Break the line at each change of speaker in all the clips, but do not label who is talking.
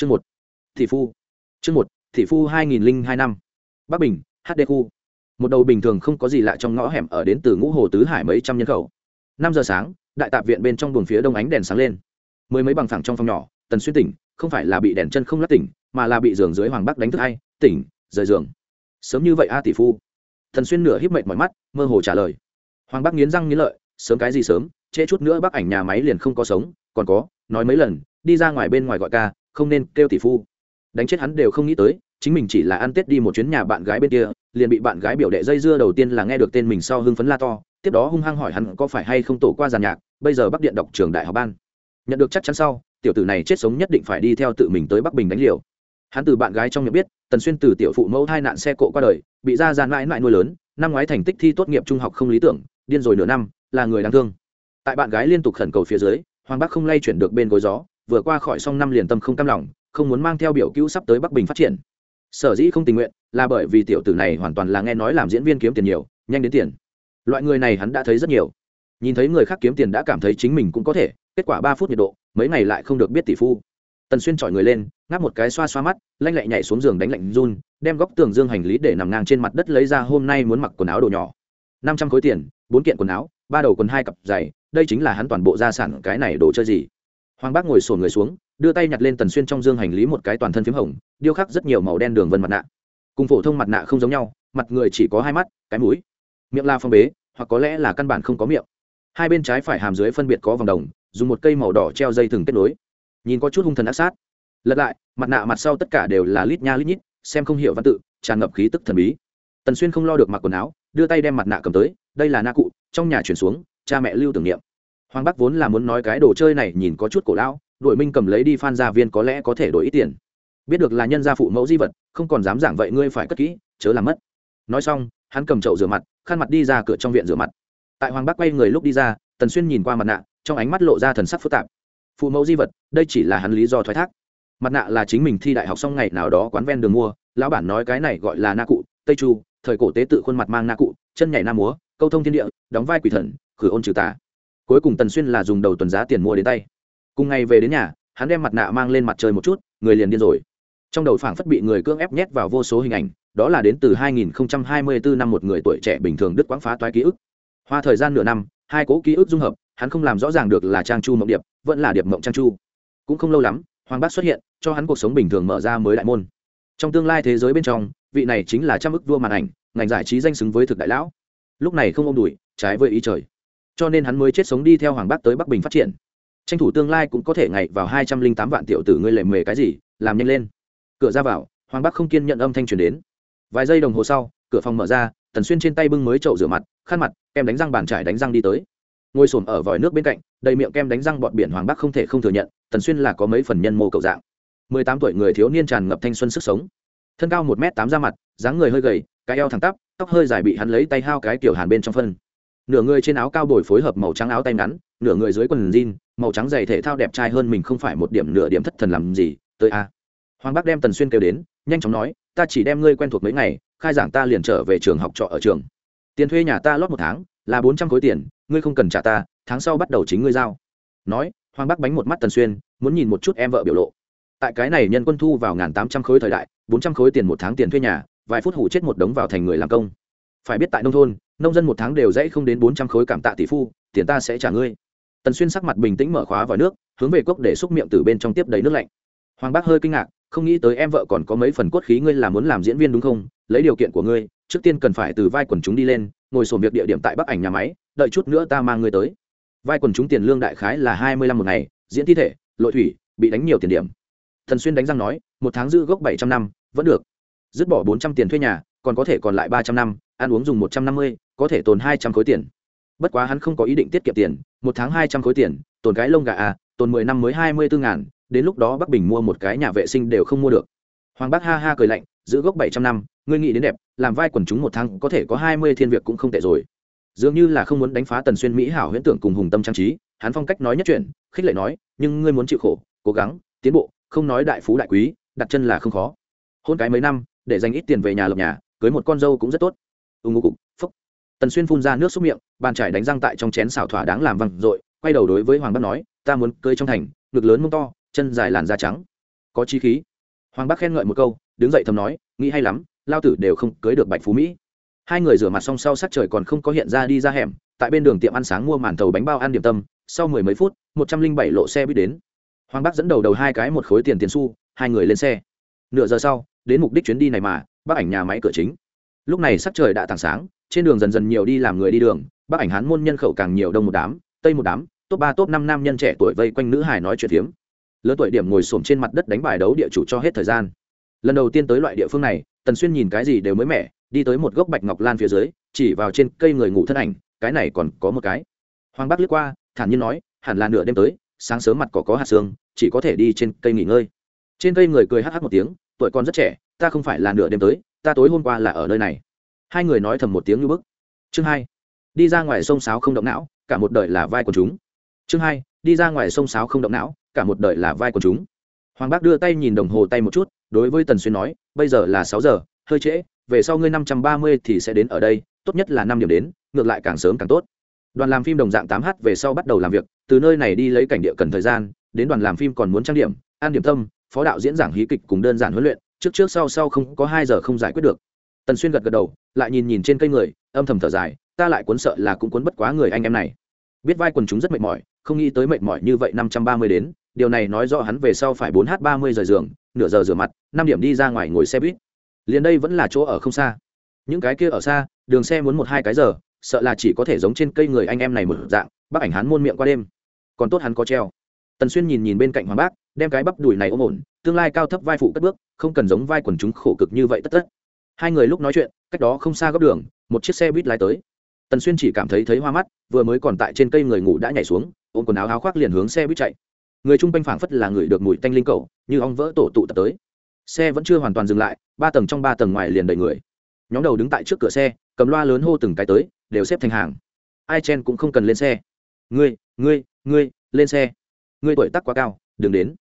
chương một, thị phu. Chương một, thị phu hai nghìn linh hai năm. Bắc bình hd khu. Một đầu bình thường không có gì lạ trong ngõ hẻm ở đến từ ngũ hồ tứ hải mấy trăm nhân khẩu. Năm giờ sáng, đại tạp viện bên trong buồng phía đông ánh đèn sáng lên. Mười mấy bằng phẳng trong phòng nhỏ, tần xuyên tỉnh, không phải là bị đèn chân không lắc tỉnh, mà là bị giường dưới hoàng bắc đánh thức hay tỉnh, rời giường. Sớm như vậy a tỷ phu. Thần xuyên nửa híp mệt mỏi mắt, mơ hồ trả lời. Hoàng bắc nghiến răng nghiến lợi, sớm cái gì sớm, trễ chút nữa bác ảnh nhà máy liền không có sống, còn có, nói mấy lần, đi ra ngoài bên ngoài gọi ca không nên kêu tỷ phu. Đánh chết hắn đều không nghĩ tới, chính mình chỉ là ăn tết đi một chuyến nhà bạn gái bên kia, liền bị bạn gái biểu đệ dây dưa đầu tiên là nghe được tên mình sau hưng phấn la to, tiếp đó hung hăng hỏi hắn có phải hay không tổ qua giàn nhạc, bây giờ bắc điện đọc trường đại học ban. Nhận được chắc chắn sau, tiểu tử này chết sống nhất định phải đi theo tự mình tới bắc bình đánh liều. Hắn từ bạn gái trong miệng biết, tần xuyên từ tiểu phụ mẫu hai nạn xe cộ qua đời, bị ra gian mãi mãi nuôi lớn, năm ngoái thành tích thi tốt nghiệp trung học không lý tưởng, điên rồi nửa năm, là người đáng thương. Tại bạn gái liên tục khẩn cầu phía dưới, hoàng bắc không lay chuyển được bên gối gió vừa qua khỏi xong năm liền tâm không cam lòng, không muốn mang theo biểu cứu sắp tới bắc bình phát triển. Sở dĩ không tình nguyện, là bởi vì tiểu tử này hoàn toàn là nghe nói làm diễn viên kiếm tiền nhiều, nhanh đến tiền. Loại người này hắn đã thấy rất nhiều. Nhìn thấy người khác kiếm tiền đã cảm thấy chính mình cũng có thể, kết quả ba phút nhiệt độ, mấy ngày lại không được biết tỷ phu. Tần xuyên chọi người lên, ngáp một cái xoa xoa mắt, lanh lẹ nhảy xuống giường đánh lạnh run, đem góc tường dương hành lý để nằm ngang trên mặt đất lấy ra hôm nay muốn mặc quần áo đồ nhỏ. năm trăm khối tiền, bốn kiện quần áo, ba đầu quần hai cặp giày, đây chính là hắn toàn bộ gia sản cái này đồ chơi gì? Hoàng bác ngồi sổ người xuống, đưa tay nhặt lên tần xuyên trong dương hành lý một cái toàn thân p h í m hồng, điêu khắc rất nhiều màu đen đường vân mặt nạ. Cùng phổ thông mặt nạ không giống nhau, mặt người chỉ có hai mắt, cái mũi. Miệng la phong bế, hoặc có lẽ là căn bản không có miệng. Hai bên trái phải hàm dưới phân biệt có vòng đồng, dùng một cây màu đỏ treo dây thừng kết nối. Nhìn có chút hung thần ác sát. Lật lại, mặt nạ mặt sau tất cả đều là lít nha lít nhít, xem không hiểu văn tự, tràn ngập khí tức thần bí. Tần xuyên không lo được mặc quần áo, đưa tay đem mặt nạ cầm tới, đây là na cụ, trong nhà chuyển xuống, cha mẹ lưu tưởng niệm hoàng bắc vốn là muốn nói cái đồ chơi này nhìn có chút cổ lão, đội minh cầm lấy đi phan gia viên có lẽ có thể đổi ít tiền. Biết được là nhân gia phụ mẫu di vật, không còn dám giảng vậy ngươi phải cất kỹ, chớ làm mất. Nói xong, hắn cầm chậu rửa mặt, khăn mặt đi ra cửa trong viện rửa mặt. Tại hoàng bắc quay người lúc đi ra, tần xuyên nhìn qua mặt nạ, trong ánh mắt lộ ra thần sắc phức tạp. Phụ mẫu di vật, đây chỉ là hắn lý do thoái thác. Mặt nạ là chính mình thi đại học xong ngày nào đó quán ven đường mua, lão bản nói cái này gọi là na cụ, tây chu, thời cổ tế tự khuôn mặt mang na cụ, chân nhảy na múa, câu thông thiên địa, đóng vai quỷ thần, khử ôn trừ tà cuối cùng tần xuyên là dùng đầu tuần giá tiền mua đến tay cùng ngày về đến nhà hắn đem mặt nạ mang lên mặt trời một chút người liền điên rồi trong đầu phảng phất bị người cưỡng ép nhét vào vô số hình ảnh đó là đến từ 2024 năm một người tuổi trẻ bình thường đứt quãng phá toái ký ức hoa thời gian nửa năm hai cố ký ức dung hợp hắn không làm rõ ràng được là trang chu mộng điệp vẫn là điệp mộng trang chu cũng không lâu lắm hoàng bác xuất hiện cho hắn cuộc sống bình thường mở ra mới đại môn trong tương lai thế giới bên trong vị này chính là trăm ức vua màn ảnh ngành giải trí danh xứng với thực đại lão lúc này không ôm đùi trái với ý trời cho nên hắn mới chết sống đi theo hoàng bác tới bắc bình phát triển. Tranh thủ tương lai cũng có thể ngày vào hai trăm linh tám vạn tiểu tử ngươi lệ mề cái gì, làm nhanh lên. Cửa ra vào, hoàng bác không kiên nhận âm thanh truyền đến. Vài giây đồng hồ sau, cửa phòng mở ra, tần xuyên trên tay bưng mới chậu rửa mặt, khăn mặt, kem đánh răng bàn trải đánh răng đi tới. Ngồi sồn ở vòi nước bên cạnh, đầy miệng kem đánh răng bọn biển hoàng bắc không thể không thừa nhận, tần xuyên là có mấy phần nhân mô cậu dạng. mười tám tuổi người thiếu niên tràn ngập thanh xuân sức sống. Thân cao một m tám ra mặt, dáng người hơi gầy, cái eo thẳng tắp, tóc hơi dài bị hắn lấy tay hao cái kiểu hàn bên trong phân nửa người trên áo cao bồi phối hợp màu trắng áo tay ngắn, nửa người dưới quần jean, màu trắng dày thể thao đẹp trai hơn mình không phải một điểm nửa điểm thất thần làm gì, tới a. Hoàng bác đem tần xuyên kêu đến, nhanh chóng nói, ta chỉ đem ngươi quen thuộc mấy ngày, khai giảng ta liền trở về trường học trọ ở trường. Tiền thuê nhà ta lót một tháng, là bốn trăm khối tiền, ngươi không cần trả ta, tháng sau bắt đầu chính ngươi giao. Nói, hoàng bác bánh một mắt tần xuyên, muốn nhìn một chút em vợ biểu lộ. Tại cái này nhân quân thu vào ngàn tám trăm khối thời đại, bốn trăm khối tiền một tháng tiền thuê nhà, vài phút hủ chết một đống vào thành người làm công. Phải biết tại nông thôn nông dân một tháng đều dãy không đến bốn trăm khối cảm tạ tỷ phu, tiền ta sẽ trả ngươi. Tần xuyên sắc mặt bình tĩnh mở khóa vào nước, hướng về cốc để xúc miệng từ bên trong tiếp đầy nước lạnh. Hoàng bác hơi kinh ngạc, không nghĩ tới em vợ còn có mấy phần cốt khí ngươi là muốn làm diễn viên đúng không? Lấy điều kiện của ngươi, trước tiên cần phải từ vai quần chúng đi lên, ngồi sổ việc địa điểm tại bắc ảnh nhà máy, đợi chút nữa ta mang ngươi tới. Vai quần chúng tiền lương đại khái là hai mươi lăm một ngày, diễn thi thể, lội thủy, bị đánh nhiều tiền điểm. Thần xuyên đánh răng nói, một tháng giữ gốc bảy trăm năm, vẫn được. Dứt bỏ bốn trăm tiền thuê nhà, còn có thể còn lại ba trăm năm, ăn uống dùng một trăm năm mươi có thể tồn hai trăm khối tiền. Bất quá hắn không có ý định tiết kiệm tiền, một tháng hai trăm khối tiền, tồn cái lông gà à tồn mười năm mới hai mươi bốn ngàn, đến lúc đó bắc bình mua một cái nhà vệ sinh đều không mua được. Hoàng bác ha ha cười lạnh, giữ gốc bảy trăm năm, ngươi nghĩ đến đẹp, làm vai quần chúng một tháng có thể có hai mươi thiên việc cũng không tệ rồi. Dường như là không muốn đánh phá tần xuyên mỹ hảo huyễn tưởng cùng hùng tâm trang trí, hắn phong cách nói nhất chuyện, khích lệ nói, nhưng ngươi muốn chịu khổ, cố gắng, tiến bộ, không nói đại phú đại quý, đặt chân là không khó. Hôn cái mấy năm, để dành ít tiền về nhà lập nhà, cưới một con dâu cũng rất tốt. Ưng ngô cục tần xuyên phun ra nước xúc miệng, bàn trải đánh răng tại trong chén xảo thỏa đáng làm văng r ộ i quay đầu đối với hoàng bắc nói, ta muốn cưới trong thành, ngực lớn mông to, chân dài làn da trắng. Có chi khí. Hoàng bắc khen ngợi một câu, đứng dậy thầm nói, nghĩ hay lắm, lao tử đều không cưới được bạch phú mỹ. Hai người rửa mặt xong sau sắc trời còn không có hiện ra đi ra hẻm, tại bên đường tiệm ăn sáng mua màn tàu bánh bao ăn điểm tâm, sau mười mấy phút, một trăm linh bảy lộ xe buýt đến. Hoàng bắc dẫn đầu đầu hai cái một khối tiền tiền xu, hai người lên xe. Nửa giờ sau, đến mục đích chuyến đi này mà, bác ảnh nhà máy cửa chính. Lúc này sắc trời đã tảng sáng trên đường dần dần nhiều đi làm người đi đường bác ảnh hán môn nhân khẩu càng nhiều đông một đám, tây một đám, top ba, top năm nam nhân trẻ tuổi vây quanh nữ hải nói chuyện phiếm. Lớn tuổi điểm ngồi xổm trên mặt đất đánh bài đấu địa chủ cho hết thời gian. Lần đầu tiên tới loại địa phương này, tần xuyên nhìn cái gì đều mới mẻ, đi tới một gốc bạch ngọc lan phía dưới, chỉ vào trên cây người ngủ thân ảnh, cái này còn có một cái. Hoàng bắc lướt qua, thản nhiên nói, hẳn là nửa đêm tới, sáng sớm mặt cỏ có hạt xương, chỉ có thể đi trên cây nghỉ ngơi. Trên cây người cười hh một tiếng, tuổi còn rất trẻ, ta không phải là nửa đêm tới, ta tối hôm qua là ở nơi này hai người nói thầm một tiếng như bức. Chương hai, đi ra ngoài sông sáo không động não, cả một đời là vai của chúng. Chương hai, đi ra ngoài sông sáo không động não, cả một đời là vai của chúng. Hoàng bác đưa tay nhìn đồng hồ tay một chút, đối với tần xuyên nói, bây giờ là sáu giờ, hơi trễ, về sau ngươi năm trăm ba mươi thì sẽ đến ở đây, tốt nhất là năm điểm đến, ngược lại càng sớm càng tốt. Đoàn làm phim đồng dạng tám h về sau bắt đầu làm việc, từ nơi này đi lấy cảnh địa cần thời gian, đến đoàn làm phim còn muốn trang điểm, an điểm tâm, phó đạo diễn giảng hí kịch cùng đơn giản huấn luyện, trước trước sau sau không có hai giờ không giải quyết được tần xuyên gật gật đầu, lại nhìn nhìn trên cây người, âm thầm thở dài, ta lại cuốn sợ là cũng cuốn bất quá người anh em này. Biết vai quần chúng rất mệt mỏi, không nghĩ tới mệt mỏi như vậy năm trăm ba mươi đến, điều này nói rõ hắn về sau phải bốn h ba mươi giờ giường, nửa giờ rửa mặt, năm điểm đi ra ngoài ngồi xe buýt. Liền đây vẫn là chỗ ở không xa. Những cái kia ở xa, đường xe muốn một hai cái giờ, sợ là chỉ có thể giống trên cây người anh em này một dạng, bác ảnh hắn môn miệng qua đêm. Còn tốt hắn có treo. Tần xuyên nhìn nhìn bên cạnh hoàng bác, đem cái bắp đùi này ôm ổn, tương lai cao thấp vai phụ cất bước, không cần giống vai quần chúng khổ cực như vậy tất tất hai người lúc nói chuyện, cách đó không xa góc đường, một chiếc xe buýt lái tới. Tần xuyên chỉ cảm thấy thấy hoa mắt, vừa mới còn tại trên cây người ngủ đã nhảy xuống, ôm quần áo áo khoác liền hướng xe buýt chạy. Người chung quanh phảng phất là người được mùi tanh linh cầu, như ong vỡ tổ tụ tập tới. Xe vẫn chưa hoàn toàn dừng lại, ba tầng trong ba tầng ngoài liền đầy người. Nhóm đầu đứng tại trước cửa xe, cầm loa lớn hô từng cái tới, đều xếp thành hàng. Ai chen cũng không cần lên xe. Ngươi ngươi ngươi, lên xe. Ngươi tuổi tắc quá cao, đừng đến.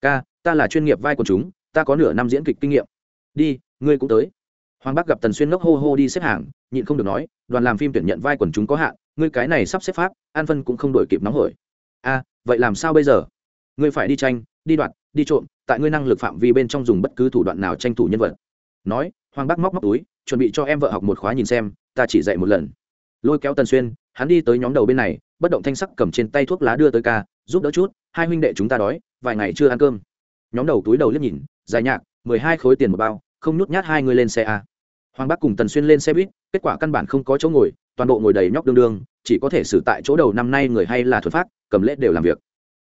Ca, ta là chuyên nghiệp vai của chúng, ta có nửa năm diễn kịch kinh nghiệm. Đi, ngươi cũng tới hoàng bắc gặp tần xuyên ngốc hô hô đi xếp hàng, nhịn không được nói, đoàn làm phim tuyển nhận vai quần chúng có hạn, ngươi cái này sắp xếp pháp, an phân cũng không đổi kịp nóng hổi. A, vậy làm sao bây giờ? Ngươi phải đi tranh, đi đoạt, đi trộm, tại ngươi năng lực phạm vi bên trong dùng bất cứ thủ đoạn nào tranh thủ nhân vật. Nói, hoàng bắc móc móc túi, chuẩn bị cho em vợ học một khóa nhìn xem, ta chỉ dạy một lần. Lôi kéo tần xuyên, hắn đi tới nhóm đầu bên này, bất động thanh sắc cầm trên tay thuốc lá đưa tới ca, giúp đỡ chút, hai huynh đệ chúng ta đói, vài ngày chưa ăn cơm. Nhóm đầu túi đầu liếc nhìn dài nhạc, mười hai khối tiền một bao, không nhút nhát hai người lên xe a hoàng bắc cùng tần xuyên lên xe buýt kết quả căn bản không có chỗ ngồi toàn bộ ngồi đầy nhóc đương đương chỉ có thể xử tại chỗ đầu năm nay người hay là thuật pháp, cầm lễ đều làm việc.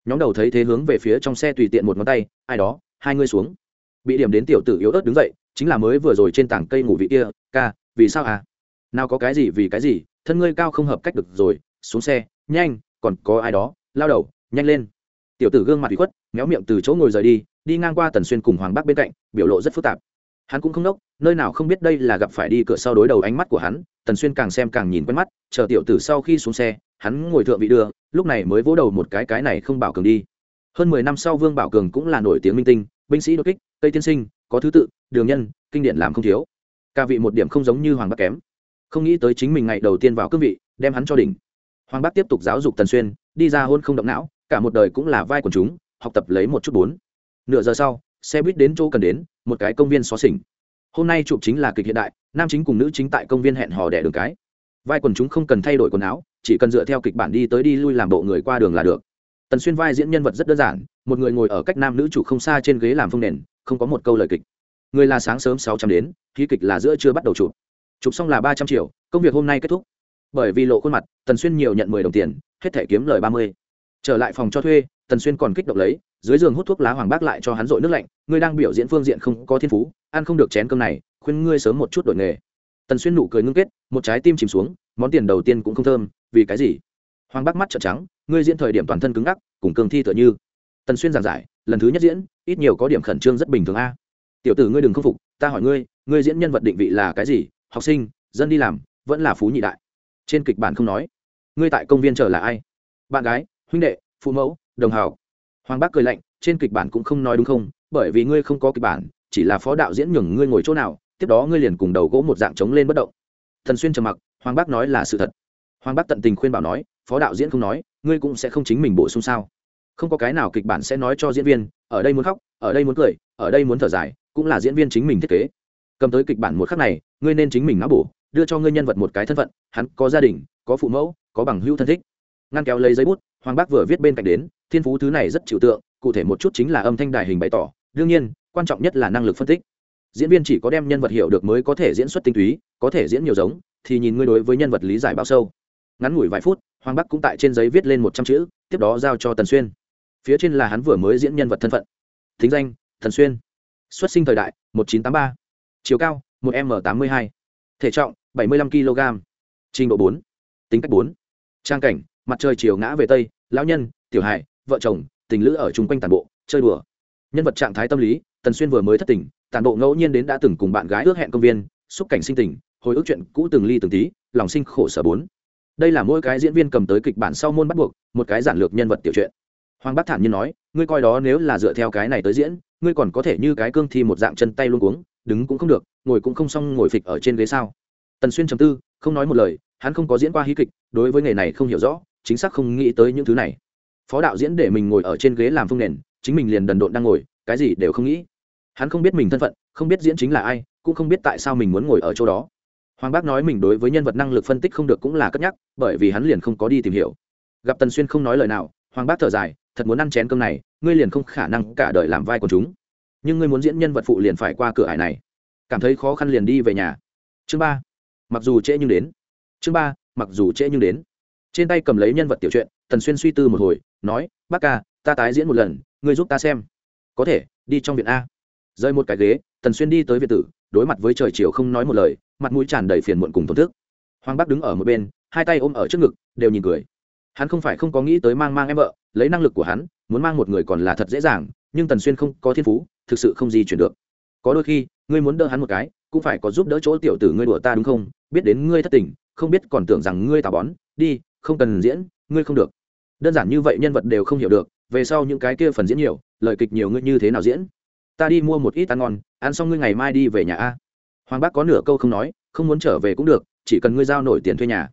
Nhóm đầu thấy thế hướng về phía trong xe tùy tiện một ngón tay ai đó hai người xuống. Bị điểm đến tiểu tử yếu ớt đứng dậy chính là mới vừa rồi trên tảng cây ngủ vị kia ca vì sao à? Nào có cái gì vì cái gì thân ngươi cao không hợp cách được rồi xuống xe nhanh còn có ai đó lao đầu nhanh lên. Tiểu tử gương mặt bị khuất méo miệng từ chỗ ngồi rời đi đi ngang qua tần xuyên cùng hoàng bắc bên cạnh biểu lộ rất phức tạp hắn cũng không đốc nơi nào không biết đây là gặp phải đi cửa sau đối đầu ánh mắt của hắn, tần xuyên càng xem càng nhìn quen mắt, chờ tiểu tử sau khi xuống xe, hắn ngồi thượng vị đưa, lúc này mới vỗ đầu một cái cái này không bảo cường đi. Hơn mười năm sau vương bảo cường cũng là nổi tiếng minh tinh, binh sĩ đột kích tây tiên sinh, có thứ tự, đường nhân, kinh điển làm không thiếu. Ca vị một điểm không giống như hoàng bắc kém. Không nghĩ tới chính mình ngày đầu tiên vào cương vị, đem hắn cho đỉnh. Hoàng bắc tiếp tục giáo dục tần xuyên, đi ra hôn không động não, cả một đời cũng là vai của chúng, học tập lấy một chút bốn. Nửa giờ sau, xe buýt đến chỗ cần đến một cái công viên xó xỉnh. Hôm nay chụp chính là kịch hiện đại, nam chính cùng nữ chính tại công viên hẹn hò đẻ đường cái. Vai quần chúng không cần thay đổi quần áo, chỉ cần dựa theo kịch bản đi tới đi lui làm bộ người qua đường là được. Tần xuyên vai diễn nhân vật rất đơn giản, một người ngồi ở cách nam nữ chủ không xa trên ghế làm phương nền, không có một câu lời kịch. Người là sáng sớm sáu trăm đến khi kịch là giữa chưa bắt đầu chụp. Chụp xong là ba trăm triệu, công việc hôm nay kết thúc. Bởi vì lộ khuôn mặt, tần xuyên nhiều nhận mười đồng tiền, hết thể kiếm lời ba mươi. Trở lại phòng cho thuê tần xuyên còn kích động lấy, dưới giường hút thuốc lá hoàng bác lại cho hắn dội nước lạnh, ngươi đang biểu diễn phương diện không có thiên phú, ăn không được chén cơm này, khuyên ngươi sớm một chút đổi nghề. Tần xuyên nụ cười ngưng kết, một trái tim chìm xuống, món tiền đầu tiên cũng không thơm, vì cái gì? Hoàng bác mắt trợn trắng, ngươi diễn thời điểm toàn thân cứng ngắc, cùng cường thi tựa như. Tần xuyên giảng giải, lần thứ nhất diễn, ít nhiều có điểm khẩn trương rất bình thường a. Tiểu tử ngươi đừng khâm phục, ta hỏi ngươi ngươi diễn nhân vật định vị là cái gì? Học sinh, dân đi làm, vẫn là phú nhị đại? Trên kịch bản không nói. Ngươi tại công viên chờ là ai? Bạn gái, huynh đệ, phụ mẫu đồng học hoàng bác cười lạnh, trên kịch bản cũng không nói đúng không, bởi vì ngươi không có kịch bản, chỉ là phó đạo diễn nhường ngươi ngồi chỗ nào, tiếp đó ngươi liền cùng đầu gỗ một dạng trống lên bất động. Thần xuyên trầm mặc, hoàng bác nói là sự thật. Hoàng bác tận tình khuyên bảo nói, phó đạo diễn không nói, ngươi cũng sẽ không chính mình bổ sung sao? Không có cái nào kịch bản sẽ nói cho diễn viên, ở đây muốn khóc, ở đây muốn cười, ở đây muốn thở dài, cũng là diễn viên chính mình thiết kế. Cầm tới kịch bản một khắc này, ngươi nên chính mình ngã bổ, đưa cho ngươi nhân vật một cái thân phận, hắn có gia đình, có phụ mẫu, có bằng hữu thân thích. Ngăn kéo lấy giấy bút, hoàng bác vừa viết bên cạnh đến thiên phú thứ này rất chịu tượng, cụ thể một chút chính là âm thanh đài hình bày tỏ, đương nhiên, quan trọng nhất là năng lực phân tích. Diễn viên chỉ có đem nhân vật hiểu được mới có thể diễn xuất tinh túy, có thể diễn nhiều giống, thì nhìn ngươi đối với nhân vật lý giải bao sâu. Ngắn ngủi vài phút, hoàng bắc cũng tại trên giấy viết lên một trăm chữ, tiếp đó giao cho tần xuyên. Phía trên là hắn vừa mới diễn nhân vật thân phận. Thính danh thần xuyên. Xuất sinh thời đại, một nghìn chín trăm tám mươi ba. Chiều cao, một m tám mươi hai. Thể trọng, bảy mươi lăm kg trình độ bốn. Tính cách bốn. Trang cảnh, mặt trời chiều ngã về tây, lão nhân, tiểu hải vợ chồng, tình lữ ở chung quanh tàn bộ, chơi đùa. Nhân vật trạng thái tâm lý, tần xuyên vừa mới thất tình, tàn bộ ngẫu nhiên đến đã từng cùng bạn gái ước hẹn công viên, xúc cảnh sinh tình, hồi ức chuyện cũ từng ly từng tí, lòng sinh khổ sở bốn. Đây là mỗi cái diễn viên cầm tới kịch bản sau môn bắt buộc, một cái giản lược nhân vật tiểu truyện. Hoàng bắc thản nhiên nói, ngươi coi đó nếu là dựa theo cái này tới diễn, ngươi còn có thể như cái cương thi một dạng chân tay luôn cuống, đứng cũng không được, ngồi cũng không xong ngồi phịch ở trên ghế sao? Tần xuyên trầm tư, không nói một lời, hắn không có diễn qua hí kịch, đối với nghề này không hiểu rõ, chính xác không nghĩ tới những thứ này phó đạo diễn để mình ngồi ở trên ghế làm phương nền, chính mình liền đần độn đang ngồi, cái gì đều không nghĩ. Hắn không biết mình thân phận, không biết diễn chính là ai, cũng không biết tại sao mình muốn ngồi ở chỗ đó. Hoàng bác nói mình đối với nhân vật năng lực phân tích không được cũng là cất nhắc, bởi vì hắn liền không có đi tìm hiểu. Gặp tần xuyên không nói lời nào, hoàng bác thở dài, thật muốn ăn chén cơm này, ngươi liền không khả năng cả đời làm vai của chúng. Nhưng ngươi muốn diễn nhân vật phụ liền phải qua cửa ải này. Cảm thấy khó khăn liền đi về nhà. Chương ba, mặc dù trễ nhưng đến. Chương ba, mặc dù trễ nhưng đến. Trên tay cầm lấy nhân vật tiểu truyện, tần xuyên suy tư một hồi nói, bác ca, ta tái diễn một lần, ngươi giúp ta xem. Có thể, đi trong viện a. Rơi một cái ghế, tần xuyên đi tới viện tử, đối mặt với trời chiều không nói một lời, mặt mũi tràn đầy phiền muộn cùng thổn thức. Hoàng bắc đứng ở một bên, hai tay ôm ở trước ngực, đều nhìn cười. Hắn không phải không có nghĩ tới mang mang em vợ, lấy năng lực của hắn, muốn mang một người còn là thật dễ dàng, nhưng tần xuyên không có thiên phú, thực sự không gì chuyển được. Có đôi khi, ngươi muốn đỡ hắn một cái, cũng phải có giúp đỡ chỗ tiểu tử ngươi đùa ta đúng không? Biết đến ngươi thất tình, không biết còn tưởng rằng ngươi tà bón, đi, không cần diễn, ngươi không được đơn giản như vậy nhân vật đều không hiểu được, về sau những cái kia phần diễn nhiều, lời kịch nhiều ngươi như thế nào diễn? Ta đi mua một ít ăn ngon, ăn xong ngươi ngày mai đi về nhà a. Hoàng bác có nửa câu không nói, không muốn trở về cũng được, chỉ cần ngươi giao nổi tiền thuê nhà.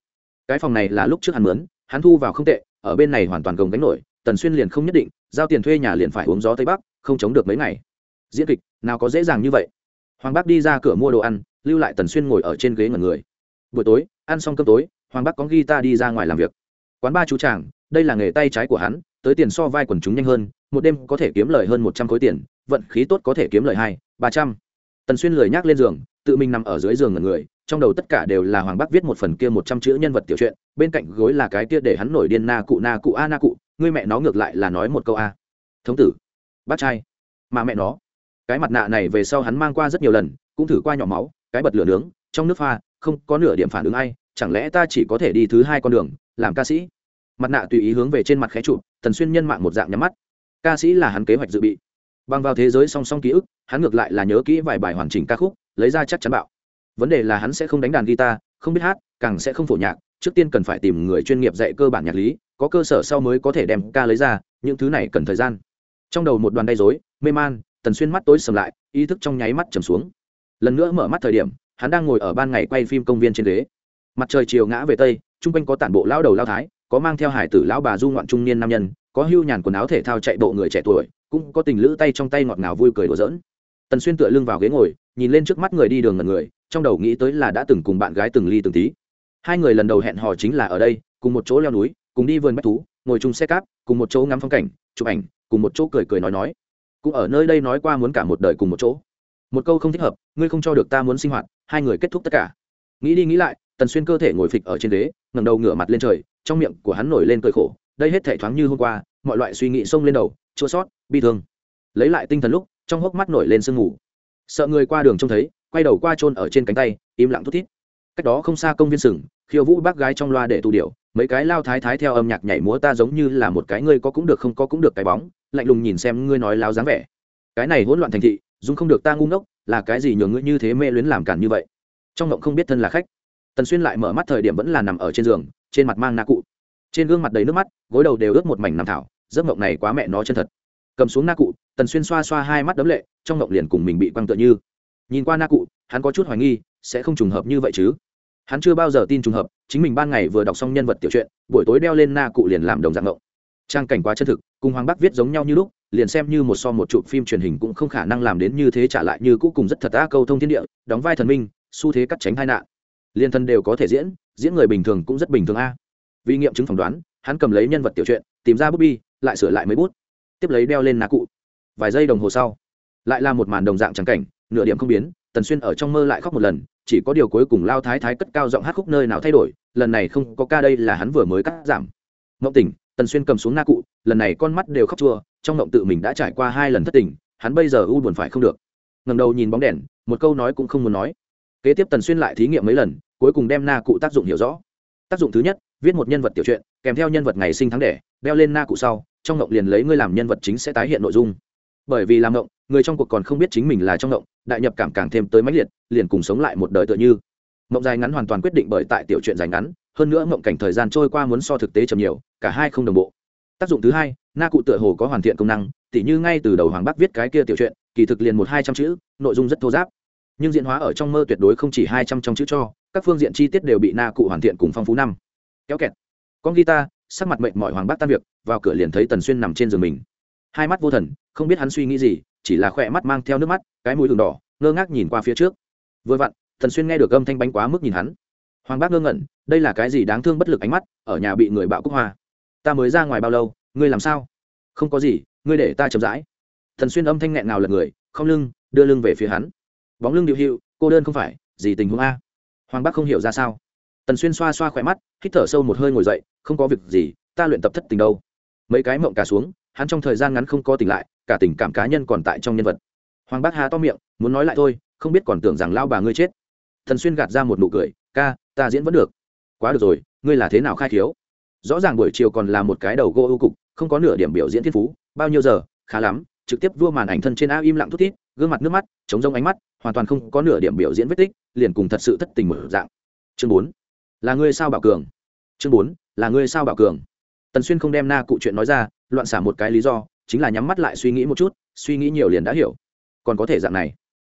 Cái phòng này là lúc trước hắn mướn, hắn thu vào không tệ, ở bên này hoàn toàn gồng gánh nổi, tần xuyên liền không nhất định, giao tiền thuê nhà liền phải uống gió tây bắc, không chống được mấy ngày. Diễn kịch, nào có dễ dàng như vậy? Hoàng bác đi ra cửa mua đồ ăn, lưu lại tần xuyên ngồi ở trên ghế ngẩn người. Buổi tối, ăn xong cơm tối, hoàng bác có ghi ta đi ra ngoài làm việc. Quán ba chú chàng đây là nghề tay trái của hắn, tới tiền so vai quần chúng nhanh hơn, một đêm có thể kiếm lời hơn một trăm khối tiền, vận khí tốt có thể kiếm lời hai, ba trăm. Tần xuyên lười nhác lên giường, tự mình nằm ở dưới giường ngần người, trong đầu tất cả đều là hoàng bắc viết một phần kia một trăm chữ nhân vật tiểu truyện, bên cạnh gối là cái kia để hắn nổi điên na cụ na cụ, a, na cụ, ngươi mẹ nó ngược lại là nói một câu a. Thống tử, bác trai, mà mẹ nó. Cái mặt nạ này về sau hắn mang qua rất nhiều lần, cũng thử qua nhỏ máu, cái bật lửa nướng, trong nước pha, không có nửa điểm phản ứng ai, chẳng lẽ ta chỉ có thể đi thứ hai con đường, làm ca sĩ? Mặt nạ tùy ý hướng về trên mặt khẽ trụ tần xuyên nhân mạng một dạng nhắm mắt. Ca sĩ là hắn kế hoạch dự bị. Bằng vào thế giới song song ký ức, hắn ngược lại là nhớ kỹ vài bài hoàn chỉnh ca khúc, lấy ra chắc chắn bạo. Vấn đề là hắn sẽ không đánh đàn guitar, không biết hát, càng sẽ không phổ nhạc, trước tiên cần phải tìm người chuyên nghiệp dạy cơ bản nhạc lý, có cơ sở sau mới có thể đem ca lấy ra, những thứ này cần thời gian. Trong đầu một đoàn đay dối mê man, tần xuyên mắt tối sầm lại, ý thức trong nháy mắt trầm xuống. Lần nữa mở mắt thời điểm, hắn đang ngồi ở ban ngày quay phim công viên trên ghế. Mặt trời chiều ngã về tây, chung quanh có tản bộ lao đầu lao thái có mang theo hải tử lão bà du ngoạn trung niên nam nhân, có hưu nhàn quần áo thể thao chạy bộ người trẻ tuổi, cũng có tình lữ tay trong tay ngọt ngào vui cười đùa giỡn. Tần xuyên tựa lưng vào ghế ngồi, nhìn lên trước mắt người đi đường ngần người, trong đầu nghĩ tới là đã từng cùng bạn gái từng ly từng tí. Hai người lần đầu hẹn hò chính là ở đây, cùng một chỗ leo núi, cùng đi vườn bách thú, ngồi chung xe cáp, cùng một chỗ ngắm phong cảnh, chụp ảnh, cùng một chỗ cười cười nói nói. Cũng ở nơi đây nói qua muốn cả một đời cùng một chỗ. Một câu không thích hợp, ngươi không cho được ta muốn sinh hoạt, hai người kết thúc tất cả. Nghĩ đi nghĩ lại, tần xuyên cơ thể ngồi phịch ở trên ghế, ngẩng đầu ngửa mặt lên trời trong miệng của hắn nổi lên cơi khổ đây hết thể thoáng như hôm qua mọi loại suy nghĩ xông lên đầu chua sót bi thương. Lấy lại tinh thần lúc trong hốc mắt nổi lên sương ngủ, sợ người qua đường trông thấy quay đầu qua trôn ở trên cánh tay im lặng thút thít. Cách đó không xa công viên sừng khiêu vũ bác gái trong loa để tù điệu mấy cái lao thái thái theo âm nhạc nhảy múa ta giống như là một cái ngươi có cũng được không có cũng được cái bóng lạnh lùng nhìn xem ngươi nói láo dáng vẻ. Cái này hỗn loạn thành thị dung không được ta ngu ngốc là cái gì nhường ngươi như thế mê luyến làm cản như vậy? Trong ngộng không biết thân là khách. Tần xuyên lại mở mắt thời điểm vẫn là nằm ở trên giường trên mặt mang na cụ. Trên gương mặt đầy nước mắt, gối đầu đều ướt một mảnh nằm thảo, giấc mộng này quá mẹ nó chân thật. Cầm xuống na cụ, tần xuyên xoa xoa hai mắt đấm lệ, trong mộng liền cùng mình bị quăng tựa như. Nhìn qua na cụ, hắn có chút hoài nghi, sẽ không trùng hợp như vậy chứ? Hắn chưa bao giờ tin trùng hợp, chính mình ban ngày vừa đọc xong nhân vật tiểu truyện, buổi tối đeo lên na cụ liền làm đồng dạng mộng. Trang cảnh quá chân thực, cùng hoàng bắc viết giống nhau như lúc, liền xem như một so một chụp phim truyền hình cũng không khả năng làm đến như thế trả lại như cũ cùng rất thật ta câu thông thiên địa, đóng vai thần minh, xu thế cắt tránh hai nạn. Liên thân đều có thể diễn diễn người bình thường cũng rất bình thường a. Vì nghiệm chứng phỏng đoán, hắn cầm lấy nhân vật tiểu truyện, tìm ra bút bi, lại sửa lại mấy bút. Tiếp lấy đeo lên ná cụ. Vài giây đồng hồ sau, lại là một màn đồng dạng trắng cảnh, nửa điểm không biến, tần xuyên ở trong mơ lại khóc một lần, chỉ có điều cuối cùng lao thái thái cất cao giọng hát khúc nơi nào thay đổi, lần này không có ca đây là hắn vừa mới cắt giảm. Mộng tỉnh, tần xuyên cầm xuống na cụ, lần này con mắt đều khóc chua, trong mộng tự mình đã trải qua hai lần thất tình, hắn bây giờ u buồn phải không được. Ngầm đầu nhìn bóng đèn, một câu nói cũng không muốn nói. Kế tiếp tần xuyên lại thí nghiệm mấy lần cuối cùng đem na cụ tác dụng hiểu rõ. Tác dụng thứ nhất, viết một nhân vật tiểu truyện, kèm theo nhân vật ngày sinh tháng đẻ, đeo lên na cụ sau, trong ngộng liền lấy ngươi làm nhân vật chính sẽ tái hiện nội dung. Bởi vì làm ngộng, người trong cuộc còn không biết chính mình là trong ngộng, đại nhập cảm càng thêm tới mãnh liệt, liền cùng sống lại một đời tựa như. Ngộng dài ngắn hoàn toàn quyết định bởi tại tiểu truyện dài ngắn, hơn nữa ngộng cảnh thời gian trôi qua muốn so thực tế chậm nhiều, cả hai không đồng bộ. Tác dụng thứ hai, na cụ tựa hồ có hoàn thiện công năng, tỉ như ngay từ đầu hoàng bắc viết cái kia tiểu truyện, kỳ thực liền một hai trăm chữ, nội dung rất thô giáp. Nhưng diễn hóa ở trong mơ tuyệt đối không chỉ hai trăm trong chữ cho các phương diện chi tiết đều bị na cụ hoàn thiện cùng phong phú năm. Kéo kẹt. Con guitar, sắc mặt mệnh mọi hoàng bác tan việc, vào cửa liền thấy tần xuyên nằm trên giường mình. Hai mắt vô thần, không biết hắn suy nghĩ gì, chỉ là khỏe mắt mang theo nước mắt, cái mũi đường đỏ, ngơ ngác nhìn qua phía trước. Vừa vặn, tần xuyên nghe được âm thanh bánh quá mức nhìn hắn. Hoàng bác ngơ ngẩn, đây là cái gì đáng thương bất lực ánh mắt, ở nhà bị người bạo cúc hoa. Ta mới ra ngoài bao lâu, ngươi làm sao? Không có gì, ngươi để ta chậm rãi. Thần xuyên âm thanh nghẹn nào lật người, không lưng, đưa lưng về phía hắn. Bóng lưng điệu hiệu, cô đơn không phải, gì tình huống a? Hoàng bác không hiểu ra sao. Tần xuyên xoa xoa khỏe mắt, hít thở sâu một hơi ngồi dậy, không có việc gì, ta luyện tập thất tình đâu. Mấy cái mộng cả xuống, hắn trong thời gian ngắn không có tỉnh lại, cả tình cảm cá nhân còn tại trong nhân vật. Hoàng bác hà to miệng, muốn nói lại thôi, không biết còn tưởng rằng lao bà ngươi chết. Thần xuyên gạt ra một nụ cười, ca, ta diễn vẫn được. Quá được rồi, ngươi là thế nào khai thiếu rõ ràng buổi chiều còn là một cái đầu gỗ ưu cục, không có nửa điểm biểu diễn thiên phú, bao nhiêu giờ, khá lắm. Trực tiếp vua màn ảnh thân trên ao im lặng thút thít gương mặt nước mắt chống rông ánh mắt, hoàn toàn không có nửa điểm biểu diễn vết tích, liền cùng thật sự thất tình mở dạng. Chương bốn, là ngươi sao bảo cường? Chương bốn, là ngươi sao bảo cường? Tần xuyên không đem na cụ chuyện nói ra, loạn xả một cái lý do, chính là nhắm mắt lại suy nghĩ một chút, suy nghĩ nhiều liền đã hiểu. Còn có thể dạng này.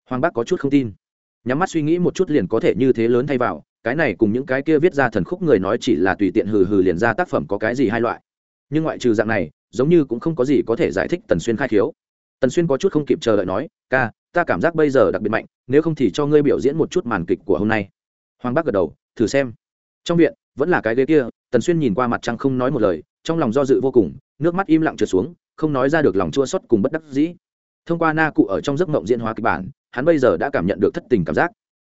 Hoàng bác có chút không tin. Nhắm mắt suy nghĩ một chút liền có thể như thế lớn thay vào, cái này cùng những cái kia viết ra thần khúc người nói chỉ là tùy tiện hừ hừ liền ra tác phẩm có cái gì hai loại. Nhưng ngoại trừ dạng này, giống như cũng không có gì có thể giải thích tần xuyên khai khiếu tần xuyên có chút không kịp chờ đợi nói, ca, ta cảm giác bây giờ đặc biệt mạnh, nếu không thì cho ngươi biểu diễn một chút màn kịch của hôm nay. Hoàng bác gật đầu, thử xem. Trong viện, vẫn là cái ghế kia, tần xuyên nhìn qua mặt trăng không nói một lời, trong lòng do dự vô cùng, nước mắt im lặng trượt xuống, không nói ra được lòng chua xót cùng bất đắc dĩ. Thông qua na cụ ở trong giấc mộng diễn hóa kịch bản, hắn bây giờ đã cảm nhận được thất tình cảm giác.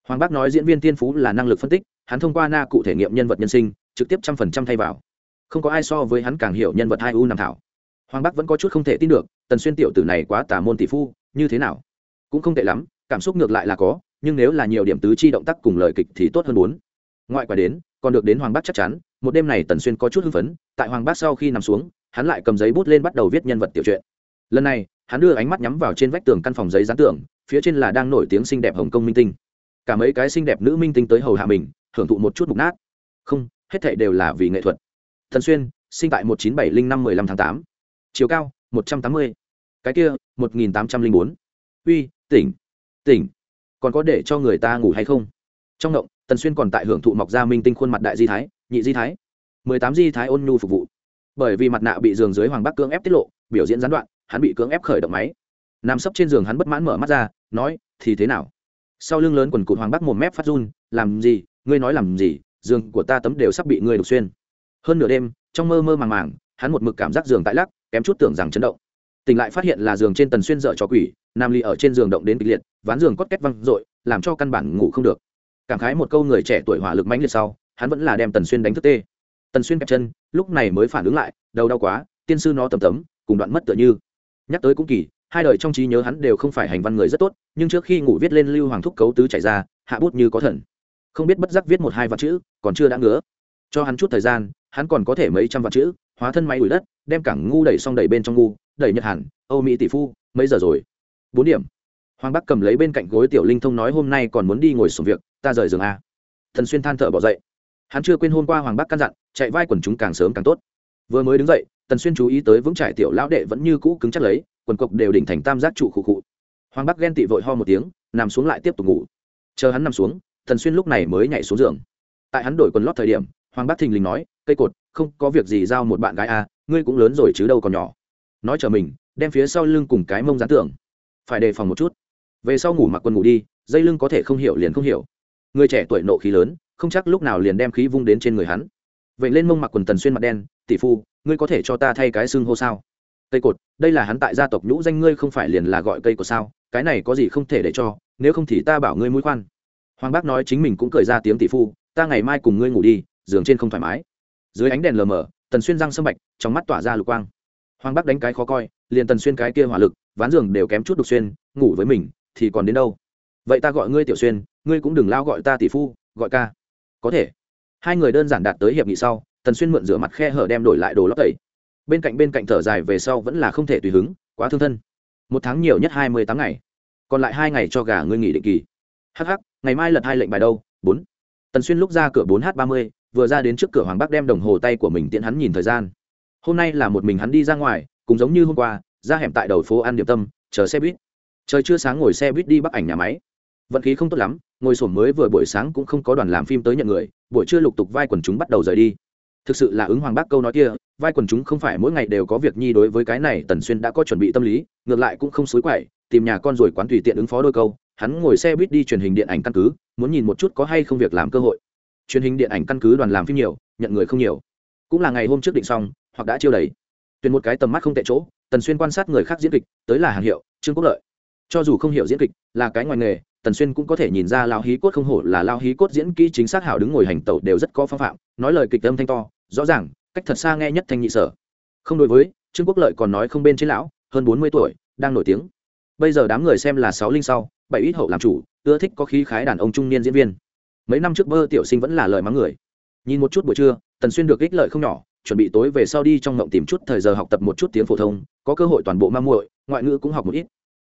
Hoàng bác nói diễn viên tiên phú là năng lực phân tích, hắn thông qua na cụ thể nghiệm nhân vật nhân sinh, trực tiếp trăm phần trăm thay vào. Không có ai so với hắn càng hiểu nhân vật hai u nam thảo hoàng bắc vẫn có chút không thể tin được, tần xuyên tiểu tử này quá tà môn tỷ phu, như thế nào? Cũng không tệ lắm, cảm xúc ngược lại là có, nhưng nếu là nhiều điểm tứ chi động tác cùng lời kịch thì tốt hơn bốn. Ngoại quả đến, còn được đến hoàng bắc chắc chắn, một đêm này tần xuyên có chút hưng phấn, tại hoàng bắc sau khi nằm xuống, hắn lại cầm giấy bút lên bắt đầu viết nhân vật tiểu truyện. Lần này, hắn đưa ánh mắt nhắm vào trên vách tường căn phòng giấy dán tường, phía trên là đang nổi tiếng xinh đẹp hồng kông minh tinh. Cả mấy cái xinh đẹp nữ minh tinh tới hầu hạ mình hưởng thụ một chút mục nát. Không, hết thệ đều là vì nghệ thuật. Thần xuyên, sinh tại một chín bảy linh năm mười lăm tháng tám chiều cao, một trăm tám mươi, cái kia, một nghìn tám trăm linh bốn. Uy, tỉnh tỉnh. Còn có để cho người ta ngủ hay không? Trong động, tần xuyên còn tại hưởng thụ mọc ra minh tinh khuôn mặt đại di thái, nhị di thái. mười tám di thái ôn nhu phục vụ. Bởi vì mặt nạ bị giường dưới hoàng bắc cưỡng ép tiết lộ, biểu diễn gián đoạn, hắn bị cưỡng ép khởi động máy. Nằm sấp trên giường hắn bất mãn mở mắt ra, nói, thì thế nào? Sau lưng lớn quần cụt hoàng bắc một mép phát run, làm gì? Ngươi nói làm gì? Giường của ta tấm đều sắp bị ngươi đục xuyên. Hơn nửa đêm, trong mơ mơ màng màng hắn một mực cảm giác giường tại lắc, kém chút tưởng rằng chấn động. Tỉnh lại phát hiện là giường trên tần xuyên dở cho quỷ, nam ly ở trên giường động đến kịch liệt, ván giường cốt két văng r làm cho căn bản ngủ không được. Cảm khái một câu người trẻ tuổi hỏa lực mãnh liệt sau, hắn vẫn là đem tần xuyên đánh thức tê. Tần xuyên kẹp chân, lúc này mới phản ứng lại, đầu đau quá, tiên sư nó tầm tấm, cùng đoạn mất tựa như. Nhắc tới cũng kỳ, hai đời trong trí nhớ hắn đều không phải hành văn người rất tốt, nhưng trước khi ngủ viết lên lưu hoàng thúc cấu tứ chảy ra, hạ bút như có thần. Không biết bất giác viết một hai vạn chữ, còn chưa đã ngứa. Cho hắn chút thời gian, hắn còn có thể mấy trăm vạn chữ hóa thân máy đuổi đất, đem cảng ngu đẩy xong đẩy bên trong ngu, đẩy nhật hàn, âu mỹ tỷ phu, mấy giờ rồi? Bốn điểm. Hoàng bắc cầm lấy bên cạnh gối tiểu linh thông nói hôm nay còn muốn đi ngồi xuống việc, ta rời giường a. Thần xuyên than thở bỏ dậy. Hắn chưa quên hôm qua hoàng bắc căn dặn, chạy vai quần chúng càng sớm càng tốt. Vừa mới đứng dậy, tần xuyên chú ý tới vững trải tiểu lão đệ vẫn như cũ cứng chắc lấy, quần cộc đều đỉnh thành tam giác trụ khụ khụ. Hoàng bắc ghen tị vội ho một tiếng, nằm xuống lại tiếp tục ngủ. Chờ hắn nằm xuống, tần xuyên lúc này mới nhảy xuống giường. Tại hắn đổi quần lót thời điểm, hoàng bắc thình lình nói cây cột, không có việc gì giao một bạn gái à? ngươi cũng lớn rồi chứ đâu còn nhỏ. Nói chờ mình, đem phía sau lưng cùng cái mông gián tưởng phải đề phòng một chút. Về sau ngủ mặc quần ngủ đi, dây lưng có thể không hiểu liền không hiểu. Người trẻ tuổi nộ khí lớn, không chắc lúc nào liền đem khí vung đến trên người hắn. Vậy lên mông mặc quần tần xuyên mặt đen, tỷ phu, ngươi có thể cho ta thay cái xương hô sao? Cây cột, đây là hắn tại gia tộc nhũ danh ngươi không phải liền là gọi cây cột sao? Cái này có gì không thể để cho, nếu không thì ta bảo ngươi mũi khoan. Hoàng bác nói chính mình cũng cười ra tiếng, tỷ phu, ta ngày mai cùng ngươi ngủ đi, giường trên không thoải mái dưới ánh đèn lờ mờ, tần xuyên răng sâm bạch, trong mắt tỏa ra lục quang. Hoàng bắc đánh cái khó coi, liền tần xuyên cái kia hỏa lực, ván giường đều kém chút đục xuyên, ngủ với mình, thì còn đến đâu? Vậy ta gọi ngươi tiểu xuyên, ngươi cũng đừng lao gọi ta tỷ phu, gọi ca. Có thể. Hai người đơn giản đạt tới hiệp nghị sau, tần xuyên mượn rửa mặt khe hở đem đổi lại đồ lót tẩy. Bên cạnh bên cạnh thở dài về sau vẫn là không thể tùy hứng, quá thương thân. Một tháng nhiều nhất hai mươi tám ngày. Còn lại hai ngày cho gà ngươi nghỉ định kỳ. Hh ngày mai lật hai lệnh bài đâu? Bốn. Tần xuyên lúc ra cửa bốn h ba mươi vừa ra đến trước cửa hoàng bắc đem đồng hồ tay của mình tiện hắn nhìn thời gian. Hôm nay là một mình hắn đi ra ngoài, cũng giống như hôm qua, ra hẻm tại đầu phố ăn điểm tâm, chờ xe buýt. Trời chưa sáng ngồi xe buýt đi bắc ảnh nhà máy. Vận khí không tốt lắm, ngồi sổm mới vừa buổi sáng cũng không có đoàn làm phim tới nhận người, buổi trưa lục tục vai quần chúng bắt đầu rời đi. Thực sự là ứng hoàng bác câu nói kia, vai quần chúng không phải mỗi ngày đều có việc nhi đối với cái này tần xuyên đã có chuẩn bị tâm lý, ngược lại cũng không xối quậy, tìm nhà con rồi quán tùy tiện ứng phó đôi câu, hắn ngồi xe buýt đi truyền hình điện ảnh căn cứ, muốn nhìn một chút có hay không việc làm cơ hội truyền hình điện ảnh căn cứ đoàn làm phim nhiều, nhận người không nhiều. Cũng là ngày hôm trước định xong, hoặc đã chiêu đầy. Tuyển một cái tầm mắt không tệ chỗ, tần xuyên quan sát người khác diễn kịch, tới là hàng hiệu, trương quốc lợi. Cho dù không hiểu diễn kịch, là cái ngoài nghề, tần xuyên cũng có thể nhìn ra lao hí cốt không hổ là lao hí cốt diễn kỹ chính xác hảo đứng ngồi hành tẩu đều rất có phong phạm, nói lời kịch âm thanh to, rõ ràng, cách thật xa nghe nhất thanh nhị sở. Không đối với, trương quốc lợi còn nói không bên trên lão, hơn bốn mươi tuổi, đang nổi tiếng. Bây giờ đám người xem là sáu linh sau, bảy ít hậu làm chủ, ưa thích có khí khái đàn ông trung niên diễn viên mấy năm trước bơ tiểu sinh vẫn là lời mắng người. Nhìn một chút buổi trưa, tần xuyên được ích lợi không nhỏ, chuẩn bị tối về sau đi trong ngộng tìm chút thời giờ học tập một chút tiếng phổ thông, có cơ hội toàn bộ mang muội, ngoại ngữ cũng học một ít.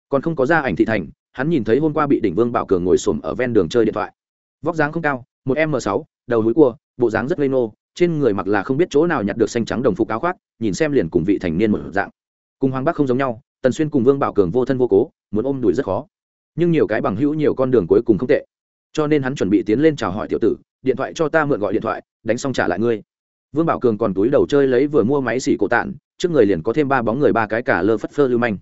Còn không có ra ảnh thị thành, hắn nhìn thấy hôm qua bị đỉnh vương bảo cường ngồi xổm ở ven đường chơi điện thoại. Vóc dáng không cao, một m sáu, đầu núi cua, bộ dáng rất lây nô, trên người mặc là không biết chỗ nào nhặt được xanh trắng đồng phục áo khoác, nhìn xem liền cùng vị thành niên một dạng. Cùng hoàng bắc không giống nhau, tần xuyên cùng vương bảo cường vô thân vô cố, muốn ôm đùi rất khó. Nhưng nhiều cái bằng hữu nhiều con đường cuối cùng không tệ cho nên hắn chuẩn bị tiến lên chào hỏi tiểu tử, điện thoại cho ta mượn gọi điện thoại, đánh xong trả lại ngươi. Vương bảo cường còn túi đầu chơi lấy vừa mua máy xỉ cổ tạn trước người liền có thêm ba bóng người ba cái cả lơ phất phơ lưu manh.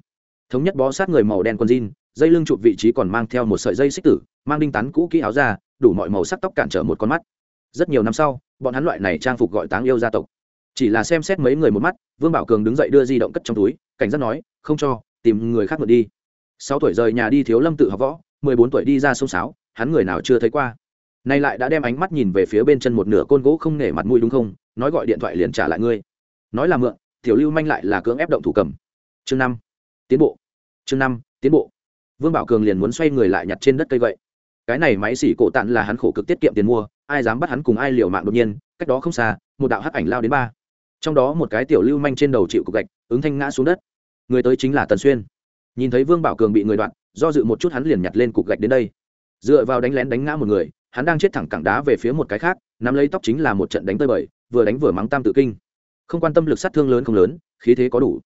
Thống nhất bó sát người màu đen quần jean, dây lưng chụp vị trí còn mang theo một sợi dây xích tử, mang đinh tán cũ kỹ áo ra đủ mọi màu sắc tóc cản trở một con mắt. Rất nhiều năm sau, bọn hắn loại này trang phục gọi táng yêu gia tộc. Chỉ là xem xét mấy người một mắt, vương bảo cường đứng dậy đưa di động cất trong túi, cảnh giác nói, không cho, tìm người khác mượn đi. Sáu tuổi rời nhà đi thiếu lâm tự học võ mười bốn tuổi đi ra sông sáo, hắn người nào chưa thấy qua. Nay lại đã đem ánh mắt nhìn về phía bên chân một nửa côn gỗ không nể mặt mũi đúng không? Nói gọi điện thoại liền trả lại ngươi. Nói là mượn, tiểu lưu manh lại là cưỡng ép động thủ cầm. Chương năm, tiến bộ. Chương năm, tiến bộ. Vương bảo cường liền muốn xoay người lại nhặt trên đất cây gậy. Cái này máy xỉ cổ tạn là hắn khổ cực tiết kiệm tiền mua, ai dám bắt hắn cùng ai liều mạng đột nhiên, cách đó không xa, một đạo hắc ảnh lao đến ba. Trong đó một cái tiểu lưu manh trên đầu chịu cục gạch, ứng thanh ngã xuống đất. Người tới chính là tần xuyên. Nhìn thấy vương bảo cường bị người đoạn do dự một chút hắn liền nhặt lên cục gạch đến đây. Dựa vào đánh lén đánh ngã một người, hắn đang chết thẳng cẳng đá về phía một cái khác, nắm lấy tóc chính là một trận đánh tơi bời, vừa đánh vừa mắng tam tự kinh. Không quan tâm lực sát thương lớn không lớn, khí thế có đủ.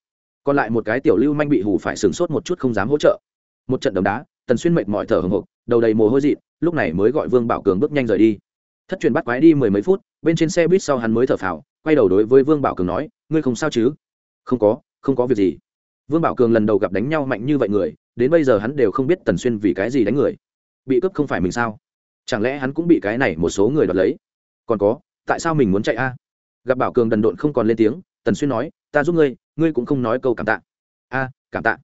Còn lại một cái tiểu lưu manh bị hù phải sửng sốt một chút không dám hỗ trợ. Một trận đấm đá, tần xuyên mệt mỏi thở hồng hộc, đầu đầy mồ hôi dị lúc này mới gọi vương bảo cường bước nhanh rời đi. Thất truyền bắt quái đi mười mấy phút, bên trên xe buýt sau hắn mới thở phào, quay đầu đối với vương bảo cường nói, ngươi không sao chứ? Không có không có việc gì vương bảo cường lần đầu gặp đánh nhau mạnh như vậy người, đến bây giờ hắn đều không biết tần xuyên vì cái gì đánh người. Bị cướp không phải mình sao? Chẳng lẽ hắn cũng bị cái này một số người đoạt lấy? Còn có, tại sao mình muốn chạy a? Gặp bảo cường đần độn không còn lên tiếng, tần xuyên nói, ta giúp ngươi ngươi cũng không nói câu cảm tạ. A, cảm tạ.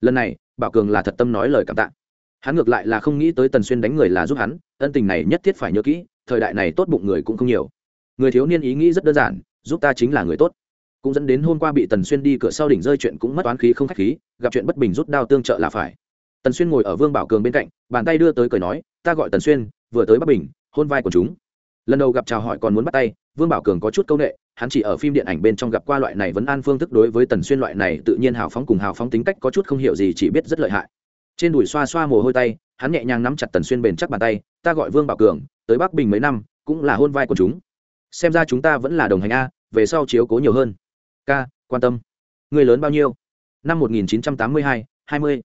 Lần này, bảo cường là thật tâm nói lời cảm tạ. Hắn ngược lại là không nghĩ tới tần xuyên đánh người là giúp hắn, ân tình này nhất thiết phải nhớ kỹ, thời đại này tốt bụng người cũng không nhiều. Người thiếu niên ý nghĩ rất đơn giản, giúp ta chính là người tốt cũng dẫn đến hôm qua bị tần xuyên đi cửa sau đỉnh rơi chuyện cũng mất toán khí không khách khí, gặp chuyện bất bình rút đao tương trợ là phải. Tần xuyên ngồi ở vương bảo cường bên cạnh, bàn tay đưa tới cười nói, ta gọi tần xuyên, vừa tới bắc bình, hôn vai của chúng. Lần đầu gặp chào hỏi còn muốn bắt tay, vương bảo cường có chút c â u n ệ hắn chỉ ở phim điện ảnh bên trong gặp qua loại này vẫn an phương thức đối với tần xuyên loại này tự nhiên hào phóng cùng hào phóng tính cách có chút không hiểu gì chỉ biết rất lợi hại. Trên đùi xoa xoa mồ hôi tay, hắn nhẹ nhàng nắm chặt tần xuyên bền chắc bàn tay, ta gọi vương bảo cường, tới bắc bình mấy năm, cũng là hôn vai của chúng. Xem ra chúng ta vẫn là đồng hành a, về sau chiếu cố nhiều hơn k quan tâm. Người lớn bao nhiêu? Năm một nghìn chín trăm tám mươi hai hai mươi.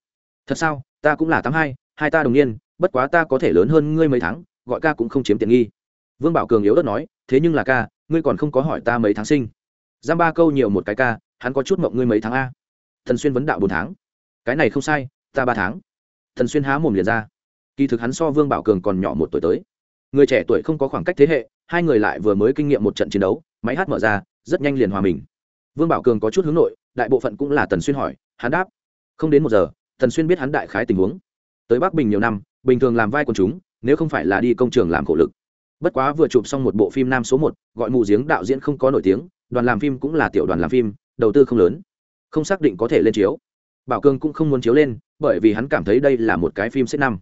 Thật sao? Ta cũng là tám hai hai ta đồng niên, bất quá ta có thể lớn hơn ngươi mấy tháng, gọi ca cũng không chiếm tiện nghi. Vương bảo cường yếu đất nói, thế nhưng là ca, ngươi còn không có hỏi ta mấy tháng sinh. Giam ba câu nhiều một cái ca, hắn có chút mộng ngươi mấy tháng a. Thần xuyên vấn đạo bốn tháng. Cái này không sai, ta ba tháng. Thần xuyên há mồm liền ra. Kỳ thực hắn so vương bảo cường còn nhỏ một tuổi tới. Người trẻ tuổi không có khoảng cách thế hệ, hai người lại vừa mới kinh nghiệm một trận chiến đấu, máy hát mở ra, rất nhanh liền hòa mình vương bảo cường có chút hướng nội, đại bộ phận cũng là tần xuyên hỏi, hắn đáp, không đến một giờ, tần xuyên biết hắn đại khái tình huống. Tới bắc bình nhiều năm, bình thường làm vai quần chúng, nếu không phải là đi công trường làm khổ lực. Bất quá vừa chụp xong một bộ phim nam số một, gọi mù giếng đạo diễn không có nổi tiếng, đoàn làm phim cũng là tiểu đoàn làm phim, đầu tư không lớn, không xác định có thể lên chiếu. Bảo cường cũng không muốn chiếu lên, bởi vì hắn cảm thấy đây là một cái phim xếp năm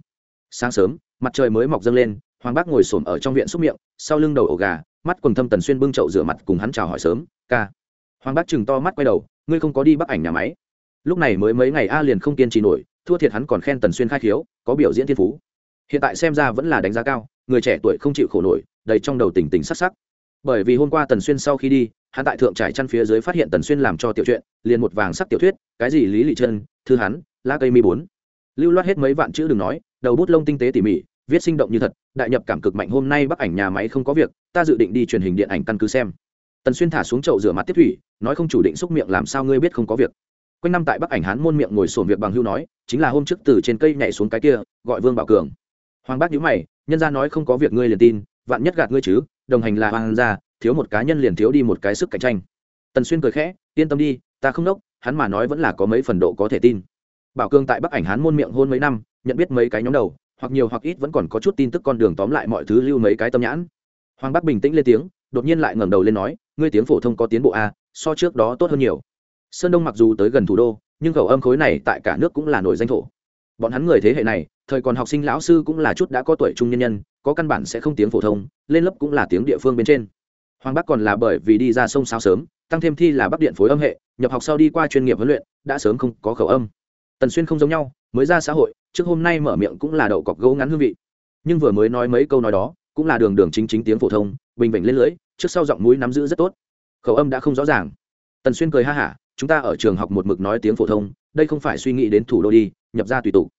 sáng sớm, mặt trời mới mọc dâng lên, hoàng bác ngồi s ổ m ở trong viện xúc miệng, sau lưng đầu ổ gà, mắt quần thâm tần xuyên bưng chậu rửa mặt cùng hắn chào hỏi sớm, ca hoàng bác chừng to mắt quay đầu, ngươi không có đi bắc ảnh nhà máy. Lúc này mới mấy ngày a liền không kiên trì nổi, thua thiệt hắn còn khen tần xuyên khai khiếu, có biểu diễn thiên phú. Hiện tại xem ra vẫn là đánh giá cao, người trẻ tuổi không chịu khổ nổi, đầy trong đầu tỉnh tỉnh sắc sắc. Bởi vì hôm qua tần xuyên sau khi đi, hắn tại thượng trải chăn phía dưới phát hiện tần xuyên làm cho tiểu chuyện liền một vàng sắc tiểu thuyết, cái gì lý lị chân thư hắn lá cây mi bốn. Lưu loát hết mấy vạn chữ đừng nói, đầu bút lông tinh tế tỉ mỉ, viết sinh động như thật, đại nhập cảm cực mạnh hôm nay bắc ảnh nhà máy không có việc, ta dự định đi truyền hình điện ảnh căn cứ xem tần xuyên thả xuống chậu rửa mặt tiếp thủy, nói không chủ định xúc miệng làm sao ngươi biết không có việc. Quanh năm tại bắc ảnh hán môn miệng ngồi sổn việc bằng hưu nói, chính là hôm trước từ trên cây nhảy xuống cái kia, gọi vương bảo cường. Hoàng bác nhữ mày, nhân gia nói không có việc ngươi liền tin, vạn nhất gạt ngươi chứ, đồng hành là hoàng gia, thiếu một cá nhân liền thiếu đi một cái sức cạnh tranh. Tần xuyên cười khẽ, yên tâm đi, ta không đốc, hắn mà nói vẫn là có mấy phần độ có thể tin. Bảo Cường tại bắc ảnh hán môn miệng hôn mấy năm, nhận biết mấy cái nhóm đầu, hoặc nhiều hoặc ít vẫn còn có chút tin tức con đường tóm lại mọi thứ lưu mấy cái tâm nhãn. Hoàng bắc bình tĩnh lên tiếng, đột nhiên lại ngẩng đầu lên nói ngươi tiếng phổ thông có tiến bộ a so trước đó tốt hơn nhiều. Sơn đông mặc dù tới gần thủ đô, nhưng khẩu âm khối này tại cả nước cũng là nổi danh thổ. Bọn hắn người thế hệ này, thời còn học sinh lão sư cũng là chút đã có tuổi trung nhân nhân, có căn bản sẽ không tiếng phổ thông, lên lớp cũng là tiếng địa phương bên trên. Hoàng bắc còn là bởi vì đi ra sông sao sớm, tăng thêm thi là bắc điện phối âm hệ, nhập học sau đi qua chuyên nghiệp huấn luyện, đã sớm không có khẩu âm. Tần xuyên không giống nhau, mới ra xã hội, trước hôm nay mở miệng cũng là đậu cọc gấu ngắn hương vị. Nhưng vừa mới nói mấy câu nói đó cũng là đường đường chính chính tiếng phổ thông, bình bình lên lưỡi trước sau giọng mũi nắm giữ rất tốt. Khẩu âm đã không rõ ràng. Tần xuyên cười ha hả, chúng ta ở trường học một mực nói tiếng phổ thông, đây không phải suy nghĩ đến thủ đô đi, nhập ra tùy tụ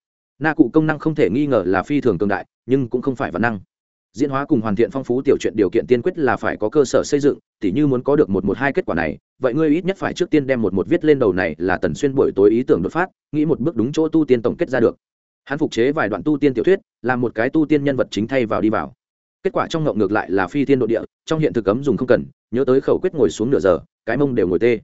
na cụ công năng không thể nghi ngờ là phi thường cường đại, nhưng cũng không phải văn năng. Diễn hóa cùng hoàn thiện phong phú tiểu chuyện điều kiện tiên quyết là phải có cơ sở xây dựng, tỉ như muốn có được một một hai kết quả này, vậy ngươi ít nhất phải trước tiên đem một một viết lên đầu này là tần xuyên buổi tối ý tưởng đột phát, nghĩ một bước đúng chỗ tu tiên tổng kết ra được. Hắn phục chế vài đoạn tu tiên tiểu thuyết, làm một cái tu tiên nhân vật chính thay vào đi vào kết quả trong ngộng ngược lại là phi thiên độ địa, trong hiện thực cấm dùng không cần, nhớ tới khẩu quyết ngồi xuống nửa giờ, cái mông đều ngồi tê.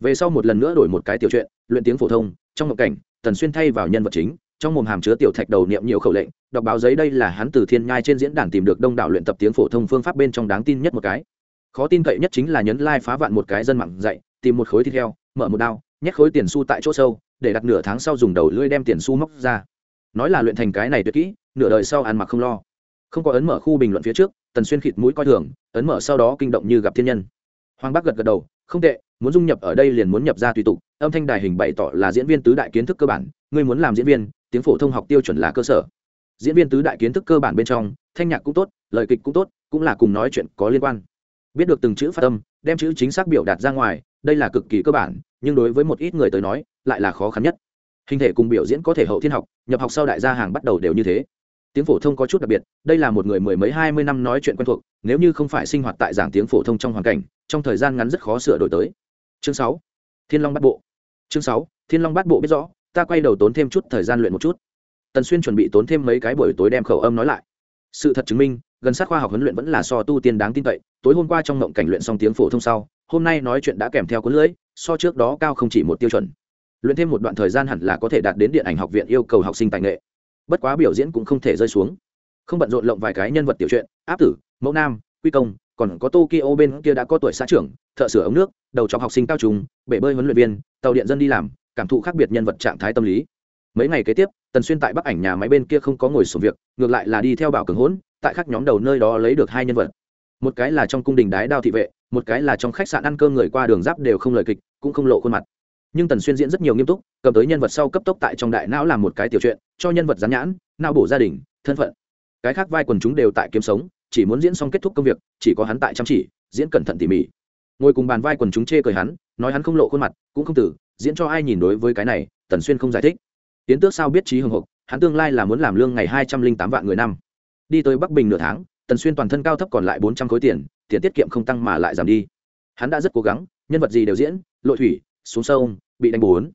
Về sau một lần nữa đổi một cái tiểu chuyện luyện tiếng phổ thông, trong ngộng cảnh, tần xuyên thay vào nhân vật chính, trong mồm hàm chứa tiểu thạch đầu niệm nhiều khẩu lệnh, đọc báo giấy đây là hắn từ thiên nhai trên diễn đàn tìm được đông đảo luyện tập tiếng phổ thông phương pháp bên trong đáng tin nhất một cái. Khó tin cậy nhất chính là nhấn lai、like、phá vạn một cái dân mạng dạy, tìm một khối thịt heo, mở một đao, nhét khối tiền su tại chỗ sâu, để đặt nửa tháng sau dùng đầu lưỡi đem tiền su móc ra. Nói là luyện thành cái này tuyệt kỹ, nửa đời sau ăn mặc không lo không có ấn mở khu bình luận phía trước, tần xuyên khịt mũi coi thường, ấn mở sau đó kinh động như gặp thiên nhân. Hoàng bắc gật gật đầu, không tệ, muốn dung nhập ở đây liền muốn nhập ra tùy tục, âm thanh đài hình bày tỏ là diễn viên tứ đại kiến thức cơ bản, ngươi muốn làm diễn viên, tiếng phổ thông học tiêu chuẩn là cơ sở. Diễn viên tứ đại kiến thức cơ bản bên trong, thanh nhạc cũng tốt, lời kịch cũng tốt, cũng là cùng nói chuyện có liên quan. Biết được từng chữ phát âm, đem chữ chính xác biểu đạt ra ngoài, đây là cực kỳ cơ bản, nhưng đối với một ít người tới nói, lại là khó khăn nhất. Hình thể cùng biểu diễn có thể hậu thiên học, nhập học sau đại gia hàng bắt đầu đều như thế tiếng phổ thông có chút đặc biệt, đây là một người mười mấy, hai mươi năm nói chuyện quen thuộc, nếu như không phải sinh hoạt tại giảng tiếng phổ thông trong hoàn cảnh, trong thời gian ngắn rất khó sửa đổi tới. Chương sáu, thiên long bắt bộ. Chương sáu, thiên long bắt bộ biết rõ, ta quay đầu tốn thêm chút thời gian luyện một chút. Tần xuyên chuẩn bị tốn thêm mấy cái buổi tối đem khẩu âm nói lại. Sự thật chứng minh, gần sát khoa học huấn luyện vẫn là so tu tiên đáng tin cậy, tối hôm qua trong ngộng cảnh luyện xong tiếng phổ thông sau, hôm nay nói chuyện đã kèm theo cuốn lưỡi, so trước đó cao không chỉ một tiêu chuẩn. Luyện thêm một đoạn thời gian hẳn là có thể đạt đến điện ảnh học viện yêu cầu học sinh tài nghệ bất quá biểu diễn cũng không thể rơi xuống. Không bận rộn lộng vài cái nhân vật tiểu truyện, áp tử, mẫu nam, quy công, còn có tokyo bên kia đã có tuổi xã trưởng, thợ sửa ống nước, đầu trọc học sinh cao trùng bể bơi huấn luyện viên, tàu điện dân đi làm, cảm thụ khác biệt nhân vật trạng thái tâm lý. Mấy ngày kế tiếp, tần xuyên tại bắc ảnh nhà máy bên kia không có ngồi sổ việc, ngược lại là đi theo bảo cường hỗn, tại các nhóm đầu nơi đó lấy được hai nhân vật. Một cái là trong cung đình đái đao thị vệ, một cái là trong khách sạn ăn cơm người qua đường giáp đều không lời kịch, cũng không lộ khuôn mặt nhưng tần xuyên diễn rất nhiều nghiêm túc, cầm tới nhân vật sau cấp tốc tại trong đại não làm một cái tiểu chuyện cho nhân vật gián nhãn, não bổ gia đình, thân phận. Cái khác vai quần chúng đều tại kiếm sống, chỉ muốn diễn xong kết thúc công việc, chỉ có hắn tại chăm chỉ, diễn cẩn thận tỉ mỉ. Ngồi cùng bàn vai quần chúng chê cười hắn, nói hắn không lộ khuôn mặt, cũng không tử, diễn cho ai nhìn đối với cái này, tần xuyên không giải thích. Tiến tước sao biết trí hưng hục hắn tương lai là muốn làm lương ngày hai trăm linh tám vạn người năm. Đi tới bắc bình nửa tháng, tần xuyên toàn thân cao thấp còn lại bốn trăm khối tiền tiền tiết kiệm không tăng mà lại giảm đi. Hắn đã rất cố gắng, nhân vật gì đều diễn lội thủy xuống sông, bị đánh bốn.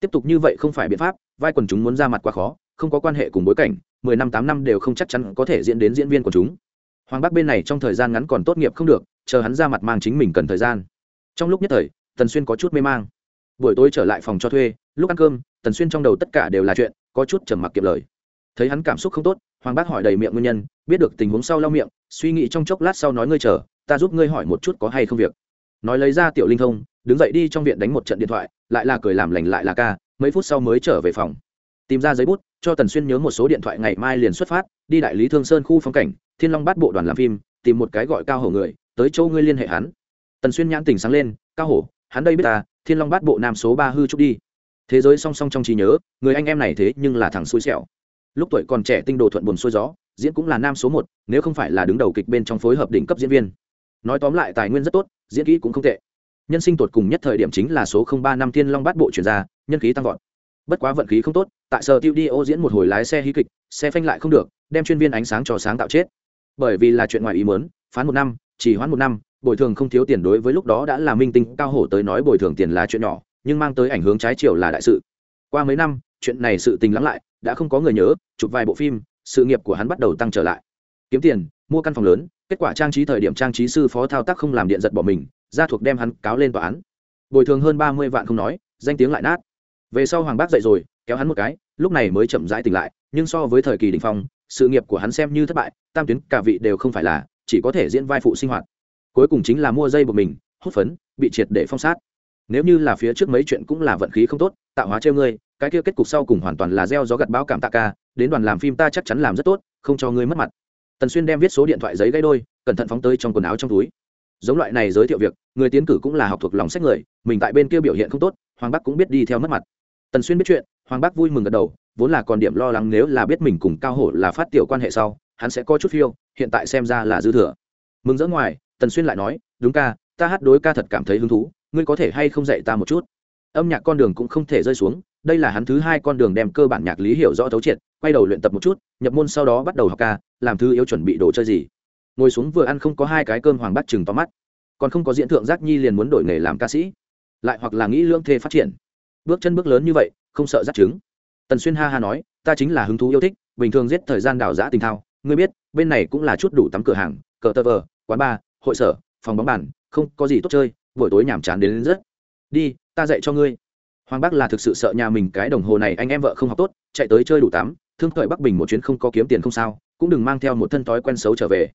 Tiếp tục như vậy không phải biện pháp, vai quần chúng muốn ra mặt quá khó, không có quan hệ cùng bối cảnh, mười năm, tám năm đều không chắc chắn có thể diễn đến diễn viên của chúng. Hoàng bắc bên này trong thời gian ngắn còn tốt nghiệp không được, chờ hắn ra mặt mang chính mình cần thời gian. Trong lúc nhất thời, tần xuyên có chút mê mang. Buổi tối trở lại phòng cho thuê, lúc ăn cơm, tần xuyên trong đầu tất cả đều là chuyện, có chút trầm mặc kiệm lời. Thấy hắn cảm xúc không tốt, hoàng bác hỏi đầy miệng nguyên nhân, biết được tình huống sau lau miệng, suy nghĩ trong chốc lát sau nói ngươi chờ, ta giúp ngươi hỏi một chút có hay không việc. Nói lấy ra tiểu linh thông đứng dậy đi trong viện đánh một trận điện thoại, lại là cười làm lành lại là ca, mấy phút sau mới trở về phòng. Tìm ra giấy bút, cho tần xuyên nhớ một số điện thoại ngày mai liền xuất phát, đi đại lý thương sơn khu phong cảnh, thiên long bắt bộ đoàn làm phim, tìm một cái gọi cao hổ người, tới châu ngươi liên hệ hắn. Tần xuyên nhãn tình sáng lên, cao hổ, hắn đây biết ta, thiên long bát bộ nam số ba hư trúc đi. Thế giới song song trong trí nhớ, người anh em này thế nhưng là thằng xui xẻo. Lúc tuổi còn trẻ tinh đồ thuận buồn xuôi gió, diễn cũng là nam số một, nếu không phải là đứng đầu kịch bên trong phối hợp đỉnh cấp diễn viên. Nói tóm lại tài nguyên rất tốt, diễn kỹ cũng không tệ nhân sinh tột cùng nhất thời điểm chính là số ba năm thiên long bát bộ chuyển ra, nhân khí tăng vọt. Bất quá vận khí không tốt, tại sở tiêu đi ô diễn một hồi lái xe hí kịch, xe phanh lại không được, đem chuyên viên ánh sáng cho sáng tạo chết. Bởi vì là chuyện ngoài ý mớn phán một năm, chỉ hoãn một năm, bồi thường không thiếu tiền đối với lúc đó đã là minh tinh, cao hổ tới nói bồi thường tiền là chuyện nhỏ, nhưng mang tới ảnh hướng trái chiều là đại sự. Qua mấy năm, chuyện này sự tình lắng lại, đã không có người nhớ, chụp vài bộ phim, sự nghiệp của hắn bắt đầu tăng trở lại. Kiếm tiền, mua căn phòng lớn, kết quả trang trí thời điểm trang trí sư phó thao tác không làm điện giật bỏ mình gia thuộc đem hắn cáo lên tòa án. Bồi thường hơn ba mươi vạn không nói, danh tiếng lại nát. Về sau hoàng bác dậy rồi, kéo hắn một cái, lúc này mới chậm rãi tỉnh lại, nhưng so với thời kỳ đình phong, sự nghiệp của hắn xem như thất bại, tam tuyến, cả vị đều không phải là, chỉ có thể diễn vai phụ sinh hoạt. Cuối cùng chính là mua dây của mình, hút phấn, bị triệt để phong sát. Nếu như là phía trước mấy chuyện cũng là vận khí không tốt, tạo hóa treo ngươi, cái kia kết cục sau cùng hoàn toàn là gieo gió gặt bão cảm tạ ca, đến đoàn làm phim ta chắc chắn làm rất tốt, không cho ngươi mất mặt. Tần xuyên đem viết số điện thoại giấy gây đôi, cẩn thận phóng tới trong quần áo trong túi giống loại này giới thiệu việc, người tiến cử cũng là học thuộc lòng sách người, mình tại bên kia biểu hiện không tốt, hoàng bắc cũng biết đi theo mất mặt. Tần xuyên biết chuyện, hoàng bắc vui mừng gật đầu, vốn là còn điểm lo lắng nếu là biết mình cùng cao hổ là phát tiểu quan hệ sau, hắn sẽ có chút phiêu, hiện tại xem ra là dư thừa. Mừng rỡ ngoài, tần xuyên lại nói, đúng ca, ta hát đối ca thật cảm thấy hứng thú, ngươi có thể hay không dạy ta một chút? Âm nhạc con đường cũng không thể rơi xuống, đây là hắn thứ hai con đường đem cơ bản nhạc lý hiểu rõ thấu triệt, quay đầu luyện tập một chút, nhập môn sau đó bắt đầu học ca, làm thư yếu chuẩn bị đồ chơi gì ngồi xuống vừa ăn không có hai cái cơm hoàng bắt chừng to mắt. Còn không có diễn thượng giác nhi liền muốn đổi nghề làm ca sĩ. Lại hoặc là nghĩ lương thê phát triển. Bước chân bước lớn như vậy không sợ giác chứng. Tần xuyên ha ha nói ta chính là hứng thú yêu thích bình thường giết thời gian đào giã tình thao. Ngươi biết bên này cũng là chút đủ tắm cửa hàng cờ tơ vờ quán bar hội sở phòng bóng bàn không có gì tốt chơi buổi tối nhàm chán đến, đến rất. Đi ta dạy cho ngươi. Hoàng bắc là thực sự sợ nhà mình cái đồng hồ này anh em vợ không học tốt chạy tới chơi đủ tắm thương khởi bắc bình một chuyến không có kiếm tiền không sao cũng đừng mang theo một thân thói quen xấu trở về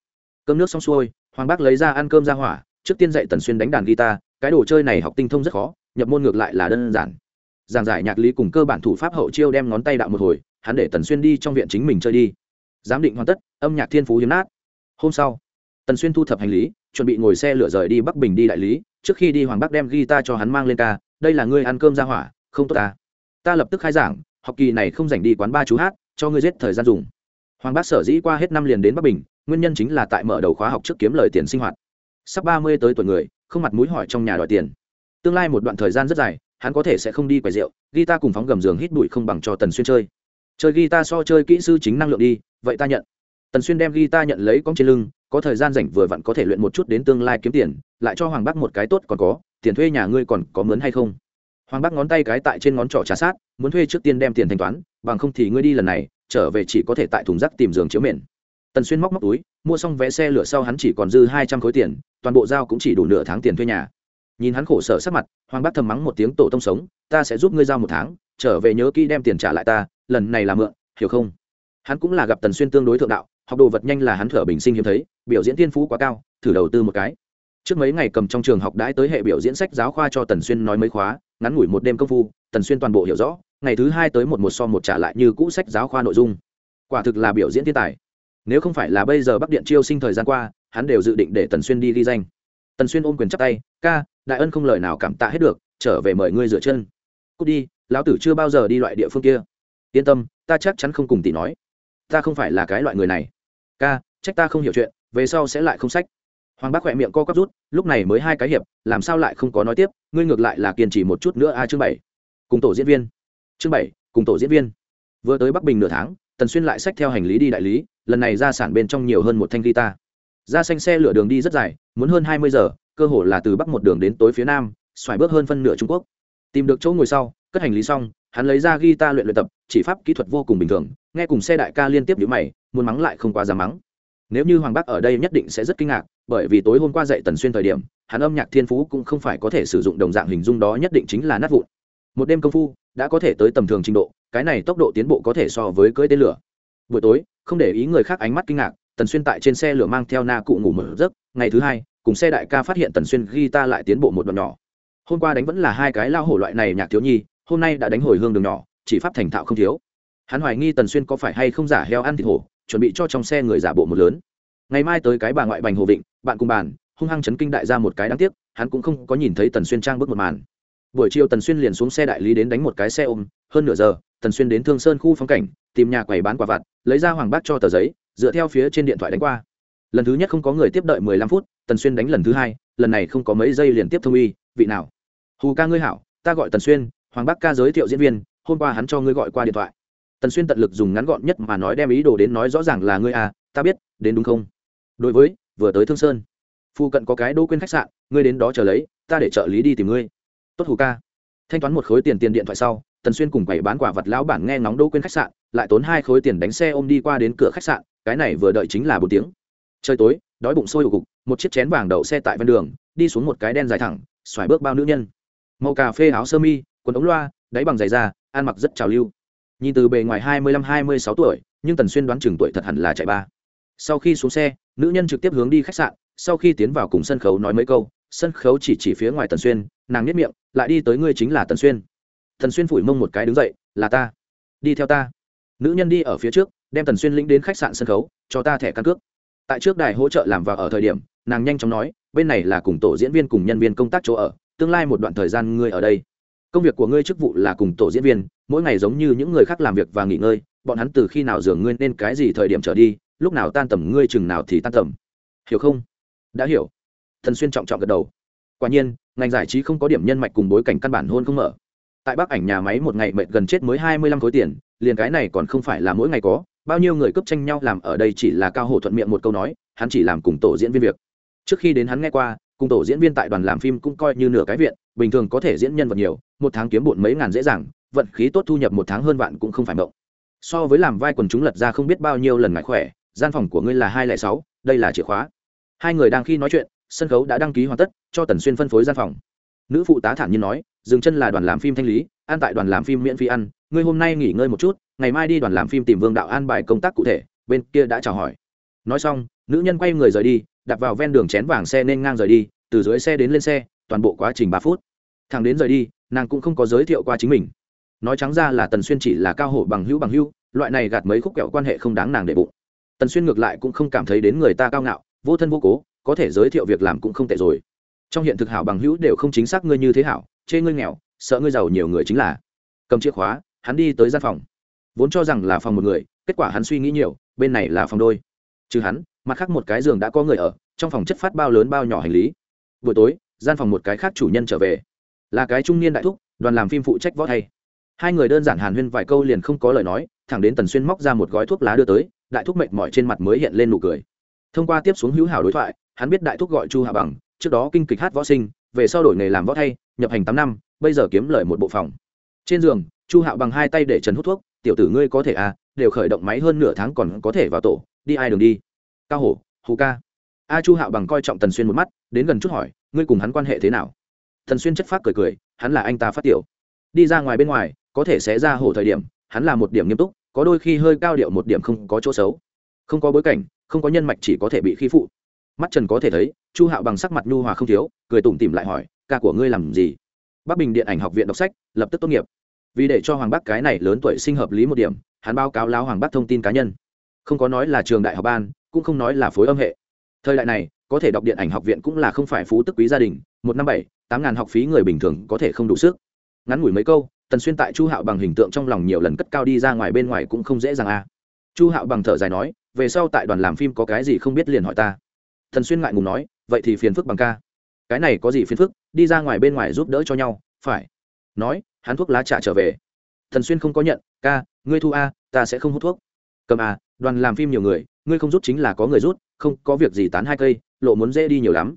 cơm nước xong xuôi, hoàng bác lấy ra ăn cơm ra hỏa, trước tiên dạy tần xuyên đánh đàn guitar, cái đồ chơi này học tinh thông rất khó, nhập môn ngược lại là đơn giản. Giảng giải nhạc lý cùng cơ bản thủ pháp hậu chiêu đem ngón tay đạo một hồi, hắn để tần xuyên đi trong viện chính mình chơi đi. Giám định hoàn tất, âm nhạc thiên phú hiếm nát. Hôm sau, tần xuyên thu thập hành lý, chuẩn bị ngồi xe lửa rời đi bắc bình đi đại lý, trước khi đi hoàng bắc đem guitar cho hắn mang lên ca, đây là ngươi ăn cơm ra hỏa, không tốt ta. Ta lập tức khai giảng, học kỳ này không dành đi quán ba chú hát, cho ngươi giết thời gian dùng. Hoàng bác sở dĩ qua hết năm liền đến bắc bình nguyên nhân chính là tại mở đầu khóa học trước kiếm lời tiền sinh hoạt. Sắp ba mươi tới tuổi người, không mặt mũi hỏi trong nhà đòi tiền. Tương lai một đoạn thời gian rất dài, hắn có thể sẽ không đi quầy rượu, guitar cùng phóng gầm giường hít bụi không bằng cho tần xuyên chơi. Chơi guitar so chơi kỹ sư chính năng lượng đi, vậy ta nhận. Tần xuyên đem guitar nhận lấy cong trên lưng, có thời gian rảnh vừa vặn có thể luyện một chút đến tương lai kiếm tiền, lại cho hoàng bắc một cái tốt còn có, tiền thuê nhà ngươi còn có mướn hay không? Hoàng bắc ngón tay cái tại trên ngón trỏ trà sát, muốn thuê trước tiên đem tiền thanh toán, bằng không thì ngươi đi lần này, trở về chỉ có thể tại thùng rác tìm giường chiếu mền tần xuyên móc móc túi, mua xong vé xe lửa sau hắn chỉ còn dư hai trăm khối tiền, toàn bộ giao cũng chỉ đủ nửa tháng tiền thuê nhà. Nhìn hắn khổ sở sắc mặt, hoàng bác thầm mắng một tiếng tổ tông sống, ta sẽ giúp ngươi giao một tháng, trở về nhớ kỹ đem tiền trả lại ta, lần này là mượn, hiểu không? Hắn cũng là gặp tần xuyên tương đối thượng đạo, học đồ vật nhanh là hắn thở bình sinh hiếm thấy, biểu diễn tiên phú quá cao, thử đầu tư một cái. Trước mấy ngày cầm trong trường học đãi tới hệ biểu diễn sách giáo khoa cho tần xuyên nói mấy khóa, ngắn ngủi một đêm công phu, tần xuyên toàn bộ hiểu rõ, ngày thứ hai tới một một so một trả lại như cũ sách giáo khoa nội dung. Quả thực là biểu diễn thiên tài nếu không phải là bây giờ bắc điện chiêu sinh thời gian qua, hắn đều dự định để tần xuyên đi ghi danh. Tần xuyên ôm quyền chắc tay, ca, đại ân không lời nào cảm tạ hết được, trở về mời ngươi rửa chân. Cút đi, lão tử chưa bao giờ đi loại địa phương kia. Yên tâm, ta chắc chắn không cùng tỷ nói. Ta không phải là cái loại người này. Ca, trách ta không hiểu chuyện, về sau sẽ lại không sách. Hoàng bác khỏe miệng co quắp rút, lúc này mới hai cái hiệp, làm sao lại không có nói tiếp, ngươi ngược lại là kiên trì một chút nữa a à, chương bảy. Cùng tổ diễn viên. Chương bảy, cùng tổ diễn viên. Vừa tới bắc bình nửa tháng tần xuyên lại xách theo hành lý đi đại lý, lần này ra sản bên trong nhiều hơn một thanh guitar. Ra xanh xe lửa đường đi rất dài, muốn hơn hai mươi giờ, cơ hồ là từ bắc một đường đến tối phía nam, xoài bước hơn phân nửa trung quốc. Tìm được chỗ ngồi sau, cất hành lý xong, hắn lấy ra guitar luyện luyện tập, chỉ pháp kỹ thuật vô cùng bình thường, nghe cùng xe đại ca liên tiếp nhíu mày, muốn mắng lại không quá dám mắng. Nếu như hoàng bắc ở đây nhất định sẽ rất kinh ngạc, bởi vì tối hôm qua dậy tần xuyên thời điểm, hắn âm nhạc thiên phú cũng không phải có thể sử dụng đồng dạng hình dung đó nhất định chính là nát vụn. Một đêm công phu, đã có thể tới tầm thường trình độ cái này tốc độ tiến bộ có thể so với cưỡi tên lửa. Buổi tối, không để ý người khác ánh mắt kinh ngạc, tần xuyên tại trên xe lửa mang theo na cụ ngủ mở giấc. Ngày thứ hai, cùng xe đại ca phát hiện tần xuyên ghi ta lại tiến bộ một đoạn nhỏ. Hôm qua đánh vẫn là hai cái lao hổ loại này nhạc thiếu nhi, hôm nay đã đánh hồi hương đường nhỏ, chỉ pháp thành thạo không thiếu. Hắn hoài nghi tần xuyên có phải hay không giả heo ăn thịt hổ, chuẩn bị cho trong xe người giả bộ một lớn. Ngày mai tới cái bà ngoại bành hồ vịnh, bạn cùng bàn, hung hăng chấn kinh đại ra một cái đáng tiếc, hắn cũng không có nhìn thấy tần xuyên trang bước một màn. Buổi chiều tần xuyên liền xuống xe đại lý đến đánh một cái xe ôm, hơn nửa giờ tần xuyên đến thương sơn khu phong cảnh, tìm nhà quầy bán quả vặt, lấy ra hoàng Bác cho tờ giấy, dựa theo phía trên điện thoại đánh qua. Lần thứ nhất không có người tiếp đợi mười lăm phút, tần xuyên đánh lần thứ hai, lần này không có mấy giây liền tiếp thông uy, vị nào? Hù ca ngươi hảo, ta gọi tần xuyên, hoàng Bác ca giới thiệu diễn viên, hôm qua hắn cho ngươi gọi qua điện thoại. Tần xuyên tận lực dùng ngắn gọn nhất mà nói đem ý đồ đến nói rõ ràng là ngươi à ta biết, đến đúng không? Đối với, vừa tới thương sơn, phu cận có cái đô quên khách sạn, ngươi đến đó chờ lấy, ta để trợ lý đi tìm ngươi. Tốt hù ca. Thanh toán một khối tiền tiền điện thoại sau tần xuyên cùng bảy bán quả vật lão bản nghe ngóng đô quên khách sạn, lại tốn hai khối tiền đánh xe ôm đi qua đến cửa khách sạn, cái này vừa đợi chính là bốn tiếng. Trời tối, đói bụng sôi ù cục, một chiếc chén vàng đậu xe tại ven đường, đi xuống một cái đen dài thẳng, xoài bước bao nữ nhân. Màu cà phê áo sơ mi, quần ống loa, đáy bằng giày da, ăn mặc rất trào lưu. Nhìn từ bề ngoài hai mươi lăm, hai mươi sáu tuổi, nhưng tần xuyên đoán chừng tuổi thật hẳn là chạy ba. Sau khi xuống xe, nữ nhân trực tiếp hướng đi khách sạn, sau khi tiến vào cùng sân khấu nói mấy câu, sân khấu chỉ chỉ phía ngoài tần xuyên, nàng nhất miệng, lại đi tới ngươi chính là tần xuyên. Thần xuyên phủi mông một cái đứng dậy, là ta. Đi theo ta. Nữ nhân đi ở phía trước, đem tần xuyên lĩnh đến khách sạn sân khấu, cho ta thẻ căn cước. Tại trước đài hỗ trợ làm vào ở thời điểm, nàng nhanh chóng nói, bên này là cùng tổ diễn viên cùng nhân viên công tác chỗ ở, tương lai một đoạn thời gian ngươi ở đây. Công việc của ngươi chức vụ là cùng tổ diễn viên, mỗi ngày giống như những người khác làm việc và nghỉ ngơi, bọn hắn từ khi nào dường ngươi nên cái gì thời điểm trở đi, lúc nào tan tầm ngươi chừng nào thì tan tầm. Hiểu không? Đã hiểu. Thần xuyên trọng trọng gật đầu. Quả nhiên, ngành giải trí không có điểm nhân mạch cùng bối cảnh căn bản hôn không mở tại bắc ảnh nhà máy một ngày mệt gần chết mới hai mươi lăm khối tiền, liền cái này còn không phải là mỗi ngày có, bao nhiêu người cấp tranh nhau làm ở đây chỉ là cao hổ thuận miệng một câu nói, hắn chỉ làm cùng tổ diễn viên việc. Trước khi đến hắn nghe qua, cùng tổ diễn viên tại đoàn làm phim cũng coi như nửa cái viện, bình thường có thể diễn nhân vật nhiều, một tháng kiếm bụn mấy ngàn dễ dàng, vận khí tốt thu nhập một tháng hơn vạn cũng không phải mộng. So với làm vai quần chúng lật ra không biết bao nhiêu lần ngại khỏe, gian phòng của ngươi là hai lẻ sáu, đây là chìa khóa. Hai người đang khi nói chuyện, sân khấu đã đăng ký hoàn tất, cho tần xuyên phân phối gian phòng. Nữ phụ tá thản nhiên nói dừng chân là đoàn làm phim thanh lý ăn tại đoàn làm phim miễn phí ăn. Ngươi hôm nay nghỉ ngơi một chút, ngày mai đi đoàn làm phim tìm vương đạo an bài công tác cụ thể, bên kia đã chào hỏi. Nói xong, nữ nhân quay người rời đi, đặt vào ven đường chén vàng xe nên ngang rời đi, từ dưới xe đến lên xe, toàn bộ quá trình ba phút. Thằng đến rời đi, nàng cũng không có giới thiệu qua chính mình. Nói trắng ra là tần xuyên chỉ là cao hổ bằng hữu bằng hữu, loại này gạt mấy khúc kẹo quan hệ không đáng nàng để bụng. Tần xuyên ngược lại cũng không cảm thấy đến người ta cao ngạo, vô thân vô cố, có thể giới thiệu việc làm cũng không tệ rồi trong hiện thực hảo bằng hữu đều không chính xác ngươi như thế hảo, chê ngươi nghèo, sợ ngươi giàu nhiều người chính là. Cầm chìa khóa, hắn đi tới gian phòng. Vốn cho rằng là phòng một người, kết quả hắn suy nghĩ nhiều, bên này là phòng đôi. Trừ hắn, mặt khác một cái giường đã có người ở, trong phòng chất phát bao lớn bao nhỏ hành lý. Buổi tối, gian phòng một cái khác chủ nhân trở về. Là cái trung niên đại thúc, đoàn làm phim phụ trách võ thay hai người đơn giản hàn huyên vài câu liền không có lời nói, thẳng đến tần xuyên móc ra một gói thuốc lá đưa tới, đại thúc mệt mỏi trên mặt mới hiện lên nụ cười. Thông qua tiếp xuống hữu hảo đối thoại, hắn biết đại thúc gọi chu hạ bằng trước đó kinh kịch hát võ sinh, về sau đổi nghề làm võ thay, nhập hành tám năm, bây giờ kiếm lời một bộ phòng. Trên giường, chu hạo bằng hai tay để trần hút thuốc, tiểu tử ngươi có thể à đều khởi động máy hơn nửa tháng còn có thể vào tổ, đi ai đường đi? Cao hổ hù ca. A chu hạo bằng coi trọng tần xuyên một mắt, đến gần chút hỏi, ngươi cùng hắn quan hệ thế nào? Thần xuyên chất phát cười cười, hắn là anh ta phát tiểu. Đi ra ngoài bên ngoài, có thể sẽ ra hổ thời điểm, hắn là một điểm nghiêm túc, có đôi khi hơi cao điệu một điểm không có chỗ xấu. Không có bối cảnh, không có nhân mạch chỉ có thể bị khi phụ mắt trần có thể thấy, chu hạo bằng sắc mặt nhu hòa không thiếu, cười tủm tỉm lại hỏi, ca của ngươi làm gì? Bắc bình điện ảnh học viện đọc sách, lập tức tốt nghiệp. Vì để cho hoàng bắc cái này lớn tuổi sinh hợp lý một điểm, hắn báo cáo láo hoàng bắc thông tin cá nhân. Không có nói là trường đại học ban, cũng không nói là phối âm hệ. Thời đại này, có thể đọc điện ảnh học viện cũng là không phải phú tức quý gia đình, một năm bảy, tám ngàn học phí người bình thường có thể không đủ sức. Ngắn ngủi mấy câu, tần xuyên tại chu hạo bằng hình tượng trong lòng nhiều lần cất cao đi ra ngoài bên ngoài cũng không dễ dàng a à. chu hạo bằng thở dài nói, về sau tại đoàn làm phim có cái gì không biết liền hỏi ta thần xuyên ngại ngùng nói, vậy thì phiền phức bằng ca. Cái này có gì phiền phức? Đi ra ngoài bên ngoài giúp đỡ cho nhau, phải. Nói, hắn thuốc lá trà trở về. Thần xuyên không có nhận, ca, ngươi thu a, ta sẽ không hút thuốc. Cầm a, đoàn làm phim nhiều người, ngươi không rút chính là có người rút, không, có việc gì tán hai cây, lộ muốn dễ đi nhiều lắm.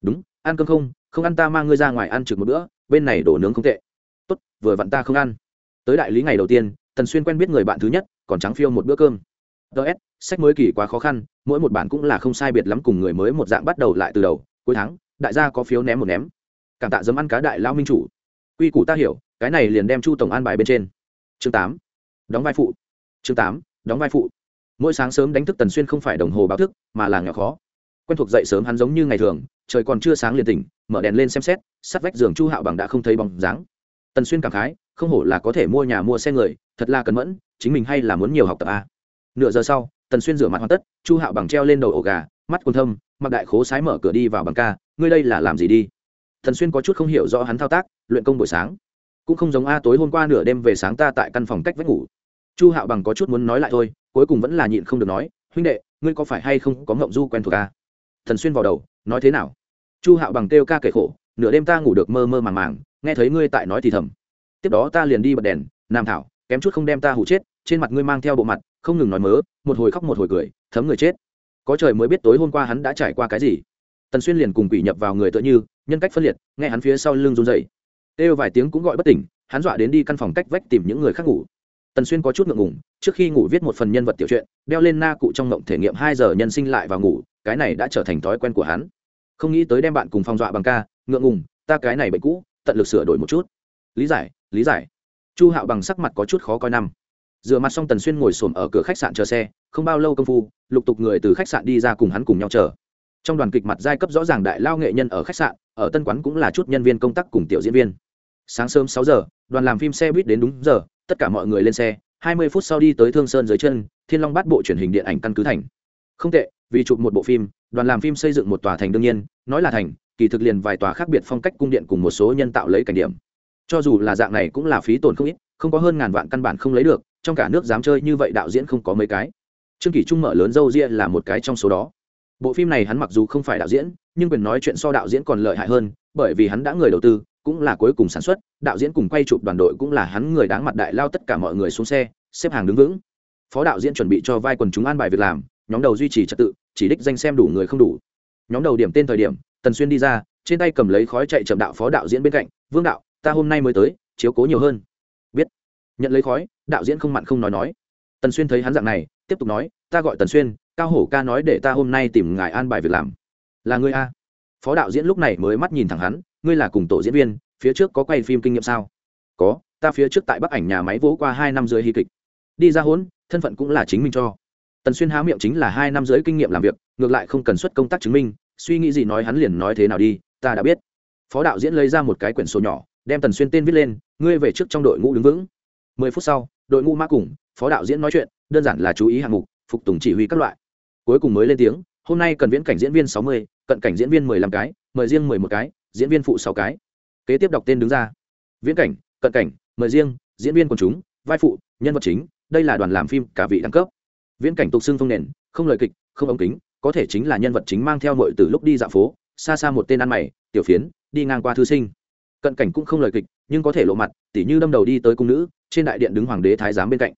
Đúng, ăn cơm không? Không ăn ta mang ngươi ra ngoài ăn trực một bữa, bên này đổ nướng không tệ. Tốt, vừa vặn ta không ăn. Tới đại lý ngày đầu tiên tần xuyên quen biết người bạn thứ nhất, còn trắng phiêu một bữa cơm ts sách mới kỳ quá khó khăn, mỗi một bản cũng là không sai biệt lắm cùng người mới một dạng bắt đầu lại từ đầu, cuối tháng, đại gia có phiếu ném một ném. Cảm tạ dấm ăn cá đại lao minh chủ. Quy củ ta hiểu, cái này liền đem chu tổng an bài bên trên. Chương tám, đóng vai phụ. Chương tám, đóng vai phụ. Mỗi sáng sớm đánh thức tần xuyên không phải đồng hồ báo thức, mà là nhỏ khó. Quen thuộc dậy sớm hắn giống như ngày thường, trời còn chưa sáng liền tỉnh, mở đèn lên xem xét sát vách giường chu hạo bằng đã không thấy bóng dáng. Tần xuyên cảm khái, không hổ là có thể mua nhà mua xe người, thật là cẩn mẫn, chính mình hay là muốn nhiều học tập a à nửa giờ sau, tần xuyên rửa mặt hoàn tất, chu hạo bằng treo lên đầu ổ gà, mắt quần thâm, mặc đại khố sái mở cửa đi vào bằng ca, ngươi đây là làm gì đi? Tần xuyên có chút không hiểu rõ hắn thao tác, luyện công buổi sáng. Cũng không giống a tối hôm qua nửa đêm về sáng ta tại căn phòng cách vách ngủ. Chu hạo bằng có chút muốn nói lại thôi, cuối cùng vẫn là nhịn không được nói, huynh đệ, ngươi có phải hay không có ngộng du quen thuộc a? Thần xuyên vào đầu, nói thế nào? Chu hạo bằng kêu ca kể khổ, nửa đêm ta ngủ được mơ mơ màng màng, nghe thấy ngươi tại nói thì thầm. Tiếp đó ta liền đi bật đèn, nam thảo, kém chút không đem ta hụ chết trên mặt ngươi mang theo bộ mặt, không ngừng nói mớ, một hồi khóc một hồi cười, thấm người chết. Có trời mới biết tối hôm qua hắn đã trải qua cái gì. Tần xuyên liền cùng quỷ nhập vào người tựa như, nhân cách phân liệt, nghe hắn phía sau lưng run dậy kêu vài tiếng cũng gọi bất tỉnh, hắn dọa đến đi căn phòng cách vách tìm những người khác ngủ. Tần xuyên có chút ngượng ngùng, trước khi ngủ viết một phần nhân vật tiểu truyện, đeo lên na cụ trong mộng thể nghiệm hai giờ nhân sinh lại vào ngủ, cái này đã trở thành thói quen của hắn. Không nghĩ tới đem bạn cùng phong dọa bằng ca, ngượng ngùng, ta cái này bệnh cũ, tận lực sửa đổi một chút. Lý giải lý giải. Chu hạo bằng sắc mặt có chút khó coi năm dựa mặt xong tần xuyên ngồi xổm ở cửa khách sạn chờ xe, không bao lâu công phu, lục tục người từ khách sạn đi ra cùng hắn cùng nhau chờ. Trong đoàn kịch mặt giai cấp rõ ràng đại lao nghệ nhân ở khách sạn, ở tân quán cũng là chút nhân viên công tác cùng tiểu diễn viên. Sáng sớm sáu giờ, đoàn làm phim xe buýt đến đúng giờ, tất cả mọi người lên xe, hai mươi phút sau đi tới thương sơn dưới chân, thiên long bắt bộ truyền hình điện ảnh căn cứ thành. Không tệ, vì chụp một bộ phim, đoàn làm phim xây dựng một tòa thành đương nhiên, nói là thành, kỳ thực liền vài tòa khác biệt phong cách cung điện cùng một số nhân tạo lấy cảnh điểm. Cho dù là dạng này cũng là phí tổn không ít, không có hơn ngàn vạn căn bản không lấy được trong cả nước dám chơi như vậy đạo diễn không có mấy cái. Trương kỷ trung mở lớn dâu ria là một cái trong số đó. Bộ phim này hắn mặc dù không phải đạo diễn, nhưng quyền nói chuyện so đạo diễn còn lợi hại hơn, bởi vì hắn đã người đầu tư, cũng là cuối cùng sản xuất, đạo diễn cùng quay chụp đoàn đội cũng là hắn người đáng mặt đại lao tất cả mọi người xuống xe, xếp hàng đứng vững. Phó đạo diễn chuẩn bị cho vai quần chúng an bài việc làm, nhóm đầu duy trì trật tự, chỉ đích danh xem đủ người không đủ. Nhóm đầu điểm tên thời điểm, tần xuyên đi ra, trên tay cầm lấy khói chạy chậm đạo phó đạo diễn bên cạnh, vương đạo, ta hôm nay mới tới, chiếu cố nhiều hơn nhận lấy khói, đạo diễn không mặn không nói nói. Tần xuyên thấy hắn dạng này, tiếp tục nói, ta gọi tần xuyên, cao hổ ca nói để ta hôm nay tìm ngài an bài việc làm. Là ngươi a? Phó đạo diễn lúc này mới mắt nhìn thẳng hắn, ngươi là cùng tổ diễn viên, phía trước có quay phim kinh nghiệm sao? Có, ta phía trước tại bắc ảnh nhà máy vỗ qua hai năm dưới hy kịch. Đi ra hốn thân phận cũng là chính mình cho. Tần xuyên há miệng chính là hai năm dưới kinh nghiệm làm việc, ngược lại không cần xuất công tác chứng minh, suy nghĩ gì nói hắn liền nói thế nào đi, ta đã biết. Phó đạo diễn lấy ra một cái quyển sổ nhỏ, đem tần xuyên tên viết lên, ngươi về trước trong đội ngũ đứng vững mười phút sau, đội ngũ mã cùng, phó đạo diễn nói chuyện, đơn giản là chú ý hạng mục, phục tùng chỉ huy các loại. Cuối cùng mới lên tiếng, hôm nay cần viễn cảnh diễn viên sáu mươi, cận cảnh diễn viên mười lăm cái, mời riêng mười một cái, diễn viên phụ sáu cái. Kế tiếp đọc tên đứng ra. Viễn cảnh, cận cảnh, mời riêng, diễn viên quần chúng, vai phụ, nhân vật chính, đây là đoàn làm phim, cả vị đẳng cấp. Viễn cảnh tục xưng phong nền, không lời kịch, không ống kính, có thể chính là nhân vật chính mang theo muội từ lúc đi dạo phố, xa xa một tên ăn mày, tiểu phiến, đi ngang qua thư sinh. Cận cảnh cũng không lời kịch, nhưng có thể lộ mặt, tỉ như đâm đầu đi tới cung nữ trên đại điện đứng hoàng đế thái giám bên cạnh.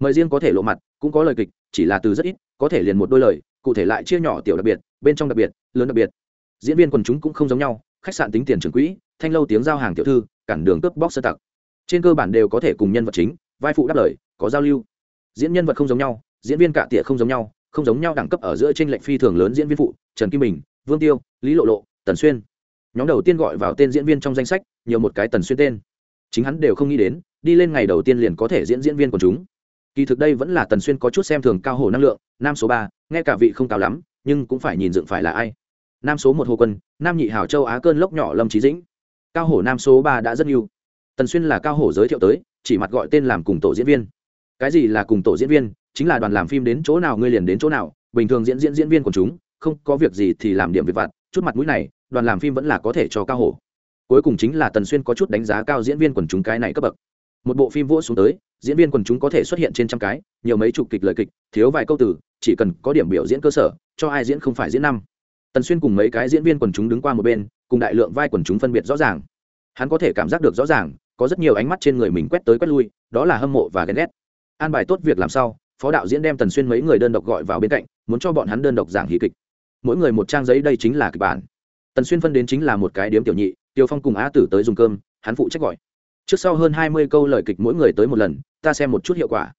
Mời riêng có thể lộ mặt, cũng có lời kịch, chỉ là từ rất ít, có thể liền một đôi lời, cụ thể lại chia nhỏ tiểu đặc biệt, bên trong đặc biệt, lớn đặc biệt. Diễn viên quần chúng cũng không giống nhau, khách sạn tính tiền trưởng quỹ, thanh lâu tiếng giao hàng tiểu thư, cản đường cướp bóc sơ tặc. Trên cơ bản đều có thể cùng nhân vật chính, vai phụ đáp lời, có giao lưu. Diễn nhân vật không giống nhau, diễn viên cạ tỉa không giống nhau, không giống nhau đẳng cấp ở giữa trên lệnh phi thường lớn diễn viên phụ, trần kim bình, vương tiêu, lý lộ lộ, tần xuyên. Nhóm đầu tiên gọi vào tên diễn viên trong danh sách, nhiều một cái tần xuyên tên chính hắn đều không nghĩ đến, đi lên ngày đầu tiên liền có thể diễn diễn viên của chúng. Kỳ thực đây vẫn là tần xuyên có chút xem thường cao hổ năng lượng, nam số ba, nghe cả vị không cao lắm, nhưng cũng phải nhìn dựng phải là ai. Nam số một hồ quân, nam nhị hảo châu á cơn lốc nhỏ lâm trí dĩnh. Cao hổ nam số ba đã rất nhiều tần xuyên là cao hổ giới thiệu tới, chỉ mặt gọi tên làm cùng tổ diễn viên. Cái gì là cùng tổ diễn viên? Chính là đoàn làm phim đến chỗ nào ngươi liền đến chỗ nào, bình thường diễn diễn diễn viên của chúng, không có việc gì thì làm điểm việc vặt. Chút mặt mũi này, đoàn làm phim vẫn là có thể cho cao hổ cuối cùng chính là tần xuyên có chút đánh giá cao diễn viên quần chúng cái này cấp bậc. Một bộ phim vỗ xuống tới, diễn viên quần chúng có thể xuất hiện trên trăm cái, nhiều mấy chục kịch lời kịch, thiếu vài câu từ, chỉ cần có điểm biểu diễn cơ sở, cho ai diễn không phải diễn năm. Tần xuyên cùng mấy cái diễn viên quần chúng đứng qua một bên, cùng đại lượng vai quần chúng phân biệt rõ ràng. Hắn có thể cảm giác được rõ ràng, có rất nhiều ánh mắt trên người mình quét tới quét lui, đó là hâm mộ và ghen ghét. An bài tốt việc làm sao phó đạo diễn đem tần xuyên mấy người đơn độc gọi vào bên cạnh, muốn cho bọn hắn đơn độc giảng hí kịch. Mỗi người một trang giấy, đây chính là kịch bản. Tần xuyên phân đến chính là một cái điếm tiểu nhị tiêu phong cùng á tử tới dùng cơm, hắn phụ trách gọi. Trước sau hơn hai mươi câu lời kịch mỗi người tới một lần, ta xem một chút hiệu quả.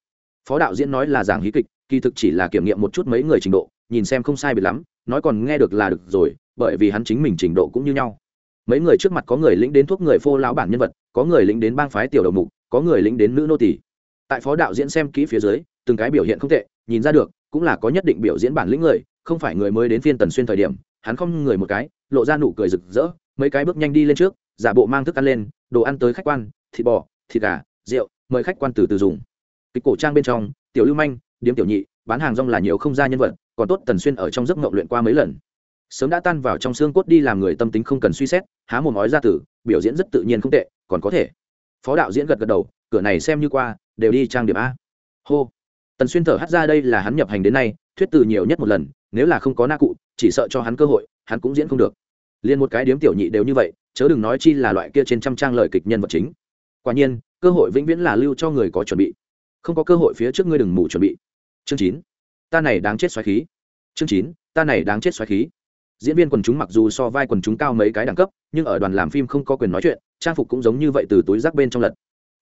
Phó đạo diễn nói là giảng hí kịch, kỳ thực chỉ là kiểm nghiệm một chút mấy người trình độ, nhìn xem không sai biệt lắm, nói còn nghe được là được rồi, bởi vì hắn chính mình trình độ cũng như nhau. Mấy người trước mặt có người lĩnh đến thuốc người phô lão bản nhân vật, có người lĩnh đến bang phái tiểu đầu mục, có người lĩnh đến nữ nô tỷ tại phó đạo diễn xem kỹ phía dưới, từng cái biểu hiện không tệ, nhìn ra được, cũng là có nhất định biểu diễn bản lĩnh người, không phải người mới đến phiên tần xuyên thời điểm, hắn không người một cái, lộ ra nụ cười rực rỡ mấy cái bước nhanh đi lên trước, giả bộ mang thức ăn lên, đồ ăn tới khách quan, thịt bò, thịt gà, rượu, mời khách quan từ từ dùng. Kịch cổ trang bên trong, tiểu lưu manh, điếm tiểu nhị, bán hàng rong là nhiều không ra nhân vật, còn tốt tần xuyên ở trong giấc mộng luyện qua mấy lần. Sớm đã tan vào trong xương cốt đi làm người tâm tính không cần suy xét, há mồm nói ra tử biểu diễn rất tự nhiên không tệ, còn có thể. Phó đạo diễn gật gật đầu, cửa này xem như qua, đều đi trang điểm a. Hô. Tần xuyên thở hắt ra đây là hắn nhập hành đến nay, thuyết từ nhiều nhất một lần, nếu là không có na cụ, chỉ sợ cho hắn cơ hội, hắn cũng diễn không được liền một cái điếm tiểu nhị đều như vậy, chớ đừng nói chi là loại kia trên trăm trang lời kịch nhân vật chính. Quả nhiên, cơ hội vĩnh viễn là lưu cho người có chuẩn bị. Không có cơ hội phía trước ngươi đừng mù chuẩn bị. Chương chín. Ta này đáng chết xoáy khí. Chương chín. Ta này đáng chết xoáy khí. Diễn viên quần chúng mặc dù so vai quần chúng cao mấy cái đẳng cấp, nhưng ở đoàn làm phim không có quyền nói chuyện, trang phục cũng giống như vậy từ túi rác bên trong lật.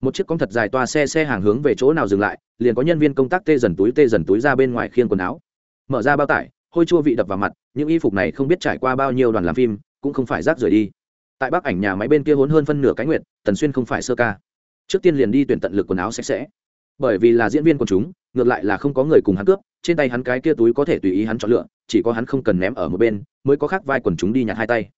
Một chiếc con thật dài toa xe xe hàng hướng về chỗ nào dừng lại, liền có nhân viên công tác tê dần túi tê dần túi ra bên ngoài khiêng quần áo. Mở ra bao tải, hôi chua vị đập vào mặt, những y phục này không biết trải qua bao nhiêu đoàn làm phim cũng không phải rác rưởi đi. Tại bắc ảnh nhà máy bên kia hốn hơn phân nửa cái nguyện tần xuyên không phải sơ ca. Trước tiên liền đi tuyển tận lực quần áo sạch sẽ. Bởi vì là diễn viên quần chúng, ngược lại là không có người cùng hắn cướp, trên tay hắn cái kia túi có thể tùy ý hắn chọn lựa, chỉ có hắn không cần ném ở một bên, mới có khác vai quần chúng đi nhặt hai tay.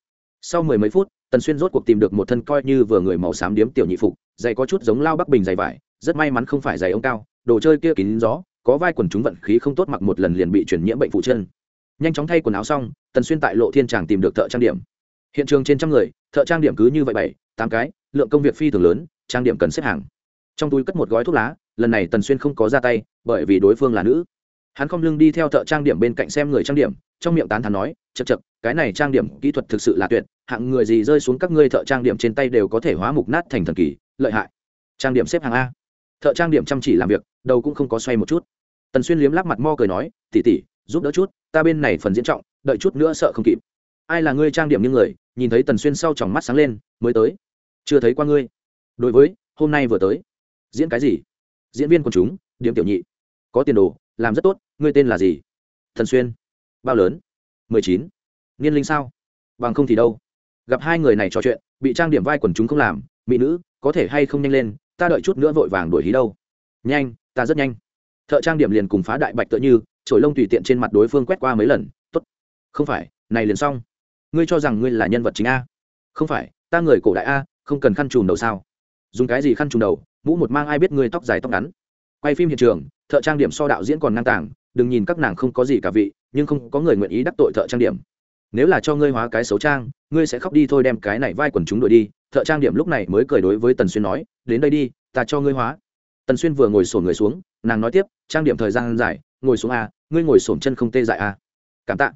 Sau mười mấy phút, tần xuyên rốt cuộc tìm được một thân coi như vừa người màu xám điếm tiểu nhị phục, giày có chút giống lao bắc bình giày vải, rất may mắn không phải giày ông cao, đồ chơi kia kín gió, có vai quần chúng vận khí không tốt mặc một lần liền bị chuyển nhiễm bệnh phụ chân. Nhanh chóng thay quần áo xong, tần xuyên tại lộ thiên tràng tìm được thợ trang điểm hiện trường trên trăm người, thợ trang điểm cứ như vậy bảy, tám cái, lượng công việc phi thường lớn, trang điểm cần xếp hàng. Trong túi cất một gói thuốc lá, lần này tần xuyên không có ra tay, bởi vì đối phương là nữ. Hắn không lưng đi theo thợ trang điểm bên cạnh xem người trang điểm, trong miệng tán thán nói chật chật cái này trang điểm kỹ thuật thực sự là tuyệt, hạng người gì rơi xuống các ngươi thợ trang điểm trên tay đều có thể hóa mục nát thành thần kỳ, lợi hại. Trang điểm xếp hàng a. Thợ trang điểm chăm chỉ làm việc, đầu cũng không có xoay một chút. Tần xuyên liếm lắc mặt mo cười nói, tỉ tỉ, giúp đỡ chút, ta bên này phần diễn trọng, đợi chút nữa sợ không kịp. Ai là ngươi trang điểm như người nhìn thấy tần xuyên sau tròng mắt sáng lên, mới tới. Chưa thấy qua ngươi. Đối với, hôm nay vừa tới. Diễn cái gì? Diễn viên quần chúng điểm tiểu nhị. Có tiền đồ, làm rất tốt, ngươi tên là gì? Thần xuyên. Bao lớn? Mười chín. Niên linh sao? Bằng không thì đâu. Gặp hai người này trò chuyện, bị trang điểm vai quần chúng không làm, mỹ nữ, có thể hay không nhanh lên, ta đợi chút nữa vội vàng đuổi hí đâu. Nhanh, ta rất nhanh. Thợ trang điểm liền cùng phá đại bạch tựa như trổi lông tùy tiện trên mặt đối phương quét qua mấy lần t ố t không phải, này liền xong ngươi cho rằng ngươi là nhân vật chính a? Không phải, ta người cổ đại a, không cần khăn trùm đầu sao? Dùng cái gì khăn trùm đầu? Mũ một mang ai biết ngươi tóc dài tóc ngắn. Quay phim hiện trường, thợ trang điểm so đạo diễn còn ngang tàng, đừng nhìn các nàng không có gì cả vị, nhưng không có người nguyện ý đắc tội thợ trang điểm. Nếu là cho ngươi hóa cái xấu trang, ngươi sẽ khóc đi thôi đem cái này vai quần chúng đuổi đi. Thợ trang điểm lúc này mới cười đối với tần xuyên nói, đến đây đi, ta cho ngươi hóa. Tần xuyên vừa ngồi sổn người xuống, nàng nói tiếp, trang điểm thời gian dài, ngồi xuống a, ngươi ngồi sổn chân không tê dại a. Cảm tạ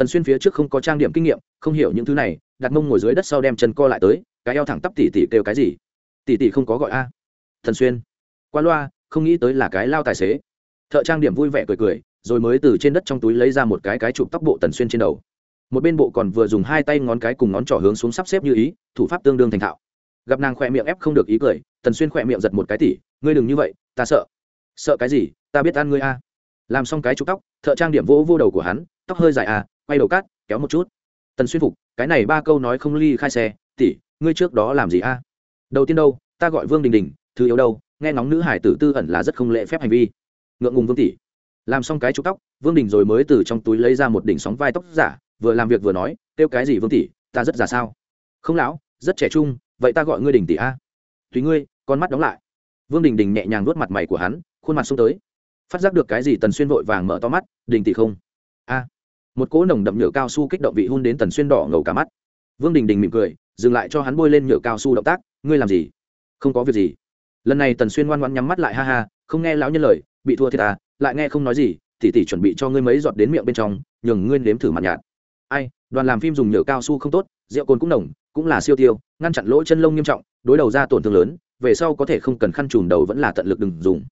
tần xuyên phía trước không có trang điểm kinh nghiệm, không hiểu những thứ này, đặt mông ngồi dưới đất sau đem chân co lại tới, cái eo thẳng tắp tỉ tỉ kêu cái gì? Tỉ tỉ không có gọi a. Thần xuyên. Qua loa, không nghĩ tới là cái lao tài xế. Thợ trang điểm vui vẻ cười cười, rồi mới từ trên đất trong túi lấy ra một cái cái chụp tóc bộ tần xuyên trên đầu. Một bên bộ còn vừa dùng hai tay ngón cái cùng ngón trỏ hướng xuống sắp xếp như ý, thủ pháp tương đương thành thạo. Gặp nàng khỏe miệng ép không được ý cười, tần xuyên khỏe miệng giật một cái tỉ, ngươi đừng như vậy, ta sợ. Sợ cái gì? Ta biết ăn ngươi a. Làm xong cái chụp tóc, thợ trang điểm vỗ vô đầu của hắn, tóc hơi dài à quay đầu cát, kéo một chút. Tần xuyên phục, cái này ba câu nói không ly khai xe tỉ ngươi trước đó làm gì a? Đầu tiên đâu, ta gọi vương đình đình, thứ yếu đâu, nghe ngóng nữ hải tử tư ẩn là rất không lễ phép hành vi. Ngượng ngùng vương tỷ. Làm xong cái trục tóc, vương đình rồi mới từ trong túi lấy ra một đỉnh sóng vai tóc giả, vừa làm việc vừa nói, kêu cái gì vương tỷ, ta rất già sao? Không lão, rất trẻ trung, vậy ta gọi ngươi đình tỷ a. Tùy ngươi, con mắt đóng lại. Vương đình đình nhẹ nhàng nuốt mặt mày của hắn, khuôn mặt xuống tới. Phát giác được cái gì, tần xuyên vội vàng mở to mắt, đình tỷ không? A một cỗ nồng đậm nhựa cao su kích động vị hun đến tần xuyên đỏ ngầu cả mắt. Vương đình đình mỉm cười, dừng lại cho hắn bôi lên nhựa cao su động tác, ngươi làm gì? Không có việc gì. Lần này tần xuyên ngoan ngoan nhắm mắt lại, ha ha, không nghe lão nhân lời, bị thua thiệt à lại nghe không nói gì, tỉ tỉ chuẩn bị cho ngươi mấy giọt đến miệng bên trong, nhường ngươi nếm thử mặt nhạt. Ai, đoàn làm phim dùng nhựa cao su không tốt, rượu cồn cũng nồng, cũng là siêu tiêu, ngăn chặn lỗ chân lông nghiêm trọng, đối đầu ra tổn thương lớn, về sau có thể không cần khăn trùm đầu vẫn là tận lực đừng dùng.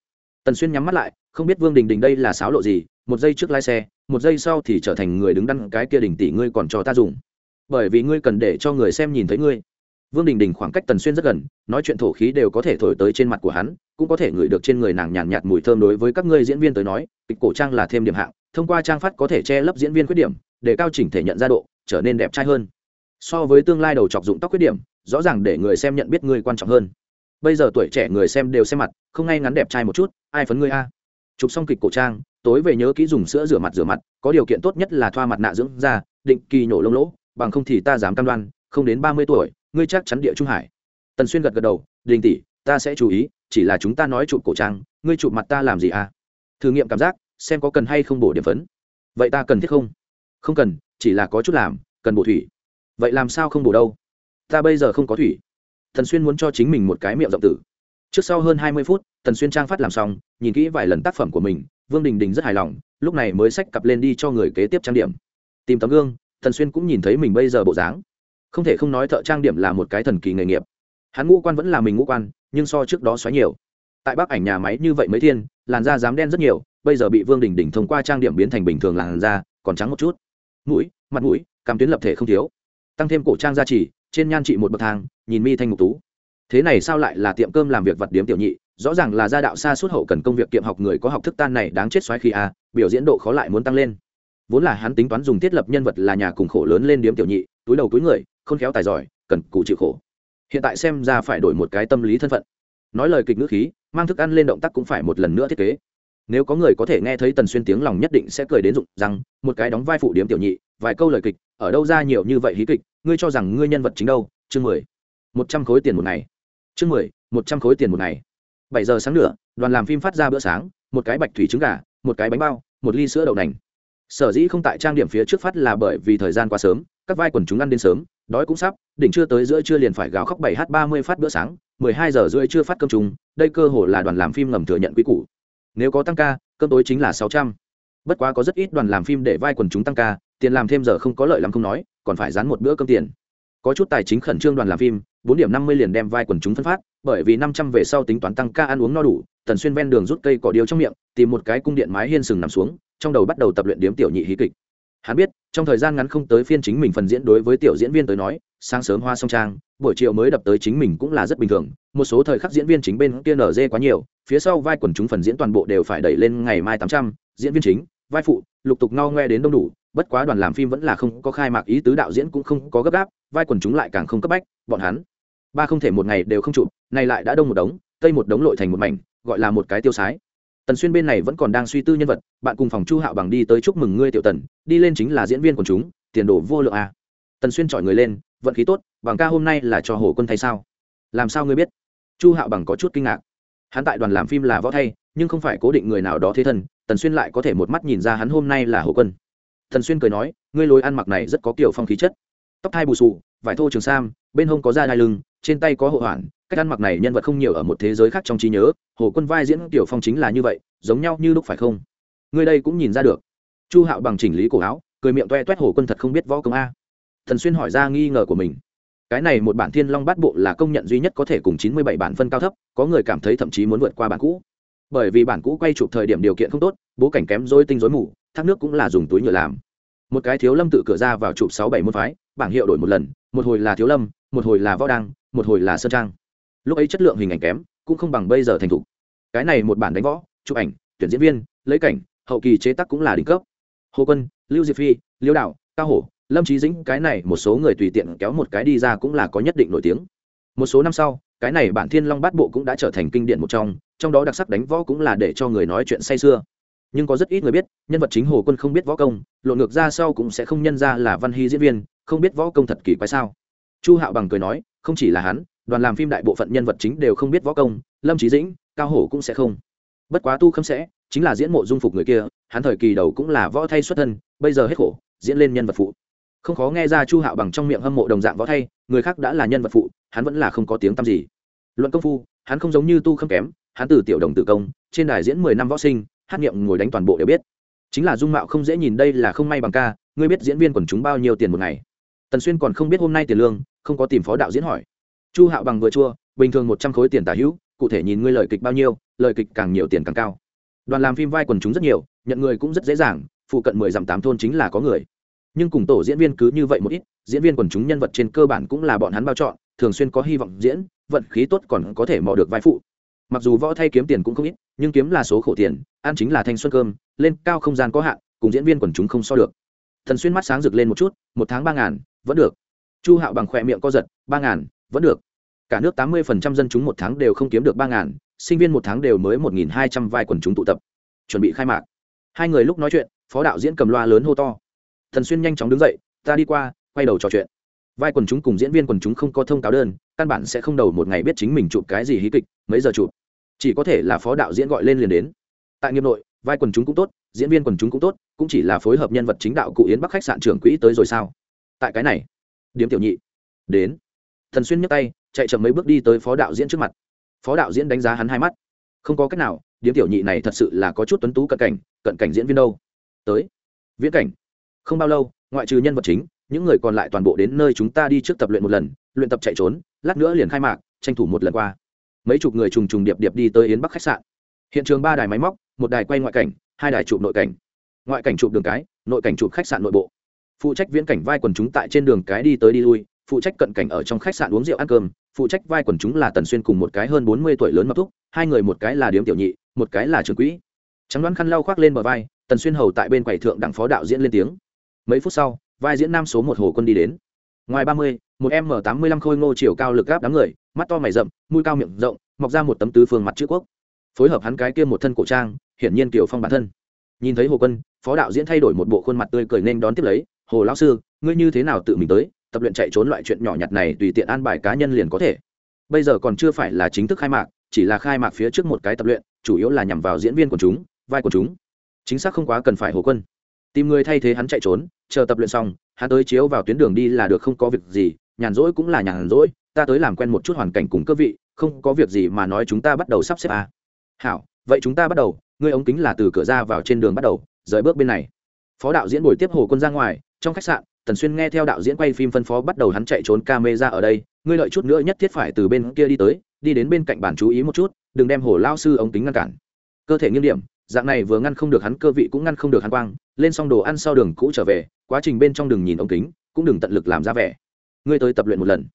Tần xuyên nhắm mắt lại, không biết vương đình đình đây là sáo lộ gì, một giây trước lái xe một giây sau thì trở thành người đứng đắn cái kia đình tỷ ngươi còn cho ta dùng. Bởi vì ngươi cần để cho người xem nhìn thấy ngươi. Vương đình đình khoảng cách tần xuyên rất gần nói chuyện thổ khí đều có thể thổi tới trên mặt của hắn cũng có thể ngửi được trên người nàng nhàn nhạt, nhạt mùi thơm đối với các ngươi diễn viên tới nói kịch cổ trang là thêm điểm hạng thông qua trang phát có thể che lấp diễn viên khuyết điểm để cao chỉnh thể nhận ra độ trở nên đẹp trai hơn. So với tương lai đầu chọc dụng tóc khuyết điểm rõ ràng để người xem nhận biết ngươi quan trọng hơn. Bây giờ tuổi trẻ người xem đều xem mặt không ngay ngắn đẹp trai một chút ai phấn ngươi a? Chụp xong kịch cổ trang tối về nhớ kỹ dùng sữa rửa mặt rửa mặt, có điều kiện tốt nhất là thoa mặt nạ dưỡng da, định kỳ nhổ lông lỗ, bằng không thì ta dám cam đoan, không đến ba mươi tuổi, ngươi chắc chắn địa trung hải. Tần xuyên gật gật đầu, đình tỷ, ta sẽ chú ý, chỉ là chúng ta nói chụp cổ trang, ngươi chụp mặt ta làm gì à? Thử nghiệm cảm giác, xem có cần hay không bổ điểm phấn. Vậy ta cần thiết không? Không cần, chỉ là có chút làm, cần bổ thủy. Vậy làm sao không bổ đâu? Ta bây giờ không có thủy. Thần xuyên muốn cho chính mình một cái miệng rộng tử. Trước sau hơn hai mươi phút, tần xuyên trang phát làm xong, nhìn kỹ vài lần tác phẩm của mình vương đình đình rất hài lòng, lúc này mới xách cặp lên đi cho người kế tiếp trang điểm. Tìm tấm gương Thần xuyên cũng nhìn thấy mình bây giờ bộ dáng. Không thể không nói thợ trang điểm là một cái thần kỳ nghề nghiệp. Hắn ngũ quan vẫn là mình ngũ quan, nhưng so trước đó xoáy nhiều. Tại bắc ảnh nhà máy như vậy mấy thiên, làn da dám đen rất nhiều, bây giờ bị vương đình đình thông qua trang điểm biến thành bình thường làn da, còn trắng một chút. Mũi, mặt mũi cảm tuyến lập thể không thiếu. Tăng thêm cổ trang gia trì, trên nhan trị một bậc thang, nhìn mi thanh ngục tú thế này sao lại là tiệm cơm làm việc vật điếm tiểu nhị? Rõ ràng là gia đạo xa suốt hậu cần công việc kiệm học người có học thức tan này đáng chết xoáy khi a à, biểu diễn độ khó lại muốn tăng lên. Vốn là hắn tính toán dùng thiết lập nhân vật là nhà cùng khổ lớn lên điếm tiểu nhị, túi đầu túi người, khôn khéo tài giỏi, cần cụ chịu khổ. Hiện tại xem ra phải đổi một cái tâm lý thân phận. Nói lời kịch ngữ khí, mang thức ăn lên động tác cũng phải một lần nữa thiết kế. Nếu có người có thể nghe thấy tần xuyên tiếng lòng nhất định sẽ cười đến rụng rằng, một cái đóng vai phụ điếm tiểu nhị, vài câu lời kịch, ở đâu ra nhiều như vậy hí kịch, ngươi cho rằng ngươi nhân vật chính đâu? Chương mười. Một trăm khối tiền một ngày chương mười, một trăm khối tiền một ngày. Bảy giờ sáng nữa đoàn làm phim phát ra bữa sáng, một cái bạch thủy trứng gà, một cái bánh bao, một ly sữa đậu nành. Sở dĩ không tại trang điểm phía trước phát là bởi vì thời gian quá sớm, các vai quần chúng ăn đến sớm, đói cũng sắp, đỉnh chưa tới giữa trưa liền phải gào khóc bảy h ba mươi phát bữa sáng, mười hai giờ rưỡi chưa phát cơm trùng, đây cơ hồ là đoàn làm phim ngầm thừa nhận quý cũ nếu có tăng ca, cơm tối chính là sáu trăm. Bất quá có rất ít đoàn làm phim để vai quần chúng tăng ca, tiền làm thêm giờ không có lợi lắm không nói, còn phải dán một bữa cơm tiền. Có chút tài chính khẩn trương đoàn làm phim bốn điểm năm mươi liền đem vai quần chúng phân phát, bởi vì năm trăm về sau tính toán tăng ca ăn uống no đủ, tần xuyên ven đường rút cây cỏ điếu trong miệng, tìm một cái cung điện mái hiên sừng nằm xuống, trong đầu bắt đầu tập luyện điếm tiểu nhị hí kịch. Hắn biết, trong thời gian ngắn không tới phiên chính mình phần diễn đối với tiểu diễn viên tới nói, sáng sớm hoa song trang, buổi chiều mới đập tới chính mình cũng là rất bình thường, một số thời khắc diễn viên chính bên kia nở dê quá nhiều, phía sau vai quần chúng phần diễn toàn bộ đều phải đẩy lên ngày mai tám trăm, diễn viên chính, vai phụ, lục tục no ngoe đến đông đủ bất quá đoàn làm phim vẫn là không có khai mạc, ý tứ đạo diễn cũng không có gấp gáp, vai quần chúng lại càng không cấp bách, bọn hắn ba không thể một ngày đều không chụp này lại đã đông một đống, tây một đống lội thành một mảnh, gọi là một cái tiêu sái. Tần xuyên bên này vẫn còn đang suy tư nhân vật, bạn cùng phòng chu hạo bằng đi tới chúc mừng ngươi, tiểu tần, đi lên chính là diễn viên quần chúng, tiền đồ vô lượng à. tần xuyên chọi người lên, vận khí tốt, bằng ca hôm nay là cho hồ quân thay sao? Làm sao ngươi biết? Chu hạo bằng có chút kinh ngạc. Hắn tại đoàn làm phim là võ thay, nhưng không phải cố định người nào đó thế thân, tần xuyên lại có thể một mắt nhìn ra hắn hôm nay là hồ quân. Thần xuyên cười nói, ngươi lối ăn mặc này rất có kiểu phong khí chất. Tóc thai bù sù vải thô trường sam, bên hông có da đai lưng, trên tay có hộ hoạn cách ăn mặc này nhân vật không nhiều ở một thế giới khác trong trí nhớ. Hồ quân vai diễn tiểu phong chính là như vậy, giống nhau như lúc phải không? Ngươi đây cũng nhìn ra được. Chu hạo bằng chỉnh lý cổ áo, cười miệng toe toét, hồ quân thật không biết võ công a. Thần xuyên hỏi ra nghi ngờ của mình. Cái này một bản thiên long bát bộ là công nhận duy nhất có thể cùng chín mươi bảy bản phân cao thấp, có người cảm thấy thậm chí muốn vượt qua bản cũ. Bởi vì bản cũ quay chụp thời điểm điều kiện không tốt, bố cảnh kém dối tinh dối mù thác nước cũng là dùng túi nhựa làm. Một cái thiếu lâm tự cửa ra vào chụp sáu bảy môn phái, bảng hiệu đổi một lần, một hồi là thiếu lâm, một hồi là võ đăng, một hồi là sơn trang. Lúc ấy chất lượng hình ảnh kém, cũng không bằng bây giờ thành thục. Cái này một bản đánh võ, chụp ảnh, tuyển diễn viên, lấy cảnh, hậu kỳ chế tác cũng là đỉnh cấp. Hồ quân, lưu diệp phi, liêu đạo, cao hổ, lâm trí dĩnh, cái này một số người tùy tiện kéo một cái đi ra cũng là có nhất định nổi tiếng. Một số năm sau, cái này bản thiên long bát bộ cũng đã trở thành kinh điển một trong trong đó đặc sắc đánh võ cũng là để cho người nói chuyện say sưa nhưng có rất ít người biết, nhân vật chính hồ quân không biết võ công, lộn ngược ra sau cũng sẽ không nhân ra là văn hy diễn viên, không biết võ công thật kỳ quái sao. Chu hạo bằng cười nói, không chỉ là hắn, đoàn làm phim đại bộ phận nhân vật chính đều không biết võ công, lâm trí dĩnh, cao hổ cũng sẽ không. Bất quá tu khâm sẽ, chính là diễn mộ dung phục người kia, hắn thời kỳ đầu cũng là võ thay xuất thân, bây giờ hết khổ, diễn lên nhân vật phụ. Không khó nghe ra chu hạo bằng trong miệng hâm mộ đồng dạng võ thay, người khác đã là nhân vật phụ, hắn vẫn là không có tiếng tăm gì. Luận công phu, hắn không giống như tu khâm kém, hắn từ tiểu đồng tử công, trên đài diễn mười năm võ sinh hát nghiệm ngồi đánh toàn bộ đều biết. Chính là dung mạo không dễ nhìn đây là không may bằng ca, ngươi biết diễn viên quần chúng bao nhiêu tiền một ngày. Tần xuyên còn không biết hôm nay tiền lương, không có tìm phó đạo diễn hỏi. Chu hạo bằng vừa chua, bình thường một trăm khối tiền tả hữu, cụ thể nhìn ngươi lời kịch bao nhiêu, lời kịch càng nhiều tiền càng cao. Đoàn làm phim vai quần chúng rất nhiều, nhận người cũng rất dễ dàng, phụ cận mười dặm tám thôn chính là có người. Nhưng cùng tổ diễn viên cứ như vậy một ít, diễn viên quần chúng nhân vật trên cơ bản cũng là bọn hắn bao chọn, thường xuyên có hy vọng diễn, vận khí tốt còn có thể mò được vai phụ mặc dù võ thay kiếm tiền cũng không ít, nhưng kiếm là số khổ tiền, ăn chính là thanh xuân cơm, lên cao không gian có hạn, cùng diễn viên quần chúng không so được. Thần xuyên mắt sáng rực lên một chút, một tháng ba ngàn, vẫn được. Chu hạo bằng khỏe miệng co giật, ba ngàn, vẫn được. Cả nước tám mươi phần trăm dân chúng một tháng đều không kiếm được ba ngàn, sinh viên một tháng đều mới một nghìn hai trăm vai quần chúng tụ tập. Chuẩn bị khai mạc. Hai người lúc nói chuyện, phó đạo diễn cầm loa lớn hô to. Thần xuyên nhanh chóng đứng dậy, ta đi qua, quay đầu trò chuyện. Vai quần chúng cùng diễn viên quần chúng không có thông cáo đơn căn bản sẽ không đầu một ngày biết chính mình chụp cái gì hí kịch, mấy giờ chụp. Chỉ có thể là phó đạo diễn gọi lên liền đến. Tại nghiệp nội, vai quần chúng cũng tốt, diễn viên quần chúng cũng tốt, cũng chỉ là phối hợp nhân vật chính đạo cụ yến bắc khách sạn trưởng quỹ tới rồi sao? Tại cái này, điếm tiểu nhị, đến. Thần xuyên nhấc tay, chạy chậm mấy bước đi tới phó đạo diễn trước mặt. Phó đạo diễn đánh giá hắn hai mắt. Không có cách nào, điếm tiểu nhị này thật sự là có chút tuấn tú cận cảnh cận cảnh diễn viên đâu? Tới. Viễn cảnh. Không bao lâu, ngoại trừ nhân vật chính những người còn lại toàn bộ đến nơi chúng ta đi trước tập luyện một lần, luyện tập chạy trốn, lát nữa liền khai mạc, tranh thủ một lần qua. Mấy chục người trùng trùng điệp điệp đi tới yến bắc khách sạn. Hiện trường ba đài máy móc, một đài quay ngoại cảnh, hai đài chụp nội cảnh. Ngoại cảnh chụp đường cái, nội cảnh chụp khách sạn nội bộ. Phụ trách viễn cảnh vai quần chúng tại trên đường cái đi tới đi lui, phụ trách cận cảnh ở trong khách sạn uống rượu ăn cơm, phụ trách vai quần chúng là tần xuyên cùng một cái hơn bốn mươi tuổi lớn mập thúc, hai người một cái là điếm tiểu nhị, một cái là trường quỹ. Trắng đoán khăn lau khoác lên bờ vai, tần xuyên hầu tại bên quầy thượng đặng phó đạo diễn lên tiếng. Mấy phút sau vai diễn nam số một hồ quân đi đến. Ngoài ba mươi, một m tám mươi lăm khôi ngô chiều cao lực gáp đám người, mắt to mày rậm, mũi cao miệng rộng, mọc ra một tấm tứ phương mặt chữ quốc. Phối hợp hắn cái kia một thân cổ trang, hiển nhiên kiểu phong bản thân. Nhìn thấy hồ quân, phó đạo diễn thay đổi một bộ khuôn mặt tươi cười nên đón tiếp lấy. Hồ lão sư, ngươi như thế nào tự mình tới, tập luyện chạy trốn loại chuyện nhỏ nhặt này tùy tiện an bài cá nhân liền có thể. Bây giờ còn chưa phải là chính thức khai mạc, chỉ là khai mạc phía trước một cái tập luyện, chủ yếu là nhằm vào diễn viên của chúng, vai của chúng. Chính xác không quá cần phải hồ quân tìm người thay thế hắn chạy trốn, chờ tập luyện xong, hắn tới chiếu vào tuyến đường đi là được không có việc gì, nhàn rỗi cũng là nhàn rỗi, ta tới làm quen một chút hoàn cảnh cùng cơ vị, không có việc gì mà nói chúng ta bắt đầu sắp xếp à. hảo, vậy chúng ta bắt đầu, ngươi ống kính là từ cửa ra vào trên đường bắt đầu, rời bước bên này phó đạo diễn buổi tiếp hồ quân ra ngoài, trong khách sạn, tần xuyên nghe theo đạo diễn quay phim phân phó bắt đầu hắn chạy trốn ca mê ra ở đây, ngươi lợi chút nữa nhất thiết phải từ bên kia đi tới, đi đến bên cạnh bản chú ý một chút, đừng đem hồ lao sư ống kính ngăn cản cơ thể nghiêm điểm dạng này vừa ngăn không được hắn cơ vị cũng ngăn không được hắn quang, lên xong đồ ăn sau đường cũ trở về, quá trình bên trong đường nhìn ống kính, cũng đừng tận lực làm ra vẻ. Ngươi tới tập luyện một lần.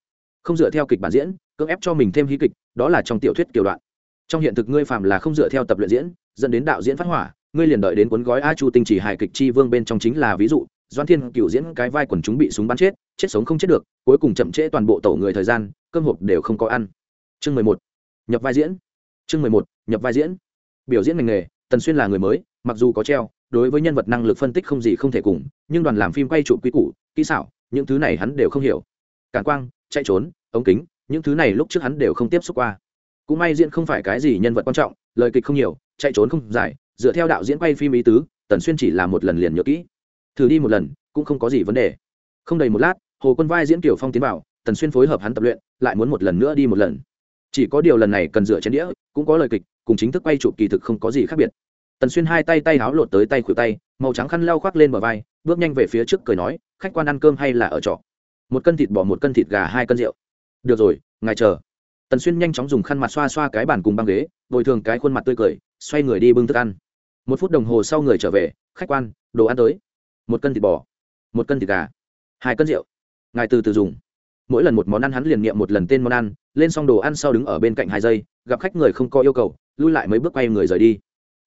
Không dựa theo kịch bản diễn, cưỡng ép cho mình thêm hí kịch, đó là trong tiểu thuyết kiều đoạn. Trong hiện thực ngươi phạm là không dựa theo tập luyện diễn, dẫn đến đạo diễn phát hỏa, ngươi liền đợi đến cuốn gói a chu tinh chỉ hài kịch chi vương bên trong chính là ví dụ doan thiên cựu diễn cái vai quần chúng bị súng bắn chết chết sống không chết được, cuối cùng chậm trễ toàn bộ tổ người thời gian, cơm hộp đều không có ăn. Chương mười một. Nhập vai diễn. Chương mười một. Nhập vai diễn. Biểu diễn ngành nghề tần xuyên là người mới, mặc dù có treo, đối với nhân vật năng lực phân tích không gì không thể cùng, nhưng đoàn làm phim quay trụ quy củ, kỹ xảo, những thứ này hắn đều không hiểu. Cản quang, chạy trốn, ống kính, những thứ này lúc trước hắn đều không tiếp xúc qua. Cũng may diễn không phải cái gì nhân vật quan trọng, lời kịch không nhiều, chạy trốn không dài, dựa theo đạo diễn quay phim ý tứ, tần xuyên chỉ làm một lần liền nhớ kỹ. Thử đi một lần, cũng không có gì vấn đề. Không đầy một lát, hồ quân vai diễn kiểu phong tiến vào, tần xuyên phối hợp hắn tập luyện, lại muốn một lần nữa đi một lần. Chỉ có điều lần này cần dựa chén đĩa, cũng có lời kịch, cùng chính thức quay chụp kỳ thực không có gì khác biệt tần xuyên hai tay tay háo lột tới tay khuỷu tay, màu trắng khăn lau khoác lên bờ vai, bước nhanh về phía trước cười nói, khách quan ăn cơm hay là ở trọ? Một cân thịt bò, một cân thịt gà, hai cân rượu. Được rồi, ngài chờ. Tần xuyên nhanh chóng dùng khăn mặt xoa xoa cái bàn cùng băng ghế, bồi thường cái khuôn mặt tươi cười, xoay người đi bưng thức ăn. Một phút đồng hồ sau người trở về, khách quan, đồ ăn tới. Một cân thịt bò, một cân thịt gà, hai cân rượu. Ngài từ từ dùng. Mỗi lần một món ăn hắn liền nghiệm một lần tên món ăn, lên xong đồ ăn sau đứng ở bên cạnh hai giây, gặp khách người không có yêu cầu, lui lại mấy bước quay người rời đi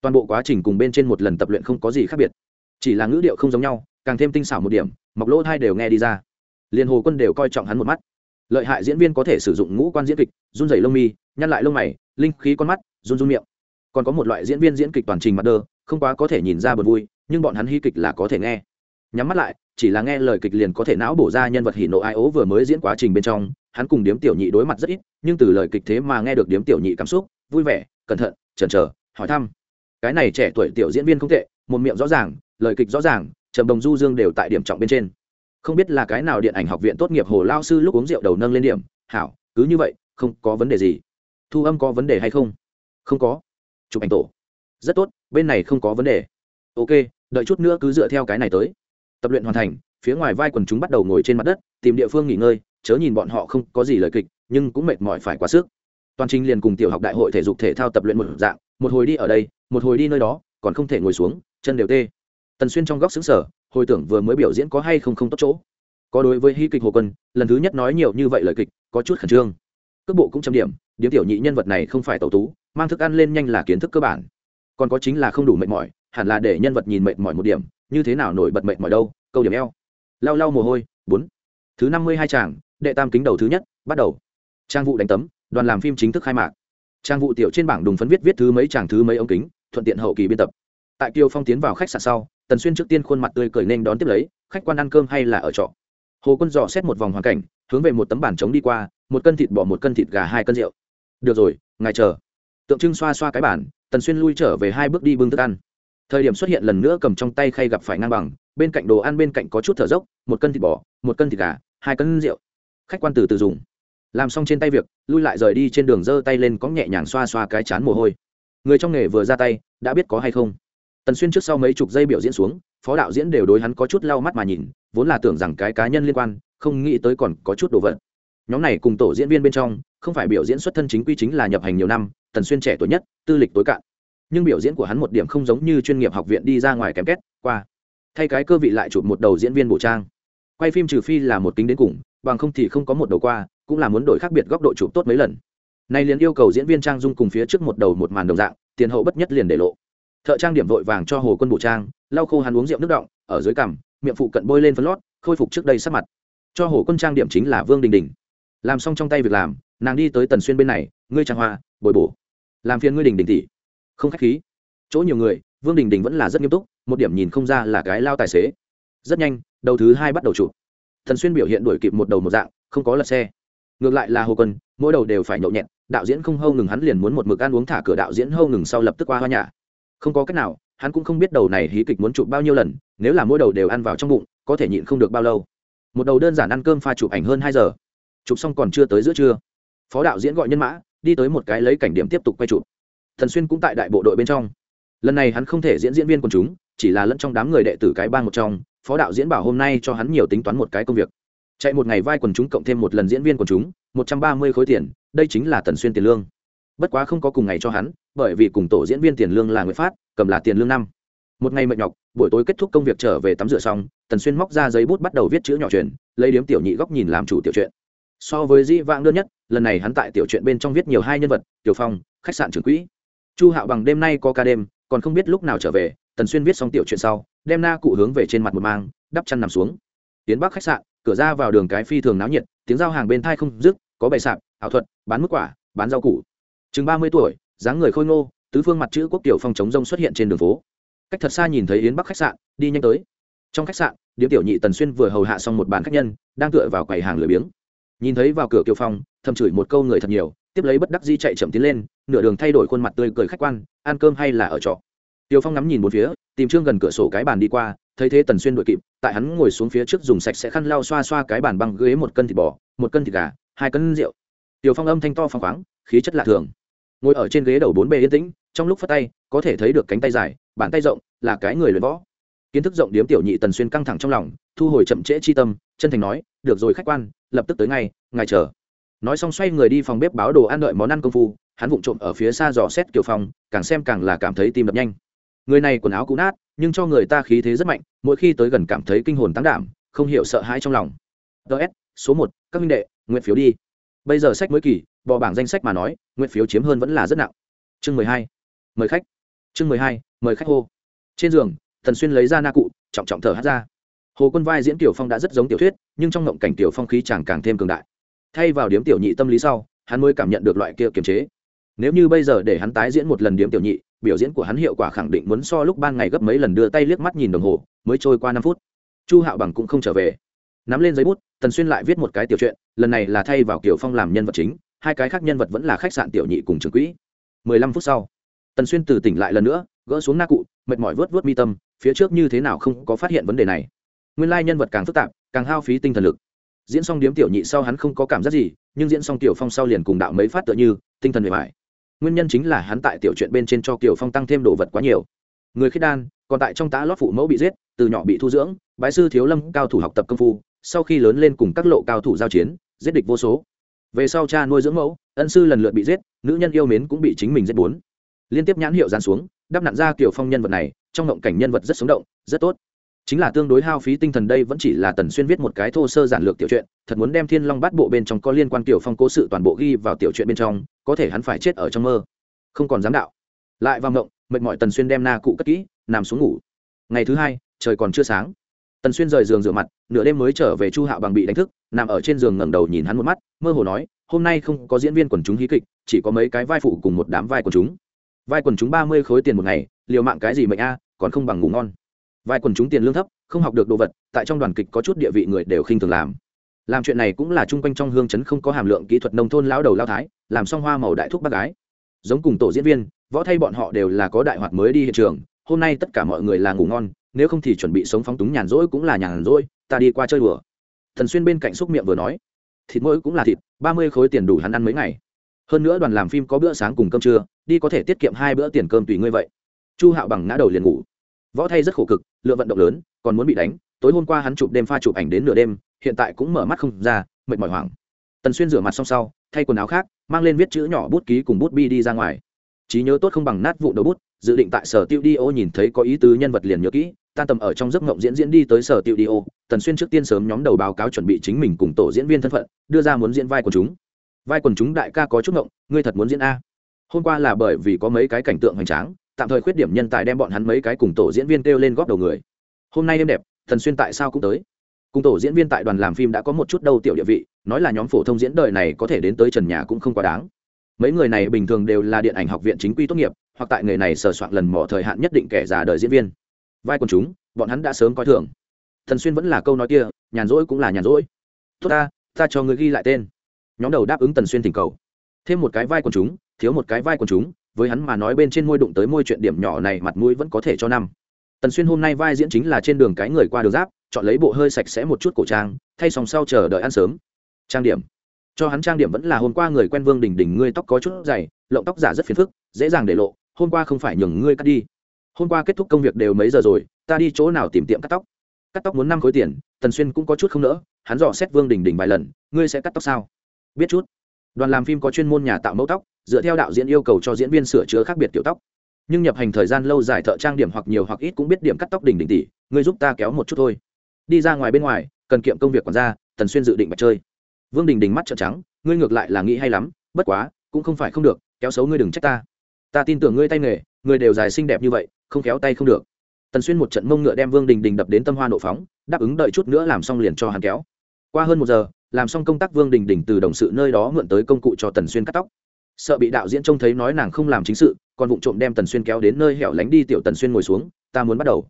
toàn bộ quá trình cùng bên trên một lần tập luyện không có gì khác biệt. Chỉ là ngữ điệu không giống nhau, càng thêm tinh xảo một điểm, mọc lỗ hai đều nghe đi ra. Liền hồ quân đều coi trọng hắn một mắt. Lợi hại diễn viên có thể sử dụng ngũ quan diễn kịch, run dày lông mi, nhăn lại lông mày, linh khí con mắt, run run miệng. Còn có một loại diễn viên diễn kịch toàn trình mặt đơ, không quá có thể nhìn ra bật vui, nhưng bọn hắn hy kịch là có thể nghe. Nhắm mắt lại, chỉ là nghe lời kịch liền có thể não bổ ra nhân vật hỉ nộ ai ố vừa mới diễn quá trình bên trong, hắn cùng điếm tiểu nhị đối mặt rất ít, nhưng từ lời kịch thế mà nghe được điếm tiểu nhị cảm xúc, vui vẻ, cẩn thận, chần chờ, hỏi thăm cái này trẻ tuổi tiểu diễn viên không tệ, một miệng rõ ràng, lời kịch rõ ràng, trầm đồng du dương đều tại điểm trọng bên trên. Không biết là cái nào điện ảnh học viện tốt nghiệp hồ lao sư lúc uống rượu đầu nâng lên điểm, hảo, cứ như vậy, không có vấn đề gì. Thu âm có vấn đề hay không? Không có. Chụp ảnh tổ. Rất tốt, bên này không có vấn đề. Ok, đợi chút nữa cứ dựa theo cái này tới. Tập luyện hoàn thành, phía ngoài vai quần chúng bắt đầu ngồi trên mặt đất, tìm địa phương nghỉ ngơi, chớ nhìn bọn họ không có gì lời kịch, nhưng cũng mệt mỏi phải quá sức. Toàn trình liền cùng tiểu học đại hội thể dục thể thao tập luyện một dạng, một hồi đi ở đây một hồi đi nơi đó, còn không thể ngồi xuống, chân đều tê. Tần xuyên trong góc xứng sở hồi tưởng vừa mới biểu diễn có hay không không tốt chỗ. Có đối với hy kịch hồ quân, lần thứ nhất nói nhiều như vậy lời kịch, có chút khẩn trương. Cước bộ cũng chấm điểm, điếm tiểu nhị nhân vật này không phải tẩu tú, mang thức ăn lên nhanh là kiến thức cơ bản. Còn có chính là không đủ mệt mỏi, hẳn là để nhân vật nhìn mệt mỏi một điểm, như thế nào nổi bật mệt mỏi đâu, câu điểm eo. Lau lau mồ hôi, bốn. Thứ năm mươi hai tràng đệ tam kính đầu thứ nhất, bắt đầu. Trang vụ đánh tấm, đoàn làm phim chính thức khai mạc. Trang vụ tiểu trên bảng đùng phấn viết viết thứ mấy chàng thứ mấy ống kính thuận tiện hậu kỳ biên tập. Tại kiều phong tiến vào khách sạn sau, tần xuyên trước tiên khuôn mặt tươi cười nên đón tiếp lấy, khách quan ăn cơm hay là ở trọ. Hồ quân dò xét một vòng hoàn cảnh, hướng về một tấm bản trống đi qua, một cân thịt bỏ một cân thịt gà, hai cân rượu. Được rồi, ngài chờ. Tượng trưng xoa xoa cái bản tần xuyên lui trở về hai bước đi bưng thức ăn. Thời điểm xuất hiện lần nữa cầm trong tay khay gặp phải ngang bằng, bên cạnh đồ ăn bên cạnh có chút thở dốc, một cân thịt bò, một cân thịt gà, hai cân rượu. Khách quan từ từ dùng. Làm xong trên tay việc, lui lại rời đi trên đường giơ tay lên có nhẹ nhàng xoa xoa cái chán mồ hôi người trong nghề vừa ra tay, đã biết có hay không. Tần xuyên trước sau mấy chục giây biểu diễn xuống, phó đạo diễn đều đối hắn có chút lau mắt mà nhìn, vốn là tưởng rằng cái cá nhân liên quan, không nghĩ tới còn có chút đồ vật. Nhóm này cùng tổ diễn viên bên trong, không phải biểu diễn xuất thân chính quy chính là nhập hành nhiều năm, tần xuyên trẻ tuổi nhất, tư lịch tối cạn. Nhưng biểu diễn của hắn một điểm không giống như chuyên nghiệp học viện đi ra ngoài kém kết, qua. Thay cái cơ vị lại chụp một đầu diễn viên bổ trang. Quay phim trừ phi là một kính đến cùng, bằng không thì không có một đầu qua, cũng là muốn đổi khác biệt góc độ chụp tốt mấy lần nay liền yêu cầu diễn viên trang dung cùng phía trước một đầu một màn đồng dạng, tiền hậu bất nhất liền để lộ. Thợ trang điểm vội vàng cho hồ quân bổ trang, lau khô hắn uống rượu nước động, ở dưới cằm, miệng phụ cận bôi lên phân lót, khôi phục trước đây sắc mặt. Cho hồ quân trang điểm chính là vương đình đình. Làm xong trong tay việc làm, nàng đi tới tần xuyên bên này, ngươi trang hoa, bồi bổ. Làm phiền ngươi đình đình tỷ. Không khách khí. Chỗ nhiều người, vương đình đình vẫn là rất nghiêm túc, một điểm nhìn không ra là cái lao tài xế. Rất nhanh, đầu thứ hai bắt đầu chụp. Thần xuyên biểu hiện đuổi kịp một đầu một dạng, không có lật xe ngược lại là hồ quân, mỗi đầu đều phải nhậu nhẹt, đạo diễn không hâu ngừng hắn liền muốn một mực ăn uống thả cửa đạo diễn hâu ngừng sau lập tức qua hoa nhà. Không có cách nào, hắn cũng không biết đầu này hí kịch muốn chụp bao nhiêu lần, nếu là mỗi đầu đều ăn vào trong bụng, có thể nhịn không được bao lâu. Một đầu đơn giản ăn cơm pha chụp ảnh hơn hai giờ. Chụp xong còn chưa tới giữa trưa. Phó đạo diễn gọi nhân mã, đi tới một cái lấy cảnh điểm tiếp tục quay chụp. Thần xuyên cũng tại đại bộ đội bên trong. Lần này hắn không thể diễn diễn viên quần chúng, chỉ là lẫn trong đám người đệ tử cái bang một trong. Phó đạo diễn bảo hôm nay cho hắn nhiều tính toán một cái công việc chạy một ngày vai quần chúng cộng thêm một lần diễn viên quần chúng, một trăm ba mươi khối tiền, đây chính là tần xuyên tiền lương. Bất quá không có cùng ngày cho hắn, bởi vì cùng tổ diễn viên tiền lương là nguyễn phát, cầm là tiền lương năm. Một ngày mệt nhọc, buổi tối kết thúc công việc trở về tắm rửa xong, tần xuyên móc ra giấy bút bắt đầu viết chữ nhỏ chuyện, lấy điếm tiểu nhị góc nhìn làm chủ tiểu chuyện. So với di vãng đơn nhất, lần này hắn tại tiểu chuyện bên trong viết nhiều hai nhân vật, tiểu phong, khách sạn trưởng quỹ. Chu hạo bằng đêm nay có ca đêm, còn không biết lúc nào trở về, tần xuyên viết xong tiểu chuyện sau, đem na cụ hướng về trên mặt một mang, đắp chăn nằm xuống. Tiến bắc khách sạn cửa ra vào đường cái phi thường náo nhiệt, tiếng giao hàng bên thai không dứt, có bày sạp, ảo thuật, bán mức quả, bán rau củ. Chừng ba mươi tuổi, dáng người khôi ngô, tứ phương mặt chữ quốc tiểu phong chống rông xuất hiện trên đường phố. Cách thật xa nhìn thấy yến bắc khách sạn, đi nhanh tới. Trong khách sạn, điếm tiểu nhị tần xuyên vừa hầu hạ xong một bàn khách nhân, đang tựa vào quầy hàng lười biếng. Nhìn thấy vào cửa kiều phong, thầm chửi một câu người thật nhiều, tiếp lấy bất đắc di chạy chậm tiến lên, nửa đường thay đổi khuôn mặt tươi cười khách quan, ăn cơm hay là ở trọ. Tiều phong ngắm nhìn một phía, tìm trương gần cửa sổ cái bàn đi qua thấy thế tần xuyên đội kịp, tại hắn ngồi xuống phía trước dùng sạch sẽ khăn lau xoa xoa cái bàn băng ghế một cân thịt bò, một cân thịt gà, hai cân rượu. Tiểu phong âm thanh to phăng khoáng, khí chất lạ thường. Ngồi ở trên ghế đầu bốn bề yên tĩnh, trong lúc phát tay, có thể thấy được cánh tay dài, bàn tay rộng, là cái người luyện võ. Kiến thức rộng điếm tiểu nhị tần xuyên căng thẳng trong lòng, thu hồi chậm trễ chi tâm, chân thành nói, được rồi khách quan, lập tức tới ngay, ngài chờ. Nói xong xoay người đi phòng bếp báo đồ ăn đợi món ăn công phu, hắn vụng trộm ở phía xa dò xét kiều phong, càng xem càng là cảm thấy tim đập nhanh. Người này quần áo cũ nát nhưng cho người ta khí thế rất mạnh, mỗi khi tới gần cảm thấy kinh hồn tăng đảm, không hiểu sợ hãi trong lòng. Ts số một, các minh đệ, nguyện phiếu đi. Bây giờ sách mới kỳ bỏ bảng danh sách mà nói, nguyện phiếu chiếm hơn vẫn là rất nặng. Chương mười hai, mời khách. Chương mười hai, mời khách hô. Trên giường, thần xuyên lấy ra na cụ, trọng trọng thở hát ra. Hồ quân vai diễn tiểu phong đã rất giống tiểu thuyết, nhưng trong ngộng cảnh tiểu phong khí chàng càng thêm cường đại. Thay vào điếm tiểu nhị tâm lý sau, hắn mới cảm nhận được loại kia kiềm chế. Nếu như bây giờ để hắn tái diễn một lần điếm tiểu nhị biểu diễn của hắn hiệu quả khẳng định muốn so lúc ban ngày gấp mấy lần đưa tay liếc mắt nhìn đồng hồ, mới trôi qua năm phút. Chu hạo bằng cũng không trở về. Nắm lên giấy bút, tần xuyên lại viết một cái tiểu chuyện lần này là thay vào kiểu phong làm nhân vật chính, hai cái khác nhân vật vẫn là khách sạn tiểu nhị cùng trường quỹ. Mười lăm phút sau, tần xuyên từ tỉnh lại lần nữa, gỡ xuống na cụ, mệt mỏi vớt vớt mi tâm, phía trước như thế nào không có phát hiện vấn đề này. Nguyên lai nhân vật càng phức tạp, càng hao phí tinh thần lực. Diễn xong điếm tiểu nhị sau hắn không có cảm giác gì, nhưng diễn xong tiểu phong sau liền cùng đạo mấy phát tựa như, tinh thần bề mại nguyên nhân chính là hắn tại tiểu chuyện bên trên cho kiều phong tăng thêm đồ vật quá nhiều. Người khiết đan, còn tại trong tá lót phụ mẫu bị giết, từ nhỏ bị thu dưỡng, bái sư thiếu lâm cao thủ học tập công phu, sau khi lớn lên cùng các lộ cao thủ giao chiến, giết địch vô số. Về sau cha nuôi dưỡng mẫu, ân sư lần lượt bị giết, nữ nhân yêu mến cũng bị chính mình giết bốn. Liên tiếp nhãn hiệu dán xuống, đắp nặn ra kiểu phong nhân vật này, trong ngộng cảnh nhân vật rất sống động, rất tốt. Chính là tương đối hao phí tinh thần đây vẫn chỉ là tần xuyên viết một cái thô sơ giản lược tiểu truyện, thật muốn đem thiên long bát bộ bên trong có liên quan Tiểu phong cố sự toàn bộ ghi vào tiểu truyện bên trong có thể hắn phải chết ở trong mơ. Không còn dám đạo. Lại vào mộng mệt mỏi tần xuyên đem na cụ cất kỹ, nằm xuống ngủ. Ngày thứ hai, trời còn chưa sáng. Tần xuyên rời giường rửa mặt, nửa đêm mới trở về chu hạo bằng bị đánh thức, nằm ở trên giường ngẩng đầu nhìn hắn một mắt, mơ hồ nói, hôm nay không có diễn viên quần chúng hí kịch, chỉ có mấy cái vai phụ cùng một đám vai quần chúng. Vai quần chúng ba mươi khối tiền một ngày, liều mạng cái gì mệnh a, còn không bằng ngủ ngon. Vai quần chúng tiền lương thấp, không học được đồ vật, tại trong đoàn kịch có chút địa vị người đều khinh thường làm làm chuyện này cũng là chung quanh trong hương chấn không có hàm lượng kỹ thuật nông thôn lão đầu lao thái, làm xong hoa màu đại thúc bác gái. Giống cùng tổ diễn viên, võ thay bọn họ đều là có đại hoạt mới đi hiện trường, hôm nay tất cả mọi người là ngủ ngon, nếu không thì chuẩn bị sống phóng túng nhàn rỗi cũng là nhàn rỗi, ta đi qua chơi đùa. Thần xuyên bên cạnh xúc miệng vừa nói, thịt mỗi cũng là thịt, ba mươi khối tiền đủ hắn ăn mấy ngày. Hơn nữa đoàn làm phim có bữa sáng cùng cơm trưa, đi có thể tiết kiệm hai bữa tiền cơm tùy ngươi vậy. Chu hạo bằng ngã đầu liền ngủ. Võ thay rất khổ cực, lựa vận động lớn, còn muốn bị đánh, tối hôm qua hắn chụp đêm pha chụp ảnh đến nửa đêm hiện tại cũng mở mắt không ra, mệt mỏi hoảng. Tần xuyên rửa mặt xong sau, thay quần áo khác, mang lên viết chữ nhỏ bút ký cùng bút bi đi ra ngoài. Trí nhớ tốt không bằng nát vụ đầu bút, dự định tại sở tiêu đi ô nhìn thấy có ý tứ nhân vật liền nhớ kỹ tan tầm ở trong giấc ngộng diễn diễn đi tới sở tiêu đi ô, tần xuyên trước tiên sớm nhóm đầu báo cáo chuẩn bị chính mình cùng tổ diễn viên thân phận, đưa ra muốn diễn vai của chúng. Vai quần chúng đại ca có chút ngộng, ngươi thật muốn diễn a? Hôm qua là bởi vì có mấy cái cảnh tượng hoành tráng, tạm thời khuyết điểm nhân tài đem bọn hắn mấy cái cùng tổ diễn viên kêu lên góp đầu người. Hôm nay đêm đẹp thần xuyên tại sao cũng tới? Cùng tổ diễn viên tại đoàn làm phim đã có một chút đâu tiểu địa vị, nói là nhóm phổ thông diễn đời này có thể đến tới trần nhà cũng không quá đáng. Mấy người này bình thường đều là điện ảnh học viện chính quy tốt nghiệp, hoặc tại nghề này sờ soạn lần mỏ thời hạn nhất định kẻ già đời diễn viên. Vai quần chúng, bọn hắn đã sớm coi thường. Thần xuyên vẫn là câu nói kia, nhàn rỗi cũng là nhàn rỗi. Tốt ta ta cho người ghi lại tên. Nhóm đầu đáp ứng tần xuyên thỉnh cầu. Thêm một cái vai quần chúng, thiếu một cái vai quần chúng, với hắn mà nói bên trên môi đụng tới môi chuyện điểm nhỏ này mặt mũi vẫn có thể cho năm. Tần xuyên hôm nay vai diễn chính là trên đường cái người qua đường giáp chọn lấy bộ hơi sạch sẽ một chút cổ trang, thay sòng sau chờ đợi ăn sớm. Trang điểm. Cho hắn trang điểm vẫn là hôm qua người quen vương đình đình, ngươi tóc có chút dày, lộng tóc giả rất phiền phức, dễ dàng để lộ, hôm qua không phải nhường ngươi cắt đi. Hôm qua kết thúc công việc đều mấy giờ rồi, ta đi chỗ nào tìm tiệm cắt tóc? Cắt tóc muốn năm khối tiền, tần xuyên cũng có chút không nỡ, hắn dò xét vương đình đình vài lần, ngươi sẽ cắt tóc sao? Biết chút. Đoàn làm phim có chuyên môn nhà tạo mẫu tóc, dựa theo đạo diễn yêu cầu cho diễn viên sửa chữa khác biệt kiểu tóc. Nhưng nhập hành thời gian lâu dài thợ trang điểm hoặc nhiều hoặc ít cũng biết điểm cắt tóc đỉnh đỉnh tỷ, ngươi giúp ta kéo một chút thôi đi ra ngoài bên ngoài, cần kiệm công việc còn ra tần xuyên dự định bạch chơi. Vương đình đình mắt trợn trắng, ngươi ngược lại là nghĩ hay lắm, bất quá, cũng không phải không được, kéo xấu ngươi đừng trách ta. Ta tin tưởng ngươi tay nghề, người đều dài xinh đẹp như vậy, không kéo tay không được. Tần xuyên một trận mông ngựa đem vương đình đình đập đến tâm hoa nộ phóng, đáp ứng đợi chút nữa làm xong liền cho hắn kéo. Qua hơn một giờ, làm xong công tác vương đình đình từ đồng sự nơi đó mượn tới công cụ cho tần xuyên cắt tóc. Sợ bị đạo diễn trông thấy nói nàng không làm chính sự, còn vụng trộm đem tần xuyên kéo đến nơi hẻo lánh đi, tiểu tần xuyên ngồi xuống, ta muốn bắt đầu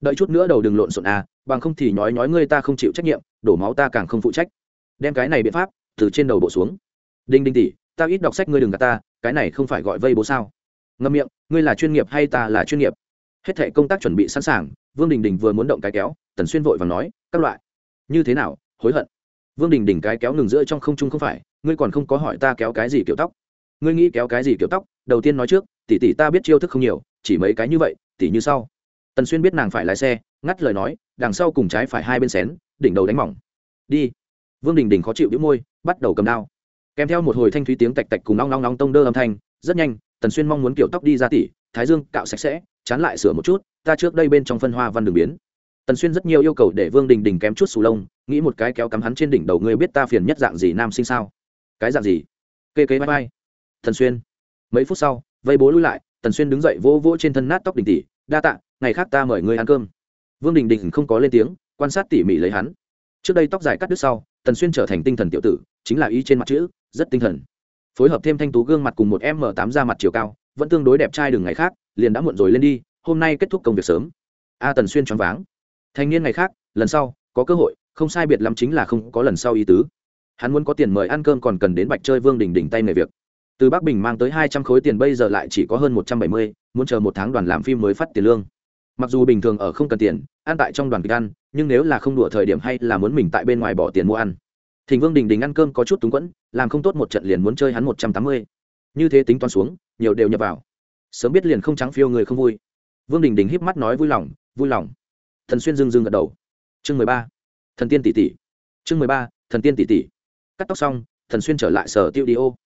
đợi chút nữa đầu đừng lộn xộn à bằng không thì nói nói ngươi ta không chịu trách nhiệm, đổ máu ta càng không phụ trách. Đem cái này biện pháp từ trên đầu bộ xuống. Đinh đinh tỉ ta ít đọc sách ngươi đừng gạt ta, cái này không phải gọi vây bố sao? Ngâm miệng, ngươi là chuyên nghiệp hay ta là chuyên nghiệp? Hết thệ công tác chuẩn bị sẵn sàng, vương đình đình vừa muốn động cái kéo, tần xuyên vội và nói, các loại. Như thế nào, hối hận. Vương đình đình cái kéo ngừng giữa trong không trung không phải, ngươi còn không có hỏi ta kéo cái gì kiểu tóc. Ngươi nghĩ kéo cái gì kiểu tóc, đầu tiên nói trước, tỷ tỷ ta biết chiêu thức không nhiều, chỉ mấy cái như vậy, tỷ như sau tần xuyên biết nàng phải lái xe, ngắt lời nói, đằng sau cùng trái phải hai bên xén, đỉnh đầu đánh mỏng. Đi. Vương đình đình khó chịu đĩu môi, bắt đầu cầm đao. Kèm theo một hồi thanh thúy tiếng tạch tạch cùng nong nong nong tông đơ âm thanh, rất nhanh, tần xuyên mong muốn kiểu tóc đi ra tỉ, thái dương cạo sạch sẽ, chán lại sửa một chút, ta trước đây bên trong phân hoa văn đường biến. Tần xuyên rất nhiều yêu cầu để vương đình đình kém chút sù lông, nghĩ một cái kéo cắm hắn trên đỉnh đầu người biết ta phiền nhất dạng gì nam sinh sao? Cái dạng gì? Kê kế bye bye tần xuyên. Mấy phút sau, vây bố lui lại, tần xuyên đứng dậy vỗ vỗ trên thân nát tóc đình tỉ đa tạ, ngày khác ta mời ngươi ăn cơm. Vương đình đình không có lên tiếng, quan sát tỉ mỉ lấy hắn. Trước đây tóc dài cắt đứt sau, tần xuyên trở thành tinh thần tiểu tử, chính là ý trên mặt chữ, rất tinh thần. Phối hợp thêm thanh tú gương mặt cùng một m tám ra mặt chiều cao, vẫn tương đối đẹp trai đường ngày khác, liền đã muộn rồi lên đi, hôm nay kết thúc công việc sớm. A tần xuyên choáng váng. Thanh niên ngày khác, lần sau, có cơ hội, không sai biệt lắm chính là không có lần sau ý tứ. Hắn muốn có tiền mời ăn cơm còn cần đến bạch chơi vương đình đình tay nghề việc từ bắc bình mang tới hai trăm khối tiền bây giờ lại chỉ có hơn một trăm bảy mươi, muốn chờ một tháng đoàn làm phim mới phát tiền lương. Mặc dù bình thường ở không cần tiền, ăn tại trong đoàn kịch ăn, nhưng nếu là không đủa thời điểm hay là muốn mình tại bên ngoài bỏ tiền mua ăn. Thỉnh vương đình đình ăn cơm có chút túng quẫn, làm không tốt một trận liền muốn chơi hắn một trăm tám mươi. Như thế tính toán xuống, nhiều đều nhập vào. Sớm biết liền không trắng phiêu người không vui. Vương đình đình híp mắt nói vui lòng vui lòng. Thần xuyên dưng dưng gật đầu. Chương mười ba. Thần tiên tỷ tỷ. Chương mười ba. Thần tiên tỷ tỷ. Cắt tóc xong, thần xuyên trở lại sở tiêu đi ô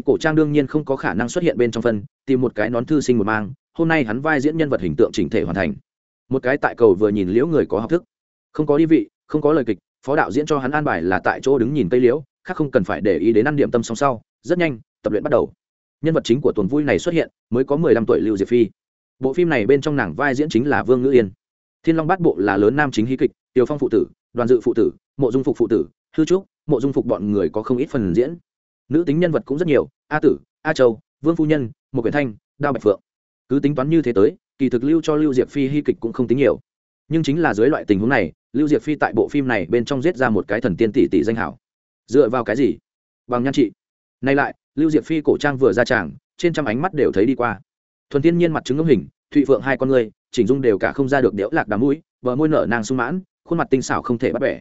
kịch cổ trang đương nhiên không có khả năng xuất hiện bên trong phân, tìm một cái nón thư sinh một mang, hôm nay hắn vai diễn nhân vật hình tượng chỉnh thể hoàn thành. Một cái tại cầu vừa nhìn liễu người có học thức. Không có đi vị, không có lời kịch, phó đạo diễn cho hắn an bài là tại chỗ đứng nhìn cây liễu, khác không cần phải để ý đến ăn điểm tâm song sau, rất nhanh, tập luyện bắt đầu. Nhân vật chính của tuần vui này xuất hiện, mới có mười lăm tuổi lưu diệp phi. Bộ phim này bên trong nàng vai diễn chính là vương ngữ yên. Thiên long bát bộ là lớn nam chính hí kịch, tiêu phong phụ tử, đoàn dự phụ tử, mộ dung phục phụ tử, hư trúc, mộ dung phục bọn người có không ít phần diễn nữ tính nhân vật cũng rất nhiều, a tử, a châu, vương phu nhân, một quyển thanh, đao bạch phượng. Cứ tính toán như thế tới, kỳ thực lưu cho lưu diệp phi hy kịch cũng không tính nhiều. Nhưng chính là dưới loại tình huống này, lưu diệp phi tại bộ phim này bên trong giết ra một cái thần tiên tỷ tỷ danh hảo. Dựa vào cái gì? Bằng nhan trị. Nay lại, lưu diệp phi cổ trang vừa ra tràng, trên trăm ánh mắt đều thấy đi qua. Thuần tiên nhiên mặt trứng ngẫm hình, thụy phượng hai con người, chỉnh dung đều cả không ra được đẽo lạc đám mũi vợ môi nở nàng sung mãn, khuôn mặt tinh xảo không thể bắt bẻ.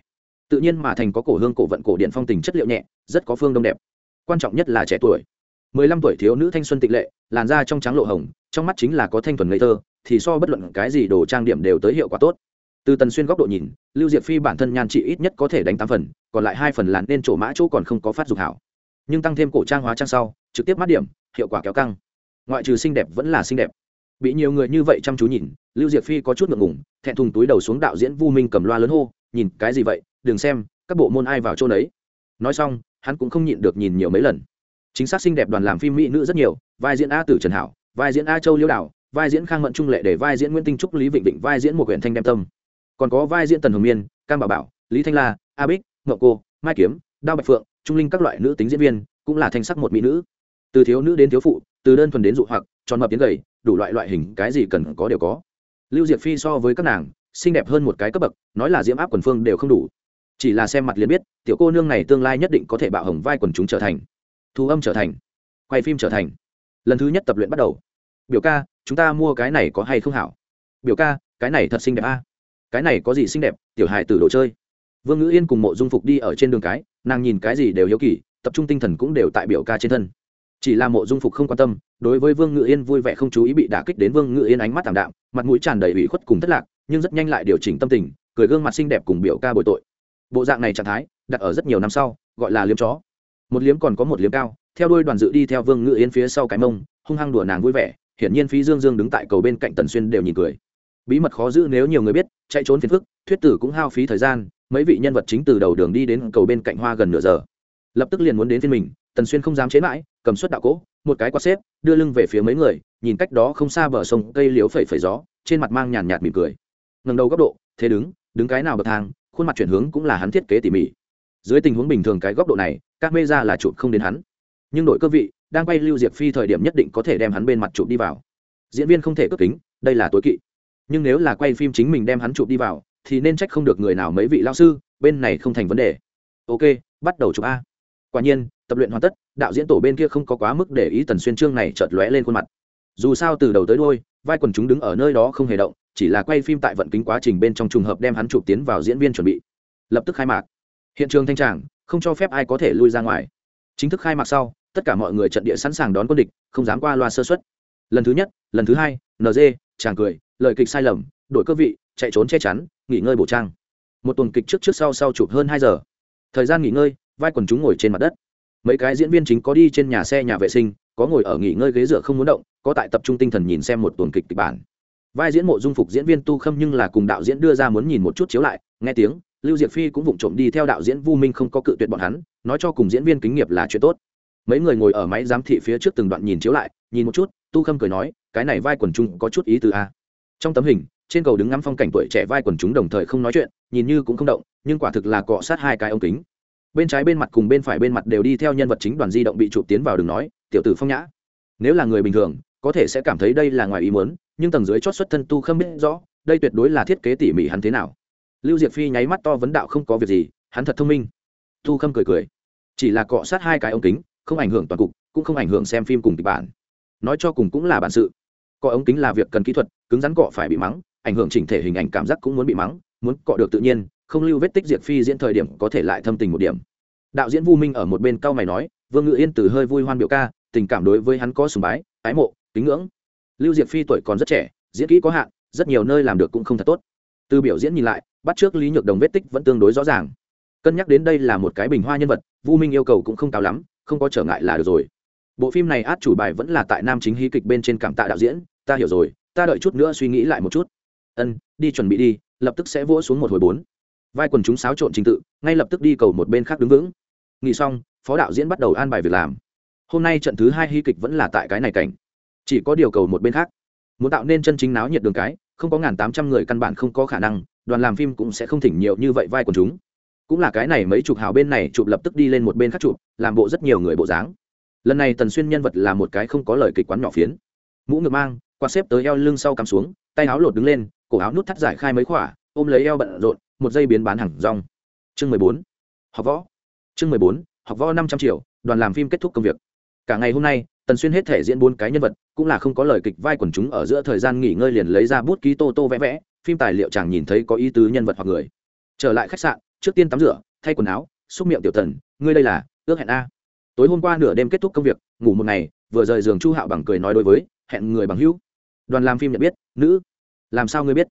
Tự nhiên mà thành có cổ hương, cổ vận, cổ điện phong tình chất liệu nhẹ, rất có phương đông đẹp quan trọng nhất là trẻ tuổi. Mười lăm tuổi thiếu nữ thanh xuân tịnh lệ, làn da trong trắng lộ hồng, trong mắt chính là có thanh thuần ngây thơ, thì so bất luận cái gì đồ trang điểm đều tới hiệu quả tốt. Từ tần xuyên góc độ nhìn, lưu diệp phi bản thân nhan trị ít nhất có thể đánh tám phần, còn lại hai phần làn nên chỗ mã chỗ còn không có phát dục hảo. Nhưng tăng thêm cổ trang hóa trang sau, trực tiếp mát điểm, hiệu quả kéo căng. Ngoại trừ xinh đẹp vẫn là xinh đẹp. Bị nhiều người như vậy chăm chú nhìn, lưu diệp phi có chút ngượng ngùng, thẹn thùng túi đầu xuống đạo diễn vu minh cầm loa lớn hô, nhìn cái gì vậy? Đừng xem, các bộ môn ai vào chỗ đấy nói xong hắn cũng không nhịn được nhìn nhiều mấy lần. Chính xác xinh đẹp đoàn làm phim mỹ nữ rất nhiều, vai diễn a tử trần hảo, vai diễn a châu liêu đảo vai diễn khang mận trung lệ để vai diễn nguyễn tinh trúc, lý vịnh vịnh, vai diễn một huyện thanh đem tâm. Còn có vai diễn tần hồng miên, cam bảo bảo, lý thanh la, a bích ngậu cô, mai kiếm, đao bạch phượng, trung linh các loại nữ tính diễn viên, cũng là thanh sắc một mỹ nữ. Từ thiếu nữ đến thiếu phụ, từ đơn thuần đến dụ hoặc, tròn mập đến gầy, đủ loại loại hình, cái gì cần có đều có. Lưu diệp phi so với các nàng, xinh đẹp hơn một cái cấp bậc, nói là diễm áp quần phương đều không đủ chỉ là xem mặt liền biết, tiểu cô nương này tương lai nhất định có thể bạo hồng vai quần chúng trở thành. Thu âm trở thành. Quay phim trở thành. Lần thứ nhất tập luyện bắt đầu. Biểu ca, chúng ta mua cái này có hay không hảo? Biểu ca, cái này thật xinh đẹp a. Cái này có gì xinh đẹp, tiểu hài tử đồ chơi. Vương ngữ yên cùng mộ dung phục đi ở trên đường cái, nàng nhìn cái gì đều hiếu kỳ, tập trung tinh thần cũng đều tại biểu ca trên thân. Chỉ là mộ dung phục không quan tâm, đối với vương ngự yên vui vẻ không chú ý bị đả kích đến vương ngự yên ánh mắt thảm đạm, mặt mũi tràn đầy ủy khuất cùng thất lạc, nhưng rất nhanh lại điều chỉnh tâm tình, cười gương mặt xinh đẹp cùng biểu ca bồi tội bộ dạng này trạng thái đặt ở rất nhiều năm sau, gọi là liếm chó. Một liếm còn có một liếm cao, theo đuôi đoàn dự đi theo vương ngự yên phía sau cái mông, hung hăng đùa nàng vui vẻ, hiển nhiên phí dương dương đứng tại cầu bên cạnh tần xuyên đều nhìn cười. Bí mật khó giữ nếu nhiều người biết, chạy trốn phiền phức, thuyết tử cũng hao phí thời gian, mấy vị nhân vật chính từ đầu đường đi đến cầu bên cạnh hoa gần nửa giờ. Lập tức liền muốn đến phiên mình, tần xuyên không dám chế mãi, cầm suất đạo cỗ, một cái quạt xếp, đưa lưng về phía mấy người, nhìn cách đó không xa bờ sông cây liếu phẩy phẩy gió, trên mặt mang nhàn nhạt mỉm cười. Ngần đầu góc độ, thế đứng đứng cái nào bậc thang khuôn mặt chuyển hướng cũng là hắn thiết kế tỉ mỉ. Dưới tình huống bình thường cái góc độ này, các mê ra là chụp không đến hắn. Nhưng đội cơ vị, đang quay lưu diệp phi thời điểm nhất định có thể đem hắn bên mặt chụp đi vào. Diễn viên không thể cất kính, đây là tối kỵ. Nhưng nếu là quay phim chính mình đem hắn chụp đi vào, thì nên trách không được người nào mấy vị lao sư, bên này không thành vấn đề. Ok, bắt đầu chụp a. Quả nhiên, tập luyện hoàn tất, đạo diễn tổ bên kia không có quá mức để ý tần xuyên trương này chợt lóe lên khuôn mặt. Dù sao từ đầu tới đôi vai quần chúng đứng ở nơi đó không hề động chỉ là quay phim tại vận kính quá trình bên trong trùng hợp đem hắn chụp tiến vào diễn viên chuẩn bị. Lập tức khai mạc. Hiện trường thanh tràng, không cho phép ai có thể lui ra ngoài. Chính thức khai mạc sau, tất cả mọi người trận địa sẵn sàng đón quân địch, không dám qua loa sơ xuất lần thứ nhất, lần thứ hai nd chàng cười, lời kịch sai lầm, đổi cơ vị, chạy trốn che chắn, nghỉ ngơi bổ trang. Một tuần kịch trước trước sau sau chụp hơn hai giờ. Thời gian nghỉ ngơi, vai quần chúng ngồi trên mặt đất. Mấy cái diễn viên chính có đi trên nhà xe nhà vệ sinh, có ngồi ở nghỉ ngơi ghế dựa không muốn động, có tại tập trung tinh thần nhìn xem một tuần kịch kịch bản vai diễn mộ dung phục diễn viên tu khâm nhưng là cùng đạo diễn đưa ra muốn nhìn một chút chiếu lại, nghe tiếng, lưu diệp phi cũng vụng trộm đi theo đạo diễn vu minh không có cự tuyệt bọn hắn, nói cho cùng diễn viên kính nghiệp là chuyện tốt. Mấy người ngồi ở máy giám thị phía trước từng đoạn nhìn chiếu lại, nhìn một chút, tu khâm cười nói, cái này vai quần chúng có chút ý từ a. Trong tấm hình, trên cầu đứng ngắm phong cảnh tuổi trẻ vai quần chúng đồng thời không nói chuyện, nhìn như cũng không động, nhưng quả thực là cọ sát hai cái ống kính. Bên trái bên mặt cùng bên phải bên mặt đều đi theo nhân vật chính đoàn di động bị chụp tiến vào đường nói, tiểu tử phong nhã, nếu là người bình thường, có thể sẽ cảm thấy đây là ngoài ý muốn nhưng tầng dưới chót xuất thân tu không biết rõ, đây tuyệt đối là thiết kế tỉ mỉ hắn thế nào. Lưu diệp phi nháy mắt to vấn đạo không có việc gì, hắn thật thông minh. Tu khâm cười cười. Chỉ là cọ sát hai cái ống kính, không ảnh hưởng toàn cục, cũng không ảnh hưởng xem phim cùng kịch bản. Nói cho cùng cũng là bản sự. Cọ ống kính là việc cần kỹ thuật, cứng rắn cọ phải bị mắng, ảnh hưởng chỉnh thể hình ảnh cảm giác cũng muốn bị mắng, muốn cọ được tự nhiên, không lưu vết tích diệt phi diễn thời điểm có thể lại thâm tình một điểm. Đạo diễn vu minh ở một bên cao mày nói, vương ngự yên từ hơi vui hoan biểu ca, tình cảm đối với hắn có sùng bái, ái mộ, kính ngưỡng lưu diệp phi tuổi còn rất trẻ, diễn kỹ có hạn, rất nhiều nơi làm được cũng không thật tốt. Từ biểu diễn nhìn lại, bắt trước lý nhược đồng vết tích vẫn tương đối rõ ràng. Cân nhắc đến đây là một cái bình hoa nhân vật, vu minh yêu cầu cũng không cao lắm, không có trở ngại là được rồi. Bộ phim này át chủ bài vẫn là tại nam chính hí kịch bên trên cảm tạ đạo diễn, ta hiểu rồi, ta đợi chút nữa suy nghĩ lại một chút. Ân, đi chuẩn bị đi, lập tức sẽ vỗ xuống một hồi bốn. Vai quần chúng xáo trộn trình tự, ngay lập tức đi cầu một bên khác đứng vững. Nghỉ xong, phó đạo diễn bắt đầu an bài việc làm. Hôm nay trận thứ hai hy kịch vẫn là tại cái này cảnh chỉ có điều cầu một bên khác. Muốn tạo nên chân chính náo nhiệt đường cái, không có ngàn tám trăm người căn bản không có khả năng, đoàn làm phim cũng sẽ không thỉnh nhiều như vậy vai của chúng. Cũng là cái này mấy chục hào bên này chụp lập tức đi lên một bên khác chụp, làm bộ rất nhiều người bộ dáng. Lần này tần xuyên nhân vật là một cái không có lời kịch quán nhỏ phiến. Mũ ngược mang qua xếp tới eo lưng sau cắm xuống, tay áo lột đứng lên, cổ áo nút thắt giải khai mấy khỏa, ôm lấy eo bận rộn, một dây biến bán hàng rong. Chương mười bốn. Học võ. Chương mười bốn, học võ năm trăm triệu, đoàn làm phim kết thúc công việc. Cả ngày hôm nay tần xuyên hết thể diễn bốn cái nhân vật, cũng là không có lời kịch vai quần chúng ở giữa thời gian nghỉ ngơi liền lấy ra bút ký tô tô vẽ vẽ, phim tài liệu chẳng nhìn thấy có ý tứ nhân vật hoặc người. Trở lại khách sạn, trước tiên tắm rửa, thay quần áo, xúc miệng tiểu tần, ngươi đây là, ước hẹn a. Tối hôm qua nửa đêm kết thúc công việc, ngủ một ngày, vừa rời giường chu hạo bằng cười nói đối với, hẹn người bằng hữu. Đoàn làm phim nhận biết, nữ. Làm sao ngươi biết?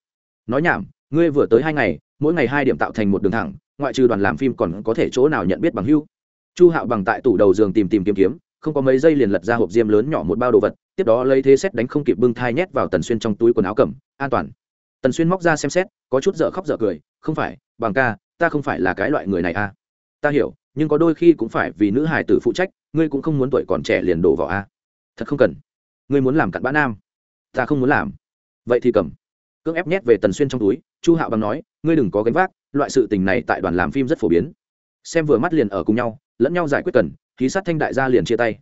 Nói nhảm, ngươi vừa tới hai ngày, mỗi ngày hai điểm tạo thành một đường thẳng, ngoại trừ đoàn làm phim còn có thể chỗ nào nhận biết bằng hữu? Chu hạo bằng tại tủ đầu giường tìm tìm kiếm kiếm không có mấy giây liền lật ra hộp diêm lớn nhỏ một bao đồ vật, tiếp đó lấy thế xét đánh không kịp bưng thai nhét vào tần xuyên trong túi quần áo cầm, an toàn. Tần xuyên móc ra xem xét, có chút dở khóc dở cười, không phải, bằng ca, ta không phải là cái loại người này à. Ta hiểu, nhưng có đôi khi cũng phải vì nữ hài tử phụ trách, ngươi cũng không muốn tuổi còn trẻ liền đổ vào a thật không cần. Ngươi muốn làm cặn bã nam. Ta không muốn làm. Vậy thì cầm. Cưỡng ép nhét về tần xuyên trong túi, chu hạo bằng nói, ngươi đừng có gánh vác, loại sự tình này tại đoàn làm phim rất phổ biến. Xem vừa mắt liền ở cùng nhau, lẫn nhau giải quyết cần khí sát thanh đại gia liền chia tay.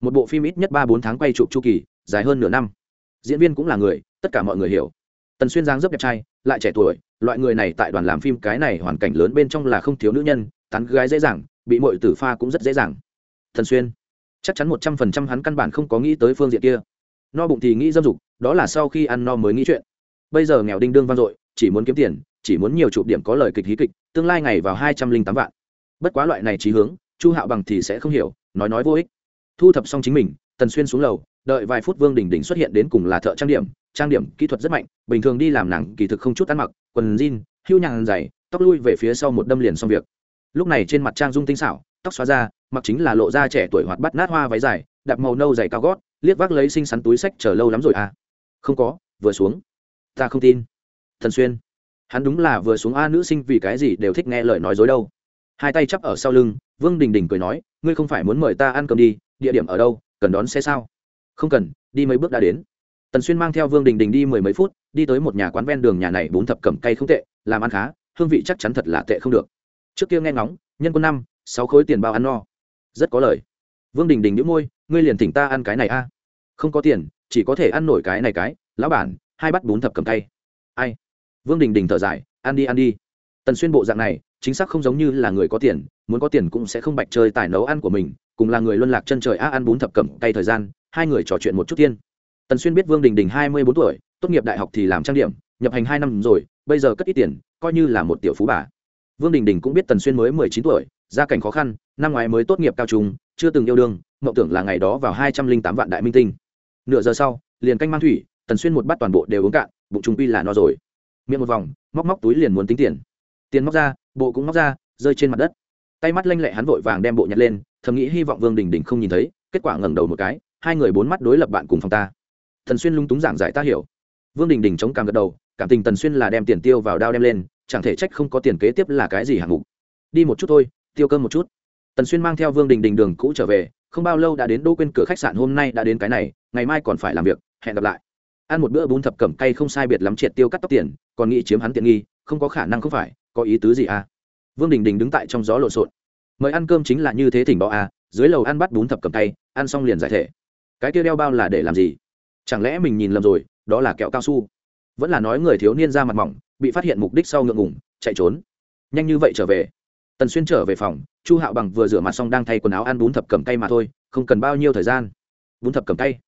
Một bộ phim ít nhất ba bốn tháng quay chụp chu kỳ, dài hơn nửa năm. Diễn viên cũng là người, tất cả mọi người hiểu. Tần xuyên giang rất đẹp trai, lại trẻ tuổi, loại người này tại đoàn làm phim cái này hoàn cảnh lớn bên trong là không thiếu nữ nhân, tán gái dễ dàng, bị mội tử pha cũng rất dễ dàng. Thần xuyên, chắc chắn một trăm phần trăm hắn căn bản không có nghĩ tới phương diện kia. No bụng thì nghĩ dâm dục, đó là sau khi ăn no mới nghĩ chuyện. Bây giờ nghèo đinh đương vang dội, chỉ muốn kiếm tiền, chỉ muốn nhiều chụp điểm có lời kịch hí kịch, tương lai ngày vào hai trăm linh tám vạn. Bất quá loại này trí hướng chu hạo bằng thì sẽ không hiểu, nói nói vô ích. Thu thập xong chính mình, tần xuyên xuống lầu, đợi vài phút vương đình đình xuất hiện đến cùng là thợ trang điểm trang điểm kỹ thuật rất mạnh, bình thường đi làm nàng kỳ thực không chút ăn mặc, quần jean, hưu nhàn dày, tóc lui về phía sau một đâm liền xong việc. Lúc này trên mặt trang dung tinh xảo, tóc xóa ra, mặc chính là lộ da trẻ tuổi hoạt bắt nát hoa váy dài, đạp màu nâu dày cao gót, liếc vác lấy xinh xắn túi sách chờ lâu lắm rồi à. Không có, vừa xuống. Ta không tin. Thần xuyên. Hắn đúng là vừa xuống a nữ sinh vì cái gì đều thích nghe lời nói dối đâu. Hai tay chắp ở sau lưng vương đình đình cười nói, ngươi không phải muốn mời ta ăn cơm đi, địa điểm ở đâu, cần đón xe sao? Không cần, đi mấy bước đã đến. Tần xuyên mang theo vương đình đình đi mười mấy phút, đi tới một nhà quán ven đường nhà này bún thập cẩm cay không tệ, làm ăn khá, hương vị chắc chắn thật là tệ không được. Trước kia nghe ngóng, nhân quân năm, sáu khối tiền bao ăn no. Rất có lời. Vương đình đình đĩu môi, ngươi liền thỉnh ta ăn cái này a. Không có tiền, chỉ có thể ăn nổi cái này cái, lão bản, hai bát bún thập cầm tay ai? Vương đình đình thở dài, ăn đi ăn đi. Tần xuyên bộ dạng này chính xác không giống như là người có tiền, muốn có tiền cũng sẽ không bạch chơi tài nấu ăn của mình, cùng là người luân lạc chân trời a ăn bún thập cẩm tay thời gian, hai người trò chuyện một chút tiên. Tần xuyên biết vương đình đình hai mươi bốn tuổi, tốt nghiệp đại học thì làm trang điểm, nhập hành hai năm rồi, bây giờ cất ít tiền, coi như là một tiểu phú bà. Vương đình đình cũng biết tần xuyên mới mười chín tuổi, gia cảnh khó khăn, năm ngoái mới tốt nghiệp cao trung, chưa từng yêu đương, mộng tưởng là ngày đó vào hai trăm linh tám vạn đại minh tinh. Nửa giờ sau, liền canh mang thủy, tần xuyên một bát toàn bộ đều uống cạn, bụng trung pi là no rồi. Miệng một vòng, móc móc túi liền muốn tính tiền tiền móc ra, bộ cũng móc ra, rơi trên mặt đất. Tay mắt lanh lẹ hắn vội vàng đem bộ nhặt lên, thầm nghĩ hy vọng vương đình đình không nhìn thấy, kết quả ngẩng đầu một cái, hai người bốn mắt đối lập bạn cùng phòng ta. Thần xuyên lung túng giảng giải ta hiểu. Vương đình đình chống cằm gật đầu, cảm tình tần xuyên là đem tiền tiêu vào đao đem lên, chẳng thể trách không có tiền kế tiếp là cái gì hạng mục. Đi một chút thôi, tiêu cơm một chút. Tần xuyên mang theo vương đình đình đường cũ trở về, không bao lâu đã đến Đô quên cửa khách sạn, hôm nay đã đến cái này, ngày mai còn phải làm việc, hẹn gặp lại. Ăn một bữa bún thập cẩm cay không sai biệt lắm triệt tiêu cắt tóc tiền, còn nghĩ chiếm hắn tiện nghi không có khả năng không phải, có ý tứ gì à? Vương đình đình đứng tại trong gió lộn xộn. Mời ăn cơm chính là như thế thỉnh đó à dưới lầu ăn bắt bún thập cẩm tay, ăn xong liền giải thể. Cái kia đeo bao là để làm gì? Chẳng lẽ mình nhìn lầm rồi, đó là kẹo cao su? Vẫn là nói người thiếu niên ra mặt mỏng, bị phát hiện mục đích sau ngượng ngùng, chạy trốn. Nhanh như vậy trở về. Tần xuyên trở về phòng, chu hạo bằng vừa rửa mặt xong đang thay quần áo ăn bún thập cầm tay mà thôi, không cần bao nhiêu thời gian. Bún thập cầm tay?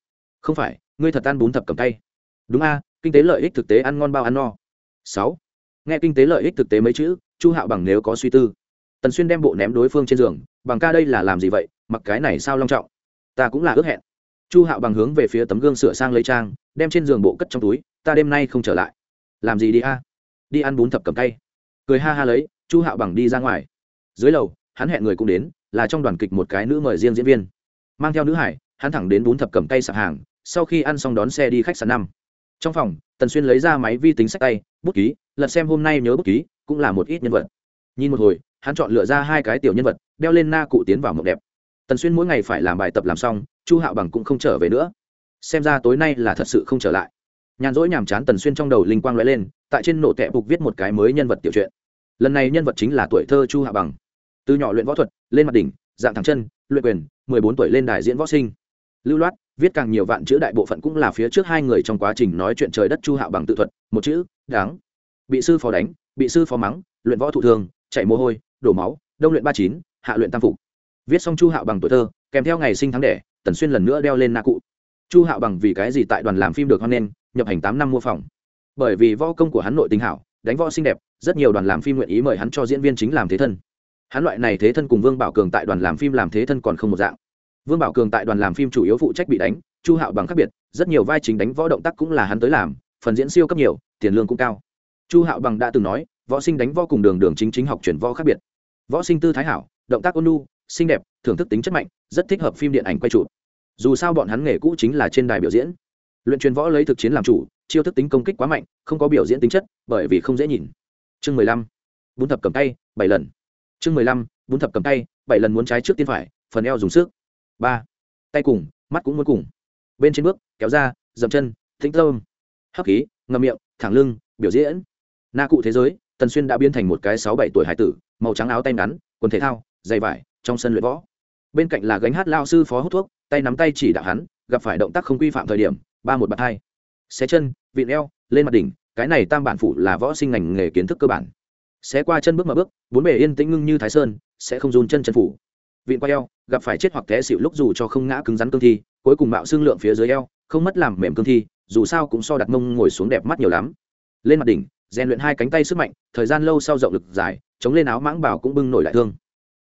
Không phải, ngươi thật ăn bún thập cầm tay. Đúng a kinh tế lợi ích thực tế ăn ngon bao ăn no. Sáu nghe kinh tế lợi ích thực tế mấy chữ, chu hạo bằng nếu có suy tư, tần xuyên đem bộ ném đối phương trên giường, bằng ca đây là làm gì vậy? Mặc cái này sao long trọng? Ta cũng là ước hẹn. Chu hạo bằng hướng về phía tấm gương sửa sang lấy trang, đem trên giường bộ cất trong túi, ta đêm nay không trở lại. Làm gì đi a? Đi ăn bún thập cầm tay cười ha ha lấy, chu hạo bằng đi ra ngoài. Dưới lầu, hắn hẹn người cũng đến, là trong đoàn kịch một cái nữ mời riêng diễn viên. Mang theo nữ hải, hắn thẳng đến bún thập cầm tay sạp hàng, sau khi ăn xong đón xe đi khách sạn năm. Trong phòng, tần xuyên lấy ra máy vi tính sách tay, bút ký lật xem hôm nay nhớ bút ký, cũng là một ít nhân vật. Nhìn một hồi, hắn chọn lựa ra hai cái tiểu nhân vật, đeo lên na cụ tiến vào mộng đẹp. Tần xuyên mỗi ngày phải làm bài tập làm xong, chu hạo bằng cũng không trở về nữa. Xem ra tối nay là thật sự không trở lại. Nhàn rỗi nhàm chán tần xuyên trong đầu linh quang lóe lên, tại trên nổ tẹp bục viết một cái mới nhân vật tiểu truyện. Lần này nhân vật chính là tuổi thơ chu hạo bằng. Từ nhỏ luyện võ thuật, lên mặt đỉnh, dạng thẳng chân, luyện quyền, mười bốn tuổi lên đài diễn võ sinh. Lưu loát, viết càng nhiều vạn chữ đại bộ phận cũng là phía trước hai người trong quá trình nói chuyện trời đất chu hạo bằng tự thuật, một chữ, đáng bị sư phó đánh, bị sư phó mắng, luyện võ thụ thường chạy mồ hôi, đổ máu, đông luyện ba chín, hạ luyện tam phục. Viết xong chu hạo bằng tuổi thơ, kèm theo ngày sinh tháng đẻ, tần xuyên lần nữa đeo lên na cụ. Chu hạo bằng vì cái gì tại đoàn làm phim được hoan nghênh, nhập hành tám năm mua phòng. Bởi vì võ công của hắn nội tình hảo, đánh võ xinh đẹp, rất nhiều đoàn làm phim nguyện ý mời hắn cho diễn viên chính làm thế thân. Hắn loại này thế thân cùng vương bảo cường tại đoàn làm phim làm thế thân còn không một dạng. Vương bảo cường tại đoàn làm phim chủ yếu phụ trách bị đánh, chu hạo bằng khác biệt, rất nhiều vai chính đánh võ động tác cũng là hắn tới làm, phần diễn siêu cấp nhiều, tiền lương cũng cao chu hạo bằng đã từng nói, võ sinh đánh võ cùng đường đường chính chính học chuyển võ khác biệt. Võ sinh tư thái hảo, động tác ôn lu xinh đẹp, thưởng thức tính chất mạnh, rất thích hợp phim điện ảnh quay trụ dù sao bọn hắn nghề cũ chính là trên đài biểu diễn. Luyện truyền võ lấy thực chiến làm chủ, chiêu thức tính công kích quá mạnh, không có biểu diễn tính chất, bởi vì không dễ nhìn. Chương mười lăm, bún thập cầm tay, bảy lần. Chương mười lăm, bún thập cầm tay, bảy lần muốn trái trước tiên phải, phần eo dùng sức. Ba, tay cùng, mắt cũng muốn cùng. Bên trên bước, kéo ra, dậm chân, thính tâm. Hấp khí ngầm miệng, thẳng lưng, biểu diễn na cụ thế giới, tần xuyên đã biến thành một cái sáu bảy tuổi hải tử, màu trắng áo tay ngắn, quần thể thao dày vải, trong sân luyện võ. Bên cạnh là gánh hát lao sư phó hút thuốc, tay nắm tay chỉ đạo hắn, gặp phải động tác không quy phạm thời điểm, ba một bạt hai. Xé chân, vịn eo, lên mặt đỉnh, cái này tam bản phụ là võ sinh ngành nghề kiến thức cơ bản. Xé qua chân bước mà bước, bốn bề yên tĩnh ngưng như thái sơn, sẽ không run chân chân phủ. Vịn qua eo, gặp phải chết hoặc té xịu lúc dù cho không ngã cứng rắn cương thi, cuối cùng mạo xương lượng phía dưới eo, không mất làm mềm cương thi, dù sao cũng so đặt mông ngồi xuống đẹp mắt nhiều lắm. Lên mặt đỉnh rèn luyện hai cánh tay sức mạnh, thời gian lâu sau rộng lực dài, chống lên áo mãng bảo cũng bưng nổi lại thương.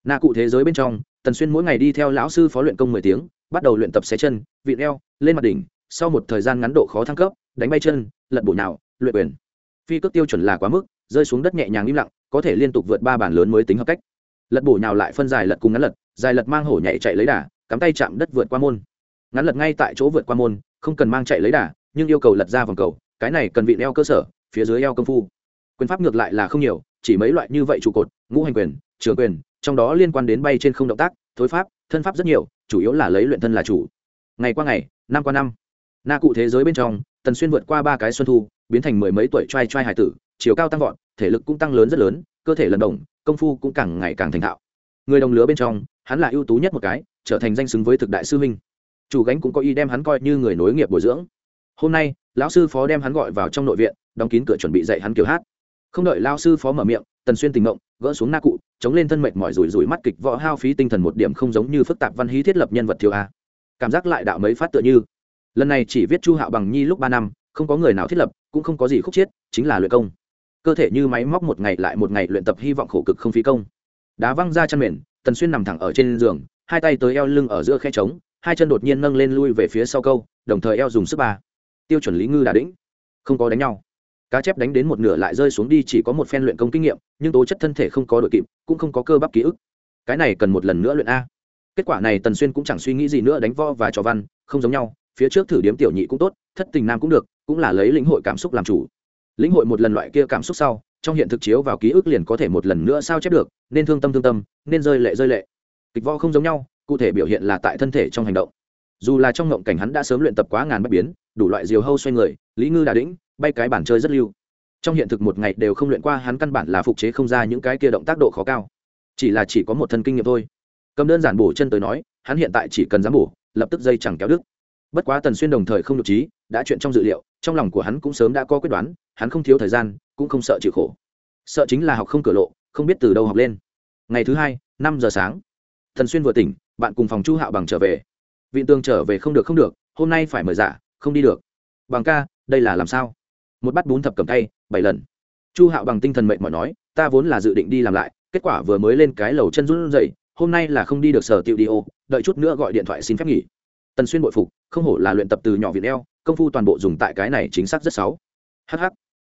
Na cụ thế giới bên trong, tần xuyên mỗi ngày đi theo lão sư phó luyện công mười tiếng, bắt đầu luyện tập xé chân, vịn eo, lên mặt đỉnh, sau một thời gian ngắn độ khó thăng cấp, đánh bay chân, lật bổ nào luyện quyền. Phi cước tiêu chuẩn là quá mức, rơi xuống đất nhẹ nhàng im lặng, có thể liên tục vượt ba bản lớn mới tính hợp cách. Lật bổ nhào lại phân dài lật cùng ngắn lật, dài lật mang hổ nhảy chạy lấy đà, cắm tay chạm đất vượt qua môn. Ngắn lật ngay tại chỗ vượt qua môn, không cần mang chạy lấy đà, nhưng yêu cầu lật ra vòng cầu, cái này cần vị eo cơ sở phía dưới eo công phu. Quyền pháp ngược lại là không nhiều, chỉ mấy loại như vậy trụ cột, ngũ hành quyền, trường quyền, trong đó liên quan đến bay trên không động tác, thối pháp, thân pháp rất nhiều, chủ yếu là lấy luyện thân là chủ. Ngày qua ngày, năm qua năm, na cụ thế giới bên trong, tần xuyên vượt qua ba cái xuân thu, biến thành mười mấy tuổi trai trai hải tử, chiều cao tăng vọt, thể lực cũng tăng lớn rất lớn, cơ thể lần đồng công phu cũng càng ngày càng thành thạo. Người đồng lứa bên trong, hắn là ưu tú nhất một cái, trở thành danh xứng với thực đại sư huynh. Chủ gánh cũng có ý đem hắn coi như người nối nghiệp bồi dưỡng. Hôm nay, lão sư phó đem hắn gọi vào trong nội viện đóng kín cửa chuẩn bị dạy hắn kiểu hát. Không đợi lao sư phó mở miệng, tần xuyên tình mộng gỡ xuống na cụ, chống lên thân mệnh mỏi rủi rủi mắt kịch võ hao phí tinh thần một điểm không giống như phức tạp văn hí thiết lập nhân vật thiếu a. Cảm giác lại đạo mấy phát tựa như. Lần này chỉ viết chu hạo bằng nhi lúc ba năm, không có người nào thiết lập, cũng không có gì khúc chiết, chính là luyện công. Cơ thể như máy móc một ngày lại một ngày luyện tập hy vọng khổ cực không phí công. Đá văng ra chân mền, tần xuyên nằm thẳng ở trên giường, hai tay tới eo lưng ở giữa khe trống, hai chân đột nhiên nâng lên lui về phía sau câu, đồng thời eo dùng sức ba. Tiêu chuẩn lý ngư đà đĩnh. Không có đánh nhau cá chép đánh đến một nửa lại rơi xuống đi chỉ có một phen luyện công kinh nghiệm, nhưng tố chất thân thể không có đội kịp, cũng không có cơ bắp ký ức. Cái này cần một lần nữa luyện a. Kết quả này tần xuyên cũng chẳng suy nghĩ gì nữa đánh vo và trò văn, không giống nhau, phía trước thử điếm tiểu nhị cũng tốt, thất tình nam cũng được, cũng là lấy lĩnh hội cảm xúc làm chủ. Lĩnh hội một lần loại kia cảm xúc sau, trong hiện thực chiếu vào ký ức liền có thể một lần nữa sao chép được, nên thương tâm thương tâm, nên rơi lệ rơi lệ. Kịch vo không giống nhau, cụ thể biểu hiện là tại thân thể trong hành động. Dù là trong ngộng cảnh hắn đã sớm luyện tập quá ngàn bất biến, đủ loại diều hâu xoay người, lý ngư đà đĩnh bay cái bản chơi rất lưu. Trong hiện thực một ngày đều không luyện qua, hắn căn bản là phục chế không ra những cái kia động tác độ khó cao. Chỉ là chỉ có một thân kinh nghiệm thôi. Cầm đơn giản bổ chân tới nói, hắn hiện tại chỉ cần dám bổ, lập tức dây chẳng kéo đứt. Bất quá tần xuyên đồng thời không được trí, đã chuyện trong dự liệu, trong lòng của hắn cũng sớm đã có quyết đoán, hắn không thiếu thời gian, cũng không sợ chịu khổ. Sợ chính là học không cửa lộ, không biết từ đâu học lên. Ngày thứ hai, năm giờ sáng thần xuyên vừa tỉnh, bạn cùng phòng chu hạo bằng trở về. Viện tường trở về không được không được, hôm nay phải mời giả không đi được. Bằng ca, đây là làm sao? Một bát bún thập cầm tay bảy lần. Chu hạo bằng tinh thần mệnh mỏi nói, ta vốn là dự định đi làm lại, kết quả vừa mới lên cái lầu chân run rẩy, hôm nay là không đi được sở tiệu đi ô, đợi chút nữa gọi điện thoại xin phép nghỉ. Tần xuyên bội phục, không hổ là luyện tập từ nhỏ viện eo, công phu toàn bộ dùng tại cái này chính xác rất xấu. Hh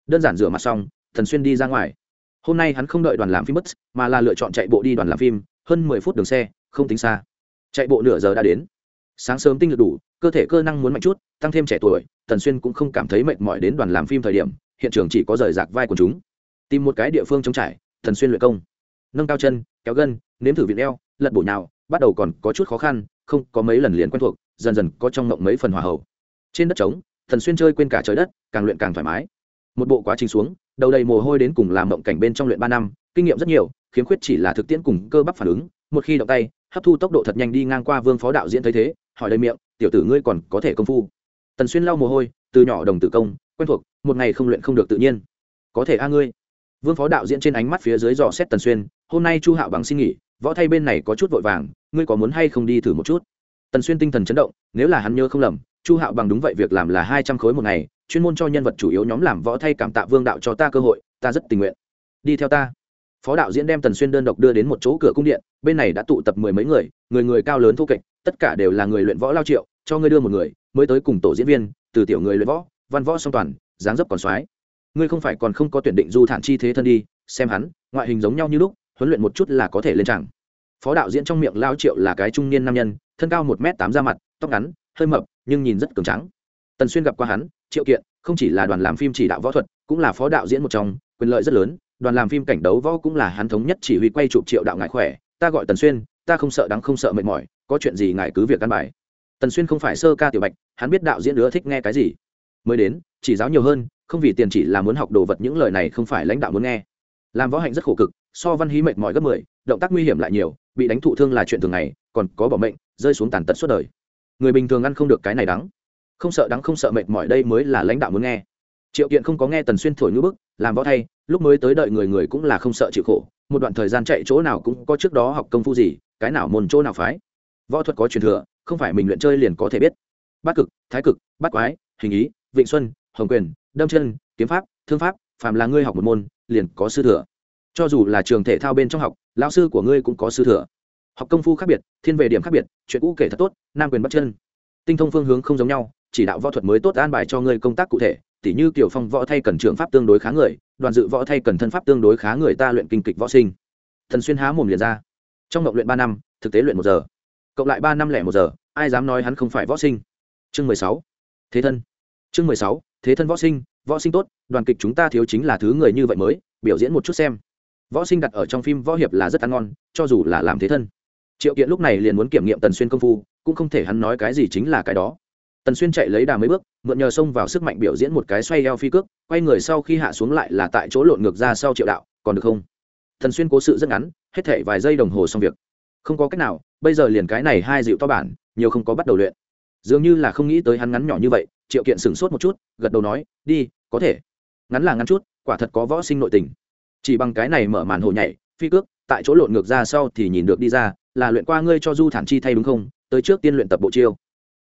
đơn giản rửa mặt xong, tần xuyên đi ra ngoài. Hôm nay hắn không đợi đoàn làm phim mất, mà là lựa chọn chạy bộ đi đoàn làm phim, hơn mười phút đường xe, không tính xa. Chạy bộ nửa giờ đã đến sáng sớm tinh lực đủ, cơ thể cơ năng muốn mạnh chút, tăng thêm trẻ tuổi, tần xuyên cũng không cảm thấy mệt mỏi đến đoàn làm phim thời điểm, hiện trường chỉ có rời rạc vai của chúng. Tìm một cái địa phương chống trải, tần xuyên luyện công. Nâng cao chân, kéo gân, nếm thử viện eo, lật bổ nhào, bắt đầu còn có chút khó khăn, không, có mấy lần liền quen thuộc, dần dần có trong ngộng mấy phần hòa hậu. Trên đất trống thần xuyên chơi quên cả trời đất, càng luyện càng thoải mái. Một bộ quá trình xuống, đầu đầy mồ hôi đến cùng làm mộng cảnh bên trong luyện ba năm, kinh nghiệm rất nhiều, khiếm khuyết chỉ là thực tiễn cùng cơ bắp phản ứng một khi động tay, hấp thu tốc độ thật nhanh đi ngang qua vương phó đạo diễn thấy thế, hỏi lời miệng, tiểu tử ngươi còn có thể công phu? Tần xuyên lau mồ hôi, từ nhỏ đồng tử công, quen thuộc, một ngày không luyện không được tự nhiên. Có thể a ngươi. Vương phó đạo diễn trên ánh mắt phía dưới dò xét tần xuyên, hôm nay chu hạo bằng xin nghỉ, võ thay bên này có chút vội vàng, ngươi có muốn hay không đi thử một chút? Tần xuyên tinh thần chấn động, nếu là hắn nhớ không lầm, chu hạo bằng đúng vậy việc làm là hai trăm khối một ngày, chuyên môn cho nhân vật chủ yếu nhóm làm võ thay cảm tạ vương đạo cho ta cơ hội, ta rất tình nguyện. Đi theo ta phó đạo diễn đem tần xuyên đơn độc đưa đến một chỗ cửa cung điện, bên này đã tụ tập mười mấy người người người cao lớn thô kệch, tất cả đều là người luyện võ lao triệu, cho ngươi đưa một người, mới tới cùng tổ diễn viên, từ tiểu người luyện võ, văn võ song toàn, dáng dấp còn soái ngươi không phải còn không có tuyển định du thản chi thế thân đi, xem hắn, ngoại hình giống nhau như lúc, huấn luyện một chút là có thể lên chẳng phó đạo diễn trong miệng lao triệu là cái trung niên nam nhân, thân cao một m tám da mặt, tóc ngắn, hơi mập, nhưng nhìn rất cường trắng tần xuyên gặp qua hắn, triệu kiện, không chỉ là đoàn làm phim chỉ đạo võ thuật, cũng là phó đạo diễn một trong, quyền lợi rất lớn đoàn làm phim cảnh đấu võ cũng là hắn thống nhất chỉ huy quay chụp triệu đạo ngại khỏe, ta gọi tần xuyên, ta không sợ đắng không sợ mệt mỏi, có chuyện gì ngại cứ việc căn bài. Tần xuyên không phải sơ ca tiểu bạch, hắn biết đạo diễn nữa thích nghe cái gì. Mới đến, chỉ giáo nhiều hơn, không vì tiền chỉ là muốn học đồ vật những lời này không phải lãnh đạo muốn nghe. Làm võ hạnh rất khổ cực, so văn hí mệt mỏi gấp mười, động tác nguy hiểm lại nhiều, bị đánh thụ thương là chuyện thường ngày, còn có bỏ mệnh, rơi xuống tàn tật suốt đời. Người bình thường ăn không được cái này đắng. Không sợ đắng không sợ mệt mỏi đây mới là lãnh đạo muốn nghe. Triệu kiện không có nghe tần xuyên thổi ngữ bức, làm võ thay lúc mới tới đợi người người cũng là không sợ chịu khổ, một đoạn thời gian chạy chỗ nào cũng có trước đó học công phu gì, cái nào môn chỗ nào phái. Võ thuật có truyền thừa, không phải mình luyện chơi liền có thể biết. Bát cực, thái cực, bát quái, hình ý, vịnh xuân, hồng quyền, đâm chân, kiếm pháp, thương pháp, phàm là ngươi học một môn, liền có sư thừa. Cho dù là trường thể thao bên trong học lao sư của ngươi cũng có sư thừa. Học công phu khác biệt, thiên về điểm khác biệt, chuyện cũ kể thật tốt, nam quyền bắt chân. Tinh thông phương hướng không giống nhau, chỉ đạo võ thuật mới tốt an bài cho ngươi công tác cụ thể tỉ như kiểu phong võ thay cần trường pháp tương đối khá người, đoàn dự võ thay cần thân pháp tương đối khá người ta luyện kinh kịch võ sinh. Thần xuyên há mồm liền ra. Trong ngọc luyện ba năm, thực tế luyện một giờ. Cộng lại ba năm lẻ một giờ, ai dám nói hắn không phải võ sinh? Chương mười sáu. Thế thân. Chương mười sáu, thế thân võ sinh võ sinh tốt, đoàn kịch chúng ta thiếu chính là thứ người như vậy mới, biểu diễn một chút xem. Võ sinh đặt ở trong phim võ hiệp là rất ăn ngon, cho dù là làm thế thân. Triệu kiện lúc này liền muốn kiểm nghiệm tần xuyên công phu, cũng không thể hắn nói cái gì chính là cái đó tần xuyên chạy lấy đà mấy bước, mượn nhờ xông vào sức mạnh biểu diễn một cái xoay eo phi cước, quay người sau khi hạ xuống lại là tại chỗ lộn ngược ra sau triệu đạo, còn được không? Tần xuyên cố sự rất ngắn, hết thể vài giây đồng hồ xong việc. Không có cách nào, bây giờ liền cái này hai dịu to bản, nhiều không có bắt đầu luyện. Dường như là không nghĩ tới hắn ngắn nhỏ như vậy, triệu kiện sửng sốt một chút, gật đầu nói, đi, có thể. Ngắn là ngắn chút, quả thật có võ sinh nội tình. Chỉ bằng cái này mở màn hồ nhảy, phi cước, tại chỗ lộn ngược ra sau thì nhìn được đi ra, là luyện qua ngươi cho du thản chi thay đúng không? Tới trước tiên luyện tập bộ chiêu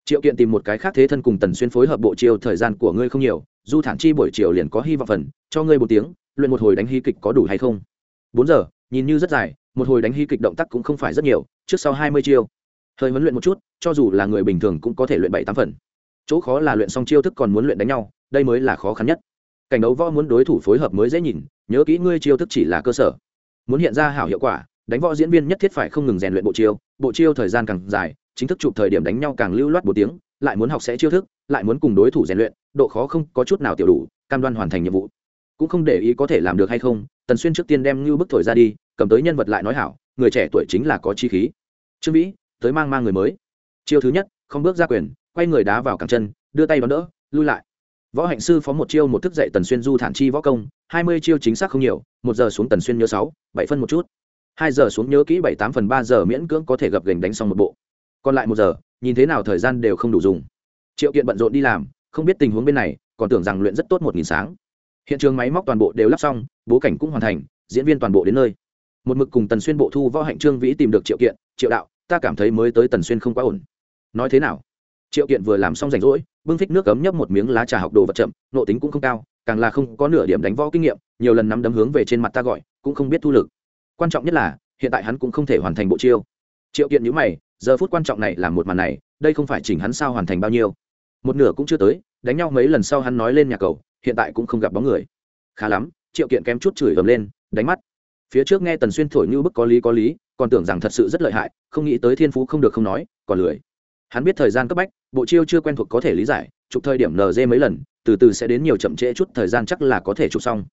triệu kiện tìm một cái khác thế thân cùng tần xuyên phối hợp bộ chiêu thời gian của ngươi không nhiều, du thản chi buổi chiều liền có hy vọng phần, cho ngươi một tiếng, luyện một hồi đánh hy kịch có đủ hay không? Bốn giờ, nhìn như rất dài, một hồi đánh hy kịch động tác cũng không phải rất nhiều, trước sau hai mươi chiêu. Hơi huấn luyện một chút, cho dù là người bình thường cũng có thể luyện bảy tám phần. Chỗ khó là luyện xong chiêu thức còn muốn luyện đánh nhau, đây mới là khó khăn nhất. Cảnh đấu võ muốn đối thủ phối hợp mới dễ nhìn, nhớ kỹ ngươi chiêu thức chỉ là cơ sở. Muốn hiện ra hảo hiệu quả, đánh võ diễn viên nhất thiết phải không ngừng rèn luyện bộ chiêu bộ chiêu thời gian càng dài chính thức chụp thời điểm đánh nhau càng lưu loát bốn tiếng, lại muốn học sẽ chiêu thức, lại muốn cùng đối thủ rèn luyện, độ khó không có chút nào tiểu đủ, cam đoan hoàn thành nhiệm vụ. Cũng không để ý có thể làm được hay không, tần xuyên trước tiên đem ngưu bức thổi ra đi, cầm tới nhân vật lại nói hảo, người trẻ tuổi chính là có chi khí. Trương vĩ, tới mang mang người mới. Chiêu thứ nhất, không bước ra quyền, quay người đá vào cẳng chân, đưa tay đón đỡ, lui lại. Võ hạnh sư phó một chiêu một thức dậy tần xuyên du thản chi võ công, hai mươi chiêu chính xác không nhiều, một giờ xuống tần xuyên nhớ sáu, bảy phân một chút. Hai giờ xuống nhớ kỹ bảy tám phần ba giờ miễn cưỡng có thể gập gành đánh xong một bộ còn lại một giờ, nhìn thế nào thời gian đều không đủ dùng. Triệu kiện bận rộn đi làm, không biết tình huống bên này, còn tưởng rằng luyện rất tốt một nghìn sáng. Hiện trường máy móc toàn bộ đều lắp xong, bố cảnh cũng hoàn thành, diễn viên toàn bộ đến nơi. Một mực cùng tần xuyên bộ thu võ hạnh trương vĩ tìm được triệu kiện, triệu đạo, ta cảm thấy mới tới tần xuyên không quá ổn. Nói thế nào? Triệu kiện vừa làm xong rảnh rỗi, bưng phích nước cấm nhấp một miếng lá trà học đồ vật chậm, nộ tính cũng không cao, càng là không có nửa điểm đánh võ kinh nghiệm, nhiều lần nắm đấm hướng về trên mặt ta gọi, cũng không biết thu lực. Quan trọng nhất là, hiện tại hắn cũng không thể hoàn thành bộ chiêu. Triệu kiện nhữ mày giờ phút quan trọng này là một màn này, đây không phải chỉnh hắn sao hoàn thành bao nhiêu. Một nửa cũng chưa tới, đánh nhau mấy lần sau hắn nói lên nhà cầu, hiện tại cũng không gặp bóng người. Khá lắm, triệu kiện kém chút chửi ầm lên, đánh mắt. Phía trước nghe tần xuyên thổi như bức có lý có lý, còn tưởng rằng thật sự rất lợi hại, không nghĩ tới thiên phú không được không nói, còn lười. Hắn biết thời gian cấp bách, bộ chiêu chưa quen thuộc có thể lý giải, chụp thời điểm nz mấy lần, từ từ sẽ đến nhiều chậm trễ chút thời gian chắc là có thể chụp xong.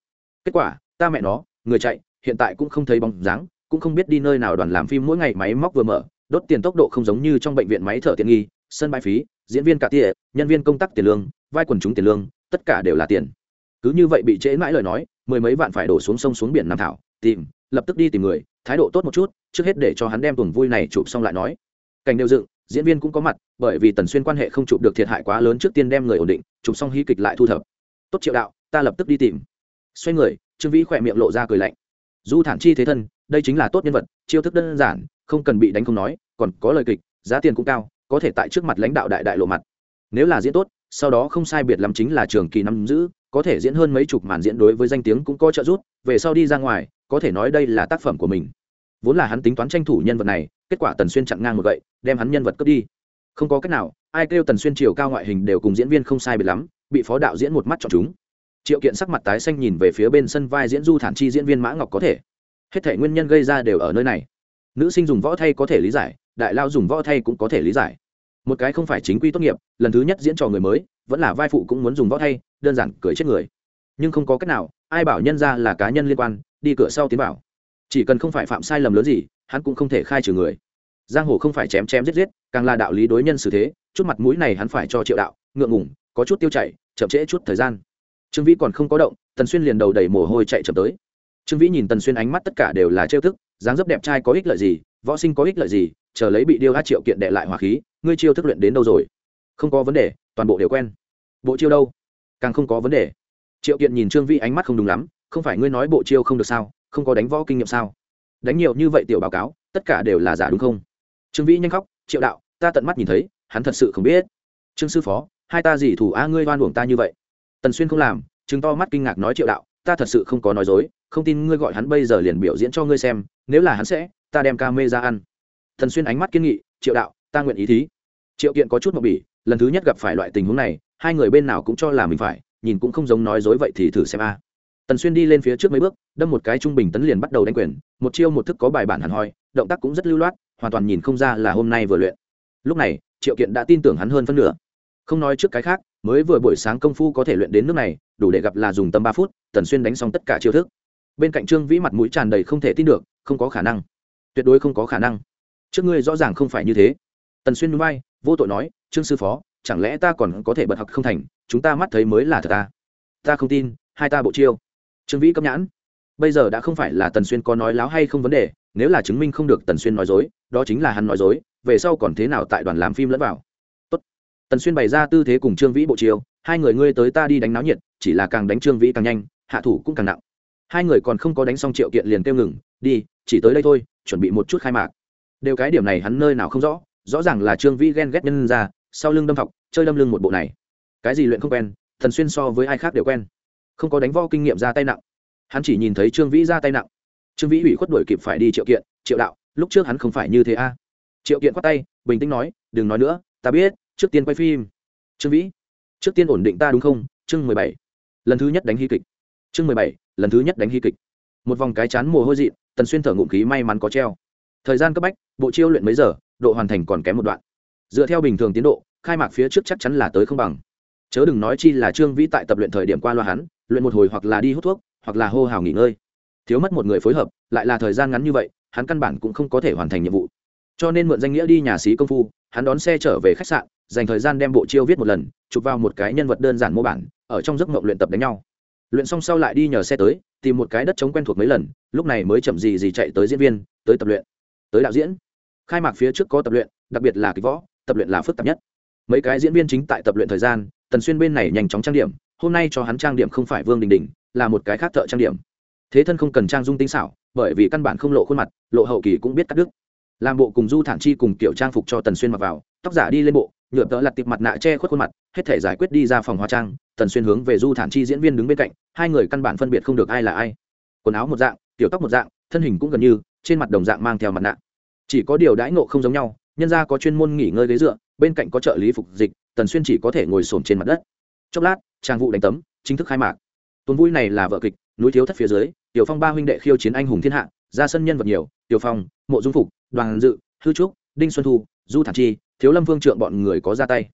Kết quả, ta mẹ nó, người chạy, hiện tại cũng không thấy bóng dáng, cũng không biết đi nơi nào đoàn làm phim mỗi ngày máy móc vừa mở đốt tiền tốc độ không giống như trong bệnh viện máy thở tiện nghi, sân bãi phí, diễn viên cả tỉa nhân viên công tác tiền lương, vai quần chúng tiền lương, tất cả đều là tiền. Cứ như vậy bị trễ mãi lời nói, mười mấy vạn phải đổ xuống sông xuống biển nam thảo, tìm, lập tức đi tìm người, thái độ tốt một chút, trước hết để cho hắn đem tuần vui này chụp xong lại nói. Cảnh đều dựng, diễn viên cũng có mặt, bởi vì tần xuyên quan hệ không chụp được thiệt hại quá lớn trước tiên đem người ổn định, chụp xong hí kịch lại thu thập. Tốt triệu đạo, ta lập tức đi tìm. Xoay người, trương vĩ khỏe miệng lộ ra cười lạnh. Du thản chi thế thân, đây chính là tốt nhân vật, chiêu thức đơn giản, không cần bị đánh không nói còn có lời kịch, giá tiền cũng cao, có thể tại trước mặt lãnh đạo đại đại lộ mặt. Nếu là diễn tốt, sau đó không sai biệt lắm chính là trường kỳ năm giữ, có thể diễn hơn mấy chục màn diễn đối với danh tiếng cũng có trợ giúp, về sau đi ra ngoài, có thể nói đây là tác phẩm của mình. Vốn là hắn tính toán tranh thủ nhân vật này, kết quả tần xuyên chặn ngang một gậy, đem hắn nhân vật cướp đi. Không có cách nào, ai kêu tần xuyên chiều cao ngoại hình đều cùng diễn viên không sai biệt lắm, bị phó đạo diễn một mắt chọn chúng. Triệu kiện sắc mặt tái xanh nhìn về phía bên sân vai diễn du thản chi diễn viên mã ngọc có thể. Hết thể nguyên nhân gây ra đều ở nơi này. Nữ sinh dùng võ thay có thể lý giải đại lao dùng võ thay cũng có thể lý giải. Một cái không phải chính quy tốt nghiệp, lần thứ nhất diễn trò người mới, vẫn là vai phụ cũng muốn dùng võ thay, đơn giản cười chết người. Nhưng không có cách nào, ai bảo nhân ra là cá nhân liên quan, đi cửa sau tiến bảo. chỉ cần không phải phạm sai lầm lớn gì, hắn cũng không thể khai trừ người. Giang hồ không phải chém chém giết giết, càng là đạo lý đối nhân xử thế, chút mặt mũi này hắn phải cho triệu đạo, ngượng ngủng có chút tiêu chảy, chậm trễ chút thời gian. Trương vĩ còn không có động, tần xuyên liền đầu đầy mồ hôi chạy chậm tới. Trương vĩ nhìn tần xuyên ánh mắt tất cả đều là trêu thức dáng dấp đẹp trai có ích lợi gì võ sinh có ích lợi gì, chờ lấy bị điêu hát triệu kiện đệ lại hỏa khí, ngươi chiêu thức luyện đến đâu rồi? Không có vấn đề, toàn bộ đều quen. Bộ chiêu đâu? Càng không có vấn đề. Triệu kiện nhìn trương vĩ ánh mắt không đúng lắm, không phải ngươi nói bộ chiêu không được sao, không có đánh võ kinh nghiệm sao? Đánh nhiều như vậy tiểu báo cáo, tất cả đều là giả đúng không? Trương vĩ nhanh khóc, triệu đạo, ta tận mắt nhìn thấy, hắn thật sự không biết. Trương sư phó, hai ta gì thủ a ngươi oan uổng ta như vậy? Tần xuyên không làm chứng to mắt kinh ngạc nói, triệu đạo, ta thật sự không có nói dối, không tin ngươi gọi hắn bây giờ liền biểu diễn cho ngươi xem, nếu là hắn sẽ ta đem ca mê ra ăn. Thần xuyên ánh mắt kiên nghị, triệu đạo, ta nguyện ý thí. Triệu kiện có chút mộng bỉ, lần thứ nhất gặp phải loại tình huống này, hai người bên nào cũng cho là mình phải, nhìn cũng không giống nói dối vậy thì thử xem a. Tần xuyên đi lên phía trước mấy bước, đâm một cái trung bình tấn liền bắt đầu đánh quyền, một chiêu một thức có bài bản hẳn hoi, động tác cũng rất lưu loát, hoàn toàn nhìn không ra là hôm nay vừa luyện. Lúc này, triệu kiện đã tin tưởng hắn hơn phân nửa. Không nói trước cái khác, mới vừa buổi sáng công phu có thể luyện đến nước này, đủ để gặp là dùng tầm ba phút, tần xuyên đánh xong tất cả chiêu thức. Bên cạnh trương vĩ mặt mũi tràn đầy không thể tin được, không có khả năng tuyệt đối không có khả năng. Trước ngươi rõ ràng không phải như thế. Tần xuyên núi bay vô tội nói, trương sư phó, chẳng lẽ ta còn có thể bật học không thành? Chúng ta mắt thấy mới là thật ta. Ta không tin, hai ta bộ chiêu. Trương vĩ cấp nhãn. Bây giờ đã không phải là tần xuyên có nói láo hay không vấn đề, nếu là chứng minh không được tần xuyên nói dối, đó chính là hắn nói dối, về sau còn thế nào tại đoàn làm phim lẫn vào? Tốt. tần xuyên bày ra tư thế cùng trương vĩ bộ chiêu, hai người ngươi tới ta đi đánh náo nhiệt, chỉ là càng đánh trương vĩ càng nhanh, hạ thủ cũng càng nặng. Hai người còn không có đánh xong triệu kiện liền kêu ngừng, đi, chỉ tới đây thôi chuẩn bị một chút khai mạc. Đều cái điểm này hắn nơi nào không rõ rõ ràng là trương vĩ ghen ghét nhân ra, sau lưng đâm học chơi đâm lưng một bộ này. Cái gì luyện không quen, thần xuyên so với ai khác đều quen. Không có đánh vo kinh nghiệm ra tay nặng. Hắn chỉ nhìn thấy trương vĩ ra tay nặng. Trương vĩ ủy khuất đuổi kịp phải đi triệu kiện, triệu đạo, lúc trước hắn không phải như thế a. Triệu kiện khoát tay, bình tĩnh nói, đừng nói nữa, ta biết, trước tiên quay phim. Trương vĩ, trước tiên ổn định ta đúng không? Chương mười bảy. Lần thứ nhất đánh hy kịch. Chương mười bảy, lần thứ nhất đánh hy kịch. Một vòng cái chán mồ hôi dị tần xuyên thở ngụm khí may mắn có treo. Thời gian cấp bách, bộ chiêu luyện mấy giờ, độ hoàn thành còn kém một đoạn. Dựa theo bình thường tiến độ, khai mạc phía trước chắc chắn là tới không bằng. Chớ đừng nói chi là trương vĩ tại tập luyện thời điểm qua loa hắn, luyện một hồi hoặc là đi hút thuốc, hoặc là hô hào nghỉ ngơi. Thiếu mất một người phối hợp, lại là thời gian ngắn như vậy, hắn căn bản cũng không có thể hoàn thành nhiệm vụ. Cho nên mượn danh nghĩa đi nhà xí công phu, hắn đón xe trở về khách sạn, dành thời gian đem bộ chiêu viết một lần, chụp vào một cái nhân vật đơn giản mô bản, ở trong giấc mộng luyện tập đánh nhau luyện xong sau lại đi nhờ xe tới, tìm một cái đất chống quen thuộc mấy lần, lúc này mới chậm gì gì chạy tới diễn viên, tới tập luyện. Tới đạo diễn. Khai mạc phía trước có tập luyện, đặc biệt là kịch võ, tập luyện là phức tạp nhất. Mấy cái diễn viên chính tại tập luyện thời gian, tần xuyên bên này nhanh chóng trang điểm, hôm nay cho hắn trang điểm không phải vương đình đình, là một cái khác thợ trang điểm. Thế thân không cần trang dung tinh xảo, bởi vì căn bản không lộ khuôn mặt, lộ hậu kỳ cũng biết cắt đứt. Làm bộ cùng du thản chi cùng kiểu trang phục cho tần xuyên mặc vào, tóc giả đi lên bộ nhựa tợ lặt tiệp mặt nạ che khuất khuôn mặt, hết thể giải quyết đi ra phòng hóa trang, tần xuyên hướng về du thản chi diễn viên đứng bên cạnh, hai người căn bản phân biệt không được ai là ai. Quần áo một dạng, tiểu tóc một dạng, thân hình cũng gần như, trên mặt đồng dạng mang theo mặt nạ. Chỉ có điều đãi ngộ không giống nhau, nhân ra có chuyên môn nghỉ ngơi ghế dựa, bên cạnh có trợ lý phục dịch, tần xuyên chỉ có thể ngồi sồn trên mặt đất. Chốc lát trang vụ đánh tấm, chính thức khai mạc. Tuần vui này là vợ kịch, núi thiếu thất phía dưới, tiểu phong ba huynh đệ khiêu chiến anh hùng thiên hạ, ra sân nhân vật nhiều, tiểu phong, mộ dung phục, đoàn dự, hư trúc, đinh xuân thu, du thản chi thiếu lâm vương trượng bọn người có ra tay.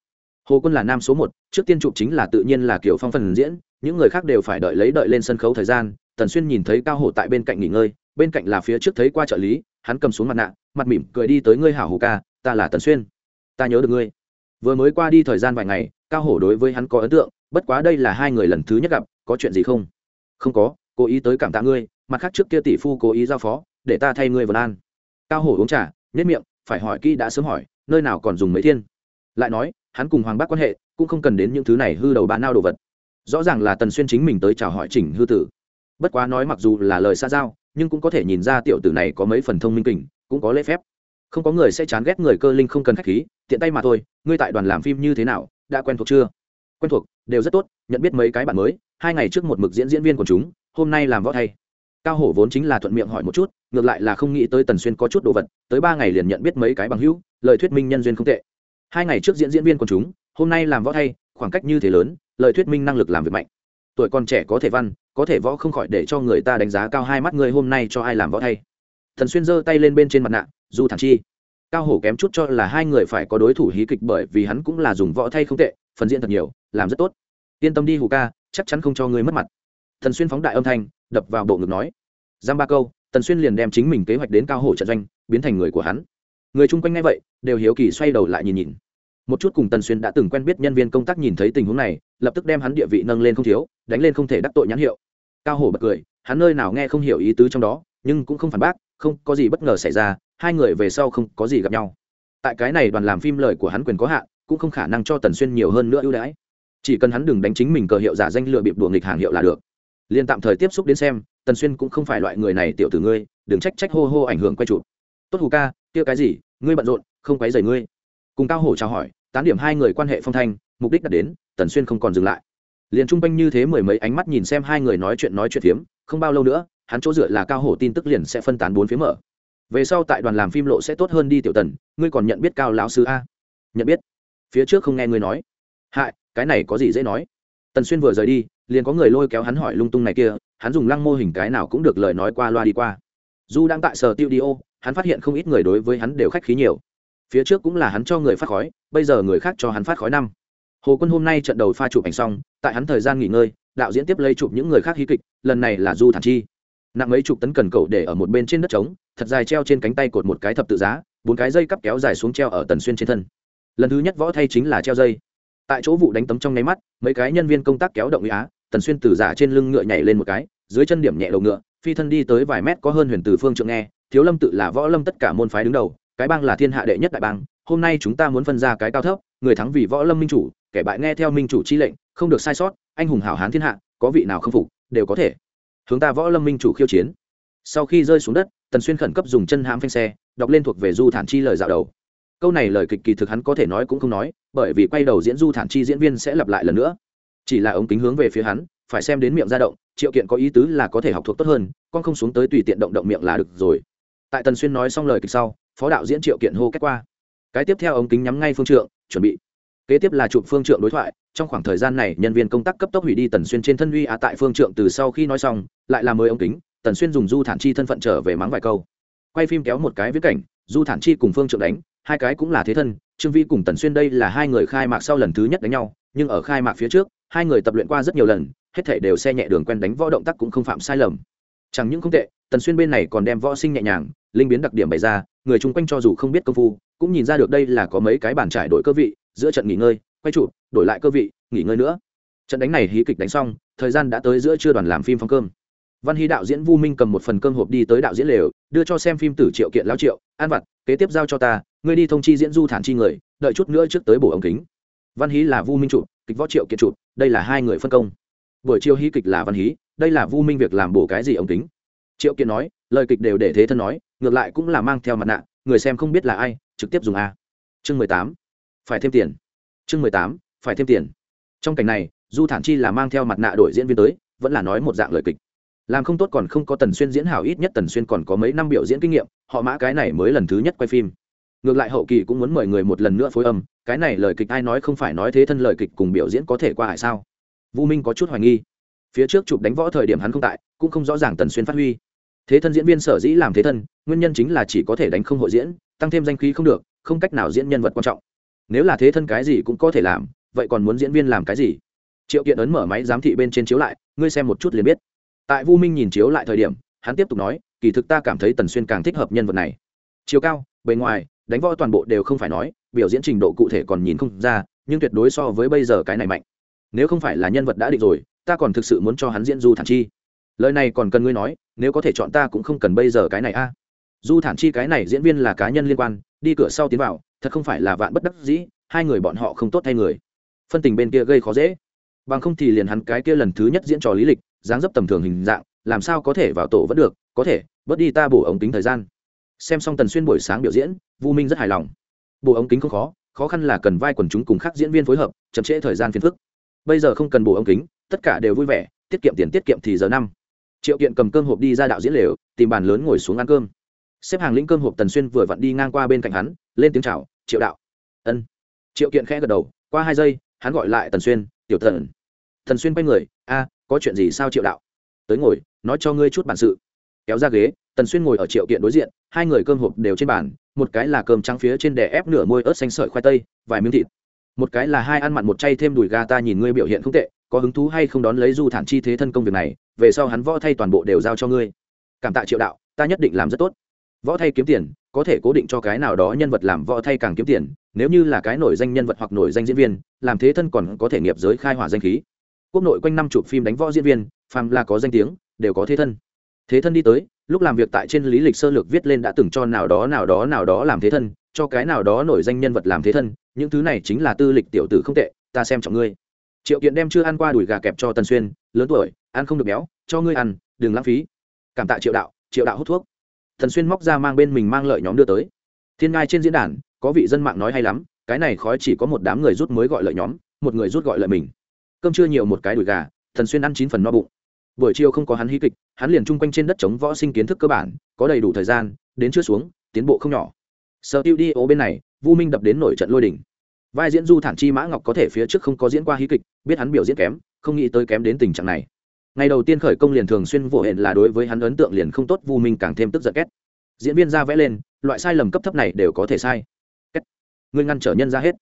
Hồ quân là nam số một, trước tiên chụp chính là tự nhiên là kiểu phong phần diễn, những người khác đều phải đợi lấy đợi lên sân khấu thời gian, tần xuyên nhìn thấy cao hổ tại bên cạnh nghỉ ngơi, bên cạnh là phía trước thấy qua trợ lý, hắn cầm xuống mặt nạ, mặt mỉm cười đi tới ngươi hảo hồ ca, ta là tần xuyên. Ta nhớ được ngươi. Vừa mới qua đi thời gian vài ngày, cao hổ đối với hắn có ấn tượng, bất quá đây là hai người lần thứ nhất gặp, có chuyện gì không? Không có, cố ý tới cảm tạ ngươi, mặt khác trước kia tỷ phu cố ý giao phó, để ta thay ngươi vân an. Cao hổ uống trà nhất miệng, phải hỏi kỹ đã sớm hỏi nơi nào còn dùng mấy thiên? Lại nói, hắn cùng hoàng bác quan hệ, cũng không cần đến những thứ này hư đầu bán nao đồ vật. Rõ ràng là tần xuyên chính mình tới chào hỏi chỉnh hư tử. Bất quá nói mặc dù là lời xa giao, nhưng cũng có thể nhìn ra tiểu tử này có mấy phần thông minh kình, cũng có lễ phép. Không có người sẽ chán ghét người cơ linh không cần khách khí, tiện tay mà thôi, ngươi tại đoàn làm phim như thế nào, đã quen thuộc chưa? Quen thuộc, đều rất tốt, nhận biết mấy cái bạn mới, hai ngày trước một mực diễn diễn viên của chúng, hôm nay làm võ thay cao hổ vốn chính là thuận miệng hỏi một chút, ngược lại là không nghĩ tới tần xuyên có chút đồ vật, tới ba ngày liền nhận biết mấy cái bằng hữu, lời thuyết minh nhân duyên không tệ. Hai ngày trước diễn diễn viên của chúng, hôm nay làm võ thay, khoảng cách như thế lớn, lời thuyết minh năng lực làm việc mạnh. Tuổi còn trẻ có thể văn, có thể võ không khỏi để cho người ta đánh giá cao hai mắt người hôm nay cho ai làm võ thay. Thần xuyên giơ tay lên bên trên mặt nạ du thản chi. Cao hổ kém chút cho là hai người phải có đối thủ hí kịch bởi vì hắn cũng là dùng võ thay không tệ, phần diễn thật nhiều, làm rất tốt. Yên tâm đi hù ca, chắc chắn không cho ngươi mất mặt thần xuyên phóng đại âm thanh, đập vào bộ ngực nói. Giam ba câu, tần xuyên liền đem chính mình kế hoạch đến cao hổ trận doanh, biến thành người của hắn. Người chung quanh ngay vậy, đều hiếu kỳ xoay đầu lại nhìn nhìn. Một chút cùng tần xuyên đã từng quen biết nhân viên công tác nhìn thấy tình huống này, lập tức đem hắn địa vị nâng lên không thiếu, đánh lên không thể đắc tội nhãn hiệu. Cao hổ bật cười, hắn nơi nào nghe không hiểu ý tứ trong đó, nhưng cũng không phản bác, không có gì bất ngờ xảy ra, hai người về sau không có gì gặp nhau. Tại cái này đoàn làm phim lời của hắn quyền có hạn, cũng không khả năng cho tần xuyên nhiều hơn nữa ưu đãi. Chỉ cần hắn đừng đánh chính mình cờ hiệu giả danh lựa bịp đùa nghịch hàng hiệu là được liền tạm thời tiếp xúc đến xem, tần xuyên cũng không phải loại người này, tiểu tử ngươi, đừng trách trách hô hô ảnh hưởng quay chụp. Tốt hù ca, kia cái gì, ngươi bận rộn, không quấy rầy ngươi. Cùng cao hổ chào hỏi, tán điểm hai người quan hệ phong thanh, mục đích đặt đến, tần xuyên không còn dừng lại. Liền trung quanh như thế mười mấy ánh mắt nhìn xem hai người nói chuyện nói chuyện phiếm, không bao lâu nữa, hắn chỗ dựa là cao hổ tin tức liền sẽ phân tán bốn phía mở. Về sau tại đoàn làm phim lộ sẽ tốt hơn đi tiểu tần, ngươi còn nhận biết cao lão sư a? Nhận biết. Phía trước không nghe ngươi nói. Hại, cái này có gì dễ nói. Tần xuyên vừa rời đi liền có người lôi kéo hắn hỏi lung tung này kia, hắn dùng lăng mô hình cái nào cũng được lời nói qua loa đi qua. Du đang tại sở tiêu đi ô, hắn phát hiện không ít người đối với hắn đều khách khí nhiều. Phía trước cũng là hắn cho người phát khói, bây giờ người khác cho hắn phát khói năm. Hồ quân hôm nay trận đầu pha chụp ảnh xong, tại hắn thời gian nghỉ ngơi, đạo diễn tiếp lấy chụp những người khác hí kịch, lần này là du thản chi. Nặng mấy chục tấn cần cầu để ở một bên trên đất trống, thật dài treo trên cánh tay cột một cái thập tự giá, bốn cái dây cắp kéo dài xuống treo ở tần xuyên trên thân. Lần thứ nhất võ thay chính là treo dây. Tại chỗ vụ đánh tấm trong nháy mắt, mấy cái nhân viên công tác kéo động á tần xuyên từ giả trên lưng ngựa nhảy lên một cái, dưới chân điểm nhẹ đầu ngựa, phi thân đi tới vài mét có hơn huyền từ phương trượng nghe, thiếu lâm tự là võ lâm tất cả môn phái đứng đầu, cái bang là thiên hạ đệ nhất đại bang, hôm nay chúng ta muốn phân ra cái cao thấp, người thắng vì võ lâm minh chủ, kẻ bại nghe theo minh chủ chi lệnh, không được sai sót, anh hùng hảo hán thiên hạ, có vị nào không phục, đều có thể. Hướng ta võ lâm minh chủ khiêu chiến. Sau khi rơi xuống đất, tần xuyên khẩn cấp dùng chân hãm phanh xe, đọc lên thuộc về du thản chi lời dạo đầu. Câu này lời kịch kỳ thực hắn có thể nói cũng không nói, bởi vì quay đầu diễn du thản chi diễn viên sẽ lặp lại lần nữa chỉ là ống kính hướng về phía hắn, phải xem đến miệng ra động, triệu kiện có ý tứ là có thể học thuộc tốt hơn, con không xuống tới tùy tiện động động miệng là được rồi. Tại tần xuyên nói xong lời kịch sau, phó đạo diễn triệu kiện hô cách qua. Cái tiếp theo ống kính nhắm ngay phương trượng, chuẩn bị. Kế tiếp là chụp phương trượng đối thoại, trong khoảng thời gian này, nhân viên công tác cấp tốc hủy đi tần xuyên trên thân uy á tại phương trượng từ sau khi nói xong, lại là mời ống kính, tần xuyên dùng du thản chi thân phận trở về mắng vài câu. Quay phim kéo một cái viết cảnh, du thản chi cùng phương trượng đánh, hai cái cũng là thế thân, trương vi cùng tần xuyên đây là hai người khai mạc sau lần thứ nhất đánh nhau, nhưng ở khai mạc phía trước hai người tập luyện qua rất nhiều lần, hết thể đều xe nhẹ đường quen đánh võ động tác cũng không phạm sai lầm. Chẳng những không tệ, tần xuyên bên này còn đem võ sinh nhẹ nhàng, linh biến đặc điểm bày ra, người chung quanh cho dù không biết công phu, cũng nhìn ra được đây là có mấy cái bàn trải đổi cơ vị, giữa trận nghỉ ngơi, quay trụ, đổi lại cơ vị, nghỉ ngơi nữa. Trận đánh này hí kịch đánh xong, thời gian đã tới giữa trưa đoàn làm phim phong cơm. Văn hy đạo diễn vu minh cầm một phần cơm hộp đi tới đạo diễn lều, đưa cho xem phim tử triệu kiện lão triệu, an vặt, kế tiếp giao cho ta, ngươi đi thông chi diễn du thản chi người, đợi chút nữa trước tới bổ ống kính văn hí là vu minh trụ, kịch võ triệu kiện trụ, đây là hai người phân công. Buổi chiều hí kịch là văn hí, đây là vu minh việc làm bổ cái gì ống tính. triệu kiệt nói, lời kịch đều để thế thân nói, ngược lại cũng là mang theo mặt nạ, người xem không biết là ai, trực tiếp dùng a. Chương mười tám, phải thêm tiền. Chương mười tám, phải thêm tiền. Trong cảnh này, du thản chi là mang theo mặt nạ đổi diễn viên tới, vẫn là nói một dạng lời kịch. Làm không tốt còn không có tần xuyên diễn hảo ít nhất tần xuyên còn có mấy năm biểu diễn kinh nghiệm, họ mã cái này mới lần thứ nhất quay phim ngược lại hậu kỳ cũng muốn mời người một lần nữa phối âm, cái này lời kịch ai nói không phải nói thế thân lời kịch cùng biểu diễn có thể qua hải sao? Vũ minh có chút hoài nghi. Phía trước chụp đánh võ thời điểm hắn không tại, cũng không rõ ràng tần xuyên phát huy. Thế thân diễn viên sở dĩ làm thế thân, nguyên nhân chính là chỉ có thể đánh không hội diễn, tăng thêm danh khí không được, không cách nào diễn nhân vật quan trọng. Nếu là thế thân cái gì cũng có thể làm, vậy còn muốn diễn viên làm cái gì? Triệu kiện ấn mở máy giám thị bên trên chiếu lại, ngươi xem một chút liền biết. Tại vu minh nhìn chiếu lại thời điểm, hắn tiếp tục nói, kỳ thực ta cảm thấy tần xuyên càng thích hợp nhân vật này. Chiều cao, bề ngoài đánh võ toàn bộ đều không phải nói, biểu diễn trình độ cụ thể còn nhìn không ra, nhưng tuyệt đối so với bây giờ cái này mạnh. Nếu không phải là nhân vật đã định rồi, ta còn thực sự muốn cho hắn diễn du thản chi. Lời này còn cần ngươi nói, nếu có thể chọn ta cũng không cần bây giờ cái này a. Du thản chi cái này diễn viên là cá nhân liên quan, đi cửa sau tiến vào, thật không phải là vạn bất đắc dĩ, hai người bọn họ không tốt thay người. Phân tình bên kia gây khó dễ. Bằng không thì liền hắn cái kia lần thứ nhất diễn trò lý lịch, dáng dấp tầm thường hình dạng, làm sao có thể vào tổ vẫn được, có thể, bớt đi ta bổ ống kính thời gian xem xong tần xuyên buổi sáng biểu diễn, vu minh rất hài lòng. Bộ ống kính không khó khó khăn là cần vai quần chúng cùng khác diễn viên phối hợp, chậm trễ thời gian phiền phức. Bây giờ không cần bộ ống kính, tất cả đều vui vẻ, tiết kiệm tiền tiết kiệm thì giờ năm. Triệu kiện cầm cơm hộp đi ra đạo diễn lều, tìm bàn lớn ngồi xuống ăn cơm. Xếp hàng lĩnh cơm hộp tần xuyên vừa vặn đi ngang qua bên cạnh hắn, lên tiếng chào, triệu đạo. Ân. Triệu kiện khẽ gật đầu, qua hai giây, hắn gọi lại tần xuyên, tiểu thần tần xuyên quay người, a, có chuyện gì sao triệu đạo? Tới ngồi, nói cho ngươi chút bản sự. Kéo ra ghế tần xuyên ngồi ở triệu kiện đối diện, hai người cơm hộp đều trên bàn, một cái là cơm trắng phía trên đè ép nửa môi ớt xanh sợi khoai tây, vài miếng thịt. Một cái là hai ăn mặn một chay thêm đùi gà ta nhìn ngươi biểu hiện không tệ, có hứng thú hay không đón lấy du thản chi thế thân công việc này, về sau hắn võ thay toàn bộ đều giao cho ngươi. Cảm tạ triệu đạo, ta nhất định làm rất tốt. Võ thay kiếm tiền, có thể cố định cho cái nào đó nhân vật làm võ thay càng kiếm tiền, nếu như là cái nổi danh nhân vật hoặc nổi danh diễn viên, làm thế thân còn có thể nghiệp giới khai hỏa danh khí. Quốc nội quanh năm chụp phim đánh võ diễn viên, phàm là có danh tiếng, đều có thế thân thế thân đi tới, lúc làm việc tại trên lý lịch sơ lược viết lên đã từng cho nào đó nào đó nào đó làm thế thân, cho cái nào đó nổi danh nhân vật làm thế thân, những thứ này chính là tư lịch tiểu tử không tệ, ta xem trọng ngươi. Triệu kiện đem chưa ăn qua đùi gà kẹp cho tần xuyên, lớn tuổi, ăn không được béo, cho ngươi ăn, đừng lãng phí. Cảm tạ triệu đạo triệu đạo hút thuốc. Thần xuyên móc ra mang bên mình mang lợi nhóm đưa tới. Thiên ngai trên diễn đàn, có vị dân mạng nói hay lắm, cái này khói chỉ có một đám người rút mới gọi lợi nhóm, một người rút gọi lợi mình. Cơm chưa nhiều một cái đùi gà thần xuyên ăn chín phần no bụng buổi chiều không có hắn hí kịch, hắn liền chung quanh trên đất chống võ sinh kiến thức cơ bản, có đầy đủ thời gian, đến chưa xuống, tiến bộ không nhỏ. Sở tiêu đi ô bên này, vu minh đập đến nổi trận lôi đỉnh. Vai diễn du thản chi mã ngọc có thể phía trước không có diễn qua hí kịch, biết hắn biểu diễn kém, không nghĩ tới kém đến tình trạng này. Ngày đầu tiên khởi công liền thường xuyên vỗ hẹn là đối với hắn ấn tượng liền không tốt, vu minh càng thêm tức giận két. Diễn viên ra vẽ lên, loại sai lầm cấp thấp này đều có thể sai. Két. Ngươi ngăn trở nhân ra hết.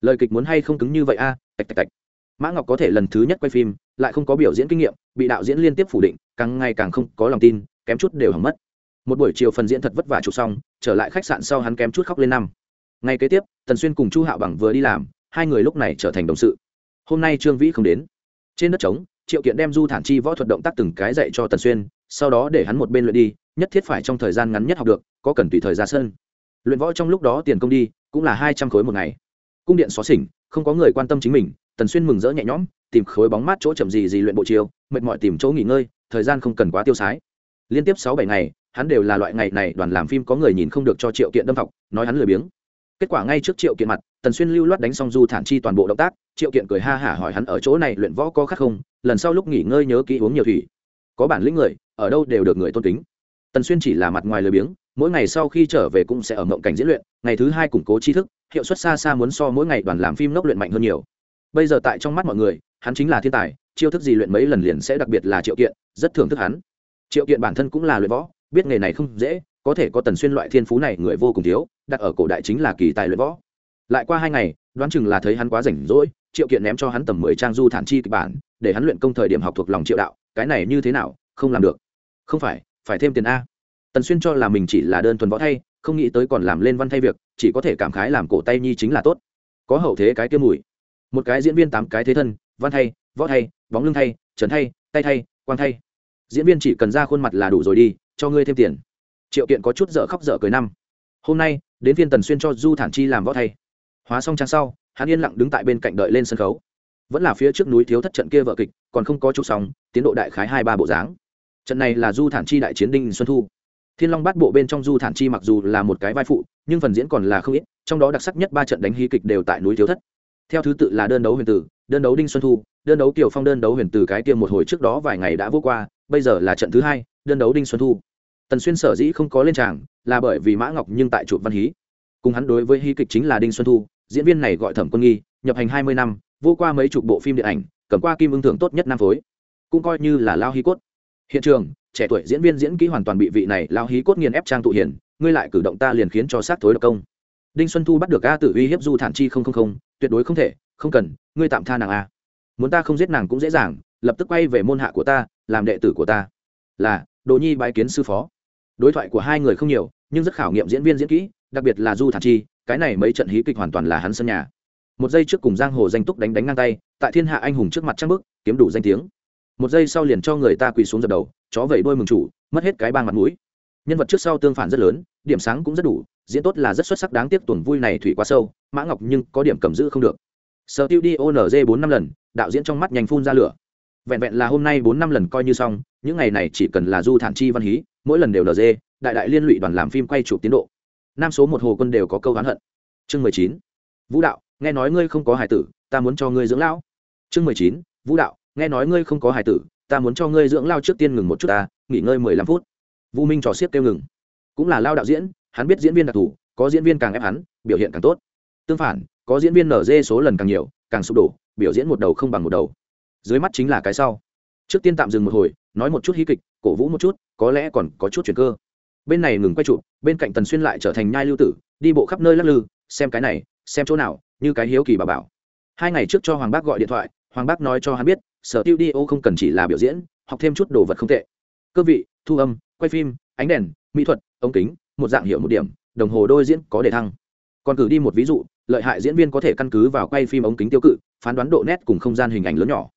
Lời kịch muốn hay không cứng như vậy a? Tạch tạch tạch. Mã ngọc có thể lần thứ nhất quay phim lại không có biểu diễn kinh nghiệm, bị đạo diễn liên tiếp phủ định, càng ngày càng không có lòng tin, kém chút đều hỏng mất. Một buổi chiều phần diễn thật vất vả chụp xong, trở lại khách sạn sau hắn kém chút khóc lên năm. Ngay kế tiếp, tần xuyên cùng chu hạo bằng vừa đi làm, hai người lúc này trở thành đồng sự. Hôm nay trương vĩ không đến. Trên đất trống, triệu kiện đem du thản chi võ thuật động tác từng cái dạy cho tần xuyên, sau đó để hắn một bên luyện đi, nhất thiết phải trong thời gian ngắn nhất học được, có cần tùy thời ra sân. Luyện võ trong lúc đó tiền công đi, cũng là hai trăm khối một ngày. Cung điện xó xỉnh, không có người quan tâm chính mình, tần xuyên mừng rỡ nhẹ nhõm tìm khối bóng mát chỗ chậm gì gì luyện bộ chiều mệt mỏi tìm chỗ nghỉ ngơi, thời gian không cần quá tiêu sái. Liên tiếp sáu bảy ngày, hắn đều là loại ngày này đoàn làm phim có người nhìn không được cho triệu kiện đâm học nói hắn lười biếng. Kết quả ngay trước triệu kiện mặt, tần xuyên lưu loát đánh xong du thản chi toàn bộ động tác, triệu kiện cười ha hả hỏi hắn ở chỗ này luyện võ có khác không, lần sau lúc nghỉ ngơi nhớ kỹ uống nhiều thủy. Có bản lĩnh người, ở đâu đều được người tôn kính. Tần xuyên chỉ là mặt ngoài lười biếng, mỗi ngày sau khi trở về cũng sẽ ở mộng cảnh diễn luyện, ngày thứ hai củng cố tri thức, hiệu suất xa xa muốn so mỗi ngày đoàn làm phim nốc luyện mạnh hơn nhiều bây giờ tại trong mắt mọi người, hắn chính là thiên tài, chiêu thức gì luyện mấy lần liền sẽ đặc biệt là triệu kiện, rất thưởng thức hắn. Triệu kiện bản thân cũng là luyện võ, biết nghề này không dễ, có thể có tần xuyên loại thiên phú này người vô cùng thiếu, đặt ở cổ đại chính là kỳ tài luyện võ. Lại qua hai ngày, đoán chừng là thấy hắn quá rảnh rỗi, triệu kiện ném cho hắn tầm mười trang du thản chi kịch bản, để hắn luyện công thời điểm học thuộc lòng triệu đạo, cái này như thế nào, không làm được. Không phải phải thêm tiền a. Tần xuyên cho là mình chỉ là đơn thuần võ thay, không nghĩ tới còn làm lên văn thay việc, chỉ có thể cảm khái làm cổ tay nhi chính là tốt. Có hậu thế cái kia mùi một cái diễn viên tám cái thế thân văn thay võ thay bóng lưng thay trấn thay tay thay quang thay diễn viên chỉ cần ra khuôn mặt là đủ rồi đi cho ngươi thêm tiền. Triệu kiện có chút dở khóc dở cười năm. Hôm nay đến phiên tần xuyên cho du thản chi làm võ thay. Hóa xong trang sau hắn yên lặng đứng tại bên cạnh đợi lên sân khấu. Vẫn là phía trước núi thiếu thất trận kia vợ kịch còn không có chụp sóng, tiến độ đại khái hai ba bộ dáng. Trận này là du thản chi đại chiến đinh xuân thu. Thiên long bát bộ bên trong du thản chi mặc dù là một cái vai phụ nhưng phần diễn còn là không ít trong đó đặc sắc nhất ba trận đánh hy kịch đều tại núi thiếu thất theo thứ tự là đơn đấu huyền tử, đơn đấu đinh xuân thu, đơn đấu kiều phong, đơn đấu huyền tử cái kia một hồi trước đó vài ngày đã vô qua, bây giờ là trận thứ hai, đơn đấu đinh xuân thu. Tần xuyên sở dĩ không có lên tràng là bởi vì mã ngọc nhưng tại chuột văn hí. Cùng hắn đối với hí kịch chính là đinh xuân thu, diễn viên này gọi thẩm quân nghi, nhập hành hai mươi năm, vô qua mấy chục bộ phim điện ảnh, cầm qua kim ưng thưởng tốt nhất nam phối. Cũng coi như là lao hí cốt. Hiện trường, trẻ tuổi diễn viên diễn kỹ hoàn toàn bị vị này lao hí cốt nghiền ép trang tụ hiển ngươi lại cử động ta liền khiến cho sát thối độc công. Đinh xuân thu bắt được a tử uy hiếp du thản chi không không không tuyệt đối không thể, không cần, ngươi tạm tha nàng a muốn ta không giết nàng cũng dễ dàng, lập tức quay về môn hạ của ta, làm đệ tử của ta. Là đồ nhi bái kiến sư phó. Đối thoại của hai người không nhiều, nhưng rất khảo nghiệm diễn viên diễn kỹ, đặc biệt là du thản chi, cái này mấy trận hí kịch hoàn toàn là hắn sân nhà. Một giây trước cùng giang hồ danh túc đánh đánh ngang tay, tại thiên hạ anh hùng trước mặt trang bức kiếm đủ danh tiếng. Một giây sau liền cho người ta quỳ xuống dập đầu, chó vẩy đôi mừng chủ, mất hết cái bang mặt mũi. Nhân vật trước sau tương phản rất lớn, điểm sáng cũng rất đủ diễn tốt là rất xuất sắc đáng tiếc tuần vui này thủy quá sâu, mã ngọc nhưng có điểm cầm giữ không được. Sở tiêu đi onz bốn năm lần, đạo diễn trong mắt nhanh phun ra lửa. Vẹn vẹn là hôm nay bốn năm lần coi như xong, những ngày này chỉ cần là du thản chi văn hí, mỗi lần đều nd đại đại liên lụy đoàn làm phim quay chụp tiến độ. Nam số một hồ quân đều có câu oán hận. Chương mười chín, vũ đạo, nghe nói ngươi không có hải tử, ta muốn cho ngươi dưỡng lão. Chương mười chín, vũ đạo, nghe nói ngươi không có hải tử, ta muốn cho ngươi dưỡng lao trước tiên ngừng một chút ta, nghỉ ngơi mười lăm phút. Vũ minh trò xiết kêu ngừng. Cũng là lao đạo diễn hắn biết diễn viên đặc thù, có diễn viên càng ép hắn, biểu hiện càng tốt. Tương phản, có diễn viên nở dê số lần càng nhiều, càng sụp đổ, biểu diễn một đầu không bằng một đầu. Dưới mắt chính là cái sau. Trước tiên tạm dừng một hồi, nói một chút hí kịch, cổ vũ một chút, có lẽ còn có chút chuyện cơ. Bên này ngừng quay trụ bên cạnh tần xuyên lại trở thành nhai lưu tử, đi bộ khắp nơi lắc lư, xem cái này, xem chỗ nào, như cái hiếu kỳ bà bảo. Hai ngày trước cho hoàng bác gọi điện thoại, hoàng bác nói cho hắn biết, sở tiêu đi ô không cần chỉ là biểu diễn, học thêm chút đồ vật không tệ. Cơ vị, thu âm, quay phim, ánh đèn, mỹ thuật, ống kính một dạng hiệu một điểm, đồng hồ đôi diễn có đề thăng. Còn cử đi một ví dụ, lợi hại diễn viên có thể căn cứ vào quay phim ống kính tiêu cự, phán đoán độ nét cùng không gian hình ảnh lớn nhỏ.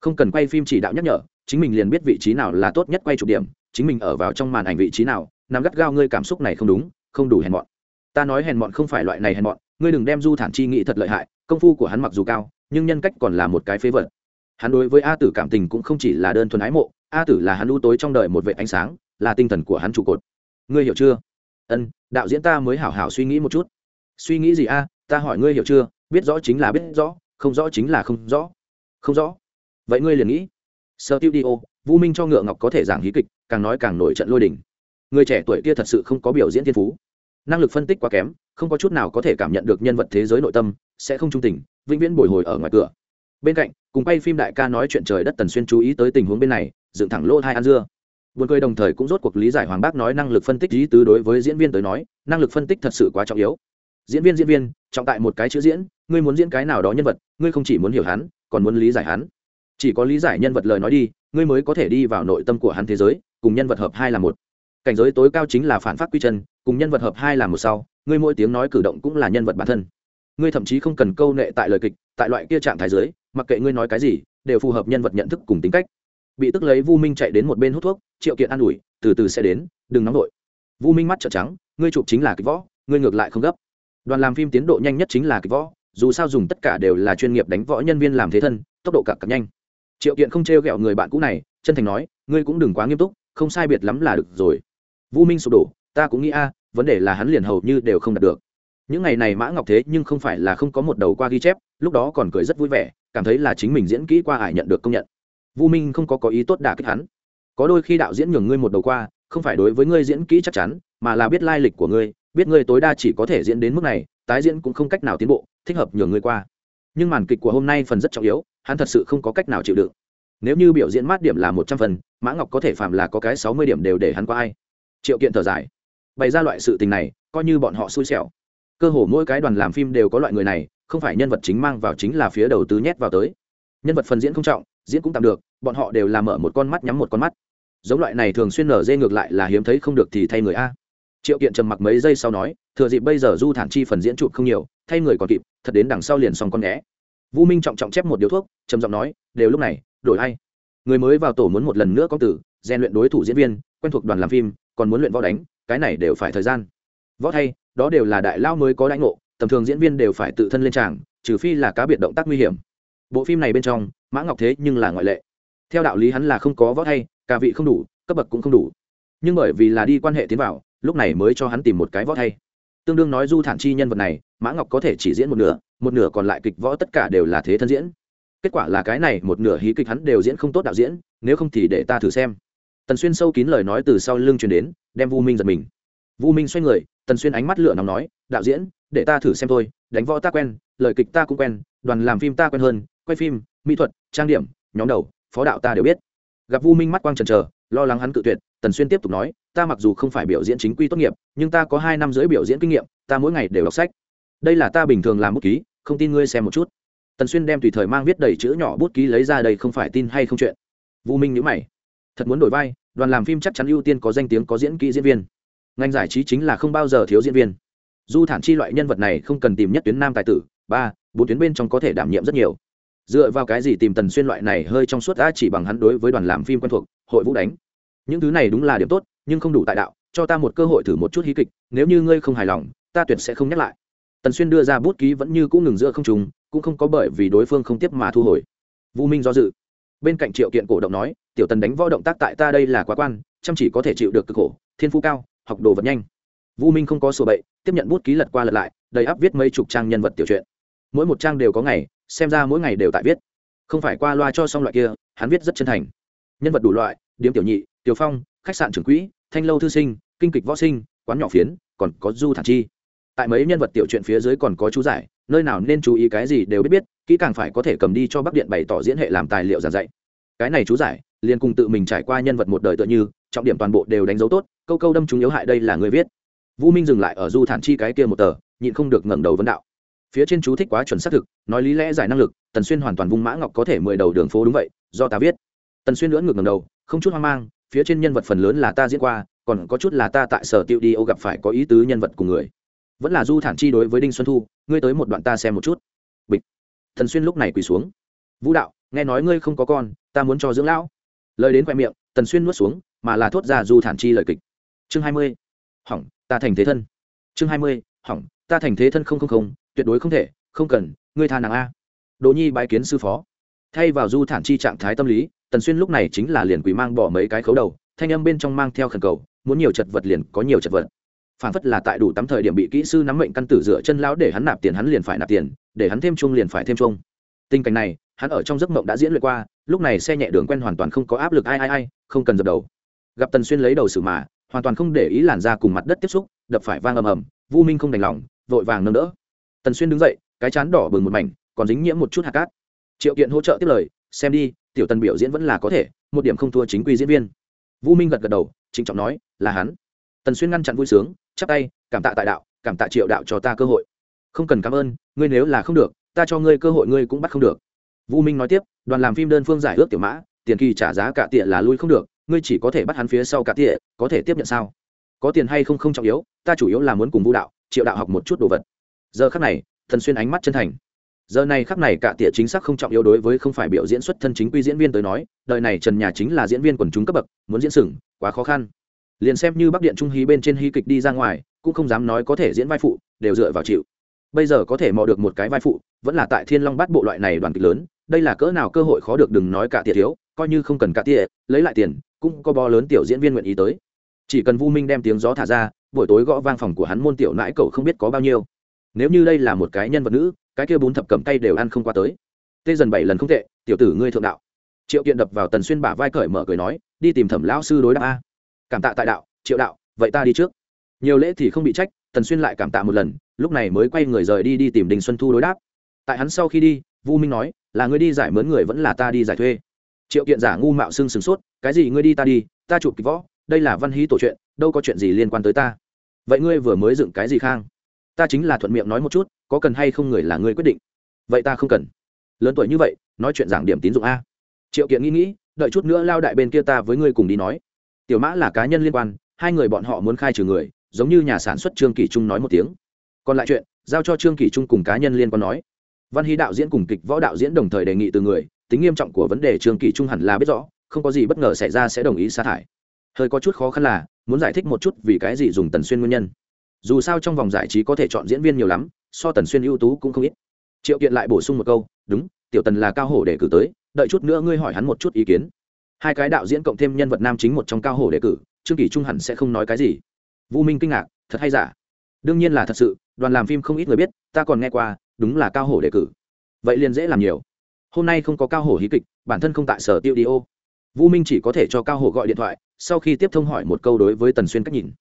Không cần quay phim chỉ đạo nhắc nhở, chính mình liền biết vị trí nào là tốt nhất quay chụp điểm, chính mình ở vào trong màn ảnh vị trí nào, nắm gắt gao ngươi cảm xúc này không đúng, không đủ hèn mọn. Ta nói hèn mọn không phải loại này hèn mọn, ngươi đừng đem du thản chi nghĩ thật lợi hại, công phu của hắn mặc dù cao, nhưng nhân cách còn là một cái phế vật. Hắn đối với a tử cảm tình cũng không chỉ là đơn thuần ái mộ, a tử là hắn u tối trong đời một vệ ánh sáng, là tinh thần của hắn trụ cột. Ngươi hiểu chưa? Ân, đạo diễn ta mới hảo hảo suy nghĩ một chút. Suy nghĩ gì a? Ta hỏi ngươi hiểu chưa? Biết rõ chính là biết rõ, không rõ chính là không rõ. Không rõ. Vậy ngươi liền nghĩ. Sơ tiêu đi ô vũ minh cho ngựa ngọc có thể giảng hí kịch, càng nói càng nổi trận lôi đình. Người trẻ tuổi kia thật sự không có biểu diễn thiên phú. Năng lực phân tích quá kém, không có chút nào có thể cảm nhận được nhân vật thế giới nội tâm, sẽ không trung tình, vĩnh viễn bồi hồi ở ngoài cửa. Bên cạnh, cùng quay phim đại ca nói chuyện trời đất tần xuyên chú ý tới tình huống bên này, dựng thẳng lỗ hai ăn dưa buồn cười đồng thời cũng rốt cuộc lý giải hoàng bác nói năng lực phân tích lý tứ đối với diễn viên tới nói, năng lực phân tích thật sự quá trọng yếu. Diễn viên diễn viên, trọng tại một cái chữ diễn, ngươi muốn diễn cái nào đó nhân vật, ngươi không chỉ muốn hiểu hắn, còn muốn lý giải hắn. Chỉ có lý giải nhân vật lời nói đi, ngươi mới có thể đi vào nội tâm của hắn thế giới, cùng nhân vật hợp hai là một. Cảnh giới tối cao chính là phản phát quy chân, cùng nhân vật hợp hai là một sau, ngươi mỗi tiếng nói cử động cũng là nhân vật bản thân. Ngươi thậm chí không cần câu nệ tại lời kịch, tại loại kia trạng thái giới, mặc kệ ngươi nói cái gì, đều phù hợp nhân vật nhận thức cùng tính cách bị tức lấy vu minh chạy đến một bên hút thuốc, triệu kiện an ủi, từ từ sẽ đến, đừng nóng vội. Vu minh mắt trợ trắng, ngươi chụp chính là kịch võ, ngươi ngược lại không gấp. Đoàn làm phim tiến độ nhanh nhất chính là kịch võ, dù sao dùng tất cả đều là chuyên nghiệp đánh võ nhân viên làm thế thân, tốc độ cặp cặp nhanh. Triệu kiện không trêu o người bạn cũ này, chân thành nói, ngươi cũng đừng quá nghiêm túc, không sai biệt lắm là được rồi. Vũ minh sụp đổ, ta cũng nghĩ a, vấn đề là hắn liền hầu như đều không đạt được. Những ngày này mã ngọc thế nhưng không phải là không có một đầu qua ghi chép, lúc đó còn cười rất vui vẻ, cảm thấy là chính mình diễn kỹ qua ải nhận được công nhận vũ minh không có có ý tốt đả kích hắn. Có đôi khi đạo diễn nhường ngươi một đầu qua, không phải đối với ngươi diễn kỹ chắc chắn, mà là biết lai lịch của ngươi, biết ngươi tối đa chỉ có thể diễn đến mức này, tái diễn cũng không cách nào tiến bộ, thích hợp nhường ngươi qua. Nhưng màn kịch của hôm nay phần rất trọng yếu, hắn thật sự không có cách nào chịu đựng. Nếu như biểu diễn mát điểm là một trăm phần, mã ngọc có thể phạm là có cái sáu mươi điểm đều để hắn qua ai? Triệu kiện thở dài. Bày ra loại sự tình này, coi như bọn họ xui xẻo. Cơ hồ mỗi cái đoàn làm phim đều có loại người này, không phải nhân vật chính mang vào chính là phía đầu tứ nhét vào tới. Nhân vật phần diễn không trọng, diễn cũng tạm được bọn họ đều làm mở một con mắt nhắm một con mắt. Giống loại này thường xuyên nở dê ngược lại là hiếm thấy không được thì thay người a. Triệu kiện trầm mặc mấy giây sau nói, thừa dịp bây giờ du thản chi phần diễn chụp không nhiều, thay người còn kịp, thật đến đằng sau liền xong con né vũ minh trọng trọng chép một điếu thuốc, trầm giọng nói, đều lúc này, đổi hay người mới vào tổ muốn một lần nữa có tử, rèn luyện đối thủ diễn viên, quen thuộc đoàn làm phim, còn muốn luyện võ đánh, cái này đều phải thời gian. Võ thay, đó đều là đại lao mới có đánh ngộ, tầm thường diễn viên đều phải tự thân lên tràng, trừ phi là cá biệt động tác nguy hiểm. Bộ phim này bên trong, mã ngọc thế nhưng là ngoại lệ theo đạo lý hắn là không có võ thay, cả vị không đủ, cấp bậc cũng không đủ. Nhưng bởi vì là đi quan hệ tiến vào, lúc này mới cho hắn tìm một cái võ thay. Tương đương nói du thản chi nhân vật này, mã ngọc có thể chỉ diễn một nửa một nửa còn lại kịch võ tất cả đều là thế thân diễn. Kết quả là cái này một nửa hí kịch hắn đều diễn không tốt đạo diễn, nếu không thì để ta thử xem. Tần xuyên sâu kín lời nói từ sau lưng truyền đến, đem vu minh giật mình. Vu minh xoay người, tần xuyên ánh mắt lửa nóng nói, đạo diễn, để ta thử xem thôi, đánh võ ta quen, lời kịch ta cũng quen, đoàn làm phim ta quen hơn, quay phim, mỹ thuật, trang điểm, nhóm đầu phó đạo ta đều biết. Gặp vu minh mắt quang trần trờ lo lắng hắn cự tuyệt, tần xuyên tiếp tục nói, ta mặc dù không phải biểu diễn chính quy tốt nghiệp, nhưng ta có hai năm rưỡi biểu diễn kinh nghiệm, ta mỗi ngày đều đọc sách. Đây là ta bình thường làm bút ký, không tin ngươi xem một chút. Tần xuyên đem tùy thời mang viết đầy chữ nhỏ bút ký lấy ra đây không phải tin hay không chuyện. Vũ minh nhữ mày. Thật muốn đổi vai, đoàn làm phim chắc chắn ưu tiên có danh tiếng, có diễn kỹ diễn viên. Ngành giải trí chính là không bao giờ thiếu diễn viên. Du thản chi loại nhân vật này không cần tìm nhất tuyến nam tài tử, ba, bốn tuyến bên trong có thể đảm nhiệm rất nhiều dựa vào cái gì tìm tần xuyên loại này hơi trong suốt đã chỉ bằng hắn đối với đoàn làm phim quen thuộc, hội vũ đánh. Những thứ này đúng là điểm tốt, nhưng không đủ tại đạo, cho ta một cơ hội thử một chút hí kịch, nếu như ngươi không hài lòng, ta tuyệt sẽ không nhắc lại. Tần xuyên đưa ra bút ký vẫn như cũng ngừng giữa không trùng cũng không có bởi vì đối phương không tiếp mà thu hồi. Vũ minh do dự. Bên cạnh triệu kiện cổ động nói, tiểu tần đánh võ động tác tại ta đây là quá quan, chăm chỉ có thể chịu được cực khổ, thiên phú cao, học đồ vật nhanh. Vũ minh không có sổ bậy, tiếp nhận bút ký lật qua lật lại, đầy áp viết mấy chục trang nhân vật tiểu truyện. Mỗi một trang đều có ngày xem ra mỗi ngày đều tại viết. Không phải qua loa cho xong loại kia, hắn viết rất chân thành. Nhân vật đủ loại, điếm tiểu nhị, tiểu phong, khách sạn trưởng quỹ, thanh lâu thư sinh, kinh kịch võ sinh, quán nhỏ phiến, còn có du thản chi. Tại mấy nhân vật tiểu chuyện phía dưới còn có chú giải, nơi nào nên chú ý cái gì đều biết biết, kỹ càng phải có thể cầm đi cho bắc điện bày tỏ diễn hệ làm tài liệu giảng dạy. Cái này chú giải, liền cùng tự mình trải qua nhân vật một đời tựa như, trọng điểm toàn bộ đều đánh dấu tốt, câu câu đâm chúng yếu hại đây là người viết. Vũ minh dừng lại ở du thản chi cái kia một tờ, nhịn không được ngẩng đầu vấn đạo phía trên chú thích quá chuẩn xác thực, nói lý lẽ giải năng lực, tần xuyên hoàn toàn vung mã ngọc có thể mười đầu đường phố đúng vậy, do ta viết. Tần xuyên lưỡn ngược ngầm đầu, không chút hoang mang, phía trên nhân vật phần lớn là ta diễn qua, còn có chút là ta tại sở tiêu đi ô gặp phải có ý tứ nhân vật của người. Vẫn là du thản chi đối với đinh xuân thu, ngươi tới một đoạn ta xem một chút. Bịch. Thần xuyên lúc này quỳ xuống. Vũ đạo, nghe nói ngươi không có con, ta muốn cho dưỡng lão. Lời đến khoe miệng, tần xuyên nuốt xuống, mà là thốt ra du thản chi lời kịch. Chương hai mươi. Hỏng, ta thành thế thân. Chương hai mươi. Hỏng, ta thành thế thân không không không tuyệt đối không thể, không cần, ngươi tha nàng a. Đỗ nhi bái kiến sư phó. Thay vào du thản chi trạng thái tâm lý, tần xuyên lúc này chính là liền quỳ mang bỏ mấy cái khấu đầu, thanh âm bên trong mang theo khẩn cầu, muốn nhiều chật vật liền có nhiều chật vật. Phản phất là tại đủ tắm thời điểm bị kỹ sư nắm mệnh căn tử dựa chân lão để hắn nạp tiền hắn liền phải nạp tiền, để hắn thêm chung liền phải thêm chung tình cảnh này, hắn ở trong giấc mộng đã diễn luyện qua, lúc này xe nhẹ đường quen hoàn toàn không có áp lực ai ai ai, không cần dập đầu. Gặp tần xuyên lấy đầu xử mà, hoàn toàn không để ý làn ra cùng mặt đất tiếp xúc, đập phải vang ầm ầm, vu minh không đành lòng, vội vàng nâng đỡ tần xuyên đứng dậy, cái chán đỏ bừng một mảnh, còn dính nhiễm một chút hạt cát. Triệu kiện hỗ trợ tiếp lời, xem đi, tiểu tần biểu diễn vẫn là có thể, một điểm không thua chính quy diễn viên. Vu minh gật gật đầu, trịnh trọng nói, là hắn. Tần xuyên ngăn chặn vui sướng, chắp tay, cảm tạ tại đạo, cảm tạ triệu đạo cho ta cơ hội. Không cần cảm ơn, ngươi nếu là không được, ta cho ngươi cơ hội ngươi cũng bắt không được. Vu minh nói tiếp, đoàn làm phim đơn phương giải ước tiểu mã, tiền kỳ trả giá cả tỉa là lui không được, ngươi chỉ có thể bắt hắn phía sau cả tỉa có thể tiếp nhận sao? Có tiền hay không không trọng yếu, ta chủ yếu là muốn cùng vũ đạo, triệu đạo học một chút đồ vật giờ khắc này thần xuyên ánh mắt chân thành. Giờ này khắc này cả tỉa chính xác không trọng yếu đối với không phải biểu diễn xuất thân chính quy diễn viên tới nói đời này trần nhà chính là diễn viên quần chúng cấp bậc muốn diễn sừng quá khó khăn. Liền xem như bắc điện trung hí bên trên hí kịch đi ra ngoài cũng không dám nói có thể diễn vai phụ đều dựa vào chịu. Bây giờ có thể mò được một cái vai phụ vẫn là tại thiên long bắt bộ loại này đoàn kịch lớn đây là cỡ nào cơ hội khó được đừng nói cả tỉa thiếu coi như không cần cả tỉa, lấy lại tiền cũng có bo lớn tiểu diễn viên nguyện ý tới. Chỉ cần vu minh đem tiếng gió thả ra buổi tối gõ vang phòng của hắn môn tiểu nãi cậu không biết có bao nhiêu nếu như đây là một cái nhân vật nữ, cái kia bún thập cầm tay đều ăn không qua tới. Tê dần bảy lần không tệ, tiểu tử ngươi thượng đạo. Triệu kiện đập vào tần xuyên bả vai cởi mở cười nói, đi tìm thẩm lão sư đối đáp a. Cảm tạ tại đạo, triệu đạo, vậy ta đi trước. Nhiều lễ thì không bị trách, tần xuyên lại cảm tạ một lần, lúc này mới quay người rời đi đi tìm đình xuân thu đối đáp. Tại hắn sau khi đi, vu minh nói, là ngươi đi giải mướn người vẫn là ta đi giải thuê. Triệu kiện giả ngu mạo xưng sửng sốt, cái gì ngươi đi ta đi, ta chụp kịch võ, đây là văn hí tổ chuyện, đâu có chuyện gì liên quan tới ta. Vậy ngươi vừa mới dựng cái gì khang? Ta chính là thuận miệng nói một chút, có cần hay không người là người quyết định. Vậy ta không cần. Lớn tuổi như vậy, nói chuyện giảng điểm tín dụng a. Triệu kiện nghĩ nghĩ, đợi chút nữa lao đại bên kia ta với ngươi cùng đi nói. Tiểu mã là cá nhân liên quan, hai người bọn họ muốn khai trừ người, giống như nhà sản xuất trương kỷ trung nói một tiếng. Còn lại chuyện, giao cho trương kỷ trung cùng cá nhân liên quan nói. Văn hy đạo diễn cùng kịch võ đạo diễn đồng thời đề nghị từ người, tính nghiêm trọng của vấn đề trương kỷ trung hẳn là biết rõ, không có gì bất ngờ xảy ra sẽ đồng ý sa thải. Hơi có chút khó khăn là, muốn giải thích một chút vì cái gì dùng tần xuyên nguyên nhân dù sao trong vòng giải trí có thể chọn diễn viên nhiều lắm, so tần xuyên ưu tú cũng không ít. Triệu kiện lại bổ sung một câu, đúng, tiểu tần là cao hổ để cử tới, đợi chút nữa ngươi hỏi hắn một chút ý kiến. Hai cái đạo diễn cộng thêm nhân vật nam chính một trong cao hổ đề cử, trương kỷ trung hẳn sẽ không nói cái gì. Vũ minh kinh ngạc, thật hay giả? Đương nhiên là thật sự, đoàn làm phim không ít người biết, ta còn nghe qua, đúng là cao hổ đề cử. Vậy liền dễ làm nhiều. Hôm nay không có cao hổ hí kịch, bản thân không tại sở tiêu đi ô. Vũ minh chỉ có thể cho cao hổ gọi điện thoại, sau khi tiếp thông hỏi một câu đối với tần xuyên cách nhìn.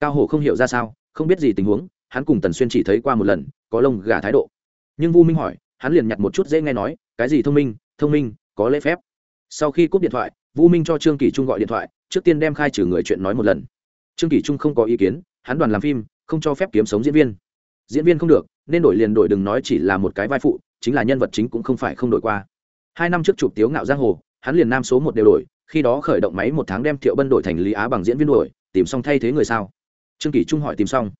Cao hổ không hiểu ra sao không biết gì tình huống, hắn cùng tần xuyên chỉ thấy qua một lần, có lông gà thái độ. Nhưng Vu minh hỏi, hắn liền nhặt một chút dễ nghe nói, cái gì thông minh thông minh, có lễ phép. Sau khi cúp điện thoại vũ minh cho trương kỳ trung gọi điện thoại, trước tiên đem khai trừ người chuyện nói một lần. Trương kỳ trung không có ý kiến, hắn đoàn làm phim, không cho phép kiếm sống diễn viên. Diễn viên không được, nên đổi liền đổi đừng nói chỉ là một cái vai phụ, chính là nhân vật chính cũng không phải không đổi qua. Hai năm trước chụp tiếu ngạo giang hồ, hắn liền nam số một đều đổi, khi đó khởi động máy một tháng đem thiệu bân đổi thành lý á bằng diễn viên đổi, tìm xong thay thế người sao? Trương kỷ trung hỏi tìm xong.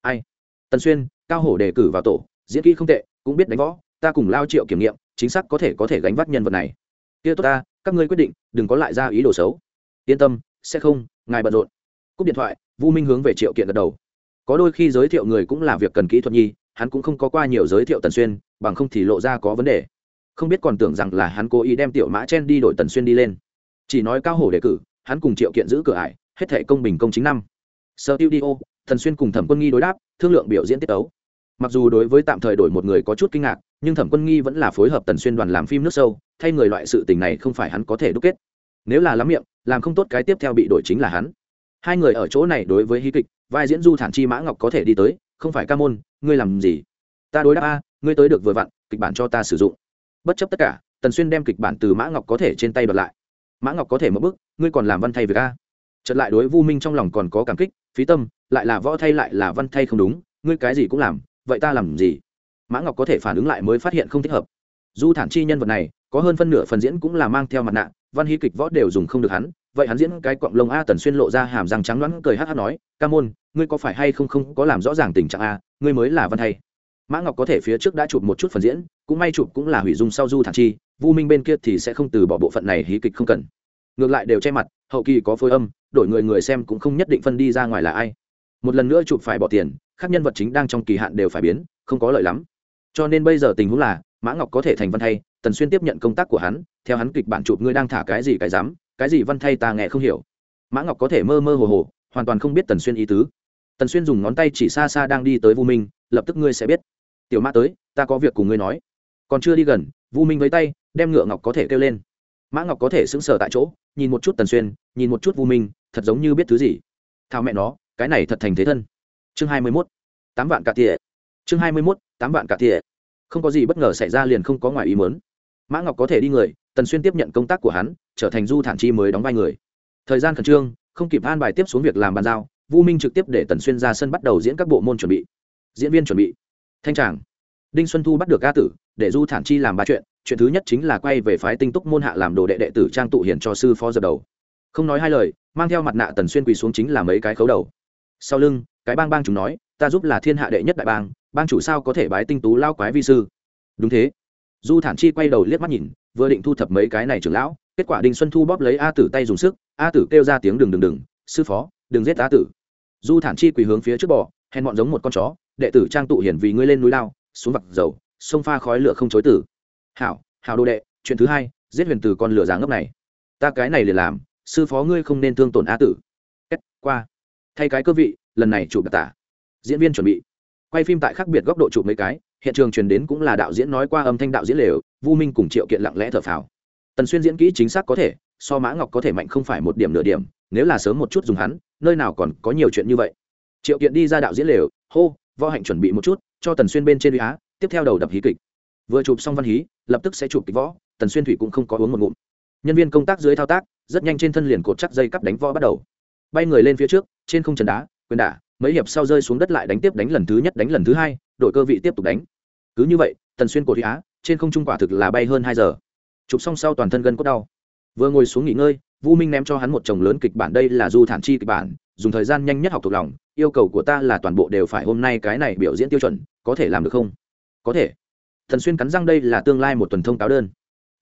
Ai? Tần xuyên, cao hổ đề cử vào tổ, diễn kỹ không tệ, cũng biết đánh võ, ta cùng lao triệu kiểm nghiệm, chính xác có thể có thể gánh vác nhân vật này. Kia tốt ta, các ngươi quyết định, đừng có lại ra ý đồ xấu. Yên tâm, sẽ không, ngài bận rộn. Cúp điện thoại, vu minh hướng về triệu kiện gật đầu. Có đôi khi giới thiệu người cũng là việc cần kỹ thuật nhi, hắn cũng không có qua nhiều giới thiệu tần xuyên, bằng không thì lộ ra có vấn đề. Không biết còn tưởng rằng là hắn cố ý đem tiểu mã chen đi đổi tần xuyên đi lên. Chỉ nói cao hổ đề cử, hắn cùng triệu kiện giữ cửa ải, hết thể công bình công chính năm sơ tiêu đi ô xuyên cùng thẩm quân nghi đối đáp, thương lượng biểu diễn tiết tấu. Mặc dù đối với tạm thời đổi một người có chút kinh ngạc, nhưng thẩm quân nghi vẫn là phối hợp tần xuyên đoàn làm phim nước sâu, thay người loại sự tình này không phải hắn có thể đúc kết. Nếu là lắm miệng, làm không tốt cái tiếp theo bị đổi chính là hắn. Hai người ở chỗ này đối với hí kịch, vai diễn du thản chi mã ngọc có thể đi tới, không phải ca môn, ngươi làm gì? Ta đối đáp a, ngươi tới được vừa vặn, kịch bản cho ta sử dụng. Bất chấp tất cả, tần xuyên đem kịch bản từ mã ngọc có thể trên tay bật lại. Mã ngọc có thể mất bức ngươi còn làm văn thay việc a. Trật lại đối vu minh trong lòng còn có cảm kích phí tâm, lại là võ thay lại là văn thay không đúng, ngươi cái gì cũng làm, vậy ta làm gì? Mã ngọc có thể phản ứng lại mới phát hiện không thích hợp. Du thản chi nhân vật này, có hơn phân nửa phần diễn cũng là mang theo mặt nạ, văn hí kịch võ đều dùng không được hắn, vậy hắn diễn cái cọng lông a tần xuyên lộ ra hàm răng trắng loãng cười hát hát nói, ca môn, ngươi có phải hay không không có làm rõ ràng tình trạng a, ngươi mới là văn hay mã ngọc có thể phía trước đã chụp một chút phần diễn, cũng may chụp cũng là hủy dung sau du thản chi, vu minh bên kia thì sẽ không từ bỏ bộ phận này hí kịch không cần. Ngược lại đều che mặt, hậu kỳ có phối âm đổi người người xem cũng không nhất định phân đi ra ngoài là ai. Một lần nữa chụp phải bỏ tiền các nhân vật chính đang trong kỳ hạn đều phải biến, không có lợi lắm. Cho nên bây giờ tình huống là, mã ngọc có thể thành văn thay, tần xuyên tiếp nhận công tác của hắn, theo hắn kịch bản chụp ngươi đang thả cái gì cái dám, cái gì văn thay ta nghe không hiểu. Mã ngọc có thể mơ mơ hồ hồ, hoàn toàn không biết tần xuyên ý tứ. Tần xuyên dùng ngón tay chỉ xa xa đang đi tới vu minh, lập tức ngươi sẽ biết. Tiểu mã tới, ta có việc cùng ngươi nói. Còn chưa đi gần, vu minh với tay, đem ngựa ngọc có thể kêu lên mã ngọc có thể sững sờ tại chỗ, nhìn một chút tần xuyên, nhìn một chút vu minh, thật giống như biết thứ gì. Thao mẹ nó, cái này thật thành thế thân. Chương hai mươi mốt, tám vạn cả tỉa chương hai mươi mốt, tám vạn cả tỉa không có gì bất ngờ xảy ra liền không có ngoài ý mớn mã ngọc có thể đi người, tần xuyên tiếp nhận công tác của hắn, trở thành du thản chi mới đóng vai người. Thời gian khẩn trương, không kịp an bài tiếp xuống việc làm bàn giao, vu minh trực tiếp để tần xuyên ra sân bắt đầu diễn các bộ môn chuẩn bị. Diễn viên chuẩn bị. Thanh tràng. Đinh xuân thu bắt được ca tử, để du thản chi làm ba chuyện chuyện thứ nhất chính là quay về phái tinh túc môn hạ làm đồ đệ đệ tử trang tụ hiển cho sư phó dập đầu. Không nói hai lời, mang theo mặt nạ tần xuyên quỳ xuống chính là mấy cái khấu đầu. Sau lưng, cái bang bang chúng nói, ta giúp là thiên hạ đệ nhất đại bang bang chủ sao có thể bái tinh tú lao quái vi sư? Đúng thế. Du thản chi quay đầu liếc mắt nhìn, vừa định thu thập mấy cái này trưởng lão, kết quả đinh xuân thu bóp lấy a tử tay dùng sức, a tử kêu ra tiếng đừng đừng đừng, sư phó, đừng giết a tử. Du thản chi quỳ hướng phía trước bò, hèn bọn giống một con chó, đệ tử trang tụ hiển vì ngươi lên núi lao, xuống vặt dầu, sông pha khói lửa không chối tử hảo hảo đồ đệ, chuyện thứ hai, giết huyền từ con lửa giáng ngốc này. Ta cái này liền làm, sư phó ngươi không nên thương tổn a tử. Kết, qua. Thay cái cơ vị, lần này chụp đặc tả. Diễn viên chuẩn bị. Quay phim tại khác biệt góc độ chụp mấy cái, hiện trường truyền đến cũng là đạo diễn nói qua âm thanh đạo diễn lều, vu minh cùng triệu kiện lặng lẽ thở phào. Tần xuyên diễn kỹ chính xác có thể, so mã ngọc có thể mạnh không phải một điểm nửa điểm, nếu là sớm một chút dùng hắn, nơi nào còn có nhiều chuyện như vậy. Triệu kiện đi ra đạo diễn lều, hô, võ hạnh chuẩn bị một chút, cho tần xuyên bên trên uy á tiếp theo đầu đập hí kịch vừa chụp xong văn hí, lập tức sẽ chụp kịch võ, tần xuyên thủy cũng không có uống một ngụm. Nhân viên công tác dưới thao tác, rất nhanh trên thân liền cột chắc dây cắp đánh võ bắt đầu. Bay người lên phía trước, trên không trần đá, quyền đả, mấy hiệp sau rơi xuống đất lại đánh tiếp đánh lần thứ nhất, đánh lần thứ hai, đội cơ vị tiếp tục đánh. Cứ như vậy, tần xuyên cột thủy á, trên không trung quả thực là bay hơn hai giờ. Chụp xong sau toàn thân gân cốt đau. Vừa ngồi xuống nghỉ ngơi, vu minh ném cho hắn một chồng lớn kịch bản, đây là du thản chi kịch bản, dùng thời gian nhanh nhất học thuộc lòng, yêu cầu của ta là toàn bộ đều phải hôm nay cái này biểu diễn tiêu chuẩn, có thể làm được không? Có thể thần xuyên cắn răng đây là tương lai một tuần thông cáo đơn.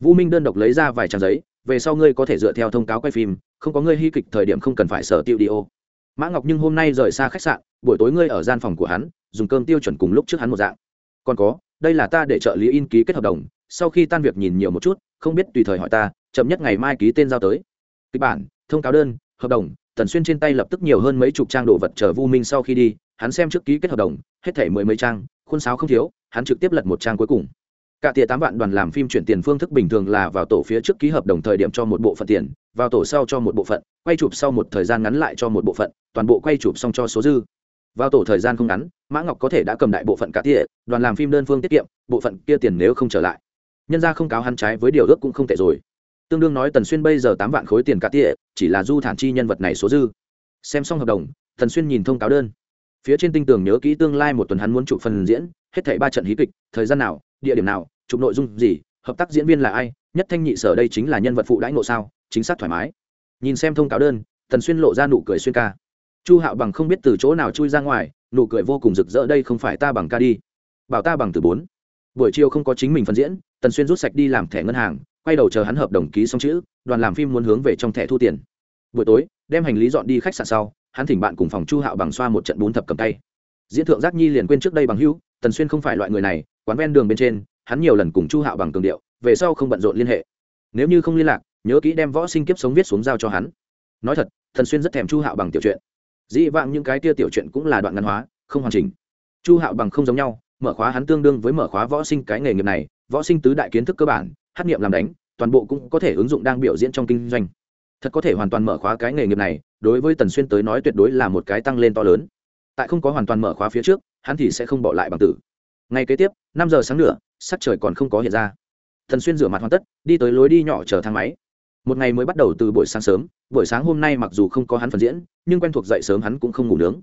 Vũ minh đơn độc lấy ra vài trang giấy, về sau ngươi có thể dựa theo thông cáo quay phim, không có ngươi hy kịch thời điểm không cần phải sở tiêu đi ô. Mã ngọc nhưng hôm nay rời xa khách sạn, buổi tối ngươi ở gian phòng của hắn, dùng cơm tiêu chuẩn cùng lúc trước hắn một dạng. Còn có, đây là ta để trợ lý in ký kết hợp đồng, sau khi tan việc nhìn nhiều một chút, không biết tùy thời hỏi ta, chậm nhất ngày mai ký tên giao tới. Kịch bản, thông cáo đơn, hợp đồng tần xuyên trên tay lập tức nhiều hơn mấy chục trang đồ vật chờ vu minh sau khi đi, hắn xem trước ký kết hợp đồng, hết thể mười mấy trang khuôn sáo không thiếu, hắn trực tiếp lật một trang cuối cùng. Cả tia tám vạn đoàn làm phim chuyển tiền phương thức bình thường là vào tổ phía trước ký hợp đồng thời điểm cho một bộ phận tiền, vào tổ sau cho một bộ phận, quay chụp sau một thời gian ngắn lại cho một bộ phận, toàn bộ quay chụp xong cho số dư. Vào tổ thời gian không ngắn, mã ngọc có thể đã cầm đại bộ phận cả tia, đoàn làm phim đơn phương tiết kiệm, bộ phận kia tiền nếu không trở lại. Nhân ra không cáo hắn trái với điều ước cũng không tệ rồi. Tương đương nói tần xuyên bây giờ tám vạn khối tiền cả tia, chỉ là du thản chi nhân vật này số dư. Xem xong hợp đồng, tần xuyên nhìn thông cáo đơn phía trên tinh tường nhớ kỹ tương lai một tuần hắn muốn chụp phần diễn, hết thảy ba trận hí kịch, thời gian nào, địa điểm nào, chụp nội dung gì, hợp tác diễn viên là ai, nhất thanh nhị sở đây chính là nhân vật phụ đãi ngộ sao, chính xác thoải mái. Nhìn xem thông cáo đơn, tần xuyên lộ ra nụ cười xuyên ca. Chu hạo bằng không biết từ chỗ nào chui ra ngoài, nụ cười vô cùng rực rỡ, đây không phải ta bằng ca đi. Bảo ta bằng từ bốn. Buổi chiều không có chính mình phân diễn, tần xuyên rút sạch đi làm thẻ ngân hàng, quay đầu chờ hắn hợp đồng ký xong chữ, đoàn làm phim muốn hướng về trong thẻ thu tiền. Buổi tối, đem hành lý dọn đi khách sạn sau hắn thỉnh bạn cùng phòng chu hạo bằng xoa một trận bún thập cầm tay. Diễn thượng giác nhi liền quên trước đây bằng hữu, tần xuyên không phải loại người này, quán ven đường bên trên, hắn nhiều lần cùng chu hạo bằng cường điệu, về sau không bận rộn liên hệ. Nếu như không liên lạc, nhớ kỹ đem võ sinh kiếp sống viết xuống giao cho hắn. Nói thật thần xuyên rất thèm chu hạo bằng tiểu chuyện dĩ vãng những cái tia tiểu chuyện cũng là đoạn ngắn hóa, không hoàn chỉnh. Chu hạo bằng không giống nhau, mở khóa hắn tương đương với mở khóa võ sinh cái nghề nghiệp này, võ sinh tứ đại kiến thức cơ bản, hát nghiệm làm đánh, toàn bộ cũng có thể ứng dụng đang biểu diễn trong kinh doanh thật có thể hoàn toàn mở khóa cái nghề nghiệp này, đối với tần xuyên tới nói tuyệt đối là một cái tăng lên to lớn. Tại không có hoàn toàn mở khóa phía trước, hắn thì sẽ không bỏ lại bằng tử. Ngay kế tiếp, năm giờ sáng nữa, sắc trời còn không có hiện ra. Thần xuyên rửa mặt hoàn tất, đi tới lối đi nhỏ chờ thang máy. Một ngày mới bắt đầu từ buổi sáng sớm, buổi sáng hôm nay mặc dù không có hắn phần diễn, nhưng quen thuộc dậy sớm hắn cũng không ngủ nướng.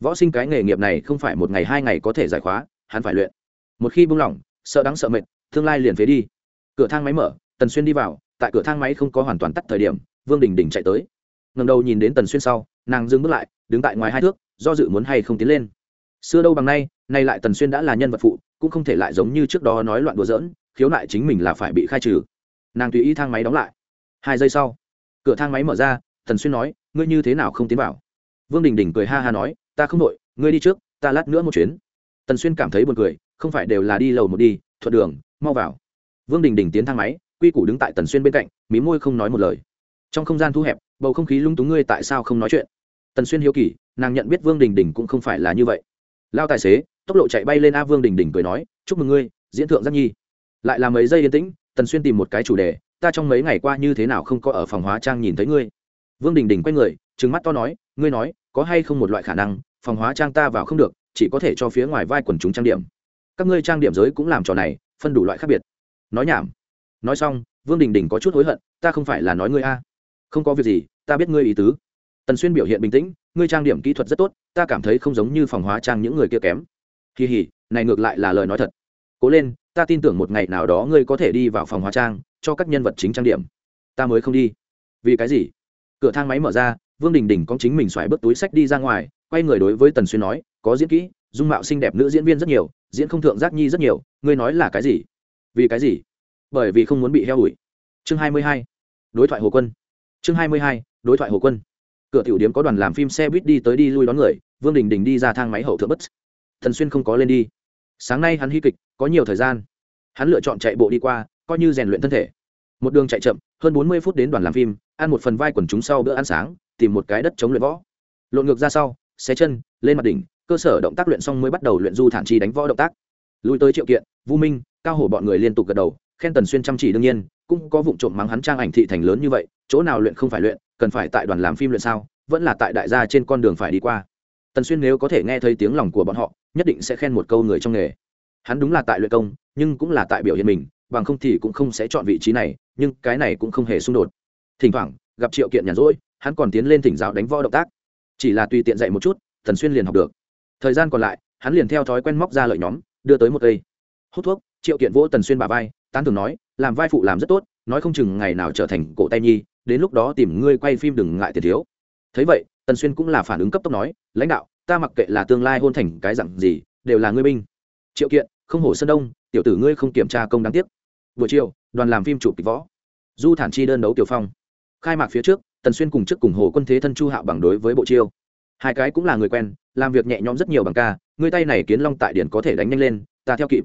Võ sinh cái nghề nghiệp này không phải một ngày hai ngày có thể giải khóa, hắn phải luyện. Một khi buông lỏng, sợ đắng sợ mệt, tương lai liền phế đi. Cửa thang máy mở, tần xuyên đi vào, tại cửa thang máy không có hoàn toàn tắt thời điểm vương đình đình chạy tới. Ngầm đầu nhìn đến tần xuyên sau, nàng dừng bước lại, đứng tại ngoài hai thước, do dự muốn hay không tiến lên. Xưa đâu bằng nay nay lại tần xuyên đã là nhân vật phụ, cũng không thể lại giống như trước đó nói loạn đùa giỡn, khiếu nại chính mình là phải bị khai trừ. Nàng tùy ý thang máy đóng lại. Hai giây sau, cửa thang máy mở ra, tần xuyên nói, ngươi như thế nào không tiến vào? Vương đình đình cười ha ha nói, ta không đội, ngươi đi trước, ta lát nữa một chuyến. Tần xuyên cảm thấy buồn cười, không phải đều là đi lầu một đi, thuận đường, mau vào. Vương đình đình tiến thang máy, quy củ đứng tại tần xuyên bên cạnh, mí môi không nói một lời trong không gian thu hẹp, bầu không khí lung túng ngươi tại sao không nói chuyện? Tần xuyên hiếu kỳ, nàng nhận biết vương đình đình cũng không phải là như vậy. Lao tài xế, tốc độ chạy bay lên a vương đình đình cười nói, chúc mừng ngươi, diễn thượng giác nhi. Lại là mấy giây yên tĩnh, tần xuyên tìm một cái chủ đề, ta trong mấy ngày qua như thế nào không có ở phòng hóa trang nhìn thấy ngươi? Vương đình đình quay người, trừng mắt to nói, ngươi nói, có hay không một loại khả năng, phòng hóa trang ta vào không được, chỉ có thể cho phía ngoài vai quần chúng trang điểm. Các ngươi trang điểm giới cũng làm trò này, phân đủ loại khác biệt. Nói nhảm. Nói xong, vương đình đình có chút hối hận, ta không phải là nói ngươi a không có việc gì, ta biết ngươi ý tứ. Tần xuyên biểu hiện bình tĩnh, ngươi trang điểm kỹ thuật rất tốt, ta cảm thấy không giống như phòng hóa trang những người kia kém. Kỳ hỉ này ngược lại là lời nói thật. Cố lên, ta tin tưởng một ngày nào đó ngươi có thể đi vào phòng hóa trang, cho các nhân vật chính trang điểm. Ta mới không đi. Vì cái gì? Cửa thang máy mở ra, vương đình đình có chính mình xoài bước túi sách đi ra ngoài, quay người đối với tần xuyên nói, có diễn kỹ, dung mạo xinh đẹp nữ diễn viên rất nhiều, diễn không thượng giác nhi rất nhiều, ngươi nói là cái gì? Vì cái gì? Bởi vì không muốn bị heo ủi. Chương hai mươi hai. Đối thoại hồ quân chương hai mươi hai, đối thoại hồ quân. Cửa tiểu điếm có đoàn làm phim xe buýt đi tới đi lui đón người, vương đình đình đi ra thang máy hậu thượng bất. Thần xuyên không có lên đi. Sáng nay hắn hy kịch, có nhiều thời gian. Hắn lựa chọn chạy bộ đi qua, coi như rèn luyện thân thể. Một đường chạy chậm, hơn bốn mươi phút đến đoàn làm phim, ăn một phần vai quần chúng sau bữa ăn sáng, tìm một cái đất chống luyện võ. Lộn ngược ra sau, xé chân, lên mặt đỉnh, cơ sở động tác luyện xong mới bắt đầu luyện du thản chi đánh võ động tác. Lui tới triệu kiện vũ minh, cao hổ bọn người liên tục gật đầu, khen tần xuyên chăm chỉ đương nhiên cũng có vụ trộm mắng hắn trang ảnh thị thành lớn như vậy, chỗ nào luyện không phải luyện, cần phải tại đoàn làm phim luyện sao, vẫn là tại đại gia trên con đường phải đi qua. Tần xuyên nếu có thể nghe thấy tiếng lòng của bọn họ, nhất định sẽ khen một câu người trong nghề. Hắn đúng là tại luyện công, nhưng cũng là tại biểu hiện mình, bằng không thì cũng không sẽ chọn vị trí này, nhưng cái này cũng không hề xung đột. Thỉnh thoảng, gặp triệu kiện nhàn rỗi, hắn còn tiến lên thỉnh giáo đánh võ động tác. Chỉ là tùy tiện dạy một chút, tần xuyên liền học được. Thời gian còn lại, hắn liền theo thói quen móc ra lợi nhóm, đưa tới một cây. Hút thuốc, triệu kiện vỗ tần xuyên bà vai, tán thường nói làm vai phụ làm rất tốt, nói không chừng ngày nào trở thành cổ tay nhi, đến lúc đó tìm ngươi quay phim đừng ngại tiền thiếu. Thấy vậy, tần xuyên cũng là phản ứng cấp tốc nói, lãnh đạo, ta mặc kệ là tương lai hôn thành cái dặn gì, đều là ngươi binh. Triệu kiện, không hổ sơn đông, tiểu tử ngươi không kiểm tra công đáng tiếc. Buổi chiều, đoàn làm phim chụp kịch võ. Du thản chi đơn đấu tiểu phong. Khai mạc phía trước, tần xuyên cùng trước cùng hồ quân thế thân chu hạo bằng đối với bộ chiêu. Hai cái cũng là người quen, làm việc nhẹ nhõm rất nhiều bằng ca ngươi tay này kiến long tại điển có thể đánh nhanh lên, ta theo kịp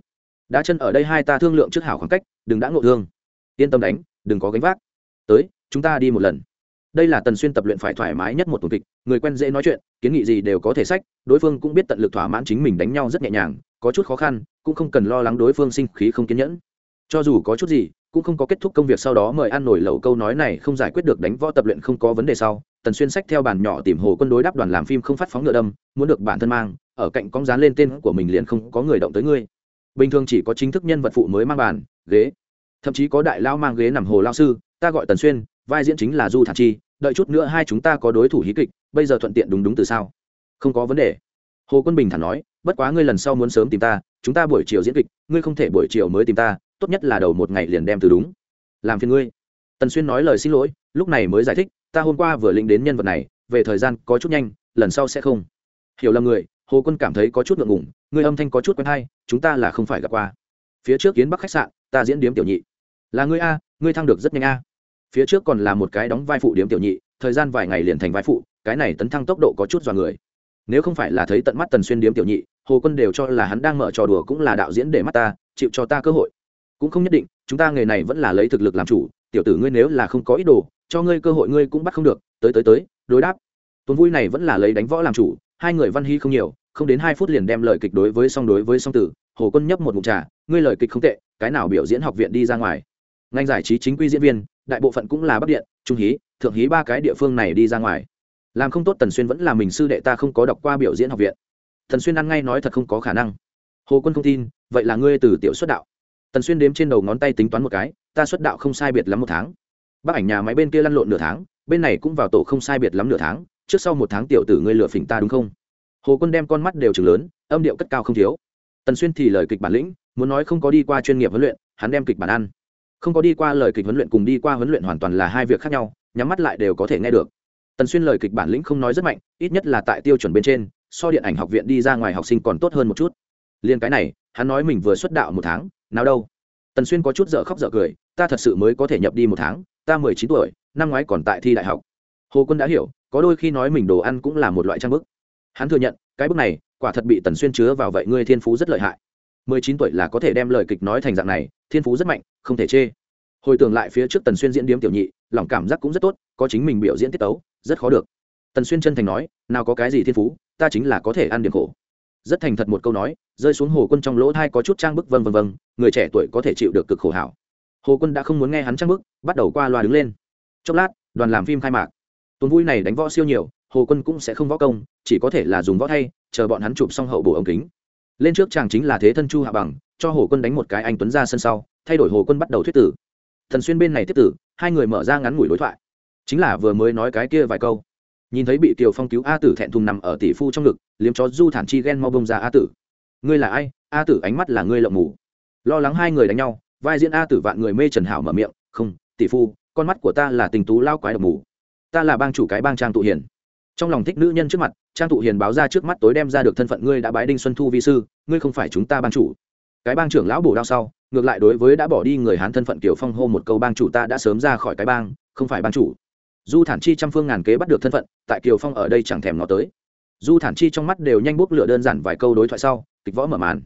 đã chân ở đây hai ta thương lượng trước hảo khoảng cách, đừng đã ngộ thương. Yên tâm đánh, đừng có gánh vác. Tới, chúng ta đi một lần. Đây là tần xuyên tập luyện phải thoải mái nhất một tuần kịch, người quen dễ nói chuyện, kiến nghị gì đều có thể sách, đối phương cũng biết tận lực thỏa mãn chính mình đánh nhau rất nhẹ nhàng, có chút khó khăn, cũng không cần lo lắng đối phương sinh khí không kiên nhẫn. Cho dù có chút gì, cũng không có kết thúc công việc sau đó mời ăn nổi lẩu câu nói này không giải quyết được đánh võ tập luyện không có vấn đề sau. Tần xuyên sách theo bàn nhỏ tìm hồ quân đối đáp đoàn làm phim không phát phóng ngựa đâm, muốn được bản thân mang, ở cạnh cong dán lên tên của mình liền không có người động tới ngươi bình thường chỉ có chính thức nhân vật phụ mới mang bàn, ghế. Thậm chí có đại lao mang ghế nằm hồ lao sư, ta gọi tần xuyên, vai diễn chính là du thản chi, đợi chút nữa hai chúng ta có đối thủ hí kịch, bây giờ thuận tiện đúng đúng từ sao? Không có vấn đề. Hồ quân bình thản nói, bất quá ngươi lần sau muốn sớm tìm ta, chúng ta buổi chiều diễn kịch, ngươi không thể buổi chiều mới tìm ta, tốt nhất là đầu một ngày liền đem từ đúng. Làm phiền ngươi. Tần xuyên nói lời xin lỗi, lúc này mới giải thích, ta hôm qua vừa lĩnh đến nhân vật này, về thời gian có chút nhanh, lần sau sẽ không. Hiểu lầm người hồ quân cảm thấy có chút ngượng ngùng, người âm thanh có chút quen hay, chúng ta là không phải gặp qua. Phía trước kiến bắc khách sạn, ta diễn điếm tiểu nhị. Là ngươi a, ngươi thăng được rất nhanh a. Phía trước còn là một cái đóng vai phụ điếm tiểu nhị, thời gian vài ngày liền thành vai phụ, cái này tấn thăng tốc độ có chút dọa người. Nếu không phải là thấy tận mắt tần xuyên điếm tiểu nhị, hồ quân đều cho là hắn đang mở trò đùa cũng là đạo diễn để mắt ta, chịu cho ta cơ hội. Cũng không nhất định, chúng ta nghề này vẫn là lấy thực lực làm chủ, tiểu tử ngươi nếu là không có ý đồ, cho ngươi cơ hội ngươi cũng bắt không được, tới tới tới, đối đáp. Tuần vui này vẫn là lấy đánh võ làm chủ, hai người văn hy không nhiều không đến hai phút liền đem lời kịch đối với song đối với song tử, hồ quân nhấp một mục trà, ngươi lời kịch không tệ, cái nào biểu diễn học viện đi ra ngoài. Ngành giải trí chính quy diễn viên, đại bộ phận cũng là bắc điện, trung hí, thượng hí ba cái địa phương này đi ra ngoài. Làm không tốt tần xuyên vẫn là mình sư đệ ta không có đọc qua biểu diễn học viện. Tần xuyên ăn ngay nói thật không có khả năng. Hồ quân không tin, vậy là ngươi từ tiểu xuất đạo. Tần xuyên đếm trên đầu ngón tay tính toán một cái, ta xuất đạo không sai biệt lắm một tháng. Bác ảnh nhà máy bên kia lăn lộn nửa tháng, bên này cũng vào tổ không sai biệt lắm nửa tháng, trước sau một tháng tiểu tử ngươi lừa phỉnh ta đúng không? Hồ quân đem con mắt đều chừng lớn, âm điệu cất cao không thiếu. Tần xuyên thì lời kịch bản lĩnh, muốn nói không có đi qua chuyên nghiệp huấn luyện, hắn đem kịch bản ăn. Không có đi qua lời kịch huấn luyện cùng đi qua huấn luyện hoàn toàn là hai việc khác nhau, nhắm mắt lại đều có thể nghe được. Tần xuyên lời kịch bản lĩnh không nói rất mạnh, ít nhất là tại tiêu chuẩn bên trên, so điện ảnh học viện đi ra ngoài học sinh còn tốt hơn một chút. Liên cái này, hắn nói mình vừa xuất đạo một tháng, nào đâu. Tần xuyên có chút dở khóc dở cười, ta thật sự mới có thể nhập đi một tháng, ta mười chín tuổi, năm ngoái còn tại thi đại học. Hồ quân đã hiểu, có đôi khi nói mình đồ ăn cũng là một loại trang bức hắn thừa nhận, cái bức này, quả thật bị tần xuyên chứa vào vậy ngươi thiên phú rất lợi hại. Mười chín tuổi là có thể đem lời kịch nói thành dạng này, thiên phú rất mạnh, không thể chê. Hồi tưởng lại phía trước tần xuyên diễn điếm tiểu nhị, lòng cảm giác cũng rất tốt, có chính mình biểu diễn tiết tấu, rất khó được. Tần xuyên chân thành nói, nào có cái gì thiên phú, ta chính là có thể ăn điểm khổ. Rất thành thật một câu nói, rơi xuống hồ quân trong lỗ thai có chút trang bức vân vân vân người trẻ tuổi có thể chịu được cực khổ hảo. Hồ quân đã không muốn nghe hắn trang bức, bắt đầu qua loa đứng lên. Chốc lát, đoàn làm phim khai mạc. Tuần vui này đánh võ siêu nhiều hồ quân cũng sẽ không võ công, chỉ có thể là dùng võ thay, chờ bọn hắn chụp xong hậu bổ ống kính. Lên trước chàng chính là thế thân chu hạ bằng, cho hồ quân đánh một cái anh tuấn ra sân sau, thay đổi hồ quân bắt đầu thuyết tử. Thần xuyên bên này tiếp tử, hai người mở ra ngắn ngủi đối thoại. Chính là vừa mới nói cái kia vài câu. Nhìn thấy bị kiều phong cứu a tử thẹn thùng nằm ở tỷ phu trong ngực, liếm chó du thản chi ghen mau bông ra a tử. Ngươi là ai? A tử, ánh mắt là ngươi lộng mù. Lo lắng hai người đánh nhau, vai diễn a tử vạn người mê trần hảo mở miệng, không, tỷ phu, con mắt của ta là tình tú lao quái độc mù. Ta là bang chủ cái bang trang tụ hiền trong lòng thích nữ nhân trước mặt, trang thụ hiền báo ra trước mắt tối đem ra được thân phận ngươi đã bái đinh xuân thu vi sư, ngươi không phải chúng ta bang chủ. Cái bang trưởng lão bổ đao sau, ngược lại đối với đã bỏ đi người hán thân phận kiểu phong hô một câu bang chủ ta đã sớm ra khỏi cái bang, không phải bang chủ. Du thản chi trăm phương ngàn kế bắt được thân phận, tại kiều phong ở đây chẳng thèm nó tới. Du thản chi trong mắt đều nhanh bốc lửa đơn giản vài câu đối thoại sau, kịch võ mở màn.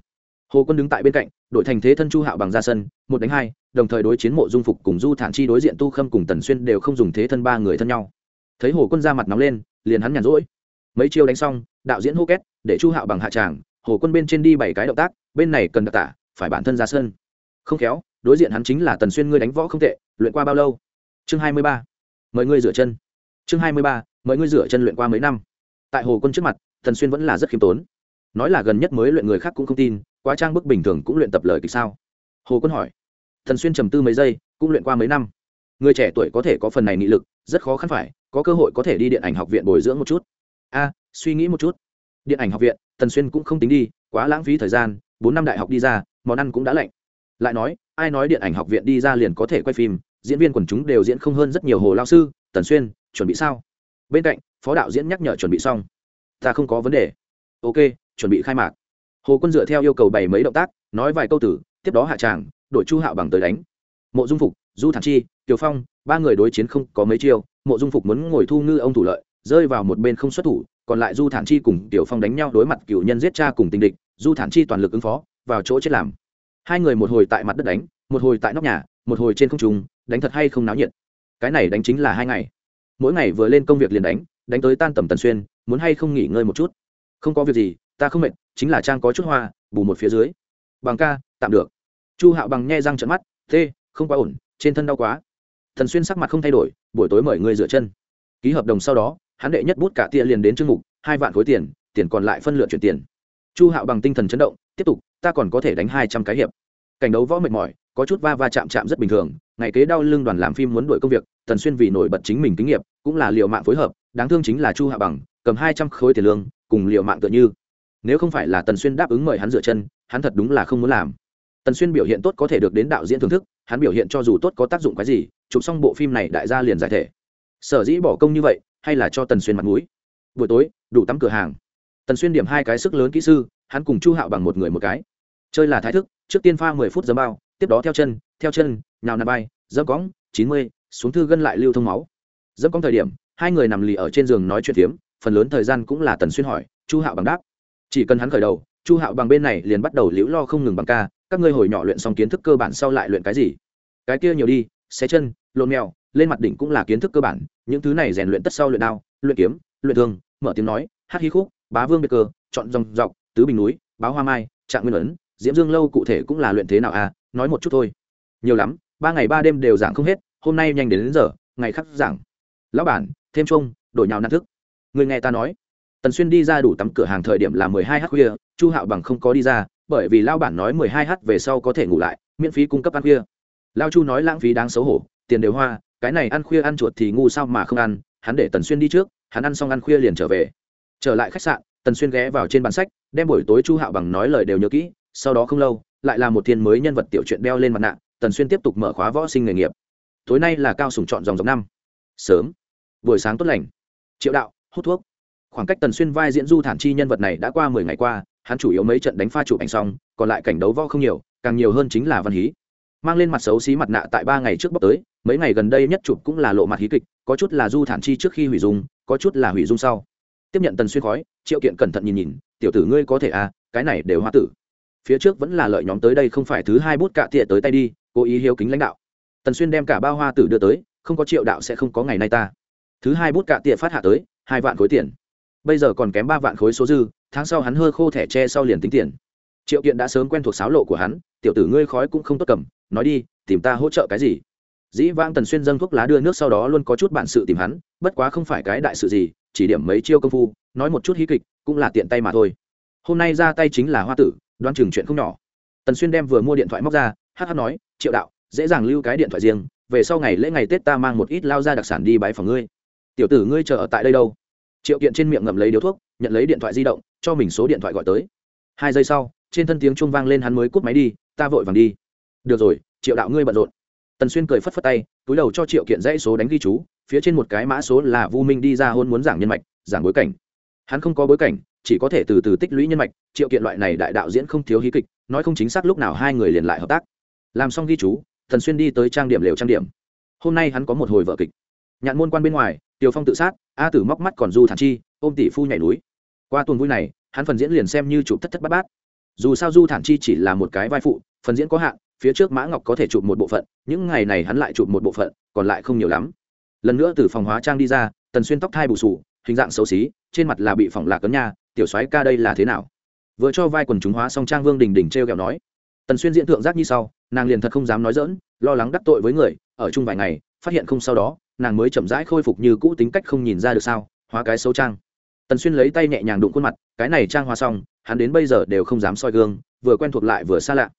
Hồ quân đứng tại bên cạnh đội thành thế thân chu hạo bằng ra sân, một đánh hai, đồng thời đối chiến mộ dung phục cùng du thản chi đối diện tu khâm cùng tần xuyên đều không dùng thế thân ba người thân nhau. Thấy hồ quân ra mặt nóng lên liền hắn nhàn rỗi. Mấy chiêu đánh xong, đạo diễn hô két, để chu hạo bằng hạ tràng, hồ quân bên trên đi bảy cái động tác, bên này cần đặc tả, phải bản thân ra sân. Không khéo, đối diện hắn chính là tần xuyên ngươi đánh võ không tệ, luyện qua bao lâu? Chương hai mươi ba. Mời ngươi rửa chân. Chương hai mươi ba, mời ngươi rửa chân luyện qua mấy năm? Tại hồ quân trước mặt, tần xuyên vẫn là rất khiêm tốn. Nói là gần nhất mới luyện người khác cũng không tin, quá trang bức bình thường cũng luyện tập lời kịch sao? Hồ quân hỏi. Tần xuyên trầm tư mấy giây, cũng luyện qua mấy năm. Người trẻ tuổi có thể có phần này nghị lực, rất khó khăn phải có cơ hội có thể đi điện ảnh học viện bồi dưỡng một chút. A, suy nghĩ một chút. Điện ảnh học viện, tần xuyên cũng không tính đi, quá lãng phí thời gian, bốn năm đại học đi ra, món ăn cũng đã lạnh. Lại nói, ai nói điện ảnh học viện đi ra liền có thể quay phim, diễn viên quần chúng đều diễn không hơn rất nhiều hồ lao sư, tần xuyên, chuẩn bị sao? Bên cạnh, phó đạo diễn nhắc nhở chuẩn bị xong. Ta không có vấn đề. Ok, chuẩn bị khai mạc. Hồ quân dựa theo yêu cầu bày mấy động tác, nói vài câu tử, tiếp đó hạ tràng đội chu hạo bằng tới đánh. Mộ dung phục, du thản chi tiều phong ba người đối chiến không có mấy chiêu, mộ dung phục muốn ngồi thu ngư ông thủ lợi, rơi vào một bên không xuất thủ, còn lại du thản chi cùng tiểu phong đánh nhau đối mặt cựu nhân giết cha cùng tình địch, du thản chi toàn lực ứng phó, vào chỗ chết làm. Hai người một hồi tại mặt đất đánh, một hồi tại nóc nhà, một hồi trên không trung, đánh thật hay không náo nhiệt. Cái này đánh chính là hai ngày. Mỗi ngày vừa lên công việc liền đánh đánh tới tan tầm tần xuyên, muốn hay không nghỉ ngơi một chút. Không có việc gì, ta không mệt, chính là trang có chút hoa, bù một phía dưới. Bằng ca, tạm được. Chu hạo bằng nghe răng trận mắt t không quá ổn, trên thân đau quá thần xuyên sắc mặt không thay đổi, buổi tối mời ngươi rửa chân. Ký hợp đồng sau đó, hắn đệ nhất bút cả tia liền đến chương mục, hai vạn khối tiền tiền còn lại phân lượt chuyển tiền. Chu hạo bằng tinh thần chấn động, tiếp tục, ta còn có thể đánh hai trăm cái hiệp. Cảnh đấu võ mệt mỏi, có chút va va chạm chạm rất bình thường, ngày kế đau lưng đoàn làm phim muốn đuổi công việc tần xuyên vì nổi bật chính mình kinh nghiệm, cũng là liệu mạng phối hợp, đáng thương chính là chu hạ bằng, cầm hai trăm khối tiền lương, cùng liệu mạng tựa như. Nếu không phải là tần xuyên đáp ứng mời hắn dựa chân, hắn thật đúng là không muốn làm tần xuyên biểu hiện tốt có thể được đến đạo diễn thưởng thức, hắn biểu hiện cho dù tốt có tác dụng cái gì, chụp xong bộ phim này đại gia liền giải thể. Sở dĩ bỏ công như vậy, hay là cho tần xuyên mặt mũi. Buổi tối, đủ tắm cửa hàng. Tần xuyên điểm hai cái sức lớn kỹ sư, hắn cùng chu hạo bằng một người một cái. Chơi là thái thức, trước tiên pha mười phút dấm bao, tiếp đó theo chân theo chân nào nà bay dẫm cóng, chín mươi, xuống thư gân lại lưu thông máu. Dẫm cóng thời điểm, hai người nằm lì ở trên giường nói chuyện phiếm, phần lớn thời gian cũng là tần xuyên hỏi, chu hạo bằng đáp. Chỉ cần hắn khởi đầu, chu hạo bằng bên này liền bắt đầu liễu lo không ngừng bằng ca các ngươi hồi nhỏ luyện xong kiến thức cơ bản sau lại luyện cái gì? Cái kia nhiều đi xé chân lộn mèo lên mặt đỉnh cũng là kiến thức cơ bản những thứ này rèn luyện tất sau luyện đao luyện kiếm luyện thương mở tiếng nói hát hí khúc bá vương biệt cơ chọn dòng dọc tứ bình núi báo hoa mai trạng nguyên ấn diễm dương lâu cụ thể cũng là luyện thế nào à? Nói một chút thôi. Nhiều lắm ba ngày ba đêm đều giảng không hết hôm nay nhanh đến, đến giờ ngày khắc giảng. Lão bản thêm chung đổi nhào năng thức. Người nghe ta nói. Tần xuyên đi ra đủ tắm cửa hàng thời điểm là mười hai h khuya chu hạo bằng không có đi ra bởi vì lao bản nói mười hai h về sau có thể ngủ lại, miễn phí cung cấp ăn khuya. Lao chu nói lãng phí đáng xấu hổ, tiền đều hoa, cái này ăn khuya ăn chuột thì ngu sao mà không ăn, hắn để tần xuyên đi trước, hắn ăn xong ăn khuya liền trở về. Trở lại khách sạn, tần xuyên ghé vào trên bàn sách, đem buổi tối chu hạo bằng nói lời đều nhớ kỹ, sau đó không lâu, lại là một thiên mới nhân vật tiểu chuyện đeo lên mặt nạ, tần xuyên tiếp tục mở khóa võ sinh nghề nghiệp. Tối nay là cao sùng chọn dòng dòng năm. Sớm. Buổi sáng tốt lành. Triệu đạo, hút thuốc. Khoảng cách tần xuyên vai diễn du thản chi nhân vật này đã qua mười ngày qua hắn chủ yếu mấy trận đánh pha chụp ảnh xong, còn lại cảnh đấu võ không nhiều, càng nhiều hơn chính là văn hí. Mang lên mặt xấu xí mặt nạ tại ba ngày trước bóc tới, mấy ngày gần đây nhất chụp cũng là lộ mặt hí kịch, có chút là du thản chi trước khi hủy dung, có chút là hủy dung sau. Tiếp nhận tần xuyên khói, triệu kiện cẩn thận nhìn nhìn, tiểu tử ngươi có thể à cái này đều hoa tử. Phía trước vẫn là lợi nhóm tới đây không phải thứ hai bút cạ tịa tới tay đi, cố ý hiếu kính lãnh đạo. Tần xuyên đem cả ba hoa tử đưa tới, không có triệu đạo sẽ không có ngày nay ta. Thứ hai bút cạ tịa phát hạ tới, hai vạn khối tiền bây giờ còn kém ba vạn khối số dư, tháng sau hắn hơ khô thẻ tre sau liền tính tiền. Triệu kiện đã sớm quen thuộc sáo lộ của hắn, tiểu tử ngươi khói cũng không tốt cầm, nói đi, tìm ta hỗ trợ cái gì? Dĩ vãng tần xuyên dâng thuốc lá đưa nước sau đó luôn có chút bản sự tìm hắn, bất quá không phải cái đại sự gì, chỉ điểm mấy chiêu công phu, nói một chút hí kịch, cũng là tiện tay mà thôi. Hôm nay ra tay chính là hoa tử đoan chừng chuyện không nhỏ. Tần xuyên đem vừa mua điện thoại móc ra hh nói, triệu đạo, dễ dàng lưu cái điện thoại riêng, về sau ngày lễ ngày tết ta mang một ít lao ra đặc sản đi bãi phòng ngươi. Tiểu tử ngươi chờ ở tại đây đâu? Triệu kiện trên miệng ngậm lấy điếu thuốc, nhận lấy điện thoại di động, cho mình số điện thoại gọi tới. Hai giây sau, trên thân tiếng chuông vang lên hắn mới cúp máy đi, ta vội vàng đi. Được rồi, triệu đạo ngươi bận rộn. Tần xuyên cười phất phất tay, túi đầu cho triệu kiện dãy số đánh ghi chú, phía trên một cái mã số là vu minh đi ra hôn muốn giảng nhân mạch, giảng bối cảnh. Hắn không có bối cảnh, chỉ có thể từ từ tích lũy nhân mạch, triệu kiện loại này đại đạo diễn không thiếu hí kịch, nói không chính xác lúc nào hai người liền lại hợp tác. Làm xong ghi chú thần xuyên đi tới trang điểm lều trang điểm. Hôm nay hắn có một hồi vợ kịch. Nhạn môn quan bên ngoài Tiểu phong tự sát, a tử móc mắt còn du thản chi, ôm tỷ phu nhảy núi. Qua tuần vui này, hắn phần diễn liền xem như chụp thất thất bát bát. Dù sao du thản chi chỉ là một cái vai phụ, phần diễn có hạn, phía trước mã ngọc có thể chụp một bộ phận, những ngày này hắn lại chụp một bộ phận, còn lại không nhiều lắm. Lần nữa từ phòng hóa trang đi ra, tần xuyên tóc thai bù sù hình dạng xấu xí, trên mặt là bị phỏng lạc cấn nha, tiểu soái ca đây là thế nào? Vừa cho vai quần chúng hóa xong trang vương đình đình t r e o kẹo nói. Tần xuyên diện thượng giác như sau, nàng liền thật không dám nói dỡn lo lắng đắc tội với người, ở chung vài ngày, phát hiện không sau đó nàng mới chậm rãi khôi phục như cũ tính cách không nhìn ra được sao, hóa cái xấu trang. Tần xuyên lấy tay nhẹ nhàng đụng khuôn mặt, cái này trang hóa xong, hắn đến bây giờ đều không dám soi gương, vừa quen thuộc lại vừa xa lạ.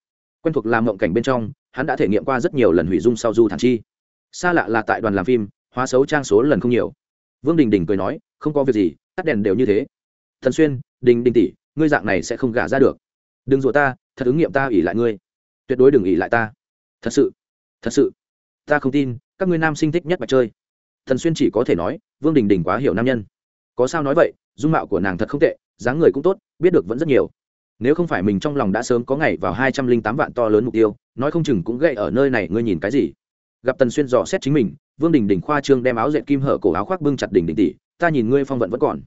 Quen thuộc làm mộng cảnh bên trong, hắn đã thể nghiệm qua rất nhiều lần hủy dung sau du thản chi. Xa lạ là tại đoàn làm phim, hóa xấu trang số lần không nhiều. Vương đình đình cười nói, không có việc gì, tắt đèn đều như thế. Thần xuyên, đình đình tỷ, ngươi dạng này sẽ không gả ra được. Đừng rủa ta, thật ứng nghiệm ta ủy lại ngươi. Tuyệt đối đừng ủy lại ta. Thật sự thật sự, ta không tin các ngươi nam sinh thích nhất bạch chơi. Thần xuyên chỉ có thể nói, vương đình đình quá hiểu nam nhân. Có sao nói vậy, dung mạo của nàng thật không tệ, dáng người cũng tốt, biết được vẫn rất nhiều. Nếu không phải mình trong lòng đã sớm có ngày vào hai trăm linh tám vạn to lớn mục tiêu, nói không chừng cũng gậy ở nơi này ngươi nhìn cái gì. Gặp tần xuyên dò xét chính mình, vương đình đình khoa trương đem áo dệt kim hở cổ áo khoác bưng chặt đình đình tỷ, ta nhìn ngươi phong vận vẫn còn.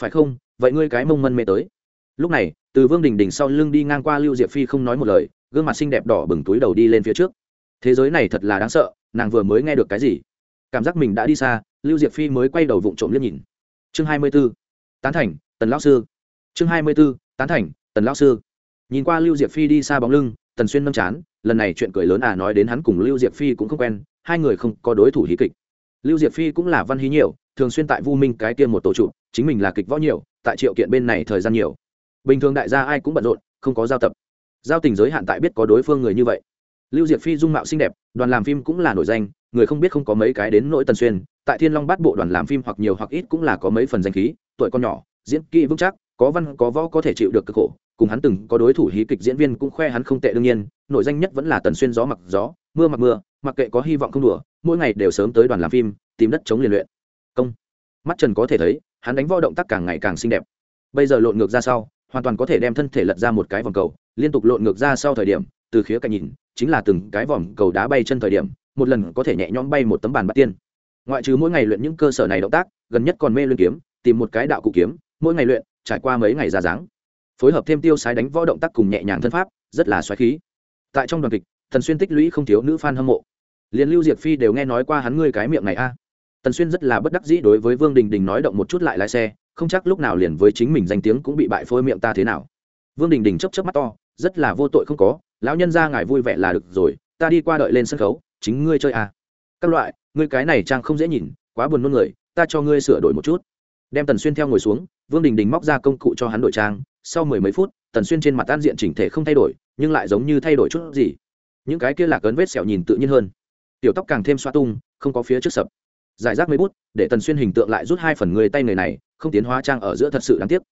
Phải không? Vậy ngươi cái mông mân mê tới. Lúc này, từ vương đình đình sau lưng đi ngang qua lưu diệp phi không nói một lời, gương mặt xinh đẹp đỏ bừng túi đầu đi lên phía trước. Thế giới này thật là đáng sợ nàng vừa mới nghe được cái gì? Cảm giác mình đã đi xa, lưu diệp phi mới quay đầu vụng trộm liếc nhìn. Chương hai mươi b ố tán thành, tần lão sư. Chương hai mươi b ố tán thành, tần lão sư. Nhìn qua lưu diệp phi đi xa bóng lưng, tần xuyên nâm chán, lần này chuyện cười lớn à nói đến hắn cùng lưu diệp phi cũng không quen, hai người không có đối thủ hí kịch. Lưu diệp phi cũng là văn hí nhiều, thường xuyên tại vu minh cái kia một tổ trụ, chính mình là kịch võ nhiều, tại triệu kiện bên này thời gian nhiều. Bình thường đại gia ai cũng bận rộn, không có giao tập. Giao tình giới hạn tại biết có đối phương người như vậy lưu diệp phi dung mạo xinh đẹp, đoàn làm phim cũng là nổi danh, người không biết không có mấy cái đến nỗi tần xuyên, tại thiên long bát bộ đoàn làm phim hoặc nhiều hoặc ít cũng là có mấy phần danh khí, tuổi con nhỏ, diễn kỹ vững chắc, có văn, có võ có thể chịu được cực khổ, cùng hắn từng có đối thủ hí kịch diễn viên cũng khoe hắn không tệ đương nhiên nội danh nhất vẫn là tần xuyên gió mặc gió, mưa mặc mưa, mặc kệ có hy vọng không đùa, mỗi ngày đều sớm tới đoàn làm phim, tìm đất chống liền luyện. Công. Mắt trần có thể thấy, hắn đánh võ động tác càng ngày càng xinh đẹp. Bây giờ lộn ngược ra sau, hoàn toàn có thể đem thân thể lật ra một cái vòng cầu, liên tục lộn ngược ra sau thời điểm, từ khía cạnh nhìn chính là từng cái vòm cầu đá bay chân thời điểm, một lần có thể nhẹ nhõm bay một tấm bàn bạc tiên. Ngoại trừ mỗi ngày luyện những cơ sở này động tác, gần nhất còn mê luyện kiếm, tìm một cái đạo cụ kiếm, mỗi ngày luyện, trải qua mấy ngày ra dáng. Phối hợp thêm tiêu sái đánh võ động tác cùng nhẹ nhàng thân pháp, rất là xoáy khí. Tại trong đoàn kịch thần xuyên tích lũy không thiếu nữ fan hâm mộ. Liền lưu diệp phi đều nghe nói qua hắn ngươi cái miệng này a. Tần xuyên rất là bất đắc dĩ đối với vương đình đình nói động một chút lại lái xe, không chắc lúc nào liền với chính mình danh tiếng cũng bị bại phôi miệng ta thế nào. Vương đình đình chấp chấp mắt to, rất là vô tội không có lão nhân ra ngài vui vẻ là được rồi, ta đi qua đợi lên sân khấu, chính ngươi chơi à. các loại, ngươi cái này trang không dễ nhìn, quá buồn nôn người, ta cho ngươi sửa đổi một chút. Đem tần xuyên theo ngồi xuống, vương đình đình móc ra công cụ cho hắn đổi trang, sau mười mấy phút, tần xuyên trên mặt tan diện chỉnh thể không thay đổi, nhưng lại giống như thay đổi chút gì. Những cái kia lạc ấn vết sẹo nhìn tự nhiên hơn. Tiểu tóc càng thêm xoa tung, không có phía trước sập. Giải rác mấy bút, để tần xuyên hình tượng lại rút hai phần người tay người này, không tiến hóa trang ở giữa thật sự đáng tiếc.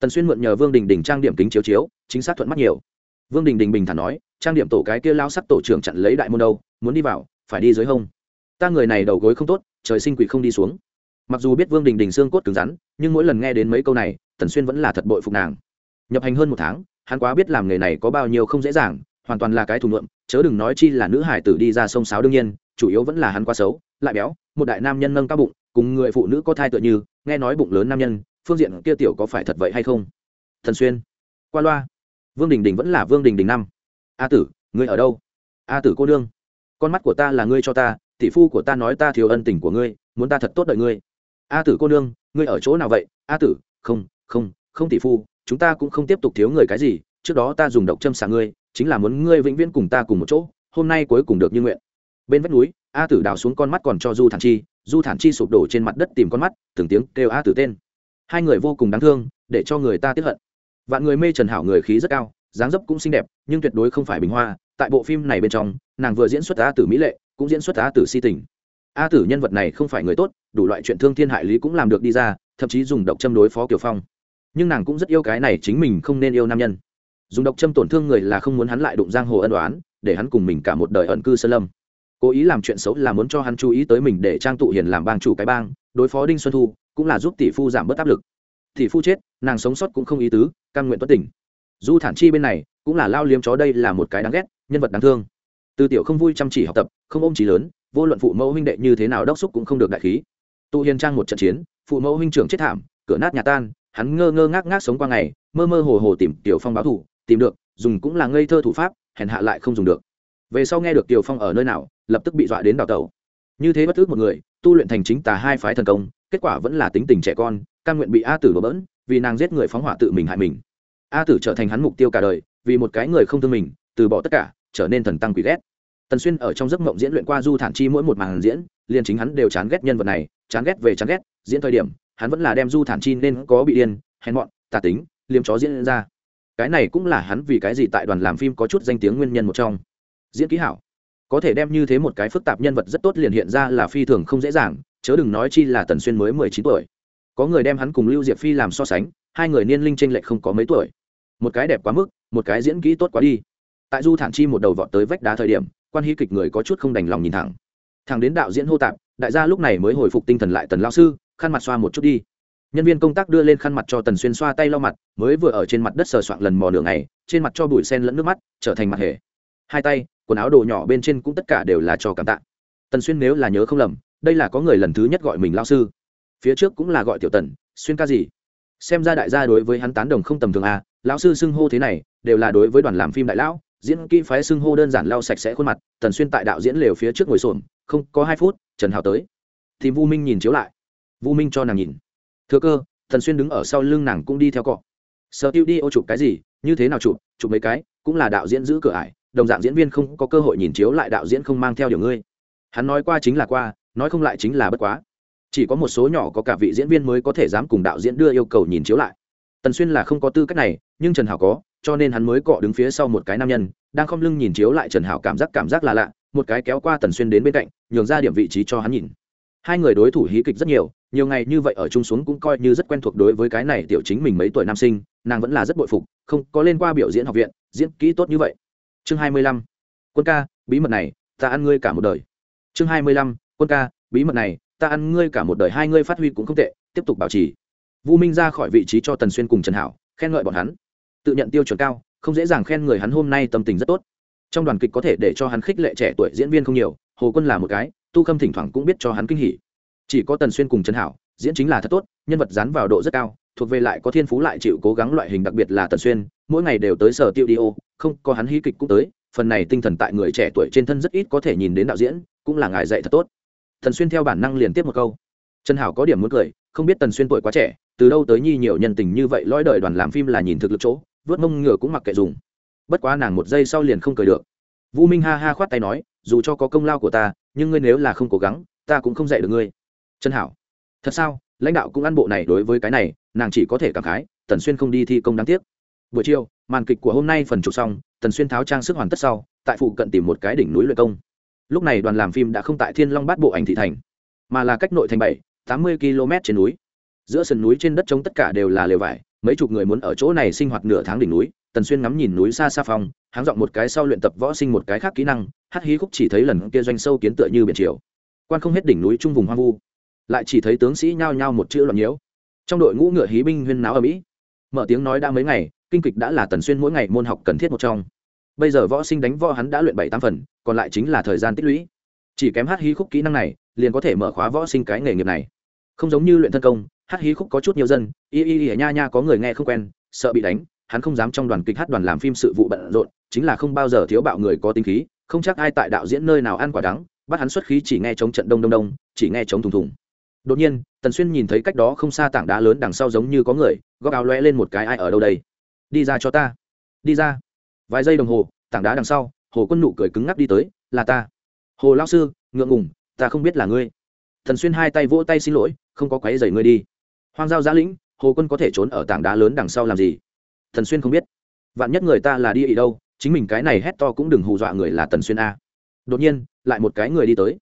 Tần xuyên mượn nhờ vương đình đình trang điểm kính chiếu chiếu, chính xác thuận mắt nhiều vương đình đình bình thản nói, trang điểm tổ cái kia lao sắc tổ trưởng chặn lấy đại môn đâu, muốn đi vào, phải đi dưới hông. Ta người này đầu gối không tốt, trời sinh quỷ không đi xuống. Mặc dù biết vương đình đình xương cốt cứng rắn, nhưng mỗi lần nghe đến mấy câu này, tần xuyên vẫn là thật bội phục nàng. Nhập hành hơn một tháng, hắn quá biết làm nghề này có bao nhiêu không dễ dàng, hoàn toàn là cái thủ ngượm chớ đừng nói chi là nữ hải tử đi ra sông sáo đương nhiên, chủ yếu vẫn là hắn quá xấu, lại béo, một đại nam nhân nâng cao bụng, cùng người phụ nữ có thai tựa như, nghe nói bụng lớn nam nhân, phương diện kia tiểu có phải thật vậy hay không? Thần xuyên, qua loa vương đình đình vẫn là vương đình đình năm. A tử, ngươi ở đâu? A tử cô đương con mắt của ta là ngươi cho ta, tỷ phu của ta nói ta thiếu ân tình của ngươi, muốn ta thật tốt đợi ngươi. A tử cô nương, ngươi ở chỗ nào vậy? A tử, không không không tỷ phu, chúng ta cũng không tiếp tục thiếu người cái gì, trước đó ta dùng độc châm xả ngươi, chính là muốn ngươi vĩnh viễn cùng ta cùng một chỗ, hôm nay cuối cùng được như nguyện. Bên vách núi, a tử đào xuống con mắt còn cho du thản chi, du thản chi sụp đổ trên mặt đất tìm con mắt, từng tiếng kêu a tử tên. Hai người vô cùng đáng thương, để cho người ta tiếp hận vạn người mê trần hảo người khí rất cao, dáng dấp cũng xinh đẹp, nhưng tuyệt đối không phải bình hoa. Tại bộ phim này bên trong, nàng vừa diễn xuất a tử mỹ lệ, cũng diễn xuất a tử si tình. A tử nhân vật này không phải người tốt, đủ loại chuyện thương thiên hại lý cũng làm được đi ra, thậm chí dùng độc châm đối phó kiều phong. Nhưng nàng cũng rất yêu cái này chính mình không nên yêu nam nhân. Dùng độc châm tổn thương người là không muốn hắn lại đụng giang hồ ân đoán để hắn cùng mình cả một đời ẩn cư sơn lâm. Cố ý làm chuyện xấu là muốn cho hắn chú ý tới mình để trang tụ hiền làm bang chủ cái bang, đối phó đinh xuân thu, cũng là giúp tỷ phu giảm bớt áp lực. Tỷ phu chết nàng sống sót cũng không ý tứ căn nguyện tuất tỉnh du thản chi bên này, cũng là lao liếm chó đây là một cái đáng ghét, nhân vật đáng thương. Từ tiểu không vui chăm chỉ học tập, không ôm trí lớn, vô luận phụ mẫu huynh đệ như thế nào đốc xúc cũng không được đại khí. Tụ hiền trang một trận chiến, phụ mẫu huynh trưởng chết thảm, cửa nát nhà tan, hắn ngơ ngơ ngác ngác sống qua ngày, mơ mơ hồ hồ tìm tiểu phong báo thủ tìm được, dùng cũng là ngây thơ thủ pháp, hèn hạ lại không dùng được. Về sau nghe được tiểu phong ở nơi nào, lập tức bị dọa đến đào tẩu. Như thế bất ước một người, tu luyện thành chính tà hai phái thần công, kết quả vẫn là tính tình trẻ con căn nguyện bị a tử đổ bỡn vì nàng giết người phóng hỏa tự mình hại mình. A tử trở thành hắn mục tiêu cả đời, vì một cái người không thương mình, từ bỏ tất cả, trở nên thần tăng quỷ ghét. Tần xuyên ở trong giấc mộng diễn luyện qua du thản chi mỗi một màn diễn, liền chính hắn đều chán ghét nhân vật này, chán ghét về chán ghét, diễn thời điểm, hắn vẫn là đem du thản chi nên có bị điên, hèn mọn, tà tính, liêm chó diễn ra. Cái này cũng là hắn vì cái gì tại đoàn làm phim có chút danh tiếng nguyên nhân một trong. Diễn kỹ hảo. Có thể đem như thế một cái phức tạp nhân vật rất tốt liền hiện ra là phi thường không dễ dàng, chớ đừng nói chi là tần xuyên mới mười chín tuổi có người đem hắn cùng lưu diệp phi làm so sánh, hai người niên linh tranh lệch không có mấy tuổi. Một cái đẹp quá mức, một cái diễn kỹ tốt quá đi. Tại du thản chi một đầu vọt tới vách đá thời điểm, quan hy kịch người có chút không đành lòng nhìn thẳng. Thằng đến đạo diễn hô tạp, đại gia lúc này mới hồi phục tinh thần lại tần lao sư, khăn mặt xoa một chút đi. Nhân viên công tác đưa lên khăn mặt cho tần xuyên xoa tay lau mặt, mới vừa ở trên mặt đất sờ soạn lần mò đường này trên mặt cho bụi sen lẫn nước mắt, trở thành mặt hề. Hai tay, quần áo đồ nhỏ bên trên cũng tất cả đều là cho cảm tạ. Tần xuyên nếu là nhớ không lầm, đây là có người lần thứ nhất gọi mình lao sư phía trước cũng là gọi tiểu tần, xuyên ca gì? Xem ra đại gia đối với hắn tán đồng không tầm thường à lão sư xưng hô thế này, đều là đối với đoàn làm phim đại lão, diễn kỹ phái xưng hô đơn giản lau sạch sẽ khuôn mặt, tần xuyên tại đạo diễn lều phía trước ngồi xổm, không, có hai phút, trần hào tới. Thì vu minh nhìn chiếu lại. Vu minh cho nàng nhìn. Thừa cơ, tần xuyên đứng ở sau lưng nàng cũng đi theo cọ. Sợ tiêu đi ô chụp cái gì, như thế nào chụp chụp mấy cái, cũng là đạo diễn giữ cửa ải, đồng dạng diễn viên không có cơ hội nhìn chiếu lại đạo diễn không mang theo điều ngươi. Hắn nói qua chính là qua, nói không lại chính là bất quá chỉ có một số nhỏ có cả vị diễn viên mới có thể dám cùng đạo diễn đưa yêu cầu nhìn chiếu lại. Tần xuyên là không có tư cách này, nhưng trần hảo có, cho nên hắn mới cọ đứng phía sau một cái nam nhân, đang không lưng nhìn chiếu lại trần hảo cảm giác cảm giác là lạ, một cái kéo qua tần xuyên đến bên cạnh, nhường ra điểm vị trí cho hắn nhìn. Hai người đối thủ hí kịch rất nhiều nhiều ngày như vậy ở chung xuống cũng coi như rất quen thuộc đối với cái này tiểu chính mình mấy tuổi nam sinh, nàng vẫn là rất bội phục, không có lên qua biểu diễn học viện, diễn kỹ tốt như vậy. Chương hai mươi lăm. Quân ca, bí mật này, ta ăn ngươi cả một đời. Chương hai mươi lăm. Quân ca, bí mật này ta ăn ngươi cả một đời, hai ngươi phát huy cũng không tệ, tiếp tục bảo trì. Vu minh ra khỏi vị trí cho tần xuyên cùng trần hảo, khen ngợi bọn hắn. Tự nhận tiêu chuẩn cao, không dễ dàng khen người hắn hôm nay tâm tình rất tốt. Trong đoàn kịch có thể để cho hắn khích lệ trẻ tuổi diễn viên không nhiều, hồ quân là một cái, tu khâm thỉnh thoảng cũng biết cho hắn kinh hỉ. Chỉ có tần xuyên cùng trần hảo, diễn chính là thật tốt, nhân vật dán vào độ rất cao, thuộc về lại có thiên phú lại chịu cố gắng loại hình đặc biệt là tần xuyên, mỗi ngày đều tới sở tiêu đi ô, không, có hắn hí kịch cũng tới, phần này tinh thần tại người trẻ tuổi trên thân rất ít có thể nhìn đến đạo diễn, cũng là ngài dạy thật tốt thần xuyên theo bản năng liền tiếp một câu. Trần hảo có điểm muốn cười, không biết tần xuyên tuổi quá trẻ, từ đâu tới nhi nhiều nhân tình như vậy, lõi đời đoàn làm phim là nhìn thực lực chỗ, vớt mông ngựa cũng mặc kệ dùng. Bất quá nàng một giây sau liền không cười được. Vũ minh ha ha khoát tay nói, dù cho có công lao của ta, nhưng ngươi nếu là không cố gắng, ta cũng không dạy được ngươi. Trần hảo, thật sao? Lãnh đạo cũng ăn bộ này đối với cái này, nàng chỉ có thể cảm khái, tần xuyên không đi thi công đáng tiếc. Buổi chiều, màn kịch của hôm nay phần chụp xong, tần xuyên tháo trang sức hoàn tất sau, tại phụ cận tìm một cái đỉnh núi luyện công lúc này đoàn làm phim đã không tại thiên long bát bộ ảnh thị thành, mà là cách nội thành bảy, tám mươi km trên núi. Giữa sườn núi trên đất trống tất cả đều là lều vải, mấy chục người muốn ở chỗ này sinh hoạt nửa tháng đỉnh núi. Tần xuyên ngắm nhìn núi xa xa phong, háng dọn một cái sau luyện tập võ sinh một cái khác kỹ năng, hát hí khúc chỉ thấy lần kia doanh sâu kiến tựa như biển chiều. Quan không hết đỉnh núi trung vùng hoang vu, lại chỉ thấy tướng sĩ nhao nhao một chữ loạn nhiễu. Trong đội ngũ ngựa hí binh huyên náo ở mỹ mở tiếng nói đã mấy ngày, kinh kịch đã là tần xuyên mỗi ngày môn học cần thiết một trong bây giờ võ sinh đánh võ hắn đã luyện bảy tam phần, còn lại chính là thời gian tích lũy. Chỉ kém hát hí khúc kỹ năng này, liền có thể mở khóa võ sinh cái nghề nghiệp này. Không giống như luyện thân công, hát hí khúc có chút nhiều dân, y y y nha nha có người nghe không quen, sợ bị đánh, hắn không dám trong đoàn kịch hát đoàn làm phim sự vụ bận rộn, chính là không bao giờ thiếu bạo người có tính khí, không chắc ai tại đạo diễn nơi nào ăn quả đắng, bắt hắn xuất khí chỉ nghe chống trận đông đông đông, chỉ nghe chống thùng thùng. Đột nhiên, tần xuyên nhìn thấy cách đó không xa tảng đá lớn đằng sau giống như có người, góc áo lóe lên một cái, ai ở đâu đây? Đi ra cho ta. Đi ra vài giây đồng hồ, tảng đá đằng sau, hồ quân nụ cười cứng ngắc đi tới, là ta. Hồ lao sư, ngượng ngùng, ta không biết là ngươi. Thần xuyên hai tay vỗ tay xin lỗi, không có quáy dày ngươi đi. Hoang giao giã lĩnh, hồ quân có thể trốn ở tảng đá lớn đằng sau làm gì? Thần xuyên không biết. Vạn nhất người ta là đi ý đâu, chính mình cái này hét to cũng đừng hù dọa người là tần xuyên a. Đột nhiên, lại một cái người đi tới.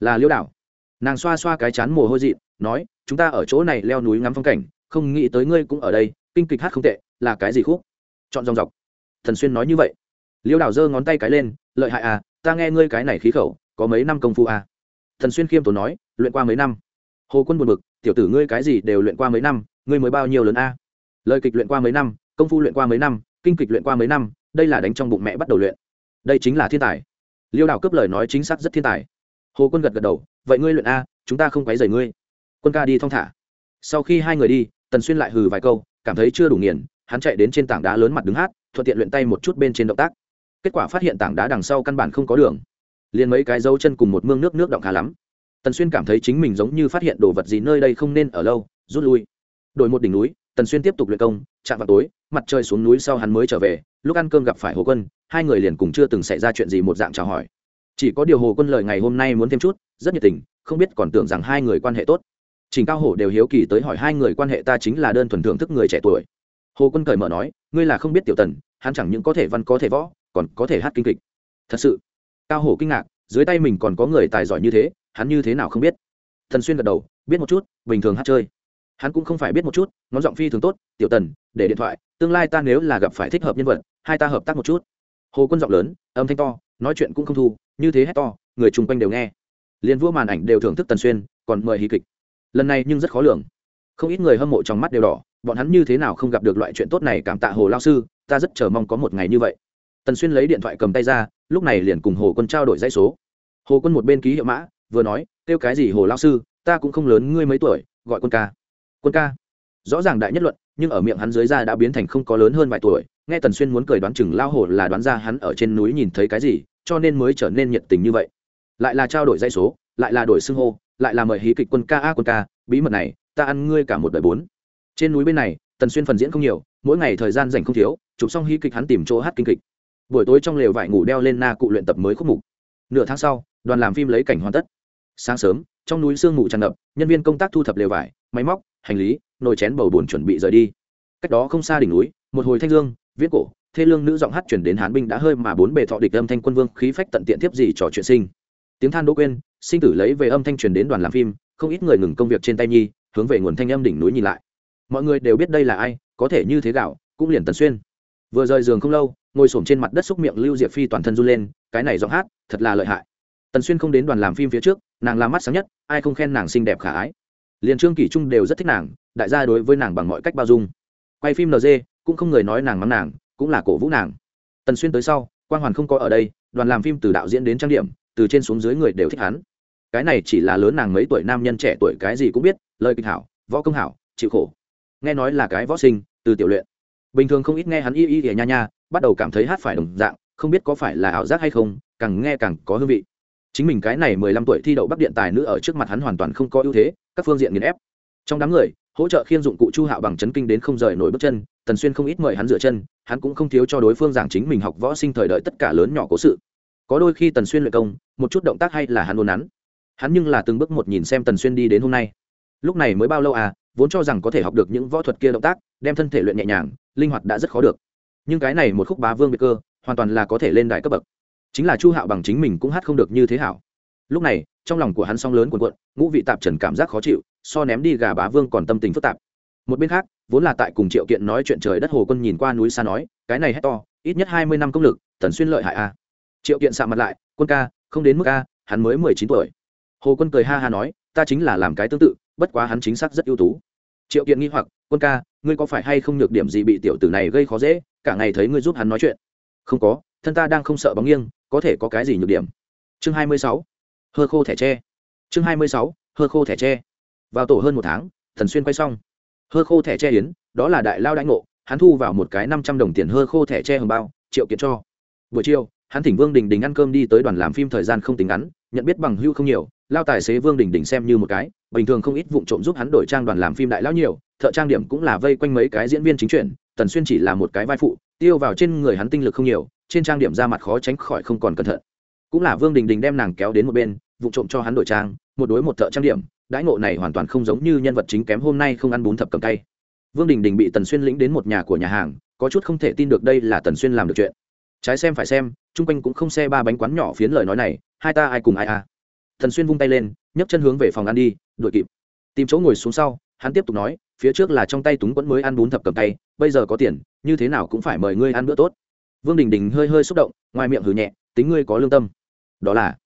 Là liêu đảo. Nàng xoa xoa cái chán mồ hôi dị nói, chúng ta ở chỗ này leo núi ngắm phong cảnh, không nghĩ tới ngươi cũng ở đây, kinh kịch hát không tệ, là cái gì khúc? Chọn dòng dọc thần xuyên nói như vậy. Liêu đảo giơ ngón tay cái lên, lợi hại à ta nghe ngươi cái này khí khẩu, có mấy năm công phu à? Thần xuyên khiêm tốn nói, luyện qua mấy năm. Hồ quân buồn bực, tiểu tử ngươi cái gì đều luyện qua mấy năm, ngươi mới bao nhiêu lớn a? Lời kịch luyện qua mấy năm, công phu luyện qua mấy năm, kinh kịch luyện qua mấy năm, đây là đánh trong bụng mẹ bắt đầu luyện. Đây chính là thiên tài. Liêu đảo cướp lời nói chính xác rất thiên tài. Hồ quân gật gật đầu, vậy ngươi luyện a, chúng ta không quấy rầy ngươi. Quân ca đi thong thả. Sau khi hai người đi, tần xuyên lại hừ vài câu, cảm thấy chưa đủ nghiền, hắn chạy đến trên tảng đá lớn mặt đứng hát thuận tiện luyện tay một chút bên trên động tác. Kết quả phát hiện tảng đá đằng sau căn bản không có đường. Liền mấy cái dấu chân cùng một mương nước nước động khá lắm. Tần xuyên cảm thấy chính mình giống như phát hiện đồ vật gì nơi đây không nên ở lâu, rút lui. Đổi một đỉnh núi, tần xuyên tiếp tục luyện công, chạm vào tối, mặt trời xuống núi sau hắn mới trở về, lúc ăn cơm gặp phải hồ quân, hai người liền cùng chưa từng xảy ra chuyện gì một dạng chào hỏi. Chỉ có điều hồ quân lời ngày hôm nay muốn thêm chút, rất nhiệt tình, không biết còn tưởng rằng hai người quan hệ tốt. Trình cao hổ đều hiếu kỳ tới hỏi hai người quan hệ ta chính là đơn thuần thưởng thức người trẻ tuổi hồ quân cởi mở nói, ngươi là không biết tiểu tần, hắn chẳng những có thể văn, có thể võ, còn có thể hát kinh kịch. Thật sự, cao hổ kinh ngạc, dưới tay mình còn có người tài giỏi như thế, hắn như thế nào không biết? Thần xuyên gật đầu, biết một chút, bình thường hát chơi. Hắn cũng không phải biết một chút, ngón giọng phi thường tốt, tiểu tần, để điện thoại, tương lai ta nếu là gặp phải thích hợp nhân vật, hai ta hợp tác một chút. Hồ quân giọng lớn, âm thanh to, nói chuyện cũng không thu, như thế hét to, người chung quanh đều nghe. Liền vua màn ảnh đều thưởng thức tần xuyên, còn mời hí kịch. Lần này nhưng rất khó lường. Không ít người hâm mộ trong mắt đều đỏ bọn hắn như thế nào không gặp được loại chuyện tốt này cảm tạ hồ lao sư, ta rất chờ mong có một ngày như vậy. Tần xuyên lấy điện thoại cầm tay ra, lúc này liền cùng hồ quân trao đổi dãy số. Hồ quân một bên ký hiệu mã, vừa nói, kêu cái gì hồ lao sư, ta cũng không lớn ngươi mấy tuổi, gọi quân ca. Quân ca? Rõ ràng đại nhất luận, nhưng ở miệng hắn dưới ra đã biến thành không có lớn hơn vài tuổi, nghe tần xuyên muốn cười đoán chừng lao hồ là đoán ra hắn ở trên núi nhìn thấy cái gì, cho nên mới trở nên nhiệt tình như vậy. Lại là trao đổi dây số, lại là đổi xưng hô, lại là mời hí kịch quân ca a quân ca, bí mật này, ta ăn ngươi cả một đời bốn trên núi bên này, tần xuyên phần diễn không nhiều, mỗi ngày thời gian dành không thiếu, chụp xong hí kịch hắn tìm chỗ hát kinh kịch. Buổi tối trong lều vải ngủ đeo lên na cụ luyện tập mới khúc mục. Nửa tháng sau, đoàn làm phim lấy cảnh hoàn tất. Sáng sớm, trong núi sương mù tràn ngập, nhân viên công tác thu thập lều vải, máy móc, hành lý, nồi chén bầu bồn chuẩn bị rời đi. Cách đó không xa đỉnh núi, một hồi thanh dương, viết cổ, thê lương nữ giọng hát chuyển đến hán binh đã hơi mà bốn bề thọ địch âm thanh quân vương khí phách tận tiện tiếp gì trò chuyện sinh. Tiếng than đỗ quên, sinh tử lấy về âm thanh truyền đến đoàn làm phim, không ít người ngừng công việc trên tay nhi, hướng về nguồn thanh âm đỉnh núi nhìn lại mọi người đều biết đây là ai, có thể như thế gạo, cũng liền tần xuyên. Vừa rời giường không lâu, ngồi s trên mặt đất xúc miệng lưu diệp phi toàn thân run lên, cái này giọng hát, thật là lợi hại. Tần xuyên không đến đoàn làm phim phía trước, nàng làm mắt sáng nhất, ai không khen nàng xinh đẹp khả ái. Liền trương kỷ trung đều rất thích nàng, đại gia đối với nàng bằng mọi cách bao dung. Quay phim nd cũng không người nói nàng mắng nàng, cũng là cổ vũ nàng. Tần xuyên tới sau quan hoàn không có ở đây, đoàn làm phim từ đạo diễn đến trang điểm, từ trên xuống dưới người đều thích hắn. Cái này chỉ là lớn nàng mấy tuổi nam nhân trẻ tuổi cái gì cũng biết, lời kịch hảo, võ công hảo, chịu khổ nghe nói là cái võ sinh, từ tiểu luyện. Bình thường không ít nghe hắn y y ỉa nha nha, bắt đầu cảm thấy hát phải đồng dạng, không biết có phải là ảo giác hay không, càng nghe càng có hương vị. Chính mình cái này mười lăm tuổi thi đậu bắc điện tài nữ ở trước mặt hắn hoàn toàn không có ưu thế, các phương diện nghiền ép. Trong đám người, hỗ trợ khiên dụng cụ chu hạo bằng chấn kinh đến không rời nổi bước chân, tần xuyên không ít mời hắn dựa chân, hắn cũng không thiếu cho đối phương giảng chính mình học võ sinh thời đợi tất cả lớn nhỏ cố sự. Có đôi khi tần xuyên luyện công, một chút động tác hay là hắn ôn nắn. Hắn nhưng là từng bước một nhìn xem tần xuyên đi đến hôm nay. Lúc này mới bao lâu à vốn cho rằng có thể học được những võ thuật kia động tác, đem thân thể luyện nhẹ nhàng, linh hoạt đã rất khó được. Nhưng cái này một khúc bá vương biệt cơ, hoàn toàn là có thể lên đài cấp bậc. Chính là chu hạo bằng chính mình cũng hát không được như thế hảo. Lúc này, trong lòng của hắn song lớn cuộn cuộn, ngũ vị tạp trần cảm giác khó chịu, so ném đi gà bá vương còn tâm tình phức tạp. Một bên khác, vốn là tại cùng triệu kiện nói chuyện trời đất hồ quân nhìn qua núi xa nói, cái này hét to, ít nhất hai mươi năm công lực tần xuyên lợi hại a. Triệu kiện sạ mặt lại, quân ca, không đến mức a, hắn mới mười chín tuổi. Hồ quân cười ha ha nói, ta chính là làm cái tương tự bất quá hắn chính xác rất ưu tú. Triệu kiện nghi hoặc, quân ca, ngươi có phải hay không nhược điểm gì bị tiểu tử này gây khó dễ, cả ngày thấy ngươi giúp hắn nói chuyện? Không có, thân ta đang không sợ bóng nghiêng, có thể có cái gì nhược điểm? Chương hai mươi sáu, hơ khô thẻ tre. Chương hai mươi sáu, hơ khô thẻ tre. Vào tổ hơn một tháng, thần xuyên quay xong. Hơ khô thẻ tre yến, đó là đại lao đãi ngộ, hắn thu vào một cái năm trăm đồng tiền hơ khô thẻ tre hồng bao, triệu kiện cho. Buổi chiều, hắn thỉnh vương đình đình ăn cơm đi tới đoàn làm phim thời gian không tính ngắn nhận biết bằng hưu không nhiều, lao tài xế vương đình đình xem như một cái, bình thường không ít vụ trộm giúp hắn đổi trang đoàn làm phim đại lão nhiều, thợ trang điểm cũng là vây quanh mấy cái diễn viên chính chuyển, tần xuyên chỉ là một cái vai phụ, tiêu vào trên người hắn tinh lực không nhiều, trên trang điểm ra mặt khó tránh khỏi không còn cẩn thận. Cũng là vương đình đình đem nàng kéo đến một bên, vụ trộm cho hắn đổi trang, một đối một thợ trang điểm, đãi ngộ này hoàn toàn không giống như nhân vật chính kém hôm nay không ăn bún thập cầm tay vương đình đình bị tần xuyên lĩnh đến một nhà của nhà hàng, có chút không thể tin được đây là tần xuyên làm được chuyện. Trái xem phải xem, chung quanh cũng không xe ba bánh quán nhỏ phiến lời nói này hai ta ai cùng ai à? Thần xuyên vung tay lên, nhấc chân hướng về phòng ăn đi, đuổi kịp. Tìm chỗ ngồi xuống sau, hắn tiếp tục nói, phía trước là trong tay túng quẫn mới ăn bún thập cầm tay, bây giờ có tiền, như thế nào cũng phải mời ngươi ăn bữa tốt. Vương đình đình hơi hơi xúc động, ngoài miệng hừ nhẹ, tính ngươi có lương tâm. Đó là,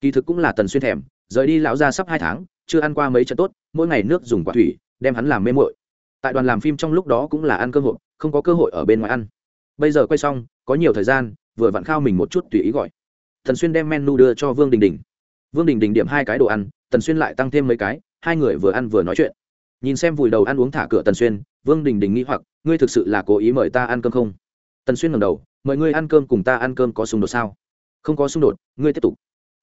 kỳ thực cũng là tần xuyên thèm, rời đi lão ra sắp hai tháng, chưa ăn qua mấy trận tốt, mỗi ngày nước dùng quả thủy, đem hắn làm mê mội tại đoàn làm phim trong lúc đó cũng là ăn cơ hội không có cơ hội ở bên ngoài ăn. Bây giờ quay xong, có nhiều thời gian, vừa vặn khao mình một chút tùy ý gọi thần xuyên đem menu đưa cho vương đình đình. Vương đình đình điểm hai cái đồ ăn, tần xuyên lại tăng thêm mấy cái, hai người vừa ăn vừa nói chuyện. Nhìn xem vùi đầu ăn uống thả cửa tần xuyên, vương đình đình nghĩ hoặc, ngươi thực sự là cố ý mời ta ăn cơm không? Tần xuyên ngầm đầu, mời ngươi ăn cơm cùng ta ăn cơm có xung đột sao? Không có xung đột, ngươi tiếp tục.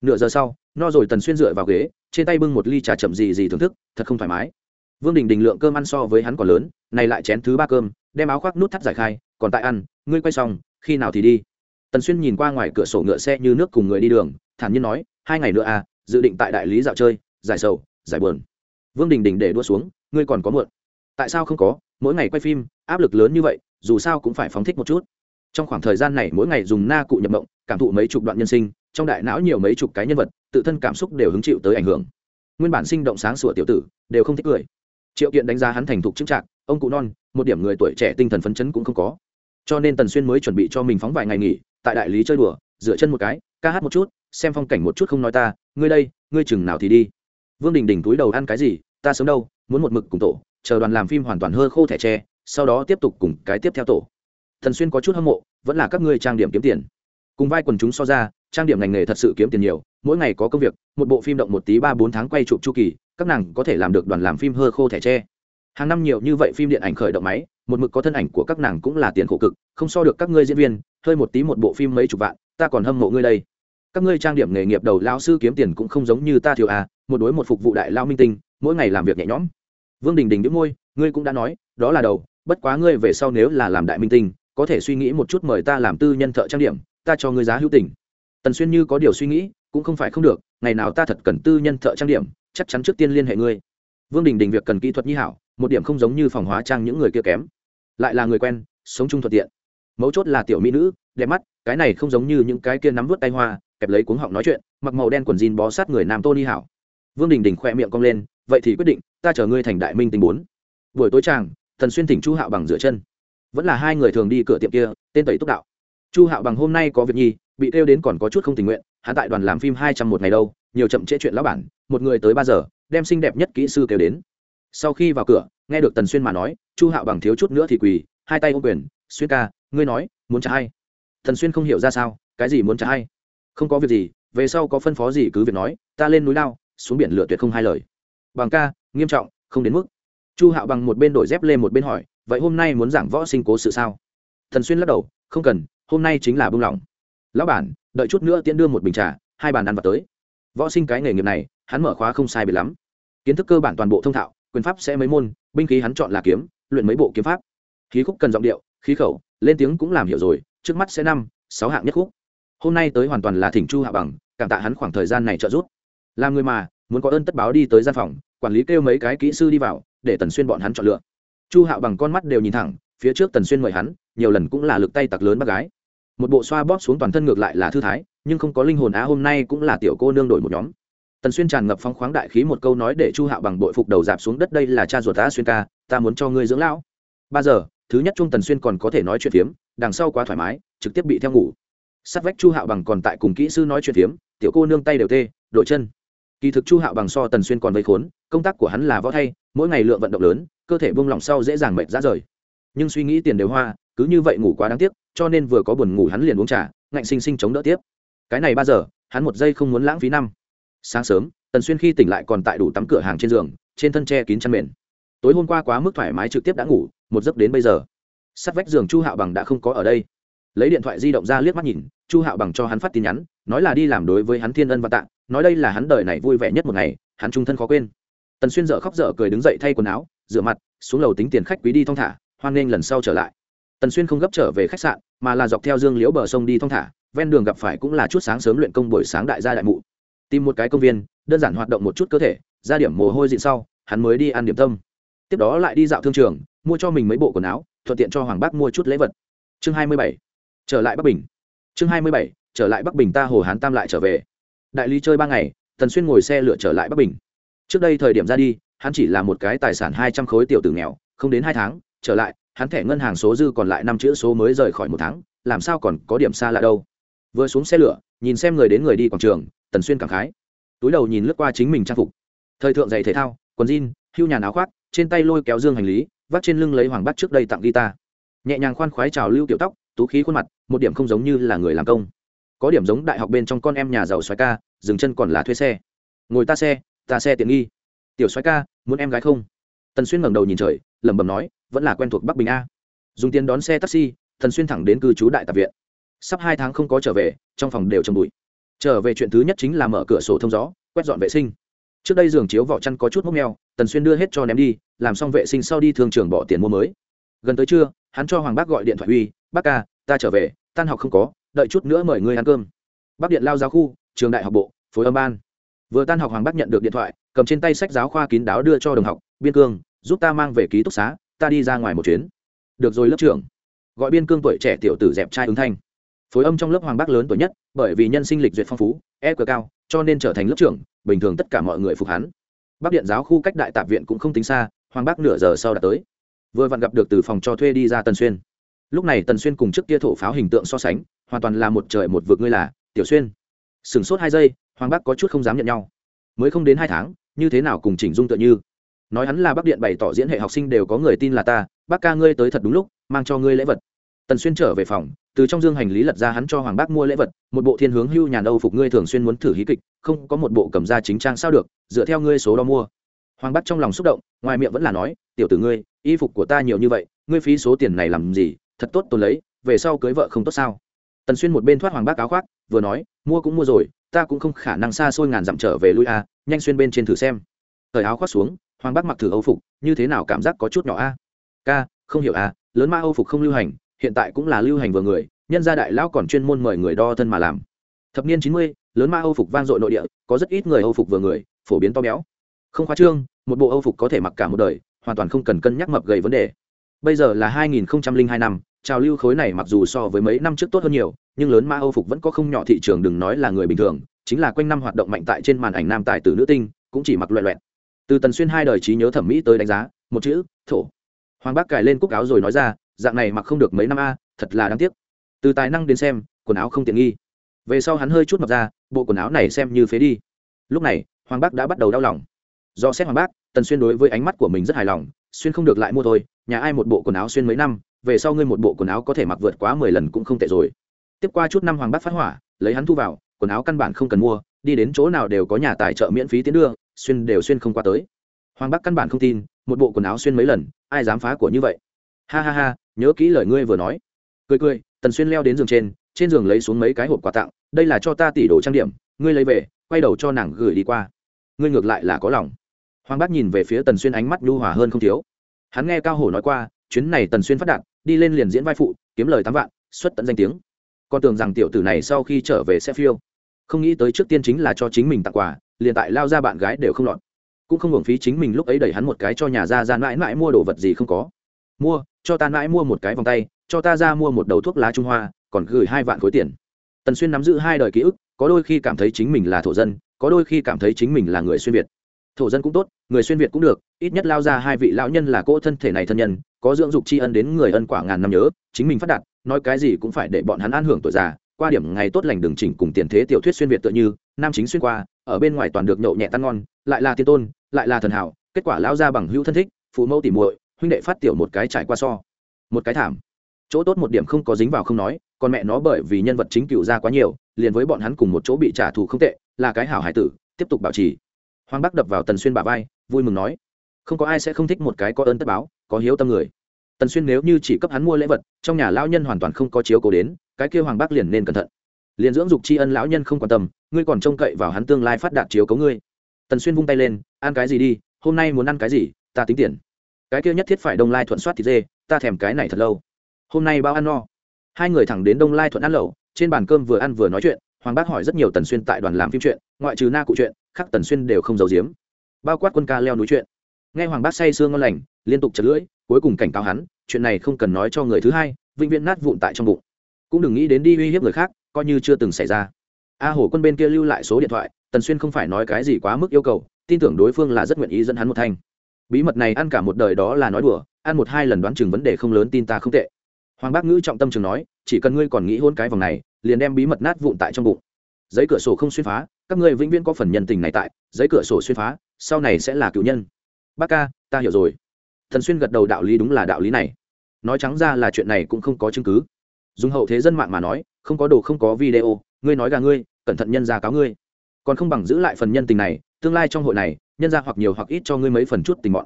Nửa giờ sau, no rồi tần xuyên dựa vào ghế, trên tay bưng một ly trà chậm gì gì thưởng thức, thật không thoải mái. Vương đình đình lượng cơm ăn so với hắn còn lớn, này lại chén thứ ba cơm, đem áo khoác nút thắt giải khai, còn tại ăn, ngươi quay xong, khi nào thì đi? Tần xuyên nhìn qua ngoài cửa sổ ngựa xe như nước cùng người đi đường, thản nhiên nói, hai ngày nữa à dự định tại đại lý dạo chơi, giải sầu, giải buồn. Vương đình đình để đua xuống, ngươi còn có muộn. Tại sao không có? Mỗi ngày quay phim, áp lực lớn như vậy, dù sao cũng phải phóng thích một chút. Trong khoảng thời gian này, mỗi ngày dùng na cụ nhập mộng, cảm thụ mấy chục đoạn nhân sinh, trong đại não nhiều mấy chục cái nhân vật, tự thân cảm xúc đều hứng chịu tới ảnh hưởng. Nguyên bản sinh động sáng sủa tiểu tử, đều không thích cười. Triệu kiện đánh giá hắn thành thục chững trạng ông cụ non, một điểm người tuổi trẻ tinh thần phấn chấn cũng không có cho nên tần xuyên mới chuẩn bị cho mình phóng vài ngày nghỉ, tại đại lý chơi đùa dựa chân một cái, ca hát một chút, xem phong cảnh một chút không nói ta, ngươi đây, ngươi chừng nào thì đi. Vương đình đình túi đầu ăn cái gì, ta sớm đâu, muốn một mực cùng tổ, chờ đoàn làm phim hoàn toàn hơ khô thẻ tre, sau đó tiếp tục cùng cái tiếp theo tổ. Thần xuyên có chút hâm mộ, vẫn là các ngươi trang điểm kiếm tiền. Cùng vai quần chúng so ra, trang điểm ngành nghề thật sự kiếm tiền nhiều, mỗi ngày có công việc, một bộ phim động một tí ba bốn tháng quay chụp chu kỳ, các nàng có thể làm được đoàn làm phim hơ khô thẻ tre hàng năm nhiều như vậy phim điện ảnh khởi động máy, một mực có thân ảnh của các nàng cũng là tiền khổ cực, không so được các ngươi diễn viên, hơi một tí một bộ phim mấy chục vạn, ta còn hâm mộ ngươi đây. Các ngươi trang điểm nghề nghiệp đầu lao sư kiếm tiền cũng không giống như ta thiếu à một đối một phục vụ đại lao minh tinh, mỗi ngày làm việc nhẹ nhõm. Vương đình đình đĩu môi, ngươi cũng đã nói, đó là đầu, bất quá ngươi về sau nếu là làm đại minh tinh, có thể suy nghĩ một chút mời ta làm tư nhân thợ trang điểm, ta cho ngươi giá hữu tình. Tần xuyên như có điều suy nghĩ, cũng không phải không được, ngày nào ta thật cần tư nhân thợ trang điểm, chắc chắn trước tiên liên hệ ngươi vương đình đình việc cần kỹ thuật nhi hảo, một điểm không giống như phòng hóa trang những người kia kém. Lại là người quen, sống chung thuận tiện. Mấu chốt là tiểu mỹ nữ, đẹp mắt, cái này không giống như những cái kia nắm vút tay hoa, kẹp lấy cuống họng nói chuyện, mặc màu đen quần jean bó sát người nam tôn ni hảo. Vương đình đình khoe miệng cong lên, vậy thì quyết định, ta chở ngươi thành đại minh tình bốn. Buổi tối chàng, Thần xuyên thỉnh chu hạo bằng rửa chân. Vẫn là hai người thường đi cửa tiệm kia, tên tẩy túc đạo. Chu hạo bằng hôm nay có việc nhi, bị kêu đến còn có chút không tình nguyện hạ tại đoàn làm phim hai trăm một ngày đâu, nhiều chậm trễ chuyện lão bản, một người tới ba giờ đem xinh đẹp nhất kỹ sư kêu đến. Sau khi vào cửa, nghe được tần xuyên mà nói, chu hạo bằng thiếu chút nữa thì quỳ, hai tay ô quyền, xuyên ca, ngươi nói, muốn trả hay tần xuyên không hiểu ra sao, cái gì muốn trả hay không có việc gì, về sau có phân phó gì cứ việc nói, ta lên núi lao, xuống biển lửa tuyệt không hai lời. Bằng ca, nghiêm trọng, không đến mức. Chu hạo bằng một bên đổi dép lên một bên hỏi, vậy hôm nay muốn giảng võ sinh cố sự sao? Thần xuyên lắc đầu, không cần, hôm nay chính là bưng lỏng. Lão bản, đợi chút nữa tiễn đưa một bình trà, hai bàn ăn vào tới. Võ sinh cái nghề nghiệp này, hắn mở khóa không sai biệt lắm kiến thức cơ bản toàn bộ thông thạo, quyền pháp sẽ mấy môn, binh khí hắn chọn là kiếm, luyện mấy bộ kiếm pháp. Khí khúc cần giọng điệu, khí khẩu, lên tiếng cũng làm hiểu rồi, trước mắt sẽ năm, sáu hạng nhất khúc. Hôm nay tới hoàn toàn là thỉnh chu hạ bằng, cảm tạ hắn khoảng thời gian này trợ giúp. Làm người mà, muốn có ơn tất báo đi tới gian phòng, quản lý kêu mấy cái kỹ sư đi vào, để tần xuyên bọn hắn chọn lựa. Chu hạo bằng con mắt đều nhìn thẳng, phía trước tần xuyên mời hắn, nhiều lần cũng là lực tay tặc lớn bác gái. Một bộ xoa bóp xuống toàn thân ngược lại là thư thái, nhưng không có linh hồn á, hôm nay cũng là tiểu cô nương đổi một nhóm tần xuyên tràn ngập phong khoáng đại khí một câu nói để chu hạo bằng bội phục đầu dạp xuống đất, đây là cha ruột ta, xuyên ca, ta muốn cho ngươi dưỡng lão. Ba giờ, thứ nhất trung tần xuyên còn có thể nói chuyện phiếm, đằng sau quá thoải mái, trực tiếp bị theo ngủ. Sát vách chu hạo bằng còn tại cùng kỹ sư nói chuyện phiếm, tiểu cô nương tay đều tê, đội chân. Kỳ thực chu hạo bằng so tần xuyên còn vây khốn, công tác của hắn là võ thay, mỗi ngày lượng vận động lớn, cơ thể buông lỏng sau dễ dàng mệt ra rời. Nhưng suy nghĩ tiền đều hoa, cứ như vậy ngủ quá đáng tiếc, cho nên vừa có buồn ngủ hắn liền uống trà, ngạnh sinh sinh chống đỡ tiếp. Cái này ba giờ, hắn một giây không muốn lãng phí năm sáng sớm, tần xuyên khi tỉnh lại còn tại đủ tắm cửa hàng trên giường, trên thân tre kín chăn mền. Tối hôm qua quá mức thoải mái trực tiếp đã ngủ, một giấc đến bây giờ. Sát vách giường chu hạo bằng đã không có ở đây. Lấy điện thoại di động ra liếc mắt nhìn, chu hạo bằng cho hắn phát tin nhắn, nói là đi làm đối với hắn thiên ân và tạng nói đây là hắn đời này vui vẻ nhất một ngày, hắn trung thân khó quên. Tần xuyên dở khóc dở cười đứng dậy thay quần áo, rửa mặt, xuống lầu tính tiền khách quý đi thong thả, hoan nghênh lần sau trở lại. Tần xuyên không gấp trở về khách sạn, mà là dọc theo dương liễu bờ sông đi thong thả, ven đường gặp phải cũng là chút sáng sớm luyện công buổi sáng đại gia đại mụ tìm một cái công viên, đơn giản hoạt động một chút cơ thể, ra điểm mồ hôi dịn sau, hắn mới đi ăn điểm tâm. Tiếp đó lại đi dạo thương trường, mua cho mình mấy bộ quần áo, thuận tiện cho hoàng bác mua chút lễ vật. Chương hai mươi bảy, trở lại bắc bình. Chương hai mươi bảy, trở lại bắc bình ta hồ hán tam lại trở về. Đại lý chơi ba ngày, tần xuyên ngồi xe lựa trở lại bắc bình. Trước đây thời điểm ra đi, hắn chỉ là một cái tài sản hai trăm khối tiểu tử nghèo, không đến hai tháng, trở lại, hắn thẻ ngân hàng số dư còn lại năm chữ số mới rời khỏi một tháng, làm sao còn có điểm xa lạ đâu. Vừa xuống xe lửa, nhìn xem người đến người đi quảng trường tần xuyên cảm khái. Túi đầu nhìn lướt qua chính mình trang phục. Thời thượng giày thể thao, quần jean, hưu nhàn áo khoác, trên tay lôi kéo dương hành lý, vác trên lưng lấy hoàng bắt trước đây tặng guitar. Nhẹ nhàng khoan khoái trào lưu tiểu tóc, tú khí khuôn mặt, một điểm không giống như là người làm công. Có điểm giống đại học bên trong con em nhà giàu xoái ca, dừng chân còn là thuê xe. Ngồi ta xe ta xe tiện nghi. Tiểu xoái ca, muốn em gái không? Tần xuyên ngẩng đầu nhìn trời, lẩm bẩm nói, vẫn là quen thuộc bắc bình a. Dùng tiền đón xe taxi, tần xuyên thẳng đến cư trú đại tạp viện. Sắp hai tháng không có trở về, trong phòng đều trầm bụi trở về chuyện thứ nhất chính là mở cửa sổ thông gió, quét dọn vệ sinh. Trước đây giường chiếu vỏ chăn có chút mốc meo, tần xuyên đưa hết cho ném đi, làm xong vệ sinh sau đi thương trường bỏ tiền mua mới. Gần tới trưa, hắn cho hoàng bác gọi điện thoại uy, bác ca, ta trở về, tan học không có, đợi chút nữa mời ngươi ăn cơm. Bác điện lao giáo khu, trường đại học bộ, phối âm ban. Vừa tan học hoàng bác nhận được điện thoại, cầm trên tay sách giáo khoa kín đáo đưa cho đồng học, biên cương, giúp ta mang về ký túc xá, ta đi ra ngoài một chuyến. Được rồi lớp trưởng. Gọi biên cương tuổi trẻ tiểu tử dẹp trai ứng thanh. Phối âm trong lớp hoàng bác lớn tuổi nhất bởi vì nhân sinh lịch duyệt phong phú e cờ cao, cho nên trở thành lớp trưởng, bình thường tất cả mọi người phục hắn. Bắc điện giáo khu cách đại tạp viện cũng không tính xa, hoàng bác nửa giờ sau đã tới. Vừa vặn gặp được từ phòng cho thuê đi ra tần xuyên. Lúc này tần xuyên cùng trước kia thổ pháo hình tượng so sánh, hoàn toàn là một trời một vực ngươi là, tiểu xuyên. Sửng sốt hai giây, hoàng bác có chút không dám nhận nhau. Mới không đến hai tháng, như thế nào cùng chỉnh dung tựa như? Nói hắn là bắc điện bày tỏ diễn hệ học sinh đều có người tin là ta bác ca ngươi tới thật đúng lúc, mang cho ngươi lễ vật tần xuyên trở về phòng, từ trong dương hành lý lật ra hắn cho hoàng bác mua lễ vật, một bộ thiên hướng hưu nhàn âu phục ngươi thường xuyên muốn thử hí kịch, không có một bộ cầm ra chính trang sao được, dựa theo ngươi số đo mua. Hoàng bác trong lòng xúc động, ngoài miệng vẫn là nói, tiểu tử ngươi, y phục của ta nhiều như vậy, ngươi phí số tiền này làm gì, thật tốt tôi lấy, về sau cưới vợ không tốt sao? Tần xuyên một bên thoát hoàng bác áo khoác, vừa nói, mua cũng mua rồi, ta cũng không khả năng xa xôi ngàn dặm trở về lui a, nhanh xuyên bên trên thử xem. Thời áo khoác xuống, hoàng bác mặc thử âu phục, như thế nào cảm giác có chút nhỏ a? Ca, không hiểu a, lớn ma âu phục không lưu hành hiện tại cũng là lưu hành vừa người, nhân gia đại lão còn chuyên môn mời người đo thân mà làm. Thập niên chín mươi, lớn ma âu phục vang dội nội địa, có rất ít người âu phục vừa người, phổ biến to béo. Không khoa trương, một bộ âu phục có thể mặc cả một đời, hoàn toàn không cần cân nhắc mập gầy vấn đề. Bây giờ là hai nghìn hai năm, trào lưu khối này mặc dù so với mấy năm trước tốt hơn nhiều, nhưng lớn ma âu phục vẫn có không nhỏ thị trường đừng nói là người bình thường, chính là quanh năm hoạt động mạnh tại trên màn ảnh nam tài tử nữ tinh, cũng chỉ mặc loẹ loẹt. Từ tần xuyên hai đời trí nhớ thẩm mỹ tới đánh giá, một chữ, thổ. Hoàng bác cài lên cúc áo rồi nói ra dạng này mặc không được mấy năm a, thật là đáng tiếc. Từ tài năng đến xem, quần áo không tiện nghi. Về sau hắn hơi chút mập ra, bộ quần áo này xem như phế đi. Lúc này, hoàng bác đã bắt đầu đau lòng. Do xét hoàng bác, tần xuyên đối với ánh mắt của mình rất hài lòng, xuyên không được lại mua thôi, nhà ai một bộ quần áo xuyên mấy năm, về sau ngươi một bộ quần áo có thể mặc vượt quá mười lần cũng không tệ rồi. Tiếp qua chút năm hoàng bác phát hỏa, lấy hắn thu vào, quần áo căn bản không cần mua, đi đến chỗ nào đều có nhà tài trợ miễn phí tiến đưa, xuyên đều xuyên không qua tới. Hoàng bác căn bản không tin, một bộ quần áo xuyên mấy lần, ai dám phá của như vậy? Ha ha ha, nhớ kỹ lời ngươi vừa nói. Cười cười, tần xuyên leo đến giường trên trên giường lấy xuống mấy cái hộp quà tặng, đây là cho ta tỷ đồ trang điểm, ngươi lấy về, quay đầu cho nàng gửi đi qua. Ngươi ngược lại là có lòng. Hoàng bác nhìn về phía tần xuyên ánh mắt nhu hòa hơn không thiếu. Hắn nghe cao hổ nói qua, chuyến này tần xuyên phát đạt, đi lên liền diễn vai phụ, kiếm lời tám vạn, xuất tận danh tiếng. Con tưởng rằng tiểu tử này sau khi trở về sẽ phiêu. Không nghĩ tới trước tiên chính là cho chính mình tặng quà, liền tại lao ra bạn gái đều không lọt. Cũng không hưởng phí chính mình lúc ấy đẩy hắn một cái cho nhà ra ra mãi mãi mua đồ vật gì không có mua, cho ta mãi mua một cái vòng tay, cho ta ra mua một đầu thuốc lá trung hoa, còn gửi hai vạn khối tiền. Tần xuyên nắm giữ hai đời ký ức, có đôi khi cảm thấy chính mình là thổ dân, có đôi khi cảm thấy chính mình là người xuyên việt. Thổ dân cũng tốt, người xuyên việt cũng được, ít nhất lao ra hai vị lão nhân là cỗ thân thể này thân nhân, có dưỡng dục tri ân đến người ân quả ngàn năm nhớ, chính mình phát đạt, nói cái gì cũng phải để bọn hắn an hưởng tuổi già, qua điểm ngày tốt lành đường chỉnh cùng tiền thế tiểu thuyết xuyên việt tựa như, nam chính xuyên qua, ở bên ngoài toàn được nhậu nhẹ tan ngon, lại là tiên tôn, lại là thần hảo, kết quả lão ra bằng hữu thân thích, phụ mẫu tỉ muội huynh đệ phát tiểu một cái trải qua so. Một cái thảm. Chỗ tốt một điểm không có dính vào không nói, còn mẹ nó bởi vì nhân vật chính cựu ra quá nhiều, liền với bọn hắn cùng một chỗ bị trả thù không tệ, là cái hảo hải tử, tiếp tục bảo trì. Hoàng bắc đập vào tần xuyên bà vai, vui mừng nói, không có ai sẽ không thích một cái có ơn tất báo, có hiếu tâm người. Tần xuyên nếu như chỉ cấp hắn mua lễ vật, trong nhà lão nhân hoàn toàn không có chiếu cố đến, cái kia hoàng bắc liền nên cẩn thận. Liền dưỡng dục tri ân lão nhân không quan tâm, ngươi còn trông cậy vào hắn tương lai phát đạt chiếu cấu ngươi. Tần xuyên vung tay lên, ăn cái gì đi, hôm nay muốn ăn cái gì, ta tính tiền cái kia nhất thiết phải đông lai thuận soát thịt dê, ta thèm cái này thật lâu. Hôm nay bao ăn no. Hai người thẳng đến đông lai thuận ăn lẩu, trên bàn cơm vừa ăn vừa nói chuyện, hoàng bác hỏi rất nhiều tần xuyên tại đoàn làm phim chuyện, ngoại trừ na cụ chuyện, khác tần xuyên đều không giấu giếm. Bao quát quân ca leo núi chuyện. Nghe hoàng bác say sương ngon lành, liên tục chật lưỡi, cuối cùng cảnh cáo hắn, chuyện này không cần nói cho người thứ hai, vĩnh viễn nát vụn tại trong bụng. Cũng đừng nghĩ đến đi uy hiếp người khác, coi như chưa từng xảy ra. A hổ quân bên kia lưu lại số điện thoại, tần xuyên không phải nói cái gì quá mức yêu cầu, tin tưởng đối phương là rất nguyện ý dẫn hắn một thanh bí mật này ăn cả một đời đó là nói đùa, ăn một hai lần đoán chừng vấn đề không lớn tin ta không tệ. Hoàng bác ngữ trọng tâm trường nói, chỉ cần ngươi còn nghĩ hôn cái vòng này, liền đem bí mật nát vụn tại trong bụng. Giấy cửa sổ không xuyên phá, các ngươi vĩnh viễn có phần nhân tình này tại, giấy cửa sổ xuyên phá, sau này sẽ là cựu nhân. Bác ca, ta hiểu rồi. Thần xuyên gật đầu đạo lý đúng là đạo lý này. Nói trắng ra là chuyện này cũng không có chứng cứ. Dùng hậu thế dân mạng mà nói, không có đồ không có video, ngươi nói gà ngươi, cẩn thận nhân ra cáo ngươi. Còn không bằng giữ lại phần nhân tình này, tương lai trong hội này nhân ra hoặc nhiều hoặc ít cho ngươi mấy phần chút tình mọn.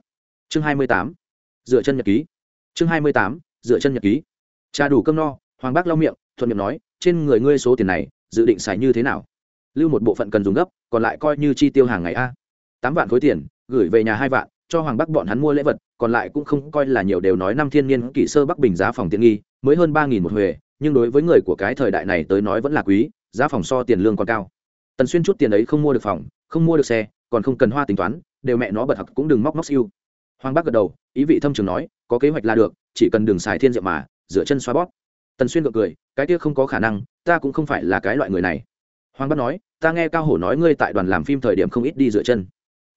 Chương hai mươi tám, dựa chân nhật ký. Chương hai mươi tám, dựa chân nhật ký. Cha đủ cơm no, hoàng bác lau miệng, thuận miệng nói, trên người ngươi số tiền này, dự định xài như thế nào? Lưu một bộ phận cần dùng gấp, còn lại coi như chi tiêu hàng ngày a. Tám vạn khối tiền, gửi về nhà hai vạn, cho hoàng bắc bọn hắn mua lễ vật, còn lại cũng không coi là nhiều đều nói năm thiên niên kỷ sơ bắc bình giá phòng tiện nghi, mới hơn ba nghìn một huề nhưng đối với người của cái thời đại này tới nói vẫn là quý, giá phòng so tiền lương còn cao. Tần xuyên chút tiền ấy không mua được phòng, không mua được xe còn không cần hoa tính toán, đều mẹ nó bật học cũng đừng móc móc siêu. Hoàng bắc gật đầu, ý vị thâm trường nói, có kế hoạch là được, chỉ cần đường xài thiên diệu mà dựa chân xoa bóp. Tần xuyên gật cười, cái kia không có khả năng, ta cũng không phải là cái loại người này. Hoàng bắc nói, ta nghe cao hổ nói ngươi tại đoàn làm phim thời điểm không ít đi dựa chân.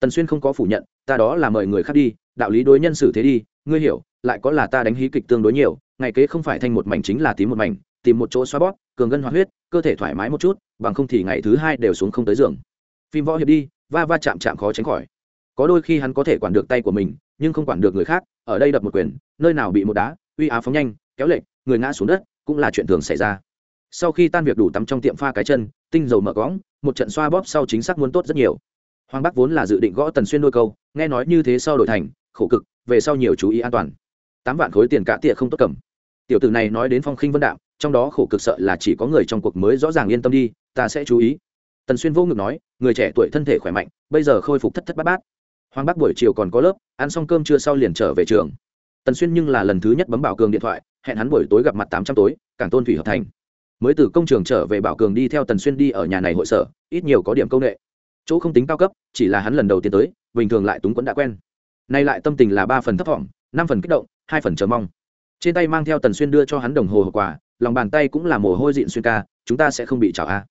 Tần xuyên không có phủ nhận, ta đó là mời người khác đi, đạo lý đối nhân xử thế đi, ngươi hiểu, lại có là ta đánh hí kịch tương đối nhiều, ngày kế không phải thành một mảnh chính là tím một mảnh, tìm một chỗ xoa bóp, cường gân hoạt huyết, cơ thể thoải mái một chút, bằng không thì ngày thứ hai đều xuống không tới giường. Phim võ hiệp đi va va chạm chạm khó tránh khỏi. Có đôi khi hắn có thể quản được tay của mình, nhưng không quản được người khác, ở đây đập một quyền, nơi nào bị một đá, uy á phóng nhanh, kéo lệch, người ngã xuống đất, cũng là chuyện thường xảy ra. Sau khi tan việc đủ tắm trong tiệm pha cái chân, tinh dầu mở cõng, một trận xoa bóp sau chính xác muốn tốt rất nhiều. Hoàng bắc vốn là dự định gõ tần xuyên đôi câu, nghe nói như thế sau đổi thành, khổ cực, về sau nhiều chú ý an toàn. Tám vạn khối tiền cả tiệ không tốt cầm. Tiểu tử này nói đến phong khinh vân đạm, trong đó khổ cực sợ là chỉ có người trong cuộc mới rõ ràng yên tâm đi, ta sẽ chú ý tần xuyên vô ngực nói, người trẻ tuổi thân thể khỏe mạnh, bây giờ khôi phục thất thất bát bát. Hoàng bắc buổi chiều còn có lớp, ăn xong cơm trưa sau liền trở về trường. Tần xuyên nhưng là lần thứ nhất bấm bảo cường điện thoại, hẹn hắn buổi tối gặp mặt tám trăm tối, cảng tôn thủy hợp thành. Mới từ công trường trở về bảo cường đi theo tần xuyên đi ở nhà này hội sở, ít nhiều có điểm công nghệ. Chỗ không tính cao cấp, chỉ là hắn lần đầu tiên tới, bình thường lại túng quẫn đã quen. Nay lại tâm tình là ba phần thấp thỏm, năm phần kích động, hai phần chờ mong. Trên tay mang theo tần xuyên đưa cho hắn đồng hồ hộp quà, lòng bàn tay cũng là mồ hôi dịn xuyên ca, chúng ta sẽ không bị chảo a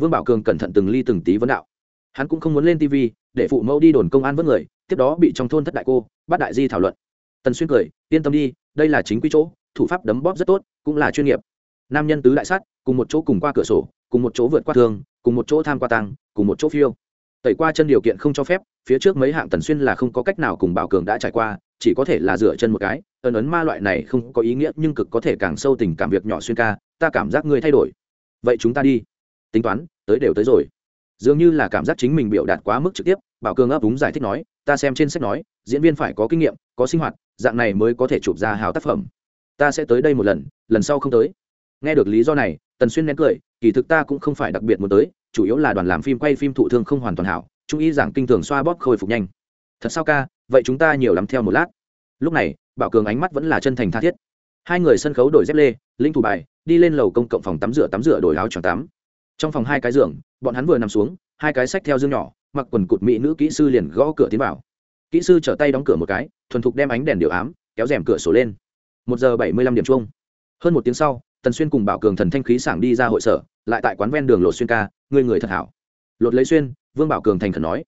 vương bảo cường cẩn thận từng ly từng tí vấn đạo. Hắn cũng không muốn lên tv để phụ mẫu đi đồn công an vớt người, tiếp đó bị trong thôn thất đại cô, bắt đại di thảo luận. Tần xuyên cười, yên tâm đi, đây là chính quy chỗ, thủ pháp đấm bóp rất tốt, cũng là chuyên nghiệp. Nam nhân tứ đại sát, cùng một chỗ cùng qua cửa sổ, cùng một chỗ vượt qua thương, cùng một chỗ tham qua tăng cùng một chỗ phiêu. Tẩy qua chân điều kiện không cho phép, phía trước mấy hạng tần xuyên là không có cách nào cùng bảo cường đã trải qua, chỉ có thể là dựa chân một cái ấn ấn ma loại này không có ý nghĩa nhưng cực có thể càng sâu tình cảm việc nhỏ xuyên ca, ta cảm giác ngươi thay đổi. Vậy chúng ta đi tính toán, tới đều tới rồi. Dường như là cảm giác chính mình biểu đạt quá mức trực tiếp, bảo cường ấp úng giải thích nói, ta xem trên sách nói, diễn viên phải có kinh nghiệm, có sinh hoạt, dạng này mới có thể chụp ra hào tác phẩm. Ta sẽ tới đây một lần lần sau không tới. Nghe được lý do này, tần xuyên nén cười, kỳ thực ta cũng không phải đặc biệt muốn tới, chủ yếu là đoàn làm phim quay phim thụ thương không hoàn toàn hảo trung ý giảng kinh thường xoa bóp khôi phục nhanh. Thật sao ca, vậy chúng ta nhiều lắm theo một lát. Lúc này, bảo cường ánh mắt vẫn là chân thành tha thiết. Hai người sân khấu đổi dép lê, linh thủ bài, đi lên lầu công cộng phòng tắm rửa tắm rửa đổi áo choàng tắm trong phòng hai cái giường, bọn hắn vừa nằm xuống, hai cái sách theo dương nhỏ, mặc quần cụt mỹ nữ kỹ sư liền gõ cửa tiến vào. Kỹ sư trở tay đóng cửa một cái, thuần thục đem ánh đèn điều ám, kéo rèm cửa sổ lên. Một giờ bảy mươi lăm điểm chung. Hơn một tiếng sau, tần xuyên cùng bảo cường thần thanh khí sảng đi ra hội sở, lại tại quán ven đường lột xuyên ca, người người thật hảo. Lột lấy xuyên, vương bảo cường thành khẩn nói,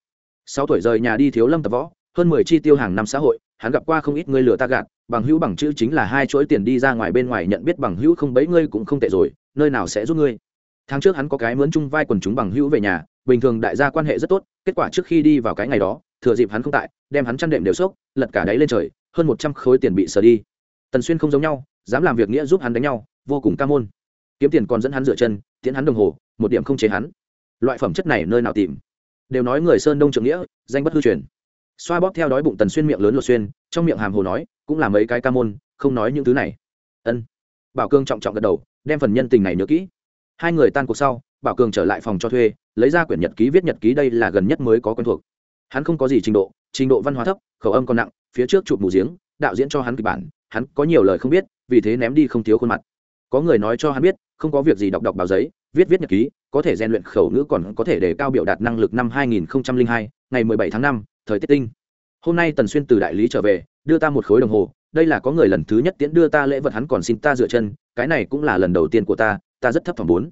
sáu tuổi rời nhà đi thiếu lâm tập võ, hơn mười chi tiêu hàng năm xã hội, hắn gặp qua không ít ngươi lừa ta gạt, bằng hữu bằng chữ chính là hai chuỗi tiền đi ra ngoài bên ngoài nhận biết bằng hữu không bấy ngươi cũng không tệ rồi, nơi nào sẽ giúp ngươi? Tháng trước hắn có cái mướn chung vai quần chúng bằng hữu về nhà, bình thường đại gia quan hệ rất tốt, kết quả trước khi đi vào cái ngày đó, thừa dịp hắn không tại, đem hắn chăn đệm đều sốc lật cả đáy lên trời, hơn một trăm khối tiền bị sờ đi. Tần xuyên không giống nhau, dám làm việc nghĩa giúp hắn đánh nhau, vô cùng ca môn kiếm tiền còn dẫn hắn dựa chân, tiễn hắn đồng hồ, một điểm không chế hắn. Loại phẩm chất này nơi nào tìm? Đều nói người sơn đông trưởng nghĩa, danh bất hư truyền. Xoa bóp theo đói bụng tần xuyên miệng lớn lột xuyên, trong miệng hàm hồ nói, cũng là mấy cái ca môn không nói những thứ này. Ân. Bảo cương trọng trọng gật đầu, đem phần nhân tình này nhớ kỹ hai người tan cuộc sau bảo cường trở lại phòng cho thuê lấy ra quyển nhật ký viết nhật ký đây là gần nhất mới có quen thuộc. Hắn không có gì trình độ trình độ văn hóa thấp khẩu âm còn nặng phía trước chụp mù giếng đạo diễn cho hắn kịch bản hắn có nhiều lời không biết vì thế ném đi không thiếu khuôn mặt. Có người nói cho hắn biết không có việc gì đọc đọc báo giấy viết viết nhật ký có thể rèn luyện khẩu ngữ còn có thể để cao biểu đạt năng lực năm 2002, ngày 17 tháng 5, thời tiết tinh. Hôm nay tần xuyên từ đại lý trở về đưa ta một khối đồng hồ đây là có người lần thứ nhất tiễn đưa ta lễ vật hắn còn xin ta dựa chân cái này cũng là lần đầu tiên của ta ta rất thấp phẩm bốn.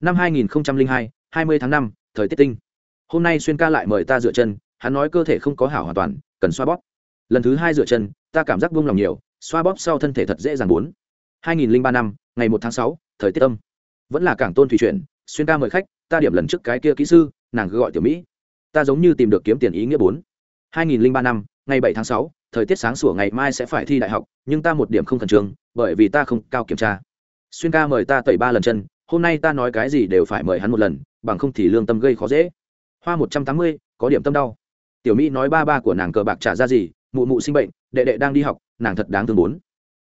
Năm 2002, 20 tháng 5, thời tiết tinh. Hôm nay xuyên ca lại mời ta dựa chân hắn nói cơ thể không có hảo hoàn toàn cần xoa bóp. Lần thứ hai dựa chân ta cảm giác buông lòng nhiều xoa bóp sau thân thể thật dễ dàng bốn. 2003 năm ngày 1 tháng 6, thời tiết âm. Vẫn là cảng tôn thủy chuyển xuyên ca mời khách ta điểm lần trước cái kia kỹ sư nàng cứ gọi tiểu mỹ. Ta giống như tìm được kiếm tiền ý nghĩa bốn. 2003 năm ngày 7 tháng 6, thời tiết sáng sủa ngày mai sẽ phải thi đại học nhưng ta một điểm không khẩn trương bởi vì ta không cao kiểm tra xuyên ca mời ta tẩy ba lần chân, hôm nay ta nói cái gì đều phải mời hắn một lần, bằng không thì lương tâm gây khó dễ. Hoa một trăm tám mươi, có điểm tâm đau. Tiểu mỹ nói ba ba của nàng cờ bạc trả ra gì, mụ mụ sinh bệnh, đệ đệ đang đi học, nàng thật đáng thương bốn.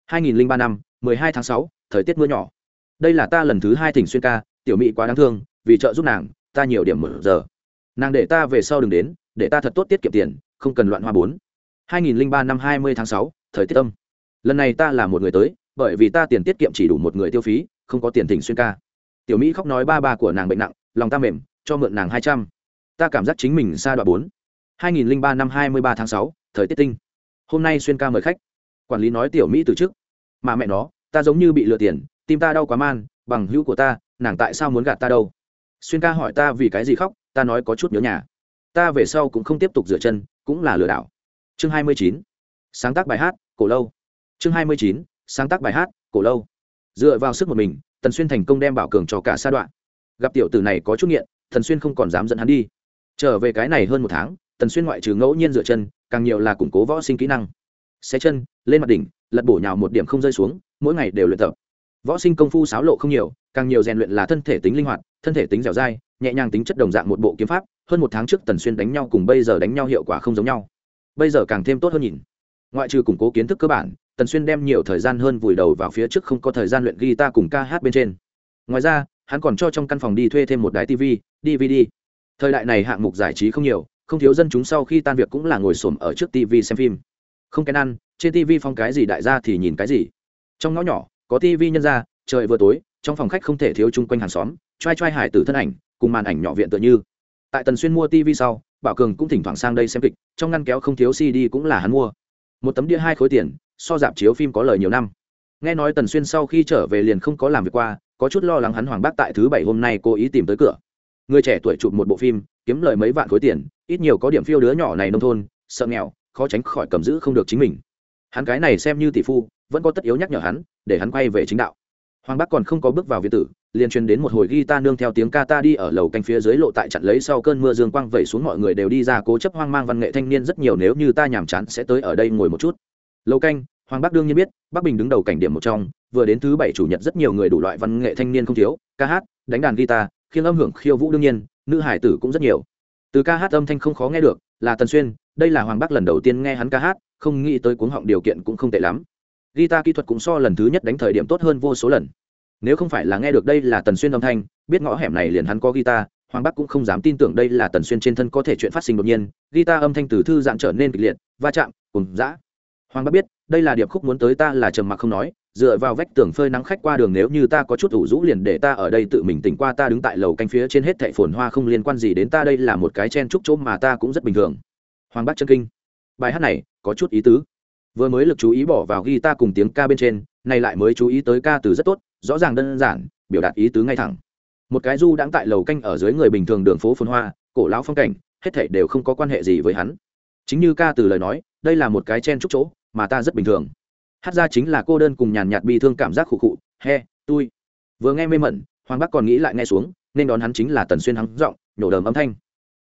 Hai nghìn ba năm, mười hai tháng sáu, thời tiết mưa nhỏ. Đây là ta lần thứ hai thỉnh xuyên ca, tiểu mỹ quá đáng thương, vì trợ giúp nàng, ta nhiều điểm mở giờ. Nàng để ta về sau đừng đến, để ta thật tốt tiết kiệm tiền, không cần loạn hoa bốn. Hai nghìn ba năm hai mươi tháng sáu, thời tiết tâm lần này ta là một người tới bởi vì ta tiền tiết kiệm chỉ đủ một người tiêu phí, không có tiền thỉnh xuyên ca. Tiểu mỹ khóc nói ba ba của nàng bệnh nặng, lòng ta mềm, cho mượn nàng hai trăm. Ta cảm giác chính mình xa đoạn bốn. Hai nghìn ba năm hai mươi ba tháng sáu, thời tiết tinh. Hôm nay xuyên ca mời khách. Quản lý nói tiểu mỹ từ trước mà mẹ nó, ta giống như bị lừa tiền, tim ta đau quá man, bằng hữu của ta, nàng tại sao muốn gạt ta đâu? Xuyên ca hỏi ta vì cái gì khóc, ta nói có chút nhớ nhà. Ta về sau cũng không tiếp tục rửa chân, cũng là lừa đảo. Chương hai mươi chín. Sáng tác bài hát, cổ lâu. Chương hai mươi chín sáng tác bài hát, cổ lâu. Dựa vào sức một mình, tần xuyên thành công đem bảo cường cho cả sa đoạn. Gặp tiểu tử này có chút nghiện thần xuyên không còn dám dẫn hắn đi. Trở về cái này hơn một tháng, tần xuyên ngoại trừ ngẫu nhiên dựa chân, càng nhiều là củng cố võ sinh kỹ năng. Xé chân, lên mặt đỉnh, lật bổ nhào một điểm không rơi xuống, mỗi ngày đều luyện tập. Võ sinh công phu sáo lộ không nhiều, càng nhiều rèn luyện là thân thể tính linh hoạt, thân thể tính dẻo dai, nhẹ nhàng tính chất đồng dạng một bộ kiếm pháp, hơn một tháng trước tần xuyên đánh nhau cùng bây giờ đánh nhau hiệu quả không giống nhau. Bây giờ càng thêm tốt hơn nhìn. Ngoại trừ củng cố kiến thức cơ bản tần xuyên đem nhiều thời gian hơn vùi đầu vào phía trước không có thời gian luyện guitar cùng ca hát bên trên. Ngoài ra, hắn còn cho trong căn phòng đi thuê thêm một đài tv dvd thời đại này hạng mục giải trí không nhiều, không thiếu dân chúng sau khi tan việc cũng là ngồi xổm ở trước tv xem phim. Không kén ăn, trên tv phong cái gì đại gia thì nhìn cái gì. Trong ngõ nhỏ, có tv nhân ra, trời vừa tối, trong phòng khách không thể thiếu chung quanh hàng xóm t r a i t r a i hải tử thân ảnh, cùng màn ảnh nhỏ viện tựa như. Tại tần xuyên mua tv sau, bảo cường cũng thỉnh thoảng sang đây xem kịch, trong ngăn kéo không thiếu cd cũng là hắn mua. Một tấm đĩa hai khối tiền so dạp chiếu phim có lời nhiều năm. Nghe nói tần xuyên sau khi trở về liền không có làm việc qua, có chút lo lắng hắn hoàng bác tại thứ bảy hôm nay cố ý tìm tới cửa. Người trẻ tuổi chụp một bộ phim, kiếm lời mấy vạn khối tiền, ít nhiều có điểm phiêu đứa nhỏ này nông thôn, sợ nghèo, khó tránh khỏi cầm giữ không được chính mình. Hắn cái này xem như tỷ phu, vẫn có tất yếu nhắc nhở hắn, để hắn quay về chính đạo. Hoàng bác còn không có bước vào việt tử, liền truyền đến một hồi ghi ta nương theo tiếng ca ta đi ở lầu canh phía dưới lộ tại chặn lấy sau cơn mưa dương quang vẩy xuống mọi người đều đi ra cố chấp hoang mang văn nghệ thanh niên rất nhiều, nếu như ta nhàm chán sẽ tới ở đây ngồi một chút. Lâu canh, hoàng bắc đương nhiên biết, bắc bình đứng đầu cảnh điểm một trong, vừa đến thứ bảy chủ nhật rất nhiều người đủ loại văn nghệ thanh niên không thiếu, ca hát, đánh đàn guitar khiến âm hưởng khiêu vũ đương nhiên, nữ hải tử cũng rất nhiều. Từ ca hát âm thanh không khó nghe được, là tần xuyên, đây là hoàng bắc lần đầu tiên nghe hắn ca hát, không nghĩ tới cuống họng điều kiện cũng không tệ lắm. Guitar kỹ thuật cũng so lần thứ nhất đánh thời điểm tốt hơn vô số lần. Nếu không phải là nghe được đây là tần xuyên âm thanh, biết ngõ hẻm này liền hắn có guitar, hoàng bắc cũng không dám tin tưởng đây là tần xuyên trên thân có thể chuyện phát sinh đột nhiên. Guitar âm thanh từ thư dạng trở nên kịch liệt, va chạm, cùng dã hoàng bác biết, đây là điệp khúc muốn tới ta là trầm mặc không nói, dựa vào vách tường phơi nắng khách qua đường nếu như ta có chút ủ rũ liền để ta ở đây tự mình tỉnh qua, ta đứng tại lầu canh phía trên hết thệ phồn hoa không liên quan gì đến ta, đây là một cái chen trúc chỗ mà ta cũng rất bình thường. Hoàng bác chân kinh. Bài hát này, có chút ý tứ. Vừa mới lực chú ý bỏ vào ghi ta cùng tiếng ca bên trên, nay lại mới chú ý tới ca từ rất tốt, rõ ràng đơn giản, biểu đạt ý tứ ngay thẳng. Một cái du đãng tại lầu canh ở dưới người bình thường đường phố phồn hoa, cổ lão phong cảnh, hết thảy đều không có quan hệ gì với hắn. Chính như ca từ lời nói, đây là một cái chen chúc chỗ mà ta rất bình thường. Hát ra chính là cô đơn cùng nhàn nhạt bi thương cảm giác khụ khụ, he tôi vừa nghe mê mẩn, hoàng bắc còn nghĩ lại nghe xuống, nên đón hắn chính là tần xuyên hắng giọng nhổ đờm âm thanh.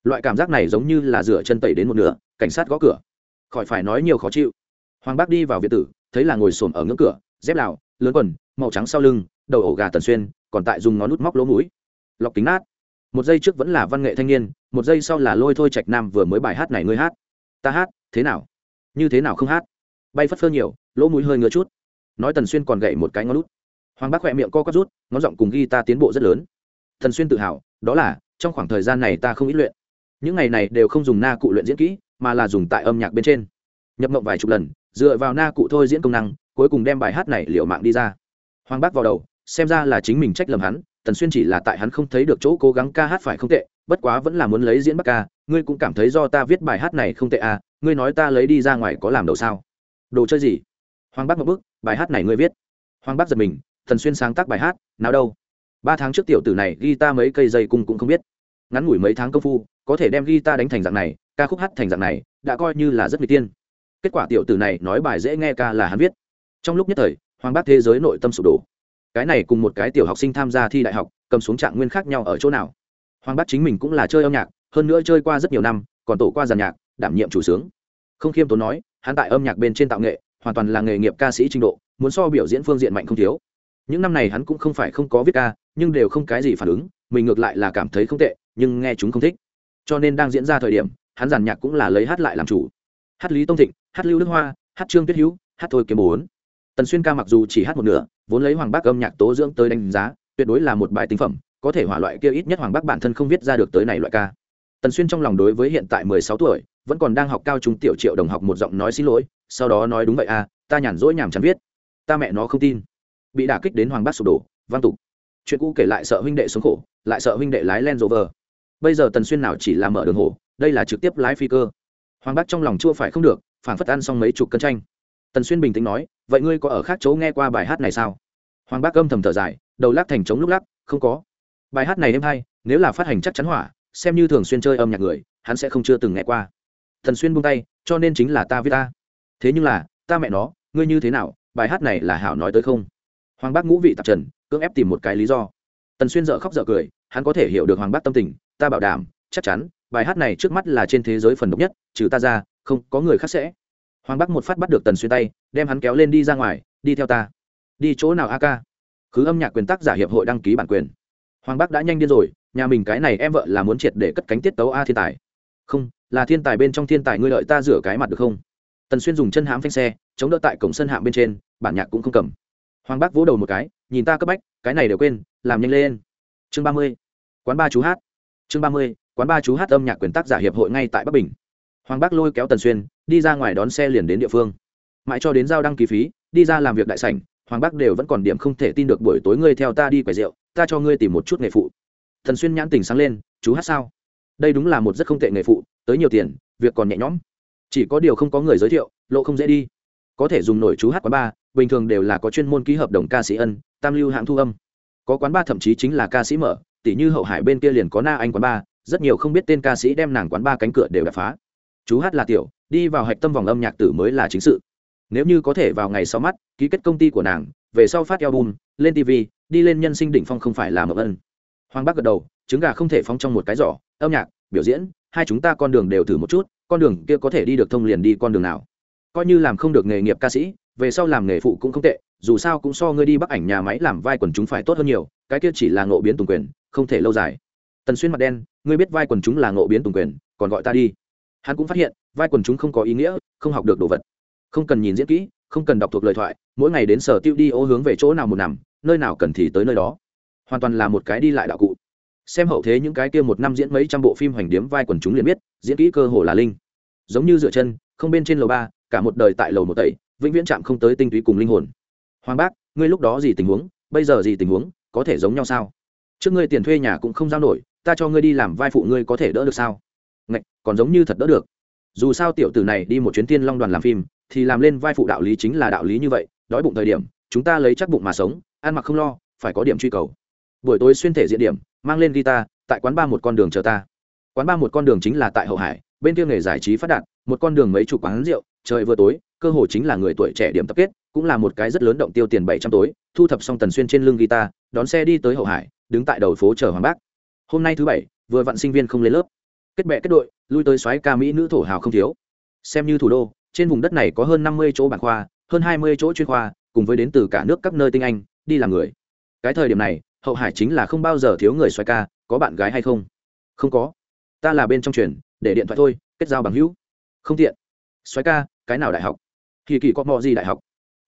Loại cảm giác này giống như là rửa chân tẩy đến một nửa, cảnh sát gõ cửa. Khỏi phải nói nhiều khó chịu. Hoàng bắc đi vào việt tử, thấy là ngồi xổm ở ngưỡng cửa, dép lào, lớn quần, màu trắng sau lưng, đầu ổ gà tần xuyên, còn tại dùng ngón nút móc lỗ mũi. Lọc kính nát. Một giây trước vẫn là văn nghệ thanh niên, một giây sau là lôi thôi trạch nam vừa mới bài hát này ngươi hát. Ta hát, thế nào? Như thế nào không hát? Bay phất phơ nhiều lỗ mũi hơi ngứa chút. Nói tần xuyên còn gậy một cái ngón út, hoàng bác khỏe miệng co quắp rút ngón giọng cùng ghi ta tiến bộ rất lớn. Thần xuyên tự hào đó là trong khoảng thời gian này ta không ít luyện. Những ngày này đều không dùng na cụ luyện diễn kỹ mà là dùng tại âm nhạc bên trên. Nhập mộng vài chục lần dựa vào na cụ thôi diễn công năng cuối cùng đem bài hát này liệu mạng đi ra. Hoàng bác vào đầu xem ra là chính mình trách lầm hắn tần xuyên chỉ là tại hắn không thấy được chỗ cố gắng ca hát phải không tệ bất quá vẫn là muốn lấy diễn bắc ca. Ngươi cũng cảm thấy do ta viết bài hát này không tệ à ngươi nói ta lấy đi ra ngoài có làm đầu sao? Đồ chơi gì? Hoàng bắc một bức, bài hát này ngươi viết. Hoàng bắc giật mình, thần xuyên sáng tác bài hát, nào đâu. Ba tháng trước tiểu tử này ghi ta mấy cây dây cung cũng không biết. Ngắn ngủi mấy tháng công phu, có thể đem ghi ta đánh thành dạng này, ca khúc hát thành dạng này, đã coi như là rất n tiên. Kết quả tiểu tử này nói bài dễ nghe ca là hắn viết. Trong lúc nhất thời, hoàng bác thế giới nội tâm sụp đổ. Cái này cùng một cái tiểu học sinh tham gia thi đại học, cầm xuống trạng nguyên khác nhau ở chỗ nào? Hoàng bác chính mình cũng là chơi âm nhạc, hơn nữa chơi qua rất nhiều năm, còn tổ qua giàn nhạc, đảm nhiệm chủ sướng. Không khiêm tốn nói hắn tại âm nhạc bên trên tạo nghệ, hoàn toàn là nghề nghiệp ca sĩ trình độ, muốn so biểu diễn phương diện mạnh không thiếu. Những năm này hắn cũng không phải không có viết ca, nhưng đều không cái gì phản ứng, mình ngược lại là cảm thấy không tệ, nhưng nghe chúng không thích. Cho nên đang diễn ra thời điểm, hắn giàn nhạc cũng là lấy hát lại làm chủ. Hát lý tông thịnh, hát lưu đức hoa, hát trương tuyết hữu, hát thôi kiếm bốn. Tần xuyên ca mặc dù chỉ hát một nửa, vốn lấy hoàng bác âm nhạc tố dưỡng tới đánh giá, tuyệt đối là một bài tinh phẩm, có thể hỏa loại kia ít nhất hoàng bác bản thân không viết ra được tới này loại ca. Tần xuyên trong lòng đối với hiện tại mười sáu tuổi vẫn còn đang học cao trung tiểu triệu đồng học một giọng nói xin lỗi, sau đó nói đúng vậy à ta nhàn rỗi nhàm chán viết. Ta mẹ nó không tin. Bị đả kích đến hoàng bát sụp đổ văn tục. Chuyện cũ kể lại sợ huynh đệ sống khổ, lại sợ huynh đệ lái len vờ bây giờ tần xuyên nào chỉ là mở đường hổ, đây là trực tiếp lái phi cơ. Hoàng bát trong lòng chua phải không được phản phất ăn xong mấy chục cân tranh tần xuyên bình tĩnh nói, vậy ngươi có ở khác chỗ nghe qua bài hát này sao? Hoàng bác âm thầm thở dài, đầu lắc thành trống lúc lắc, không có. Bài hát này em hay, nếu là phát hành chắc chắn hỏa, xem như thường xuyên chơi âm nhạc người, hắn sẽ không chưa từng nghe qua thần xuyên buông tay, cho nên chính là ta viết ta. Thế nhưng là, ta mẹ nó, ngươi như thế nào, bài hát này là hảo nói tới không? Hoàng bác ngũ vị tạp trần, cưỡng ép tìm một cái lý do. Tần xuyên dợ khóc dợ cười, hắn có thể hiểu được hoàng bác tâm tình, ta bảo đảm, chắc chắn, bài hát này trước mắt là trên thế giới phần độc nhất, trừ ta ra, không có người khác sẽ. Hoàng bác một phát bắt được tần xuyên tay, đem hắn kéo lên đi ra ngoài, đi theo ta. Đi chỗ nào a ca? Khứ âm nhạc quyền tác giả hiệp hội đăng ký bản quyền. Hoàng bác đã nhanh điên rồi, nhà mình cái này em vợ là muốn triệt để cất cánh tiết tấu a thiên tài. Không là thiên tài bên trong thiên tài, ngươi lợi ta rửa cái mặt được không? Tần xuyên dùng chân hãm phanh xe, chống đỡ tại cổng sân hạng bên trên, bản nhạc cũng không cầm. Hoàng Bác vỗ đầu một cái, nhìn ta cấp bách, cái này đều quên, làm nhanh lên. Chương ba mươi, quán ba chú hát. Chương ba mươi, quán ba chú hát âm nhạc quyền tác giả hiệp hội ngay tại bắc bình. Hoàng Bác lôi kéo tần xuyên, đi ra ngoài đón xe liền đến địa phương. Mãi cho đến giao đăng ký phí, đi ra làm việc đại sảnh, hoàng Bác đều vẫn còn điểm không thể tin được buổi tối ngươi theo ta đi quầy rượu, ta cho ngươi tìm một chút nghề phụ. Thần xuyên nhãn tình sáng lên, chú hát sao? Đây đúng là một rất không tệ nghề phụ tới nhiều tiền, việc còn nhẹ nhõm. Chỉ có điều không có người giới thiệu, lộ không dễ đi. Có thể dùng nổi chú hát quán ba, bình thường đều là có chuyên môn ký hợp đồng ca sĩ ân, tam lưu hãng thu âm. Có quán ba thậm chí chính là ca sĩ mở tỷ như hậu hải bên kia liền có na anh quán ba, rất nhiều không biết tên ca sĩ đem nàng quán ba cánh cửa đều đập phá. Chú hát là tiểu, đi vào hạch tâm vòng âm nhạc tử mới là chính sự. Nếu như có thể vào ngày sau mắt, ký kết công ty của nàng, về sau phát album, lên tv đi lên nhân sinh đỉnh phong không phải là mộng ân. Hoàng bác gật đầu, trứng gà không thể phóng trong một cái giỏ, âm nhạc, biểu diễn hai chúng ta con đường đều thử một chút, con đường kia có thể đi được thông liền đi con đường nào. Coi như làm không được nghề nghiệp ca sĩ, về sau làm nghề phụ cũng không tệ, dù sao cũng so ngươi đi bắc ảnh nhà máy làm vai quần chúng phải tốt hơn nhiều, cái kia chỉ là ngộ biến tùng quyền, không thể lâu dài. Tần xuyên mặt đen, ngươi biết vai quần chúng là ngộ biến tùng quyền, còn gọi ta đi. Hắn cũng phát hiện, vai quần chúng không có ý nghĩa, không học được đồ vật. Không cần nhìn diễn kỹ, không cần đọc thuộc lời thoại, mỗi ngày đến sở tiêu đi ô hướng về chỗ nào một nằm, nơi nào cần thì tới nơi đó. Hoàn toàn là một cái đi lại đạo cụ xem hậu thế những cái kia một năm diễn mấy trăm bộ phim hoành điếm vai quần chúng liền biết, diễn kỹ cơ hồ là linh. Giống như dựa chân, không bên trên lầu ba, cả một đời tại lầu một tẩy, vĩnh viễn chạm không tới tinh túy cùng linh hồn. Hoàng bác, ngươi lúc đó gì tình huống, bây giờ gì tình huống, có thể giống nhau sao? Trước ngươi tiền thuê nhà cũng không giao nổi, ta cho ngươi đi làm vai phụ ngươi có thể đỡ được sao? Ngạch, còn giống như thật đỡ được. Dù sao tiểu tử này đi một chuyến tiên long đoàn làm phim, thì làm lên vai phụ đạo lý chính là đạo lý như vậy, đói bụng thời điểm, chúng ta lấy chắc bụng mà sống, ăn mặc không lo, phải có điểm truy cầu. Buổi tối xuyên thể diện điểm mang lên guitar, tại quán ba một con đường chờ ta. Quán ba một con đường chính là tại hậu hải, bên kia nghề giải trí phát đạt, một con đường mấy chục quán rượu, trời vừa tối, cơ hồ chính là người tuổi trẻ điểm tập kết, cũng là một cái rất lớn động tiêu tiền bảy trăm tối, thu thập xong tần xuyên trên lưng guitar, đón xe đi tới hậu hải, đứng tại đầu phố chờ hoàng bác. Hôm nay thứ bảy, vừa vặn sinh viên không lên lớp. Kết bệ kết đội, lui tới xoáy ca mỹ nữ thổ hào không thiếu. Xem như thủ đô, trên vùng đất này có hơn năm mươi chỗ bản khoa, hơn hai mươi chỗ chuyên khoa, cùng với đến từ cả nước các nơi tinh anh, đi làm người. Cái thời điểm này hậu hải chính là không bao giờ thiếu người xoay ca, có bạn gái hay không? Không có. Ta là bên trong truyền, để điện thoại thôi, kết giao bằng hữu. Không tiện. Xoay ca, cái nào đại học? Kỳ kỳ có mò gì đại học?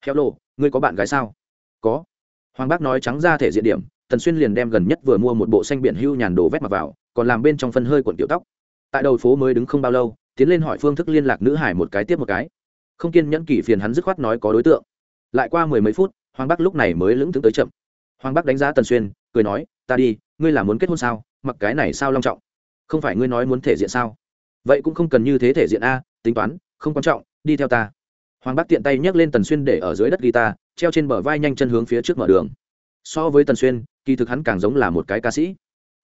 Heo lô, ngươi có bạn gái sao? Có. Hoàng bác nói trắng ra thể diện điểm, tần xuyên liền đem gần nhất vừa mua một bộ xanh biển hưu nhàn đồ vét mặc vào, còn làm bên trong phân hơi cuộn tiểu tóc. Tại đầu phố mới đứng không bao lâu, tiến lên hỏi phương thức liên lạc nữ hải một cái tiếp một cái. Không kiên nhẫn kỳ phiền hắn dứt khoát nói có đối tượng. Lại qua mười mấy phút, hoàng bắc lúc này mới lững thững tới chậm hoàng bắc đánh giá tần xuyên, cười nói, ta đi, ngươi là muốn kết hôn sao? Mặc cái này sao long trọng? Không phải ngươi nói muốn thể diện sao? Vậy cũng không cần như thế thể diện a, tính toán, không quan trọng, đi theo ta. Hoàng bắc tiện tay nhấc lên tần xuyên để ở dưới đất guitar, treo trên bờ vai nhanh chân hướng phía trước mở đường. So với tần xuyên, kỳ thực hắn càng giống là một cái ca sĩ.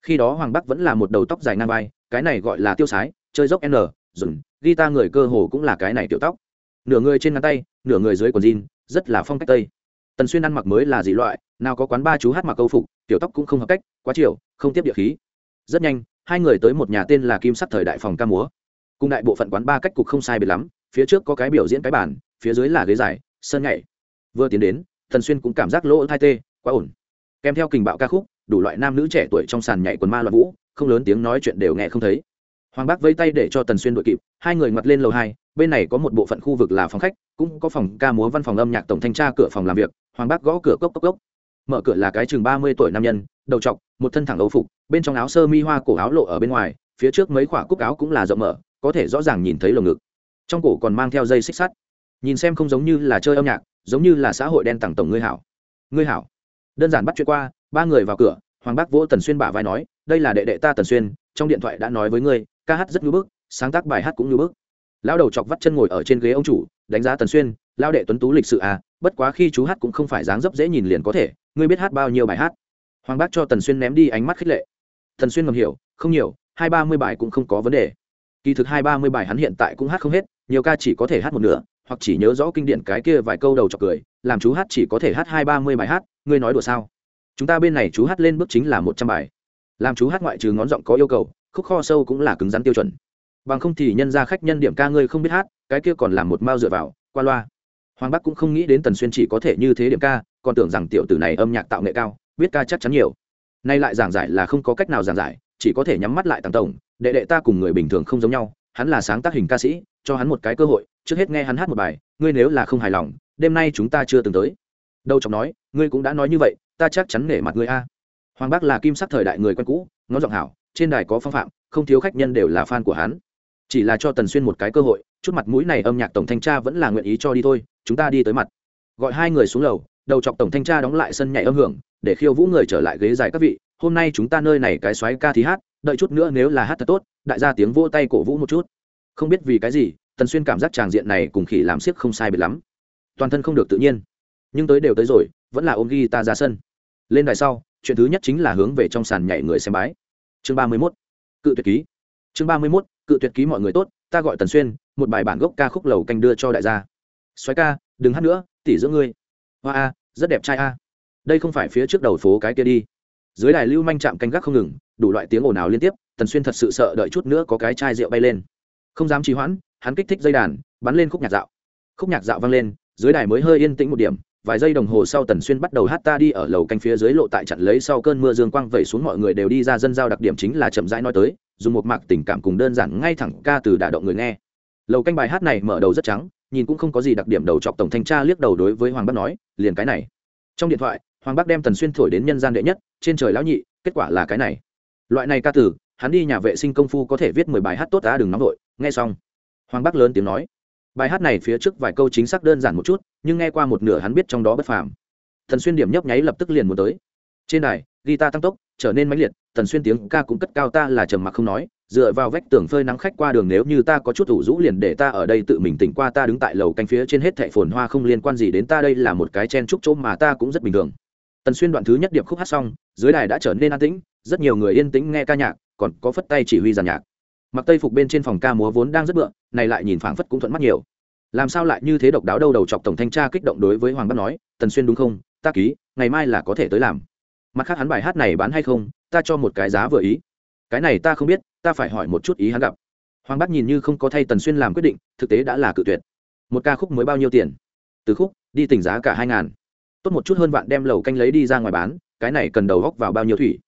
Khi đó hoàng bắc vẫn là một đầu tóc dài ngang vai, cái này gọi là tiêu sái, chơi dốc n dùn guitar người cơ hồ cũng là cái này tiểu tóc. Nửa người trên ngắn tay, nửa người dưới quần jean, rất là phong cách tây. Tần xuyên ăn mặc mới là dị loại nào có quán ba chú hát mặc câu phục tiểu tóc cũng không hợp cách, quá chiều, không tiếp địa khí. Rất nhanh, hai người tới một nhà tên là kim sắc thời đại phòng ca múa. Cùng đại bộ phận quán ba cách cục không sai biệt lắm, phía trước có cái biểu diễn cái bản phía dưới là ghế dài, sân nhảy. Vừa tiến đến, tần xuyên cũng cảm giác lỗ thai tê, quá ổn. Kèm theo kình bạo ca khúc, đủ loại nam nữ trẻ tuổi trong sàn nhảy quần ma loạn vũ, không lớn tiếng nói chuyện đều nghe không thấy. Hoàng bác vây tay để cho tần xuyên đội kịp, hai người ngoặt lên lầu hai, bên này có một bộ phận khu vực là phòng khách, cũng có phòng ca múa văn phòng âm nhạc tổng thanh tra cửa phòng làm việc, hoàng bác gõ cửa cốc cốc cốc mở cửa là cái chừng ba mươi tuổi nam nhân, đầu t một thân thẳng âu phục, bên trong áo sơ mi hoa cổ áo lộ ở bên ngoài, phía trước mấy khoả cúc áo cũng là rộng mở, có thể rõ ràng nhìn thấy lồng ngực. Trong cổ còn mang theo dây xích sắt. Nhìn xem không giống như là chơi âm nhạc, giống như là xã hội đen tặng tổng ngươi hảo. Ngươi hảo. Đơn giản bắt chuyện qua, ba người vào cửa, hoàng bác vỗ tần xuyên bả vai nói, đây là đệ đệ ta tần xuyên, trong điện thoại đã nói với ngươi, ca hát rất ngưỡng bức, sáng tác bài hát cũng ngưỡng bức. Lão đầu chọc vắt chân ngồi ở trên ghế ông chủ, đánh giá tần xuyên lao đệ tuấn tú lịch sự à bất quá khi chú hát cũng không phải dáng dấp dễ nhìn liền có thể, ngươi biết hát bao nhiêu bài hát? Hoàng bác cho tần xuyên ném đi ánh mắt khích lệ. Tần xuyên ngầm hiểu, không nhiều, hai ba mươi bài cũng không có vấn đề. Kỳ thực hai ba mươi bài hắn hiện tại cũng hát không hết, nhiều ca chỉ có thể hát một nửa, hoặc chỉ nhớ rõ kinh điển cái kia vài câu đầu chọc cười, làm chú hát chỉ có thể hát hai ba mươi bài hát, ngươi nói đùa sao? Chúng ta bên này chú hát lên bước chính là một trăm bài. Làm chú hát ngoại trừ ngón giọng có yêu cầu, khúc kho sâu cũng là cứng rắn tiêu chuẩn. Bằng không thì nhân ra khách nhân điểm ca ngươi không biết hát, cái kia còn làm một mao dựa vào, qua loa hoàng bắc cũng không nghĩ đến tần xuyên chỉ có thể như thế điểm ca, còn tưởng rằng tiểu tử này âm nhạc tạo nghệ cao biết ca chắc chắn nhiều. Nay lại giảng giải là không có cách nào giảng giải, chỉ có thể nhắm mắt lại tàng tổng, đệ đệ ta cùng người bình thường không giống nhau, hắn là sáng tác hình ca sĩ, cho hắn một cái cơ hội, trước hết nghe hắn hát một bài, ngươi nếu là không hài lòng, đêm nay chúng ta chưa từng tới. Đâu chọc nói, ngươi cũng đã nói như vậy, ta chắc chắn nể mặt ngươi a. Hoàng bác là kim sắc thời đại người quen cũ, ngón giọng hảo, trên đài có phong phạm, không thiếu khách nhân đều là fan của hắn. Chỉ là cho tần xuyên một cái cơ hội, chút mặt mũi này âm nhạc tổng thanh tra vẫn là nguyện ý cho đi thôi chúng ta đi tới mặt. Gọi hai người xuống lầu, đầu chọc tổng thanh tra đóng lại sân nhảy âm hưởng, để khiêu vũ người trở lại ghế dài các vị, hôm nay chúng ta nơi này cái xoáy ca thì hát, đợi chút nữa nếu là hát thật tốt, đại gia tiếng vỗ tay cổ vũ một chút. Không biết vì cái gì, tần xuyên cảm giác tràng diện này cùng khỉ làm siếc không sai biệt lắm. Toàn thân không được tự nhiên. Nhưng tới đều tới rồi, vẫn là ôm ghi ta ra sân. Lên đài sau, chuyện thứ nhất chính là hướng về trong sàn nhảy người xem bái. Chương ba mươi mốt, cự tuyệt ký. Chương ba mươi mốt, cự tuyệt ký mọi người tốt, ta gọi tần xuyên, một bài bản gốc ca khúc lầu canh đưa cho đại gia xoáy ca, đừng hát nữa, tỉ giữa ngươi. Hoa a, rất đẹp trai a. Đây không phải phía trước đầu phố cái kia đi. Dưới đài lưu manh chạm canh gác không ngừng, đủ loại tiếng ồn ào liên tiếp, tần xuyên thật sự sợ đợi chút nữa có cái chai rượu bay lên. Không dám trì hoãn, hắn kích thích dây đàn, bắn lên khúc nhạc dạo. Khúc nhạc dạo vang lên, dưới đài mới hơi yên tĩnh một điểm, vài giây đồng hồ sau tần xuyên bắt đầu hát ta đi ở lầu canh phía dưới lộ tại chặn lấy sau cơn mưa dương quang vẩy xuống mọi người đều đi ra dân giao đặc điểm chính là chậm rãi nói tới, dùng một mạc tình cảm cùng đơn giản ngay thẳng ca từ đả động người nghe. Lầu canh bài hát này mở đầu rất trắng nhìn cũng không có gì đặc điểm đầu chọc tổng thanh tra liếc đầu đối với hoàng bắc nói, liền cái này. Trong điện thoại, hoàng bắc đem tần xuyên thổi đến nhân gian đệ nhất, trên trời lão nhị, kết quả là cái này. Loại này ca từ, hắn đi nhà vệ sinh công phu có thể viết mười bài hát tốt đã đừng nóng vội, nghe xong. Hoàng bắc lớn tiếng nói. Bài hát này phía trước vài câu chính xác đơn giản một chút, nhưng nghe qua một nửa hắn biết trong đó bất phàm. Thần xuyên điểm nhấp nháy lập tức liền muốn tới. Trên đài, guitar tăng tốc, trở nên mãnh liệt thần xuyên tiếng ca cũng cất cao ta là trầm mặc không nói dựa vào vách tường phơi nắng khách qua đường nếu như ta có chút ủ rũ liền để ta ở đây tự mình tỉnh qua, ta đứng tại lầu canh phía trên hết thệ phồn hoa không liên quan gì đến ta, đây là một cái chen trúc chỗ mà ta cũng rất bình thường. Tần xuyên đoạn thứ nhất điệp khúc hát xong, dưới đài đã trở nên an tĩnh, rất nhiều người yên tĩnh nghe ca nhạc, còn có phất tay chỉ huy giàn nhạc. Mặc tây phục bên trên phòng ca múa vốn đang rất bựa, này lại nhìn phảng phất cũng thuận mắt nhiều. Làm sao lại như thế độc đáo đâu đầu chọc tổng thanh tra kích động đối với hoàng bắc nói, tần xuyên đúng không? Ta ký, ngày mai là có thể tới làm. Mặt khác hắn bài hát này bán hay không? Ta cho một cái giá vừa ý cái này ta không biết, ta phải hỏi một chút ý hắn gặp. Hoàng bắc nhìn như không có thay tần xuyên làm quyết định, thực tế đã là cự tuyệt. Một ca khúc mới bao nhiêu tiền? Từ khúc, đi tỉnh giá cả hai ngàn. Tốt một chút hơn vạn đem lầu canh lấy đi ra ngoài bán, cái này cần đầu góc vào bao nhiêu thủy?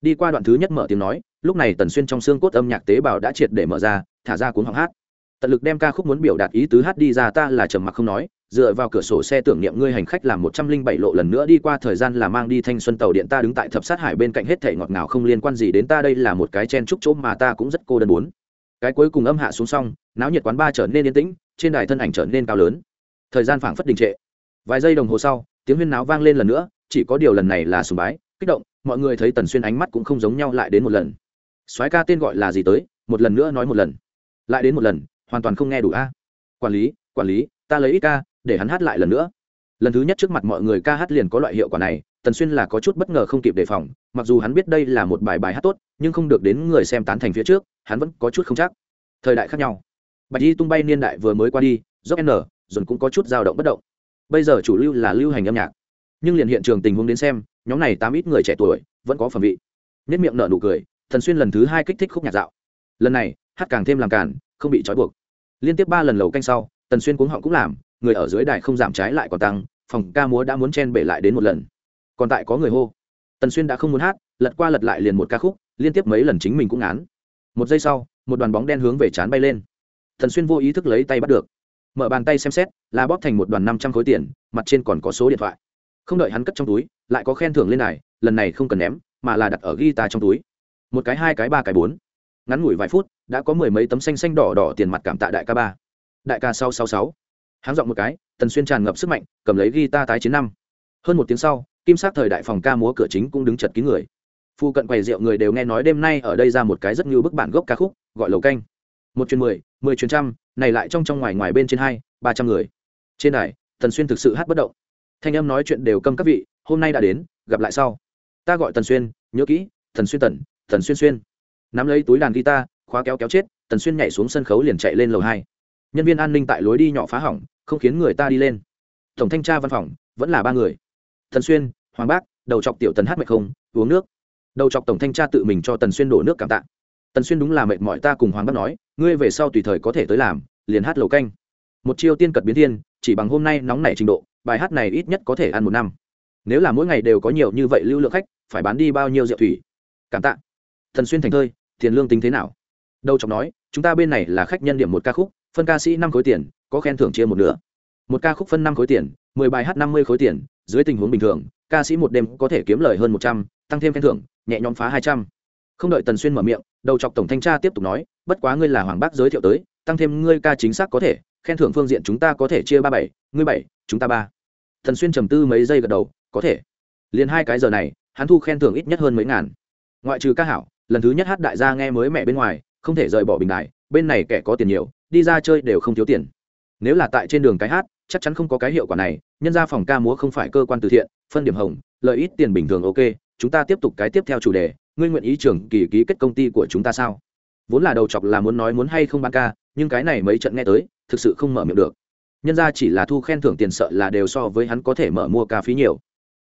Đi qua đoạn thứ nhất mở tiếng nói, lúc này tần xuyên trong xương cốt âm nhạc tế bào đã triệt để mở ra, thả ra cuốn họng hát tận lực đem ca khúc muốn biểu đạt ý tứ hát đi ra, ta là trầm mặc không nói, dựa vào cửa sổ xe tưởng niệm ngươi hành khách làm một trăm linh bảy lộ lần nữa đi qua thời gian là mang đi thanh xuân tàu điện, ta đứng tại thập sát hải bên cạnh hết thể ngọt ngào không liên quan gì đến ta, đây là một cái chen trúc chỗ mà ta cũng rất cô đơn muốn. Cái cuối cùng âm hạ xuống xong, náo nhiệt quán ba trở nên yên tĩnh, trên đài thân ảnh trở nên cao lớn. Thời gian phảng phất đình trệ. Vài giây đồng hồ sau, tiếng huyên náo vang lên lần nữa, chỉ có điều lần này là sùng bái, kích động, mọi người thấy tần xuyên ánh mắt cũng không giống nhau lại đến một lần. Soái ca tên gọi là gì tới? Một lần nữa nói một lần. Lại đến một lần hoàn toàn không nghe đủ a. Quản lý quản lý, ta lấy ít ca, để hắn hát lại lần nữa. Lần thứ nhất trước mặt mọi người ca hát liền có loại hiệu quả này, tần xuyên là có chút bất ngờ không kịp đề phòng, mặc dù hắn biết đây là một bài bài hát tốt, nhưng không được đến người xem tán thành phía trước, hắn vẫn có chút không chắc. Thời đại khác nhau. Bạch y tung bay niên đại vừa mới qua đi, dốc n dồn cũng có chút dao động bất động. Bây giờ chủ lưu là lưu hành âm nhạc. Nhưng liền hiện trường tình huống đến xem, nhóm này tám ít người trẻ tuổi, vẫn có phẩm vị. Nhất miệng nở nụ cười thần xuyên lần thứ hai kích thích khúc nhạc dạo. Lần này, hát càng thêm làm cản không bị trói buộc. Liên tiếp ba lần lầu canh sau, tần xuyên cuống họng cũng làm, người ở dưới đài không giảm trái lại còn tăng, phòng ca múa đã muốn chen bể lại đến một lần. Còn tại có người hô. Tần xuyên đã không muốn hát, lật qua lật lại liền một ca khúc, liên tiếp mấy lần chính mình cũng ngán. Một giây sau, một đoàn bóng đen hướng về chán bay lên. Tần xuyên vô ý thức lấy tay bắt được. Mở bàn tay xem xét, là bóp thành một đoàn năm trăm khối tiền, mặt trên còn có số điện thoại. Không đợi hắn cất trong túi, lại có khen thưởng lên này lần này không cần ném, mà là đặt ở ghi ta trong túi. Một cái hai cái ba cái bốn ngắn ngủi vài phút, đã có mười mấy tấm xanh xanh đỏ đỏ tiền mặt cảm tạ đại ca ba. Đại ca sáu sáu sáu. Háng dọn một cái, tần xuyên tràn ngập sức mạnh, cầm lấy guitar tái chiến năm. Hơn một tiếng sau, kim sát thời đại phòng ca múa cửa chính cũng đứng chật kín người. Phu cận quầy rượu người đều nghe nói đêm nay ở đây ra một cái rất như bức bản gốc ca khúc, gọi lầu canh. Một chuyến mười mười chuyến trăm, này lại trong trong ngoài ngoài bên trên hai, ba trăm người. Trên đài, tần xuyên thực sự hát bất động. Thanh âm nói chuyện đều câm các vị, hôm nay đã đến, gặp lại sau. Ta gọi tần xuyên, nhớ kỹ, tần xuyên tần tần xuyên xuyên nắm lấy túi đàn guitar, khóa kéo kéo chết, tần xuyên nhảy xuống sân khấu liền chạy lên lầu hai. Nhân viên an ninh tại lối đi nhỏ phá hỏng, không khiến người ta đi lên. Tổng thanh tra văn phòng, vẫn là ba người. Tần xuyên, hoàng bác, đầu chọc tiểu tần hát mệt không, uống nước. Đầu chọc tổng thanh tra tự mình cho tần xuyên đổ nước cảm tạ. Tần xuyên đúng là mệt mỏi ta cùng hoàng bác nói, ngươi về sau tùy thời có thể tới làm, liền hát lầu canh. Một chiêu tiên cật biến thiên, chỉ bằng hôm nay nóng nảy trình độ, bài hát này ít nhất có thể ăn một năm. Nếu là mỗi ngày đều có nhiều như vậy lưu lượng khách, phải bán đi bao nhiêu rượu thủy? Cảm tạ thần xuyên thành thơi, tiền lương tính thế nào? Đâu chọc nói, chúng ta bên này là khách nhân điểm một ca khúc, phân ca sĩ năm khối tiền, có khen thưởng chia một nửa. Một ca khúc phân năm khối tiền, mười bài hát năm mươi khối tiền, dưới tình huống bình thường, ca sĩ một đêm có thể kiếm lời hơn một trăm, tăng thêm khen thưởng, nhẹ nhõm phá hai trăm. Không đợi tần xuyên mở miệng, đầu chọc tổng thanh tra tiếp tục nói, bất quá ngươi là hoàng bác giới thiệu tới, tăng thêm ngươi ca chính xác có thể, khen thưởng phương diện chúng ta có thể chia ba bảy, ngươi bảy, chúng ta ba. Thần xuyên trầm tư mấy giây gật đầu, có thể. Liền hai cái giờ này, hắn thu khen thưởng ít nhất hơn mấy ngàn. Ngoại trừ ca hảo lần thứ nhất hát đại gia nghe mới mẹ bên ngoài, không thể rời bỏ bình đại bên này kẻ có tiền nhiều, đi ra chơi đều không thiếu tiền. Nếu là tại trên đường cái hát, chắc chắn không có cái hiệu quả này, nhân ra phòng ca múa không phải cơ quan từ thiện, phân điểm hồng, lợi ít tiền bình thường ok, chúng ta tiếp tục cái tiếp theo chủ đề, ngươi nguyện ý trưởng kỳ ký kết công ty của chúng ta sao? Vốn là đầu chọc là muốn nói muốn hay không ban ca, nhưng cái này mấy trận nghe tới, thực sự không mở miệng được. Nhân ra chỉ là thu khen thưởng tiền sợ là đều so với hắn có thể mở mua ca phí nhiều.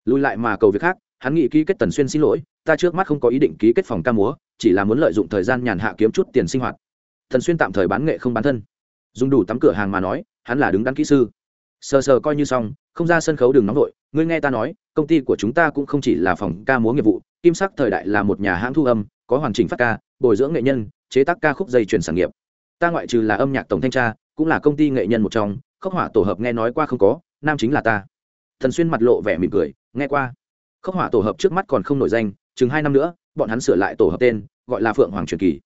Lùi lại mà cầu việc khác hắn nghĩ ký kết tần xuyên xin lỗi, ta trước mắt không có ý định ký kết phòng ca múa, chỉ là muốn lợi dụng thời gian nhàn hạ kiếm chút tiền sinh hoạt. Tần xuyên tạm thời bán nghệ không bán thân. Dùng đủ tắm cửa hàng mà nói, hắn là đứng đắn kỹ sư. Sờ sờ coi như xong, không ra sân khấu đừng nóng vội, ngươi nghe ta nói, công ty của chúng ta cũng không chỉ là phòng ca múa nghiệp vụ, kim sắc thời đại là một nhà hãng thu âm, có hoàn chỉnh phát ca, bồi dưỡng nghệ nhân, chế tác ca khúc dây chuyển sản nghiệp. Ta ngoại trừ là âm nhạc tổng thanh tra, cũng là công ty nghệ nhân một trong khốc hỏa tổ hợp nghe nói qua không có, nam chính là ta. Thần xuyên mặt lộ vẻ mỉm cười, nghe qua khốc hỏa tổ hợp trước mắt còn không nổi danh, chừng hai năm nữa, bọn hắn sửa lại tổ hợp tên, gọi là phượng hoàng truyền kỳ.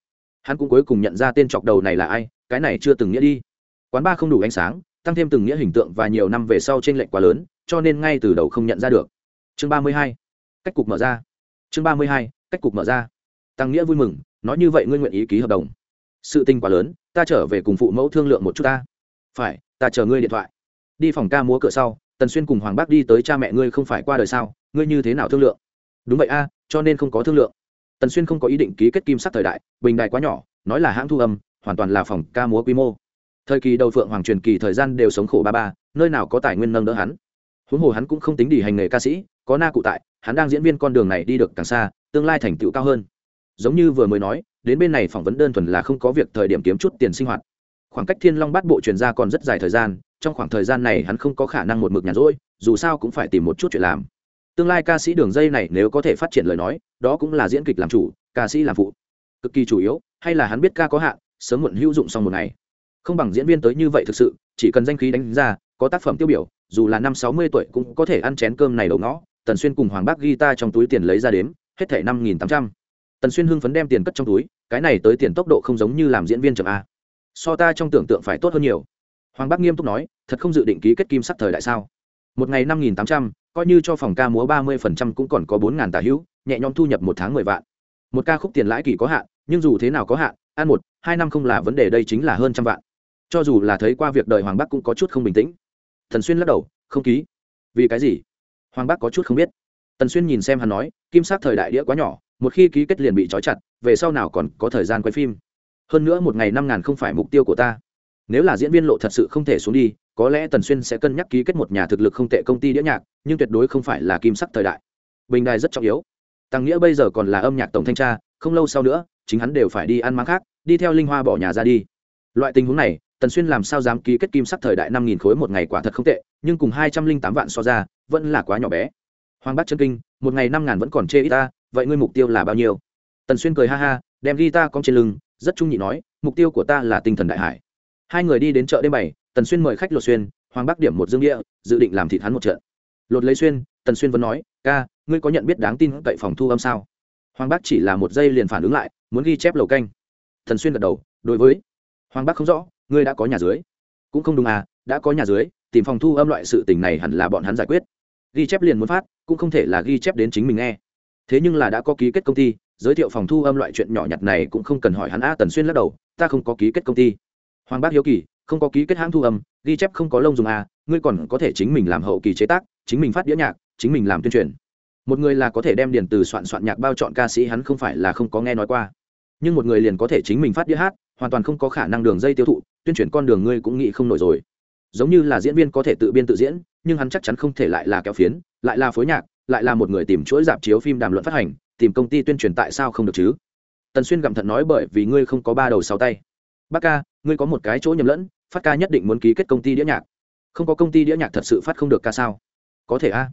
Hắn cũng cuối cùng nhận ra tên chọc đầu này là ai, cái này chưa từng nghĩa đi. Quán ba không đủ ánh sáng, tăng thêm từng nghĩa hình tượng và nhiều năm về sau trên lệnh quá lớn, cho nên ngay từ đầu không nhận ra được. Chương ba mươi hai, cách cục mở ra. Chương ba mươi hai, cách cục mở ra. Tăng nghĩa vui mừng, nói như vậy ngươi nguyện ý ký hợp đồng. Sự tình quá lớn, ta trở về cùng phụ mẫu thương lượng một chút ta. Phải, ta chờ ngươi điện thoại. Đi phòng ca múa cửa sau, tần xuyên cùng hoàng bác đi tới cha mẹ ngươi không phải qua đời sao? Ngươi như thế nào thương lượng? Đúng vậy a, cho nên không có thương lượng. Tần xuyên không có ý định ký kết kim sắc thời đại, bình đại quá nhỏ, nói là hãng thu âm, hoàn toàn là phòng ca múa quy mô. Thời kỳ đầu phượng hoàng truyền kỳ thời gian đều sống khổ ba ba, nơi nào có tài nguyên nâng đỡ hắn. Huống hồ hắn cũng không tính đi hành nghề ca sĩ, có na cụ tại, hắn đang diễn viên con đường này đi được càng xa, tương lai thành tựu cao hơn. Giống như vừa mới nói, đến bên này phỏng vấn đơn thuần là không có việc thời điểm kiếm chút tiền sinh hoạt. Khoảng cách thiên long bát bộ truyền ra còn rất dài thời gian, trong khoảng thời gian này hắn không có khả năng một mực nhàn rỗi, dù sao cũng phải tìm một chút chuyện làm tương lai ca sĩ đường dây này nếu có thể phát triển lời nói, đó cũng là diễn kịch làm chủ, ca sĩ làm phụ. Cực kỳ chủ yếu, hay là hắn biết ca có hạn, sớm muộn hữu dụng xong một ngày. Không bằng diễn viên tới như vậy thực sự, chỉ cần danh khí đánh ra, có tác phẩm tiêu biểu, dù là năm sáu mươi tuổi cũng có thể ăn chén cơm này đầu ngõ. Tần xuyên cùng hoàng bác ghi ta trong túi tiền lấy ra đếm, hết thẻ năm nghìn tám trăm. Tần xuyên hưng phấn đem tiền cất trong túi, cái này tới tiền tốc độ không giống như làm diễn viên chậm a. So ta trong tưởng tượng phải tốt hơn nhiều. Hoàng bác nghiêm túc nói, thật không dự định ký kết kim sắc thời đại sao? Một ngày năm nghìn tám trăm coi như cho phòng ca múa ba mươi phần trăm cũng còn có bốn ngàn tà hữu, nhẹ nhõm thu nhập một tháng mười vạn. Một ca khúc tiền lãi kỳ có hạn, nhưng dù thế nào có hạn, ăn một, hai năm không là vấn đề, đây chính là hơn trăm vạn. Cho dù là thấy qua việc đời hoàng bắc cũng có chút không bình tĩnh. Thần xuyên lắc đầu, không ký. Vì cái gì? Hoàng bắc có chút không biết. Tần xuyên nhìn xem hắn nói, kim sắc thời đại đĩa quá nhỏ, một khi ký kết liền bị trói chặt, về sau nào còn có thời gian quay phim? Hơn nữa một ngày năm ngàn không phải mục tiêu của ta nếu là diễn viên lộ thật sự không thể xuống đi, có lẽ tần xuyên sẽ cân nhắc ký kết một nhà thực lực không tệ công ty đĩa nhạc, nhưng tuyệt đối không phải là kim sắc thời đại. Bình đài rất trọng yếu. Tăng nghĩa bây giờ còn là âm nhạc tổng thanh tra, không lâu sau nữa, chính hắn đều phải đi ăn máng khác, đi theo linh hoa bỏ nhà ra đi. Loại tình huống này, tần xuyên làm sao dám ký kết kim sắc thời đại năm nghìn khối một ngày quả thật không tệ, nhưng cùng hai trăm linh tám vạn so ra, vẫn là quá nhỏ bé. Hoàng Bát chân kinh, một ngày năm ngàn vẫn còn chê ít ta, vậy ngươi mục tiêu là bao nhiêu? Tần xuyên cười ha ha, đem ghi ta cong trên lưng, rất trung nhị nói, mục tiêu của ta là tinh thần đại hải hai người đi đến chợ đêm bảy, tần xuyên mời khách lột xuyên, hoàng bắc điểm một dương địa, dự định làm thịt hắn một trận. Lột lấy xuyên, tần xuyên vẫn nói, ca, ngươi có nhận biết đáng tin cậy phòng thu âm sao? Hoàng bắc chỉ là một giây liền phản ứng lại, muốn ghi chép lầu canh. Tần xuyên gật đầu, đối với. Hoàng bắc không rõ, ngươi đã có nhà dưới? Cũng không đúng à đã có nhà dưới, tìm phòng thu âm loại sự tình này hẳn là bọn hắn giải quyết. Ghi chép liền muốn phát, cũng không thể là ghi chép đến chính mình nghe. Thế nhưng là đã có ký kết công ty, giới thiệu phòng thu âm loại chuyện nhỏ nhặt này cũng không cần hỏi hắn a tần xuyên lắc đầu, ta không có ký kết công ty hoàng bác hiếu kỳ, không có ký kết hãng thu âm, ghi chép không có lông dùng à ngươi còn có thể chính mình làm hậu kỳ chế tác, chính mình phát đĩa nhạc, chính mình làm tuyên truyền. Một người là có thể đem điền từ soạn soạn nhạc bao chọn ca sĩ, hắn không phải là không có nghe nói qua. Nhưng một người liền có thể chính mình phát đĩa hát, hoàn toàn không có khả năng đường dây tiêu thụ, tuyên truyền con đường ngươi cũng nghĩ không nổi rồi. Giống như là diễn viên có thể tự biên tự diễn, nhưng hắn chắc chắn không thể lại là kéo phiến, lại là phối nhạc, lại là một người tìm chuỗi dạp chiếu phim đàm luận phát hành, tìm công ty tuyên truyền tại sao không được chứ? Tần xuyên gặm thận nói bởi vì ngươi không có ba đầu sáu tay. Bác ca ngươi có một cái chỗ nhầm lẫn, phát ca nhất định muốn ký kết công ty đĩa nhạc. Không có công ty đĩa nhạc thật sự phát không được ca sao? Có thể a.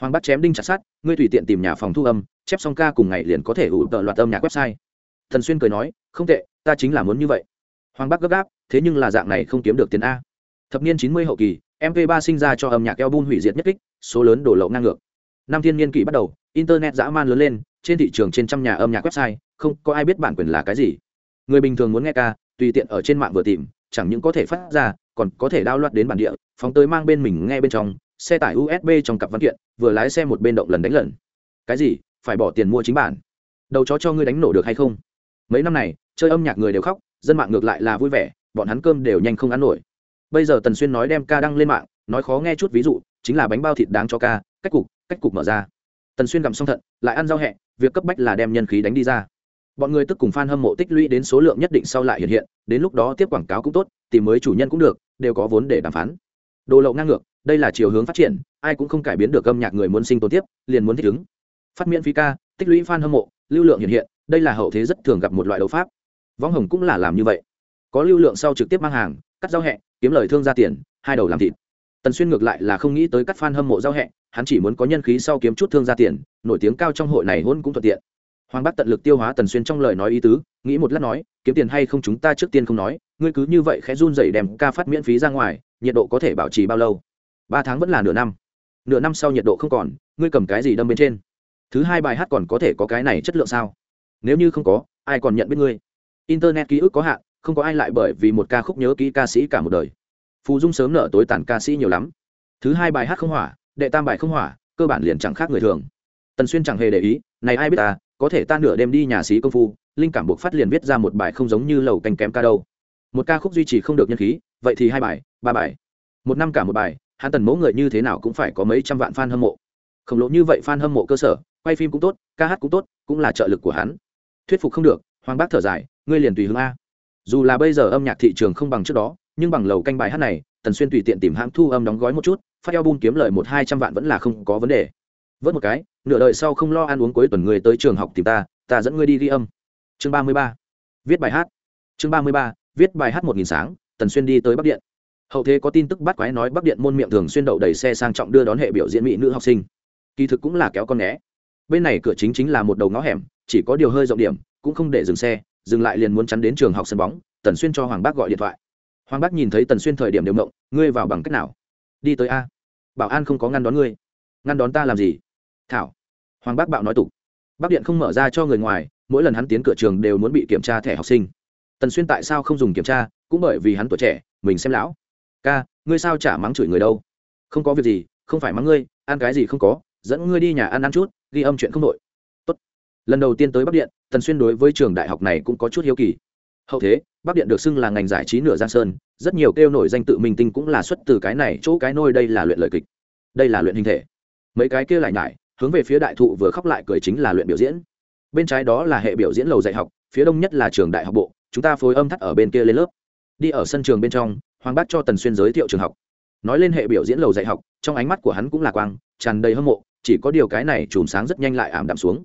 Hoàng bắt chém đinh chặt sát ngươi tùy tiện tìm nhà phòng thu âm, chép xong ca cùng ngày liền có thể ủ tợ loạt âm nhạc website. Thần xuyên cười nói, không tệ, ta chính là muốn như vậy. Hoàng bắc gấp gáp, thế nhưng là dạng này không kiếm được tiền a. Thập niên chín mươi hậu kỳ mp 3 sinh ra cho âm nhạc album hủy diệt nhất kích, số lớn đổ lậu ngang ngược. Năm thiên niên kỷ bắt đầu, internet dã man lớn lên, trên thị trường trên trăm nhà âm nhạc website, không có ai biết bản quyền là cái gì. Người bình thường muốn nghe ca tùy tiện ở trên mạng vừa tìm, chẳng những có thể phát ra, còn có thể đao loạt đến bản địa, phóng tới mang bên mình nghe bên trong, xe tải usb trong cặp văn kiện, vừa lái xe một bên động lần đánh lần. Cái gì? Phải bỏ tiền mua chính bản. Đầu chó cho ngươi đánh nổ được hay không? Mấy năm này, chơi âm nhạc người đều khóc, dân mạng ngược lại là vui vẻ, bọn hắn cơm đều nhanh không ăn nổi. Bây giờ tần xuyên nói đem ca đăng lên mạng, nói khó nghe chút ví dụ, chính là bánh bao thịt đáng cho ca, cách cục cách cục mở ra. Tần xuyên gặm xong thận, lại ăn rau hẹ, việc cấp bách là đem nhân khí đánh đi ra bọn người tức cùng f a n hâm mộ tích lũy đến số lượng nhất định sau lại hiện hiện, đến lúc đó tiếp quảng cáo cũng tốt, tìm mới chủ nhân cũng được, đều có vốn để đàm phán. Đồ lậu ngang ngược, đây là chiều hướng phát triển, ai cũng không cải biến được âm nhạc người muốn sinh tồn tiếp, liền muốn thích ứng. Phát miễn phí ca, tích lũy f a n hâm mộ, lưu lượng hiện hiện, đây là hậu thế rất thường gặp một loại đấu pháp. Võng hồng cũng là làm như vậy. Có lưu lượng sau trực tiếp mang hàng, cắt giao hẹ, kiếm lời thương ra tiền, hai đầu làm thịt. Tần xuyên ngược lại là không nghĩ tới cắt f a n hâm mộ giao hẹ, hắn chỉ muốn có nhân khí sau kiếm chút thương ra tiền, nổi tiếng cao trong hội này hôn cũng thuận tiện hoàng bác tận lực tiêu hóa tần xuyên trong lời nói ý tứ, nghĩ một lát nói, kiếm tiền hay không chúng ta trước tiên không nói, ngươi cứ như vậy khẽ run dậy đem ca phát miễn phí ra ngoài, nhiệt độ có thể bảo trì bao lâu? Ba tháng vẫn là nửa năm. Nửa năm sau nhiệt độ không còn, ngươi cầm cái gì đâm bên trên? Thứ hai bài hát còn có thể có cái này chất lượng sao? Nếu như không có, ai còn nhận biết ngươi? Internet ký ức có hạn, không có ai lại bởi vì một ca khúc nhớ kỹ ca sĩ cả một đời. Phù dung sớm nở tối tàn ca sĩ nhiều lắm. Thứ hai bài hát không hỏa, đệ tam bài không hỏa, cơ bản liền chẳng khác người thường. Tần xuyên chẳng hề để ý, này ai biết ta có thể ta nửa đêm đi nhà sĩ công phu, linh cảm buộc phát liền viết ra một bài không giống như lầu canh kém ca đâu. Một ca khúc duy trì không được nhân khí, vậy thì hai bài, ba bài. Một năm cả một bài, hắn tần mẫu người như thế nào cũng phải có mấy trăm vạn fan hâm mộ. Khổng lồ như vậy fan hâm mộ cơ sở, quay phim cũng tốt, ca hát cũng tốt, cũng là trợ lực của hắn. Thuyết phục không được, hoàng bác thở dài, ngươi liền tùy hướng a. Dù là bây giờ âm nhạc thị trường không bằng trước đó, nhưng bằng lầu canh bài hát này, tần xuyên tùy tiện tìm hãng thu âm đóng gói một chút, phát album kiếm lời một hai trăm vạn vẫn là không có vấn đề vớt một cái, nửa đời sau không lo ăn uống cuối tuần người tới trường học tìm ta ta dẫn ngươi đi ghi âm. Chương ba mươi ba. Viết bài hát. Chương ba mươi ba, viết bài hát một nghìn sáng, tần xuyên đi tới bắc điện. Hậu thế có tin tức bắt quái nói bắc điện môn miệng thường xuyên đậu đầy xe sang trọng đưa đón hệ biểu diễn mỹ nữ học sinh. Kỳ thực cũng là kéo con né. Bên này cửa chính chính là một đầu ngõ hẻm, chỉ có điều hơi rộng điểm, cũng không để dừng xe, dừng lại liền muốn chắn đến trường học sân bóng, tần xuyên cho hoàng bác gọi điện thoại. Hoàng bác nhìn thấy tần xuyên thời điểm đều mộng ngươi vào bằng cách nào? Đi tới a. Bảo an không có ngăn đón ngươi. Ngăn đón ta làm gì? Thảo. Hoàng bác bạo nói tục. Bắc điện không mở ra cho người ngoài, mỗi lần hắn tiến cửa trường đều muốn bị kiểm tra thẻ học sinh. Tần xuyên tại sao không dùng kiểm tra, cũng bởi vì hắn tuổi trẻ, mình xem lão. Ca, ngươi sao chả mắng chửi người đâu? Không có việc gì, không phải mắng ngươi, ăn cái gì không có, dẫn ngươi đi nhà ăn ăn chút, ghi âm chuyện không nội. Tốt. lần đầu tiên tới bắc điện, tần xuyên đối với trường đại học này cũng có chút hiếu kỳ. Hậu thế, bắc điện được xưng là ngành giải trí nửa giang sơn, rất nhiều kêu nổi danh tự minh tinh cũng là xuất từ cái này chỗ cái nôi đây là luyện lời kịch. Đây là luyện hình thể. Mấy cái kia lại nhải hướng về phía đại thụ vừa khóc lại cười chính là luyện biểu diễn. Bên trái đó là hệ biểu diễn lầu dạy học, phía đông nhất là trường đại học bộ, chúng ta phối âm thắt ở bên kia lên lớp. Đi ở sân trường bên trong, hoàng bác cho tần xuyên giới thiệu trường học. Nói lên hệ biểu diễn lầu dạy học, trong ánh mắt của hắn cũng là quang, tràn đầy hâm mộ, chỉ có điều cái này chùm sáng rất nhanh lại ảm đạm xuống.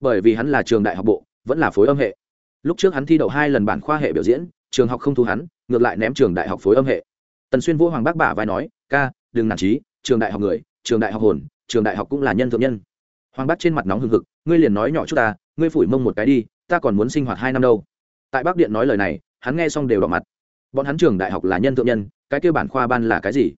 Bởi vì hắn là trường đại học bộ, vẫn là phối âm hệ. Lúc trước hắn thi đậu hai lần bản khoa hệ biểu diễn, trường học không thu hắn, ngược lại ném trường đại học phối âm hệ. Tần xuyên vũ hoàng bác bả vai nói, ca, đừng nản trí trường đại học người, trường đại học hồn trường đại học cũng là nhân thượng nhân. Hoàng bác trên mặt nóng hừng hực, ngươi liền nói nhỏ chút ta, ngươi phủi mông một cái đi, ta còn muốn sinh hoạt hai năm đâu. Tại bắc điện nói lời này, hắn nghe xong đều đỏ mặt. Bọn hắn trường đại học là nhân thượng nhân, cái kêu bản khoa ban là cái gì?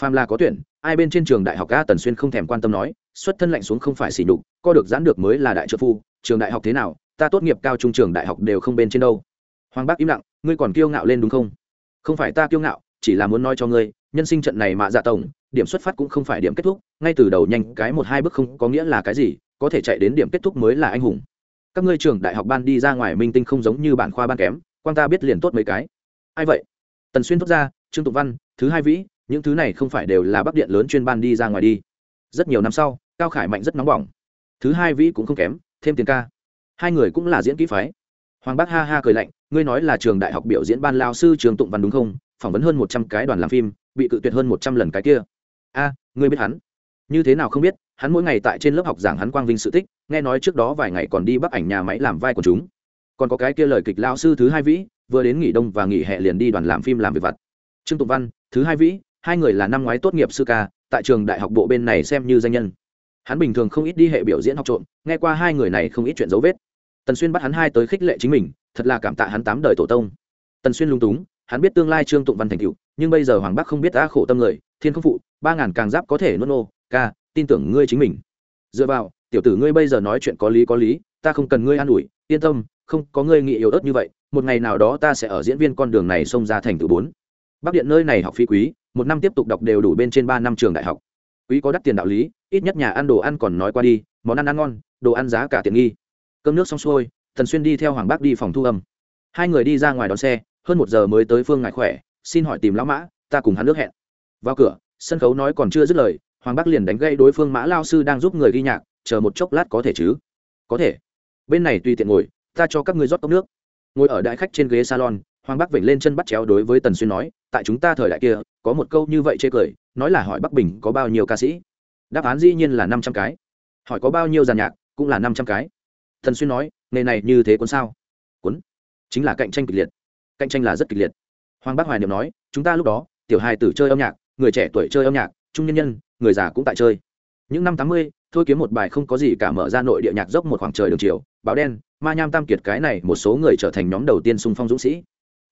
Phàm là có tuyển, ai bên trên trường đại học ca tần xuyên không thèm quan tâm nói, xuất thân lạnh xuống không phải xỉ nhục, co được giãn được mới là đại trợ phu, trường đại học thế nào, ta tốt nghiệp cao trung trường đại học đều không bên trên đâu. Hoàng bác im lặng, ngươi còn kiêu ngạo lên đúng không? Không phải ta kiêu ngạo, chỉ là muốn nói cho ngươi nhân sinh trận này mà dạ tổng, điểm xuất phát cũng không phải điểm kết thúc, ngay từ đầu nhanh cái một hai bước không có nghĩa là cái gì, có thể chạy đến điểm kết thúc mới là anh hùng. Các ngươi trường đại học ban đi ra ngoài minh tinh không giống như bản khoa ban kém quan ta biết liền tốt mấy cái. Ai vậy? Tần xuyên thốt ra, trương tục văn, thứ hai vĩ, những thứ này không phải đều là bắc điện lớn chuyên ban đi ra ngoài đi. Rất nhiều năm sau, cao khải mạnh rất nóng bỏng. Thứ hai vĩ cũng không kém, thêm tiền ca. Hai người cũng là diễn kỹ phái. Hoàng bác ha ha cười lạnh, ngươi nói là trường đại học biểu diễn ban lao sư trường tụng văn đúng không? Phỏng vấn hơn một trăm cái đoàn làm phim, bị cự tuyệt hơn một trăm lần cái kia. A, ngươi biết hắn? Như thế nào không biết, hắn mỗi ngày tại trên lớp học giảng hắn quang vinh sự tích, nghe nói trước đó vài ngày còn đi bắc ảnh nhà máy làm vai của chúng. Còn có cái kia lời kịch lao sư thứ hai vĩ, vừa đến nghỉ đông và nghỉ hè liền đi đoàn làm phim làm việc vặt. Trương tụng văn, thứ hai vĩ, hai người là năm ngoái tốt nghiệp sư ca, tại trường đại học bộ bên này xem như danh nhân. Hắn bình thường không ít đi hệ biểu diễn học trộn nghe qua hai người này không ít chuyện dấu vết. Tần xuyên bắt hắn hai tới khích lệ chính mình, thật là cảm tạ hắn tám đời tổ tông. Tần xuyên lung túng hắn biết tương lai trương tụng văn thành cựu nhưng bây giờ hoàng bắc không biết đã khổ tâm người, thiên không phụ, ba ngàn càng giáp có thể nuốt nô, ca, tin tưởng ngươi chính mình. Dựa vào, tiểu tử ngươi bây giờ nói chuyện có lý có lý, ta không cần ngươi an ủi, yên tâm, không có ngươi nghĩ yếu ớt như vậy, một ngày nào đó ta sẽ ở diễn viên con đường này xông ra thành tựu bốn. Bắc điện nơi này học phí quý, một năm tiếp tục đọc đều đủ bên trên ba năm trường đại học. Quý có đắt tiền đạo lý, ít nhất nhà ăn đồ ăn còn nói qua đi, món ăn ăn ngon, đồ ăn giá cả tiện nghi. Cơm nước xong xuôi thần xuyên đi theo hoàng bác đi phòng thu âm. Hai người đi ra ngoài đón xe hơn một giờ mới tới phương ngài khỏe, xin hỏi tìm lão mã, ta cùng hắn nước hẹn. Vào cửa, sân khấu nói còn chưa dứt lời, hoàng bắc liền đánh gây đối phương mã lao sư đang giúp người ghi nhạc, chờ một chốc lát có thể chứ? Có thể. Bên này tùy tiện ngồi, ta cho các ngươi rót cốc nước. Ngồi ở đại khách trên ghế salon, hoàng bắc vểnh lên chân bắt chéo đối với tần xuyên nói, tại chúng ta thời đại kia, có một câu như vậy chê cười, nói là hỏi bắc bình có bao nhiêu ca sĩ? Đáp án dĩ nhiên là năm trăm cái. Hỏi có bao nhiêu giàn nhạc, cũng là năm trăm cái. Thần xuyên nói, nghề này như thế cuốn sao? Cuốn. Chính là cạnh tranh kịch liệt cạnh tranh là rất kịch liệt. Hoàng bác hoài niệm nói, chúng ta lúc đó, tiểu hài tử chơi âm nhạc, người trẻ tuổi chơi âm nhạc, trung nhân nhân, người già cũng tại chơi. Những năm tám mươi, thôi kiếm một bài không có gì cả mở ra nội địa nhạc dốc một khoảng trời đường chiều, báo đen, ma nham tam kiệt cái này một số người trở thành nhóm đầu tiên xung phong dũng sĩ.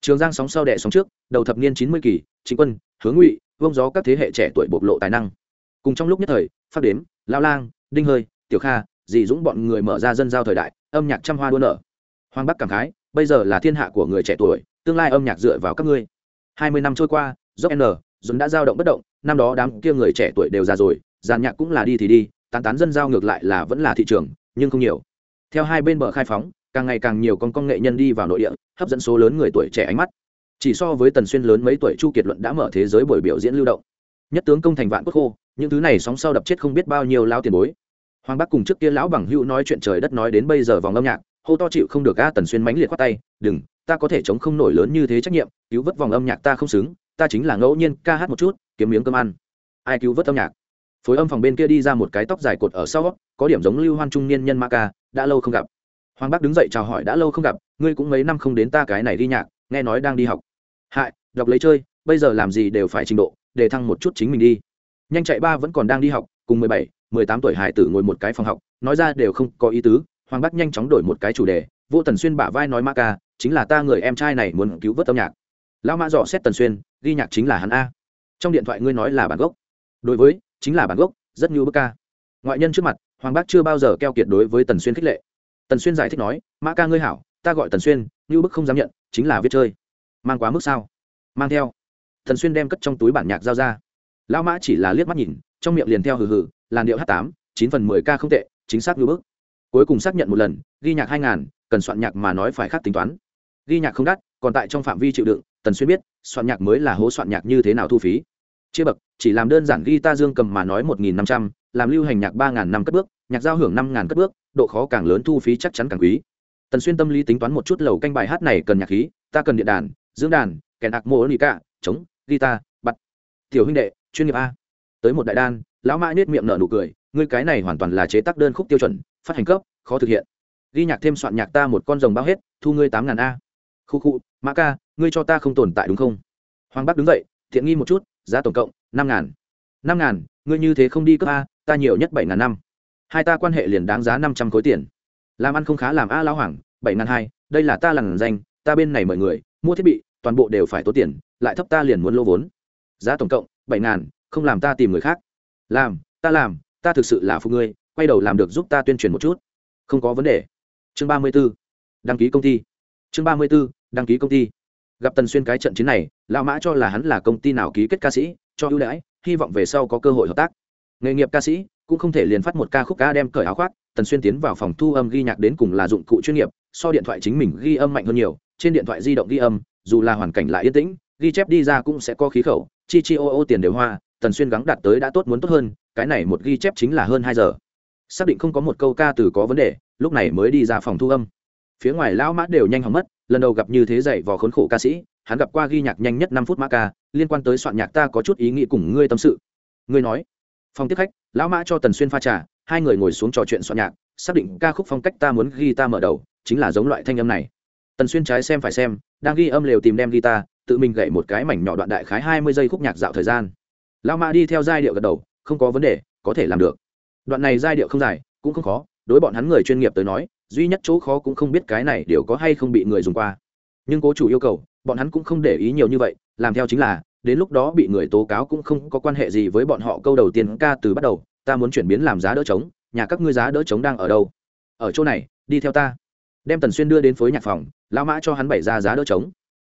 Trường giang sóng sau đẻ sóng trước, đầu thập niên chín mươi kỳ chính quân, hướng ngụy vông gió các thế hệ trẻ tuổi bộc lộ tài năng. Cùng trong lúc nhất thời phát đếm, lao lang, đinh hơi, tiểu kha, dì dũng bọn người mở ra dân giao thời đại, âm nhạc trăm hoa đua nở. Hoàng bắc cảm khái, bây giờ là thiên hạ của người trẻ tuổi tương lai âm nhạc dựa vào các ngươi. Hai mươi năm trôi qua dốc n dồn đã giao động bất động, năm đó đám kia người trẻ tuổi đều già rồi giàn nhạc cũng là đi thì đi, tán tán dân giao ngược lại là vẫn là thị trường, nhưng không nhiều. Theo hai bên bờ khai phóng, càng ngày càng nhiều con công nghệ nhân đi vào nội địa, hấp dẫn số lớn người tuổi trẻ ánh mắt. Chỉ so với tần xuyên lớn mấy tuổi chu kiệt luận đã mở thế giới buổi biểu diễn lưu động. Nhất tướng công thành vạn quốc khô, những thứ này sóng sau đập chết không biết bao nhiêu lao tiền bối. Hoàng bắc cùng trước kia lão bằng hữu nói chuyện trời đất nói đến bây giờ vòng âm nhạc hô to chịu không được a tần xuyên mánh liệt khoát tay, đừng, ta có thể chống không nổi lớn như thế trách nhiệm, cứu vớt vòng âm nhạc ta không xứng, ta chính là ngẫu nhiên ca hát một chút, kiếm miếng cơm ăn. Ai cứu vớt âm nhạc? Phối âm phòng bên kia đi ra một cái tóc dài cột ở sau, có điểm giống lưu hoan trung niên nhân ma ca, đã lâu không gặp. Hoàng bác đứng dậy chào hỏi, đã lâu không gặp, ngươi cũng mấy năm không đến ta cái này đi nhạc, nghe nói đang đi học. Hại, đọc lấy chơi, bây giờ làm gì đều phải trình độ, để thăng một chút chính mình đi. Nhanh chạy ba vẫn còn đang đi học, cùng mười bảy, mười tám tuổi hải tử ngồi một cái phòng học, nói ra đều không có ý tứ hoàng bắc nhanh chóng đổi một cái chủ đề, vô tần xuyên bả vai nói ma ca, chính là ta người em trai này muốn cứu vớt âm nhạc. Lão mã dò xét tần xuyên, ghi nhạc chính là hắn a. Trong điện thoại ngươi nói là bản gốc. Đối với, chính là bản gốc, rất như bức ca. Ngoại nhân trước mặt, hoàng bác chưa bao giờ keo kiệt đối với tần xuyên khích lệ. Tần xuyên giải thích nói, mã ca ngươi hảo, ta gọi tần xuyên, như bức không dám nhận, chính là viết chơi. Mang quá mức sao? Mang theo. Tần xuyên đem cất trong túi bản nhạc giao ra. Lão mã chỉ là liếc mắt nhìn, trong miệng liền theo hừ hừ, làn điệu h tám, chín phần mười ca không tệ, chính xác như bức cuối cùng xác nhận một lần, ghi nhạc hai ngàn, cần soạn nhạc mà nói phải khác tính toán. Ghi nhạc không đắt, còn tại trong phạm vi chịu đựng, tần xuyên biết, soạn nhạc mới là hố soạn nhạc như thế nào thu phí. Chia bậc, chỉ làm đơn giản ghi ta dương cầm mà nói một nghìn năm trăm, làm lưu hành nhạc ba ngàn năm cất bước, nhạc giao hưởng năm ngàn cất bước, độ khó càng lớn thu phí chắc chắn càng quý. Tần xuyên tâm lý tính toán một chút lầu canh bài hát này cần nhạc khí, ta cần điện đàn, dưỡng đàn, kèn ạc mô ơn cả chống guitar bắt tiểu huynh đệ, chuyên nghiệp a. Tới một đại đan lão mã nết miệng nở nụ cười, ngươi cái này hoàn toàn là chế tác đơn khúc tiêu chuẩn, phát hành cấp, khó thực hiện. Ghi nhạc thêm soạn nhạc ta một con rồng bao hết, thu ngươi tám ngàn a. Khu khu, mã ca, ngươi cho ta không tồn tại đúng không? Hoàng bắc đứng dậy, thiện nghi một chút, giá tổng cộng, năm ngàn. Năm ngàn, ngươi như thế không đi cấp a, ta nhiều nhất bảy ngàn năm. Hai ta quan hệ liền đáng giá năm trăm khối tiền. Làm ăn không khá làm a, lão hoàng, bảy ngàn hai, đây là ta lằn danh, ta bên này mời người, mua thiết bị, toàn bộ đều phải tốn tiền, lại thấp ta liền muốn lô vốn. Giá tổng cộng, bảy ngàn, không làm ta tìm người khác làm, ta làm, ta thực sự là phụ ngươi, quay đầu làm được giúp ta tuyên truyền một chút. Không có vấn đề. Chương ba mươi b ố đăng ký công ty. Chương ba mươi b ố đăng ký công ty. Gặp tần xuyên cái trận chiến này, lão mã cho là hắn là công ty nào ký kết ca sĩ, cho ưu đãi, hy vọng về sau có cơ hội hợp tác. Nghề nghiệp ca sĩ cũng không thể liền phát một ca khúc ca đem cởi áo khoác, tần xuyên tiến vào phòng thu âm ghi nhạc đến cùng là dụng cụ chuyên nghiệp, so điện thoại chính mình ghi âm mạnh hơn nhiều, trên điện thoại di động ghi âm, dù là hoàn cảnh lại yên tĩnh, ghi chép đi ra cũng sẽ có khí khẩu, chi chi ô ô tiền đều hoa tần xuyên gắng đạt tới đã tốt muốn tốt hơn cái này một ghi chép chính là hơn hai giờ. Xác định không có một câu ca từ có vấn đề lúc này mới đi ra phòng thu âm. Phía ngoài lão mã đều nhanh hỏng mất lần đầu gặp như thế dậy vò khốn khổ ca sĩ hắn gặp qua ghi nhạc nhanh nhất năm phút mã ca liên quan tới soạn nhạc ta có chút ý nghĩ cùng ngươi tâm sự. Ngươi nói. Phòng tiếp khách lão mã cho tần xuyên pha trà hai người ngồi xuống trò chuyện soạn nhạc xác định ca khúc phong cách ta muốn ghi ta mở đầu chính là giống loại thanh âm này. Tần xuyên trái xem phải xem đang ghi âm lều tìm đem ghi ta, tự mình gậy một cái mảnh nhỏ đoạn đại khái hai mươi giây khúc nhạc dạo thời gian lão mã đi theo giai điệu gật đầu, không có vấn đề, có thể làm được. Đoạn này giai điệu không dài, cũng không khó, đối bọn hắn người chuyên nghiệp tới nói, duy nhất chỗ khó cũng không biết cái này đều có hay không bị người dùng qua. Nhưng cố chủ yêu cầu, bọn hắn cũng không để ý nhiều như vậy, làm theo chính là, đến lúc đó bị người tố cáo cũng không có quan hệ gì với bọn họ. Câu đầu tiên ca từ bắt đầu, ta muốn chuyển biến làm giá đỡ trống, nhà các ngươi giá đỡ trống đang ở đâu? Ở chỗ này, đi theo ta. Đem tần xuyên đưa đến phối nhạc phòng, lão mã cho hắn bày ra giá đỡ trống.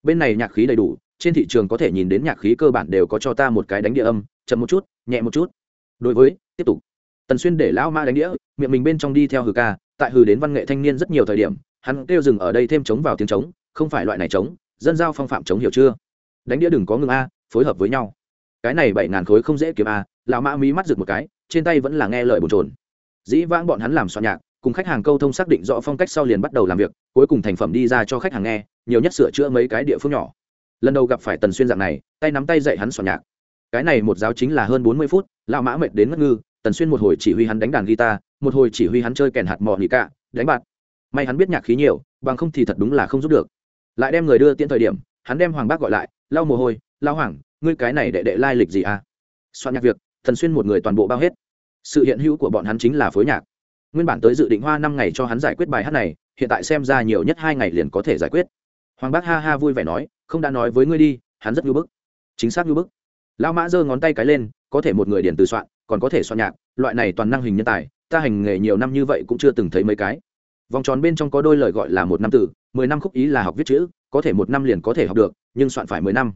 Bên này nhạc khí đầy đủ trên thị trường có thể nhìn đến nhạc khí cơ bản đều có cho ta một cái đánh địa âm, chậm một chút, nhẹ một chút. Đối với, tiếp tục. Tần xuyên để lão ma đánh đĩa, miệng mình bên trong đi theo hừ ca, tại hừ đến văn nghệ thanh niên rất nhiều thời điểm, hắn kêu dừng ở đây thêm trống vào tiếng trống, không phải loại này trống, dân giao phong phạm trống hiểu chưa? Đánh đĩa đừng có ngừng a, phối hợp với nhau. Cái này bảy ngàn khối không dễ kiếm a, lão ma mí mắt rực một cái, trên tay vẫn là nghe lời bồn trồn dĩ vãng bọn hắn làm soạn nhạc, cùng khách hàng câu thông xác định rõ phong cách sau liền bắt đầu làm việc, cuối cùng thành phẩm đi ra cho khách hàng nghe, nhiều nhất sửa chữa mấy cái địa phương nhỏ lần đầu gặp phải tần xuyên dạng này, tay nắm tay dạy hắn soạn nhạc. Cái này một giáo chính là hơn bốn mươi phút, lão mã mệt đến ngất ngư, tần xuyên một hồi chỉ huy hắn đánh đàn guitar, một hồi chỉ huy hắn chơi kèn hạt mò nghỉ cả đánh bạc may hắn biết nhạc khí nhiều, bằng không thì thật đúng là không giúp được. Lại đem người đưa tiễn thời điểm, hắn đem hoàng bác gọi lại, lau mồ hôi lao hoàng, ngươi cái này đệ đệ lai lịch gì à? Soạn nhạc việc thần xuyên một người toàn bộ bao hết. Sự hiện hữu của bọn hắn chính là phối nhạc. Nguyên bản tới dự định hoa năm ngày cho hắn giải quyết bài hát này, hiện tại xem ra nhiều nhất hai ngày liền có thể giải quyết. Hoàng bác ha ha vui vẻ nói không đã nói với ngươi đi, hắn rất ngưỡng bức. Chính xác ngưỡng bức. Lao mã giơ ngón tay cái lên, có thể một người điển từ soạn, còn có thể soạn nhạc, loại này toàn năng hình nhân tài, ta hành nghề nhiều năm như vậy cũng chưa từng thấy mấy cái. Vòng tròn bên trong có đôi lời gọi là một năm từ, mười năm khúc ý là học viết chữ, có thể một năm liền có thể học được, nhưng soạn phải mười năm.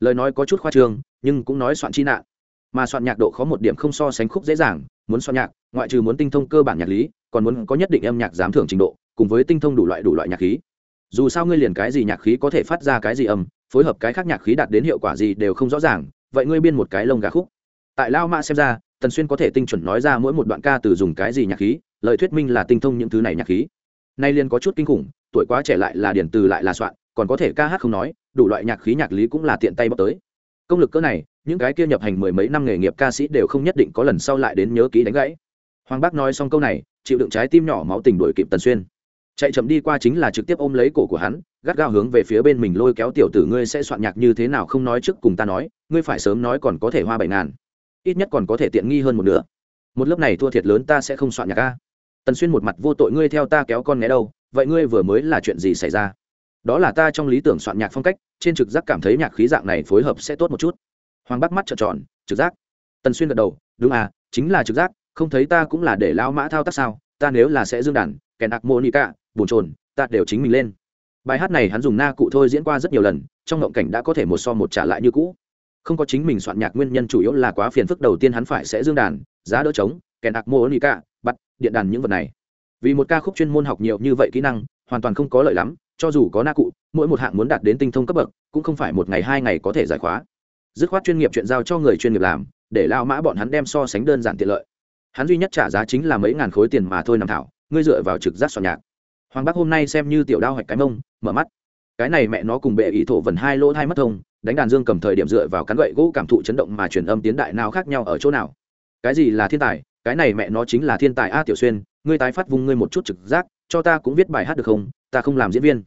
Lời nói có chút khoa trương, nhưng cũng nói soạn chi nạn. Mà soạn nhạc độ khó một điểm không so sánh khúc dễ dàng, muốn soạn nhạc, ngoại trừ muốn tinh thông cơ bản nhạc lý, còn muốn có nhất định âm nhạc giám thưởng trình độ, cùng với tinh thông đủ loại đủ loại nhạc khí dù sao ngươi liền cái gì nhạc khí có thể phát ra cái gì âm, phối hợp cái khác nhạc khí đạt đến hiệu quả gì đều không rõ ràng, vậy ngươi biên một cái lông gà khúc. Tại lao mạ xem ra, tần xuyên có thể tinh chuẩn nói ra mỗi một đoạn ca từ dùng cái gì nhạc khí, lời thuyết minh là tinh thông những thứ này nhạc khí. Nay liền có chút kinh khủng, tuổi quá trẻ lại là điển từ lại là soạn, còn có thể ca hát không nói, đủ loại nhạc khí nhạc lý cũng là tiện tay bóc tới. Công lực cỡ này, những cái kia nhập hành mười mấy năm nghề nghiệp ca sĩ đều không nhất định có lần sau lại đến nhớ kỹ đánh gãy. Hoàng bác nói xong câu này, chịu đựng trái tim nhỏ máu tình đuổi kịp tần xuyên chạy chậm đi qua chính là trực tiếp ôm lấy cổ của hắn, gắt gao hướng về phía bên mình lôi kéo tiểu tử ngươi sẽ soạn nhạc như thế nào không nói trước cùng ta nói, ngươi phải sớm nói còn có thể hoa bảy ngàn. Ít nhất còn có thể tiện nghi hơn một nửa. Một lớp này thua thiệt lớn ta sẽ không soạn nhạc ca tần xuyên một mặt vô tội, ngươi theo ta kéo con né đâu, vậy ngươi vừa mới là chuyện gì xảy ra? Đó là ta trong lý tưởng soạn nhạc phong cách, trên trực giác cảm thấy nhạc khí dạng này phối hợp sẽ tốt một chút. Hoàng bắc mắt trợn tròn, trực giác. Tần xuyên gật đầu, đúng à chính là trực giác, không thấy ta cũng là để lao mã thao tác sao, ta nếu là sẽ dương đàn kèn ạc monica bồn trồn ta đều chính mình lên. Bài hát này hắn dùng na cụ thôi diễn qua rất nhiều lần trong ngộng cảnh đã có thể một so một trả lại như cũ. Không có chính mình soạn nhạc nguyên nhân chủ yếu là quá phiền phức đầu tiên hắn phải sẽ dương đàn giá đỡ trống kèn ạc cả, bắt điện đàn những vật này. Vì một ca khúc chuyên môn học nhiều như vậy kỹ năng hoàn toàn không có lợi lắm cho dù có na cụ mỗi một hạng muốn đạt đến tinh thông cấp bậc cũng không phải một ngày hai ngày có thể giải khóa. Dứt khoát chuyên nghiệp chuyện giao cho người chuyên nghiệp làm để lao mã bọn hắn đem so sánh đơn giản tiện lợi. Hắn duy nhất trả giá chính là mấy ngàn khối tiền mà thôi nằm thảo ngươi dựa vào trực giác soạn nhạc hoàng Bác hôm nay xem như tiểu đao hoạch cái mông, mở mắt. Cái này mẹ nó cùng bệ ý thổ vần hai lỗ hai mất thông, đánh đàn dương cầm thời điểm dựa vào cắn gậy gỗ cảm thụ chấn động mà truyền âm tiến đại nào khác nhau ở chỗ nào. Cái gì là thiên tài? Cái này mẹ nó chính là thiên tài a tiểu xuyên, ngươi tái phát vung ngươi một chút trực giác, cho ta cũng viết bài hát được không? Ta không làm diễn viên.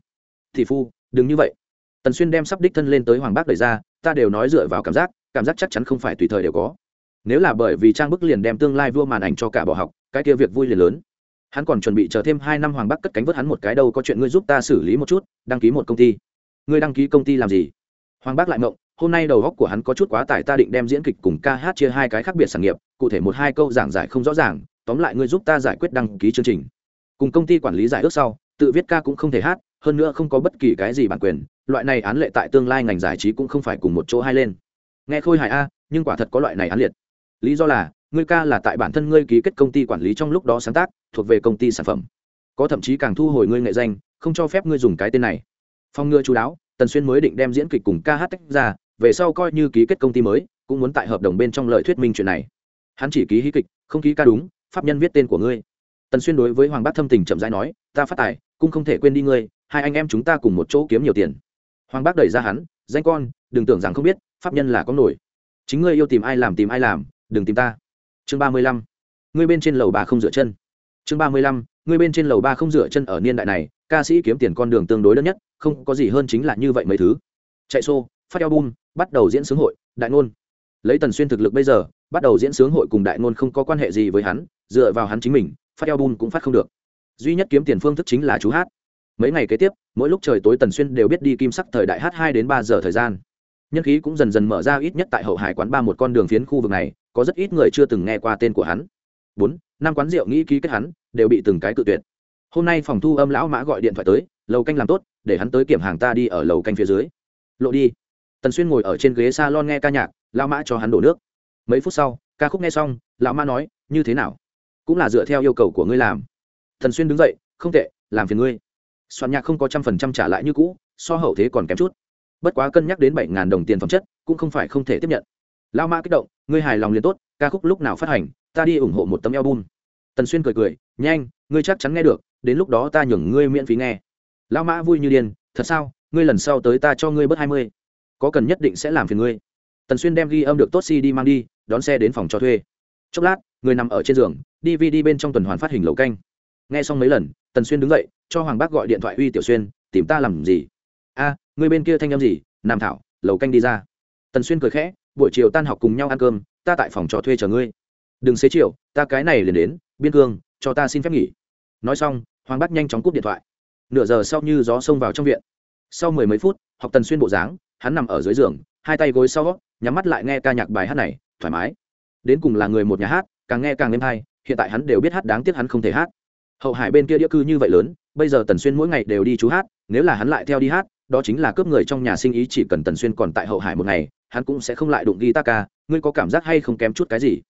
Thì phu, đừng như vậy. Tần xuyên đem sắp đích thân lên tới hoàng bác đẩy ra, ta đều nói dựa vào cảm giác cảm giác chắc chắn không phải tùy thời đều có. Nếu là bởi vì trang bức liền đem tương lai vua màn ảnh cho cả bỏ học, cái kia việc vui liền lớn hắn còn chuẩn bị chờ thêm hai năm hoàng bắc cất cánh vớt hắn một cái đâu, có chuyện ngươi giúp ta xử lý một chút, đăng ký một công ty. Ngươi đăng ký công ty làm gì? Hoàng bắc lại mộng, hôm nay đầu góc của hắn có chút quá tải, ta định đem diễn kịch cùng ca hát chia hai cái khác biệt sản nghiệp, cụ thể một hai câu giảng giải không rõ ràng, tóm lại ngươi giúp ta giải quyết đăng ký chương trình. Cùng công ty quản lý giải ước sau, tự viết ca cũng không thể hát, hơn nữa không có bất kỳ cái gì bản quyền, loại này án lệ tại tương lai ngành giải trí cũng không phải cùng một chỗ hai lên. Nghe khôi hài a, nhưng quả thật có loại này án liệt. Lý do là, ngươi ca là tại bản thân ngươi ký kết công ty quản lý trong lúc đó sáng tác thuộc về công ty sản phẩm. Có thậm chí càng thu hồi ngươi nghệ danh, không cho phép ngươi dùng cái tên này. Phong ngừa chú đáo, tần xuyên mới định đem diễn kịch cùng ca hát tách ra, về sau coi như ký kết công ty mới, cũng muốn tại hợp đồng bên trong lời thuyết minh chuyện này. Hắn chỉ ký hí kịch, không ký ca đúng, pháp nhân viết tên của ngươi. Tần xuyên đối với hoàng bác thâm tình chậm rãi nói, ta phát tài, cũng không thể quên đi ngươi, hai anh em chúng ta cùng một chỗ kiếm nhiều tiền. Hoàng bác đẩy ra hắn, danh con, đừng tưởng rằng không biết, pháp nhân là có nổi. Chính ngươi yêu tìm ai làm tìm ai làm, đừng tìm ta. Chương ba mươi lăm, ngươi bên trên lầu bà không dựa chân chương ba mươi lăm, người bên trên lầu ba không rửa chân ở niên đại này, ca sĩ kiếm tiền con đường tương đối đơn nhất, không có gì hơn chính là như vậy mấy thứ. Chạy xô phát album, bắt đầu diễn sướng hội, đại ngôn. Lấy tần xuyên thực lực bây giờ, bắt đầu diễn sướng hội cùng đại ngôn không có quan hệ gì với hắn, dựa vào hắn chính mình, phát album cũng phát không được. Duy nhất kiếm tiền phương thức chính là chú hát. Mấy ngày kế tiếp, mỗi lúc trời tối tần xuyên đều biết đi kim sắc thời đại hát hai đến ba giờ thời gian. Nhân khí cũng dần dần mở ra ít nhất tại hậu hải quán ba một con đường phiến khu vực này, có rất ít người chưa từng nghe qua tên của hắn bốn, năm quán rượu nghĩ ký kết hắn, đều bị từng cái cự tuyệt. Hôm nay phòng thu âm lão mã gọi điện thoại tới, lầu canh làm tốt, để hắn tới kiểm hàng ta đi ở lầu canh phía dưới. Lộ đi. Tần xuyên ngồi ở trên ghế s a lon nghe ca nhạc, lão mã cho hắn đổ nước. Mấy phút sau, ca khúc nghe xong, lão mã nói, như thế nào? Cũng là dựa theo yêu cầu của ngươi làm. Thần xuyên đứng dậy, không tệ, làm phiền ngươi. Soạn nhạc không có trăm phần trăm trả lại như cũ, so hậu thế còn kém chút. Bất quá cân nhắc đến bảy ngàn đồng tiền phẩm chất, cũng không phải không thể tiếp nhận. Lão mã kích động, ngươi hài lòng liền tốt, ca khúc lúc nào phát hành ta đi ủng hộ một tấm album. Tần xuyên cười cười, nhanh, ngươi chắc chắn nghe được, đến lúc đó ta nhường ngươi miễn phí nghe. Lão mã vui như điên, thật sao? Ngươi lần sau tới ta cho ngươi bớt hai mươi. Có cần nhất định sẽ làm phiền ngươi. Tần xuyên đem ghi âm được tốt si đi mang đi, đón xe đến phòng cho thuê. Chốc lát, người nằm ở trên giường, dvd bên trong tuần hoàn phát hình lầu canh. Nghe xong mấy lần, tần xuyên đứng dậy, cho hoàng bác gọi điện thoại uy tiểu xuyên, tìm ta làm gì? A người bên kia thanh âm gì? Nam thảo, lầu canh đi ra. Tần xuyên cười khẽ, buổi chiều tan học cùng nhau ăn cơm, ta tại phòng trọ thuê chờ ngươi đừng xế chiều, ta cái này liền đến, biên cương, cho ta xin phép nghỉ. Nói xong, hoàng bắt nhanh chóng cúp điện thoại. Nửa giờ sau như gió xông vào trong viện. Sau mười mấy phút, học tần xuyên bộ dáng, hắn nằm ở dưới giường, hai tay gối sau, nhắm mắt lại nghe ca nhạc bài hát này, thoải mái. Đến cùng là người một nhà hát, càng nghe càng êm hay, hiện tại hắn đều biết hát đáng tiếc hắn không thể hát. Hậu hải bên kia đĩa cư như vậy lớn, bây giờ tần xuyên mỗi ngày đều đi chú hát, nếu là hắn lại theo đi hát, đó chính là cướp người trong nhà sinh ý chỉ cần tần xuyên còn tại hậu hải một ngày, hắn cũng sẽ không lại đụng ghi ta ca, ngươi có cảm giác hay không kém chút cái gì?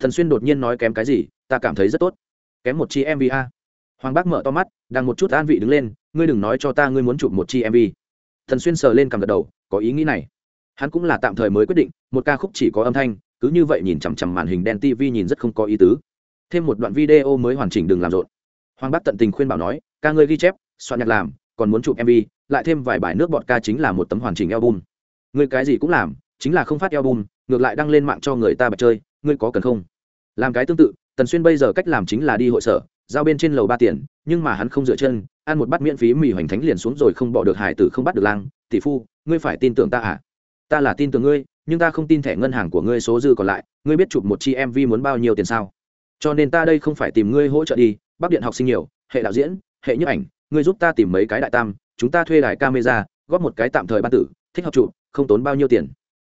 Thần xuyên đột nhiên nói kém cái gì, ta cảm thấy rất tốt. Kém một chi MV a. hoàng bác mở to mắt, đang một chút an vị đứng lên, ngươi đừng nói cho ta ngươi muốn chụp một chi mv thần xuyên sờ lên cầm gật đầu, có ý nghĩ này. Hắn cũng là tạm thời mới quyết định, một ca khúc chỉ có âm thanh, cứ như vậy nhìn chằm chằm màn hình đen tv nhìn rất không có ý tứ. Thêm một đoạn video mới hoàn chỉnh đừng làm rộn. Hoàng bác tận tình khuyên bảo nói, ca ngươi ghi chép, soạn nhạc làm, còn muốn chụp mv lại thêm vài bài nước bọt ca chính là một tấm hoàn chỉnh album. Ngươi cái gì cũng làm, chính là không phát album, ngược lại đăng lên mạng cho người ta bật chơi ngươi có cần không? Làm cái tương tự, tần xuyên bây giờ cách làm chính là đi hội sở, giao bên trên lầu ba tiền, nhưng mà hắn không dựa chân, ăn một bát miễn phí mì hoành thánh liền xuống rồi không bỏ được hải tử không bắt được lang. Tỷ phu, ngươi phải tin tưởng ta à? Ta là tin tưởng ngươi, nhưng ta không tin thẻ ngân hàng của ngươi số dư còn lại, ngươi biết chụp một chi mv muốn bao nhiêu tiền sao? Cho nên ta đây không phải tìm ngươi hỗ trợ đi bắc điện học sinh nhiều, hệ đạo diễn, hệ nhấp ảnh, ngươi giúp ta tìm mấy cái đại tam, chúng ta thuê đài camera, góp một cái tạm thời ban tử, thích hợp chụp, không tốn bao nhiêu tiền.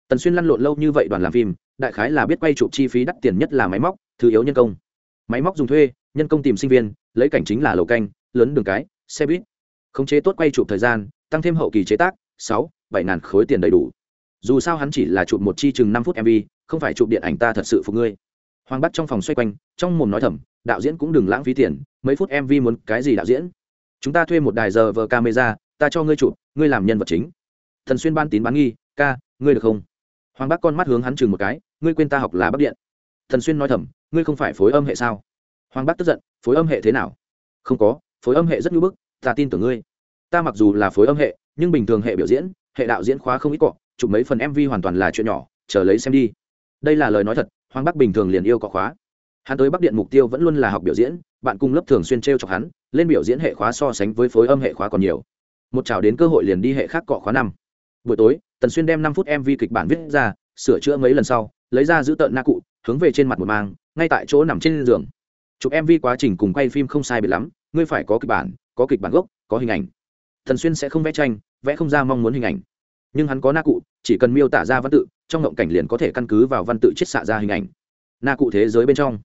Tần xuyên lăn lộn lâu như vậy đoàn làm phim đại khái là biết quay chụp chi phí đắt tiền nhất là máy móc, thứ yếu nhân công. Máy móc dùng thuê, nhân công tìm sinh viên, lấy cảnh chính là lầu canh, lớn đường cái, xe buýt. Khống chế tốt quay chụp thời gian, tăng thêm hậu kỳ chế tác, sáu, bảy ngàn khối tiền đầy đủ. Dù sao hắn chỉ là chụp một chi chừng năm phút mv không phải chụp điện ảnh ta thật sự phục ngươi. Hoàng bắt trong phòng xoay quanh, trong mồm nói thầm, đạo diễn cũng đừng lãng phí tiền, mấy phút mv muốn cái gì đạo diễn? Chúng ta thuê một đài giờ vờ camera, ta cho ngươi chụp, ngươi làm nhân vật chính. Thần xuyên ban tín bán nghi, ca, ngươi được không? Hoàng bác con mắt hướng hắn chừng một cái ngươi quên ta học là bắc điện. Thần xuyên nói thầm, ngươi không phải phối âm hệ sao? Hoàng bác tức giận, phối âm hệ thế nào? Không có, phối âm hệ rất nhu bức, ta tin tưởng ngươi. Ta mặc dù là phối âm hệ, nhưng bình thường hệ biểu diễn, hệ đạo diễn khóa không ít cọ, chụp mấy phần mv hoàn toàn là chuyện nhỏ, chờ lấy xem đi. Đây là lời nói thật, hoàng bắc bình thường liền yêu cọ khóa. Hắn tới bắc điện mục tiêu vẫn luôn là học biểu diễn, bạn cùng lớp thường xuyên t r e o chọc hắn, lên biểu diễn hệ khóa so sánh với phối âm hệ khóa còn nhiều. Một chào đến cơ hội liền đi hệ khác cọ khóa năm. Buổi tối, tần xuyên đem năm phút mv kịch bản viết ra, sửa chữa mấy lần sau lấy ra giữ tợn na cụ, hướng về trên mặt một mang, ngay tại chỗ nằm trên giường. Chụp mv quá trình cùng quay phim không sai biệt lắm, ngươi phải có kịch bản, có kịch bản gốc, có hình ảnh. Thần xuyên sẽ không vẽ tranh, vẽ không ra mong muốn hình ảnh. Nhưng hắn có na cụ, chỉ cần miêu tả ra văn tự, trong ngộng cảnh liền có thể căn cứ vào văn tự chiết xạ ra hình ảnh. Na cụ thế giới bên trong.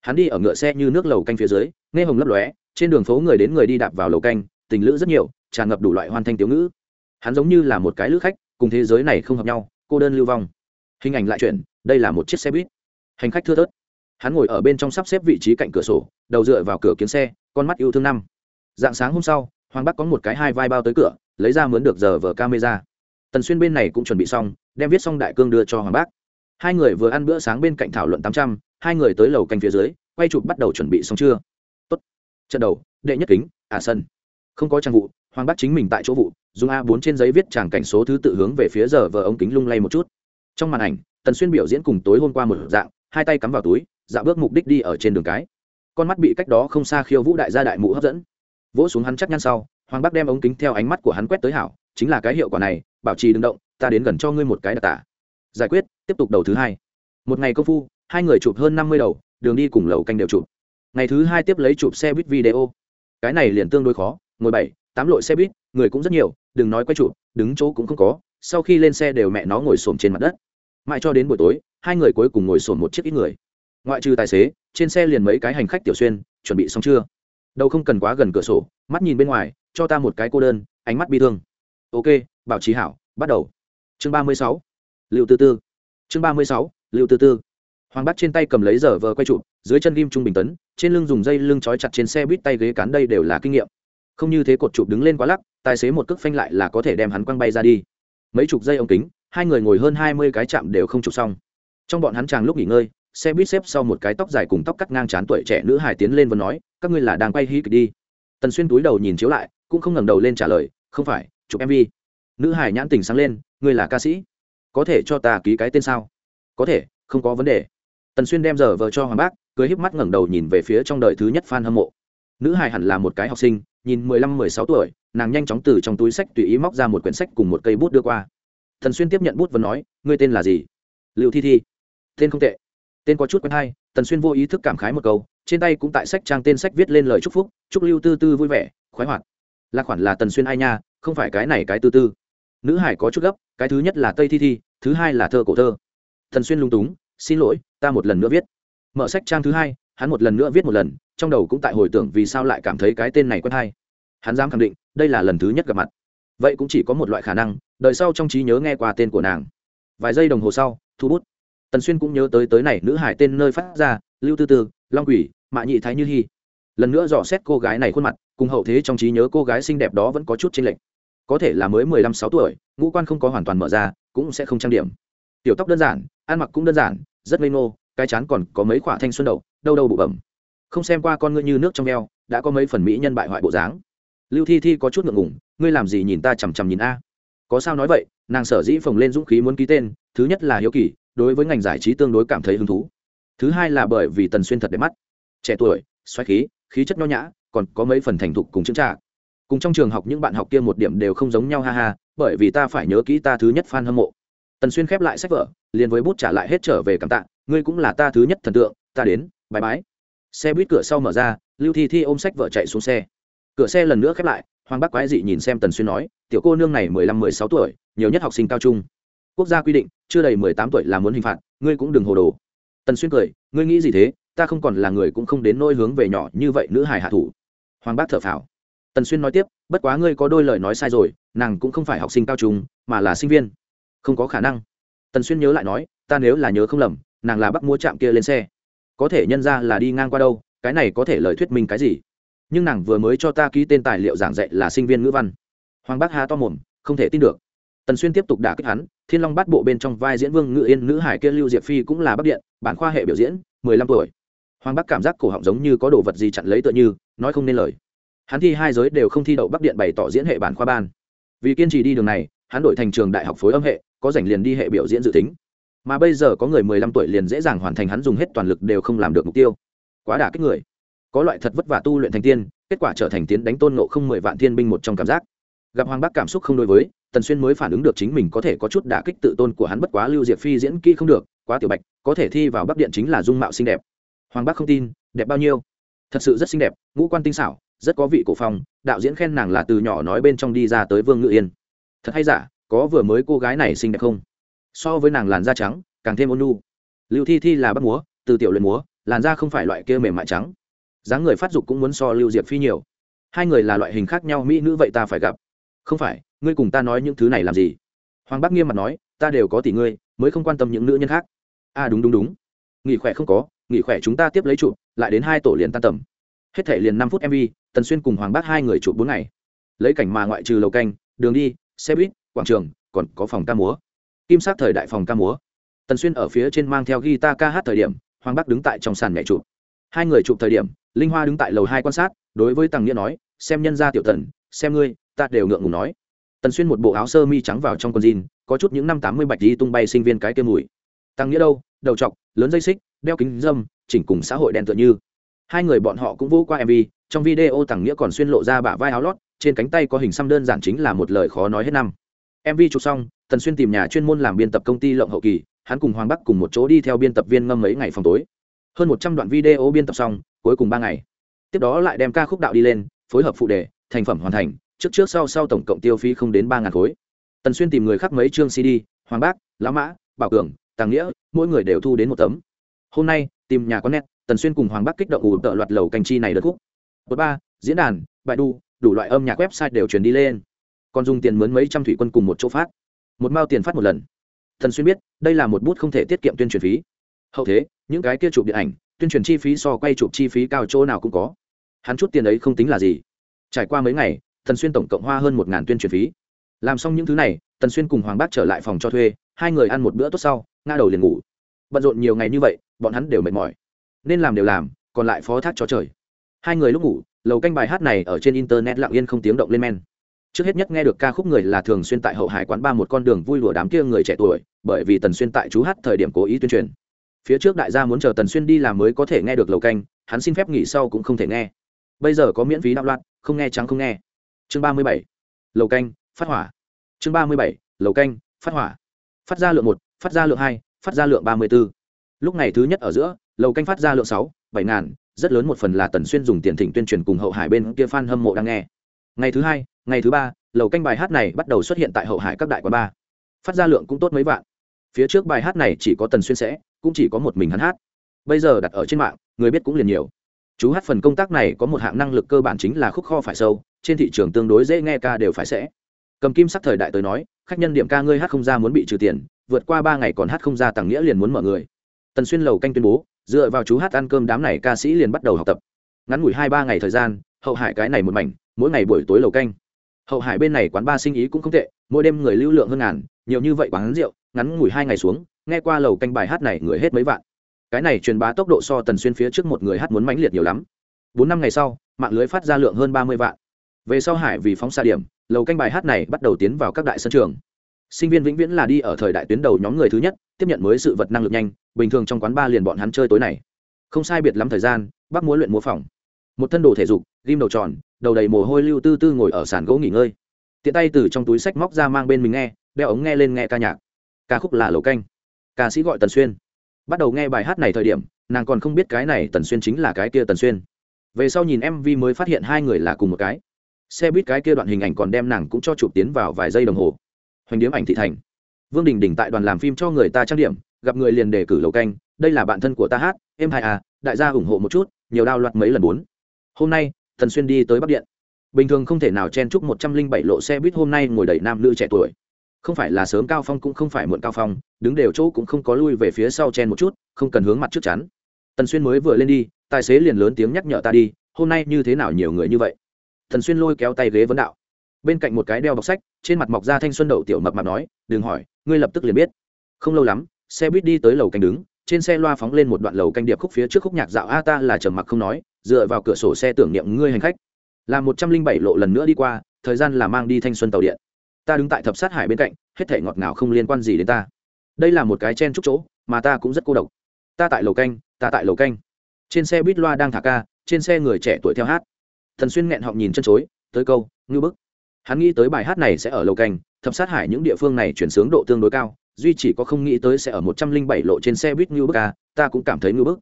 Hắn đi ở ngựa xe như nước lầu canh phía dưới, nghe hồng lấp lóe, trên đường phố người đến người đi đạp vào lầu canh, tình lữ rất nhiều, tràn ngập đủ loại hoàn thanh tiểu ngữ. Hắn giống như là một cái lữ khách, cùng thế giới này không hợp nhau, cô đơn lưu vong hình ảnh lại chuyển, đây là một chiếc xe buýt. Hành khách thưa thớt. Hắn ngồi ở bên trong sắp xếp vị trí cạnh cửa sổ, đầu dựa vào cửa kiến xe, con mắt yêu thương năm. Dạng sáng hôm sau, hoàng bắc có một cái hai vai bao tới cửa, lấy ra mướn được giờ vờ camera. Tần xuyên bên này cũng chuẩn bị xong, đem viết xong đại cương đưa cho hoàng bác hai người vừa ăn bữa sáng bên cạnh thảo luận tám trăm, hai người tới lầu canh phía dưới, quay chụp bắt đầu chuẩn bị xong chưa? Tốt. Trận đầu, đệ nhất kính à sân. Không có trang vụ, hoàng bác chính mình tại chỗ vụ, dùng a 4 trên giấy viết tràng cảnh số thứ tự hướng về phía giờ vờ ống kính lung lay một chút trong màn ảnh, tần xuyên biểu diễn cùng tối hôm qua một dạng, hai tay cắm vào túi dạo bước mục đích đi ở trên đường cái. Con mắt bị cách đó không xa khiêu vũ đại gia đại mụ hấp dẫn. Vỗ xuống hắn chắc nhăn sau, hoàng bắc đem ống kính theo ánh mắt của hắn quét tới hảo, chính là cái hiệu quả này, bảo trì đừng động, ta đến gần cho ngươi một cái đặc tả giải quyết, tiếp tục đầu thứ hai. Một ngày công phu, hai người chụp hơn năm mươi đầu, đường đi cùng lầu canh đều chụp. Ngày thứ hai tiếp lấy chụp xe buýt video. Cái này liền tương đối khó, ngồi bảy, tám lội xe buýt, người cũng rất nhiều, đừng nói quay chụp, đứng chỗ cũng không có, sau khi lên xe đều mẹ nó ngồi xổm trên mặt đất mãi cho đến buổi tối hai người cuối cùng ngồi sổn một chiếc ít người. Ngoại trừ tài xế trên xe liền mấy cái hành khách tiểu xuyên chuẩn bị xong chưa? Đâu không cần quá gần cửa sổ mắt nhìn bên ngoài cho ta một cái cô đơn ánh mắt bi thương. Ok bảo trí hảo bắt đầu. Chương ba mươi sáu liệu tư tư. Chương ba mươi sáu liệu tư tư. Hoàng bắt trên tay cầm lấy giờ vờ quay trụ, dưới chân ghim trung bình tấn trên lưng dùng dây lưng trói chặt trên xe buýt tay ghế cán đây đều là kinh nghiệm. Không như thế cột trụ đứng lên quá lắc tài xế một cước phanh lại là có thể đem hắn quăng bay ra đi. Mấy chục dây ống kính hai người ngồi hơn hai mươi cái chạm đều không chụp xong. Trong bọn hắn chàng lúc nghỉ ngơi, xe buýt xếp sau một cái tóc dài cùng tóc cắt ngang trán tuổi trẻ nữ hải tiến lên và nói, các ngươi là đang quay hí kịch đi. Tần xuyên túi đầu nhìn chiếu lại, cũng không ngẩng đầu lên trả lời, không phải, chụp mv nữ hải nhãn tình sáng lên, ngươi là ca sĩ? Có thể cho ta ký cái tên sao? Có thể, không có vấn đề. Tần xuyên đem giờ vợ cho hoàng bác cưới híp mắt ngẩng đầu nhìn về phía trong đời thứ nhất fan hâm mộ. Nữ hải hẳn là một cái học sinh, nhìn mười lăm, mười sáu tuổi, nàng nhanh chóng từ trong túi sách tùy ý móc ra một quyển sách cùng một cây bút đưa qua thần xuyên tiếp nhận bút và nói, ngươi tên là gì? Liệu thi thi. Tên không tệ. Tên có chút quen hay tần xuyên vô ý thức cảm khái một câu, trên tay cũng tại sách trang tên sách viết lên lời chúc phúc, chúc lưu tư tư vui vẻ, khoái hoạt. Là khoản là tần xuyên ai nha, không phải cái này cái tư tư. Nữ hải có chút gấp, cái thứ nhất là tây thi thi, thứ hai là thơ cổ thơ. Tần xuyên lung túng, xin lỗi, ta một lần nữa viết. Mở sách trang thứ hai, hắn một lần nữa viết một lần, trong đầu cũng tại hồi tưởng vì sao lại cảm thấy cái tên này quen hay. Hắn dám khẳng định, đây là lần thứ nhất gặp mặt vậy cũng chỉ có một loại khả năng, đợi sau trong trí nhớ nghe qua tên của nàng. Vài giây đồng hồ sau, thu bút. Tần xuyên cũng nhớ tới tới này nữ hải tên nơi phát ra, lưu tư tư, long quỷ, mạ nhị thái như hy lần nữa dò xét cô gái này khuôn mặt, cùng hậu thế trong trí nhớ cô gái xinh đẹp đó vẫn có chút chênh lệch. Có thể là mới mười lăm sáu tuổi, ngũ quan không có hoàn toàn mở ra, cũng sẽ không trang điểm. Tiểu tóc đơn giản, ăn mặc cũng đơn giản, rất ngây ngô, cái chán còn có mấy khoả thanh xuân đậu đâu đâu bụ bẩm. Không xem qua con ngươi như nước trong veo đã có mấy phần mỹ nhân bại hoại bộ dáng. Lưu thi thi có chút ngượng ngùng ngươi làm gì nhìn ta chằm chằm nhìn a? Có sao nói vậy, nàng sở dĩ phồng lên dũng khí muốn ký tên, thứ nhất là hiếu kỳ, đối với ngành giải trí tương đối cảm thấy hứng thú. Thứ hai là bởi vì tần xuyên thật đẹp mắt. Trẻ tuổi, xoáy khí khí chất nho nhã, còn có mấy phần thành thục cùng chứng trạc cùng trong trường học những bạn học kia một điểm đều không giống nhau, ha ha, bởi vì ta phải nhớ kỹ ta thứ nhất fan hâm mộ. Tần xuyên khép lại sách vở, liền với bút trả lại hết trở về cảm tạ, ngươi cũng là ta thứ nhất thần tượng, ta đến bãi bái. Xe buýt cửa sau mở ra, lưu thi thi ôm sách vợ chạy xuống xe. Cửa xe lần nữa khép lại hoàng bác quái dị nhìn xem tần xuyên nói, tiểu cô nương này mười lăm, mười sáu tuổi, nhiều nhất học sinh cao trung. Quốc gia quy định, chưa đầy mười tám tuổi là muốn hình phạt, ngươi cũng đừng hồ đồ. Tần xuyên cười, ngươi nghĩ gì thế? Ta không còn là người cũng không đến nôi hướng về nhỏ như vậy nữ hải hạ thủ. Hoàng bác thở phào. Tần xuyên nói tiếp, bất quá ngươi có đôi lời nói sai rồi, nàng cũng không phải học sinh cao trung, mà là sinh viên. Không có khả năng. Tần xuyên nhớ lại nói, ta nếu là nhớ không lầm, nàng là bắt mua trạm kia lên xe. Có thể nhân ra là đi ngang qua đâu, cái này có thể lời thuyết minh cái gì? Nhưng nàng vừa mới cho ta ký tên tài liệu giảng dạy là sinh viên ngữ văn. Hoàng bác há to mồm, không thể tin được. Tần xuyên tiếp tục đả kích hắn, thiên long bát bộ bên trong vai diễn vương ngự yên, nữ hải kia lưu diệp phi cũng là bắc điện, bản khoa hệ biểu diễn, mười lăm tuổi. Hoàng bắc cảm giác cổ họng giống như có đồ vật gì chặn lấy tựa như, nói không nên lời. Hắn thi hai giới đều không thi đậu bắc điện bày tỏ diễn hệ bản khoa ban. Vì kiên trì đi đường này, hắn đổi thành trường đại học phối âm hệ, có rảnh liền đi hệ biểu diễn dự tính. Mà bây giờ có người mười lăm tuổi liền dễ dàng hoàn thành hắn dùng hết toàn lực đều không làm được mục tiêu. Quá đả kích người có loại thật vất vả tu luyện thành tiên, kết quả trở thành tiến đánh tôn nộ không mười vạn thiên binh một trong cảm giác. Gặp hoàng bắc cảm xúc không đối với, tần xuyên mới phản ứng được chính mình có thể có chút đả kích tự tôn của hắn bất quá lưu diệp phi diễn kỹ không được, quá tiểu bạch, có thể thi vào bắc điện chính là dung mạo xinh đẹp. Hoàng bắc không tin, đẹp bao nhiêu? Thật sự rất xinh đẹp, ngũ quan tinh xảo, rất có vị cổ phong, đạo diễn khen nàng là từ nhỏ nói bên trong đi ra tới vương ngự yên. Thật hay giả, có vừa mới cô gái này xinh đẹp không? So với nàng làn da trắng, càng thêm ôn nhu. Lưu thi thi là bắt múa, từ tiểu luyện múa, làn da không phải loại kia mềm mại trắng dáng người phát dục cũng muốn so lưu diệp phi nhiều. Hai người là loại hình khác nhau mỹ nữ vậy ta phải gặp. Không phải ngươi cùng ta nói những thứ này làm gì? Hoàng bác nghiêm mặt nói ta đều có tỷ ngươi mới không quan tâm những nữ nhân khác. A à, đúng đúng đúng. Nghỉ khỏe không có nghỉ khỏe chúng ta tiếp lấy chụp lại đến hai tổ liền tan tầm. Hết thể liền năm phút mv tần xuyên cùng hoàng bác hai người chụp bốn ngày. Lấy cảnh mà ngoại trừ lầu canh đường đi xe buýt quảng trường còn có phòng ca múa. Kim sát thời đại phòng ca múa. Tần xuyên ở phía trên mang theo guitar ca hát thời điểm hoàng bắc đứng tại trong sàn mẹ chụp hai người chụp thời điểm, linh hoa đứng tại lầu hai quan sát, đối với tằng nghĩa nói, xem nhân gia tiểu tần, xem ngươi, ta đều ngượng ngùng nói. Tần xuyên một bộ áo sơ mi trắng vào trong con jean, có chút những năm tám mươi bạch đi tung bay sinh viên cái kia mùi. Tăng nghĩa đâu? Đầu trọc, lớn dây xích, đeo kính dâm, chỉnh cùng xã hội đen tựa như. Hai người bọn họ cũng vô qua mv trong video tăng nghĩa còn xuyên lộ ra bả vai áo lót, trên cánh tay có hình xăm đơn giản chính là một lời khó nói hết năm. mv chụp xong, tần xuyên tìm nhà chuyên môn làm biên tập công ty lộng hậu kỳ, hắn cùng hoàng bắc cùng một chỗ đi theo biên tập viên ngâm mấy ngày phòng tối hơn một trăm đoạn video biên tập xong, cuối cùng ba ngày. Tiếp đó lại đem ca khúc đạo đi lên, phối hợp phụ đề, thành phẩm hoàn thành, trước trước sau sau tổng cộng tiêu phí không đến ba ngàn khối. Tần xuyên tìm người khác mấy chương cd, hoàng bác, lão mã, bảo cường, tàng nghĩa, mỗi người đều thu đến một tấm. Hôm nay, tìm nhà có nét, tần xuyên cùng hoàng bắc kích động ủ tợ loạt lầu canh chi này đất khúc. Một ba, diễn đàn, bài đu, đủ loại âm nhạc website đều truyền đi lên. Còn dùng tiền mướn mấy trăm thủy quân cùng một chỗ phát. Một mao tiền phát một lần. Thần xuyên biết, đây là một bút không thể tiết kiệm tuyên truyền phí hậu thế, những cái kia chụp điện ảnh, tuyên truyền chi phí so quay chụp chi phí cao chỗ nào cũng có. Hắn chút tiền ấy không tính là gì. Trải qua mấy ngày thần xuyên tổng cộng hoa hơn một ngàn tuyên truyền phí. Làm xong những thứ này, tần xuyên cùng hoàng bác trở lại phòng cho thuê, hai người ăn một bữa tốt sau, ngã đầu liền ngủ. Bận rộn nhiều ngày như vậy, bọn hắn đều mệt mỏi. Nên làm đều làm, còn lại phó thác cho trời. Hai người lúc ngủ, lầu canh bài hát này ở trên internet lặng yên không tiếng động lên men. Trước hết nhất nghe được ca khúc người là thường xuyên tại hậu hải quán ba một con đường vui lùa đám kia người trẻ tuổi, bởi vì tần xuyên tại chú hát thời điểm cố ý tuyên truyền phía trước đại gia muốn chờ tần xuyên đi làm mới có thể nghe được lầu canh, hắn xin phép nghỉ sau cũng không thể nghe. Bây giờ có miễn phí đạo loạn, không nghe trắng không nghe. Chương ba mươi bảy, lầu canh, phát hỏa. Chương ba mươi bảy, lầu canh, phát hỏa. Phát ra lượng một, phát ra lượng hai, phát ra lượng ba mươi b ố lúc này thứ nhất ở giữa, lầu canh phát ra lượng sáu, bảy ngàn, rất lớn một phần là tần xuyên dùng tiền thỉnh tuyên truyền cùng hậu hải bên kia f a n hâm mộ đang nghe. Ngày thứ hai, ngày thứ ba, lầu canh bài hát này bắt đầu xuất hiện tại hậu hải các đại quán ba phát ra lượng cũng tốt mấy vạn. Phía trước bài hát này chỉ có tần xuyên sẽ cũng chỉ có một mình hắn hát. Bây giờ đặt ở trên mạng, người biết cũng liền nhiều. Chú hát phần công tác này có một hạng năng lực cơ bản chính là khúc kho phải sâu, trên thị trường tương đối dễ nghe ca đều phải sẽ. Cầm kim sắc thời đại tới nói, khách nhân điểm ca ngươi hát không ra muốn bị trừ tiền, vượt qua ba ngày còn hát không ra tặng nghĩa liền muốn mở người. Tần xuyên lầu canh tuyên bố, dựa vào chú hát ăn cơm đám này ca sĩ liền bắt đầu học tập. Ngắn ngủi hai ba ngày thời gian, hậu hải cái này một mảnh, mỗi ngày buổi tối lầu canh. Hậu hải bên này quán ba sinh ý cũng không tệ, mỗi đêm người lưu lượng hơn ngàn, nhiều như vậy quán rượu, ngắn ngủi hai ngày xuống nghe qua lầu canh bài hát này người hết mấy vạn. Cái này truyền bá tốc độ so tần xuyên phía trước một người hát muốn mãnh liệt nhiều lắm. Bốn năm ngày sau, mạng lưới phát ra lượng hơn ba mươi vạn. Về sau hải vì phóng xa điểm, lầu canh bài hát này bắt đầu tiến vào các đại sân trường. Sinh viên vĩnh viễn là đi ở thời đại tuyến đầu nhóm người thứ nhất, tiếp nhận mới sự vật năng lực nhanh, bình thường trong quán ba liền bọn hắn chơi tối này. Không sai biệt lắm thời gian, bác múa luyện múa phòng một thân đồ thể dục, ghim đầu tròn, đầu đầy mồ hôi lưu tư tư ngồi ở sàn gỗ nghỉ ngơi. Tiện tay từ trong túi sách móc ra mang bên mình nghe, đeo ống nghe lên nghe ca nhạc. Ca khúc là lầu canh ca sĩ gọi tần xuyên. Bắt đầu nghe bài hát này thời điểm, nàng còn không biết cái này tần xuyên chính là cái kia tần xuyên. Về sau nhìn mv mới phát hiện hai người là cùng một cái. Xe buýt cái kia đoạn hình ảnh còn đem nàng cũng cho chụp tiến vào vài giây đồng hồ. Hoành điếm ảnh thị thành. Vương đình đình tại đoàn làm phim cho người ta trang điểm, gặp người liền đề cử lầu canh, đây là bạn thân của ta hát, em hai à đại gia ủng hộ một chút, nhiều đao loạt mấy lần bốn. Hôm nay, tần xuyên đi tới bắc điện. Bình thường không thể nào chen chúc một trăm linh bảy lộ xe buýt hôm nay ngồi đầy nam nữ trẻ tuổi không phải là sớm cao phong cũng không phải muộn cao phong, đứng đều chỗ cũng không có lui về phía sau chen một chút, không cần hướng mặt trước chắn. Tần xuyên mới vừa lên đi, tài xế liền lớn tiếng nhắc nhở ta đi, hôm nay như thế nào nhiều người như vậy? Tần xuyên lôi kéo tay ghế vấn đạo. Bên cạnh một cái đeo bọc sách, trên mặt mọc ra thanh xuân đậu tiểu mập mặt nói, đừng hỏi, ngươi lập tức liền biết. Không lâu lắm, xe buýt đi tới lầu canh đứng, trên xe loa phóng lên một đoạn lầu canh điệp khúc phía trước khúc nhạc dạo, a ta là trầm mặc không nói, dựa vào cửa sổ xe tưởng niệm ngươi hành khách. Là một trăm linh bảy lộ lần nữa đi qua, thời gian là mang đi thanh xuân tàu điện ta đứng tại thập sát hải bên cạnh, hết thể ngọt ngào không liên quan gì đến ta. Đây là một cái chen chúc chỗ, mà ta cũng rất cô độc. Ta tại lầu canh, ta tại lầu canh. Trên xe buýt loa đang thả ca, trên xe người trẻ tuổi theo hát. Thần xuyên nghẹn họng nhìn chân chối, tới câu, ngư bức. Hắn nghĩ tới bài hát này sẽ ở lầu canh, thập sát hải những địa phương này chuyển sướng độ tương đối cao, duy chỉ có không nghĩ tới sẽ ở một trăm linh bảy lộ trên xe buýt ngư bức ca, ta cũng cảm thấy ngư bức.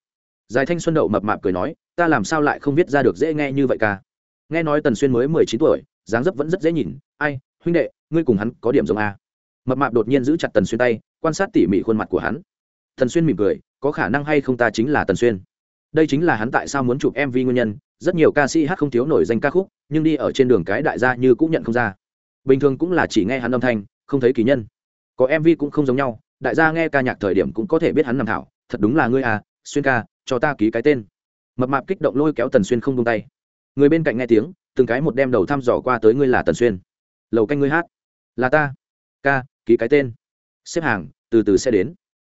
Dài thanh xuân đậu mập mạp cười nói, ta làm sao lại không viết ra được dễ nghe như vậy ca? Nghe nói tần xuyên mới mười chín tuổi, dáng dấp vẫn rất dễ nhìn, ai huynh đệ, ngươi cùng hắn có điểm giống a. Mập mạp đột nhiên giữ chặt tần xuyên tay, quan sát tỉ mỉ khuôn mặt của hắn. Tần xuyên mỉm cười, có khả năng hay không ta chính là tần xuyên? Đây chính là hắn tại sao muốn chụp mv nguyên nhân, rất nhiều ca sĩ hát không thiếu nổi danh ca khúc, nhưng đi ở trên đường cái đại gia như cũng nhận không ra. Bình thường cũng là chỉ nghe hắn âm thanh, không thấy kỳ nhân. Có mv cũng không giống nhau, đại gia nghe ca nhạc thời điểm cũng có thể biết hắn nằm thảo, thật đúng là ngươi à xuyên ca, cho ta ký cái tên. Mập mạp kích động lôi kéo tần xuyên không tung tay. Người bên cạnh nghe tiếng, từng cái một đem đầu thăm dò qua tới ngươi là tần xuyên? Lầu canh ngươi hát. Là ta. Ca, ký cái tên. Xếp hàng, từ từ sẽ đến.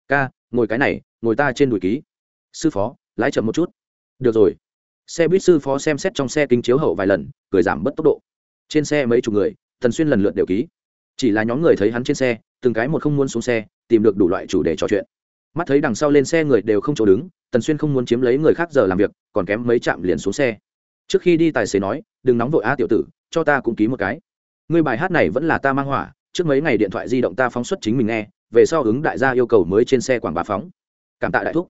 Ca, ngồi cái này, ngồi ta trên đùi ký. Sư phó, lái chậm một chút. Được rồi. Xe buýt sư phó xem xét trong xe kính chiếu hậu vài lần, cười giảm bớt tốc độ. Trên xe mấy chục người, tần xuyên lần lượt đều ký. Chỉ là nhóm người thấy hắn trên xe, từng cái một không muốn xuống xe, tìm được đủ loại chủ đề trò chuyện. Mắt thấy đằng sau lên xe người đều không chỗ đứng, tần xuyên không muốn chiếm lấy người khác giờ làm việc, còn kém mấy chạm liền xuống xe. Trước khi đi tài xế nói, đừng nóng vội a tiểu tử, cho ta cũng ký một cái ngươi bài hát này vẫn là ta mang hỏa, trước mấy ngày điện thoại di động ta phóng xuất chính mình nghe, về sau ứng đại gia yêu cầu mới trên xe quảng bá phóng. Cảm tạ đại thúc.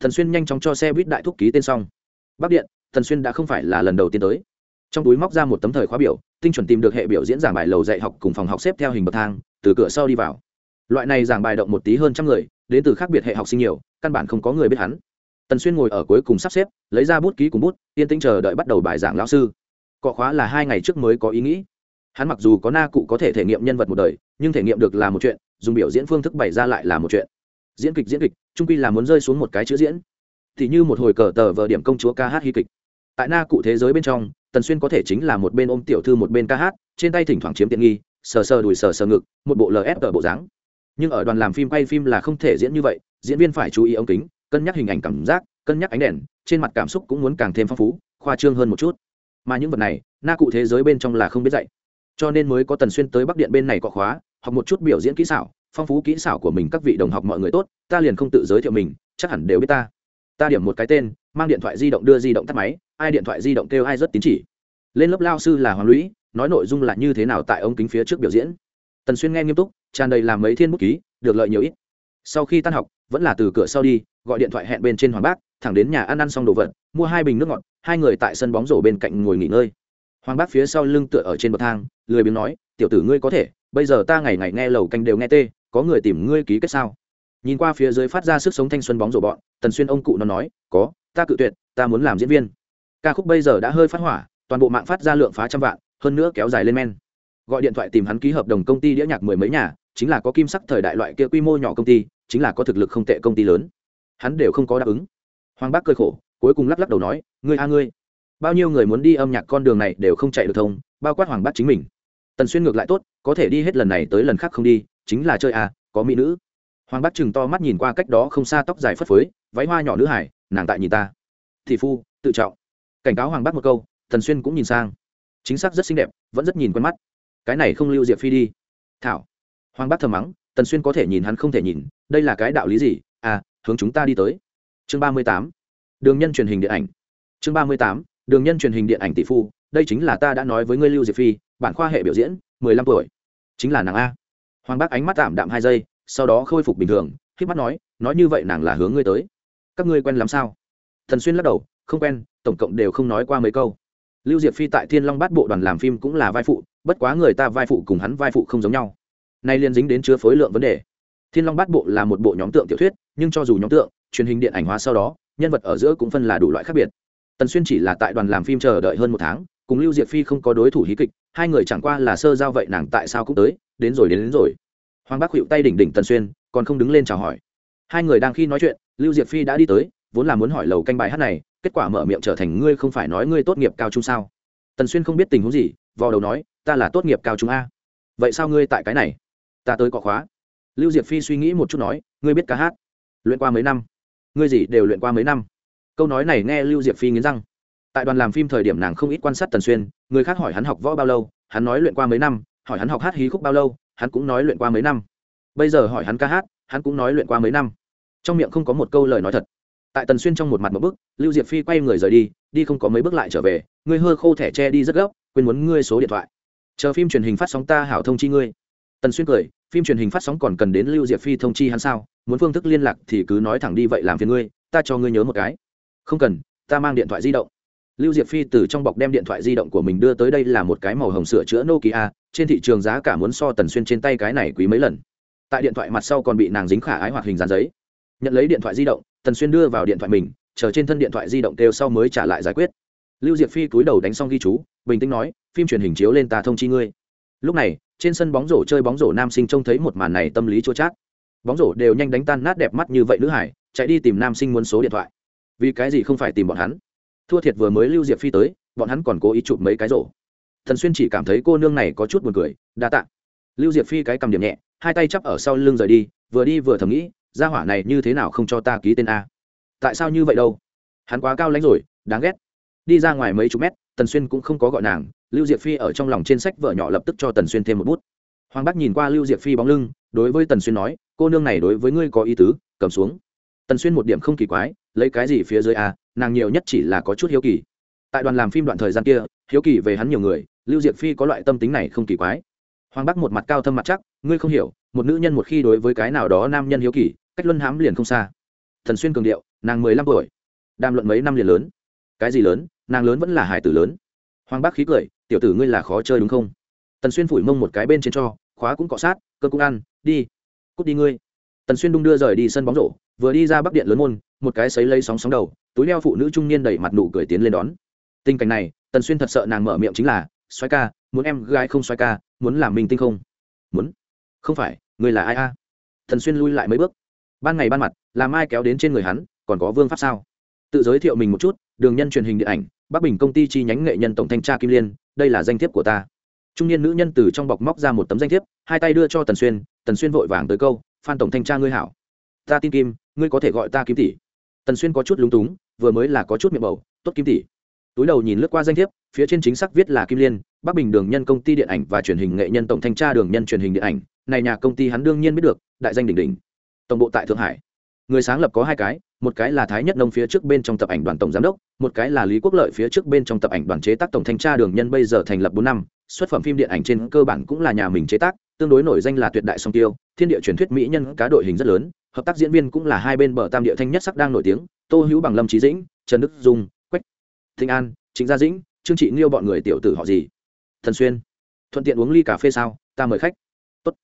Thần xuyên nhanh chóng cho xe buýt đại thúc ký tên xong. Bắc điện, thần xuyên đã không phải là lần đầu tiên tới. Trong túi móc ra một tấm thời khóa biểu, tinh chuẩn tìm được hệ biểu diễn giảng bài lầu dạy học cùng phòng học xếp theo hình bậc thang, từ cửa sau đi vào. Loại này giảng bài động một tí hơn trăm người, đến từ khác biệt hệ học sinh nhiều, căn bản không có người biết hắn. Tần xuyên ngồi ở cuối cùng sắp xếp, lấy ra bút ký cùng bút, yên tĩnh chờ đợi bắt đầu bài giảng lão sư. Cọ khóa là hai ngày trước mới có ý nghĩ hắn mặc dù có na cụ có thể thể nghiệm nhân vật một đời, nhưng thể nghiệm được là một chuyện, dùng biểu diễn phương thức bày ra lại là một chuyện. Diễn kịch diễn kịch trung quy là muốn rơi xuống một cái chữ diễn. Thì như một hồi cờ tờ vờ điểm công chúa ca hát hy kịch. Tại na cụ thế giới bên trong, tần xuyên có thể chính là một bên ôm tiểu thư một bên ca hát, trên tay thỉnh thoảng chiếm tiện nghi, sờ sờ đùi sờ sờ ngực, một bộ lf ở bộ dáng. Nhưng ở đoàn làm phim quay phim là không thể diễn như vậy, diễn viên phải chú ý ống kính, cân nhắc hình ảnh cảm giác, cân nhắc ánh đèn, trên mặt cảm xúc cũng muốn càng thêm phong phú, khoa trương hơn một chút. Mà những vật này, na cụ thế giới bên trong là không biết dạy cho nên mới có tần xuyên tới bắc điện bên này có khóa, học một chút biểu diễn kỹ xảo, phong phú kỹ xảo của mình các vị đồng học mọi người tốt, ta liền không tự giới thiệu mình, chắc hẳn đều biết ta. Ta điểm một cái tên, mang điện thoại di động đưa di động tắt máy, ai điện thoại di động kêu ai rất tín chỉ. Lên lớp lao sư là hoàng lũy, nói nội dung là như thế nào tại ống kính phía trước biểu diễn. Tần xuyên nghe nghiêm túc, tràn đầy làm mấy thiên bút ký, được lợi nhiều ít. Sau khi tan học, vẫn là từ cửa sau đi, gọi điện thoại hẹn bên trên hoàng bác, thẳng đến nhà ăn ăn xong đồ vật, mua hai bình nước ngọt, hai người tại sân bóng rổ bên cạnh ngồi nghỉ ngơi hoàng bác phía sau lưng tựa ở trên bậc thang, lười biếng nói, tiểu tử ngươi có thể, bây giờ ta ngày ngày nghe lầu canh đều nghe tê, có người tìm ngươi ký kết sao? Nhìn qua phía dưới phát ra sức sống thanh xuân bóng rổ bọn, tần xuyên ông cụ nó nói, có, ta cự tuyệt, ta muốn làm diễn viên. Ca khúc bây giờ đã hơi phát hỏa, toàn bộ mạng phát ra lượng phá trăm vạn, hơn nữa kéo dài lên men. Gọi điện thoại tìm hắn ký hợp đồng công ty đĩa nhạc mười mấy nhà, chính là có kim sắc thời đại loại kia quy mô nhỏ công ty, chính là có thực lực không tệ công ty lớn. Hắn đều không có đáp ứng. Hoàng bác cơi khổ, cuối cùng lắc lắc đầu nói, ngươi a ngươi bao nhiêu người muốn đi âm nhạc con đường này đều không chạy được thông, bao quát hoàng bát chính mình. Tần xuyên ngược lại tốt, có thể đi hết lần này tới lần khác không đi, chính là chơi à có mỹ nữ. Hoàng bát chừng to mắt nhìn qua cách đó không xa tóc dài phất phới, váy hoa nhỏ nữ hải, nàng tại nhìn ta. Thị phu, tự trọng. Cảnh cáo hoàng bát một câu, tần xuyên cũng nhìn sang. Chính xác rất xinh đẹp, vẫn rất nhìn quen mắt. Cái này không lưu diệp phi đi. Thảo. Hoàng bát thầm mắng, tần xuyên có thể nhìn hắn không thể nhìn, đây là cái đạo lý gì? À hướng chúng ta đi tới. Chương ba mươi tám. Đường nhân truyền hình điện ảnh. Chương ba mươi tám đường nhân truyền hình điện ảnh tỷ phu, đây chính là ta đã nói với ngươi lưu diệp phi, bản khoa hệ biểu diễn, mười lăm tuổi. Chính là nàng a. Hoàng bác ánh mắt tạm đạm hai giây, sau đó khôi phục bình thường khi mắt nói nói như vậy nàng là hướng ngươi tới. Các ngươi quen làm sao? Thần xuyên lắc đầu, không quen, tổng cộng đều không nói qua mấy câu. Lưu diệp phi tại thiên long bát bộ đoàn làm phim cũng là vai phụ, bất quá người ta vai phụ cùng hắn vai phụ không giống nhau. Nay liên dính đến chứa phối lượng vấn đề. Thiên long bát bộ là một bộ nhóm tượng tiểu thuyết, nhưng cho dù nhóm tượng, truyền hình điện ảnh hóa sau đó, nhân vật ở giữa cũng phân là đủ loại khác biệt tần xuyên chỉ là tại đoàn làm phim chờ đợi hơn một tháng cùng lưu diệp phi không có đối thủ hí kịch hai người chẳng qua là sơ giao vậy nàng tại sao cũng tới đến rồi đến, đến rồi. Hoàng bác hiệu tay đỉnh đỉnh tần xuyên còn không đứng lên chào hỏi. Hai người đang khi nói chuyện lưu diệp phi đã đi tới vốn là muốn hỏi lầu canh bài hát này kết quả mở miệng trở thành ngươi không phải nói ngươi tốt nghiệp cao trung sao? Tần xuyên không biết tình huống gì vò đầu nói ta là tốt nghiệp cao trung a. Vậy sao ngươi tại cái này? Ta tới cọ khóa. Lưu diệp phi suy nghĩ một chút nói ngươi biết ca hát? Luyện qua mấy năm? Ngươi gì đều luyện qua mấy năm? Câu nói này nghe lưu diệp phi nghiến răng. Tại đoàn làm phim thời điểm nàng không ít quan sát tần xuyên, người khác hỏi hắn học võ bao lâu, hắn nói luyện qua mấy năm, hỏi hắn học hát hí khúc bao lâu, hắn cũng nói luyện qua mấy năm. Bây giờ hỏi hắn ca hát, hắn cũng nói luyện qua mấy năm. Trong miệng không có một câu lời nói thật. Tại tần xuyên trong một mặt một bước, lưu diệp phi quay người rời đi đi không có mấy bước lại trở về ngươi hơ khô thẻ tre đi rất gấp, quên muốn ngươi số điện thoại. Chờ phim truyền hình phát sóng ta hảo thông chi ngươi. Tần xuyên cười, phim truyền hình phát sóng còn cần đến lưu diệp phi thông chi hắn sao? Muốn phương thức liên lạc thì cứ nói thẳng đi vậy làm phiền ngươi, ta cho ngươi nhớ một cái không cần, ta mang điện thoại di động. Lưu diệp phi từ trong bọc đem điện thoại di động của mình đưa tới đây là một cái màu hồng sửa chữa nokia, trên thị trường giá cả muốn so tần xuyên trên tay cái này quý mấy lần. Tại điện thoại mặt sau còn bị nàng dính khả ái hoạt hình dán giấy. Nhận lấy điện thoại di động, tần xuyên đưa vào điện thoại mình, chờ trên thân điện thoại di động kêu sau mới trả lại giải quyết. Lưu diệp phi cúi đầu đánh xong ghi chú, bình tĩnh nói, phim truyền hình chiếu lên ta thông chi ngươi. Lúc này, trên sân bóng rổ chơi bóng rổ nam sinh trông thấy một màn này tâm lý chua chát. Bóng rổ đều nhanh đánh tan nát đẹp mắt như vậy nữ hải, chạy đi tìm nam sinh muốn số điện thoại vì cái gì không phải tìm bọn hắn? Thua thiệt vừa mới lưu diệp phi tới, bọn hắn còn cố ý chụp mấy cái rổ. Thần xuyên chỉ cảm thấy cô nương này có chút buồn cười, đa tạ. Lưu diệp phi cái cầm điểm nhẹ, hai tay chắp ở sau lưng rời đi, vừa đi vừa thầm nghĩ ra hỏa này như thế nào không cho ta ký tên a? Tại sao như vậy đâu? Hắn quá cao lãnh rồi, đáng ghét. Đi ra ngoài mấy chục mét tần xuyên cũng không có gọi nàng, lưu diệp phi ở trong lòng trên sách vợ nhỏ lập tức cho tần xuyên thêm một bút. Hoàng bắc nhìn qua lưu diệp phi bóng lưng, đối với tần xuyên nói, cô nương này đối với ngươi có ý tứ, cầm xuống. Tần xuyên một điểm không kỳ quái lấy cái gì phía dưới a, nàng nhiều nhất chỉ là có chút hiếu kỳ. Tại đoàn làm phim đoạn thời gian kia, hiếu kỳ về hắn nhiều người, lưu diệp phi có loại tâm tính này không kỳ quái. Hoàng bắc một mặt cao thâm mặt chắc, ngươi không hiểu, một nữ nhân một khi đối với cái nào đó nam nhân hiếu kỳ, cách luân hãm liền không xa. Thần xuyên cường điệu, nàng mười lăm tuổi, đàm luận mấy năm liền lớn. Cái gì lớn, nàng lớn vẫn là hải tử lớn. Hoàng bác khí cười, tiểu tử ngươi là khó chơi đúng không? Tần xuyên phủi mông một cái bên trên cho, khóa cũng cọ sát, cơ cũng ăn, đi, cút đi ngươi. Tần xuyên đung đưa rời đi sân bóng rổ, vừa đi ra bắc điện lớn môn một cái sấy lấy sóng sóng đầu, túi đeo phụ nữ trung niên đẩy mặt nụ cười tiến lên đón. Tình cảnh này, tần xuyên thật sợ nàng mở miệng chính là xoay ca, muốn em gái không xoay ca, muốn làm mình tinh không? Muốn. Không phải, người là ai a? Tần xuyên lui lại mấy bước. Ban ngày ban mặt làm ai kéo đến trên người hắn, còn có vương pháp sao? Tự giới thiệu mình một chút, đường nhân truyền hình điện ảnh, bắc bình công ty chi nhánh nghệ nhân tổng thanh tra kim liên, đây là danh thiếp của ta. Trung niên nữ nhân từ trong bọc móc ra một tấm danh thiếp, hai tay đưa cho tần xuyên tần xuyên vội vàng tới câu, phan tổng thanh tra ngươi hảo. Ta tin kim, ngươi có thể gọi ta kim tỷ tần xuyên có chút lúng túng, vừa mới là có chút miệng bầu, tốt kim tỷ. Túi đầu nhìn lướt qua danh thiếp, phía trên chính xác viết là kim liên, bắc bình đường nhân công ty điện ảnh và truyền hình nghệ nhân tổng thanh tra đường nhân truyền hình điện ảnh. Này nhà công ty hắn đương nhiên biết được, đại danh đỉnh đỉnh. Tổng bộ tại thượng hải. Người sáng lập có hai cái, một cái là thái nhất nông phía trước bên trong tập ảnh đoàn tổng giám đốc, một cái là lý quốc lợi phía trước bên trong tập ảnh đoàn chế tác tổng thanh tra đường nhân bây giờ thành lập bốn năm, xuất phẩm phim điện ảnh trên cơ bản cũng là nhà mình chế tác, tương đối nổi danh là tuyệt đại song tiêu, thiên địa truyền thuyết mỹ nhân cá đội hình rất lớn hợp tác diễn viên cũng là hai bên bờ tam địa thanh nhất sắc đang nổi tiếng, tô hữu bằng, lâm trí dĩnh, trần đức dung, quách thịnh an, trịnh gia dĩnh, trương trị nghiêu bọn người tiểu tử họ gì? Thần xuyên. Thuận tiện uống ly cà phê sao? Ta mời khách. Tốt.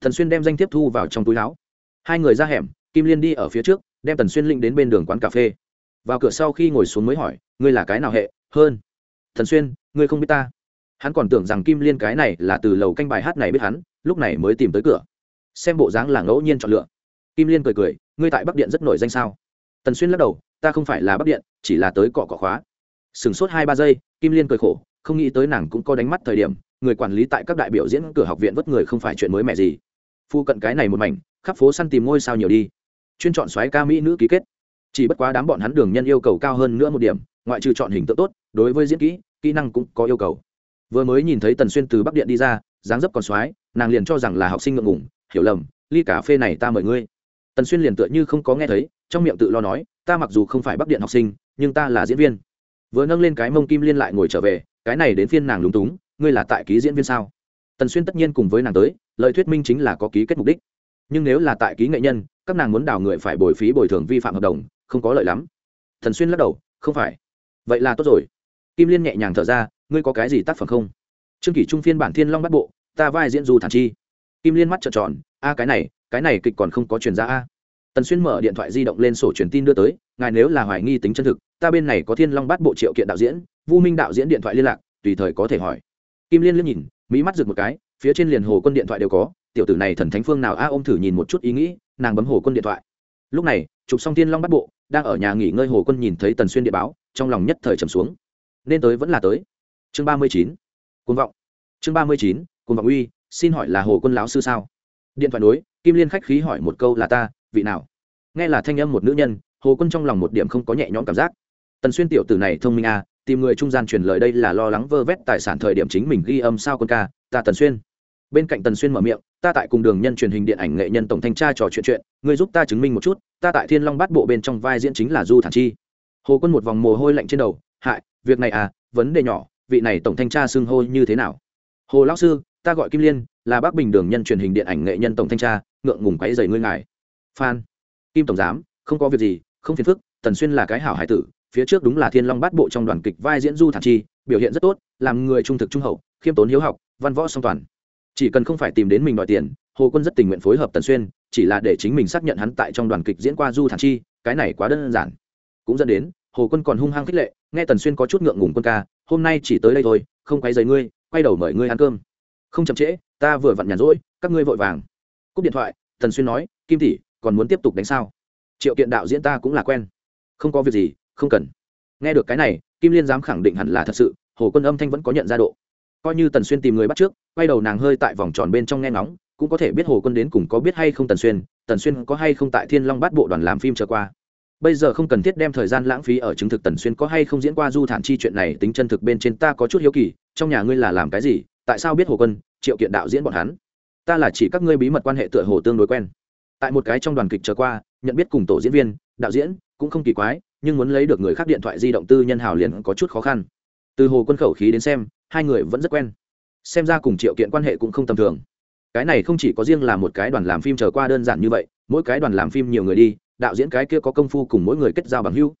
thần xuyên đem danh tiếp thu vào trong túi áo. Hai người ra hẻm, kim liên đi ở phía trước, đem tần xuyên linh đến bên đường quán cà phê. Vào cửa sau khi ngồi xuống mới hỏi, ngươi là cái nào hệ? Hơn. Thần xuyên, ngươi không biết ta. Hắn còn tưởng rằng kim liên cái này là từ lầu canh bài hát này biết hắn, lúc này mới tìm tới cửa. Xem bộ dáng là ngẫu nhiên chọn lựa kim liên cười cười, ngươi tại bắc điện rất nổi danh sao? Tần xuyên lắc đầu, ta không phải là bắc điện, chỉ là tới cọ cọ khóa. Sửng sốt hai ba giây, kim liên cười khổ, không nghĩ tới nàng cũng có đánh mắt thời điểm, người quản lý tại các đại biểu diễn cửa học viện vất người không phải chuyện mới mẻ gì. Phu cận cái này một mảnh, khắp phố săn tìm ngôi sao nhiều đi. Chuyên chọn xoáy ca mỹ nữ ký kết. Chỉ bất quá đám bọn hắn đường nhân yêu cầu cao hơn nữa một điểm, ngoại trừ chọn hình tượng tốt, đối với diễn kỹ kỹ năng cũng có yêu cầu. Vừa mới nhìn thấy tần xuyên từ bắc điện đi ra, dáng dấp còn xoáy nàng liền cho rằng là học sinh ngượng ngủng hiểu lầm, ly cà phê này ta mời ngươi tần xuyên liền tựa như không có nghe thấy, trong miệng tự lo nói, ta mặc dù không phải bắc điện học sinh, nhưng ta là diễn viên. Vừa nâng lên cái mông kim liên lại ngồi trở về, cái này đến phiên nàng lúng túng, ngươi là tại ký diễn viên sao? Tần xuyên tất nhiên cùng với nàng tới, lời thuyết minh chính là có ký kết mục đích. Nhưng nếu là tại ký nghệ nhân, các nàng muốn đào người phải bồi phí bồi thường vi phạm hợp đồng, không có lợi lắm. Thần xuyên lắc đầu, không phải. Vậy là tốt rồi. Kim liên nhẹ nhàng thở ra, ngươi có cái gì tác phẩm không? Trương kỷ trung phiên bản thiên long bắt bộ, ta vai diễn du thản chi. Kim liên mắt trợn tròn, a, cái này cái này kịch còn không có truyền ra a. Tần xuyên mở điện thoại di động lên sổ truyền tin đưa tới, ngài nếu là hoài nghi tính chân thực, ta bên này có thiên long bắt bộ triệu kiện đạo diễn, vu minh đạo diễn điện thoại liên lạc, tùy thời có thể hỏi. Kim liên liếc nhìn, mỹ mắt rực một cái, phía trên liền hồ quân điện thoại đều có, tiểu tử này thần thánh phương nào a, ôm thử nhìn một chút ý nghĩ, nàng bấm hồ quân điện thoại. Lúc này, chụp xong thiên long bắt bộ, đang ở nhà nghỉ ngơi hồ quân nhìn thấy tần xuyên điện báo, trong lòng nhất thời trầm xuống. Nên tới vẫn là tới. Chương ba mươi chín côn vọng. Chương ba mươi chín côn vọng uy, xin hỏi là hồ quân lão sư sao? Điện thoại nối kim liên khách khí hỏi một câu là ta, vị nào? Nghe là thanh âm một nữ nhân, hồ quân trong lòng một điểm không có nhẹ nhõm cảm giác. Tần xuyên tiểu tử này thông minh à tìm người trung gian truyền lời đây là lo lắng vơ vét tài sản thời điểm chính mình ghi âm sao quân ca, ta tần xuyên. Bên cạnh tần xuyên mở miệng, ta tại cùng đường nhân truyền hình điện ảnh nghệ nhân tổng thanh tra trò chuyện chuyện, người giúp ta chứng minh một chút, ta tại thiên long bát bộ bên trong vai diễn chính là du thản chi. Hồ quân một vòng mồ hôi lạnh trên đầu, hại, việc này à vấn đề nhỏ, vị này tổng thanh tra xưng hô như thế nào? Hồ lão sư, ta gọi kim liên là bác bình đường nhân truyền hình điện ảnh nghệ nhân tổng thanh tra, ngượng ngùng quáy dày ngươi ngài. Phan, kim tổng giám, không có việc gì, không phiền phức, tần xuyên là cái hảo hải tử, phía trước đúng là thiên long bát bộ trong đoàn kịch vai diễn du thản chi, biểu hiện rất tốt, làm người trung thực trung hậu, khiêm tốn hiếu học, văn võ song toàn. Chỉ cần không phải tìm đến mình đòi tiền, hồ quân rất tình nguyện phối hợp tần xuyên, chỉ là để chính mình xác nhận hắn tại trong đoàn kịch diễn qua du thản chi, cái này quá đơn giản. Cũng dẫn đến, hồ quân còn hung hăng khích lệ, nghe tần xuyên có chút ngượng ngùng quân ca, hôm nay chỉ tới đây thôi, không quay giày ngươi, quay đầu mời ngươi ăn cơm không chậm trễ, ta vừa vặn nhàn rỗi, các ngươi vội vàng. Cúp điện thoại, tần xuyên nói, kim tỷ, còn muốn tiếp tục đánh sao? Triệu kiện đạo diễn ta cũng là quen. Không có việc gì, không cần. Nghe được cái này, kim liên dám khẳng định hẳn là thật sự, hồ quân âm thanh vẫn có nhận ra độ. Coi như tần xuyên tìm người bắt trước, quay đầu nàng hơi tại vòng tròn bên trong nghe ngóng, cũng có thể biết hồ quân đến cùng có biết hay không tần xuyên tần xuyên có hay không tại thiên long bát bộ đoàn làm phim trở qua. Bây giờ không cần thiết đem thời gian lãng phí ở chứng thực tần xuyên có hay không diễn qua du thản chi chuyện này, tính chân thực bên trên ta có chút hiếu kỳ, trong nhà ngươi là làm cái gì? Tại sao biết hồ quân, triệu kiện đạo diễn bọn hắn? Ta là chỉ các ngươi bí mật quan hệ tựa hồ tương đối quen. Tại một cái trong đoàn kịch trở qua, nhận biết cùng tổ diễn viên, đạo diễn cũng không kỳ quái, nhưng muốn lấy được người khác điện thoại di động tư nhân hào liền có chút khó khăn. Từ hồ quân khẩu khí đến xem, hai người vẫn rất quen. Xem ra cùng triệu kiện quan hệ cũng không tầm thường. Cái này không chỉ có riêng là một cái đoàn làm phim trở qua đơn giản như vậy, mỗi cái đoàn làm phim nhiều người đi, đạo diễn cái kia có công phu cùng mỗi người kết giao bằng hữu.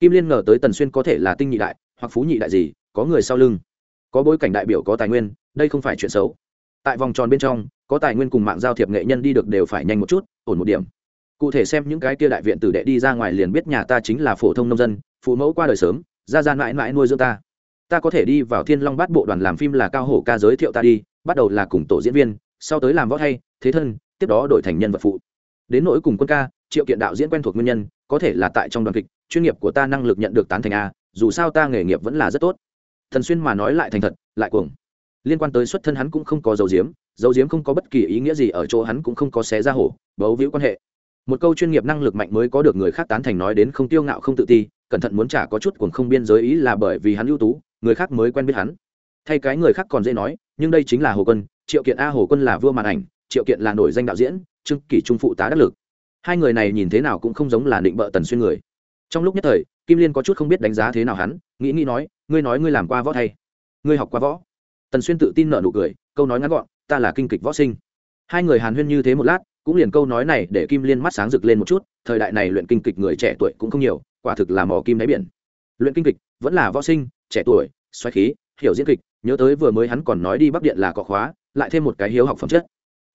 Kim liên ngờ tới tần xuyên có thể là tinh nhị đại hoặc phú nhị đại gì, có người sau lưng. Có bối cảnh đại biểu có tài nguyên đây không phải chuyện xấu. Tại vòng tròn bên trong có tài nguyên cùng mạng giao thiệp nghệ nhân đi được đều phải nhanh một chút ổn một điểm. Cụ thể xem những cái kia đại viện tử đệ đi ra ngoài liền biết nhà ta chính là phổ thông nông dân phụ mẫu qua đời sớm ra ra mãi mãi nuôi dưỡng ta. Ta có thể đi vào thiên long bát bộ đoàn làm phim là cao hổ ca giới thiệu ta đi bắt đầu là cùng tổ diễn viên sau tới làm võ thay, thế thân tiếp đó đổi thành nhân vật phụ. Đến nỗi cùng quân ca triệu kiện đạo diễn quen thuộc nguyên nhân có thể là tại trong đoàn kịch chuyên nghiệp của ta năng lực nhận được tán thành a dù sao ta nghề nghiệp vẫn là rất tốt. Thần xuyên mà nói lại thành thật lại cuồng liên quan tới xuất thân hắn cũng không có dấu diếm dấu diếm không có bất kỳ ý nghĩa gì ở chỗ hắn cũng không có xé ra hổ, bấu víu quan hệ. Một câu chuyên nghiệp năng lực mạnh mới có được người khác tán thành nói đến không tiêu ngạo không tự ti, cẩn thận muốn trả có chút cuồng không biên giới ý là bởi vì hắn ưu tú, người khác mới quen biết hắn. Thay cái người khác còn dễ nói, nhưng đây chính là hồ quân, triệu kiện a hồ quân là vua màn ảnh, triệu kiện là nổi danh đạo diễn, trương kỷ trung phụ tá đắc lực. Hai người này nhìn thế nào cũng không giống là định bợ tần xuyên người. Trong lúc nhất thời, kim liên có chút không biết đánh giá thế nào hắn, nghĩ nghĩ nói, ngươi nói ngươi làm qua võ thay? Ngươi học qua võ? Tần xuyên tự tin nợ nụ cười, câu nói ngắn gọn, ta là kinh kịch võ sinh. Hai người hàn huyên như thế một lát, cũng liền câu nói này để kim liên mắt sáng rực lên một chút, thời đại này luyện kinh kịch người trẻ tuổi cũng không nhiều, quả thực là mò kim đáy biển. Luyện kinh kịch, vẫn là võ sinh, trẻ tuổi, xoáy khí, hiểu diễn kịch, nhớ tới vừa mới hắn còn nói đi bắc điện là có khóa, lại thêm một cái hiếu học phẩm chất.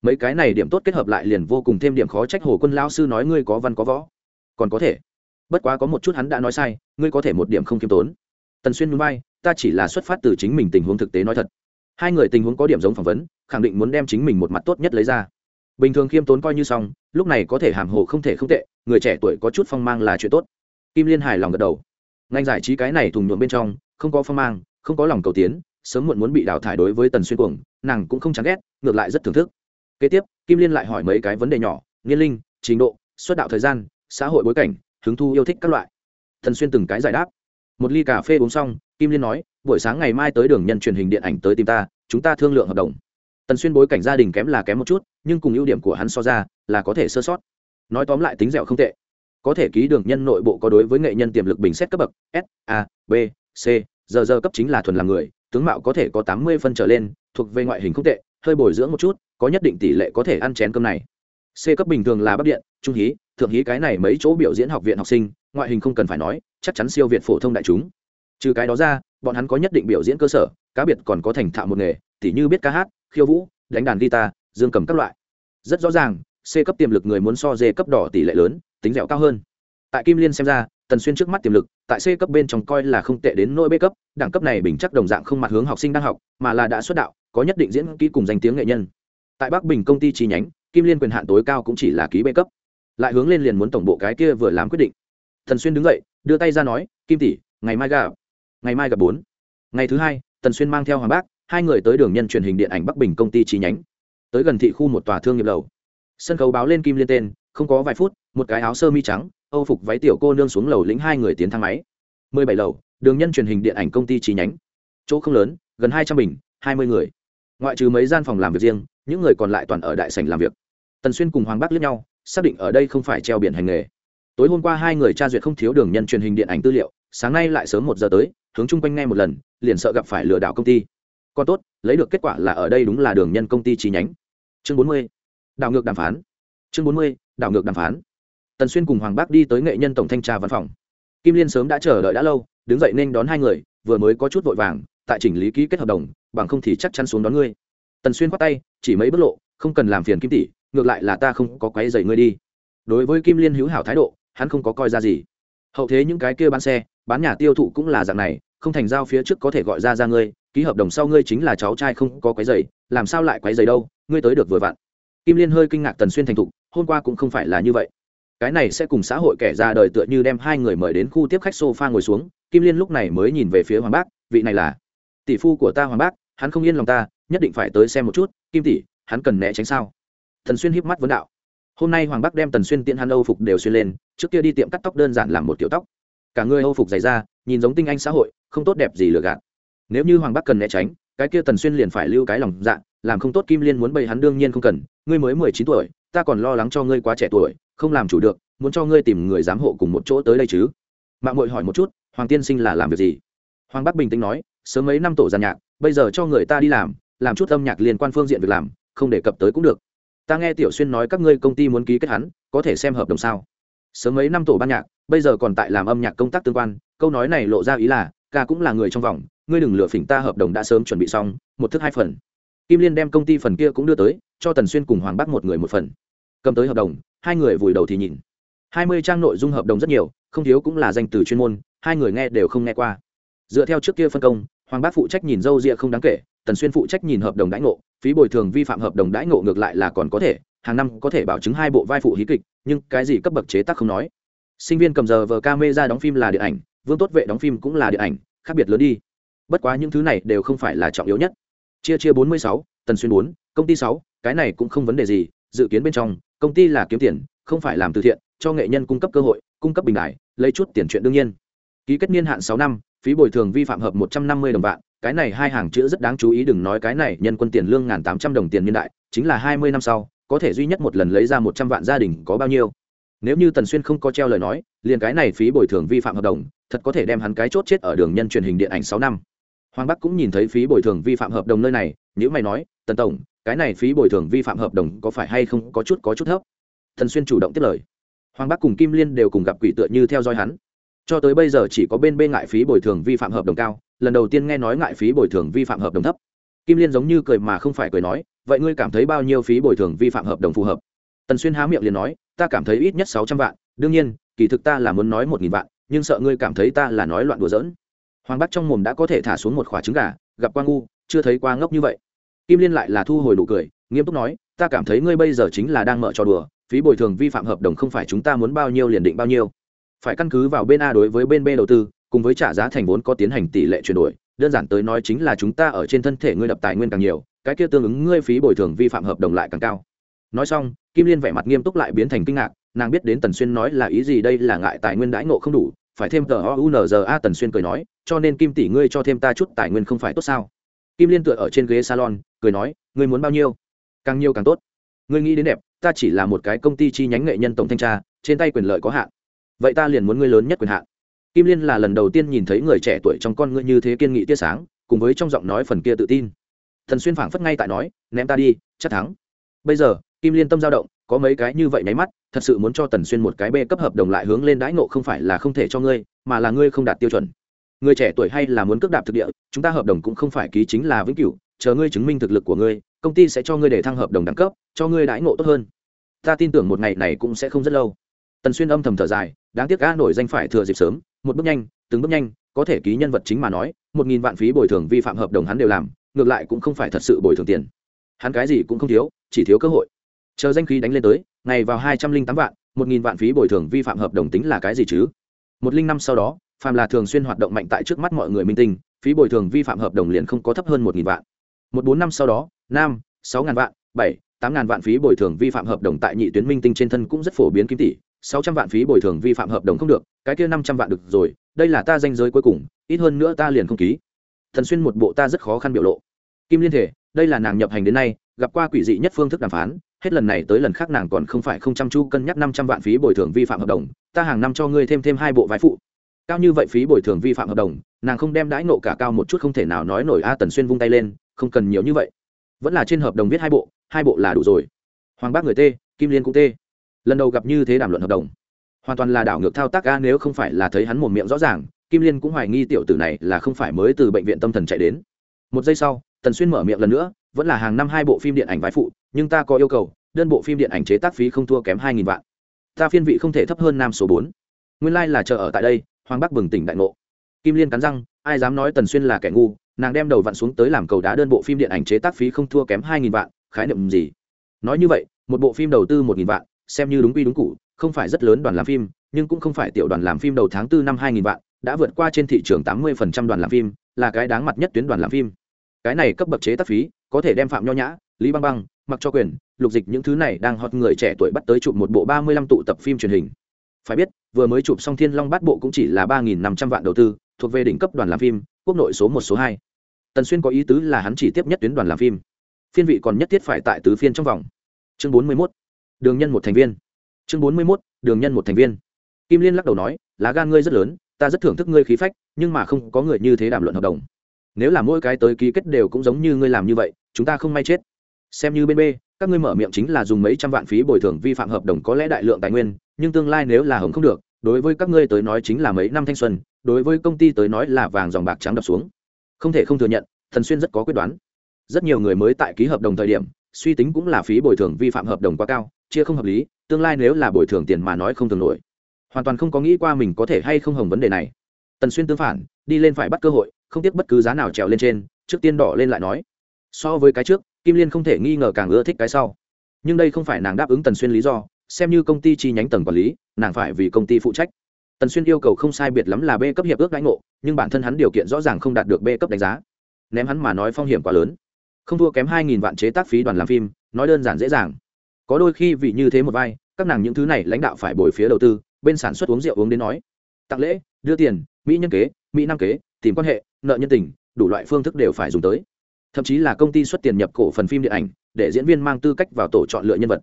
Mấy cái này điểm tốt kết hợp lại liền vô cùng thêm điểm khó trách hồ quân lao sư nói ngươi có văn có võ. Còn có thể. Bất quá có một chút hắn đã nói sai, ngươi có thể một điểm không khiêm tốn. Tần xuyên núi bay ta chỉ là xuất phát từ chính mình tình huống thực tế nói thật hai người tình huống có điểm giống phỏng vấn, khẳng định muốn đem chính mình một mặt tốt nhất lấy ra. Bình thường khiêm tốn coi như xong, lúc này có thể hàm hồ không thể không tệ, người trẻ tuổi có chút phong mang là chuyện tốt. Kim liên hài lòng gật đầu. Ngành giải trí cái này thùng nhuộm bên trong, không có phong mang, không có lòng cầu tiến, sớm muộn muốn bị đào thải đối với tần xuyên cuồng, nàng cũng không chán ghét, ngược lại rất thưởng thức. Kế tiếp, kim liên lại hỏi mấy cái vấn đề nhỏ nghiên linh, trình độ, xuất đạo thời gian, xã hội bối cảnh, hứng thu yêu thích các loại. Thần xuyên từng cái giải đáp. Một ly cà phê uống xong, kim liên nói buổi sáng ngày mai tới đường nhân truyền hình điện ảnh tới tìm ta, chúng ta thương lượng hợp đồng. Tần xuyên bối cảnh gia đình kém là kém một chút, nhưng cùng ưu điểm của hắn so ra là có thể sơ sót. Nói tóm lại tính dẻo không tệ. Có thể ký đường nhân nội bộ có đối với nghệ nhân tiềm lực bình xét cấp bậc s, a, b, c giờ giờ cấp chính là thuần làm người, tướng mạo có thể có tám mươi phân trở lên, thuộc về ngoại hình không tệ, hơi bồi dưỡng một chút, có nhất định tỷ lệ có thể ăn chén cơm này. C cấp bình thường là bắc điện, trung hí, thượng hí cái này mấy chỗ biểu diễn học viện học sinh, ngoại hình không cần phải nói, chắc chắn siêu việt phổ thông đại chúng. Trừ cái đó ra bọn hắn có nhất định biểu diễn cơ sở, cá biệt còn có thành thạo một nghề, tỉ như biết ca hát, khiêu vũ, đánh đàn guitar, dương cầm các loại. Rất rõ ràng, c cấp tiềm lực người muốn so d cấp đỏ tỷ lệ lớn, tính dẻo cao hơn. Tại kim liên xem ra, tần xuyên trước mắt tiềm lực, tại c cấp bên trong coi là không tệ đến nỗi b cấp, đẳng cấp này bình chắc đồng dạng không mặt hướng học sinh đang học, mà là đã xuất đạo, có nhất định diễn kỹ cùng danh tiếng nghệ nhân. Tại bắc bình công ty chi nhánh, kim liên quyền hạn tối cao cũng chỉ là ký b cấp. Lại hướng lên liền muốn tổng bộ cái kia vừa làm quyết định. Thần xuyên đứng dậy, đưa tay ra nói, kim tỷ, ngày mai gặp ngày mai gặp bốn. Ngày thứ hai, tần xuyên mang theo hoàng bác, hai người tới đường nhân truyền hình điện ảnh bắc bình công ty chi nhánh. Tới gần thị khu một tòa thương nghiệp lầu. Sân khấu báo lên kim liên tên, không có vài phút, một cái áo sơ mi trắng, âu phục váy tiểu cô nương xuống lầu lĩnh hai người tiến thang máy. Mười bảy lầu, đường nhân truyền hình điện ảnh công ty chi nhánh. Chỗ không lớn, gần hai trăm bình, hai mươi người. Ngoại trừ mấy gian phòng làm việc riêng, những người còn lại toàn ở đại sảnh làm việc. Tần xuyên cùng hoàng bắc lướt nhau, xác định ở đây không phải treo biển hành nghề. Tối hôm qua hai người tra duyệt không thiếu đường nhân truyền hình điện ảnh tư liệu, sáng nay lại sớm một giờ tới hướng chung quanh nghe một lần, liền sợ gặp phải lừa đảo công ty. Còn tốt, lấy được kết quả là ở đây đúng là đường nhân công ty chi nhánh. Chương bốn mươi, đảo ngược đàm phán. Chương bốn mươi, đảo ngược đàm phán. Tần xuyên cùng hoàng bác đi tới nghệ nhân tổng thanh tra văn phòng. Kim liên sớm đã chờ đợi đã lâu, đứng dậy nên đón hai người, vừa mới có chút vội vàng, tại chỉnh lý ký kết hợp đồng, bằng không thì chắc chắn xuống đón ngươi. Tần xuyên khoát tay, chỉ mấy bất lộ, không cần làm phiền kim tỷ, ngược lại là ta không có quấy dày ngươi đi. Đối với kim liên hữu hảo thái độ, hắn không có coi ra gì. Hậu thế những cái kia bán xe, bán nhà tiêu thụ cũng là dạng này không thành giao phía trước có thể gọi ra ra ngươi, ký hợp đồng sau ngươi chính là cháu trai không có quấy giày làm sao lại quấy giày đâu, ngươi tới được vừa vặn. Kim liên hơi kinh ngạc tần xuyên thành thục, hôm qua cũng không phải là như vậy. Cái này sẽ cùng xã hội kẻ ra đời tựa như đem hai người mời đến khu tiếp khách sofa ngồi xuống, kim liên lúc này mới nhìn về phía hoàng bác, vị này là tỷ phu của ta hoàng bác, hắn không yên lòng ta, nhất định phải tới xem một chút, kim tỷ, hắn cần né tránh sao? Tần xuyên híp mắt vấn đạo. Hôm nay hoàng bắc đem tần xuyên tiện hắn âu phục đều xuyên lên, trước kia đi tiệm cắt tóc đơn giản làm một kiểu tóc. Cả người âu phục dày ra nhìn giống tinh anh xã hội, không tốt đẹp gì lừa gạt. Nếu như hoàng bắc cần né tránh, cái kia tần xuyên liền phải lưu cái lòng dạ làm không tốt kim liên muốn bày hắn đương nhiên không cần, ngươi mới mười chín tuổi, ta còn lo lắng cho ngươi quá trẻ tuổi, không làm chủ được, muốn cho ngươi tìm người giám hộ cùng một chỗ tới đây chứ. Mạng hội hỏi một chút, hoàng tiên sinh là làm việc gì? Hoàng bắc bình tĩnh nói, sớm mấy năm tổ giàn nhạc, bây giờ cho người ta đi làm làm chút âm nhạc liên quan phương diện việc làm, không đề cập tới cũng được. Ta nghe tiểu xuyên nói các ngươi công ty muốn ký kết hắn, có thể xem hợp đồng sao? Sớm mấy năm tổ ban nhạc, bây giờ còn tại làm âm nhạc công tác tương quan câu nói này lộ ra ý là, ca cũng là người trong vòng, ngươi đừng lừa phỉnh ta hợp đồng đã sớm chuẩn bị xong, một thức hai phần. Kim liên đem công ty phần kia cũng đưa tới, cho tần xuyên cùng hoàng bắc một người một phần. Cầm tới hợp đồng, hai người vùi đầu thì nhìn. Hai mươi trang nội dung hợp đồng rất nhiều, không thiếu cũng là danh từ chuyên môn, hai người nghe đều không nghe qua. Dựa theo trước kia phân công, hoàng bác phụ trách nhìn dâu ria không đáng kể, tần xuyên phụ trách nhìn hợp đồng đãi ngộ, phí bồi thường vi phạm hợp đồng đãi ngộ ngược lại là còn có thể, hàng năm có thể bảo chứng hai bộ vai phụ hí kịch, nhưng cái gì cấp bậc chế tác không nói. Sinh viên cầm giờ vờ ca mê ra đóng phim là điện ảnh vương tốt vệ đóng phim cũng là điện ảnh, khác biệt lớn đi. Bất quá những thứ này đều không phải là trọng yếu nhất. Chia chia bốn mươi sáu, tần xuyên bốn, công ty sáu, cái này cũng không vấn đề gì, dự kiến bên trong, công ty là kiếm tiền, không phải làm từ thiện, cho nghệ nhân cung cấp cơ hội, cung cấp bình đại lấy chút tiền chuyện đương nhiên. Ký kết niên hạn sáu năm, phí bồi thường vi phạm hợp một trăm năm mươi đồng vạn, cái này hai hàng chữ rất đáng chú ý, đừng nói cái này, nhân quân tiền lương ngàn tám trăm đồng tiền niên đại, chính là hai mươi năm sau, có thể duy nhất một lần lấy ra một trăm vạn gia đình có bao nhiêu? Nếu như tần xuyên không có treo lời nói, liền cái này phí bồi thường vi phạm hợp đồng thật có thể đem hắn cái chốt chết ở đường nhân truyền hình điện ảnh sáu năm. Hoàng bắc cũng nhìn thấy phí bồi thường vi phạm hợp đồng nơi này nếu mày nói, tần tổng, cái này phí bồi thường vi phạm hợp đồng có phải hay không có chút có chút thấp? Thần xuyên chủ động tiếp lời. Hoàng bắc cùng kim liên đều cùng gặp quỷ tựa như theo dõi hắn. Cho tới bây giờ chỉ có bên bên ngại phí bồi thường vi phạm hợp đồng cao, lần đầu tiên nghe nói ngại phí bồi thường vi phạm hợp đồng thấp. Kim liên giống như cười mà không phải cười nói, vậy ngươi cảm thấy bao nhiêu phí bồi thường vi phạm hợp đồng phù hợp? Tần xuyên há miệng liền nói, ta cảm thấy ít nhất sáu trăm vạn, đương nhiên, kỳ thực ta là muốn nói một nghìn vạn nhưng sợ ngươi cảm thấy ta là nói loạn đùa giỡn. Hoàng bắc trong mồm đã có thể thả xuống một khoả trứng gà, gặp qua ngu, chưa thấy qua ngốc như vậy. Kim liên lại là thu hồi nụ cười, nghiêm túc nói, ta cảm thấy ngươi bây giờ chính là đang mở trò đùa, phí bồi thường vi phạm hợp đồng không phải chúng ta muốn bao nhiêu liền định bao nhiêu. Phải căn cứ vào bên a đối với bên b đầu tư, cùng với trả giá thành vốn có tiến hành tỷ lệ chuyển đổi, đơn giản tới nói chính là chúng ta ở trên thân thể ngươi đập tài nguyên càng nhiều, cái kia tương ứng ngươi phí bồi thường vi phạm hợp đồng lại càng cao. Nói xong, kim liên vẻ mặt nghiêm túc lại biến thành kinh ngạc nàng biết đến tần xuyên nói là ý gì đây là ngại tài nguyên đãi ngộ không đủ, phải thêm tờ ounza tần xuyên cười nói, cho nên kim tỷ ngươi cho thêm ta chút tài nguyên không phải tốt sao? Kim liên tựa ở trên ghế salon, cười nói, ngươi muốn bao nhiêu? Càng nhiều càng tốt. Ngươi nghĩ đến đẹp, ta chỉ là một cái công ty chi nhánh nghệ nhân tổng thanh tra, trên tay quyền lợi có hạn. Vậy ta liền muốn ngươi lớn nhất quyền hạn. Kim liên là lần đầu tiên nhìn thấy người trẻ tuổi trong con ngươi như thế kiên nghị tia sáng, cùng với trong giọng nói phần kia tự tin. Thần xuyên phảng phất ngay tại nói, ném ta đi, chắc thắng. Bây giờ, kim liên tâm dao động có mấy cái như vậy nháy mắt, thật sự muốn cho tần xuyên một cái b cấp hợp đồng lại hướng lên đãi ngộ không phải là không thể cho ngươi, mà là ngươi không đạt tiêu chuẩn. Người trẻ tuổi hay là muốn cước đạp thực địa, chúng ta hợp đồng cũng không phải ký chính là vĩnh cửu, chờ ngươi chứng minh thực lực của ngươi, công ty sẽ cho ngươi để thăng hợp đồng đẳng cấp, cho ngươi đãi ngộ tốt hơn. Ta tin tưởng một ngày này cũng sẽ không rất lâu. Tần xuyên âm thầm thở dài, đáng tiếc Ga nổi danh phải thừa dịp sớm, một bước nhanh, từng bước nhanh, có thể ký nhân vật chính mà nói, một nghìn vạn phí bồi thường vi phạm hợp đồng hắn đều làm, ngược lại cũng không phải thật sự bồi thường tiền. Hắn cái gì cũng không thiếu, chỉ thiếu cơ hội chờ danh khí đánh lên tới, ngày vào hai trăm linh tám vạn, một nghìn vạn phí bồi thường vi phạm hợp đồng tính là cái gì chứ? Một linh năm sau đó, phàm là thường xuyên hoạt động mạnh tại trước mắt mọi người minh tinh, phí bồi thường vi phạm hợp đồng liền không có thấp hơn một nghìn vạn. Một bốn năm sau đó, nam, sáu ngàn vạn, bảy, tám ngàn vạn phí bồi thường vi phạm hợp đồng tại nhị tuyến minh tinh trên thân cũng rất phổ biến kim tỷ, sáu trăm vạn phí bồi thường vi phạm hợp đồng không được, cái kia năm trăm vạn được rồi, đây là ta danh giới cuối cùng, ít hơn nữa ta liền không ký. Thần xuyên một bộ ta rất khó khăn biểu lộ. Kim liên thể, đây là nàng nhập hành đến nay gặp qua quỷ dị nhất phương thức đàm phán, hết lần này tới lần khác nàng còn không phải không chăm chu cân nhắc năm trăm vạn phí bồi thường vi phạm hợp đồng, ta hàng năm cho ngươi thêm thêm hai bộ vai phụ. Cao như vậy phí bồi thường vi phạm hợp đồng, nàng không đem đãi nộ cả cao một chút không thể nào nói nổi a tần xuyên vung tay lên, không cần nhiều như vậy. Vẫn là trên hợp đồng viết hai bộ hai bộ là đủ rồi. Hoàng bác người t kim liên cũng t lần đầu gặp như thế đàm luận hợp đồng. Hoàn toàn là đảo ngược thao tác a nếu không phải là thấy hắn một miệng rõ ràng, kim liên cũng hoài nghi tiểu tử này là không phải mới từ bệnh viện tâm thần chạy đến. Một giây sau, tần xuyên mở miệng lần nữa vẫn là hàng năm hai bộ phim điện ảnh vai phụ, nhưng ta có yêu cầu, đơn bộ phim điện ảnh chế tác phí không thua kém hai nghìn vạn. Ta phiên vị không thể thấp hơn nam số bốn. Nguyên lai、like、là chờ ở tại đây, hoàng bắc bừng tỉnh đại ngộ. Kim liên cắn răng, ai dám nói tần xuyên là kẻ ngu, nàng đem đầu vặn xuống tới làm cầu đá đơn bộ phim điện ảnh chế tác phí không thua kém hai nghìn vạn, khái niệm gì? Nói như vậy, một bộ phim đầu tư một nghìn vạn, xem như đúng quy đúng cụ không phải rất lớn đoàn làm phim, nhưng cũng không phải tiểu đoàn làm phim đầu tháng tư năm hai nghìn vạn, đã vượt qua trên thị trường tám mươi phần trăm đoàn làm phim, là cái đáng mặt nhất tuyến đoàn làm phim. Cái này cấp bậc chế tác phí có thể đem phạm nho nhã, lý băng băng, mặc cho quyền, lục dịch những thứ này đang hot người trẻ tuổi bắt tới chụp một bộ ba mươi lăm tụ tập phim truyền hình. Phải biết, vừa mới chụp xong thiên long bát bộ cũng chỉ là ba nghìn năm trăm vạn đầu tư, thuộc về đỉnh cấp đoàn làm phim, quốc nội số một, số hai. Tần xuyên có ý tứ là hắn chỉ tiếp nhất tuyến đoàn làm phim. Phiên vị còn nhất thiết phải tại tứ phiên trong vòng. Chương bốn mươi mốt, đường nhân một thành viên. Chương bốn mươi mốt, đường nhân một thành viên. Kim liên lắc đầu nói, lá gan ngươi rất lớn, ta rất thưởng thức ngươi khí phách, nhưng mà không có người như thế đàm luận hợp đồng. Nếu là mỗi cái tới ký kết đều cũng giống như ngươi làm như vậy chúng ta không may chết. Xem như bên b, các ngươi mở miệng chính là dùng mấy trăm vạn phí bồi thường vi phạm hợp đồng có lẽ đại lượng tài nguyên, nhưng tương lai nếu là hồng không được, đối với các ngươi tới nói chính là mấy năm thanh xuân, đối với công ty tới nói là vàng dòng bạc trắng đập xuống. Không thể không thừa nhận, thần xuyên rất có quyết đoán. Rất nhiều người mới tại ký hợp đồng thời điểm, suy tính cũng là phí bồi thường vi phạm hợp đồng quá cao, chia không hợp lý, tương lai nếu là bồi thường tiền mà nói không thường nổi. Hoàn toàn không có nghĩ qua mình có thể hay không hồng vấn đề này. Tần xuyên tương phản, đi lên phải bắt cơ hội, không tiếc bất cứ giá nào trèo lên trên, trước tiên đỏ lên lại nói so với cái trước, kim liên không thể nghi ngờ càng ưa thích cái sau. Nhưng đây không phải nàng đáp ứng tần xuyên lý do, xem như công ty chi nhánh tầng quản lý, nàng phải vì công ty phụ trách. Tần xuyên yêu cầu không sai biệt lắm là b cấp hiệp ước đánh ngộ, nhưng bản thân hắn điều kiện rõ ràng không đạt được b cấp đánh giá. Ném hắn mà nói phong hiểm quá lớn. Không thua kém hai nghìn vạn chế tác phí đoàn làm phim, nói đơn giản dễ dàng. Có đôi khi vì như thế một vai, các nàng những thứ này lãnh đạo phải bồi phía đầu tư, bên sản xuất uống rượu uống đến nói. Tặng lễ, đưa tiền, mỹ nhân kế, mỹ nam kế, tìm quan hệ, nợ nhân tình, đủ loại phương thức đều phải dùng tới thậm chí là công ty xuất tiền nhập cổ phần phim điện ảnh, để diễn viên mang tư cách vào tổ chọn lựa nhân vật.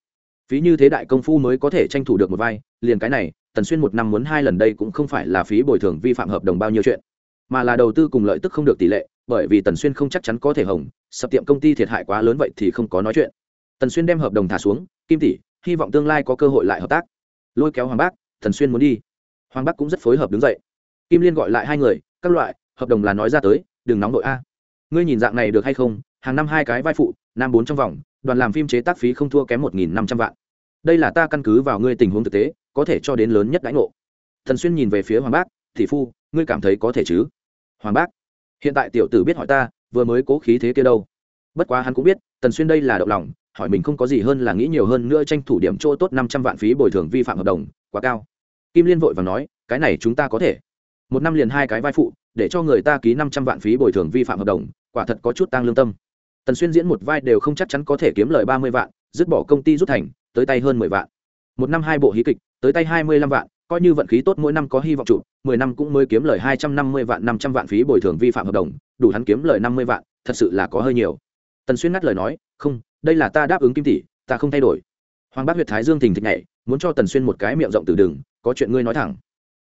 Phí như thế đại công phu mới có thể tranh thủ được một vai, liền cái này, tần xuyên một năm muốn hai lần đây cũng không phải là phí bồi thường vi phạm hợp đồng bao nhiêu chuyện, mà là đầu tư cùng lợi tức không được tỷ lệ, bởi vì tần xuyên không chắc chắn có thể hồng, sập tiệm công ty thiệt hại quá lớn vậy thì không có nói chuyện. Tần xuyên đem hợp đồng thả xuống, kim tỷ, hy vọng tương lai có cơ hội lại hợp tác. Lôi kéo hoàng bác, tần xuyên muốn đi. Hoàng bác cũng rất phối hợp đứng dậy. Kim liên gọi lại hai người, các loại, hợp đồng là nói ra tới, đừng nóng đội a ngươi nhìn dạng này được hay không? Hàng năm hai cái vai phụ, nam bốn trong vòng, đoàn làm phim chế tác phí không thua kém một nghìn năm trăm vạn. Đây là ta căn cứ vào ngươi tình huống thực tế, có thể cho đến lớn nhất đãi ngộ. Thần xuyên nhìn về phía hoàng bác thị phu, ngươi cảm thấy có thể chứ? Hoàng bác, hiện tại tiểu tử biết hỏi ta, vừa mới cố khí thế kia đâu? Bất quá hắn cũng biết tần xuyên đây là động lòng, hỏi mình không có gì hơn là nghĩ nhiều hơn nữa tranh thủ điểm chỗ tốt năm trăm vạn phí bồi thường vi phạm hợp đồng, quá cao. Kim liên vội và nói, cái này chúng ta có thể một năm liền hai cái vai phụ, để cho người ta ký năm trăm vạn phí bồi thường vi phạm hợp đồng, quả thật có chút tăng lương tâm. Tần xuyên diễn một vai đều không chắc chắn có thể kiếm lời ba mươi vạn, dứt bỏ công ty rút thành, tới tay hơn mười vạn. Một năm hai bộ hí kịch, tới tay hai mươi lăm vạn, coi như vận khí tốt mỗi năm có hy vọng trụ mười năm cũng mới kiếm lời hai trăm năm mươi vạn, năm trăm vạn phí bồi thường vi phạm hợp đồng, đủ hắn kiếm lời năm mươi vạn, thật sự là có hơi nhiều. Tần xuyên ngắt lời nói, không, đây là ta đáp ứng kim tỷ, ta không thay đổi. Hoàng bác huyện thái dương thình thịch nhảy, muốn cho tần xuyên một cái miệng rộng từ đường có chuyện ngươi nói thẳng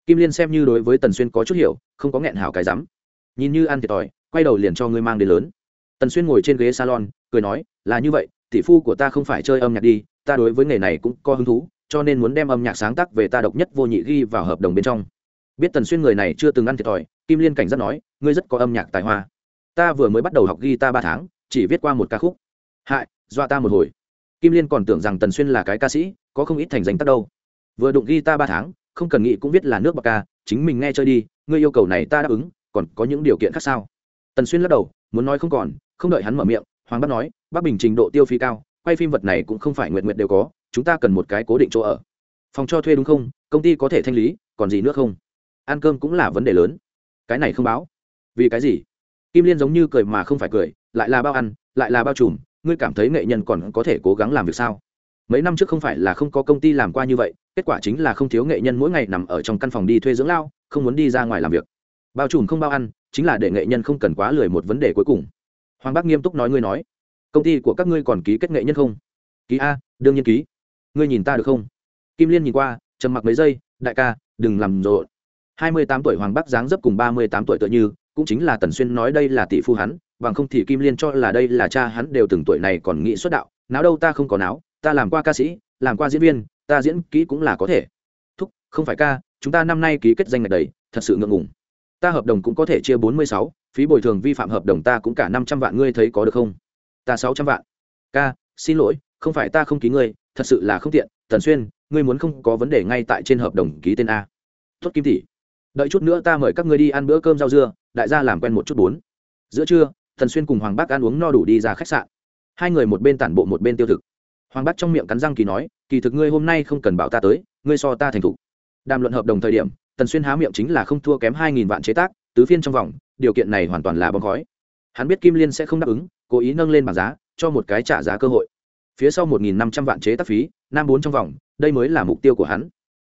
kim liên xem như đối với tần xuyên có chút hiểu, không có nghẹn hảo cái rắm. Nhìn như ăn thiệt thòi, quay đầu liền cho ngươi mang đến lớn. Tần xuyên ngồi trên ghế salon, cười nói, là như vậy, tỷ phu của ta không phải chơi âm nhạc đi, ta đối với nghề này cũng có hứng thú, cho nên muốn đem âm nhạc sáng tác về ta độc nhất vô nhị ghi vào hợp đồng bên trong. Biết tần xuyên người này chưa từng ăn thiệt thòi, kim liên cảnh giác nói, ngươi rất có âm nhạc tài hoa. Ta vừa mới bắt đầu học ghi ta ba tháng, chỉ viết qua một ca khúc. Hại, dọa ta một hồi. Kim liên còn tưởng rằng tần xuyên là cái ca sĩ, có không ít thành danh tác đâu. Vừa đụng ghi ta ba tháng không cần nghĩ cũng biết là nước bạc ca, chính mình nghe chơi đi, ngươi yêu cầu này ta đáp ứng, còn có những điều kiện khác sao? Tần xuyên lắc đầu, muốn nói không còn, không đợi hắn mở miệng, hoàng bắc nói, bắc bình trình độ tiêu phí cao, quay phim vật này cũng không phải nguyện nguyện đều có, chúng ta cần một cái cố định chỗ ở. Phòng cho thuê đúng không? Công ty có thể thanh lý, còn gì nữa không? Ăn cơm cũng là vấn đề lớn. Cái này không báo. Vì cái gì? Kim liên giống như cười mà không phải cười, lại là bao ăn, lại là bao trùm, ngươi cảm thấy nghệ nhân còn có thể cố gắng làm việc sao? Mấy năm trước không phải là không có công ty làm qua như vậy, kết quả chính là không thiếu nghệ nhân mỗi ngày nằm ở trong căn phòng đi thuê dưỡng lao, không muốn đi ra ngoài làm việc. Bao trùm không bao ăn, chính là để nghệ nhân không cần quá lười một vấn đề cuối cùng. Hoàng bác nghiêm túc nói ngươi nói, công ty của các ngươi còn ký kết nghệ nhân không? Ký a, đương nhiên ký. Ngươi nhìn ta được không? Kim liên nhìn qua, trầm mặc mấy giây, đại ca, đừng làm rộn. Hai mươi tám tuổi hoàng bắc dáng dấp cùng ba mươi tám tuổi tựa như, cũng chính là tần xuyên nói đây là tỷ phu hắn, bằng không thì kim liên cho là đây là cha hắn đều từng tuổi này còn nghĩ xuất đạo náo đâu ta không có náo ta làm qua ca sĩ, làm qua diễn viên, ta diễn kỹ cũng là có thể. Thúc, không phải ca, chúng ta năm nay ký kết danh ngạch đầy, thật sự ngượng ngùng. Ta hợp đồng cũng có thể chia bốn mươi sáu, phí bồi thường vi phạm hợp đồng ta cũng cả năm trăm vạn, ngươi thấy có được không? Ta sáu trăm vạn. Ca, xin lỗi, không phải ta không ký ngươi, thật sự là không tiện. Tần xuyên, ngươi muốn không có vấn đề ngay tại trên hợp đồng ký tên a. Tuất kim tỷ. Đợi chút nữa ta mời các ngươi đi ăn bữa cơm rau dưa, đại gia làm quen một chút bốn. Giữa trưa thần xuyên cùng hoàng bác ăn uống no đủ đi ra khách sạn. Hai người một bên tản bộ một bên tiêu thực hoàng bác trong miệng cắn răng kỳ nói, kỳ thực ngươi hôm nay không cần bảo ta tới, ngươi so ta thành thủ. đàm luận hợp đồng thời điểm, tần xuyên há miệng chính là không thua kém hai nghìn vạn chế tác, tứ phiên trong vòng, điều kiện này hoàn toàn là bóng khói. Hắn biết kim liên sẽ không đáp ứng, cố ý nâng lên bảng giá, cho một cái trả giá cơ hội. Phía sau một nghìn năm trăm vạn chế tác phí, nam bốn trong vòng, đây mới là mục tiêu của hắn.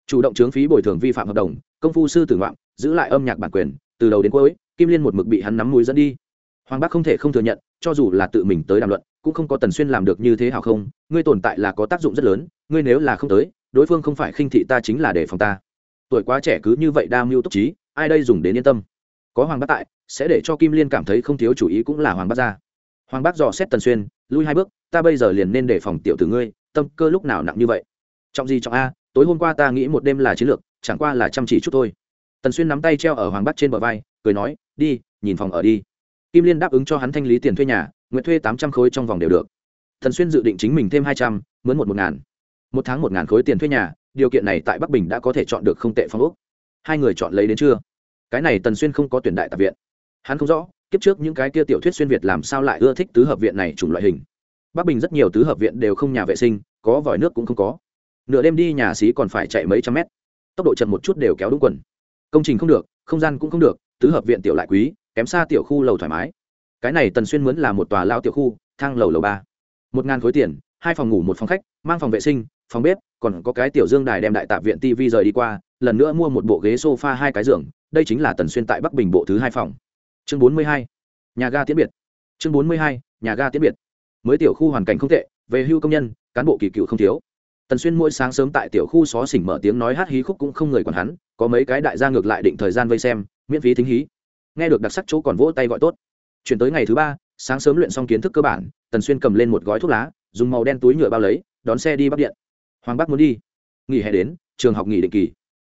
Chủ động chướng phí bồi thường vi phạm hợp đồng, công phu sư tử ngoạm giữ lại âm nhạc bản quyền, từ đầu đến cuối, kim liên một mực bị hắn nắm mũi dẫn đi. Hoàng bắc không thể không thừa nhận cho dù là tự mình tới đàm luận, cũng không có tần xuyên làm được như thế hảo không, ngươi tồn tại là có tác dụng rất lớn, ngươi nếu là không tới, đối phương không phải khinh thị ta chính là để phòng ta. Tuổi quá trẻ cứ như vậy đa mưu túc trí, ai đây dùng đến yên tâm. Có hoàng bác tại, sẽ để cho kim liên cảm thấy không thiếu chủ ý cũng là hoàng bác ra. Hoàng bác dò xét tần xuyên, lui hai bước, ta bây giờ liền nên đề phòng tiểu tử ngươi, tâm cơ lúc nào nặng như vậy? Trọng gì trọng a, tối hôm qua ta nghĩ một đêm là chiến lược, chẳng qua là chăm chỉ chút thôi. Tần xuyên nắm tay treo ở hoàng bắc trên bờ vai, cười nói, đi, nhìn phòng ở đi kim liên đáp ứng cho hắn thanh lý tiền thuê nhà, nguyện thuê tám trăm khối trong vòng đều được. Thần xuyên dự định chính mình thêm hai trăm, mướn một một ngàn. Một tháng một ngàn khối tiền thuê nhà, điều kiện này tại bắc bình đã có thể chọn được không tệ phong ốc. Hai người chọn lấy đến chưa? Cái này tần xuyên không có tuyển đại tạp viện. Hắn không rõ, kiếp trước những cái kia tiểu thuyết xuyên việt làm sao lại ưa thích tứ hợp viện này chủng loại hình. Bắc bình rất nhiều tứ hợp viện đều không nhà vệ sinh, có vòi nước cũng không có. Nửa đêm đi nhà xí còn phải chạy mấy trăm mét. Tốc độ chậm một chút đều kéo đúng quần. Công trình không được, không gian cũng không được, tứ hợp viện tiểu lại quý kém xa tiểu khu lầu thoải mái. Cái này tần xuyên mướn là một tòa lao tiểu khu, thang lầu lầu ba. Một ngàn khối tiền, hai phòng ngủ, một phòng khách, mang phòng vệ sinh, phòng bếp, còn có cái tiểu dương đài đem đại tạp viện tv rời đi qua, lần nữa mua một bộ ghế sofa hai cái giường, đây chính là tần xuyên tại bắc bình bộ thứ hai phòng. Chương bốn mươi hai, nhà ga tiễn biệt. Chương bốn mươi hai, nhà ga tiễn biệt. Mới tiểu khu hoàn cảnh không tệ, về hưu công nhân, cán bộ kỳ cựu không thiếu. Tần xuyên mỗi sáng sớm tại tiểu khu xó xỉnh mở tiếng nói hát hí khúc cũng không người còn hắn, có mấy cái đại gia ngược lại định thời gian vây xem, miễn phí thính hí nghe được đặc sắc chỗ còn vỗ tay gọi tốt. Chuyển tới ngày thứ ba, sáng sớm luyện xong kiến thức cơ bản, tần xuyên cầm lên một gói thuốc lá, dùng màu đen túi nhựa bao lấy, đón xe đi bắc điện. Hoàng bắc muốn đi. Nghỉ hè đến, trường học nghỉ định kỳ.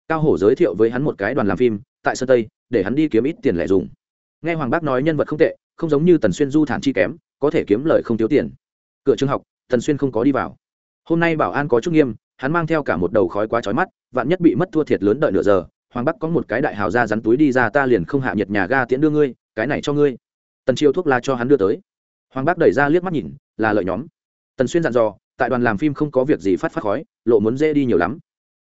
Cao hổ giới thiệu với hắn một cái đoàn làm phim, tại sơn tây, để hắn đi kiếm ít tiền lẻ dùng. Nghe hoàng bác nói nhân vật không tệ, không giống như tần xuyên du thản chi kém, có thể kiếm lời không thiếu tiền. Cửa trường học, tần xuyên không có đi vào. Hôm nay bảo an có chút nghiêm, hắn mang theo cả một đầu khói quá trói mắt, vạn nhất bị mất thua thiệt lớn đợi nửa giờ hoàng bắc có một cái đại hào ra rắn túi đi ra, ta liền không hạ nhiệt nhà ga tiễn đưa ngươi, cái này cho ngươi. Tần chiêu thuốc la cho hắn đưa tới. Hoàng bắc đẩy ra liếc mắt nhìn, là lợi nhóm. Tần xuyên dặn dò, tại đoàn làm phim không có việc gì phát phát khói, lộ muốn dễ đi nhiều lắm.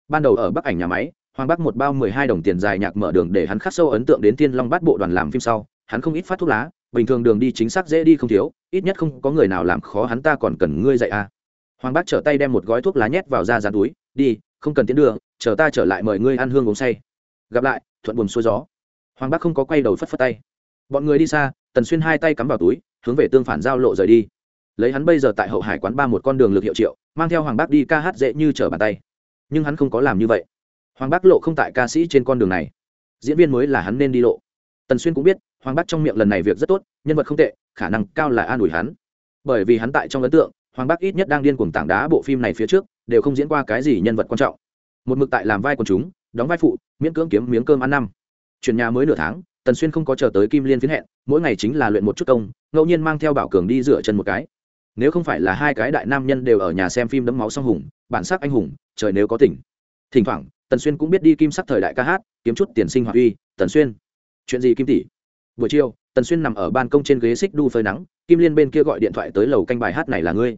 Ban đầu ở bắc ảnh nhà máy, hoàng bắc một bao mười hai đồng tiền dài nhạc mở đường để hắn khắc sâu ấn tượng đến tiên long bát bộ đoàn làm phim sau, hắn không ít phát thuốc lá, bình thường đường đi chính xác dễ đi không thiếu, ít nhất không có người nào làm khó hắn, ta còn cần ngươi dạy à. hoàng bác trở tay đem một gói thuốc lá nhét vào ra dán túi, đi, không cần tiến đường chờ ta trở lại mời ngươi ăn hương uống say gặp lại, thuận buồm xuôi gió. Hoàng bác không có quay đầu phất phất tay. Bọn người đi xa, tần xuyên hai tay cắm vào túi, hướng về tương phản giao lộ rời đi. Lấy hắn bây giờ tại hậu hải quán ba một con đường lực hiệu triệu, mang theo hoàng bác đi ca hát dễ như trở bàn tay. Nhưng hắn không có làm như vậy. Hoàng bác lộ không tại ca sĩ trên con đường này. Diễn viên mới là hắn nên đi lộ. Tần xuyên cũng biết, hoàng bác trong miệng lần này việc rất tốt, nhân vật không tệ, khả năng cao là an ủi hắn. Bởi vì hắn tại trong ấn tượng, hoàng bác ít nhất đang điên cuồng tảng đá bộ phim này phía trước, đều không diễn qua cái gì nhân vật quan trọng. Một mực tại làm vai quần chúng đóng vai phụ, miễn cưỡng kiếm miếng cơm ăn năm. Chuyển nhà mới nửa tháng, tần xuyên không có chờ tới kim liên phiến hẹn, mỗi ngày chính là luyện một chút công, ngẫu nhiên mang theo bảo cường đi rửa chân một cái. Nếu không phải là hai cái đại nam nhân đều ở nhà xem phim đấm máu song hùng, bản sắc anh hùng, trời nếu có tỉnh. Thỉnh thoảng, tần xuyên cũng biết đi kim sắc thời đại ca hát, kiếm chút tiền sinh hoạt uy, tần xuyên. Chuyện gì kim tỷ? Buổi chiều, tần xuyên nằm ở ban công trên ghế xích đu phơi nắng, kim liên bên kia gọi điện thoại tới lầu canh bài hát này là ngươi.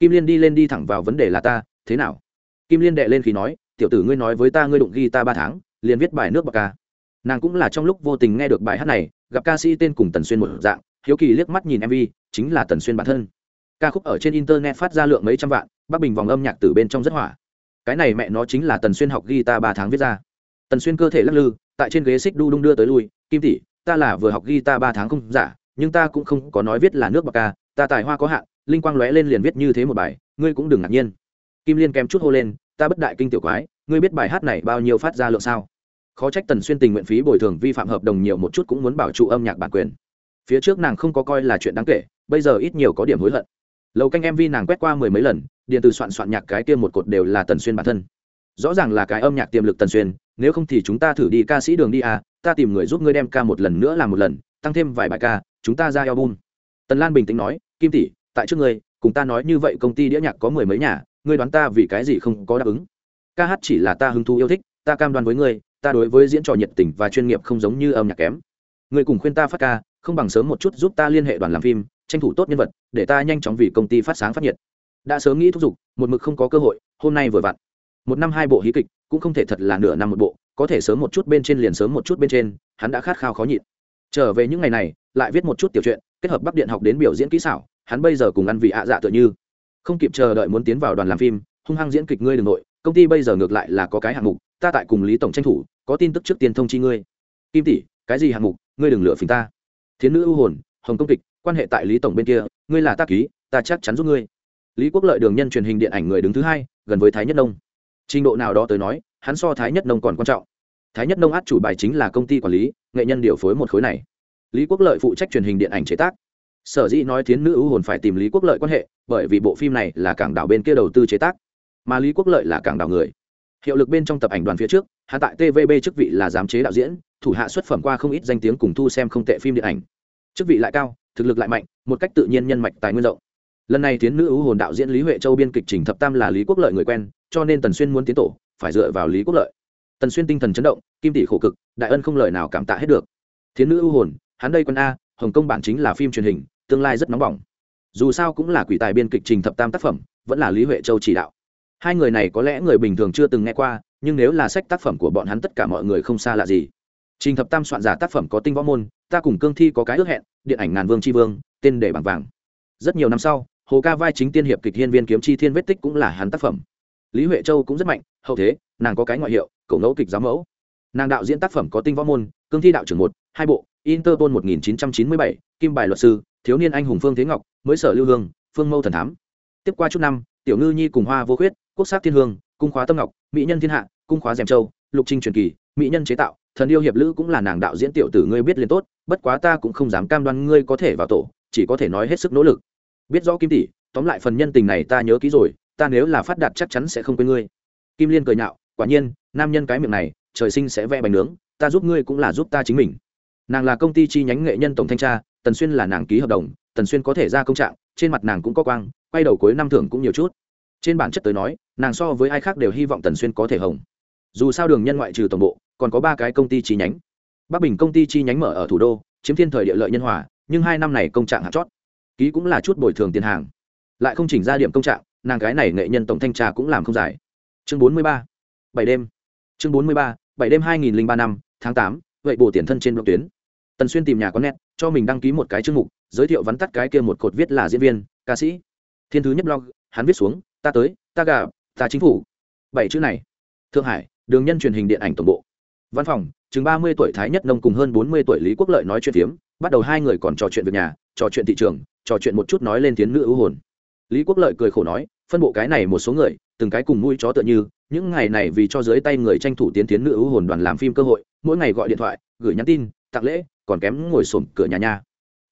Kim liên đi lên đi thẳng vào vấn đề là ta, thế nào? Kim liên đệ lên khi nói tiểu tử ngươi nói với ta ngươi đụng ghi ta ba tháng, liền viết bài nước bạc ca. Nàng cũng là trong lúc vô tình nghe được bài hát này, gặp ca sĩ tên cùng tần xuyên một dạng, hiếu kỳ liếc mắt nhìn mv chính là tần xuyên bản thân. Ca khúc ở trên internet phát ra lượng mấy trăm vạn, bắc bình vòng âm nhạc từ bên trong rất hỏa. Cái này mẹ nó chính là tần xuyên học guitar ba tháng viết ra. Tần xuyên cơ thể lắc lư, tại trên ghế xích đu đung đưa tới lui, kim tỷ, ta là vừa học guitar ba tháng không giả, nhưng ta cũng không có nói viết là nước bạc ca, ta tài hoa có hạn, linh quang lóe lên liền viết như thế một bài, ngươi cũng đừng ngạc nhiên. Kim liên kém chút hô lên ta bất đại kinh tiểu quái, ngươi biết bài hát này bao nhiêu phát ra lượng sao? Khó trách tần xuyên tình nguyện phí bồi thường vi phạm hợp đồng nhiều một chút cũng muốn bảo trụ âm nhạc bản quyền. Phía trước nàng không có coi là chuyện đáng kể, bây giờ ít nhiều có điểm hối hận. Lầu canh mv nàng quét qua mười mấy lần, điện từ soạn soạn nhạc cái kia một cột đều là tần xuyên bản thân. Rõ ràng là cái âm nhạc tiềm lực tần xuyên, nếu không thì chúng ta thử đi ca sĩ đường đi à ta tìm người giúp ngươi đem ca một lần nữa làm một lần, tăng thêm vài bài ca, chúng ta ra album. Tần lan bình tĩnh nói, kim tỷ, tại trước ngươi, cùng ta nói như vậy công ty đĩa nhạc có mười mấy nhà ngươi đoán ta vì cái gì không có đáp ứng? Ca hát chỉ là ta hứng thú yêu thích, ta cam đoan với ngươi, ta đối với diễn trò nhiệt tình và chuyên nghiệp không giống như âm nhạc kém. Ngươi cùng khuyên ta phát ca, không bằng sớm một chút giúp ta liên hệ đoàn làm phim, tranh thủ tốt nhân vật, để ta nhanh chóng vì công ty phát sáng phát nhiệt. Đã sớm nghĩ thúc giục, một mực không có cơ hội, hôm nay vừa vặn. Một năm hai bộ hí kịch, cũng không thể thật là nửa năm một bộ, có thể sớm một chút bên trên liền sớm một chút bên trên, hắn đã khát khao khó nhịn. Trở về những ngày này, lại viết một chút tiểu chuyện kết hợp bắc điện học đến biểu diễn kỹ xảo, hắn bây giờ cùng ăn vị ạ dạ tựa như không kịp chờ đợi muốn tiến vào đoàn làm phim, hung hăng diễn kịch ngươi đường nội, công ty bây giờ ngược lại là có cái hạng mục, ta tại cùng lý tổng tranh thủ, có tin tức trước tiên thông chi ngươi. Kim tỷ, cái gì hạng mục, ngươi đừng lựa phình ta. Thiến nữ ưu hồn, hồng công kịch, quan hệ tại lý tổng bên kia, ngươi là tác ký, ta chắc chắn giúp ngươi. Lý quốc lợi đường nhân truyền hình điện ảnh người đứng thứ hai, gần với thái nhất nông. Trình độ nào đó tới nói, hắn so thái nhất nông còn quan trọng. Thái nhất nông át chủ bài chính là công ty quản lý, nghệ nhân điều phối một khối này. Lý quốc lợi phụ trách truyền hình điện ảnh chế tác sở dĩ nói thiến nữ ưu hồn phải tìm lý quốc lợi quan hệ, bởi vì bộ phim này là cảng đảo bên kia đầu tư chế tác. Mà lý quốc lợi là cảng đảo người. Hiệu lực bên trong tập ảnh đoàn phía trước, hạ tại tvb chức vị là giám chế đạo diễn, thủ hạ xuất phẩm qua không ít danh tiếng cùng thu xem không tệ phim điện ảnh. Chức vị lại cao, thực lực lại mạnh, một cách tự nhiên nhân mạch tài nguyên rộng. Lần này tiến nữ ưu hồn đạo diễn lý huệ châu biên kịch trình thập tam là lý quốc lợi người quen, cho nên tần xuyên muốn tiến tổ, phải dựa vào lý quốc lợi. Tần xuyên tinh thần chấn động, kim tỷ khổ cực, đại ân không lời nào cảm tạ hết được. Thiến nữ ưu hồn, hắn đây quân a, hồng kông bản chính là phim truyền hình tương lai rất nóng bỏng. Dù sao cũng là quỷ tài biên kịch trình thập tam tác phẩm, vẫn là lý huệ châu chỉ đạo. Hai người này có lẽ người bình thường chưa từng nghe qua, nhưng nếu là sách tác phẩm của bọn hắn tất cả mọi người không xa lạ gì. Trình thập tam soạn giả tác phẩm có tinh võ môn, ta cùng cương thi có cái ước hẹn, điện ảnh ngàn vương tri vương, tên để bảng vàng. Rất nhiều năm sau, hồ ca vai chính tiên hiệp kịch hiên viên kiếm chi thiên vết tích cũng là hắn tác phẩm. Lý huệ châu cũng rất mạnh, hậu thế, nàng có cái ngoại hiệu cậu ngẫu kịch giáo mẫu. Nàng đạo diễn tác phẩm có tinh võ môn, cương thi đạo trưởng một, hai bộ, interpol một nghìn chín trăm chín mươi bảy, kim bài luật sư thiếu niên anh hùng phương thế ngọc, mới sở lưu hương, phương mâu thần thám. Tiếp qua chút năm, tiểu ngư nhi cùng hoa vô khuyết, quốc sắc thiên hương, cung khóa tâm ngọc, mỹ nhân thiên hạ, cung khóa dèm châu, lục trinh truyền kỳ, mỹ nhân chế tạo, thần yêu hiệp lữ cũng là nàng đạo diễn tiểu tử ngươi biết liền tốt, bất quá ta cũng không dám cam đoan ngươi có thể vào tổ, chỉ có thể nói hết sức nỗ lực. Biết rõ kim tỷ, tóm lại phần nhân tình này ta nhớ kỹ rồi, ta nếu là phát đạt chắc chắn sẽ không quên ngươi. Kim liên cười nhạo, quả nhiên, nam nhân cái miệng này, trời sinh sẽ vẽ bánh nướng, ta giúp ngươi cũng là giúp ta chính mình. Nàng là công ty chi nhánh nghệ nhân tổng thanh tra tần xuyên là nàng ký hợp đồng, tần xuyên có thể ra công trạng, trên mặt nàng cũng có quang, quay đầu cuối năm thưởng cũng nhiều chút. Trên bản chất tới nói, nàng so với ai khác đều hy vọng tần xuyên có thể hồng. Dù sao đường nhân ngoại trừ tổng bộ, còn có ba cái công ty chi nhánh. Bắc bình công ty chi nhánh mở ở thủ đô, chiếm thiên thời địa lợi nhân hòa, nhưng hai năm này công trạng hạ chót. Ký cũng là chút bồi thường tiền hàng. Lại không chỉnh ra điểm công trạng, nàng cái này nghệ nhân tổng thanh tra cũng làm không giải. Chương bốn mươi ba, bảy đêm. Chương bốn mươi ba, bảy đêm hai nghìn ba năm, tháng tám, vậy bổ tiền thân trên blog tuyến tần xuyên tìm nhà có nét, cho mình đăng ký một cái chương mục, giới thiệu vắn tắt cái kia một cột viết là diễn viên, ca sĩ. Thiên thứ nhất blog, hắn viết xuống, ta tới, ta gà, ta chính phủ. Bảy chữ này. Thượng hải, đường nhân truyền hình điện ảnh tổng bộ. Văn phòng, chừng ba mươi tuổi thái nhất nông cùng hơn bốn mươi tuổi lý quốc lợi nói chuyện phiếm, bắt đầu hai người còn trò chuyện việc nhà, trò chuyện thị trường, trò chuyện một chút nói lên tiếng nữ ưu hồn. Lý quốc lợi cười khổ nói, phân bộ cái này một số người, từng cái cùng mũi chó tựa như, những ngày này vì cho dưới tay người tranh thủ tiến tiến nữ ưu hồn đoàn làm phim cơ hội, mỗi ngày gọi điện thoại, gửi nhắn tin, tặng lễ còn kém ngồi sổm cửa nhà nhà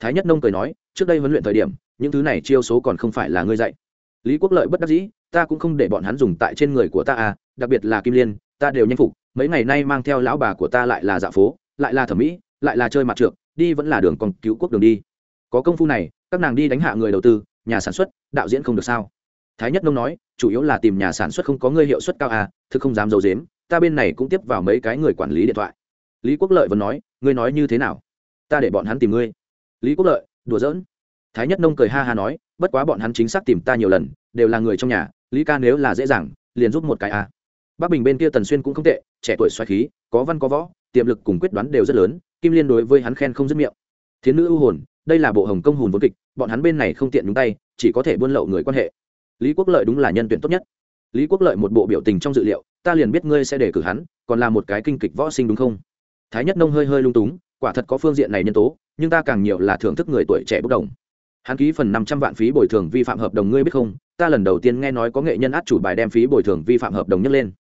thái nhất nông cười nói, trước đây huấn luyện thời điểm, những thứ này chiêu số còn không phải là ngươi dạy. Lý quốc lợi bất đắc dĩ, ta cũng không để bọn hắn dùng tại trên người của ta à đặc biệt là kim liên, ta đều nhanh phục, mấy ngày nay mang theo lão bà của ta lại là dạ phố, lại là thẩm mỹ, lại là chơi mặt trượt đi vẫn là đường còn cứu quốc đường đi. Có công phu này, các nàng đi đánh hạ người đầu tư, nhà sản xuất, đạo diễn không được sao? Thái nhất nông nói, chủ yếu là tìm nhà sản xuất không có ngươi hiệu suất cao à thực không dám d i ấ u dếm ta bên này cũng tiếp vào mấy cái người quản lý điện thoại. Lý quốc lợi vẫn nói ngươi nói như thế nào? Ta để bọn hắn tìm ngươi. Lý quốc lợi, đùa giỡn. Thái nhất nông cười ha ha nói, bất quá bọn hắn chính xác tìm ta nhiều lần, đều là người trong nhà, lý ca nếu là dễ dàng, liền giúp một cái à. bắc bình bên kia tần xuyên cũng không tệ, trẻ tuổi xoáy khí, có văn có võ, tiềm lực cùng quyết đoán đều rất lớn, kim liên đối với hắn khen không dứt miệng. Thiến nữ ưu hồn, đây là bộ hồng công Hồn vốn kịch, bọn hắn bên này không tiện nhúng tay, chỉ có thể buôn lậu người quan hệ. Lý quốc lợi đúng là nhân tuyển tốt nhất. Lý quốc lợi một bộ biểu tình trong dự liệu, ta liền biết ngươi sẽ để cử hắn, còn là một cái kinh kịch võ sinh đúng không? Thái nhất nông hơi hơi lung túng, quả thật có phương diện này nhân tố, nhưng ta càng nhiều là thưởng thức người tuổi trẻ bốc đồng. Hắn ký phần năm trăm vạn phí bồi thường vi phạm hợp đồng, ngươi biết không? Ta lần đầu tiên nghe nói có nghệ nhân át chủ bài đem phí bồi thường vi phạm hợp đồng nhấc lên.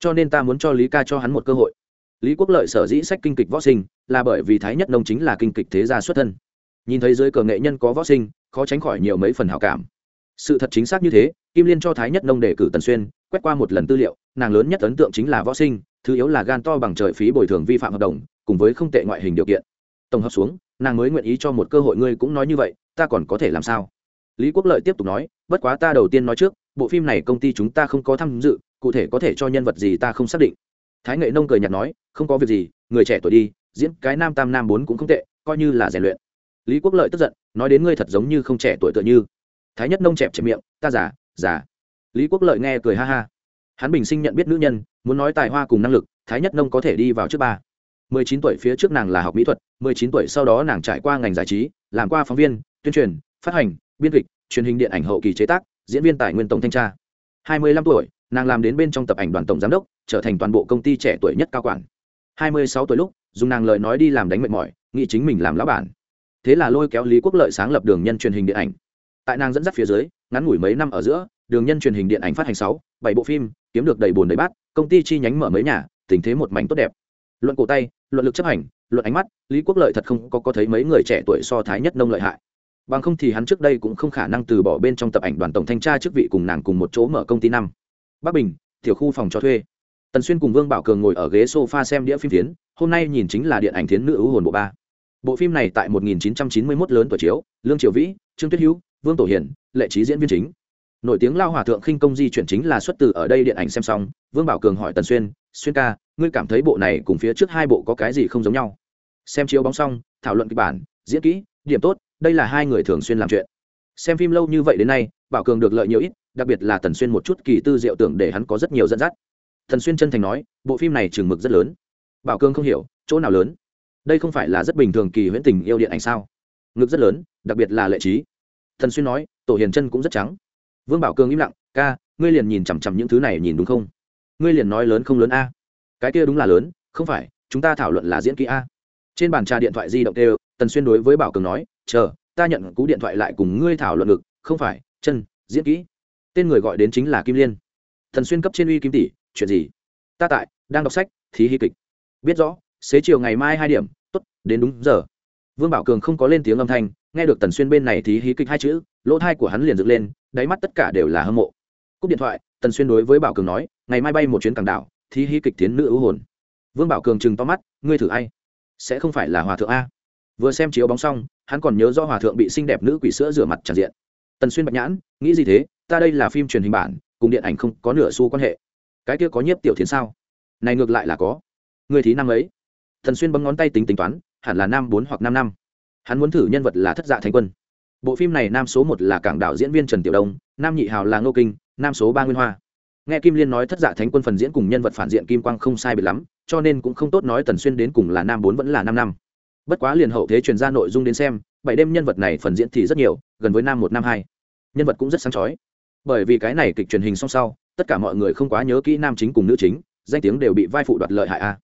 Cho nên ta muốn cho lý ca cho hắn một cơ hội. Lý quốc lợi sở dĩ sách kinh kịch võ sinh, là bởi vì thái nhất nông chính là kinh kịch thế gia xuất thân. Nhìn thấy dưới cờ nghệ nhân có võ sinh, khó tránh khỏi nhiều mấy phần hảo cảm. Sự thật chính xác như thế, kim liên cho thái nhất nông đề cử tần xuyên, quét qua một lần tư liệu, nàng lớn nhất ấn tượng chính là võ sinh thứ yếu là gan to bằng trời phí bồi thường vi phạm hợp đồng, cùng với không tệ ngoại hình điều kiện. Tổng hợp xuống, nàng mới nguyện ý cho một cơ hội, ngươi cũng nói như vậy, ta còn có thể làm sao? Lý quốc lợi tiếp tục nói, bất quá ta đầu tiên nói trước, bộ phim này công ty chúng ta không có tham dự, cụ thể có thể cho nhân vật gì ta không xác định. Thái nghệ nông cười nhạt nói, không có việc gì, người trẻ tuổi đi, diễn cái nam tam nam bốn cũng không tệ, coi như là rèn luyện. Lý quốc lợi tức giận, nói đến ngươi thật giống như không trẻ tuổi tựa như. Thái nhất nông chẹp chẹp miệng, ta giả giả lý quốc lợi nghe cười ha ha. Hắn bình sinh nhận biết nữ nhân muốn nói tài hoa cùng năng lực, thái nhất nông có thể đi vào trước ba. Mười chín tuổi phía trước nàng là học mỹ thuật, mười chín tuổi sau đó nàng trải qua ngành giải trí, làm qua phóng viên, tuyên truyền, phát hành, biên kịch, truyền hình điện ảnh hậu kỳ chế tác, diễn viên tài nguyên tổng thanh tra. Hai mươi lăm tuổi, nàng làm đến bên trong tập ảnh đoàn tổng giám đốc, trở thành toàn bộ công ty trẻ tuổi nhất cao quản. Hai mươi sáu tuổi lúc, dùng nàng lời nói đi làm đánh mệt mỏi, nghĩ chính mình làm lão bản. Thế là lôi kéo lý quốc lợi sáng lập đường nhân truyền hình điện ảnh. Tại nàng dẫn dắt phía dưới, ngắn ngủi mấy năm ở giữa, đường nhân truyền hình điện ảnh phát hành sáu, bảy bộ phim, kiếm được đầy bồn đầy bát công ty chi nhánh mở mấy nhà, tình thế một mảnh tốt đẹp. Luận cổ tay, luận lực chấp hành, luận ánh mắt, lý quốc lợi thật không có có thấy mấy người trẻ tuổi so thái nhất nông lợi hại. Bằng không thì hắn trước đây cũng không khả năng từ bỏ bên trong tập ảnh đoàn tổng thanh tra chức vị cùng nàng cùng một chỗ mở công ty năm. Bắc bình, tiểu khu phòng cho thuê. Tần xuyên cùng vương bảo cường ngồi ở ghế sofa xem đĩa phim tiến hôm nay nhìn chính là điện ảnh thiến nữ ưu hồn bộ ba. Bộ phim này tại 1991 lớn tuổi chiếu, lương triều vĩ, trương tuyết hữu, vương tổ hiển, lệ trí diễn viên chính nổi tiếng lao hòa thượng khinh công di chuyển chính là xuất từ ở đây điện ảnh xem xong. Vương bảo cường hỏi tần xuyên xuyên ca, ngươi cảm thấy bộ này cùng phía trước hai bộ có cái gì không giống nhau? Xem chiếu bóng xong, thảo luận kịch bản, diễn kỹ, điểm tốt, đây là hai người thường xuyên làm chuyện. Xem phim lâu như vậy đến nay, bảo cường được lợi nhiều ít, đặc biệt là tần xuyên một chút kỳ tư diệu tưởng để hắn có rất nhiều dẫn dắt. Thần xuyên chân thành nói, bộ phim này chừng mực rất lớn. Bảo cường không hiểu, chỗ nào lớn? Đây không phải là rất bình thường kỳ huyễn tình yêu điện ảnh sao? Ngực rất lớn, đặc biệt là lệ trí. Thần xuyên nói, tổ hiền chân cũng rất trắng vương bảo cường im lặng, ca, ngươi liền nhìn chằm chằm những thứ này nhìn đúng không? Ngươi liền nói lớn không lớn a? Cái kia đúng là lớn, không phải, chúng ta thảo luận là diễn kỹ a. Trên bàn trà điện thoại di động đều, tần xuyên đối với bảo cường nói, chờ, ta nhận cú điện thoại lại cùng ngươi thảo luận ngực, không phải, chân, diễn kỹ. Tên người gọi đến chính là kim liên. Thần xuyên cấp trên uy kim tỷ, chuyện gì? Ta tại, đang đọc sách, thí hy kịch. Biết rõ, xế chiều ngày mai hai điểm, tốt, đến đúng giờ vương bảo cường không có lên tiếng âm thanh, nghe được tần xuyên bên này thí hí kịch hai chữ, lỗ thai của hắn liền dựng lên, đáy mắt tất cả đều là hâm mộ. Cúp điện thoại, tần xuyên đối với bảo cường nói, ngày mai bay một chuyến cảng đảo, thí hí kịch tiến nữ ưu hồn. Vương bảo cường chừng to mắt, ngươi thử ai? Sẽ không phải là hòa thượng a? Vừa xem chiếu bóng xong, hắn còn nhớ do hòa thượng bị xinh đẹp nữ quỷ sữa rửa mặt tràn diện. Tần xuyên bạch nhãn, nghĩ gì thế? Ta đây là phim truyền hình bản, cùng điện ảnh không có nửa xu quan hệ. Cái kia có nhiếp tiểu thiến sao? Này ngược lại là có. Người thí năng ấy. Tần xuyên bấm ngón tay tính tính toán hẳn là năm bốn hoặc năm năm. Hắn muốn thử nhân vật là thất dạ thành quân. Bộ phim này nam số một là cảng đạo diễn viên trần tiểu đông, nam nhị hào là ngô kinh, nam số ba nguyên hoa. Nghe kim liên nói thất dạ thánh quân phần diễn cùng nhân vật phản diện kim quang không sai biệt lắm, cho nên cũng không tốt nói tần xuyên đến cùng là nam bốn vẫn là năm năm. Bất quá liền hậu thế truyền ra nội dung đến xem, bảy đêm nhân vật này phần diễn thì rất nhiều, gần với nam một năm hai. Nhân vật cũng rất sáng chói. Bởi vì cái này kịch truyền hình song sau, tất cả mọi người không quá nhớ kỹ nam chính cùng nữ chính, danh tiếng đều bị vai phụ đoạt lợi hại a.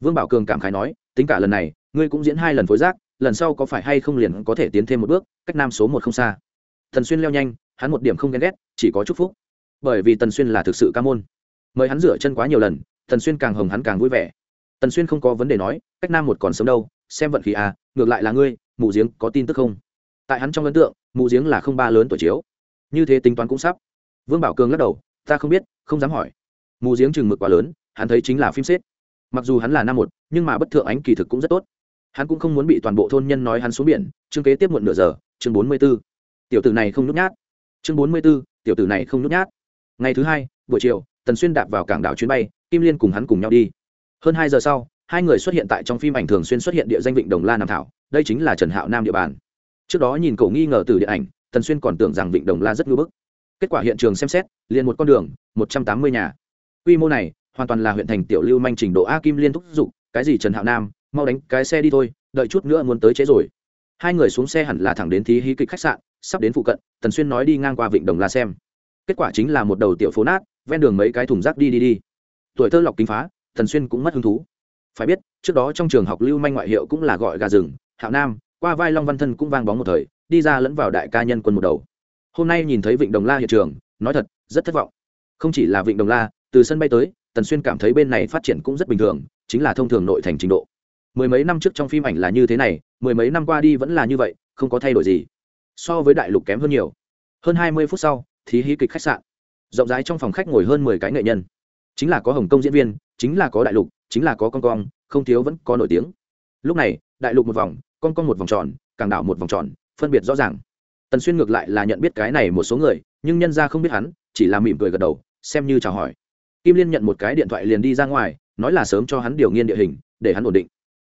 Vương bảo cường cảm khái nói, tính cả lần này ngươi cũng diễn hai lần phối giác lần sau có phải hay không liền có thể tiến thêm một bước, cách nam số một không xa. Thần xuyên leo nhanh, hắn một điểm không ghen ghét, chỉ có chúc phúc. Bởi vì tần xuyên là thực sự ca môn. Mời hắn rửa chân quá nhiều lần, tần xuyên càng hồng hắn càng vui vẻ. Tần xuyên không có vấn đề nói, cách nam một còn sớm đâu, xem vận khí à ngược lại là ngươi mù giếng có tin tức không? Tại hắn trong ấn tượng mù giếng là không ba lớn tuổi chiếu. Như thế tính toán cũng sắp. Vương bảo cường lắc đầu, ta không biết, không dám hỏi. Mù giếng chừng mực quá lớn, hắn thấy chính là phim xếp. Mặc dù hắn là Nam một, nhưng mà bất thượng ánh kỳ thực cũng rất tốt hắn cũng không muốn bị toàn bộ thôn nhân nói hắn xuống biển, chương kế tiếp muộn nửa giờ, chương bốn mươi b ố tiểu tử này không nhút nhát. Chương bốn mươi b ố tiểu tử này không nhút nhát. Ngày thứ hai, buổi chiều, tần xuyên đạp vào cảng đảo chuyến bay, kim liên cùng hắn cùng nhau đi. Hơn hai giờ sau, hai người xuất hiện tại trong phim ảnh thường xuyên xuất hiện địa danh vịnh đồng la nam thảo, đây chính là trần hạo nam địa bàn. Trước đó nhìn cậu nghi ngờ từ điện ảnh, tần xuyên còn tưởng rằng vịnh đồng la rất ngưỡng bức. Kết quả hiện trường xem xét, liền một con đường, một trăm tám mươi nhà. Quy mô này hoàn toàn là huyện thành tiểu lưu manh trình độ a kim liên thúc giục, cái gì trần hạo nam mau đánh cái xe đi thôi, đợi chút nữa muốn tới chế rồi. Hai người xuống xe hẳn là thẳng đến thí hí kịch khách sạn, sắp đến phụ cận, tần xuyên nói đi ngang qua vịnh đồng la xem. Kết quả chính là một đầu tiểu phố nát, ven đường mấy cái thùng rác đi đi đi. Tuổi thơ lọc kính phá, tần xuyên cũng mất hứng thú. Phải biết, trước đó trong trường học lưu manh ngoại hiệu cũng là gọi gà rừng, hạo nam, qua vai long văn thân cũng vang bóng một thời, đi ra lẫn vào đại ca nhân quân một đầu. Hôm nay nhìn thấy vịnh đồng la hiện trường, nói thật, rất thất vọng. Không chỉ là vịnh đồng la, từ sân bay tới, tần xuyên cảm thấy bên này phát triển cũng rất bình thường, chính là thông thường nội thành trình độ mười mấy năm trước trong phim ảnh là như thế này, mười mấy năm qua đi vẫn là như vậy, không có thay đổi gì. So với đại lục kém hơn nhiều. Hơn hai mươi phút sau thì hí kịch khách sạn. Rộng rãi trong phòng khách ngồi hơn mười cái nghệ nhân. Chính là có hồng kông diễn viên, chính là có đại lục, chính là có con cong, không thiếu vẫn có nổi tiếng. Lúc này, đại lục một vòng, con con một vòng tròn càng đảo một vòng tròn, phân biệt rõ ràng. Tần xuyên ngược lại là nhận biết cái này một số người, nhưng nhân ra không biết hắn, chỉ là mỉm cười gật đầu, xem như chào hỏi. Kim liên nhận một cái điện thoại liền đi ra ngoài, nói là sớm cho hắn điều nghiên địa hình, để hắn ổn định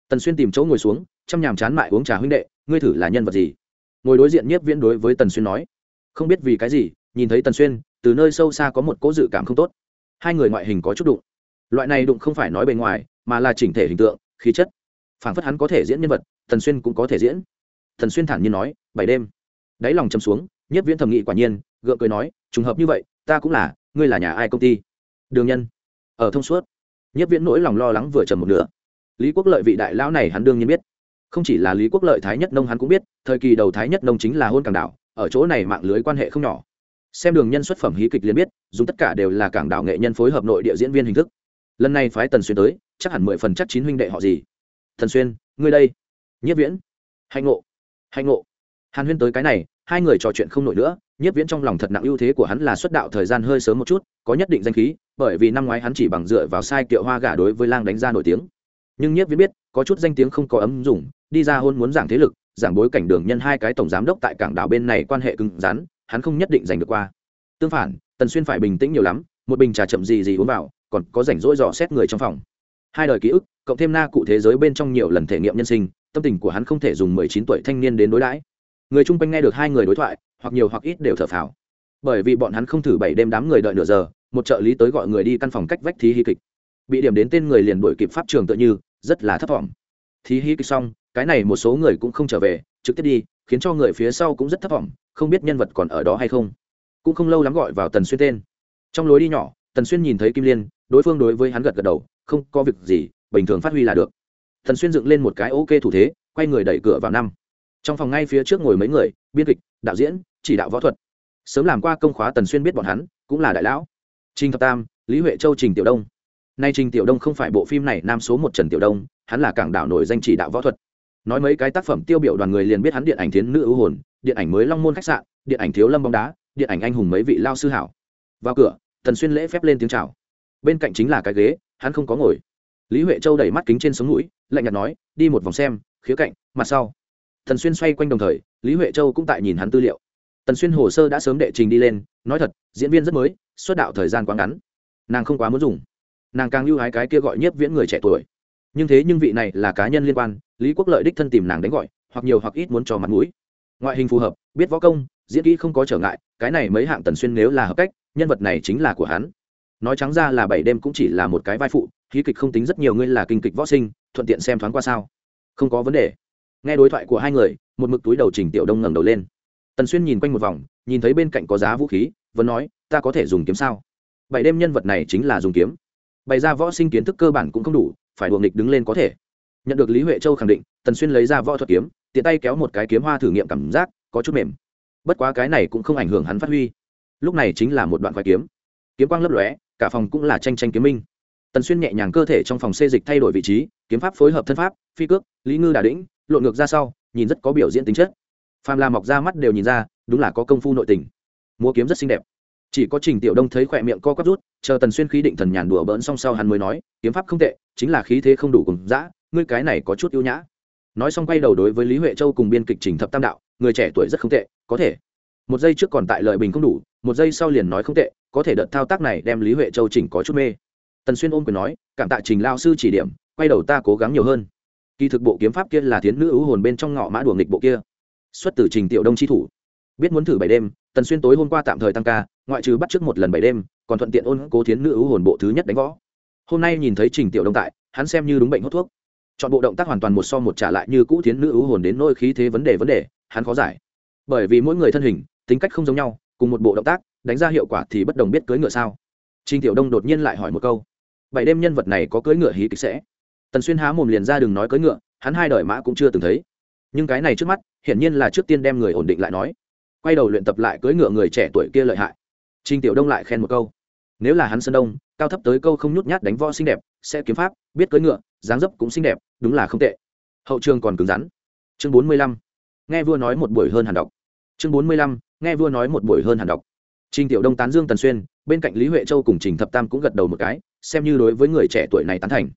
tần xuyên tìm chỗ ngồi xuống, chăm nhàm chán mại uống trà huynh đệ, ngươi thử là nhân vật gì? Ngồi đối diện nhiếp viễn đối với tần xuyên nói. Không biết vì cái gì, nhìn thấy tần xuyên, từ nơi sâu xa có một cố dự cảm không tốt. Hai người ngoại hình có chút đụng. Loại này đụng không phải nói bề ngoài, mà là chỉnh thể hình tượng, khí chất. Phảng phất hắn có thể diễn nhân vật, tần xuyên cũng có thể diễn. Tần xuyên thản nhiên nói, bảy đêm. Đáy lòng chầm xuống nhất viễn thẩm nghị quả nhiên, gượng cười nói, trùng hợp như vậy, ta cũng là, ngươi là nhà ai công ty? Đường nhân. Ở thông suốt. Nhất viễn nỗi lòng lo lắng vừa trầm một nửa lý quốc lợi vị đại lão này hắn đương nhiên biết. Không chỉ là lý quốc lợi thái nhất nông hắn cũng biết, thời kỳ đầu thái nhất nông chính là hôn cảng đảo, ở chỗ này mạng lưới quan hệ không nhỏ. Xem đường nhân xuất phẩm hí kịch liền biết, dùng tất cả đều là cảng đảo nghệ nhân phối hợp nội địa diễn viên hình thức. Lần này phái tần xuyên tới, chắc hẳn mười phần chắc chín huynh đệ họ gì? Thần xuyên, ngươi đây. Nhất viễn. Hạnh ngộ. Hạnh ngộ. Hàn huyên tới cái này, hai người trò chuyện không nổi nữa nhất viễn trong lòng thật nặng ưu thế của hắn là xuất đạo thời gian hơi sớm một chút, có nhất định danh khí, bởi vì năm ngoái hắn chỉ bằng dựa vào sai kiệu hoa gà đối với lang đánh ra nổi tiếng nhưng nhất viễn biết, có chút danh tiếng không có ấm dùng đi ra hôn muốn giảng thế lực, giảng bối cảnh đường nhân hai cái tổng giám đốc tại cảng đảo bên này quan hệ cứng rắn, hắn không nhất định giành được qua. Tương phản, tần xuyên phải bình tĩnh nhiều lắm, một bình trà chậm gì gì uống vào, còn có rảnh rỗi dò xét người trong phòng. Hai đời ký ức, cộng thêm na cụ thế giới bên trong nhiều lần thể nghiệm nhân sinh, tâm tình của hắn không thể dùng mười chín tuổi thanh niên đến đối đãi. Người chung quanh nghe được hai người đối thoại, hoặc nhiều hoặc ít đều thở phào. Bởi vì bọn hắn không thử bảy đêm đám người đợi nửa giờ, một trợ lý tới gọi người đi căn phòng cách vách thí hy kịch bị điểm đến tên người liền đuổi kịp pháp trường tự như, rất là thấp thỏm. Thí hí kịch xong, cái này một số người cũng không trở về, trực tiếp đi, khiến cho người phía sau cũng rất thấp thỏm, không biết nhân vật còn ở đó hay không. Cũng không lâu lắm gọi vào tần xuyên tên. Trong lối đi nhỏ, tần xuyên nhìn thấy kim liên, đối phương đối với hắn gật gật đầu, không có việc gì, bình thường phát huy là được. Tần xuyên dựng lên một cái ok thủ thế, quay người đẩy cửa vào năm. Trong phòng ngay phía trước ngồi mấy người, biên kịch, đạo diễn, chỉ đạo võ thuật. Sớm làm qua công khóa tần xuyên biết bọn hắn, cũng là đại lão. Trinh thập tam, lý huệ châu, trình tiểu đông nay trình tiểu đông không phải bộ phim này nam số một trần tiểu đông, hắn là cảng đảo nổi danh chỉ đạo võ thuật. Nói mấy cái tác phẩm tiêu biểu đoàn người liền biết hắn điện ảnh thiến nữ ưu hồn, điện ảnh mới long môn khách sạn, điện ảnh thiếu lâm bóng đá, điện ảnh anh hùng mấy vị lao sư hảo. Vào cửa, tần xuyên lễ phép lên tiếng chào. Bên cạnh chính là cái ghế, hắn không có ngồi. Lý huệ châu đẩy mắt kính trên sống mũi, lạnh nhạt nói, đi một vòng xem, khía cạnh, mặt sau. Tần xuyên xoay quanh đồng thời, lý huệ châu cũng tại nhìn hắn tư liệu. Tần xuyên hồ sơ đã sớm đệ trình đi lên, nói thật, diễn viên rất mới, xuất đạo thời gian quá ngắn. Nàng không quá muốn dùng nàng càng lưu hái cái kia gọi nhiếp viễn người trẻ tuổi. Nhưng thế nhưng vị này là cá nhân liên quan, lý quốc lợi đích thân tìm nàng đánh gọi, hoặc nhiều hoặc ít muốn cho mặt mũi. Ngoại hình phù hợp, biết võ công, diễn kỹ không có trở ngại, cái này mấy hạng tần xuyên nếu là hợp cách, nhân vật này chính là của hắn. Nói trắng ra là bảy đêm cũng chỉ là một cái vai phụ khí kịch không tính rất nhiều ngươi là kinh kịch võ sinh, thuận tiện xem thoáng qua sao. Không có vấn đề. Nghe đối thoại của hai người, một mực túi đầu trình tiểu đông ngẩng đầu lên. Tần xuyên nhìn quanh một vòng, nhìn thấy bên cạnh có giá vũ khí, vẫn nói, ta có thể dùng kiếm sao? Bảy đêm nhân vật này chính là dùng kiếm bày ra võ sinh kiến thức cơ bản cũng không đủ, phải đuồng địch đứng lên có thể. Nhận được lý huệ châu khẳng định, tần xuyên lấy ra võ thuật kiếm, tiện tay kéo một cái kiếm hoa thử nghiệm cảm giác, có chút mềm. Bất quá cái này cũng không ảnh hưởng hắn phát huy. Lúc này chính là một đoạn khoai kiếm. Kiếm quang lấp lóe, cả phòng cũng là tranh tranh kiếm minh. Tần xuyên nhẹ nhàng cơ thể trong phòng xê dịch thay đổi vị trí, kiếm pháp phối hợp thân pháp, phi cước, lý ngư đà đĩnh, lộn ngược ra sau, nhìn rất có biểu diễn tính chất. Phàm là mọc ra mắt đều nhìn ra, đúng là có công phu nội tình. Múa kiếm rất xinh đẹp chỉ có trình tiểu đông thấy khỏe miệng co quắp rút, chờ tần xuyên khí định thần nhàn đùa bỡn xong sau hắn mới nói, kiếm pháp không tệ, chính là khí thế không đủ cùng dã, ngươi cái này có chút ưu nhã. Nói xong quay đầu đối với lý huệ châu cùng biên kịch trình thập tam đạo, người trẻ tuổi rất không tệ, có thể. Một giây trước còn tại lợi bình không đủ, một giây sau liền nói không tệ, có thể đợt thao tác này đem lý huệ châu chỉnh có chút mê. Tần xuyên ôm quyền nói, cảm tạ trình lao sư chỉ điểm, quay đầu ta cố gắng nhiều hơn. Kỳ thực bộ kiếm pháp kia là thiến nữ ưu hồn bên trong ngõ mã đùa nghịch bộ kia, xuất từ trình tiểu đông chi thủ. Biết muốn thử bảy đêm tần xuyên tối hôm qua tạm thời tăng ca, ngoại trừ bắt trước một lần bảy đêm, còn thuận tiện ôn cố thiến nữ ưu hồn bộ thứ nhất đánh võ. Hôm nay nhìn thấy trình tiểu đông tại, hắn xem như đúng bệnh hút thuốc. Chọn bộ động tác hoàn toàn một so một trả lại như cũ thiến nữ ưu hồn đến nôi khí thế vấn đề vấn đề, hắn khó giải. Bởi vì mỗi người thân hình, tính cách không giống nhau, cùng một bộ động tác, đánh ra hiệu quả thì bất đồng biết cưỡi ngựa sao. Trình tiểu đông đột nhiên lại hỏi một câu. Bảy đêm nhân vật này có cưỡi ngựa hí kịch sẽ? Tần xuyên há mồm liền ra đừng nói cưỡi ngựa, hắn hai đời mã cũng chưa từng thấy. Nhưng cái này trước mắt, hiển nhiên là trước tiên đem người ổn định lại nói quay đầu luyện tập lại cưỡi ngựa người trẻ tuổi kia lợi hại. Trình tiểu đông lại khen một câu. Nếu là hắn sơn đông, cao thấp tới câu không nhút nhát đánh võ xinh đẹp, sẽ kiếm pháp, biết cưỡi ngựa, dáng dấp cũng xinh đẹp, đúng là không tệ. Hậu trường còn cứng rắn. Chương bốn mươi lăm. Nghe vua nói một buổi hơn hàn đọc. Chương bốn mươi lăm. Nghe vua nói một buổi hơn hàn đọc. Trình tiểu đông tán dương tần xuyên, bên cạnh lý huệ châu cùng trình thập tam cũng gật đầu một cái, xem như đối với người trẻ tuổi này tán thành.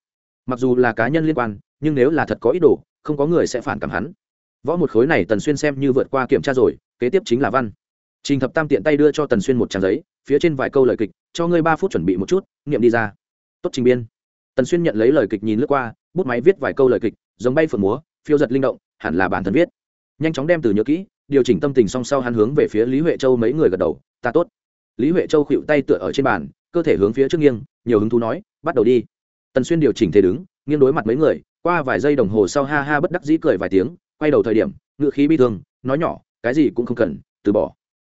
Mặc dù là cá nhân liên quan, nhưng nếu là thật có ý đồ, không có người sẽ phản cảm hắn. Võ một khối này tần xuyên xem như vượt qua kiểm tra rồi kế tiếp chính là văn. Trình thập tam tiện tay đưa cho tần xuyên một trang giấy, phía trên vài câu lời kịch, cho ngươi ba phút chuẩn bị một chút, nghiệm đi ra. Tốt trình biên. Tần xuyên nhận lấy lời kịch nhìn lướt qua, bút máy viết vài câu lời kịch, giống bay phượng múa, phiêu giật linh động, hẳn là bản thân viết. Nhanh chóng đem từ nhớ kỹ, điều chỉnh tâm tình song sau hắn hướng về phía lý huệ châu mấy người gật đầu, ta tốt. Lý huệ châu khuỵu tay tựa ở trên bàn, cơ thể hướng phía trước nghiêng, nhiều hứng thú nói, bắt đầu đi. Tần xuyên điều chỉnh thế đứng, nghiêng đối mặt mấy người, qua vài giây đồng hồ sau ha ha bất đắc dĩ cười vài tiếng, quay đầu thời điểm, ngựa khí bi thương, nói nhỏ cái gì cũng không cần, từ bỏ.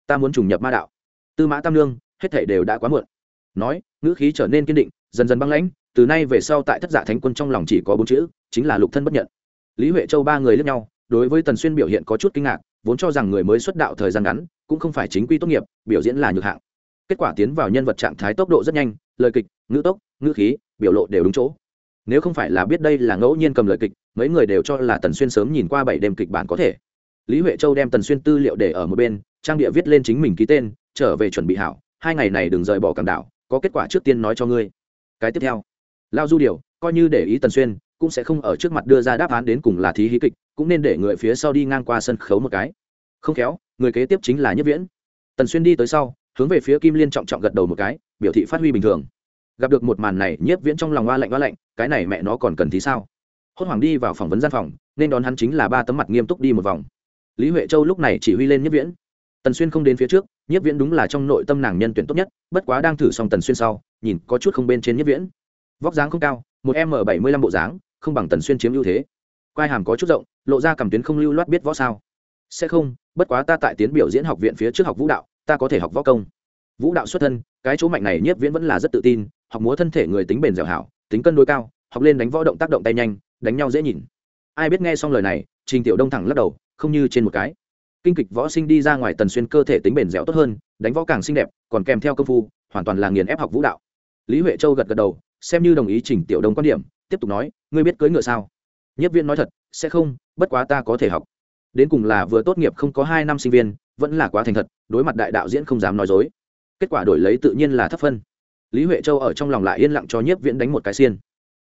Ta muốn trùng nhập ma đạo. Tư mã tam lương hết thể đều đã quá muộn. Nói, ngữ khí trở nên kiên định, dần dần băng lãnh, từ nay về sau tại thất dạ thánh quân trong lòng chỉ có bốn chữ, chính là lục thân bất nhận. Lý huệ châu ba người lẫn nhau, đối với tần xuyên biểu hiện có chút kinh ngạc, vốn cho rằng người mới xuất đạo thời gian ngắn, cũng không phải chính quy tốt nghiệp, biểu diễn là nhược hạng. Kết quả tiến vào nhân vật trạng thái tốc độ rất nhanh, lời kịch, ngữ tốc, ngữ khí, biểu lộ đều đúng chỗ. Nếu không phải là biết đây là ngẫu nhiên cầm lời kịch, mấy người đều cho là tần xuyên sớm nhìn qua bảy đêm kịch bản có thể lý huệ châu đem tần xuyên tư liệu để ở một bên, trang địa viết lên chính mình ký tên, trở về chuẩn bị hảo, hai ngày này đừng rời bỏ cảng đảo, có kết quả trước tiên nói cho ngươi. Cái tiếp theo, lao du điều, coi như để ý tần xuyên, cũng sẽ không ở trước mặt đưa ra đáp án đến cùng là thí hí kịch, cũng nên để người phía sau đi ngang qua sân khấu một cái. Không khéo, người kế tiếp chính là nhất viễn. Tần xuyên đi tới sau, hướng về phía kim liên trọng trọng gật đầu một cái, biểu thị phát huy bình thường. Gặp được một màn này nhiếp viễn trong lòng hoa lạnh hoa lạnh, cái này mẹ nó còn cần thì sao? Hốt hoảng đi vào phỏng vấn gian phòng, nên đón hắn chính là ba tấm mặt nghiêm túc đi một vòng lý huệ châu lúc này chỉ huy lên Nhất viễn. Tần xuyên không đến phía trước Nhất viễn đúng là trong nội tâm nàng nhân tuyển tốt nhất, bất quá đang thử xong tần xuyên sau, nhìn có chút không bên trên Nhất viễn. Vóc dáng không cao, một m bảy mươi lăm bộ dáng, không bằng tần xuyên chiếm ưu thế. Quai hàm có chút rộng, lộ ra cảm tuyến không lưu loát biết võ sao. Sẽ không, bất quá ta tại tiến biểu diễn học viện phía trước học vũ đạo, ta có thể học võ công. Vũ đạo xuất thân, cái chỗ mạnh này nhiếp viễn vẫn là rất tự tin, học múa thân thể người tính bền dẻo hảo, tính cân đối cao, học lên đánh võ động tác động tay nhanh, đánh nhau dễ nhìn ai biết nghe xong lời này, trình tiểu đông thẳng lắc đầu, không như trên một cái. Kinh kịch võ sinh đi ra ngoài tần xuyên cơ thể tính bền dẻo tốt hơn, đánh võ càng xinh đẹp, còn kèm theo công phu, hoàn toàn là nghiền ép học vũ đạo. Lý huệ châu gật gật đầu, xem như đồng ý trình tiểu đông quan điểm, tiếp tục nói, ngươi biết cưỡi ngựa sao? Nhất viên nói thật, sẽ không, bất quá ta có thể học. Đến cùng là vừa tốt nghiệp không có hai năm sinh viên, vẫn là quá thành thật, đối mặt đại đạo diễn không dám nói dối. Kết quả đổi lấy tự nhiên là thấp phân. Lý huệ châu ở trong lòng lại yên lặng cho nhiếp viễn đánh một cái xiên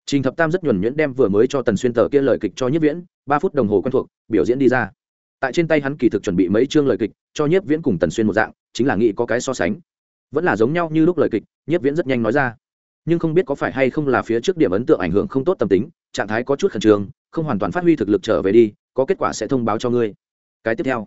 trình thập tam rất nhuẩn nhuyễn đem vừa mới cho tần xuyên tờ kia lời kịch cho nhiếp viễn, ba phút đồng hồ quen thuộc, biểu diễn đi ra. Tại trên tay hắn kỳ thực chuẩn bị mấy chương lời kịch, cho nhiếp viễn cùng tần xuyên một dạng, chính là nghĩ có cái so sánh. Vẫn là giống nhau như lúc lời kịch, nhiếp viễn rất nhanh nói ra. Nhưng không biết có phải hay không là phía trước điểm ấn tượng ảnh hưởng không tốt tâm tính, trạng thái có chút khẩn trương, không hoàn toàn phát huy thực lực trở về đi, có kết quả sẽ thông báo cho ngươi. Cái tiếp theo,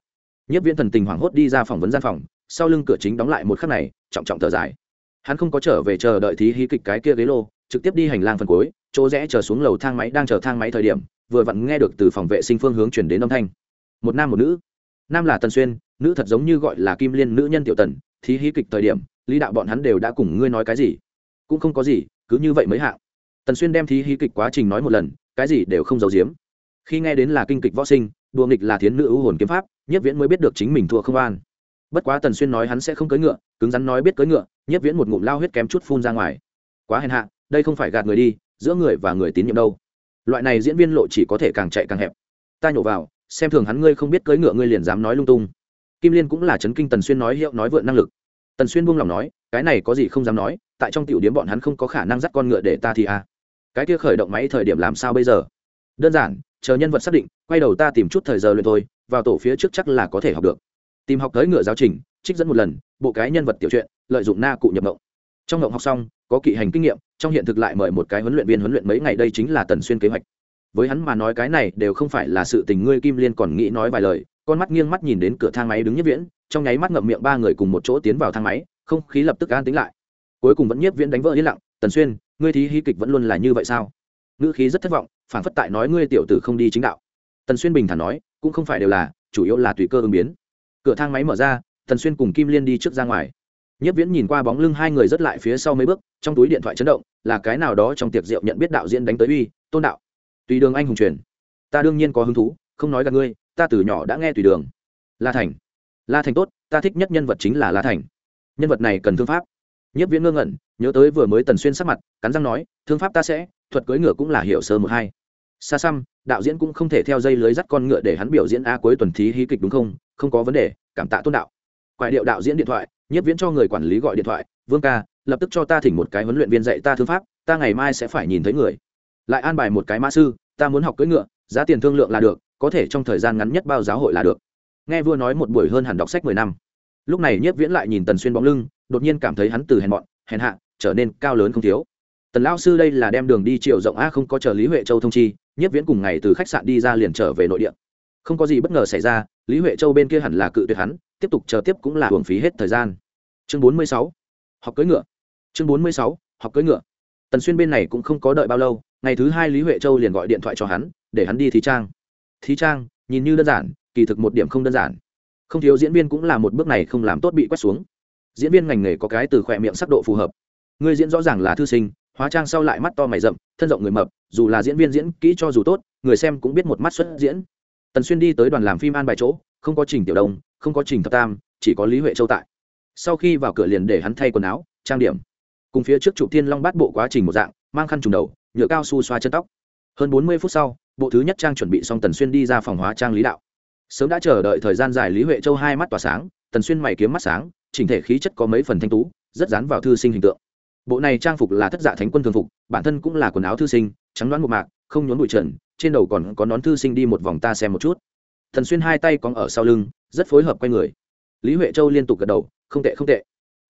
nhiếp viễn thần tình hoảng hốt đi ra phỏng vấn gian phòng, sau lưng cửa chính đóng lại một khắc này, trọng trọng thở dài. Hắn không có trở về chờ đợi thí hí kịch cái kia ghế lô, trực tiếp đi hành lang phần cuối chỗ rẽ chờ xuống lầu thang máy đang chờ thang máy thời điểm, vừa vặn nghe được từ phòng vệ sinh phương hướng chuyển đến âm thanh. Một nam một nữ. Nam là tần xuyên, nữ thật giống như gọi là kim liên nữ nhân tiểu tần, thí hí kịch thời điểm, lý đạo bọn hắn đều đã cùng ngươi nói cái gì? Cũng không có gì, cứ như vậy mới hạng. Tần xuyên đem thí hí kịch quá trình nói một lần, cái gì đều không giấu giếm. Khi nghe đến là kinh kịch võ sinh, đùa nghịch là thiến nữ ưu hồn kiếm pháp, nhất viễn mới biết được chính mình thua không an. Bất quá tần xuyên nói hắn sẽ không cưỡi ngựa, cứng rắn nói biết cưỡi ngựa, nhất viễn một ngụm lao huyết kém chút phun ra ngoài. Quá hèn hạ, đây không phải gạt người đi giữa người và người tín nhiệm đâu? Loại này diễn viên lộ chỉ có thể càng chạy càng hẹp. Ta nhổ vào, xem thường hắn ngươi không biết cưỡi ngựa ngươi liền dám nói lung tung. Kim liên cũng là chấn kinh tần xuyên nói hiệu nói vượn năng lực. Tần xuyên buông lòng nói, cái này có gì không dám nói, tại trong tiểu điếm bọn hắn không có khả năng dắt con ngựa để ta thì à. Cái kia khởi động máy thời điểm làm sao bây giờ? Đơn giản, chờ nhân vật xác định, quay đầu ta tìm chút thời giờ luyện thôi, vào tổ phía trước chắc là có thể học được. Tìm học tới ngựa giáo trình, trích dẫn một lần, bộ cái nhân vật tiểu truyện, lợi dụng na cụ nhập mộng trong ngộng học xong, có kỵ hành kinh nghiệm, trong hiện thực lại mời một cái huấn luyện viên huấn luyện mấy ngày, đây chính là tần xuyên kế hoạch. Với hắn mà nói cái này đều không phải là sự tình, ngươi kim liên còn nghĩ nói vài lời, con mắt nghiêng mắt nhìn đến cửa thang máy đứng nhất viễn, trong nháy mắt ngậm miệng ba người cùng một chỗ tiến vào thang máy, không khí lập tức an tính lại. Cuối cùng vẫn nhất viễn đánh vỡ yên lặng, tần xuyên, ngươi thí hí kịch vẫn luôn là như vậy sao? Ngữ khí rất thất vọng, phản phất tại nói ngươi tiểu tử không đi chính đạo. Tần xuyên bình thản nói, cũng không phải đều là, chủ yếu là tùy cơ ứng biến. Cửa thang máy mở ra, tần xuyên cùng kim liên đi trước ra ngoài nhất viễn nhìn qua bóng lưng hai người rất lại phía sau mấy bước, trong túi điện thoại chấn động, là cái nào đó trong tiệc rượu nhận biết đạo diễn đánh tới uy, tôn đạo. Tùy đường anh hùng truyền. Ta đương nhiên có hứng thú, không nói gặp ngươi, ta từ nhỏ đã nghe tùy đường. La thành. La thành tốt, ta thích nhất nhân vật chính là la thành. Nhân vật này cần thương pháp. Nhất viễn ngơ ngẩn, nhớ tới vừa mới tần xuyên sắc mặt, cắn răng nói, thương pháp ta sẽ, thuật cưỡi ngựa cũng là hiểu sơ một hai. Xa xăm, đạo diễn cũng không thể theo dây lưới dắt con ngựa để hắn biểu diễn a cuối tuần thí hí kịch đúng không? Không có vấn đề, cảm tạ tôn đạo quại điệu đạo diễn điện thoại nhất viễn cho người quản lý gọi điện thoại, vương ca, lập tức cho ta thỉnh một cái huấn luyện viên dạy ta thư pháp, ta ngày mai sẽ phải nhìn thấy người. Lại an bài một cái mã sư, ta muốn học cưỡi ngựa, giá tiền thương lượng là được, có thể trong thời gian ngắn nhất bao giáo hội là được. Nghe vua nói một buổi hơn hẳn đọc sách mười năm. Lúc này nhất viễn lại nhìn tần xuyên bóng lưng, đột nhiên cảm thấy hắn từ hèn mọn, hèn hạ, trở nên cao lớn không thiếu. Tần lao sư đây là đem đường đi triệu rộng a, không có chờ lý huệ châu thông chi nhất viễn cùng ngày từ khách sạn đi ra liền trở về nội địa. Không có gì bất ngờ xảy ra lý huệ châu bên kia hẳn là cự tuyệt hắn, tiếp tục chờ tiếp cũng là hưởng phí hết thời gian. Chương bốn mươi sáu, học cưỡi ngựa. Chương bốn mươi sáu, học cưỡi ngựa. Tần xuyên bên này cũng không có đợi bao lâu, ngày thứ hai lý huệ châu liền gọi điện thoại cho hắn, để hắn đi thí trang. Thí trang, nhìn như đơn giản, kỳ thực một điểm không đơn giản. Không thiếu diễn viên cũng là một bước này không làm tốt bị quét xuống. Diễn viên ngành nghề có cái từ khỏe miệng sắc độ phù hợp. Người diễn rõ ràng là thư sinh, hóa trang sau lại mắt to mày rậm, thân rộng người mập, dù là diễn viên diễn kỹ cho dù tốt, người xem cũng biết một mắt xuất diễn tần xuyên đi tới đoàn làm phim an bài chỗ, không có trình tiểu đông, không có trình thập tam, chỉ có lý huệ châu tại. Sau khi vào cửa liền để hắn thay quần áo, trang điểm. Cùng phía trước chụp thiên long bắt bộ quá trình một dạng, mang khăn trùng đầu, nhựa cao su xoa chân tóc. Hơn bốn mươi phút sau, bộ thứ nhất trang chuẩn bị xong tần xuyên đi ra phòng hóa trang lý đạo. Sớm đã chờ đợi thời gian dài lý huệ châu hai mắt tỏa sáng, tần xuyên mày kiếm mắt sáng, chỉnh thể khí chất có mấy phần thanh tú, rất dán vào thư sinh hình tượng. Bộ này trang phục là thất dạ thánh quân thường phục, bản thân cũng là quần áo thư sinh, trắng đoán một mạc, không nhốn bụi trần trên đầu còn có nón thư sinh đi một vòng ta xem một chút. Thần xuyên hai tay còn ở sau lưng, rất phối hợp quay người. Lý huệ châu liên tục gật đầu, không tệ không tệ.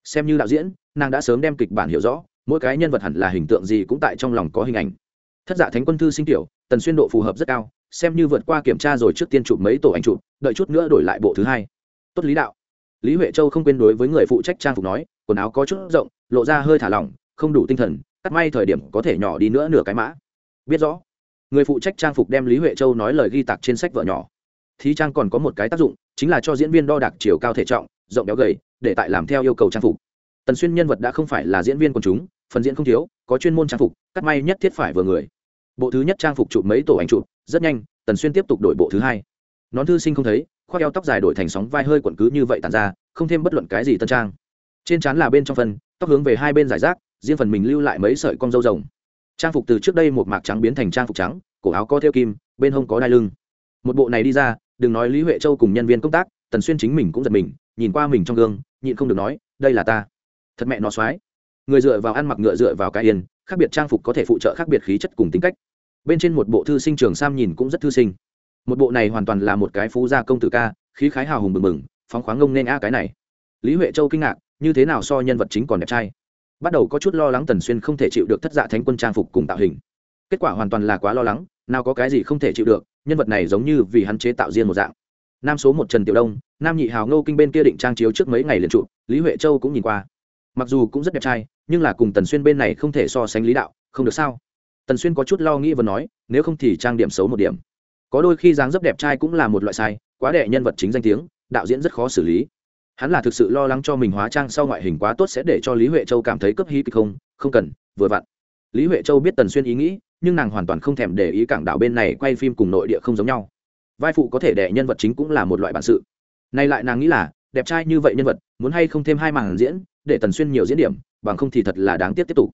Xem như đạo diễn, nàng đã sớm đem kịch bản hiểu rõ, mỗi cái nhân vật hẳn là hình tượng gì cũng tại trong lòng có hình ảnh. Thất dạ thánh quân thư sinh tiểu, tần xuyên độ phù hợp rất cao, xem như vượt qua kiểm tra rồi trước tiên chụp mấy tổ ảnh chụp, đợi chút nữa đổi lại bộ thứ hai. Tốt lý đạo. Lý huệ châu không quên đối với người phụ trách trang phục nói, quần áo có chút rộng, lộ ra hơi thả lỏng, không đủ tinh thần, cắt may thời điểm có thể nhỏ đi nữa nửa cái mã. Biết rõ người phụ trách trang phục đem lý huệ châu nói lời ghi tạc trên sách vợ nhỏ. Thí trang còn có một cái tác dụng, chính là cho diễn viên đo đạc chiều cao thể trọng, rộng béo gầy, để tại làm theo yêu cầu trang phục. Tần xuyên nhân vật đã không phải là diễn viên quần chúng, phần diễn không thiếu, có chuyên môn trang phục, cắt may nhất thiết phải vừa người. Bộ thứ nhất trang phục chụp mấy tổ ảnh chụp, rất nhanh, tần xuyên tiếp tục đổi bộ thứ hai. Nón thư sinh không thấy, khoác eo tóc dài đổi thành sóng vai hơi quẩn cứ như vậy tàn ra, không thêm bất luận cái gì tân trang. Trên trán là bên trong phần, tóc hướng về hai bên giải rác, riêng phần mình lưu lại mấy sợi con dâu rồng trang phục từ trước đây một mạc trắng biến thành trang phục trắng, cổ áo có theo kim, bên hông có đai lưng. Một bộ này đi ra, đừng nói lý huệ châu cùng nhân viên công tác, tần xuyên chính mình cũng giật mình, nhìn qua mình trong gương, nhịn không được nói, đây là ta. Thật mẹ nó soái người dựa vào ăn mặc ngựa dựa vào cái yên, khác biệt trang phục có thể phụ trợ khác biệt khí chất cùng tính cách. Bên trên một bộ thư sinh trường sam nhìn cũng rất thư sinh. Một bộ này hoàn toàn là một cái phú gia công tử ca, khí khái hào hùng bừng bừng, phóng khoáng ngông nên a cái này. Lý huệ châu kinh ngạc, như thế nào so nhân vật chính còn đẹp trai? Bắt đầu có chút lo lắng tần xuyên không thể chịu được thất dạ thánh quân trang phục cùng tạo hình. Kết quả hoàn toàn là quá lo lắng, nào có cái gì không thể chịu được, nhân vật này giống như vì hắn chế tạo riêng một dạng. Nam số một trần tiểu đông, nam nhị hào ngô kinh bên kia định trang chiếu trước mấy ngày liền trụ lý huệ châu cũng nhìn qua. Mặc dù cũng rất đẹp trai, nhưng là cùng tần xuyên bên này không thể so sánh lý đạo, không được sao? Tần xuyên có chút lo nghĩ và nói, nếu không thì trang điểm xấu một điểm. Có đôi khi dáng dấp đẹp trai cũng là một loại sai, quá đệ nhân vật chính danh tiếng, đạo diễn rất khó xử lý hắn là thực sự lo lắng cho mình hóa trang sau ngoại hình quá tốt sẽ để cho lý huệ châu cảm thấy cấp hí kịch không không cần, vừa vặn. Lý huệ châu biết tần xuyên ý nghĩ, nhưng nàng hoàn toàn không thèm để ý cảng đảo bên này quay phim cùng nội địa không giống nhau. Vai phụ có thể đẻ nhân vật chính cũng là một loại bản sự. Nay lại nàng nghĩ là, đẹp trai như vậy nhân vật, muốn hay không thêm hai màn diễn, để tần xuyên nhiều diễn điểm, bằng không thì thật là đáng tiếc tiếp tục.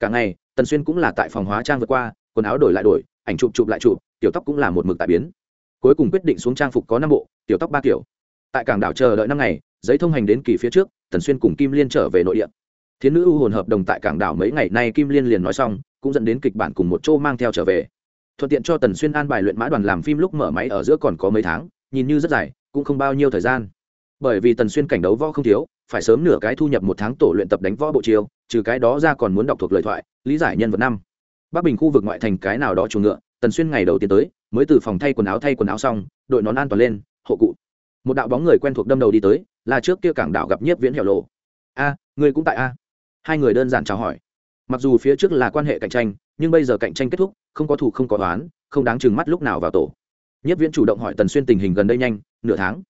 Cả ngày, tần xuyên cũng là tại phòng hóa trang vượt qua, quần áo đổi lại đổi, ảnh chụp chụp lại chụp, tiểu tóc cũng là một mực tại biến. Cuối cùng quyết định xuống trang phục có năm bộ, tiểu tóc ba kiểu tại cảng đảo chờ đợi năm ngày, giấy thông hành đến kỳ phía trước, tần xuyên cùng kim liên trở về nội địa. Thiến nữ u hồn hợp đồng tại cảng đảo mấy ngày nay kim liên liền nói xong, cũng dẫn đến kịch bản cùng một chỗ mang theo trở về. Thuận tiện cho tần xuyên an bài luyện mã đoàn làm phim lúc mở máy ở giữa còn có mấy tháng, nhìn như rất dài, cũng không bao nhiêu thời gian. Bởi vì tần xuyên cảnh đấu võ không thiếu, phải sớm nửa cái thu nhập một tháng tổ luyện tập đánh võ bộ chiêu, trừ cái đó ra còn muốn đọc thuộc lời thoại, lý giải nhân vật năm. Bắc bình khu vực ngoại thành cái nào đó chuồng ngựa, tần xuyên ngày đầu tiên tới, mới từ phòng thay quần áo thay quần áo xong, đội nón an toàn lên, hộ cụ một đạo bóng người quen thuộc đâm đầu đi tới, là trước kia cảng đảo gặp nhiếp viễn hẻo lộ a người cũng tại a? Hai người đơn giản chào hỏi. Mặc dù phía trước là quan hệ cạnh tranh, nhưng bây giờ cạnh tranh kết thúc, không có thủ không có toán không đáng chừng mắt lúc nào vào tổ. Nhiếp viễn chủ động hỏi tần xuyên tình hình gần đây nhanh, nửa tháng.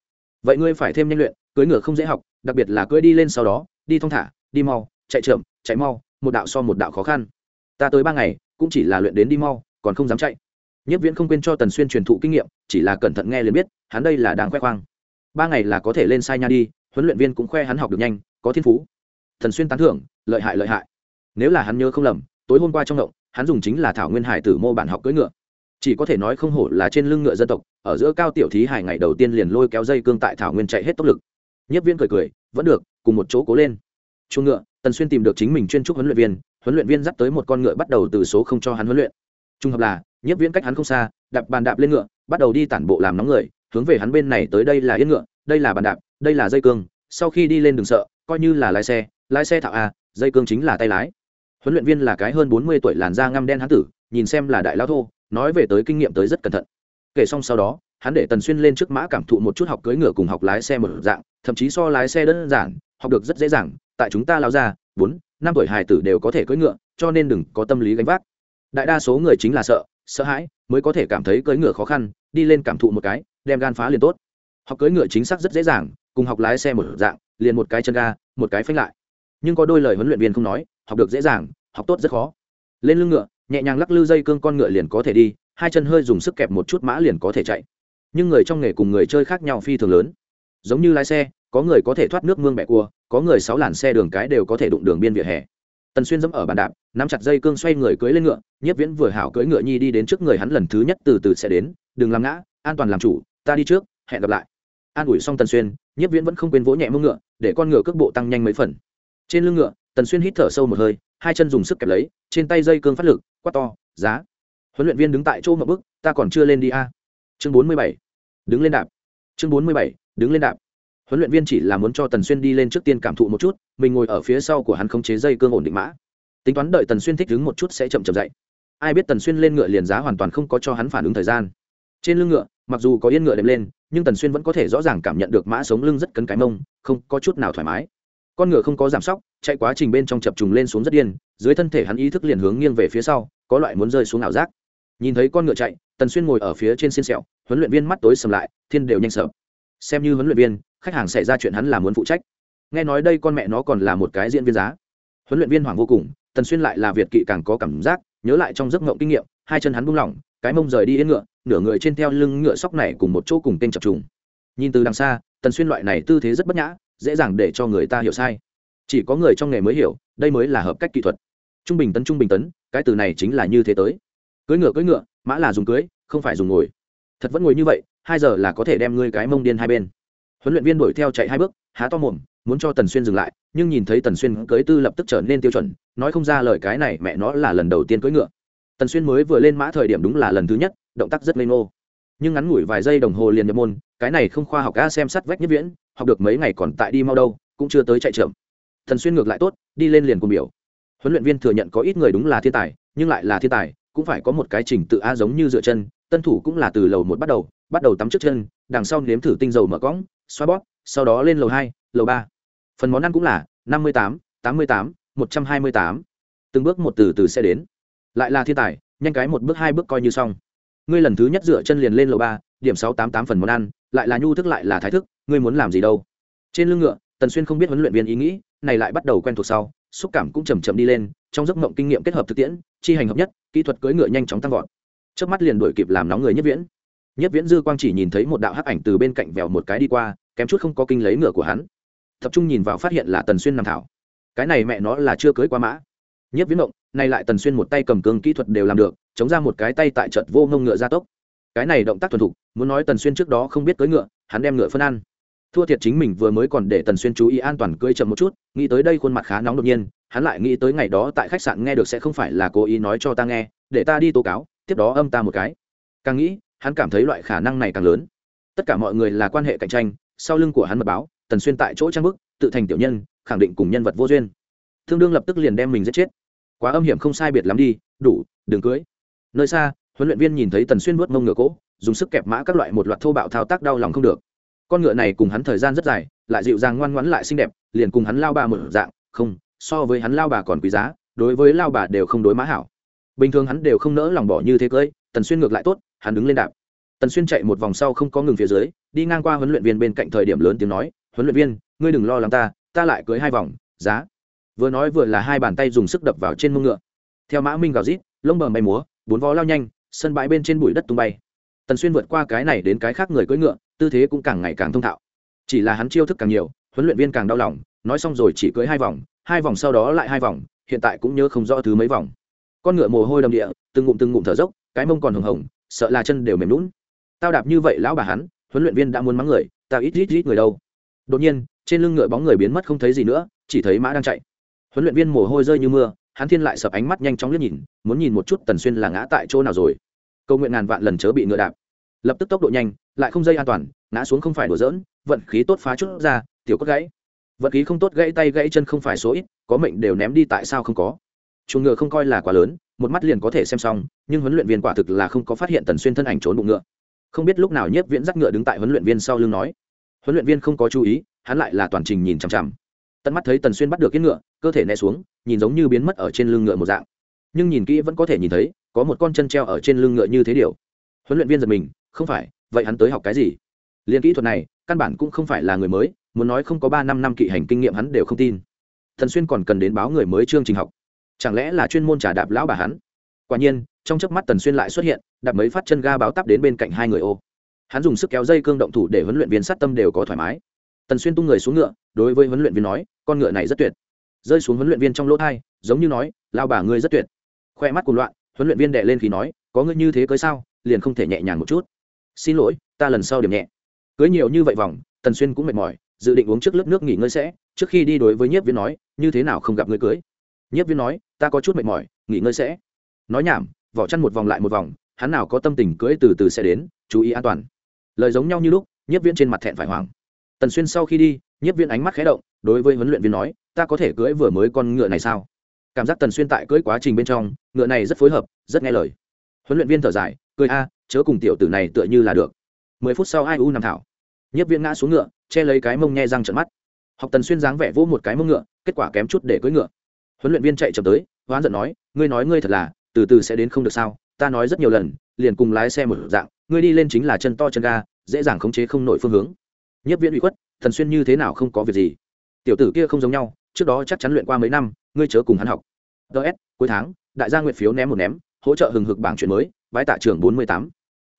Vậy ngươi phải thêm nhanh luyện cưới ngựa không dễ học, đặc biệt là cưới đi lên sau đó, đi thong thả, đi mau, chạy chậm, chạy mau, một đạo so một đạo khó khăn. Ta tới ba ngày, cũng chỉ là luyện đến đi mau, còn không dám chạy. Nhiếp viễn không quên cho tần xuyên truyền thụ kinh nghiệm, chỉ là cẩn thận nghe liền biết, hắn đây là đang khoe khoang ba ngày là có thể lên sai nha đi, huấn luyện viên cũng khoe hắn học được nhanh, có thiên phú. Thần xuyên tán thưởng, lợi hại lợi hại. Nếu là hắn nhớ không lầm, tối hôm qua trong động, hắn dùng chính là thảo nguyên hải tử mô bản học cưỡi ngựa. Chỉ có thể nói không hổ là trên lưng ngựa dân tộc, ở giữa cao tiểu thí hải ngày đầu tiên liền lôi kéo dây cương tại thảo nguyên chạy hết tốc lực. Nhất viên cười cười, vẫn được, cùng một chỗ cố lên. Chuồng ngựa, tần xuyên tìm được chính mình chuyên trúc huấn luyện viên, huấn luyện viên dắt tới một con ngựa bắt đầu từ số không cho hắn huấn luyện. Trung hợp là nhất viên cách hắn không xa, đạp bàn đạp lên ngựa, bắt đầu đi tản bộ làm nóng người hướng về hắn bên này tới đây là yên ngựa, đây là bàn đạp, đây là dây cương, sau khi đi lên đừng sợ, coi như là lái xe lái xe thạo a, dây cương chính là tay lái. Huấn luyện viên là cái hơn bốn mươi tuổi làn da ngăm đen hán tử, nhìn xem là đại lao thô, nói về tới kinh nghiệm tới rất cẩn thận. Kể xong sau đó, hắn để tần xuyên lên trước mã cảm thụ một chút học cưỡi ngựa cùng học lái xe một dạng, thậm chí so lái xe đơn giản, học được rất dễ dàng, tại chúng ta lao ra bốn, năm tuổi hài tử đều có thể cưỡi ngựa, cho nên đừng có tâm lý gánh vác. Đại đa số người chính là sợ sợ hãi, mới có thể cảm thấy cưỡi ngựa khó khăn, đi lên cảm thụ một cái đem gan phá liền tốt. Học cưỡi ngựa chính xác rất dễ dàng, cùng học lái xe một dạng, liền một cái chân ga, một cái phanh lại. Nhưng có đôi lời huấn luyện viên không nói, học được dễ dàng, học tốt rất khó. Lên lưng ngựa, nhẹ nhàng lắc lư dây cương con ngựa liền có thể đi, hai chân hơi dùng sức kẹp một chút mã liền có thể chạy. Nhưng người trong nghề cùng người chơi khác nhau phi thường lớn. Giống như lái xe, có người có thể thoát nước mương bẹ cua, có người sáu làn xe đường cái đều có thể đụng đường biên vỉa hè. Tần xuyên dẫm ở bàn đạp, nắm chặt dây cương xoay người cưới lên ngựa, nhiếp viễn vừa hảo cưỡi ngựa nhi đi đến trước người hắn lần thứ nhất từ từ sẽ đến, đừng làm ngã, an toàn làm chủ ta đi trước, hẹn gặp lại. An ủi xong tần xuyên, nhiếp viễn vẫn không quên vỗ nhẹ mông ngựa, để con ngựa cước bộ tăng nhanh mấy phần. Trên lưng ngựa, tần xuyên hít thở sâu một hơi, hai chân dùng sức kẹp lấy, trên tay dây cương phát lực, quát to, giá! Huấn luyện viên đứng tại chỗ một bức ta còn chưa lên đi a. Chương bốn mươi bảy, đứng lên đạp. Chương bốn mươi bảy, đứng lên đạp. Huấn luyện viên chỉ là muốn cho tần xuyên đi lên trước tiên cảm thụ một chút, mình ngồi ở phía sau của hắn không chế dây cương ổn định mã. Tính toán đợi tần xuyên thích đứng một chút sẽ chậm chậm dậy. Ai biết tần xuyên lên ngựa liền giá hoàn toàn không có cho hắn phản ứng thời gian. Trên lưng ngựa mặc dù có yên ngựa đệm lên, nhưng tần xuyên vẫn có thể rõ ràng cảm nhận được mã sống lưng rất cấn cái mông, không có chút nào thoải mái. Con ngựa không có giảm sóc, chạy quá trình bên trong chập trùng lên xuống rất điên, dưới thân thể hắn ý thức liền hướng nghiêng về phía sau, có loại muốn rơi xuống ảo giác. Nhìn thấy con ngựa chạy, tần xuyên ngồi ở phía trên xiên sẹo huấn luyện viên mắt tối sầm lại, thiên đều nhanh sợ. Xem như huấn luyện viên, khách hàng xảy ra chuyện hắn là muốn phụ trách. Nghe nói đây con mẹ nó còn là một cái diễn viên giá. Huấn luyện viên hoàng vô cùng, tần xuyên lại là việt kỵ càng có cảm giác, nhớ lại trong giấc ngộng kinh nghiệm, hai chân hắn buông lỏng cái mông rời đi yên ngựa, nửa người trên theo lưng ngựa sóc này cùng một chỗ cùng tên chập trùng. Nhìn từ đằng xa, tần xuyên loại này tư thế rất bất nhã, dễ dàng để cho người ta hiểu sai. Chỉ có người trong nghề mới hiểu, đây mới là hợp cách kỹ thuật. Trung bình tấn, trung bình tấn, cái từ này chính là như thế tới. Cưỡi ngựa cưỡi ngựa, mã là dùng cưới không phải dùng ngồi. Thật vẫn ngồi như vậy, hai giờ là có thể đem ngươi cái mông điên hai bên. Huấn luyện viên đuổi theo chạy hai bước, há to mồm, muốn cho tần xuyên dừng lại, nhưng nhìn thấy tần xuyên cưới tư lập tức trở nên tiêu chuẩn, nói không ra lời cái này mẹ nó là lần đầu tiên cưỡi ngựa tần xuyên mới vừa lên mã thời điểm đúng là lần thứ nhất, động tác rất lây ngô. Nhưng ngắn ngủi vài giây đồng hồ liền nhập môn, cái này không khoa học a, xem sắt vách nhất viễn, học được mấy ngày còn tại đi mau đâu, cũng chưa tới chạy chậm. Thần xuyên ngược lại tốt, đi lên liền cùng biểu. Huấn luyện viên thừa nhận có ít người đúng là thiên tài, nhưng lại là thiên tài, cũng phải có một cái trình tự a giống như dựa chân, tân thủ cũng là từ lầu một bắt đầu bắt đầu tắm trước chân, đằng sau nếm thử tinh dầu mở cõng xoa bóp, sau đó lên lầu hai, lầu ba. Phần món ăn cũng là năm mươi tám tám mươi tám, một trăm hai mươi tám. Từng bước một từ từ sẽ đến lại là thiên tài, nhanh cái một bước hai bước coi như xong. Ngươi lần thứ nhất dựa chân liền lên lầu ba, điểm sáu tám tám phần món ăn, lại là nhu thức lại là thái thức, ngươi muốn làm gì đâu? Trên lưng ngựa, tần xuyên không biết huấn luyện viên ý nghĩ, này lại bắt đầu quen thuộc sau, xúc cảm cũng chầm chậm đi lên, trong giấc mộng kinh nghiệm kết hợp thực tiễn, chi hành hợp nhất, kỹ thuật cưỡi ngựa nhanh chóng tăng vọt. Trước mắt liền đuổi kịp làm nóng người nhất viễn. Nhất viễn dư quang chỉ nhìn thấy một đạo hắc ảnh từ bên cạnh vèo một cái đi qua, kém chút không có kinh lấy ngựa của hắn. Tập trung nhìn vào phát hiện là tần xuyên nằm thảo. Cái này mẹ nó là chưa cưới qua mã nhất viễn động nay lại tần xuyên một tay cầm cương kỹ thuật đều làm được, chống ra một cái tay tại trận vô ngông ngựa gia tốc. Cái này động tác thuần thục, muốn nói tần xuyên trước đó không biết cưỡi ngựa, hắn đem ngựa phân ăn. Thua thiệt chính mình vừa mới còn để tần xuyên chú ý an toàn cưỡi chậm một chút, nghĩ tới đây khuôn mặt khá nóng đột nhiên, hắn lại nghĩ tới ngày đó tại khách sạn nghe được sẽ không phải là cố ý nói cho ta nghe, để ta đi tố cáo, tiếp đó âm ta một cái. Càng nghĩ, hắn cảm thấy loại khả năng này càng lớn. Tất cả mọi người là quan hệ cạnh tranh, sau lưng của hắn mật báo, tần xuyên tại chỗ trang bức, tự thành tiểu nhân, khẳng định cùng nhân vật vô duyên. Thương đương lập tức liền đem mình giết chết quá âm hiểm không sai biệt lắm đi, đủ, đừng cưới. Nơi xa, huấn luyện viên nhìn thấy tần xuyên vớt mông ngựa cỗ, dùng sức kẹp mã các loại một loạt thô bạo thao tác đau lòng không được. Con ngựa này cùng hắn thời gian rất dài, lại dịu dàng ngoan ngoãn lại xinh đẹp, liền cùng hắn lao bà một dạng, không, so với hắn lao bà còn quý giá, đối với lao bà đều không đối mã hảo. Bình thường hắn đều không nỡ lòng bỏ như thế cưới, tần xuyên ngược lại tốt, hắn đứng lên đạp. Tần xuyên chạy một vòng sau không có ngừng phía dưới, đi ngang qua huấn luyện viên bên cạnh thời điểm lớn tiếng nói, huấn luyện viên, ngươi đừng lo lắng ta ta lại cưới hai vòng, giá vừa nói vừa là hai bàn tay dùng sức đập vào trên mông ngựa. Theo mã minh gào rít, lông bờ bay múa, bốn vó lao nhanh, sân bãi bên trên bụi đất tung bay. Tần xuyên vượt qua cái này đến cái khác người cưỡi ngựa, tư thế cũng càng ngày càng thông thạo. Chỉ là hắn chiêu thức càng nhiều, huấn luyện viên càng đau lòng, nói xong rồi chỉ cưỡi hai vòng hai vòng sau đó lại hai vòng, hiện tại cũng nhớ không rõ thứ mấy vòng. Con ngựa mồ hôi đầm địa, từng ngụm từng ngụm thở dốc, cái mông còn hồng hồng, sợ là chân đều mềm lún tao đạp như vậy lão bà hắn, huấn luyện viên đã muốn mắng người, tao ít ít ít người đâu. Đột nhiên, trên lưng ngựa bóng người biến mất không thấy gì nữa, chỉ thấy mã đang chạy huấn luyện viên mồ hôi rơi như mưa, hắn thiên lại sập ánh mắt nhanh chóng liếc nhìn, muốn nhìn một chút tần xuyên là ngã tại chỗ nào rồi. Cầu nguyện ngàn vạn lần chớ bị ngựa đạp. Lập tức tốc độ nhanh, lại không dây an toàn, ngã xuống không phải đổ dỡn vận khí tốt phá chút ra, tiểu cốt gãy. Vận khí không tốt gãy tay gãy chân không phải số ít, có mệnh đều ném đi tại sao không có. Chuồng ngựa không coi là quá lớn, một mắt liền có thể xem xong, nhưng huấn luyện viên quả thực là không có phát hiện tần xuyên thân ảnh trốn bụng ngựa. Không biết lúc nào nhiếp viễn dắt ngựa đứng tại huấn luyện viên sau lưng nói. Huấn luyện viên không có chú ý, hắn lại là toàn trình nhìn chằm chằm tận mắt thấy tần xuyên bắt được kiến ngựa, cơ thể né xuống, nhìn giống như biến mất ở trên lưng ngựa một dạng. Nhưng nhìn kỹ vẫn có thể nhìn thấy, có một con chân treo ở trên lưng ngựa như thế điều. Huấn luyện viên giật mình, không phải, vậy hắn tới học cái gì? Liên kỹ thuật này, căn bản cũng không phải là người mới, muốn nói không có ba năm năm kỵ hành kinh nghiệm hắn đều không tin. Thần xuyên còn cần đến báo người mới chương trình học. Chẳng lẽ là chuyên môn trả đạp lão bà hắn? Quả nhiên, trong chớp mắt tần xuyên lại xuất hiện, đạp mấy phát chân ga báo tắp đến bên cạnh hai người ô. Hắn dùng sức kéo dây cương động thủ để huấn luyện viên sát tâm đều có thoải mái tần xuyên tung người xuống ngựa, đối với huấn luyện viên nói, con ngựa này rất tuyệt. Rơi xuống huấn luyện viên trong lỗ thai, giống như nói, lao bà ngươi rất tuyệt. Khoe mắt cùng loạn, huấn luyện viên đệ lên khi nói, có ngươi như thế cưới sao, liền không thể nhẹ nhàng một chút. Xin lỗi, ta lần sau điểm nhẹ. Cưới nhiều như vậy vòng, tần xuyên cũng mệt mỏi, dự định uống trước lớp nước nghỉ ngơi sẽ, trước khi đi đối với nhiếp viên nói, như thế nào không gặp ngươi cưới? Nhiếp viên nói, ta có chút mệt mỏi, nghỉ ngơi sẽ. Nói nhảm, vỏ chăn một vòng lại một vòng, hắn nào có tâm tình cưới từ từ sẽ đến, chú ý an toàn. Lời giống nhau như lúc, nhiếp viên trên mặt thẹn phải hoảng tần xuyên sau khi đi, nhiếp viên ánh mắt khé động, đối với huấn luyện viên nói, ta có thể cưỡi vừa mới con ngựa này sao? Cảm giác tần xuyên tại cưỡi quá trình bên trong, ngựa này rất phối hợp, rất nghe lời. Huấn luyện viên thở dài, cười a, chớ cùng tiểu tử này tựa như là được. Mười phút sau ai u nằm thảo. Nhiếp viên ngã xuống ngựa, che lấy cái mông nhe răng trận mắt. Học tần xuyên dáng vẻ vỗ một cái mông ngựa, kết quả kém chút để cưỡi ngựa. Huấn luyện viên chạy chậm tới, hoán giận nói, ngươi nói ngươi thật là, từ từ sẽ đến không được sao, ta nói rất nhiều lần, liền cùng lái xe một dạng, ngươi đi lên chính là chân to chân ga, dễ dàng khống chế không nổi phương hướng nhất viễn bị khuất, thần xuyên như thế nào không có việc gì. Tiểu tử kia không giống nhau, trước đó chắc chắn luyện qua mấy năm, ngươi chớ cùng hắn học. Ts cuối tháng, đại gia nguyện phiếu ném một ném, hỗ trợ hừng hực bảng chuyện mới, bãi tạ trường bốn mươi tám.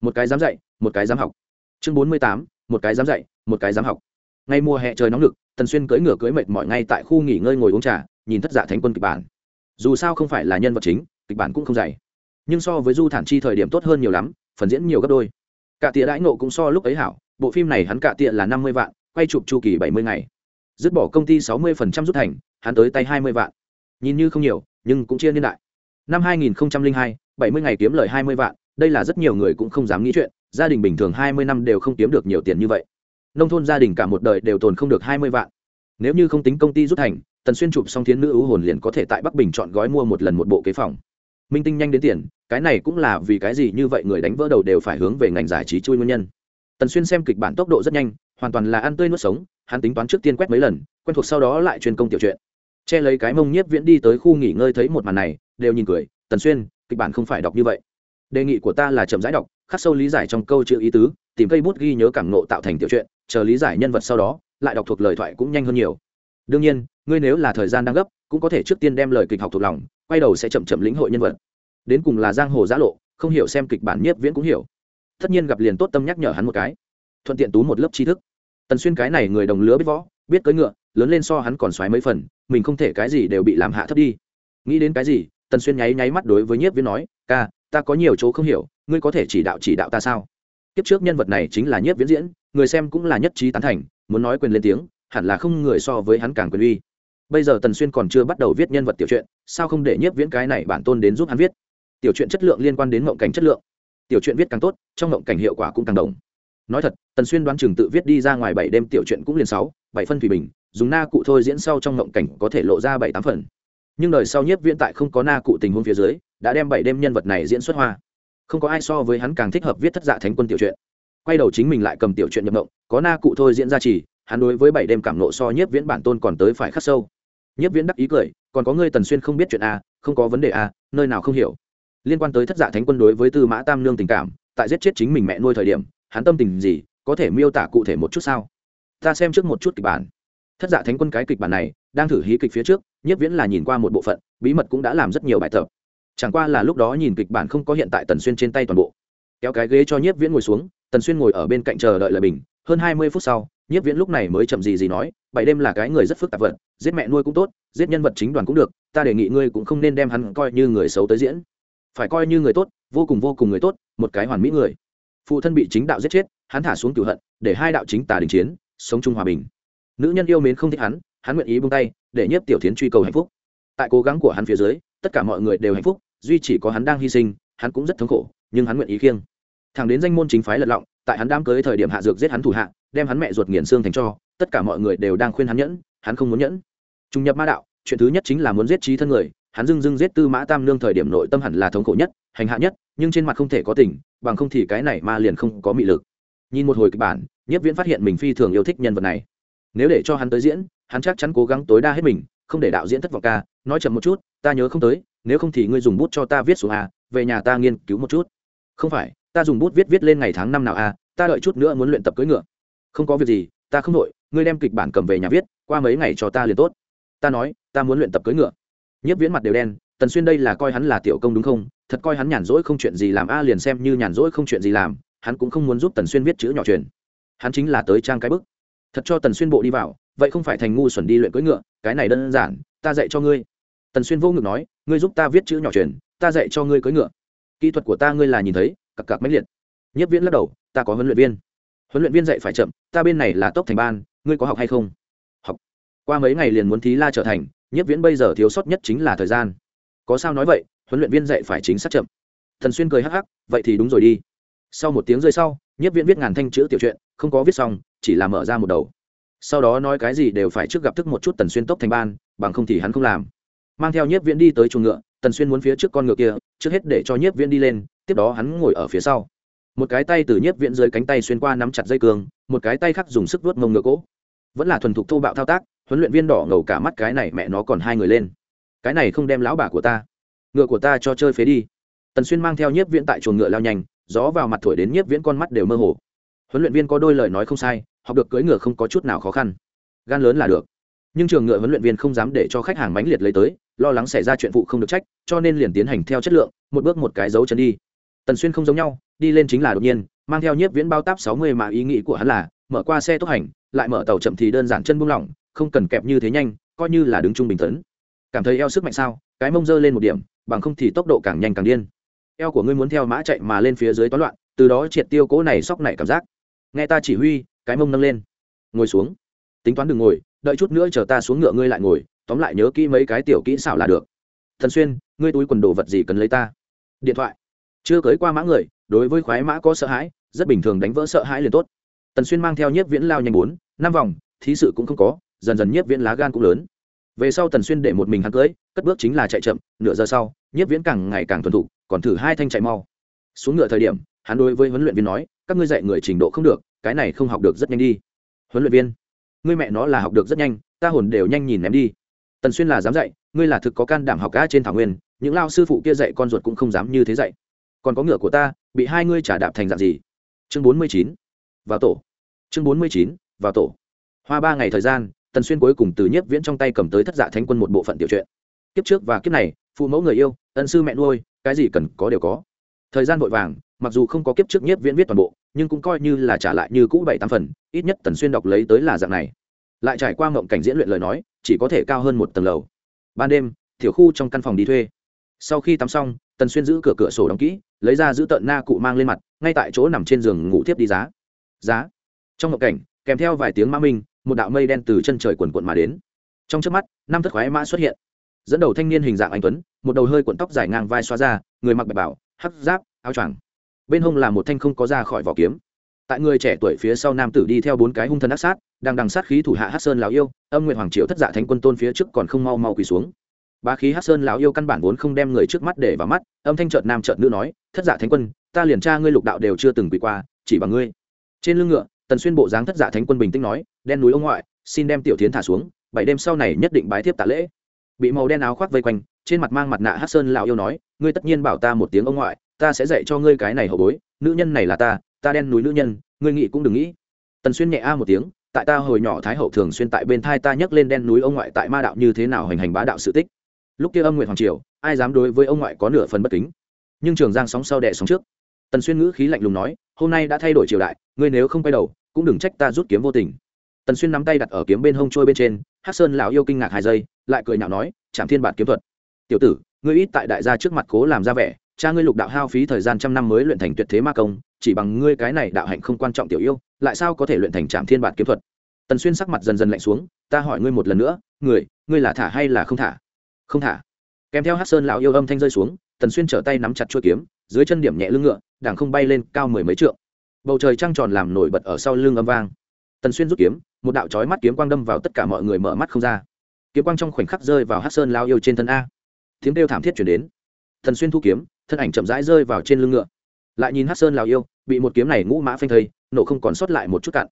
Một cái dám dạy, một cái dám học. Chương bốn mươi tám, một cái dám dạy, một cái dám học. Ngay mùa hè trời nóng lực tần xuyên cưỡi ngựa cưỡi mệt mỏi ngay tại khu nghỉ ngơi ngồi uống trà, nhìn thất giả thánh quân kịch bản. Dù sao không phải là nhân vật chính, kịch bản cũng không dày nhưng so với du thản chi thời điểm tốt hơn nhiều lắm, phần diễn nhiều gấp đôi. Cả tỉa đãi nộ cũng so lúc ấy hảo bộ phim này hắn cả tiện là năm mươi vạn, quay chụp chu kỳ bảy mươi ngày. Dứt bỏ công ty sáu mươi phần trăm rút thành, hắn tới tay hai mươi vạn. Nhìn như không nhiều, nhưng cũng chia niên đại. Năm hai nghìn hai, bảy mươi ngày kiếm lời hai mươi vạn, đây là rất nhiều người cũng không dám nghĩ chuyện, gia đình bình thường hai mươi năm đều không kiếm được nhiều tiền như vậy. Nông thôn gia đình cả một đời đều tồn không được hai mươi vạn. Nếu như không tính công ty rút thành, tần xuyên chụp xong thiến nữ ưu hồn liền có thể tại bắc bình chọn gói mua một lần một bộ kế phòng. Minh tinh nhanh đến tiền, cái này cũng là vì cái gì như vậy người đánh vỡ đầu đều phải hướng về ngành giải trí chui nguyên nhân tần xuyên xem kịch bản tốc độ rất nhanh, hoàn toàn là ăn tươi nuốt sống, hắn tính toán trước tiên quét mấy lần, quen thuộc sau đó lại truyền công tiểu chuyện che lấy cái mông nhiếp viễn đi tới khu nghỉ ngơi thấy một màn này, đều nhìn cười, tần xuyên, kịch bản không phải đọc như vậy. Đề nghị của ta là chậm rãi đọc, khắc sâu lý giải trong câu chữ ý tứ, tìm cây bút ghi nhớ cảm nộ tạo thành tiểu chuyện chờ lý giải nhân vật sau đó, lại đọc thuộc lời thoại cũng nhanh hơn nhiều. Đương nhiên, ngươi nếu là thời gian đang gấp, cũng có thể trước tiên đem lời kịch học thuộc lòng, quay đầu sẽ chậm chậm lĩnh hội nhân vật. Đến cùng là giang hồ giã lộ, không hiểu xem kịch bản nhiếp viễn cũng hiểu tất nhiên gặp liền tốt tâm nhắc nhở hắn một cái. Thuận tiện tú một lớp tri thức. Tần xuyên cái này người đồng lứa biết võ, biết cưỡi ngựa, lớn lên so hắn còn xoáy mấy phần, mình không thể cái gì đều bị làm hạ thấp đi. Nghĩ đến cái gì, tần xuyên nháy nháy mắt đối với nhiếp viễn nói, ca, ta có nhiều chỗ không hiểu, ngươi có thể chỉ đạo chỉ đạo ta sao? Kiếp trước nhân vật này chính là nhiếp viễn diễn, người xem cũng là nhất trí tán thành, muốn nói quyền lên tiếng, hẳn là không người so với hắn càng quyền uy. Bây giờ tần xuyên còn chưa bắt đầu viết nhân vật tiểu truyện, sao không để nhiếp viễn cái này bản tôn đến giúp hắn viết? Tiểu truyện chất lượng liên quan đến mộng cảnh chất lượng tiểu truyện viết càng tốt, trong ngộng cảnh hiệu quả cũng càng đồng. Nói thật, tần xuyên đoán chừng tự viết đi ra ngoài bảy đêm tiểu truyện cũng liền sáu, bảy phân thủy bình, dùng na cụ thôi diễn sau trong ngộng cảnh có thể lộ ra bảy tám phần. Nhưng đời sau nhiếp viễn tại không có na cụ tình huống phía dưới, đã đem bảy đêm nhân vật này diễn xuất hoa. Không có ai so với hắn càng thích hợp viết thất dạ thánh quân tiểu truyện. Quay đầu chính mình lại cầm tiểu truyện nhập ngộng, có na cụ thôi diễn ra chỉ, hắn đối với bảy đêm cảm nộ so nhiếp viễn bản tôn còn tới phải khắc sâu. Nhiếp viễn đắc ý cười, còn có ngươi tần xuyên không biết chuyện a, không có vấn đề a, nơi nào không hiểu liên quan tới thất dạ thánh quân đối với tư mã tam nương tình cảm, tại giết chết chính mình mẹ nuôi thời điểm, hắn tâm tình gì, có thể miêu tả cụ thể một chút sao? Ta xem trước một chút kịch bản. Thất dạ thánh quân cái kịch bản này, đang thử hí kịch phía trước nhất viễn là nhìn qua một bộ phận, bí mật cũng đã làm rất nhiều bài tập. Chẳng qua là lúc đó nhìn kịch bản không có hiện tại tần xuyên trên tay toàn bộ. Kéo cái ghế cho nhiếp viễn ngồi xuống, tần xuyên ngồi ở bên cạnh chờ đợi lời bình. Hơn hai mươi phút sau, nhiếp viễn lúc này mới chậm gì gì nói, bảy đêm là cái người rất phức tạp vật, giết mẹ nuôi cũng tốt, giết nhân vật chính đoàn cũng được, ta đề nghị ngươi cũng không nên đem hắn coi như người xấu tới diễn phải coi như người tốt, vô cùng vô cùng người tốt, một cái hoàn mỹ người. Phụ thân bị chính đạo giết chết, hắn thả xuống cửu hận, để hai đạo chính tà đình chiến, sống chung hòa bình. Nữ nhân yêu mến không thích hắn hắn nguyện ý buông tay, để nhiếp tiểu tiến truy cầu hạnh phúc. Tại cố gắng của hắn phía dưới, tất cả mọi người đều hạnh phúc, duy chỉ có hắn đang hy sinh, hắn cũng rất thống khổ, nhưng hắn nguyện ý khiêng. Thẳng đến danh môn chính phái lật lọng, tại hắn đám cưới thời điểm hạ dược giết hắn thủ hạ, đem hắn mẹ ruột nghiền xương thành cho, tất cả mọi người đều đang khuyên hắn nhẫn, hắn không muốn nhẫn. Trung nhập ma đạo, chuyện thứ nhất chính là muốn giết trí thân người hắn dưng dưng giết tư mã tam nương thời điểm nội tâm hẳn là thống khổ nhất, hành hạ nhất, nhưng trên mặt không thể có tình, bằng không thì cái này ma liền không có mị lực. Nhìn một hồi kịch bản nhất viễn phát hiện mình phi thường yêu thích nhân vật này. Nếu để cho hắn tới diễn, hắn chắc chắn cố gắng tối đa hết mình, không để đạo diễn thất vọng ca. Nói chậm một chút, ta nhớ không tới, nếu không thì ngươi dùng bút cho ta viết xuống a, về nhà ta nghiên cứu một chút. Không phải, ta dùng bút viết viết lên ngày tháng năm nào a, ta đợi chút nữa muốn luyện tập cưỡi ngựa. Không có việc gì, ta không đội ngươi đem kịch bản cầm về nhà viết, qua mấy ngày cho ta liền tốt. Ta nói, ta muốn luyện tập cưỡi ngựa nhiếp viễn mặt đều đen, tần xuyên đây là coi hắn là tiểu công đúng không? Thật coi hắn nhàn rỗi không chuyện gì làm a, liền xem như nhàn rỗi không chuyện gì làm, hắn cũng không muốn giúp tần xuyên viết chữ nhỏ truyền. Hắn chính là tới trang cái bức. Thật cho tần xuyên bộ đi vào, vậy không phải thành ngu xuẩn đi luyện cưỡi ngựa, cái này đơn giản, ta dạy cho ngươi. Tần xuyên vô ngực nói, ngươi giúp ta viết chữ nhỏ truyền, ta dạy cho ngươi cưỡi ngựa. Kỹ thuật của ta ngươi là nhìn thấy, cặc cặc mấy liệt. Nhất viễn lắc đầu, ta có huấn luyện viên. Huấn luyện viên dạy phải chậm, ta bên này là tốc thành ban, ngươi có học hay không? Học. Qua mấy ngày liền muốn thí la trở thành nhất viễn bây giờ thiếu sót nhất chính là thời gian. Có sao nói vậy, huấn luyện viên dạy phải chính xác chậm. Thần xuyên cười hắc hắc, vậy thì đúng rồi đi. Sau một tiếng rơi sau nhất viễn viết ngàn thanh chữ tiểu truyện, không có viết xong, chỉ là mở ra một đầu. Sau đó nói cái gì đều phải trước gặp thức một chút tần xuyên tốc thành ban, bằng không thì hắn không làm. Mang theo nhiếp viễn đi tới chuồng ngựa, tần xuyên muốn phía trước con ngựa kia, trước hết để cho nhiếp viễn đi lên, tiếp đó hắn ngồi ở phía sau. Một cái tay từ nhiếp viễn dưới cánh tay xuyên qua nắm chặt dây cường một cái tay khác dùng sức vuốt mông ngựa cỗ vẫn là thuần thục thô bạo thao tác huấn luyện viên đỏ ngầu cả mắt cái này mẹ nó còn hai người lên. Cái này không đem lão bà của ta, ngựa của ta cho chơi phế đi. Tần xuyên mang theo nhiếp viễn tại chuồng ngựa lao nhanh, gió vào mặt thổi đến nhiếp viễn con mắt đều mơ hồ. Huấn luyện viên có đôi lời nói không sai, học được cưỡi ngựa không có chút nào khó khăn. Gan lớn là được. Nhưng trường ngựa huấn luyện viên không dám để cho khách hàng mãnh liệt lấy tới, lo lắng xảy ra chuyện vụ không được trách, cho nên liền tiến hành theo chất lượng, một bước một cái dấu chân đi. Tần xuyên không giống nhau, đi lên chính là đột nhiên, mang theo nhiếp viễn bao táp sáu mươi mà ý nghĩ của hắn là, mở qua xe tốc hành, lại mở tàu chậm thì đơn giản chân buông lỏng không cần kẹp như thế nhanh, coi như là đứng trung bình tấn. Cảm thấy eo sức mạnh sao? Cái mông dơ lên một điểm, bằng không thì tốc độ càng nhanh càng điên. Eo của ngươi muốn theo mã chạy mà lên phía dưới toán loạn, từ đó triệt tiêu cỗ này sóc này cảm giác. Nghe ta chỉ huy, cái mông nâng lên. Ngồi xuống. Tính toán đừng ngồi, đợi chút nữa chờ ta xuống ngựa ngươi lại ngồi, tóm lại nhớ kỹ mấy cái tiểu kỹ xảo là được. Thần xuyên, ngươi túi quần đồ vật gì cần lấy ta? Điện thoại. Chưa cưới qua mã người, đối với khoái mã có sợ hãi, rất bình thường đánh vỡ sợ hãi liền tốt. Tần xuyên mang theo nhiếp viễn lao nhanh bốn, năm vòng, thí sự cũng không có dần dần nhiếp viễn lá gan cũng lớn. Về sau tần xuyên để một mình hắn cưới, cất bước chính là chạy chậm, nửa giờ sau, nhiếp viễn càng ngày càng thuần thục, còn thử hai thanh chạy mau. Xuống ngựa thời điểm, hắn đối với huấn luyện viên nói, các ngươi dạy người trình độ không được, cái này không học được rất nhanh đi. Huấn luyện viên? Ngươi mẹ nó là học được rất nhanh, ta hồn đều nhanh nhìn ném đi. Tần xuyên là dám dạy, ngươi là thực có can đảm học ca trên thảo nguyên, những lao sư phụ kia dạy con ruột cũng không dám như thế dạy. Còn có ngựa của ta, bị hai ngươi trả đạp thành dạng gì? Chương bốn mươi chín, vào tổ. Chương bốn mươi chín, vào tổ. Hoa ba ngày thời gian tần xuyên cuối cùng từ nhiếp viễn trong tay cầm tới thất dạ thánh quân một bộ phận tiểu truyện. Kiếp trước và kiếp này, phụ mẫu người yêu, ân sư mẹ nuôi, cái gì cần có đều có. Thời gian vội vàng, mặc dù không có kiếp trước nhiếp viễn viết toàn bộ, nhưng cũng coi như là trả lại như cũ bảy tám phần, ít nhất tần xuyên đọc lấy tới là dạng này. Lại trải qua mộng cảnh diễn luyện lời nói, chỉ có thể cao hơn một tầng lầu. Ban đêm, tiểu khu trong căn phòng đi thuê. Sau khi tắm xong, tần xuyên giữ cửa cửa sổ đóng kỹ, lấy ra giữ tợn na cụ mang lên mặt, ngay tại chỗ nằm trên giường ngủ tiếp đi giá. Giá. Trong mộng cảnh, kèm theo vài tiếng ma minh một đạo mây đen từ chân trời quần quận mà đến. Trong trước mắt, năm thất khoái mã xuất hiện. Dẫn đầu thanh niên hình dạng anh tuấn, một đầu hơi cuộn tóc dài ngang vai xoa ra, người mặc bạch bảo, hắc giáp, áo choàng. Bên hông là một thanh không có ra khỏi vỏ kiếm. Tại người trẻ tuổi phía sau nam tử đi theo bốn cái hung thần ác sát, đang đằng sát khí thủ hạ hát sơn lão yêu, âm nguyện hoàng triệu thất dạ thánh quân tôn phía trước còn không mau mau quỳ xuống. Ba khí hát sơn lão yêu căn bản vốn không đem người trước mắt để vào mắt, âm thanh trợt nam trợt nữ nói, thất dạ thánh quân, ta liền tra ngươi lục đạo đều chưa từng quỳ qua, chỉ bằng ngươi. Trên lưng ngựa tần xuyên bộ dáng thất dạ thánh quân bình tĩnh nói, đen núi ông ngoại, xin đem tiểu tiến thả xuống, bảy đêm sau này nhất định bái thiếp tạ lễ. Bị màu đen áo khoác vây quanh, trên mặt mang mặt nạ hát sơn lão yêu nói, ngươi tất nhiên bảo ta một tiếng ông ngoại, ta sẽ dạy cho ngươi cái này hậu bối, nữ nhân này là ta ta đen núi nữ nhân, ngươi nghĩ cũng đừng nghĩ. Tần xuyên nhẹ a một tiếng, tại ta hồi nhỏ thái hậu thường xuyên tại bên thai ta nhấc lên đen núi ông ngoại tại ma đạo như thế nào hành hành bá đạo sự tích. Lúc kia âm nguyện hoàng triều, ai dám đối với ông ngoại có nửa phần bất kính. Nhưng trường giang sóng sau đẻ sóng trước. Tần xuyên ngữ khí lạnh lùng nói, hôm nay đã thay đổi triều đại, ngươi nếu không quay đầu cũng đừng trách ta rút kiếm vô tình. Tần xuyên nắm tay đặt ở kiếm bên hông trôi bên trên hát sơn lão yêu kinh ngạc hai giây, lại cười nhạo nói chạm thiên bản kiếm thuật. Tiểu tử, ngươi ít tại đại gia trước mặt cố làm ra vẻ, cha ngươi lục đạo hao phí thời gian trăm năm mới luyện thành tuyệt thế ma công, chỉ bằng ngươi cái này đạo hạnh không quan trọng tiểu yêu, lại sao có thể luyện thành trạm thiên bản kiếm thuật? Tần xuyên sắc mặt dần dần lạnh xuống, ta hỏi ngươi một lần nữa, người, ngươi là thả hay là không thả? Không thả. Kèm theo hát sơn lão yêu âm thanh rơi xuống, tần xuyên trở tay nắm chặt chuôi kiếm, dưới chân điểm nhẹ lưng ngựa đảng không bay lên cao mười mấy trượng bầu trời trăng tròn làm nổi bật ở sau lưng âm vang. Tần xuyên rút kiếm, một đạo chói mắt kiếm quang đâm vào tất cả mọi người mở mắt không ra. Kiếm quang trong khoảnh khắc rơi vào hát sơn lao yêu trên thân a. Tiếng kêu thảm thiết chuyển đến. Thần xuyên thu kiếm, thân ảnh chậm rãi rơi vào trên lưng ngựa. Lại nhìn hát sơn lao yêu, bị một kiếm này ngũ mã phanh thây, nổ không còn sót lại một chút cạn.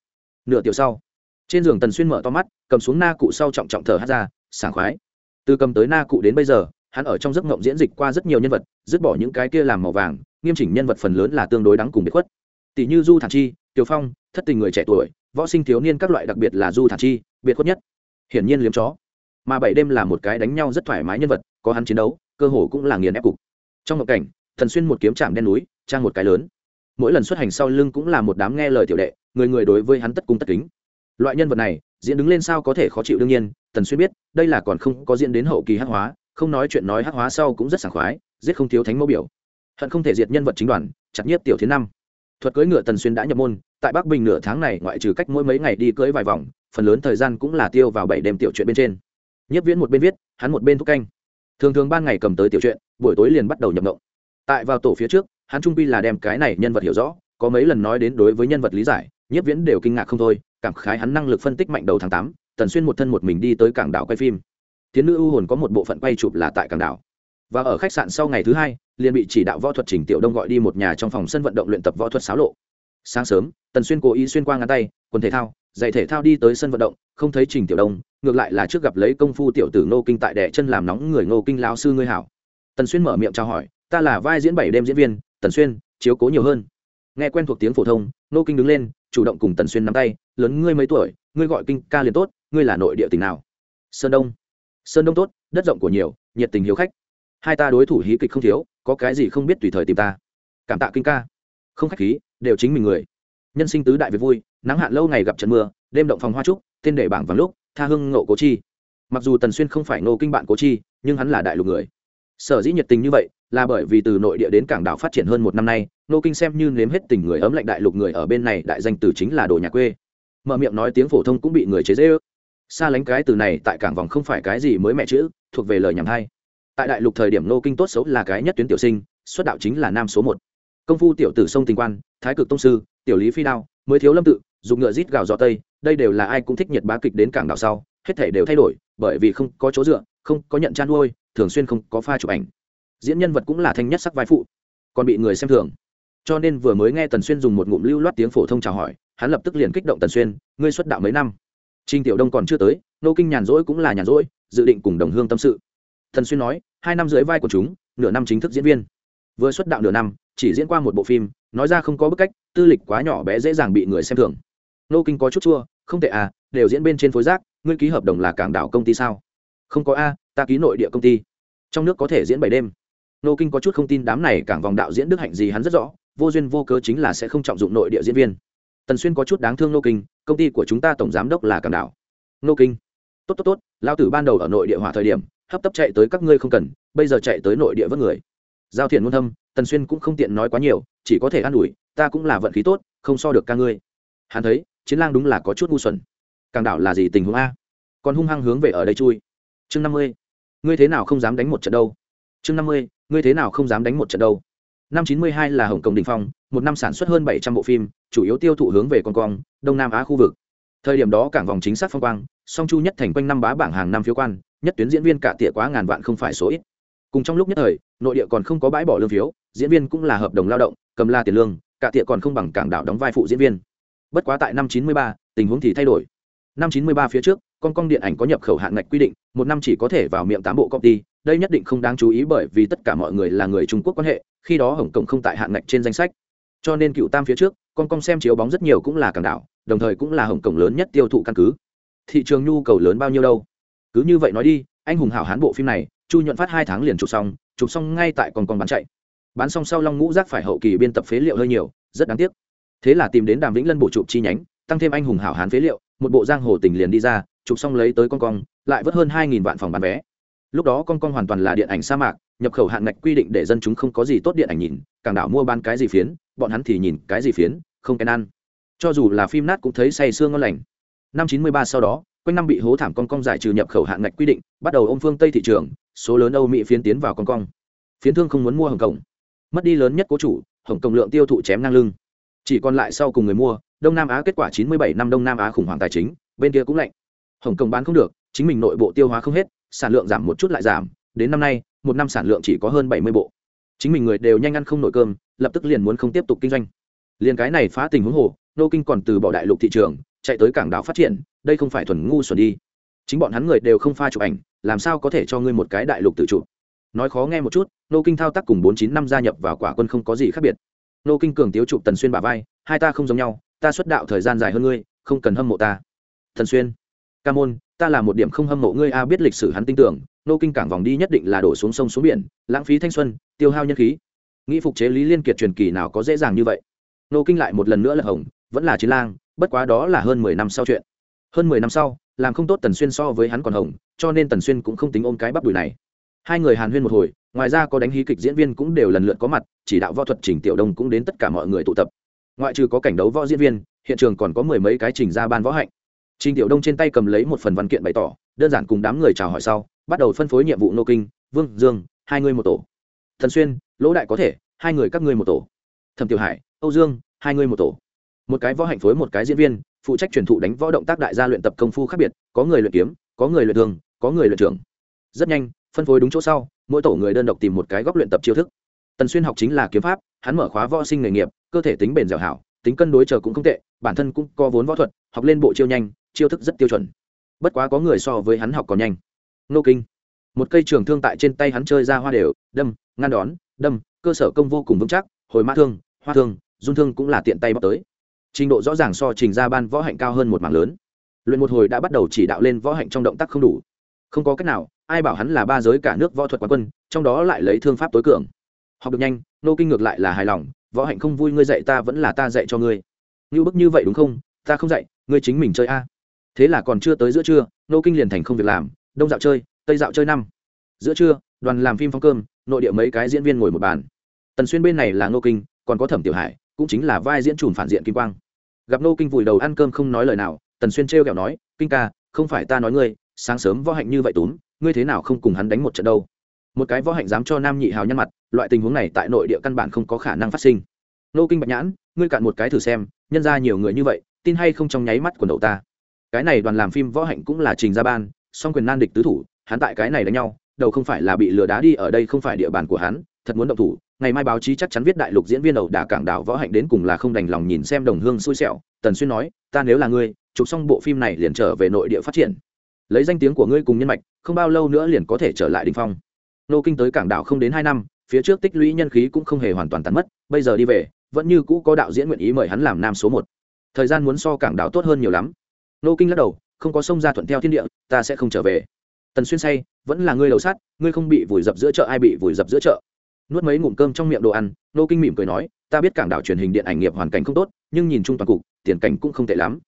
Nửa tiểu sau, trên giường tần xuyên mở to mắt, cầm xuống na cụ sau trọng trọng thở hát ra, sảng khoái. Từ cầm tới na cụ đến bây giờ, hắn ở trong giấc ngộng diễn dịch qua rất nhiều nhân vật, dứt bỏ những cái kia làm màu vàng, nghiêm chỉnh nhân vật phần lớn là tương đối đáng cùng biệt khuất tỷ như du thản chi, tiểu phong, thất tình người trẻ tuổi, võ sinh thiếu niên các loại đặc biệt là du thản chi, biệt khuất nhất. Hiển nhiên liếm chó. Mà bảy đêm là một cái đánh nhau rất thoải mái nhân vật, có hắn chiến đấu, cơ hồ cũng là nghiền ép cục. Trong một cảnh, thần xuyên một kiếm chạm đen núi, trang một cái lớn. Mỗi lần xuất hành sau lưng cũng là một đám nghe lời tiểu đệ, người người đối với hắn tất cung tất kính. Loại nhân vật này, diễn đứng lên sao có thể khó chịu đương nhiên tần xuyên biết, đây là còn không có diễn đến hậu kỳ hắc hóa, không nói chuyện nói hắc hóa sau cũng rất sảng khoái, giết không thiếu thánh mẫu biểu. Hận không thể diệt nhân vật chính đoàn, chặt nhiếp tiểu thiên năm thuật cưỡi ngựa tần xuyên đã nhập môn, tại bắc bình nửa tháng này, ngoại trừ cách mỗi mấy ngày đi cưỡi vài vòng, phần lớn thời gian cũng là tiêu vào bảy đêm tiểu chuyện bên trên. Nhất viễn một bên viết, hắn một bên thúc canh. Thường thường ban ngày cầm tới tiểu chuyện buổi tối liền bắt đầu nhập động tại vào tổ phía trước, hắn trung pi là đem cái này nhân vật hiểu rõ, có mấy lần nói đến đối với nhân vật lý giải nhất viễn đều kinh ngạc không thôi, cảm khái hắn năng lực phân tích mạnh đầu tháng tám, tần xuyên một thân một mình đi tới cảng đảo quay phim. Tiến nữ ưu hồn có một bộ phận quay chụp là tại cảng đảo. Và ở khách sạn sau ngày thứ hai liền bị chỉ đạo võ thuật trình tiểu đông gọi đi một nhà trong phòng sân vận động luyện tập võ thuật xáo lộ. Sáng sớm, tần xuyên cố ý xuyên qua ngăn tay, quần thể thao giày thể thao đi tới sân vận động, không thấy trình tiểu đông, ngược lại là trước gặp lấy công phu tiểu tử ngô kinh tại đẻ chân làm nóng người ngô kinh lão sư ngươi hảo. Tần xuyên mở miệng chào hỏi, ta là vai diễn bảy đêm diễn viên, tần xuyên, chiếu cố nhiều hơn. Nghe quen thuộc tiếng phổ thông, ngô kinh đứng lên, chủ động cùng tần xuyên nắm tay, lớn ngươi mấy tuổi, ngươi gọi kinh ca liền tốt, ngươi là nội địa tỉnh nào? Sơn đông. Sơn đông tốt, đất rộng của nhiều, nhiệt tình hiếu khách hai ta đối thủ hí kịch không thiếu, có cái gì không biết tùy thời tìm ta. Cảm tạ kinh ca. Không khách khí, đều chính mình người. Nhân sinh tứ đại việt vui, nắng hạn lâu ngày gặp trận mưa, đêm động phòng hoa trúc, tên để bảng vàng lúc, tha hương ngộ cố chi. Mặc dù tần xuyên không phải nô kinh bạn cố chi, nhưng hắn là đại lục người. Sở dĩ nhiệt tình như vậy, là bởi vì từ nội địa đến cảng đảo phát triển hơn một năm nay nô kinh xem như nếm hết tình người ấm lạnh đại lục người ở bên này đại danh từ chính là đồ nhà quê. Mở miệng nói tiếng phổ thông cũng bị người chế dễ ước xa lánh cái từ này tại cảng vòng không phải cái gì mới mẹ chữ, thuộc về lời nhảm hay tại đại lục thời điểm nô kinh tốt xấu là cái nhất tuyến tiểu sinh, xuất đạo chính là nam số một. Công phu tiểu tử sông tình quan, thái cực tông sư, tiểu lý phi đao, mới thiếu lâm tự, dùng ngựa rít gào gió tây, đây đều là ai cũng thích nhiệt bá kịch đến cảng đảo sau, hết thể đều thay đổi, bởi vì không có chỗ dựa, không có nhận chăn nuôi, thường xuyên không có pha chụp ảnh. Diễn nhân vật cũng là thanh nhất sắc vai phụ, còn bị người xem thường. Cho nên vừa mới nghe tần xuyên dùng một ngụm lưu loát tiếng phổ thông chào hỏi, hắn lập tức liền kích động tần xuyên, ngươi xuất đạo mấy năm? Trinh tiểu đông còn chưa tới nô kinh nhàn rỗi cũng là nhàn rỗi, dự định cùng đồng hương tâm sự. Thần xuyên nói hai năm dưới vai của chúng, nửa năm chính thức diễn viên. Vừa xuất đạo nửa năm, chỉ diễn qua một bộ phim, nói ra không có bức cách, tư lịch quá nhỏ bé dễ dàng bị người xem thường. Nô kinh có chút chua, không tệ à đều diễn bên trên phối giác ngươi ký hợp đồng là cảng đảo công ty sao? Không có a, ta ký nội địa công ty. Trong nước có thể diễn bảy đêm. Nô kinh có chút không tin đám này cảng vòng đạo diễn đức hạnh gì hắn rất rõ, vô duyên vô cớ chính là sẽ không trọng dụng nội địa diễn viên. Tần xuyên có chút đáng thương nô kinh, công ty của chúng ta tổng giám đốc là cảng đảo. Nô kinh. Tốt tốt tốt lao tử ban đầu ở nội địa hỏa thời điểm hấp tấp chạy tới các ngươi không cần, bây giờ chạy tới nội địa vớt người. Giao thiện ngôn thâm, tần xuyên cũng không tiện nói quá nhiều, chỉ có thể an ủi, ta cũng là vận khí tốt, không so được ca ngươi. Hắn thấy, chiến lang đúng là có chút ngu xuẩn. Càng đảo là gì tình huống a? Còn hung hăng hướng về ở đây chui. Chương năm mươi. Ngươi thế nào không dám đánh một trận đâu? Chương năm mươi, ngươi thế nào không dám đánh một trận đâu? Năm chín mươi hai là hồng kông đình phong, một năm sản xuất hơn bảy trăm bộ phim, chủ yếu tiêu thụ hướng về con cong, đông nam á khu vực. Thời điểm đó cảng vòng chính xác phong quang, song chu nhất thành quanh năm bá bảng hàng năm phiếu quan nhất tuyến diễn viên cả tỉa quá ngàn vạn không phải số ít. Cùng trong lúc nhất thời, nội địa còn không có bãi bỏ lương phiếu, diễn viên cũng là hợp đồng lao động, cầm la tiền lương, cả tỉa còn không bằng cảng đảo đóng vai phụ diễn viên. Bất quá tại năm chín mươi ba, tình huống thì thay đổi. Năm chín mươi ba phía trước, con cong điện ảnh có nhập khẩu hạn ngạch quy định, một năm chỉ có thể vào miệng tám bộ công ty, đây nhất định không đáng chú ý bởi vì tất cả mọi người là người trung quốc quan hệ, khi đó hồng kông không tại hạn ngạch trên danh sách. Cho nên cựu tam phía trước, con cong xem chiếu bóng rất nhiều cũng là cảng đảo, đồng thời cũng là hồng kông lớn nhất tiêu thụ căn cứ. Thị trường nhu cầu lớn bao nhiêu đâu? Cứ như vậy nói đi, anh hùng hảo hán bộ phim này, chu nhuận phát hai tháng liền chụp xong chụp xong ngay tại con con bán chạy. Bán xong sau long ngũ rác phải hậu kỳ biên tập phế liệu hơi nhiều, rất đáng tiếc. Thế là tìm đến đàm vĩnh lân bộ chụp chi nhánh, tăng thêm anh hùng hảo hán phế liệu, một bộ giang hồ tình liền đi ra, chụp xong lấy tới con con, lại vớt hơn hai nghìn vạn phòng bán vé. Lúc đó con con hoàn toàn là điện ảnh sa mạc, nhập khẩu hạn ngạch quy định để dân chúng không có gì tốt điện ảnh nhìn, càng đảo mua bán cái gì phiến, bọn hắn thì nhìn cái gì phiến, không kèn ăn. Cho dù là phim nát cũng thấy say sương ngon lành. Năm chín mươi ba sau đó quanh năm bị hố thảm con cong giải trừ nhập khẩu hạn ngạch quy định, bắt đầu ôm phương tây thị trường, số lớn âu mỹ phiến tiến vào con cong. Phiến thương không muốn mua hồng kông. Mất đi lớn nhất cố chủ, hồng kông lượng tiêu thụ chém ngang lưng. Chỉ còn lại sau cùng người mua, đông nam á kết quả chín mươi bảy năm đông nam á khủng hoảng tài chính, bên kia cũng lạnh. Hồng kông bán không được, chính mình nội bộ tiêu hóa không hết, sản lượng giảm một chút lại giảm, đến năm nay, một năm sản lượng chỉ có hơn bảy mươi bộ. Chính mình người đều nhanh ăn không nổi cơm, lập tức liền muốn không tiếp tục kinh doanh. Liền cái này phá tình huống hồ, nô kinh còn từ bỏ đại lục thị trường chạy tới cảng đảo phát triển, đây không phải thuần ngu xuẩn đi. Chính bọn hắn người đều không pha chụp ảnh, làm sao có thể cho ngươi một cái đại lục tự chụp? Nói khó nghe một chút, nô kinh thao tác cùng bốn chín năm gia nhập vào quả quân không có gì khác biệt. Nô kinh cường tiếu chụp tần xuyên bà vai, hai ta không giống nhau, ta xuất đạo thời gian dài hơn ngươi, không cần hâm mộ ta. Thần xuyên, ca môn, ta là một điểm không hâm mộ ngươi a, biết lịch sử hắn tin tưởng, nô kinh cảng vòng đi nhất định là đổ xuống sông xuống biển, lãng phí thanh xuân, tiêu hao nhân khí. Nghĩ phục chế lý liên kiệt truyền kỳ nào có dễ dàng như vậy? Nô kinh lại một lần nữa là hồng, vẫn là chiến lang bất quá đó là hơn mười năm sau chuyện. Hơn mười năm sau, làm không tốt tần xuyên so với hắn còn hồng, cho nên tần xuyên cũng không tính ôm cái bắp đùi này. Hai người hàn huyên một hồi, ngoài ra có đánh hí kịch diễn viên cũng đều lần lượt có mặt, chỉ đạo võ thuật trình tiểu đông cũng đến tất cả mọi người tụ tập. Ngoại trừ có cảnh đấu võ diễn viên, hiện trường còn có mười mấy cái trình ra ban võ hạnh. Trình tiểu đông trên tay cầm lấy một phần văn kiện bày tỏ, đơn giản cùng đám người chào hỏi sau, bắt đầu phân phối nhiệm vụ nô kinh, vương, dương, hai người một tổ. Thần xuyên, lỗ đại có thể, hai người các ngươi một tổ. Thẩm tiểu hải, âu dương, hai người một tổ một cái võ hạnh phối một cái diễn viên, phụ trách truyền thụ đánh võ động tác đại gia luyện tập công phu khác biệt, có người luyện kiếm, có người luyện thường có người luyện trưởng. Rất nhanh, phân phối đúng chỗ sau, mỗi tổ người đơn độc tìm một cái góc luyện tập chiêu thức. Tần xuyên học chính là kiếm pháp, hắn mở khóa võ sinh nghề nghiệp, cơ thể tính bền dẻo hảo, tính cân đối chờ cũng không tệ, bản thân cũng có vốn võ thuật, học lên bộ chiêu nhanh, chiêu thức rất tiêu chuẩn. Bất quá có người so với hắn học còn nhanh. Nô kinh. Một cây trường thương tại trên tay hắn chơi ra hoa đều, đâm, ngăn đón, đâm, cơ sở công vô cùng vững chắc, hồi mã thương, hoa thương, dung thương cũng là tiện tay bóc tới trình độ rõ ràng so trình ra ban võ hạnh cao hơn một mảng lớn. Luyện một hồi đã bắt đầu chỉ đạo lên võ hạnh trong động tác không đủ. Không có cách nào, ai bảo hắn là ba giới cả nước võ thuật quán quân, trong đó lại lấy thương pháp tối cường. Học được nhanh, nô kinh ngược lại là hài lòng, võ hạnh không vui ngươi dạy ta vẫn là ta dạy cho ngươi. Như bức như vậy đúng không? Ta không dạy, ngươi chính mình chơi a. Thế là còn chưa tới giữa trưa, nô kinh liền thành không việc làm, đông dạo chơi, tây dạo chơi năm. Giữa trưa, đoàn làm phim phong cơm, nội địa mấy cái diễn viên ngồi một bàn. Tần xuyên bên này là nô kinh, còn có thẩm tiểu hải cũng chính là vai diễn trùm phản diện kim quang. Gặp nô kinh vùi đầu ăn cơm không nói lời nào, tần xuyên trêu kẹo nói, kinh ca, không phải ta nói ngươi, sáng sớm võ hạnh như vậy túm, ngươi thế nào không cùng hắn đánh một trận đâu? Một cái võ hạnh dám cho nam nhị hào nhăn mặt, loại tình huống này tại nội địa căn bản không có khả năng phát sinh. Nô kinh bạch nhãn, ngươi cạn một cái thử xem, nhân ra nhiều người như vậy, tin hay không trong nháy mắt quần đầu ta? Cái này đoàn làm phim võ hạnh cũng là trình gia ban, song quyền nan địch tứ thủ, hắn tại cái này đánh nhau, đầu không phải là bị lừa đá đi, ở đây không phải địa bàn của hắn, thật muốn động thủ ngày mai báo chí chắc chắn viết đại lục diễn viên đầu đả cảng đảo võ hạnh đến cùng là không đành lòng nhìn xem đồng hương xui xẻo. Tần xuyên nói, ta nếu là ngươi, chụp xong bộ phim này liền trở về nội địa phát triển. Lấy danh tiếng của ngươi cùng nhân mạch, không bao lâu nữa liền có thể trở lại đỉnh phong. Nô kinh tới cảng đảo không đến hai năm, phía trước tích lũy nhân khí cũng không hề hoàn toàn tàn mất, bây giờ đi về, vẫn như cũ có đạo diễn nguyện ý mời hắn làm nam số một. Thời gian muốn so cảng đảo tốt hơn nhiều lắm. Nô kinh lắc đầu, không có sông ra thuận theo thiên địa, ta sẽ không trở về. Tần xuyên say, vẫn là ngươi đầu sát ngươi không bị vùi dập giữa chợ, ai bị vùi dập giữa chợ? Nuốt mấy ngụm cơm trong miệng đồ ăn, nô kinh mỉm cười nói, ta biết cảng đảo truyền hình điện ảnh nghiệp hoàn cảnh không tốt, nhưng nhìn chung toàn cục, tiền cảnh cũng không tệ lắm.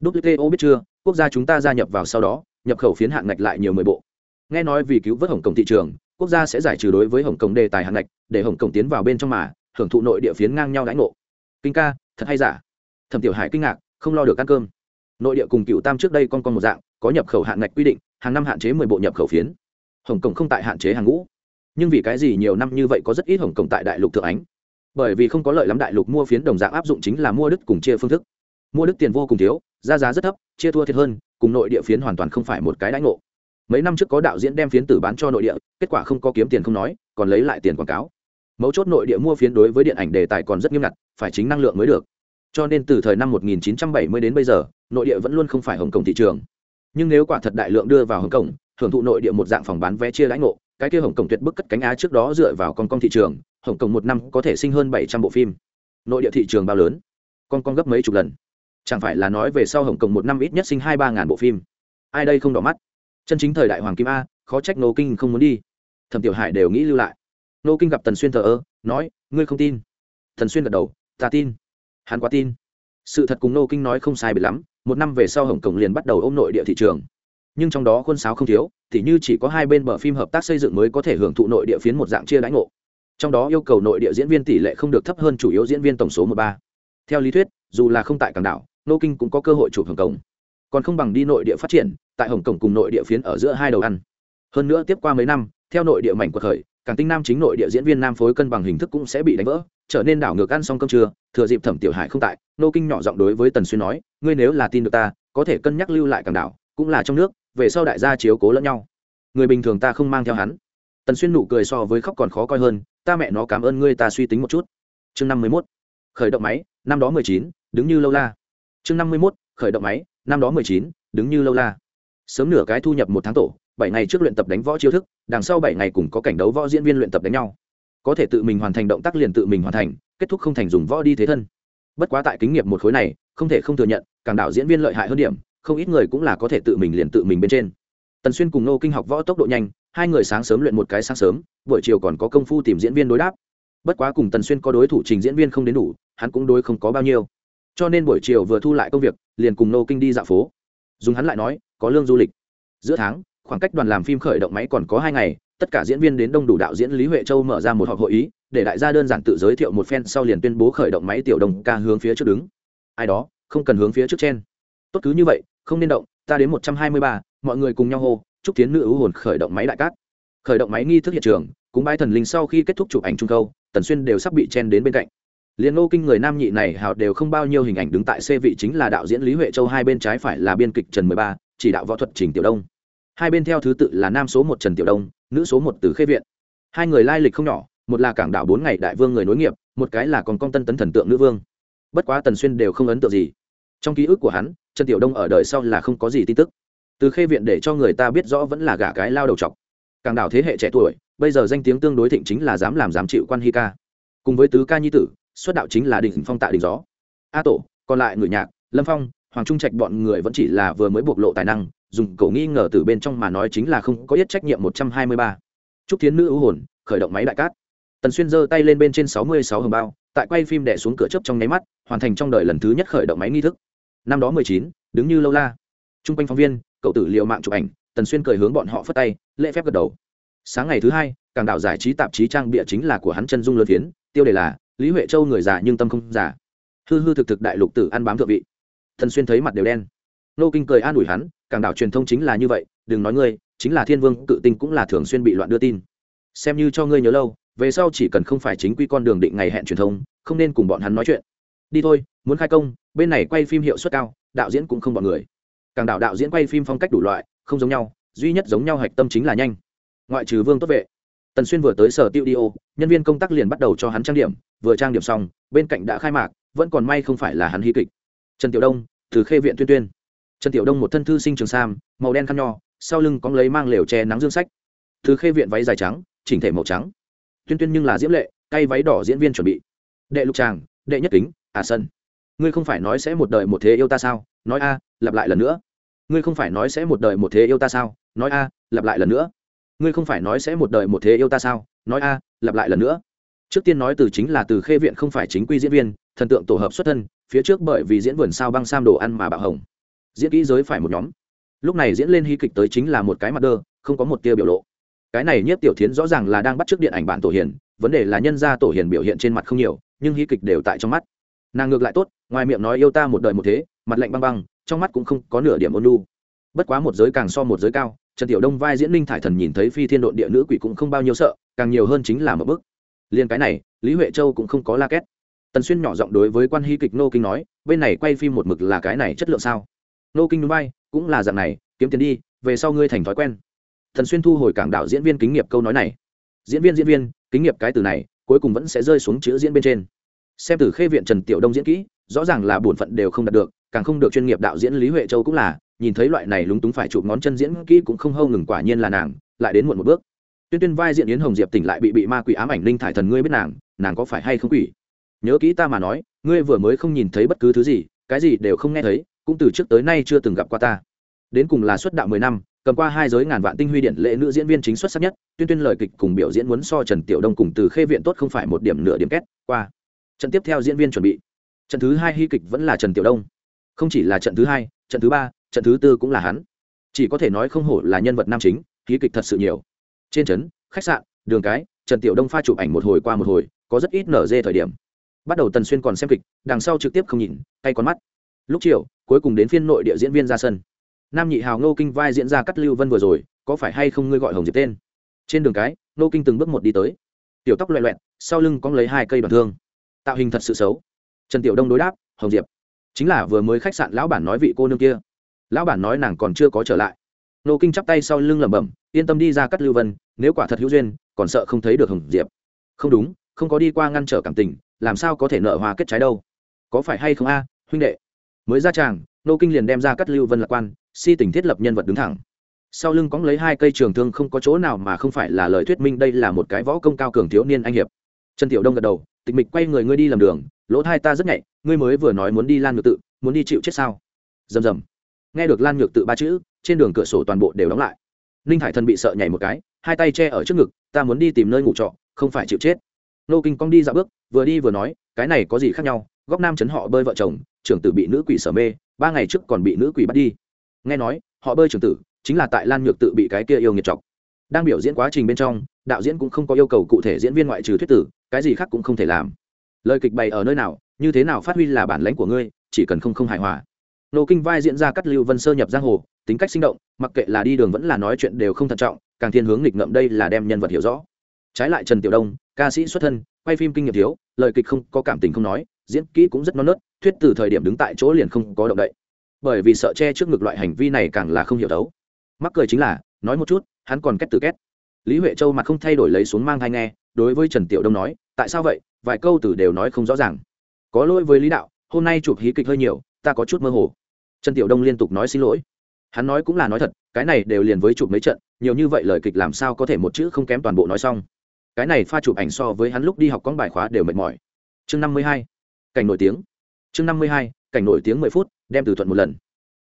Wto biết chưa, quốc gia chúng ta gia nhập vào sau đó, nhập khẩu phiến hạn ngạch lại nhiều mười bộ. Nghe nói vì cứu vớt hồng kông thị trường, quốc gia sẽ giải trừ đối với hồng kông đề tài hạn ngạch, để hồng kông tiến vào bên trong mà, hưởng thụ nội địa phiến ngang nhau đãi ngộ. Kinh ca, thật hay giả? Thẩm tiểu hải kinh ngạc, không lo được ăn cơm. Nội địa cùng cựu tam trước đây con con một dạng, có nhập khẩu hạn ngạch quy định, hàng năm hạn chế mười bộ nhập khẩu phiến. Hồng kông không tại hạn chế hàng ngũ nhưng vì cái gì nhiều năm như vậy có rất ít hồng cộng tại đại lục thượng ánh? Bởi vì không có lợi lắm đại lục mua phiến đồng dạng áp dụng chính là mua đức cùng chia phương thức. Mua đức tiền vô cùng thiếu, giá giá rất thấp, chia thua thiệt hơn, cùng nội địa phiến hoàn toàn không phải một cái đãi ngộ. Mấy năm trước có đạo diễn đem phiến tử bán cho nội địa, kết quả không có kiếm tiền không nói, còn lấy lại tiền quảng cáo. Mấu chốt nội địa mua phiến đối với điện ảnh đề tài còn rất nghiêm ngặt, phải chính năng lượng mới được. Cho nên từ thời năm 1970 đến bây giờ, nội địa vẫn luôn không phải hồng kông thị trường. Nhưng nếu quả thật đại lượng đưa vào hồng kông hưởng thụ nội địa một dạng phòng bán vé chia lãi ngộ cái kia hồng kông tuyệt bức cất cánh á trước đó dựa vào con con thị trường, hồng kông một năm có thể sinh hơn 700 bộ phim. Nội địa thị trường bao lớn? Con con gấp mấy chục lần. Chẳng phải là nói về sau hồng kông một năm ít nhất sinh hai ba ngàn bộ phim. Ai đây không đỏ mắt? Chân chính thời đại hoàng kim a, khó trách nô kinh không muốn đi. Thẩm tiểu hải đều nghĩ lưu lại. Nô kinh gặp tần xuyên thờ ơ, nói, ngươi không tin? Thần xuyên gật đầu, ta tin. Hắn quá tin. Sự thật cùng nô kinh nói không sai bị lắm, một năm về sau hồng kông liền bắt đầu ôm nội địa thị trường nhưng trong đó khuôn sáo không thiếu, thì như chỉ có hai bên bờ phim hợp tác xây dựng mới có thể hưởng thụ nội địa phiến một dạng chia đãi ngộ. Trong đó yêu cầu nội địa diễn viên tỷ lệ không được thấp hơn chủ yếu diễn viên tổng số một ba. Theo lý thuyết, dù là không tại cảng đảo, nô kinh cũng có cơ hội chụp hồng kông. Còn không bằng đi nội địa phát triển, tại hồng kông cùng nội địa phiến ở giữa hai đầu ăn. Hơn nữa tiếp qua mấy năm, theo nội địa mảnh quật khởi càng tinh nam chính nội địa diễn viên nam phối cân bằng hình thức cũng sẽ bị đánh vỡ, trở nên đảo ngược ăn xong cơm trưa, thừa dịp thẩm tiểu hải không tại, nô kinh nhỏ giọng đối với tần xuyên nói, ngươi nếu là tin được ta, có thể cân nhắc lưu lại cảng đảo, cũng là trong nước về sau đại gia chiếu cố lẫn nhau. Người bình thường ta không mang theo hắn. Tần xuyên nụ cười so với khóc còn khó coi hơn, ta mẹ nó cảm ơn ngươi ta suy tính một chút. Chương năm mươi mốt, khởi động máy, năm đó mười chín, đứng như lâu la. Chương năm mươi mốt, khởi động máy, năm đó mười chín, đứng như lâu la. Sớm nửa cái thu nhập một tháng tổ, bảy ngày trước luyện tập đánh võ chiêu thức, đằng sau bảy ngày cùng có cảnh đấu võ diễn viên luyện tập đánh nhau. Có thể tự mình hoàn thành động tác liền tự mình hoàn thành, kết thúc không thành dùng võ đi thế thân. Bất quá tại kính nghiệp một khối này, không thể không thừa nhận, càng đạo diễn viên lợi hại hơn điểm không ít người cũng là có thể tự mình liền tự mình bên trên. Tần xuyên cùng nô kinh học võ tốc độ nhanh, hai người sáng sớm luyện một cái sáng sớm, buổi chiều còn có công phu tìm diễn viên đối đáp. Bất quá cùng tần xuyên có đối thủ trình diễn viên không đến đủ, hắn cũng đối không có bao nhiêu. Cho nên buổi chiều vừa thu lại công việc, liền cùng nô kinh đi dạo phố. Dùng hắn lại nói, có lương du lịch. Giữa tháng, khoảng cách đoàn làm phim khởi động máy còn có hai ngày, tất cả diễn viên đến đông đủ đạo diễn lý huệ châu mở ra một họp hội ý, để đại gia đơn giản tự giới thiệu một phen sau liền tuyên bố khởi động máy tiểu đồng ca hướng phía trước đứng. Ai đó, không cần hướng phía trước trên tốt cứ như vậy không nên động, ta đến một trăm hai mươi ba, mọi người cùng nhau hô, chúc tiến nữ ưu hồn khởi động máy đại cát. Khởi động máy nghi thức hiện trường, cúng bái thần linh sau khi kết thúc chụp ảnh trung khâu tần xuyên đều sắp bị chen đến bên cạnh. Liền ngô kinh người nam nhị này hào đều không bao nhiêu hình ảnh đứng tại xe vị chính là đạo diễn lý huệ châu, hai bên trái phải là biên kịch trần mười ba, chỉ đạo võ thuật trình tiểu đông. Hai bên theo thứ tự là nam số một trần tiểu đông, nữ số một từ khê viện. Hai người lai lịch không nhỏ, một là cảng đạo bốn ngày đại vương người nối nghiệp, một cái là còn công tân tấn thần tượng nữ vương. Bất quá tần xuyên đều không ấn tượng gì. Trong ký ức của hắn trần tiểu đông ở đời sau là không có gì tin tức. Từ khê viện để cho người ta biết rõ vẫn là gả cái lao đầu chọc. Càng đảo thế hệ trẻ tuổi, bây giờ danh tiếng tương đối thịnh chính là dám làm dám chịu quan hi ca. Cùng với tứ ca nhi tử, xuất đạo chính là đỉnh phong tạ đỉnh gió. A tổ, còn lại người nhạc, lâm phong, hoàng trung trạch bọn người vẫn chỉ là vừa mới bộc lộ tài năng, dùng cậu nghi ngờ từ bên trong mà nói chính là không có ít trách nhiệm một trăm hai mươi ba. Chúc thiến nữ ưu hồn, khởi động máy đại cát. Tần xuyên giơ tay lên bên trên sáu mươi sáu hầm bao, tại quay phim đẻ xuống cửa chớp trong nháy mắt, hoàn thành trong đời lần thứ nhất khởi động máy nghi thức năm đó mười chín, đứng như lâu la. T r u n g quanh phóng viên, cậu tử liệu mạng chụp ảnh, tần xuyên cười hướng bọn họ phất tay, lễ phép gật đầu. Sáng ngày thứ hai, càng đảo giải trí tạp chí trang bịa chính là của hắn chân dung lớn phiến, tiêu đề là, lý huệ châu người già nhưng tâm không già. Hư hư thực thực đại lục tử ăn bám thượng vị. Tần xuyên thấy mặt đều đen. Nô kinh cười an ủi hắn, càng đảo truyền thông chính là như vậy, đừng nói ngươi, chính là thiên vương, cự tinh cũng là thường xuyên bị loạn đưa tin. Xem như cho ngươi nhớ lâu, về sau chỉ cần không phải chính quy con đường định ngày hẹn truyền thông, không nên cùng bọn hắn nói chuyện đi thôi, muốn khai công, bên này quay phim hiệu suất cao, đạo diễn cũng không bọn người. Càng đạo đạo diễn quay phim phong cách đủ loại, không giống nhau, duy nhất giống nhau hạch tâm chính là nhanh. Ngoại trừ vương tốt vệ. Tần xuyên vừa tới sở tiêu đi ô nhân viên công tác liền bắt đầu cho hắn trang điểm, vừa trang điểm xong, bên cạnh đã khai mạc, vẫn còn may không phải là hắn hí kịch. Trần tiểu đông, từ khê viện tuyên tuyên. Trần tiểu đông một thân thư sinh trường sam, màu đen khăn nho, sau lưng có lấy mang lều che nắng dương sách. Từ khê viện váy dài trắng, chỉnh thể màu trắng. Tuyên tuyên nhưng là diễm lệ, cay váy đỏ diễn viên chuẩn bị. Đệ lục tràng đệ nhất kính à sân ngươi không phải nói sẽ một đời một thế yêu ta sao? Nói a, lặp lại lần nữa. Ngươi không phải nói sẽ một đời một thế yêu ta sao? Nói a, lặp lại lần nữa. Ngươi không phải nói sẽ một đời một thế yêu ta sao? Nói a, lặp lại lần nữa. Trước tiên nói từ chính là từ khê viện không phải chính quy diễn viên, thần tượng tổ hợp xuất thân, phía trước bởi vì diễn vườn sao băng sam đồ ăn mà bạo hồng. Diễn kỹ giới phải một nhóm. Lúc này diễn lên hy kịch tới chính là một cái mặt đơ, không có một tia biểu lộ. Cái này nhất tiểu thiến rõ ràng là đang bắt trước điện ảnh bản tổ hiền, vấn đề là nhân gia tổ hiền biểu hiện trên mặt không nhiều, nhưng hy kịch đều tại trong mắt nàng ngược lại tốt, ngoài miệng nói yêu ta một đời một thế, mặt lạnh băng băng, trong mắt cũng không có nửa điểm ôn lu bất quá một giới càng so một giới cao, trần tiểu đông vai diễn linh thải thần nhìn thấy phi thiên độn địa nữ quỷ cũng không bao nhiêu sợ, càng nhiều hơn chính là một bức. Liên cái này, lý huệ châu cũng không có la két. Tần xuyên nhỏ giọng đối với quan hy kịch nô kinh nói, bên này quay phim một mực là cái này chất lượng sao? Nô kinh núi bay cũng là dạng này, kiếm tiền đi, về sau ngươi thành thói quen. Thần xuyên thu hồi cảng đạo diễn viên kính nghiệp câu nói này. Diễn viên diễn viên, kính nghiệp cái từ này, cuối cùng vẫn sẽ rơi xuống chữ diễn bên trên xem từ khê viện trần tiểu đông diễn kỹ, rõ ràng là bổn phận đều không đạt được, càng không được chuyên nghiệp đạo diễn lý huệ châu cũng là, nhìn thấy loại này lúng túng phải chụp ngón chân diễn kỹ cũng không hâu ngừng quả nhiên là nàng, lại đến muộn một bước. Tuyên tuyên vai diện yến hồng diệp tỉnh lại bị bị ma quỷ ám ảnh linh thải thần ngươi biết nàng nàng có phải hay không quỷ? Nhớ kỹ ta mà nói, ngươi vừa mới không nhìn thấy bất cứ thứ gì, cái gì đều không nghe thấy, cũng từ trước tới nay chưa từng gặp qua ta. Đến cùng là xuất đạo mười năm, cầm qua hai giới ngàn vạn tinh huy điện lệ nữ diễn viên chính xuất sắc nhất, tuyên tuyên lời kịch cùng biểu diễn muốn so trần tiểu đông cùng từ khê viện tốt không phải một điểm nửa điểm két, qua trận tiếp theo diễn viên chuẩn bị. Trận thứ hai hy kịch vẫn là trần tiểu đông. Không chỉ là trận thứ hai, trận thứ ba, trận thứ tư cũng là hắn. Chỉ có thể nói không hổ là nhân vật nam chính hí kịch thật sự nhiều. Trên trấn, khách sạn, đường cái, trần tiểu đông pha chụp ảnh một hồi qua một hồi, có rất ít nở dê thời điểm. Bắt đầu tần xuyên còn xem kịch, đằng sau trực tiếp không nhìn tay con mắt. Lúc chiều, cuối cùng đến phiên nội địa diễn viên ra sân. Nam nhị hào ngô kinh vai diễn ra cắt lưu vân vừa rồi, có phải hay không ngươi gọi hồng diệp tên? Trên đường cái, ngô kinh từng bước một đi tới. Tiểu tóc loẹ loẹt, sau lưng cong lấy hai cây đoạn thương tạo hình thật sự xấu. Trần tiểu đông đối đáp, hồng diệp, chính là vừa mới khách sạn lão bản nói vị cô nương kia. Lão bản nói nàng còn chưa có trở lại. Nô kinh chắp tay sau lưng lẩm bẩm, yên tâm đi ra cắt lưu vân, nếu quả thật hữu duyên, còn sợ không thấy được hồng diệp. Không đúng, không có đi qua ngăn trở cảm tình, làm sao có thể nợ hòa kết trái đâu? Có phải hay không a, huynh đệ? Mới ra tràng, nô kinh liền đem ra cắt lưu vân lạc quan, si tình thiết lập nhân vật đứng thẳng. Sau lưng cóng lấy hai cây trường thương không có chỗ nào mà không phải là lời thuyết minh đây là một cái võ công cao cường thiếu niên anh hiệp. Trần tiểu đông gật đầu tịch mịch quay người ngươi đi làm đường, lỗ thai ta rất nhạy, ngươi mới vừa nói muốn đi lan nhược tự, muốn đi chịu chết sao? Rầm rầm. Nghe được lan nhược tự ba chữ, trên đường cửa sổ toàn bộ đều đóng lại. Ninh hải thần bị sợ nhảy một cái, hai tay che ở trước ngực, ta muốn đi tìm nơi ngủ trọ, không phải chịu chết. Nô kinh cong đi dạo bước, vừa đi vừa nói, cái này có gì khác nhau, góc nam chấn họ bơi vợ chồng, trưởng tử bị nữ quỷ sở mê, ba ngày trước còn bị nữ quỷ bắt đi. Nghe nói, họ bơi trưởng tử chính là tại lan nhược tự bị cái kia yêu nghiệt chọc đang biểu diễn quá trình bên trong, đạo diễn cũng không có yêu cầu cụ thể diễn viên ngoại trừ thuyết tử cái gì khác cũng không thể làm. Lời kịch bày ở nơi nào, như thế nào phát huy là bản lãnh của ngươi, chỉ cần không không hài hòa. Nô kinh vai diễn ra cắt lưu vân sơ nhập giang hồ, tính cách sinh động, mặc kệ là đi đường vẫn là nói chuyện đều không thận trọng, càng thiên hướng nghịch ngợm đây là đem nhân vật hiểu rõ. Trái lại trần tiểu đông, ca sĩ xuất thân, quay phim kinh nghiệm thiếu, lời kịch không có cảm tình không nói, diễn kỹ cũng rất non nớt, thuyết từ thời điểm đứng tại chỗ liền không có động đậy. Bởi vì sợ che trước ngực loại hành vi này càng là không hiểu đấu mắc cười chính là, nói một chút, hắn còn kết từ kết lý huệ châu mặt không thay đổi lấy xuống mang thai nghe đối với trần tiểu đông nói, tại sao vậy? Vài câu từ đều nói không rõ ràng. Có lỗi với lý đạo, hôm nay chụp hí kịch hơi nhiều, ta có chút mơ hồ. Trần tiểu đông liên tục nói xin lỗi. Hắn nói cũng là nói thật, cái này đều liền với chụp mấy trận, nhiều như vậy lời kịch làm sao có thể một chữ không kém toàn bộ nói xong. Cái này pha chụp ảnh so với hắn lúc đi học con bài khóa đều mệt mỏi. Chương năm mươi hai, cảnh nổi tiếng. Chương năm mươi hai, cảnh nổi tiếng mười phút, đem từ thuận một lần.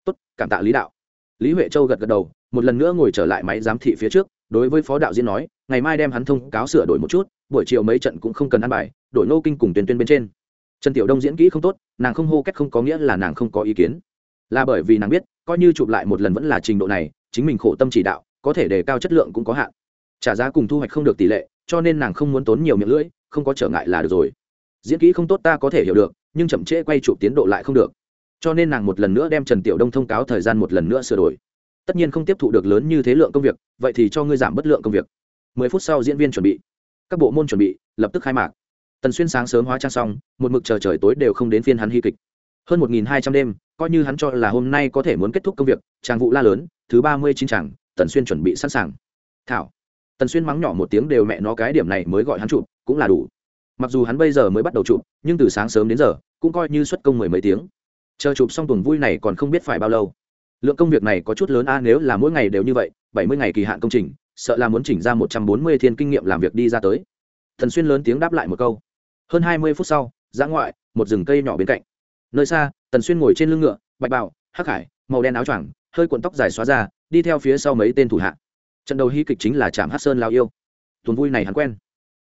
Tốt, cảm tạ lý đạo. Lý huệ châu gật gật đầu, một lần nữa ngồi trở lại máy giám thị phía trước đối với phó đạo diễn nói, ngày mai đem hắn thông cáo sửa đổi một chút, buổi chiều mấy trận cũng không cần ăn bài, đổi nô kinh cùng tuyên tuyên bên trên. Trần tiểu đông diễn kỹ không tốt, nàng không hô cách không có nghĩa là nàng không có ý kiến. Là bởi vì nàng biết, coi như chụp lại một lần vẫn là trình độ này, chính mình khổ tâm chỉ đạo, có thể đề cao chất lượng cũng có hạn. Trả giá cùng thu hoạch không được tỷ lệ, cho nên nàng không muốn tốn nhiều miệng lưỡi, không có trở ngại là được rồi. Diễn kỹ không tốt ta có thể hiểu được, nhưng chậm trễ quay chụp tiến độ lại không được. Cho nên nàng một lần nữa đem trần tiểu đông thông cáo thời gian một lần nữa sửa đổi tất nhiên không tiếp thụ được lớn như thế lượng công việc, vậy thì cho ngươi giảm bất lượng công việc. Mười phút sau diễn viên chuẩn bị. Các bộ môn chuẩn bị, lập tức khai mạc. Tần xuyên sáng sớm hóa trang xong, một mực chờ trời tối đều không đến phiên hắn hy kịch. Hơn một nghìn hai trăm đêm, coi như hắn cho là hôm nay có thể muốn kết thúc công việc trang vụ la lớn, thứ ba mươi chín tràng tần xuyên chuẩn bị sẵn sàng. Thảo. Tần xuyên mắng nhỏ một tiếng đều mẹ nó cái điểm này mới gọi hắn chụp, cũng là đủ. Mặc dù hắn bây giờ mới bắt đầu chụp, nhưng từ sáng sớm đến giờ, cũng coi như xuất công mười mấy tiếng. Chờ chụp xong tuần vui này còn không biết phải bao lâu lượng công việc này có chút lớn a, nếu là mỗi ngày đều như vậy, bảy mươi ngày kỳ hạn công trình, sợ là muốn chỉnh ra một trăm bốn mươi thiên kinh nghiệm làm việc đi ra tới. Thần xuyên lớn tiếng đáp lại một câu. Hơn hai mươi phút sau giã ngoại, một rừng cây nhỏ bên cạnh. Nơi xa, tần xuyên ngồi trên lưng ngựa, bạch bào, hắc hải, màu đen áo choàng, hơi cuộn tóc dài xóa ra, đi theo phía sau mấy tên thủ hạ. Trận đầu hy kịch chính là trạm hát sơn lao yêu. Tuần vui này hắn quen.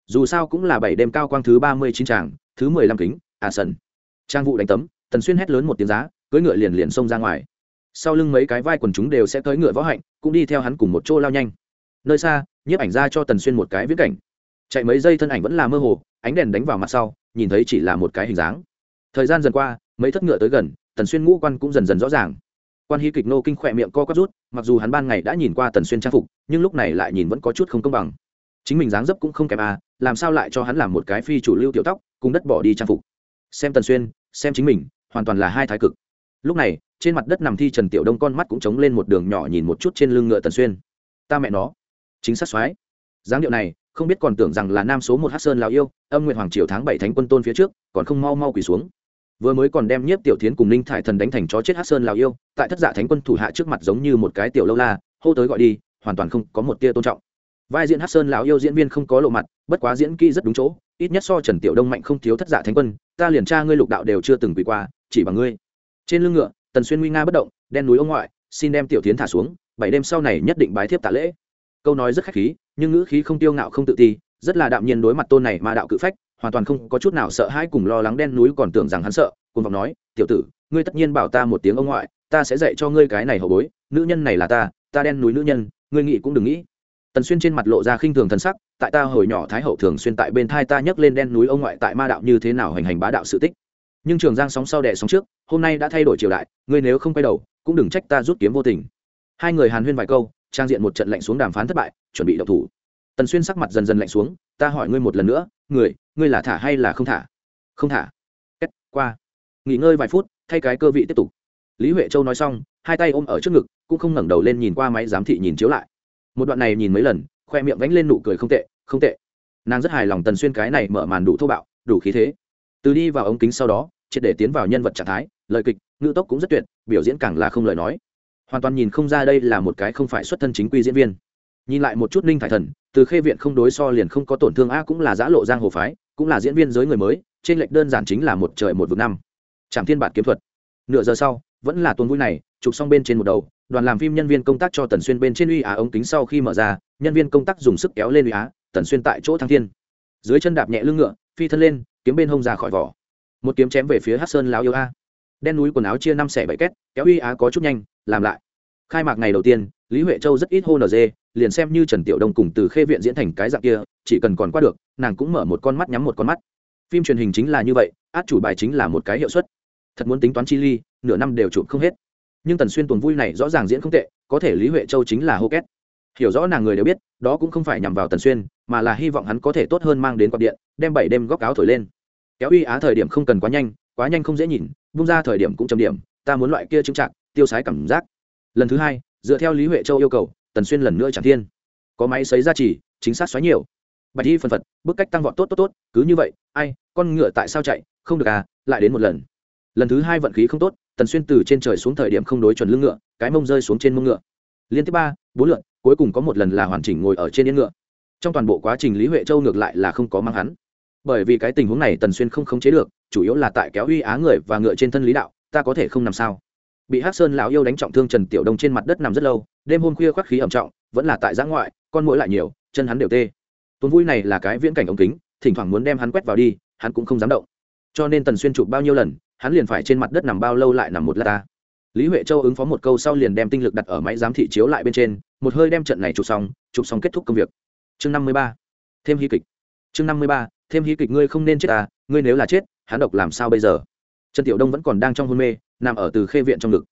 Dù sao cũng là bảy đêm cao quang thứ ba mươi chín tràng, thứ mười lăm kính à sần. Trang vụ đánh tấm, tần xuyên hét lớn một tiếng giá, cưỡi ngựa liền liền xông ra ngoài sau lưng mấy cái vai quần chúng đều sẽ tới ngựa võ hạnh, cũng đi theo hắn cùng một chỗ lao nhanh. Nơi xa, nhiếp ảnh ra cho tần xuyên một cái viễn cảnh. Chạy mấy giây thân ảnh vẫn là mơ hồ, ánh đèn đánh vào mặt sau, nhìn thấy chỉ là một cái hình dáng. Thời gian dần qua, mấy thất ngựa tới gần, tần xuyên ngũ quan cũng dần dần rõ ràng. Quan hy kịch nô kinh khỏe miệng co quắp rút, mặc dù hắn ban ngày đã nhìn qua tần xuyên trang phục, nhưng lúc này lại nhìn vẫn có chút không công bằng. Chính mình dáng dấp cũng không kém à làm sao lại cho hắn làm một cái phi chủ lưu tiểu tóc, cùng đất bỏ đi trang phục. Xem tần xuyên, xem chính mình, hoàn toàn là hai thái cực. Lúc này trên mặt đất nằm thi trần tiểu đông con mắt cũng trống lên một đường nhỏ nhìn một chút trên lưng ngựa tần xuyên. Ta mẹ nó. Chính xác soái. Dáng điệu này, không biết còn tưởng rằng là nam số một hát sơn lào yêu, âm nguyện hoàng triều tháng bảy thánh quân tôn phía trước, còn không mau mau quỳ xuống. Vừa mới còn đem nhiếp tiểu thiến cùng ninh thải thần đánh thành chó chết hát sơn lào yêu, tại thất dạ thánh quân thủ hạ trước mặt giống như một cái tiểu lâu la, hô tới gọi đi, hoàn toàn không có một tia tôn trọng. Vai diễn hát sơn lão yêu diễn viên không có lộ mặt, bất quá diễn kỹ rất đúng chỗ, ít nhất so trần tiểu đông mạnh không thiếu thất dạ thánh quân, ta liền tra ngươi lục đạo đều chưa từng quỳ qua, chỉ bằng ngươi. Trên lưng ngựa tần xuyên nguy nga bất động, đen núi ông ngoại, xin đem tiểu tiến thả xuống, bảy đêm sau này nhất định bái thiếp tạ lễ. Câu nói rất khách khí, nhưng ngữ khí không tiêu ngạo không tự ti, rất là đạm nhiên đối mặt tôn này mà đạo cự phách, hoàn toàn không có chút nào sợ hãi cùng lo lắng đen núi còn tưởng rằng hắn sợ cùng vọng nói, tiểu tử, ngươi tất nhiên bảo ta một tiếng ông ngoại, ta sẽ dạy cho ngươi cái này hậu bối, nữ nhân này là ta ta đen núi nữ nhân, ngươi nghĩ cũng đừng nghĩ. Tần xuyên trên mặt lộ ra khinh thường thần sắc, tại ta hồi nhỏ thái hậu thường xuyên tại bên thai ta nhấc lên đen núi ông ngoại tại ma đạo như thế nào hành hành bá đạo sự tích nhưng trường giang sóng sau đẻ sóng trước, hôm nay đã thay đổi triều đại, ngươi nếu không quay đầu, cũng đừng trách ta rút kiếm vô tình. Hai người hàn huyên vài câu, trang diện một trận lạnh xuống đàm phán thất bại, chuẩn bị đậu thủ. Tần xuyên sắc mặt dần dần lạnh xuống, ta hỏi ngươi một lần nữa, người, ngươi là thả hay là không thả? Không thả. Kết, qua. Nghỉ ngơi vài phút, thay cái cơ vị tiếp tục. Lý huệ châu nói xong, hai tay ôm ở trước ngực, cũng không ngẩng đầu lên nhìn qua máy giám thị nhìn chiếu lại. Một đoạn này nhìn mấy lần, khoe miệng vánh lên nụ cười không tệ không tệ. Nàng rất hài lòng tần xuyên cái này mở màn đủ thô bạo, đủ khí thế. Từ đi vào ống kính sau đó triệt để tiến vào nhân vật trạng thái, lời kịch, ngữ tốc cũng rất tuyệt, biểu diễn càng là không lời nói. Hoàn toàn nhìn không ra đây là một cái không phải xuất thân chính quy diễn viên. Nhìn lại một chút ninh thải thần, từ khê viện không đối so liền không có tổn thương a cũng là giã lộ giang hồ phái, cũng là diễn viên giới người mới, trên lệch đơn giản chính là một trời một vực năm. Trạm thiên bản kiếm thuật. Nửa giờ sau, vẫn là tuần vui này, chụp xong bên trên một đầu, đoàn làm phim nhân viên công tác cho tần xuyên bên trên uy á ống kính sau khi mở ra, nhân viên công tác dùng sức kéo lên uy á, tần xuyên tại chỗ thăng thiên. Dưới chân đạp nhẹ lưng ngựa, phi thân lên, kiếm bên hông ra khỏi vỏ một kiếm chém về phía hát sơn lão yêu a. Đen núi quần áo chia năm xẻ bảy két, kéo uy á có chút nhanh, làm lại. Khai mạc ngày đầu tiên, lý huệ châu rất ít hô nd liền xem như trần tiểu đông cùng từ khê viện diễn thành cái dạng kia, chỉ cần còn qua được, nàng cũng mở một con mắt nhắm một con mắt. Phim truyền hình chính là như vậy, át chủ bài chính là một cái hiệu suất. Thật muốn tính toán chi ly, nửa năm đều chụp không hết. Nhưng tần xuyên tuần vui này rõ ràng diễn không tệ, có thể lý huệ châu chính là hô két. Hiểu rõ nàng người đều biết, đó cũng không phải nhằm vào tần xuyên, mà là hy vọng hắn có thể tốt hơn mang đến quạt điện, đem bảy đêm góc áo thổi lên kéo uy á thời điểm không cần quá nhanh quá nhanh không dễ nhìn bung ra thời điểm cũng chấm điểm, ta muốn loại kia chứng trạng, tiêu sái cảm giác. Lần thứ hai, dựa theo lý huệ châu yêu cầu, tần xuyên lần nữa chẳng thiên. Có máy xấy ra chỉ chính xác xoáy nhiều. Bạch y phân phật, bức cách tăng vọt tốt tốt tốt, cứ như vậy, ai, con ngựa tại sao chạy, không được à lại đến một lần. Lần thứ hai vận khí không tốt, tần xuyên từ trên trời xuống thời điểm không đối chuẩn lưng ngựa, cái mông rơi xuống trên mông ngựa. Liên tiếp ba, bốn lượn, cuối cùng có một lần là hoàn chỉnh ngồi ở trên yên ngựa. Trong toàn bộ quá trình lý huệ châu ngược lại là không có mang hắn bởi vì cái tình huống này tần xuyên không khống chế được, chủ yếu là tại kéo uy á người và ngựa trên thân lý đạo, ta có thể không làm sao? Bị hắc sơn lão yêu đánh trọng thương trần tiểu đông trên mặt đất nằm rất lâu, đêm hôm khuya khoác khí ẩm trọng, vẫn là tại giã ngoại, con mũi lại nhiều, chân hắn đều tê. Tuần vui này là cái viễn cảnh ống kính, thỉnh thoảng muốn đem hắn quét vào đi, hắn cũng không dám động. Cho nên tần xuyên chụp bao nhiêu lần, hắn liền phải trên mặt đất nằm bao lâu lại nằm một lát ta. Lý huệ châu ứng phó một câu sau liền đem tinh lực đặt ở máy giám thị chiếu lại bên trên, một hơi đem trận này chụp xong chụp xong kết thúc công việc. Chương năm mươi ba. Thêm hy kịch. Chương năm mươi ba thêm hí kịch ngươi không nên chết à ngươi nếu là chết, hắn độc làm sao bây giờ? Trần tiểu đông vẫn còn đang trong hôn mê, nằm ở từ khê viện trong ngực.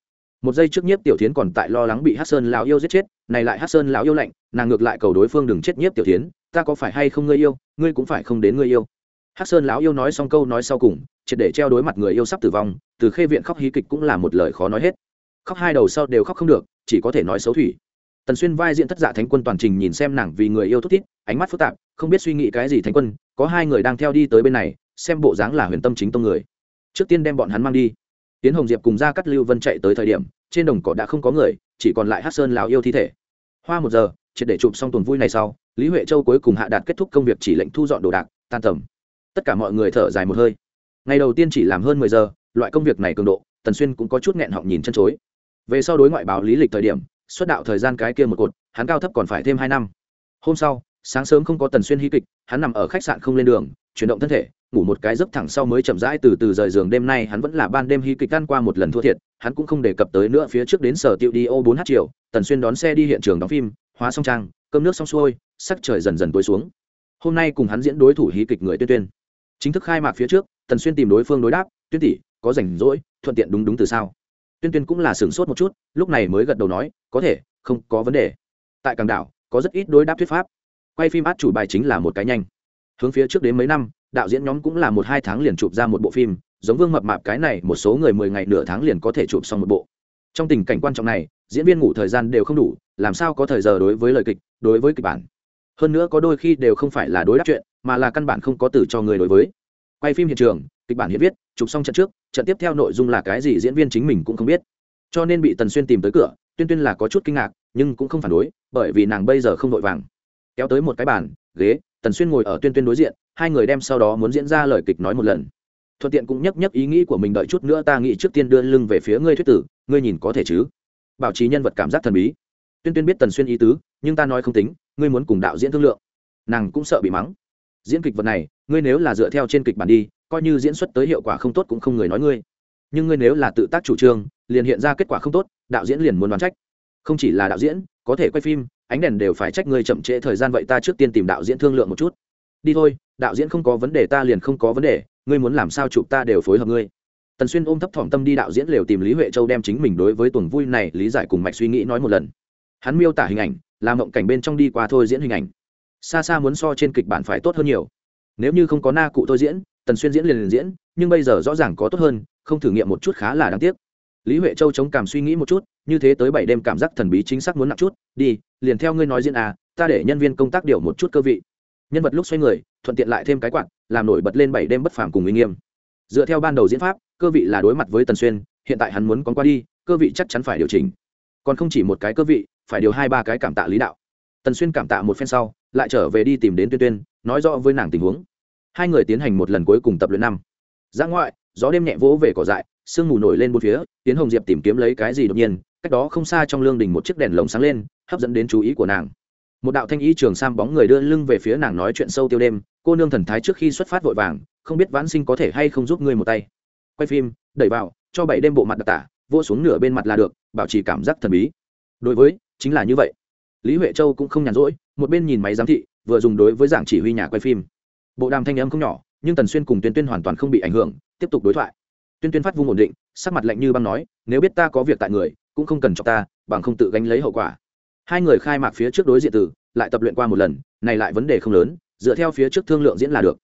Một giây trước nhiếp tiểu tiến còn tại lo lắng bị hát sơn lão yêu giết chết, này lại hát sơn lão yêu lạnh, nàng ngược lại cầu đối phương đừng chết nhiếp tiểu tiến ta có phải hay không ngươi yêu, ngươi cũng phải không đến ngươi yêu. Hát sơn lão yêu nói xong câu nói sau cùng, triệt để treo đối mặt người yêu sắp tử vong, từ khê viện khóc hí kịch cũng là một lời khó nói hết. Khóc hai đầu sau đều khóc không được, chỉ có thể nói xấu thủy tần xuyên vai diện thất dạ thánh quân toàn trình nhìn xem nàng vì người yêu thúc thiết, ánh mắt phức tạp không biết suy nghĩ cái gì thánh quân có hai người đang theo đi tới bên này xem bộ dáng là huyền tâm chính tông người. Trước tiên đem bọn hắn mang đi. Tiến hồng diệp cùng ra cắt lưu vân chạy tới thời điểm trên đồng cỏ đã không có người chỉ còn lại hát sơn lào yêu thi thể. Hoa một giờ triệt để chụp xong tuần vui này sau lý huệ châu cuối cùng hạ đạt kết thúc công việc chỉ lệnh thu dọn đồ đạc tan tầm. Tất cả mọi người thở dài một hơi. Ngày đầu tiên chỉ làm hơn mười giờ loại công việc này cường độ tần xuyên cũng có chút nghẹn họng nhìn chân chối. Về sau đối ngoại báo lý lịch thời điểm xuất đạo thời gian cái kia một cột, hắn cao thấp còn phải thêm hai năm. Hôm sau, sáng sớm không có tần xuyên hí kịch, hắn nằm ở khách sạn không lên đường, chuyển động thân thể, ngủ một cái giấc thẳng sau mới chậm rãi từ từ rời giường. Đêm nay hắn vẫn là ban đêm hí kịch ăn qua một lần thua thiệt, hắn cũng không đề cập tới nữa phía trước đến sở tiệu đi ô bốn h chiều tần xuyên đón xe đi hiện trường đóng phim, hóa song trang, cơm nước xong xuôi, sắc trời dần dần tối xuống. Hôm nay cùng hắn diễn đối thủ hí kịch người tuyên tuyên. Chính thức khai mạc phía trước, tần xuyên tìm đối phương đối đáp, tuyên tỷ, có rảnh rỗi, thuận tiện đúng đúng từ sao? Tuyên tuyên cũng là sửng sốt một chút, lúc này mới gật đầu nói có thể, không có vấn đề. Tại càng đảo, có rất ít đối đáp thuyết pháp. Quay phim át chủ bài chính là một cái nhanh. Hướng phía trước đến mấy năm, đạo diễn nhóm cũng là một hai tháng liền chụp ra một bộ phim, giống vương mập mạp cái này, một số người mười ngày nửa tháng liền có thể chụp xong một bộ. Trong tình cảnh quan trọng này, diễn viên ngủ thời gian đều không đủ, làm sao có thời giờ đối với lời kịch, đối với kịch bản? Hơn nữa có đôi khi đều không phải là đối đáp chuyện, mà là căn bản không có từ cho người đối với. Quay phim hiện trường, kịch bản hiện viết, chụp xong trận trước, trận tiếp theo nội dung là cái gì diễn viên chính mình cũng không biết. Cho nên bị tần xuyên tìm tới cửa tuyên tuyên là có chút kinh ngạc, nhưng cũng không phản đối, bởi vì nàng bây giờ không vội vàng. Kéo tới một cái bàn, ghế, tần xuyên ngồi ở tuyên tuyên đối diện, hai người đem sau đó muốn diễn ra lời kịch nói một lần. Thuận tiện cũng nhấc nhấc ý nghĩ của mình đợi chút nữa ta nghĩ trước tiên đưa lưng về phía ngươi thuyết tử, ngươi nhìn có thể chứ? Bảo trì nhân vật cảm giác thần bí. Tuyên tuyên biết tần xuyên ý tứ, nhưng ta nói không tính, ngươi muốn cùng đạo diễn thương lượng. Nàng cũng sợ bị mắng. Diễn kịch vật này, ngươi nếu là dựa theo trên kịch bản đi, coi như diễn xuất tới hiệu quả không tốt cũng không người nói ngươi. Nhưng ngươi nếu là tự tác chủ trương, liền hiện ra kết quả không tốt đạo diễn liền muốn đoán trách. Không chỉ là đạo diễn, có thể quay phim, ánh đèn đều phải trách ngươi chậm trễ thời gian vậy ta trước tiên tìm đạo diễn thương lượng một chút. Đi thôi, đạo diễn không có vấn đề ta liền không có vấn đề, ngươi muốn làm sao chụp ta đều phối hợp ngươi. Tần xuyên ôm thấp thỏm tâm đi đạo diễn lều tìm lý huệ châu đem chính mình đối với tuần vui này lý giải cùng mạch suy nghĩ nói một lần. Hắn miêu tả hình ảnh, làm mộng cảnh bên trong đi qua thôi diễn hình ảnh. Xa xa muốn so trên kịch bản phải tốt hơn nhiều. Nếu như không có na cụ thôi diễn, tần xuyên diễn liền liền diễn, nhưng bây giờ rõ ràng có tốt hơn, không thử nghiệm một chút khá là đáng tiếc lý huệ châu chống cảm suy nghĩ một chút, như thế tới bảy đêm cảm giác thần bí chính xác muốn nặng chút, đi, liền theo ngươi nói diễn à ta để nhân viên công tác điều một chút cơ vị. Nhân vật lúc xoay người, thuận tiện lại thêm cái quạt, làm nổi bật lên bảy đêm bất phàm cùng uy nghiêm. Dựa theo ban đầu diễn pháp, cơ vị là đối mặt với tần xuyên, hiện tại hắn muốn con qua đi, cơ vị chắc chắn phải điều chỉnh. Còn không chỉ một cái cơ vị, phải điều hai ba cái cảm tạ lý đạo. Tần xuyên cảm tạ một phen sau, lại trở về đi tìm đến tuyên tuyên, nói rõ với nàng tình huống. Hai người tiến hành một lần cuối cùng tập luyện năm. Ra ngoại, gió đêm nhẹ vỗ về cỏ dại sương mù nổi lên bốn phía tiến hồng diệp tìm kiếm lấy cái gì đột nhiên, cách đó không xa trong lương đình một chiếc đèn lồng sáng lên, hấp dẫn đến chú ý của nàng. Một đạo thanh ý trường sam bóng người đưa lưng về phía nàng nói chuyện sâu tiêu đêm, cô nương thần thái trước khi xuất phát vội vàng, không biết vãn sinh có thể hay không giúp ngươi một tay. Quay phim, đẩy vào, cho bảy đêm bộ mặt đặc tả vô xuống nửa bên mặt là được, bảo trì cảm giác thần bí. Đối với, chính là như vậy. Lý huệ châu cũng không nhàn rỗi, một bên nhìn máy giám thị, vừa dùng đối với giảng chỉ huy nhà quay phim. Bộ đàm thanh âm không nhỏ, nhưng tần xuyên cùng tuyên tuyên hoàn toàn không bị ảnh hưởng, tiếp tục đối thoại tuyên tuyên phát vung ổn định, sắc mặt lạnh như băng nói, nếu biết ta có việc tại người, cũng không cần cho ta, bằng không tự gánh lấy hậu quả. Hai người khai mạc phía trước đối diện từ, lại tập luyện qua một lần, này lại vấn đề không lớn, dựa theo phía trước thương lượng diễn là được.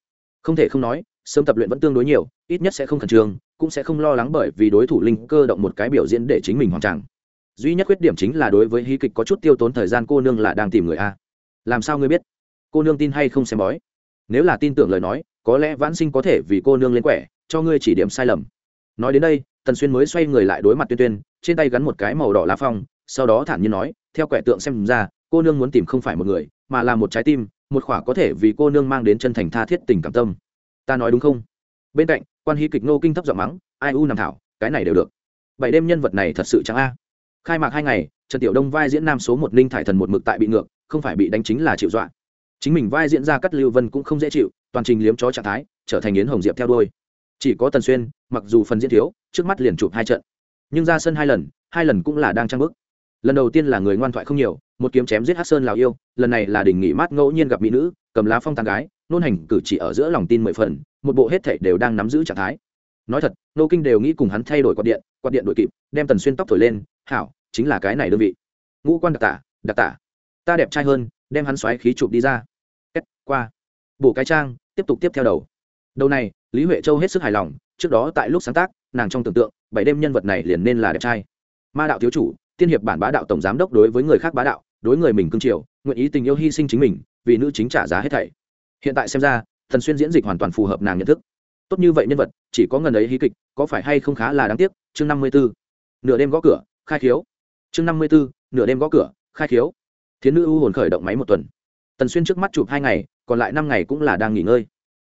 Không thể không nói, sớm tập luyện vẫn tương đối nhiều, ít nhất sẽ không khẩn trương, cũng sẽ không lo lắng bởi vì đối thủ linh cơ động một cái biểu diễn để chính mình hoàn tràng duy nhất khuyết điểm chính là đối với hí kịch có chút tiêu tốn thời gian cô nương là đang tìm người a. Làm sao ngươi biết? Cô nương tin hay không xem bói? Nếu là tin tưởng lời nói, có lẽ vãn sinh có thể vì cô nương lên quẻ, cho ngươi chỉ điểm sai lầm nói đến đây, tần xuyên mới xoay người lại đối mặt tuyên tuyên, trên tay gắn một cái màu đỏ lá phong, sau đó thản nhiên nói, theo quẻ tượng xem ra, cô nương muốn tìm không phải một người, mà là một trái tim, một khỏa có thể vì cô nương mang đến chân thành tha thiết tình cảm tâm. Ta nói đúng không? Bên cạnh, quan hí kịch nô kinh thấp giọng mắng, ai u nằm thảo, cái này đều được. Bảy đêm nhân vật này thật sự chẳng a. Khai mạc hai ngày, trần tiểu đông vai diễn nam số một ninh thải thần một mực tại bị ngược, không phải bị đánh chính là chịu dọa. Chính mình vai diễn ra cắt lưu vân cũng không dễ chịu, toàn trình liếm chó trạng thái, trở thành yến hồng diệp theo đôi chỉ có tần xuyên, mặc dù phần diễn thiếu, trước mắt liền chụp hai trận. Nhưng ra sân hai lần hai lần cũng là đang trang bức lần đầu tiên là người ngoan thoại không nhiều, một kiếm chém giết hát sơn lào yêu, lần này là đình nghỉ mát ngẫu nhiên gặp mỹ nữ, cầm lá phong tàn gái, nôn hành cử chỉ ở giữa lòng tin mười phần, một bộ hết thảy đều đang nắm giữ trạng thái. Nói thật, nô kinh đều nghĩ cùng hắn thay đổi quạt điện quạt điện đổi kịp, đem tần xuyên tóc thổi lên, hảo, chính là cái này đơn vị. Ngũ quan đặc tả đặc tả. Ta đẹp trai hơn, đem hắn xoáy khí chụp đi ra. Kết, qua. Bộ cái trang, tiếp tục tiếp theo đầu đầu này, lý huệ châu hết sức hài lòng, trước đó tại lúc sáng tác, nàng trong tưởng tượng, bảy đêm nhân vật này liền nên là đẹp trai. Ma đạo thiếu chủ, tiên hiệp bản bá đạo tổng giám đốc đối với người khác bá đạo, đối người mình cương triều, nguyện ý tình yêu hy sinh chính mình, vì nữ chính trả giá hết thảy. Hiện tại xem ra, thần xuyên diễn dịch hoàn toàn phù hợp nàng nhận thức. Tốt như vậy nhân vật, chỉ có ngần ấy hí kịch, có phải hay không khá là đáng tiếc, chương năm mươi b ố nửa đêm gõ cửa, khai khiếu. Chương năm mươi b ố nửa đêm gõ cửa, khai khiếu. Thiến nữ u hồn khởi động máy một tuần. Tần xuyên trước mắt chụp hai ngày, còn lại năm ngày cũng là đang nghỉ ngơi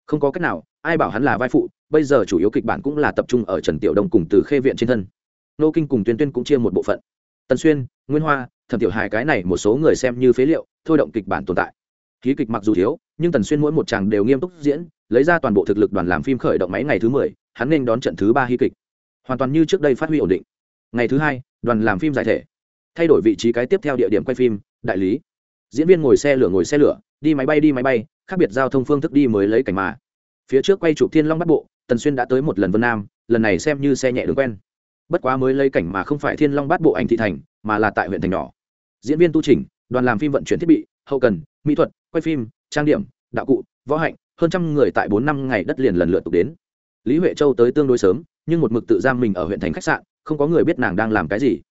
không có cách nào, ai bảo hắn là vai phụ, bây giờ chủ yếu kịch bản cũng là tập trung ở trần tiểu đông cùng từ khê viện trên thân. Nô kinh cùng tuyên tuyên cũng chia một bộ phận. Tần xuyên, nguyên hoa, thẩm tiểu hài cái này một số người xem như phế liệu, thôi động kịch bản tồn tại. Ký kịch mặc dù thiếu, nhưng tần xuyên mỗi một chàng đều nghiêm túc diễn, lấy ra toàn bộ thực lực đoàn làm phim khởi động máy ngày thứ mười, hắn nên đón trận thứ ba hy kịch. Hoàn toàn như trước đây phát huy ổn định. Ngày thứ hai, đoàn làm phim giải thể. Thay đổi vị trí cái tiếp theo địa điểm quay phim, đại lý. Diễn viên ngồi xe lửa ngồi xe lửa, đi máy bay, đi máy bay khác biệt giao thông phương thức đi mới lấy cảnh mà. Phía trước quay chụp thiên long bắt bộ, tần xuyên đã tới một lần vân nam, lần này xem như xe nhẹ đường quen. Bất quá mới lấy cảnh mà không phải thiên long bắt bộ ảnh thị thành, mà là tại huyện thành nhỏ. Diễn viên tu trình, đoàn làm phim vận chuyển thiết bị, hậu cần, mỹ thuật, quay phim, trang điểm, đạo cụ, võ hạnh, hơn trăm người tại bốn năm ngày đất liền lần lượt tục đến. Lý huệ châu tới tương đối sớm, nhưng một mực tự giam mình ở huyện thành khách sạn, không có người biết nàng đang làm cái gì.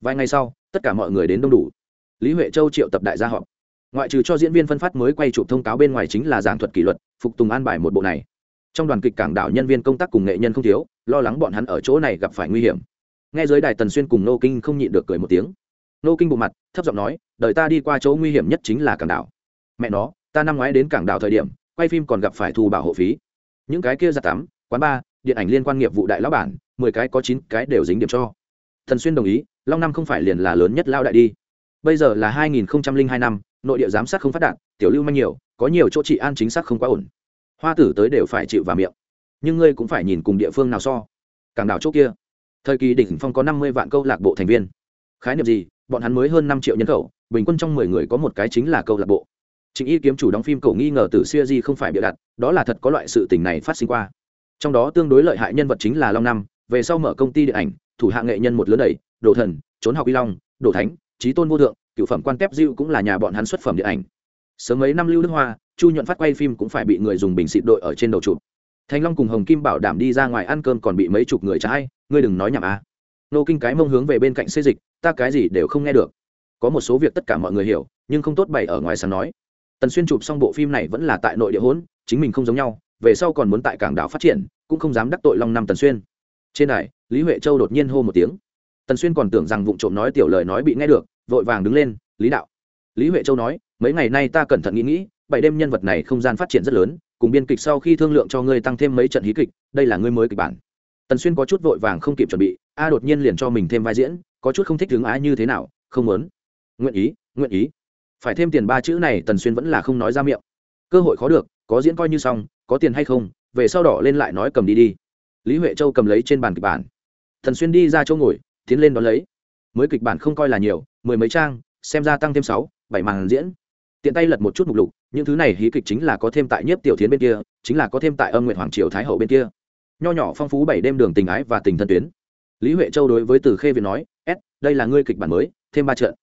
Vài ngày sau, tất cả mọi người đến đông đủ. Lý huệ châu triệu tập đại gia họp ngoại trừ cho diễn viên phân phát mới quay chụp thông cáo bên ngoài chính là giảng thuật kỷ luật, phục tùng an bài một bộ này. Trong đoàn kịch cảng đảo nhân viên công tác cùng nghệ nhân không thiếu, lo lắng bọn hắn ở chỗ này gặp phải nguy hiểm. Nghe giới đài tần xuyên cùng nô kinh không nhịn được cười một tiếng. Nô kinh bộ mặt, thấp giọng nói, đợi ta đi qua chỗ nguy hiểm nhất chính là cảng đảo. Mẹ nó, ta năm ngoái đến cảng đảo thời điểm, quay phim còn gặp phải thu bảo hộ phí. Những cái kia ra tắm, quán bar, điện ảnh liên quan nghiệp vụ đại lão bản, mười cái có chín cái đều dính điểm cho. Thần xuyên đồng ý, long năm không phải liền là lớn nhất lao đại đi bây giờ là hai nghìn hai năm nội địa giám sát không phát đạt tiểu lưu manh nhiều có nhiều chỗ trị an chính xác không quá ổn. Hoa tử tới đều phải chịu vào miệng. Nhưng ngươi cũng phải nhìn cùng địa phương nào so. Cảng đảo chỗ kia. Thời kỳ đỉnh phong có năm mươi vạn câu lạc bộ thành viên. Khái niệm gì? Bọn hắn mới hơn năm triệu nhân khẩu bình quân trong mười người có một cái chính là câu lạc bộ. Chính y kiếm chủ đóng phim cậu nghi ngờ từ xưa di không phải bịa đặt đó là thật có loại sự tình này phát sinh qua. Trong đó tương đối lợi hại nhân vật chính là long năm về sau mở công ty điện ảnh thủ hạ nghệ nhân một lớn đẩy, đồ thần trốn học y long đồ thánh trí tôn vô thượng, cựu phẩm quan tép diệu cũng là nhà bọn hắn xuất phẩm điện ảnh. Sớm mấy năm lưu đức hoa, chu nhuận phát quay phim cũng phải bị người dùng bình xịt đội ở trên đầu chụp. Thành long cùng hồng kim bảo đảm đi ra ngoài ăn cơm còn bị mấy chục người trái ngươi đừng nói nhảm a à. nô kinh cái mông hướng về bên cạnh xây dịch, ta cái gì đều không nghe được. Có một số việc tất cả mọi người hiểu, nhưng không tốt bày ở ngoài sáng nói. Tần xuyên chụp xong bộ phim này vẫn là tại nội địa hỗn, chính mình không giống nhau, về sau còn muốn tại cảng đảo phát triển, cũng không dám đắc tội long năm tần xuyên. Trên này lý huệ châu đột nhiên hô một tiếng tần xuyên còn tưởng rằng vụ trộm nói tiểu lời nói bị nghe được, vội vàng đứng lên, lý đạo, lý huệ châu nói, mấy ngày nay ta cẩn thận nghĩ nghĩ, bảy đêm nhân vật này không gian phát triển rất lớn, cùng biên kịch sau khi thương lượng cho ngươi tăng thêm mấy trận hí kịch, đây là ngươi mới kịch bản. Tần xuyên có chút vội vàng không kịp chuẩn bị, a đột nhiên liền cho mình thêm vai diễn, có chút không thích hướng ái như thế nào, không muốn. Nguyện ý nguyện ý. Phải thêm tiền ba chữ này tần xuyên vẫn là không nói ra miệng. Cơ hội khó được, có diễn coi như xong, có tiền hay không, về sau đỏ lên lại nói cầm đi đi. Lý huệ châu cầm lấy trên bàn kịch bản. Thần xuyên đi ra chỗ ngồi tiến lên đón lấy. Mới kịch bản không coi là nhiều, mười mấy trang, xem ra tăng thêm sáu, bảy màn diễn. Tiện tay lật một chút mục lục, những thứ này hí kịch chính là có thêm tại nhiếp tiểu thiến bên kia, chính là có thêm tại âm nguyện hoàng triều thái hậu bên kia. Nho nhỏ phong phú bảy đêm đường tình ái và tình thân tuyến. Lý huệ châu đối với từ khê việt nói s đây là ngươi kịch bản mới, thêm ba trận.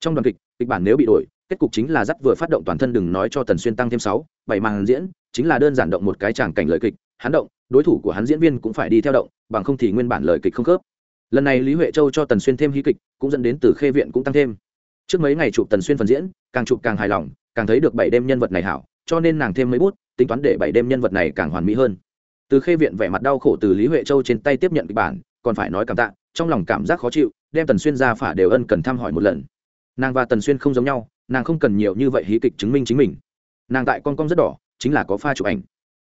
Trong đoàn kịch kịch bản nếu bị đổi, kết cục chính là dắt vừa phát động toàn thân đừng nói cho tần xuyên tăng thêm sáu, bảy màn diễn, chính là đơn giản động một cái tràng cảnh lời kịch. Hắn động, đối thủ của hắn diễn viên cũng phải đi theo động, bằng không thì nguyên bản lời kịch không khớp lần này lý huệ châu cho tần xuyên thêm hí kịch, cũng dẫn đến từ khê viện cũng tăng thêm. Trước mấy ngày chụp tần xuyên phần diễn, càng chụp càng hài lòng, càng thấy được bảy đêm nhân vật này hảo, cho nên nàng thêm mấy bút, tính toán để bảy đêm nhân vật này càng hoàn mỹ hơn. Từ khê viện vẻ mặt đau khổ từ lý huệ châu trên tay tiếp nhận kịch bản, còn phải nói cảm tạ, trong lòng cảm giác khó chịu, đem tần xuyên ra phả đều ân cần thăm hỏi một lần. Nàng và tần xuyên không giống nhau, nàng không cần nhiều như vậy hí kịch chứng minh chính mình. Nàng tại con con rất đỏ, chính là có pha chụp ảnh.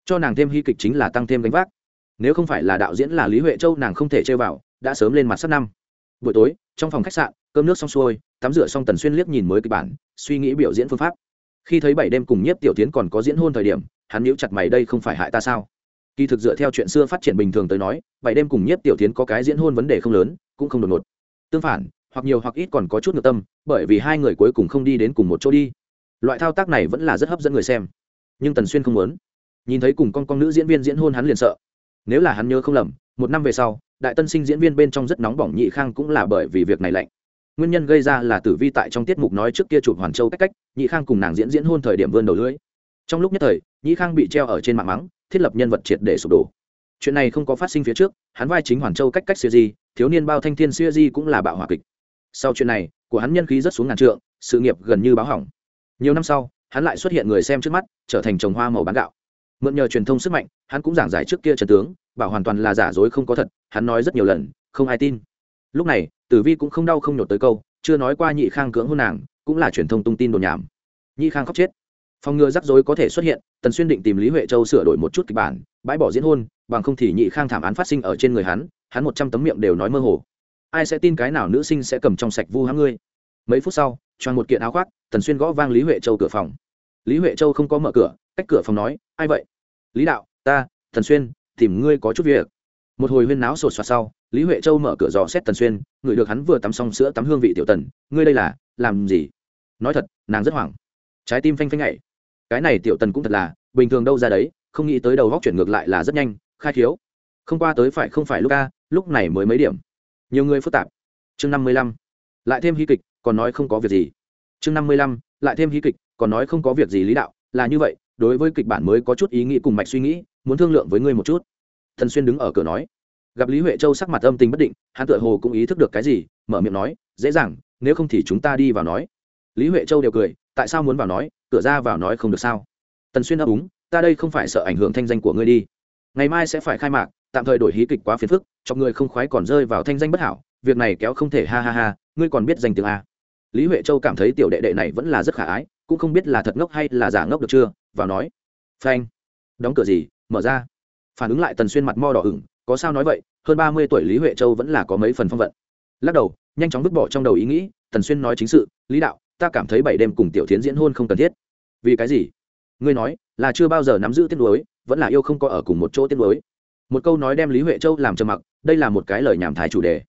Cho nàng thêm hí kịch chính là tăng thêm gánh vác. Nếu không phải là đạo diễn là lý huệ châu, nàng không thể chơi vào đã sớm lên mặt sắp năm. Buổi tối, trong phòng khách sạn, cơm nước xong xuôi, tắm rửa xong tần xuyên liếc nhìn mới kịch bản, suy nghĩ biểu diễn phương pháp. Khi thấy bảy đêm cùng nhiếp tiểu tiến còn có diễn hôn thời điểm, hắn nhíu chặt mày, đây không phải hại ta sao? Kỳ thực dựa theo chuyện xưa phát triển bình thường tới nói, bảy đêm cùng nhiếp tiểu tiến có cái diễn hôn vấn đề không lớn, cũng không đột ngột. Tương phản, hoặc nhiều hoặc ít còn có chút ngược tâm, bởi vì hai người cuối cùng không đi đến cùng một chỗ đi. Loại thao tác này vẫn là rất hấp dẫn người xem. Nhưng tần xuyên không muốn. Nhìn thấy cùng con con nữ diễn viên diễn hôn hắn liền sợ. Nếu là hắn nhớ không lầm, một năm về sau đại tân sinh diễn viên bên trong rất nóng bỏng nhị khang cũng là bởi vì việc này lạnh. Nguyên nhân gây ra là tử vi tại trong tiết mục nói trước kia chụp hoàn châu cách cách, nhị khang cùng nàng diễn diễn hôn thời điểm vươn đầu lưỡi. Trong lúc nhất thời, nhị khang bị treo ở trên mạng mắng, thiết lập nhân vật triệt để sụp đổ. Chuyện này không có phát sinh phía trước, hắn vai chính hoàn châu cách cách siêu di thiếu niên bao thanh thiên siêu di cũng là bạo hòa kịch. Sau chuyện này, của hắn nhân khí rất xuống ngàn trượng, sự nghiệp gần như báo hỏng. Nhiều năm sau, hắn lại xuất hiện người xem trước mắt, trở thành trồng hoa màu bán gạo. Mượn nhờ truyền thông sức mạnh, hắn cũng giảng giải trước kia trần tướng bảo hoàn toàn là giả dối không có thật, hắn nói rất nhiều lần, không ai tin. Lúc này, tử vi cũng không đau không nhột tới câu, chưa nói qua nhị khang cưỡng hôn nàng, cũng là truyền thông tung tin đồn nhảm. Nhị khang khóc chết. Phòng ngừa rắc rối có thể xuất hiện, tần xuyên định tìm lý huệ châu sửa đổi một chút kịch bản, bãi bỏ diễn hôn, bằng không thì nhị khang thảm án phát sinh ở trên người hắn hắn một trăm tấm miệng đều nói mơ hồ. Ai sẽ tin cái nào nữ sinh sẽ cầm trong sạch vu hãng ngươi? Mấy phút sau, choàng một kiện áo khoác, tần xuyên gõ vang lý huệ châu cửa phòng. Lý huệ châu không có mở cửa, cách cửa phòng nói, ai vậy? Lý đạo, ta, tần xuyên tìm ngươi có chút việc. Một hồi huyên náo sột soạt sau, lý huệ châu mở cửa dò xét tần xuyên ngửi được hắn vừa tắm xong sữa tắm hương vị tiểu tần, ngươi đây là, làm gì? Nói thật, nàng rất hoảng. Trái tim phanh phanh nhảy. Cái này tiểu tần cũng thật là, bình thường đâu ra đấy, không nghĩ tới đầu góc chuyển ngược lại là rất nhanh, khai thiếu không qua tới phải không phải lúc ca lúc này mới mấy điểm. Nhiều người phức tạp. Chương năm mươi lăm. Lại thêm hy kịch, còn nói không có việc gì. Chương năm mươi lăm, lại thêm hy kịch, còn nói không có việc gì lý đạo, là như vậy đối với kịch bản mới có chút ý nghĩ cùng mạch suy nghĩ, muốn thương lượng với ngươi một chút. Thần xuyên đứng ở cửa nói. Gặp lý huệ châu sắc mặt âm tình bất định, hắn tựa hồ cũng ý thức được cái gì, mở miệng nói, dễ dàng, nếu không thì chúng ta đi vào nói. Lý huệ châu đều cười, tại sao muốn vào nói? Cửa ra vào nói không được sao? Tần xuyên đáp úng ta đây không phải sợ ảnh hưởng thanh danh của ngươi đi. Ngày mai sẽ phải khai mạc, tạm thời đổi hí kịch quá phiền phức, cho người không khoái còn rơi vào thanh danh bất hảo, việc này kéo không thể ha ha ha, ngươi còn biết danh tiếng a. Lý huệ châu cảm thấy tiểu đệ đệ này vẫn là rất khả ái cũng không biết là thật ngốc hay là giả ngốc được chưa, vào nói. Phanh. Đóng cửa gì, mở ra. Phản ứng lại tần xuyên mặt mo đỏ ửng, có sao nói vậy, hơn ba mươi tuổi lý huệ châu vẫn là có mấy phần phong vận. Lắc đầu, nhanh chóng vứt bỏ trong đầu ý nghĩ, tần xuyên nói chính sự, lý đạo, ta cảm thấy bảy đêm cùng tiểu tiến diễn hôn không cần thiết. Vì cái gì? Ngươi nói, là chưa bao giờ nắm giữ tiết lối vẫn là yêu không có ở cùng một chỗ tiết lối một câu nói đem lý huệ châu làm trầm mặc, đây là một cái lời nhảm thái chủ đề.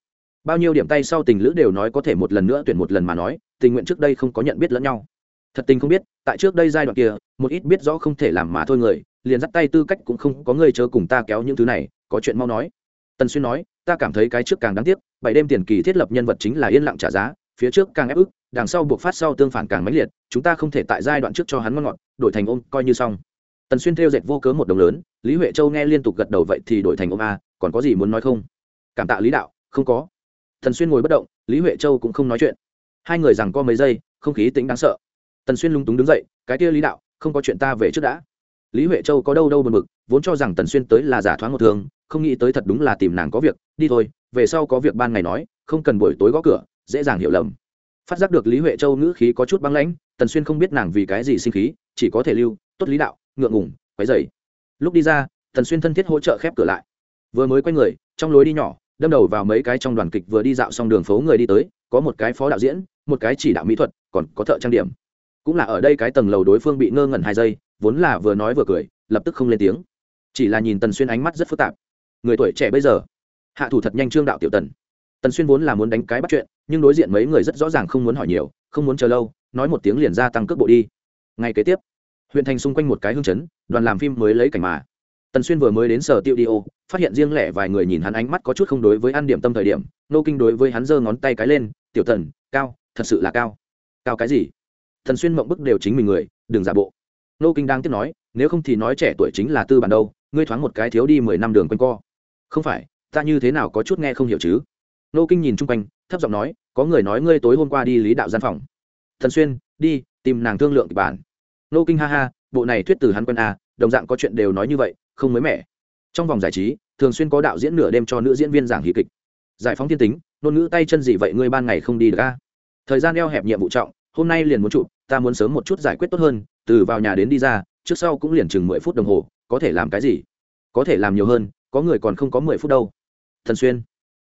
Bao nhiêu điểm tay sau tình lữ đều nói có thể một lần nữa tuyển một lần mà nói, tình nguyện trước đây không có nhận biết lẫn nhau thật tình không biết, tại trước đây giai đoạn kia, một ít biết rõ không thể làm mà thôi người, liền dắt tay tư cách cũng không có người chớ cùng ta kéo những thứ này, có chuyện mau nói. Tần xuyên nói, ta cảm thấy cái trước càng đáng tiếc, bảy đêm tiền kỳ thiết lập nhân vật chính là yên lặng trả giá, phía trước càng ép ức, đằng sau buộc phát sau tương phản càng mãnh liệt, chúng ta không thể tại giai đoạn trước cho hắn ngon ngọt, đổi thành ôm, coi như xong. Tần xuyên theo dệt vô cớ một đồng lớn, lý huệ châu nghe liên tục gật đầu vậy thì đổi thành ôm a, còn có gì muốn nói không? Cảm tạ lý đạo, không có. Tần xuyên ngồi bất động, lý huệ châu cũng không nói chuyện. Hai người rằng co mấy giây, không khí tính đáng sợ tần xuyên lung túng đứng dậy, cái kia lý đạo, không có chuyện ta về trước đã. Lý huệ châu có đâu đâu buồn bực, vốn cho rằng tần xuyên tới là giả thoáng một thường, không nghĩ tới thật đúng là tìm nàng có việc, đi thôi, về sau có việc ban ngày nói, không cần buổi tối gõ cửa, dễ dàng hiểu lầm. Phát giác được lý huệ châu ngữ khí có chút băng lãnh, tần xuyên không biết nàng vì cái gì sinh khí, chỉ có thể lưu, tốt lý đạo, ngượng ngùng, quấy dày lúc đi ra, tần xuyên thân thiết hỗ trợ khép cửa lại. Vừa mới quay người, trong lối đi nhỏ, đâm đầu vào mấy cái trong đoàn kịch vừa đi dạo xong đường phố người đi tới, có một cái phó đạo diễn, một cái chỉ đạo mỹ thuật, còn có thợ trang điểm cũng là ở đây cái tầng lầu đối phương bị ngơ ngẩn hai giây, vốn là vừa nói vừa cười, lập tức không lên tiếng. Chỉ là nhìn tần xuyên ánh mắt rất phức tạp. Người tuổi trẻ bây giờ, hạ thủ thật nhanh trương đạo tiểu tần. Tần xuyên vốn là muốn đánh cái bắt chuyện, nhưng đối diện mấy người rất rõ ràng không muốn hỏi nhiều, không muốn chờ lâu, nói một tiếng liền ra tăng cước bộ đi. Ngay kế tiếp, huyện thành xung quanh một cái hương chấn, đoàn làm phim mới lấy cảnh mà. Tần xuyên vừa mới đến sở tiêu đi ô, phát hiện riêng lẻ vài người nhìn hắn ánh mắt có chút không đối với ăn điểm tâm thời điểm, nô kinh đối với hắn giơ ngón tay cái lên, tiểu tần, cao, thật sự là cao. Cao cái gì? Thần xuyên mộng bức đều chính mình người, đừng giả bộ. Nô kinh đang tiếp nói, nếu không thì nói trẻ tuổi chính là tư bản đâu, ngươi thoáng một cái thiếu đi mười năm đường quanh co. Không phải, ta như thế nào có chút nghe không hiểu chứ? Nô kinh nhìn chung quanh, thấp giọng nói, có người nói ngươi tối hôm qua đi lý đạo gian phòng. Thần xuyên, đi, tìm nàng thương lượng kịch bản. Nô kinh ha ha, bộ này thuyết từ hắn quen a đồng dạng có chuyện đều nói như vậy, không mới mẻ. Trong vòng giải trí, thường xuyên có đạo diễn nửa đêm cho nữ diễn viên giảng hí kịch. Giải phóng thiên tính ngôn ngữ tay chân gì vậy ngươi ban ngày không đi được a thời gian eo hẹp nhiệm vụ trọng, hôm nay liền muốn chụp ta muốn sớm một chút giải quyết tốt hơn, từ vào nhà đến đi ra, trước sau cũng liền chừng mười phút đồng hồ, có thể làm cái gì? Có thể làm nhiều hơn, có người còn không có mười phút đâu. Thần xuyên,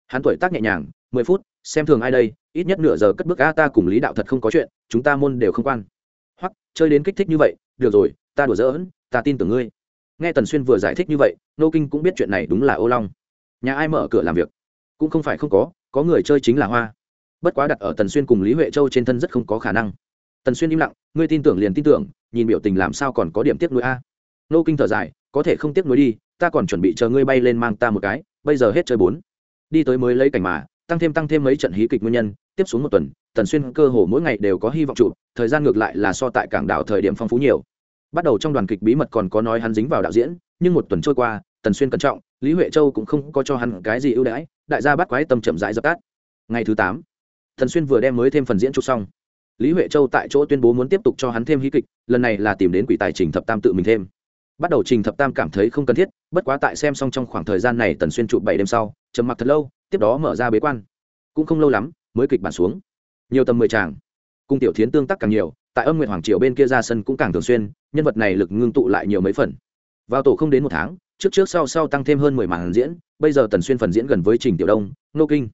hắn tuổi tác nhẹ nhàng, mười phút, xem thường ai đây, ít nhất nửa giờ cất bước a ta cùng lý đạo thật không có chuyện, chúng ta môn đều không quan. Hoặc chơi đến kích thích như vậy, được rồi, ta đùa giỡn, ta tin tưởng ngươi. Nghe tần xuyên vừa giải thích như vậy, nô kinh cũng biết chuyện này đúng là ô long. Nhà ai mở cửa làm việc? Cũng không phải không có có người chơi chính là hoa. Bất quá đặt ở tần xuyên cùng lý huệ châu trên thân rất không có khả năng tần xuyên im lặng, ngươi tin tưởng liền tin tưởng, nhìn biểu tình làm sao còn có điểm tiếc nuối a? Nô kinh thở dài, có thể không tiếc nuối đi, ta còn chuẩn bị chờ ngươi bay lên mang ta một cái, bây giờ hết chơi bốn. Đi tới mới lấy cảnh mà, tăng thêm tăng thêm mấy trận hí kịch nguyên nhân, tiếp xuống một tuần, tần xuyên cơ hồ mỗi ngày đều có hy vọng trụ thời gian ngược lại là so tại cảng đảo thời điểm phong phú nhiều. Bắt đầu trong đoàn kịch bí mật còn có nói hắn dính vào đạo diễn, nhưng một tuần trôi qua, tần xuyên cẩn trọng, lý huệ châu cũng không có cho hắn cái gì ưu đãi, đại gia bắt quái tâm chậm rãi dập tắt. Ngày thứ tám, tần xuyên vừa đem mới thêm phần diễn chụp xong lý huệ châu tại chỗ tuyên bố muốn tiếp tục cho hắn thêm hí kịch, lần này là tìm đến quỷ tài trình thập tam tự mình thêm. Bắt đầu trình thập tam cảm thấy không cần thiết, bất quá tại xem xong trong khoảng thời gian này tần xuyên chụp bảy đêm sau, trầm mặc thật lâu, tiếp đó mở ra bế quan. Cũng không lâu lắm, mới kịch bản xuống. Nhiều tầm mười tràng. Cung tiểu thiến tương tác càng nhiều, tại âm nguyện hoàng triều bên kia ra sân cũng càng thường xuyên, nhân vật này lực ngưng tụ lại nhiều mấy phần. Vào tổ không đến một tháng, trước trước sau sau tăng thêm hơn mười màn diễn, bây giờ tần xuyên phần diễn gần với trình tiểu đông, nô kinh.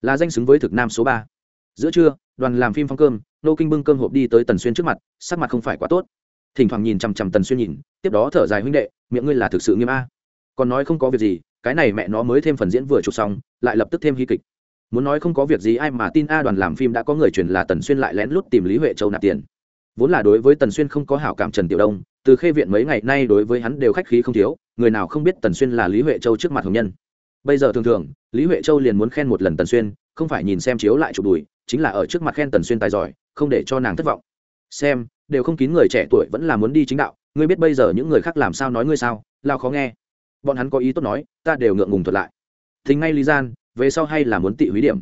Là danh xứng với thực nam số ba. Giữa trưa, đoàn làm phim phong cơm nô kinh bưng cơm hộp đi tới tần xuyên trước mặt, sắc mặt không phải quá tốt. Thỉnh thoảng nhìn chằm chằm tần xuyên nhìn, tiếp đó thở dài, huynh đệ, miệng ngươi là thực sự nghiêm a. Còn nói không có việc gì, cái này mẹ nó mới thêm phần diễn vừa chụp xong, lại lập tức thêm hy kịch. Muốn nói không có việc gì, ai mà tin a đoàn làm phim đã có người truyền là tần xuyên lại lén lút tìm lý huệ châu nạp tiền. Vốn là đối với tần xuyên không có hảo cảm trần tiểu đông, từ khê viện mấy ngày nay đối với hắn đều khách khí không thiếu, người nào không biết tần xuyên là lý huệ châu trước mặt hồng nhân. Bây giờ thường thường, lý huệ châu liền muốn khen một lần tần xuyên, không phải nhìn xem chiếu lại chụp đùi, chính là ở trước mặt khen tần xuyên tài giỏi không để cho nàng thất vọng. Xem, đều không kín người trẻ tuổi vẫn là muốn đi chính đạo, ngươi biết bây giờ những người khác làm sao nói ngươi sao? Lao khó nghe. Bọn hắn có ý tốt nói, ta đều ngượng ngùng thuật lại. Thính ngay lý gian, về sau hay là muốn tị húy điểm.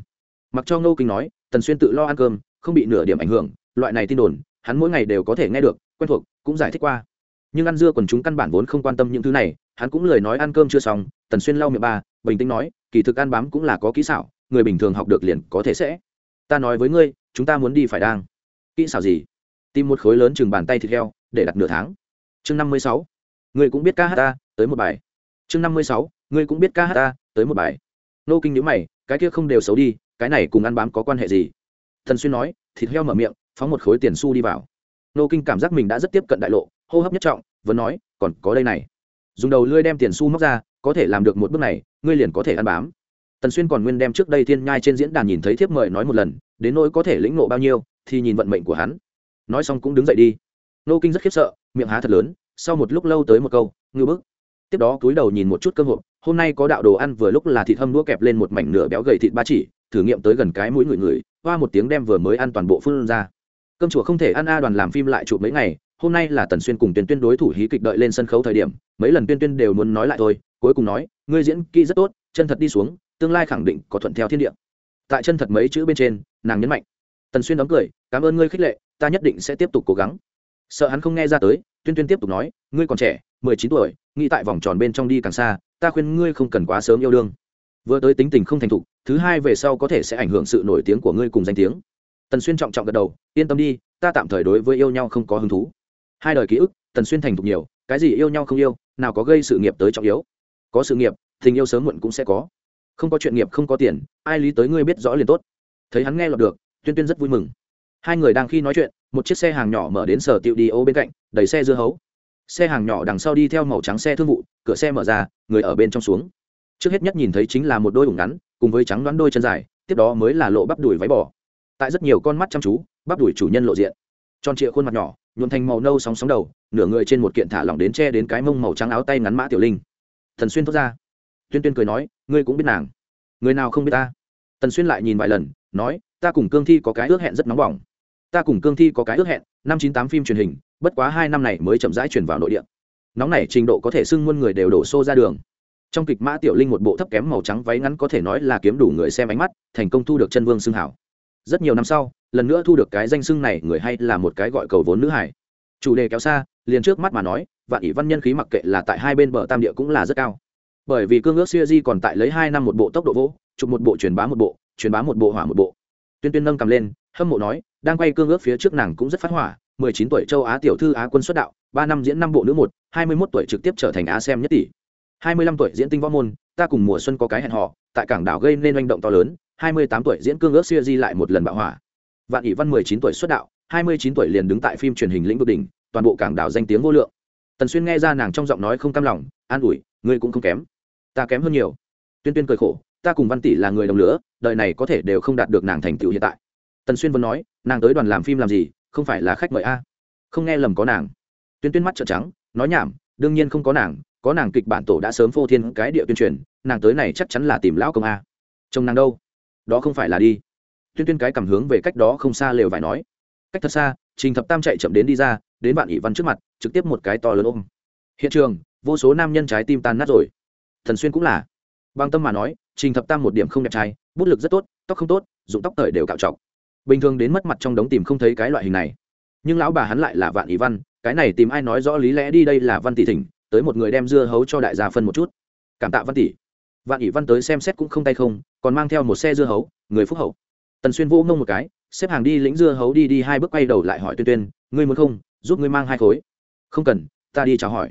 Mặc cho ngô kinh nói, tần xuyên tự lo ăn cơm, không bị nửa điểm ảnh hưởng, loại này tin đồn, hắn mỗi ngày đều có thể nghe được, quen thuộc, cũng giải thích qua. Nhưng ăn dưa còn chúng căn bản vốn không quan tâm những thứ này, hắn cũng lời nói ăn cơm chưa xong, tần xuyên lau miệng ba, bình tĩnh nói, kỳ thực ăn bám cũng là có kỹ xảo, người bình thường học được liền có thể sẽ. Ta nói với ngươi chúng ta muốn đi phải đang. Kỹ xảo gì? Tìm một khối lớn chừng bàn tay thịt heo, để đặt nửa tháng. Chương năm mươi sáu. Ngươi cũng biết ca hát ta, tới một bài. Chương năm mươi sáu. Ngươi cũng biết ca hát ta, tới một bài. Nô kinh nhữ mày, cái kia không đều xấu đi, cái này cùng ăn bám có quan hệ gì? Thần xuyên nói, thịt heo mở miệng, phóng một khối tiền xu đi vào. Nô kinh cảm giác mình đã rất tiếp cận đại lộ, hô hấp nhất trọng, vẫn nói, còn có đây này. Dùng đầu lưỡi đem tiền xu móc ra, có thể làm được một bước này, ngươi liền có thể ăn bám. Tần xuyên còn nguyên đem trước đây thiên nhai trên diễn đàn nhìn thấy thiếp mời nói một lần đến nỗi có thể lĩnh ngộ bao nhiêu, thì nhìn vận mệnh của hắn. Nói xong cũng đứng dậy đi. Nô kinh rất khiếp sợ, miệng há thật lớn, sau một lúc lâu tới một câu ngư bức. Tiếp đó cúi đầu nhìn một chút cơm hộp hôm nay có đạo đồ ăn, vừa lúc là thịt hâm đũa kẹp lên một mảnh nửa béo gầy thịt ba chỉ, thử nghiệm tới gần cái mũi người người, hoa một tiếng đem vừa mới ăn toàn bộ phương ra. Cơm chùa không thể ăn a, đoàn làm phim lại chụp mấy ngày, hôm nay là tần xuyên cùng tuyên tuyên đối thủ hí kịch đợi lên sân khấu thời điểm, mấy lần tuyên tuyên đều muốn nói lại thôi, cuối cùng nói, ngươi diễn kỹ rất tốt, chân thật đi xuống, tương lai khẳng định có thuận theo thiên địa tại chân thật mấy chữ bên trên, nàng nhấn mạnh. Tần xuyên đóng cười, cảm ơn ngươi khích lệ, ta nhất định sẽ tiếp tục cố gắng. Sợ hắn không nghe ra tới, tuyên tuyên tiếp tục nói, ngươi còn trẻ, mười chín tuổi, nghĩ tại vòng tròn bên trong đi càng xa, ta khuyên ngươi không cần quá sớm yêu đương. Vừa tới tính tình không thành thục, thứ hai về sau có thể sẽ ảnh hưởng sự nổi tiếng của ngươi cùng danh tiếng. Tần xuyên trọng trọng gật đầu, yên tâm đi, ta tạm thời đối với yêu nhau không có hứng thú. Hai đời ký ức, tần xuyên thành thục nhiều, cái gì yêu nhau không yêu, nào có gây sự nghiệp tới trọng yếu. Có sự nghiệp, tình yêu sớm muộn cũng sẽ có không có chuyện nghiệp, không có tiền, ai lý tới ngươi biết rõ liền tốt. Thấy hắn nghe lọt được, tuyên tuyên rất vui mừng. Hai người đang khi nói chuyện, một chiếc xe hàng nhỏ mở đến sở tiệu đi ô bên cạnh, đẩy xe dưa hấu. Xe hàng nhỏ đằng sau đi theo màu trắng xe thương vụ, cửa xe mở ra, người ở bên trong xuống. Trước hết nhất nhìn thấy chính là một đôi ủng ngắn, cùng với trắng đoán đôi chân dài, tiếp đó mới là lộ bắp đùi váy bò. Tại rất nhiều con mắt chăm chú, bắp đùi chủ nhân lộ diện. Tròn trịa khuôn mặt nhỏ nhuộn thành màu nâu sóng sóng đầu, nửa người trên một kiện thả lỏng đến che đến cái mông màu trắng áo tay ngắn mã tiểu linh. Thần xuyên thốt ra tuyên tuyên cười nói, ngươi cũng biết nàng. Người nào không biết ta? Tần xuyên lại nhìn vài lần, nói, ta cùng cương thi có cái ước hẹn rất nóng bỏng. Ta cùng cương thi có cái ước hẹn, năm chín tám phim truyền hình, bất quá hai năm này mới chậm rãi chuyển vào nội địa. Nóng này trình độ có thể xưng muôn người đều đổ xô ra đường. Trong kịch mã tiểu linh một bộ thấp kém màu trắng váy ngắn có thể nói là kiếm đủ người xem ánh mắt, thành công thu được chân vương xưng hảo. Rất nhiều năm sau, lần nữa thu được cái danh xưng này người hay là một cái gọi cầu vốn nữ hải. Chủ đề kéo xa, liền trước mắt mà nói, vạn ỷ văn nhân khí mặc kệ là tại hai bên bờ tam địa cũng là rất cao bởi vì cương ước siêu di còn tại lấy hai năm một bộ tốc độ vỗ, chụp một bộ truyền bá một bộ, truyền bá một bộ hỏa một bộ. Tuyên tuyên nâng cầm lên, hâm mộ nói, đang quay cương ước phía trước nàng cũng rất phát hỏa, mười chín tuổi châu á tiểu thư á quân xuất đạo, ba năm diễn năm bộ nữ một, hai mươi mốt tuổi trực tiếp trở thành á xem nhất tỷ. hai mươi lăm tuổi diễn tinh võ môn, ta cùng mùa xuân có cái hẹn họ tại cảng đảo gây nên manh động to lớn, hai mươi tám tuổi diễn cương ước siêu di lại một lần bạo hỏa. Vạn ỷ văn mười chín tuổi xuất đạo, hai mươi chín tuổi liền đứng tại phim truyền hình lĩnh vực đỉnh, toàn bộ cảng đảo danh tiếng vô lượng. Tần xuyên nghe ra nàng trong giọng nói không cam lòng, an ủi, ngươi cũng không kém ta kém hơn nhiều. Tuyên tuyên cười khổ, ta cùng văn tỷ là người đồng lửa đời này có thể đều không đạt được nàng thành tựu hiện tại. Tần xuyên vân nói, nàng tới đoàn làm phim làm gì, không phải là khách mời a? Không nghe lầm có nàng. Tuyên tuyên mắt trợn trắng, nói nhảm, đương nhiên không có nàng có nàng kịch bản tổ đã sớm phô thiên cái địa tuyên truyền, nàng tới này chắc chắn là tìm lão công a. Chồng nàng đâu? Đó không phải là đi. Tuyên tuyên cái cảm hướng về cách đó không xa lều vải nói. Cách thật xa, trình thập tam chạy chậm đến đi ra, đến bạn ỷ văn trước mặt, trực tiếp một cái to lớn ôm. Hiện trường, vô số nam nhân trái tim tan nát rồi thần xuyên cũng là. Bằng tâm mà nói, trình thập tam một điểm không đẹp trai, bút lực rất tốt, tóc không tốt, dụng tóc thời đều cạo trọc. Bình thường đến mất mặt trong đống tìm không thấy cái loại hình này. Nhưng lão bà hắn lại là vạn ý văn, cái này tìm ai nói rõ lý lẽ đi đây là văn tỷ thỉnh, tới một người đem dưa hấu cho đại gia phân một chút. Cảm tạ văn tỷ. Vạn ỷ văn tới xem xét cũng không tay không, còn mang theo một xe dưa hấu, người phúc hậu. Tần xuyên vô ngông một cái, xếp hàng đi lĩnh dưa hấu đi đi hai bước quay đầu lại hỏi tuyên tuyên, ngươi muốn không, giúp ngươi mang hai khối? Không cần, ta đi chào hỏi.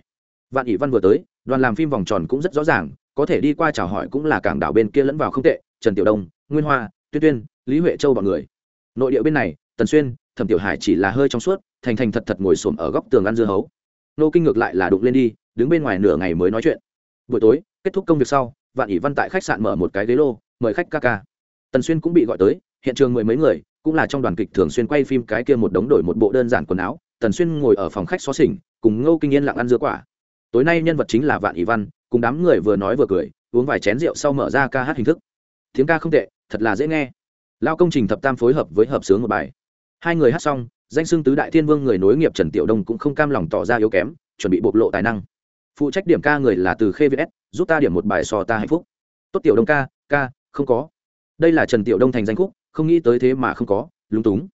Vạn ỷ văn vừa tới đoàn làm phim vòng tròn cũng rất rõ ràng, có thể đi qua chào hỏi cũng là cảng đảo bên kia lẫn vào không tệ, trần tiểu đông, nguyên hoa, tuyên tuyên, lý huệ châu b ọ n người. Nội địa bên này, tần xuyên, thẩm tiểu hải chỉ là hơi trong suốt, thành thành thật thật ngồi xổm ở góc tường ăn dưa hấu. Nô kinh ngược lại là đụng lên đi, đứng bên ngoài nửa ngày mới nói chuyện. Buổi tối, kết thúc công việc sau, vạn ỷ văn tại khách sạn mở một cái ghế lô, mời khách ca ca. Tần xuyên cũng bị gọi tới, hiện trường mười mấy người, cũng là trong đoàn kịch thường xuyên quay phim cái kia một đống đổi một bộ đơn giản quần áo. Tần xuyên ngồi ở phòng khách xó xỉnh, cùng ngô kinh yên lặng ăn dưa quả tối nay nhân vật chính là vạn ỷ văn, cùng đám người vừa nói vừa cười, uống vài chén rượu sau mở ra ca hát hình thức. Tiếng ca không tệ, thật là dễ nghe. Lao công trình thập tam phối hợp với hợp sướng một bài. Hai người hát xong, danh xưng tứ đại thiên vương người nối nghiệp trần tiểu đông cũng không cam lòng tỏ ra yếu kém, chuẩn bị bộc lộ tài năng. Phụ trách điểm ca người là từ khê vs giúp ta điểm một bài so ta hạnh phúc. Tốt tiểu đông ca ca, không có. Đây là trần tiểu đông thành danh khúc, không nghĩ tới thế mà không có, lúng túng.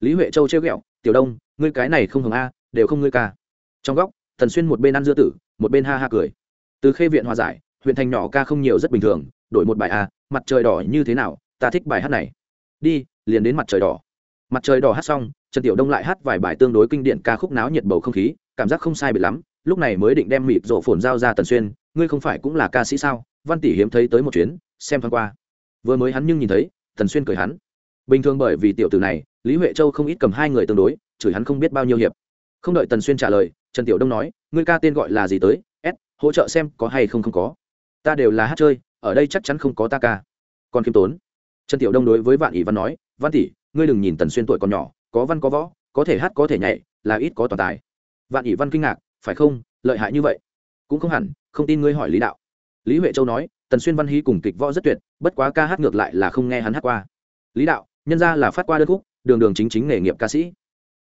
Lý huệ châu trêu ghẹo, tiểu đông, ngươi cái này không hưởng a, đều không ngươi ca. Trong góc thần xuyên một bên ăn dưa tử, một bên ha ha cười. Từ khê viện hòa giải, huyện thành nhỏ ca không nhiều rất bình thường, đổi một bài a, mặt trời đỏ như thế nào, ta thích bài hát này. Đi, liền đến mặt trời đỏ. Mặt trời đỏ hát xong, trần tiểu đông lại hát vài bài tương đối kinh điển ca khúc náo nhiệt bầu không khí, cảm giác không sai bị lắm, lúc này mới định đem mịt rổ phồn giao ra tần xuyên, ngươi không phải cũng là ca sĩ sao? Văn tỷ hiếm thấy tới một chuyến, xem thoáng qua. Vừa mới hắn nhưng nhìn thấy, tần xuyên cười hắn. Bình thường bởi vì tiểu tử này, lý huệ châu không ít cầm hai người tương đối, chửi hắn không biết bao nhiêu hiệp. Không đợi tần xuyên trả lời trần tiểu đông nói, ngươi ca tên gọi là gì tới? S, hỗ trợ xem có hay không không có. Ta đều là hát chơi, ở đây chắc chắn không có ta ca. Còn khiêm tốn. Trần tiểu đông đối với vạn ỷ văn nói, văn tỷ, ngươi đừng nhìn tần xuyên tuổi còn nhỏ, có văn có võ, có thể hát có thể nhảy, là ít có toàn tài. Vạn ỷ văn kinh ngạc, phải không? Lợi hại như vậy. Cũng không hẳn, không tin ngươi hỏi lý đạo. Lý huệ châu nói, tần xuyên văn hí cùng kịch võ rất tuyệt, bất quá ca hát ngược lại là không nghe hắn hát qua. Lý đạo, nhân ra là phát qua đơn khúc, đường đường chính chính nghề nghiệp ca sĩ.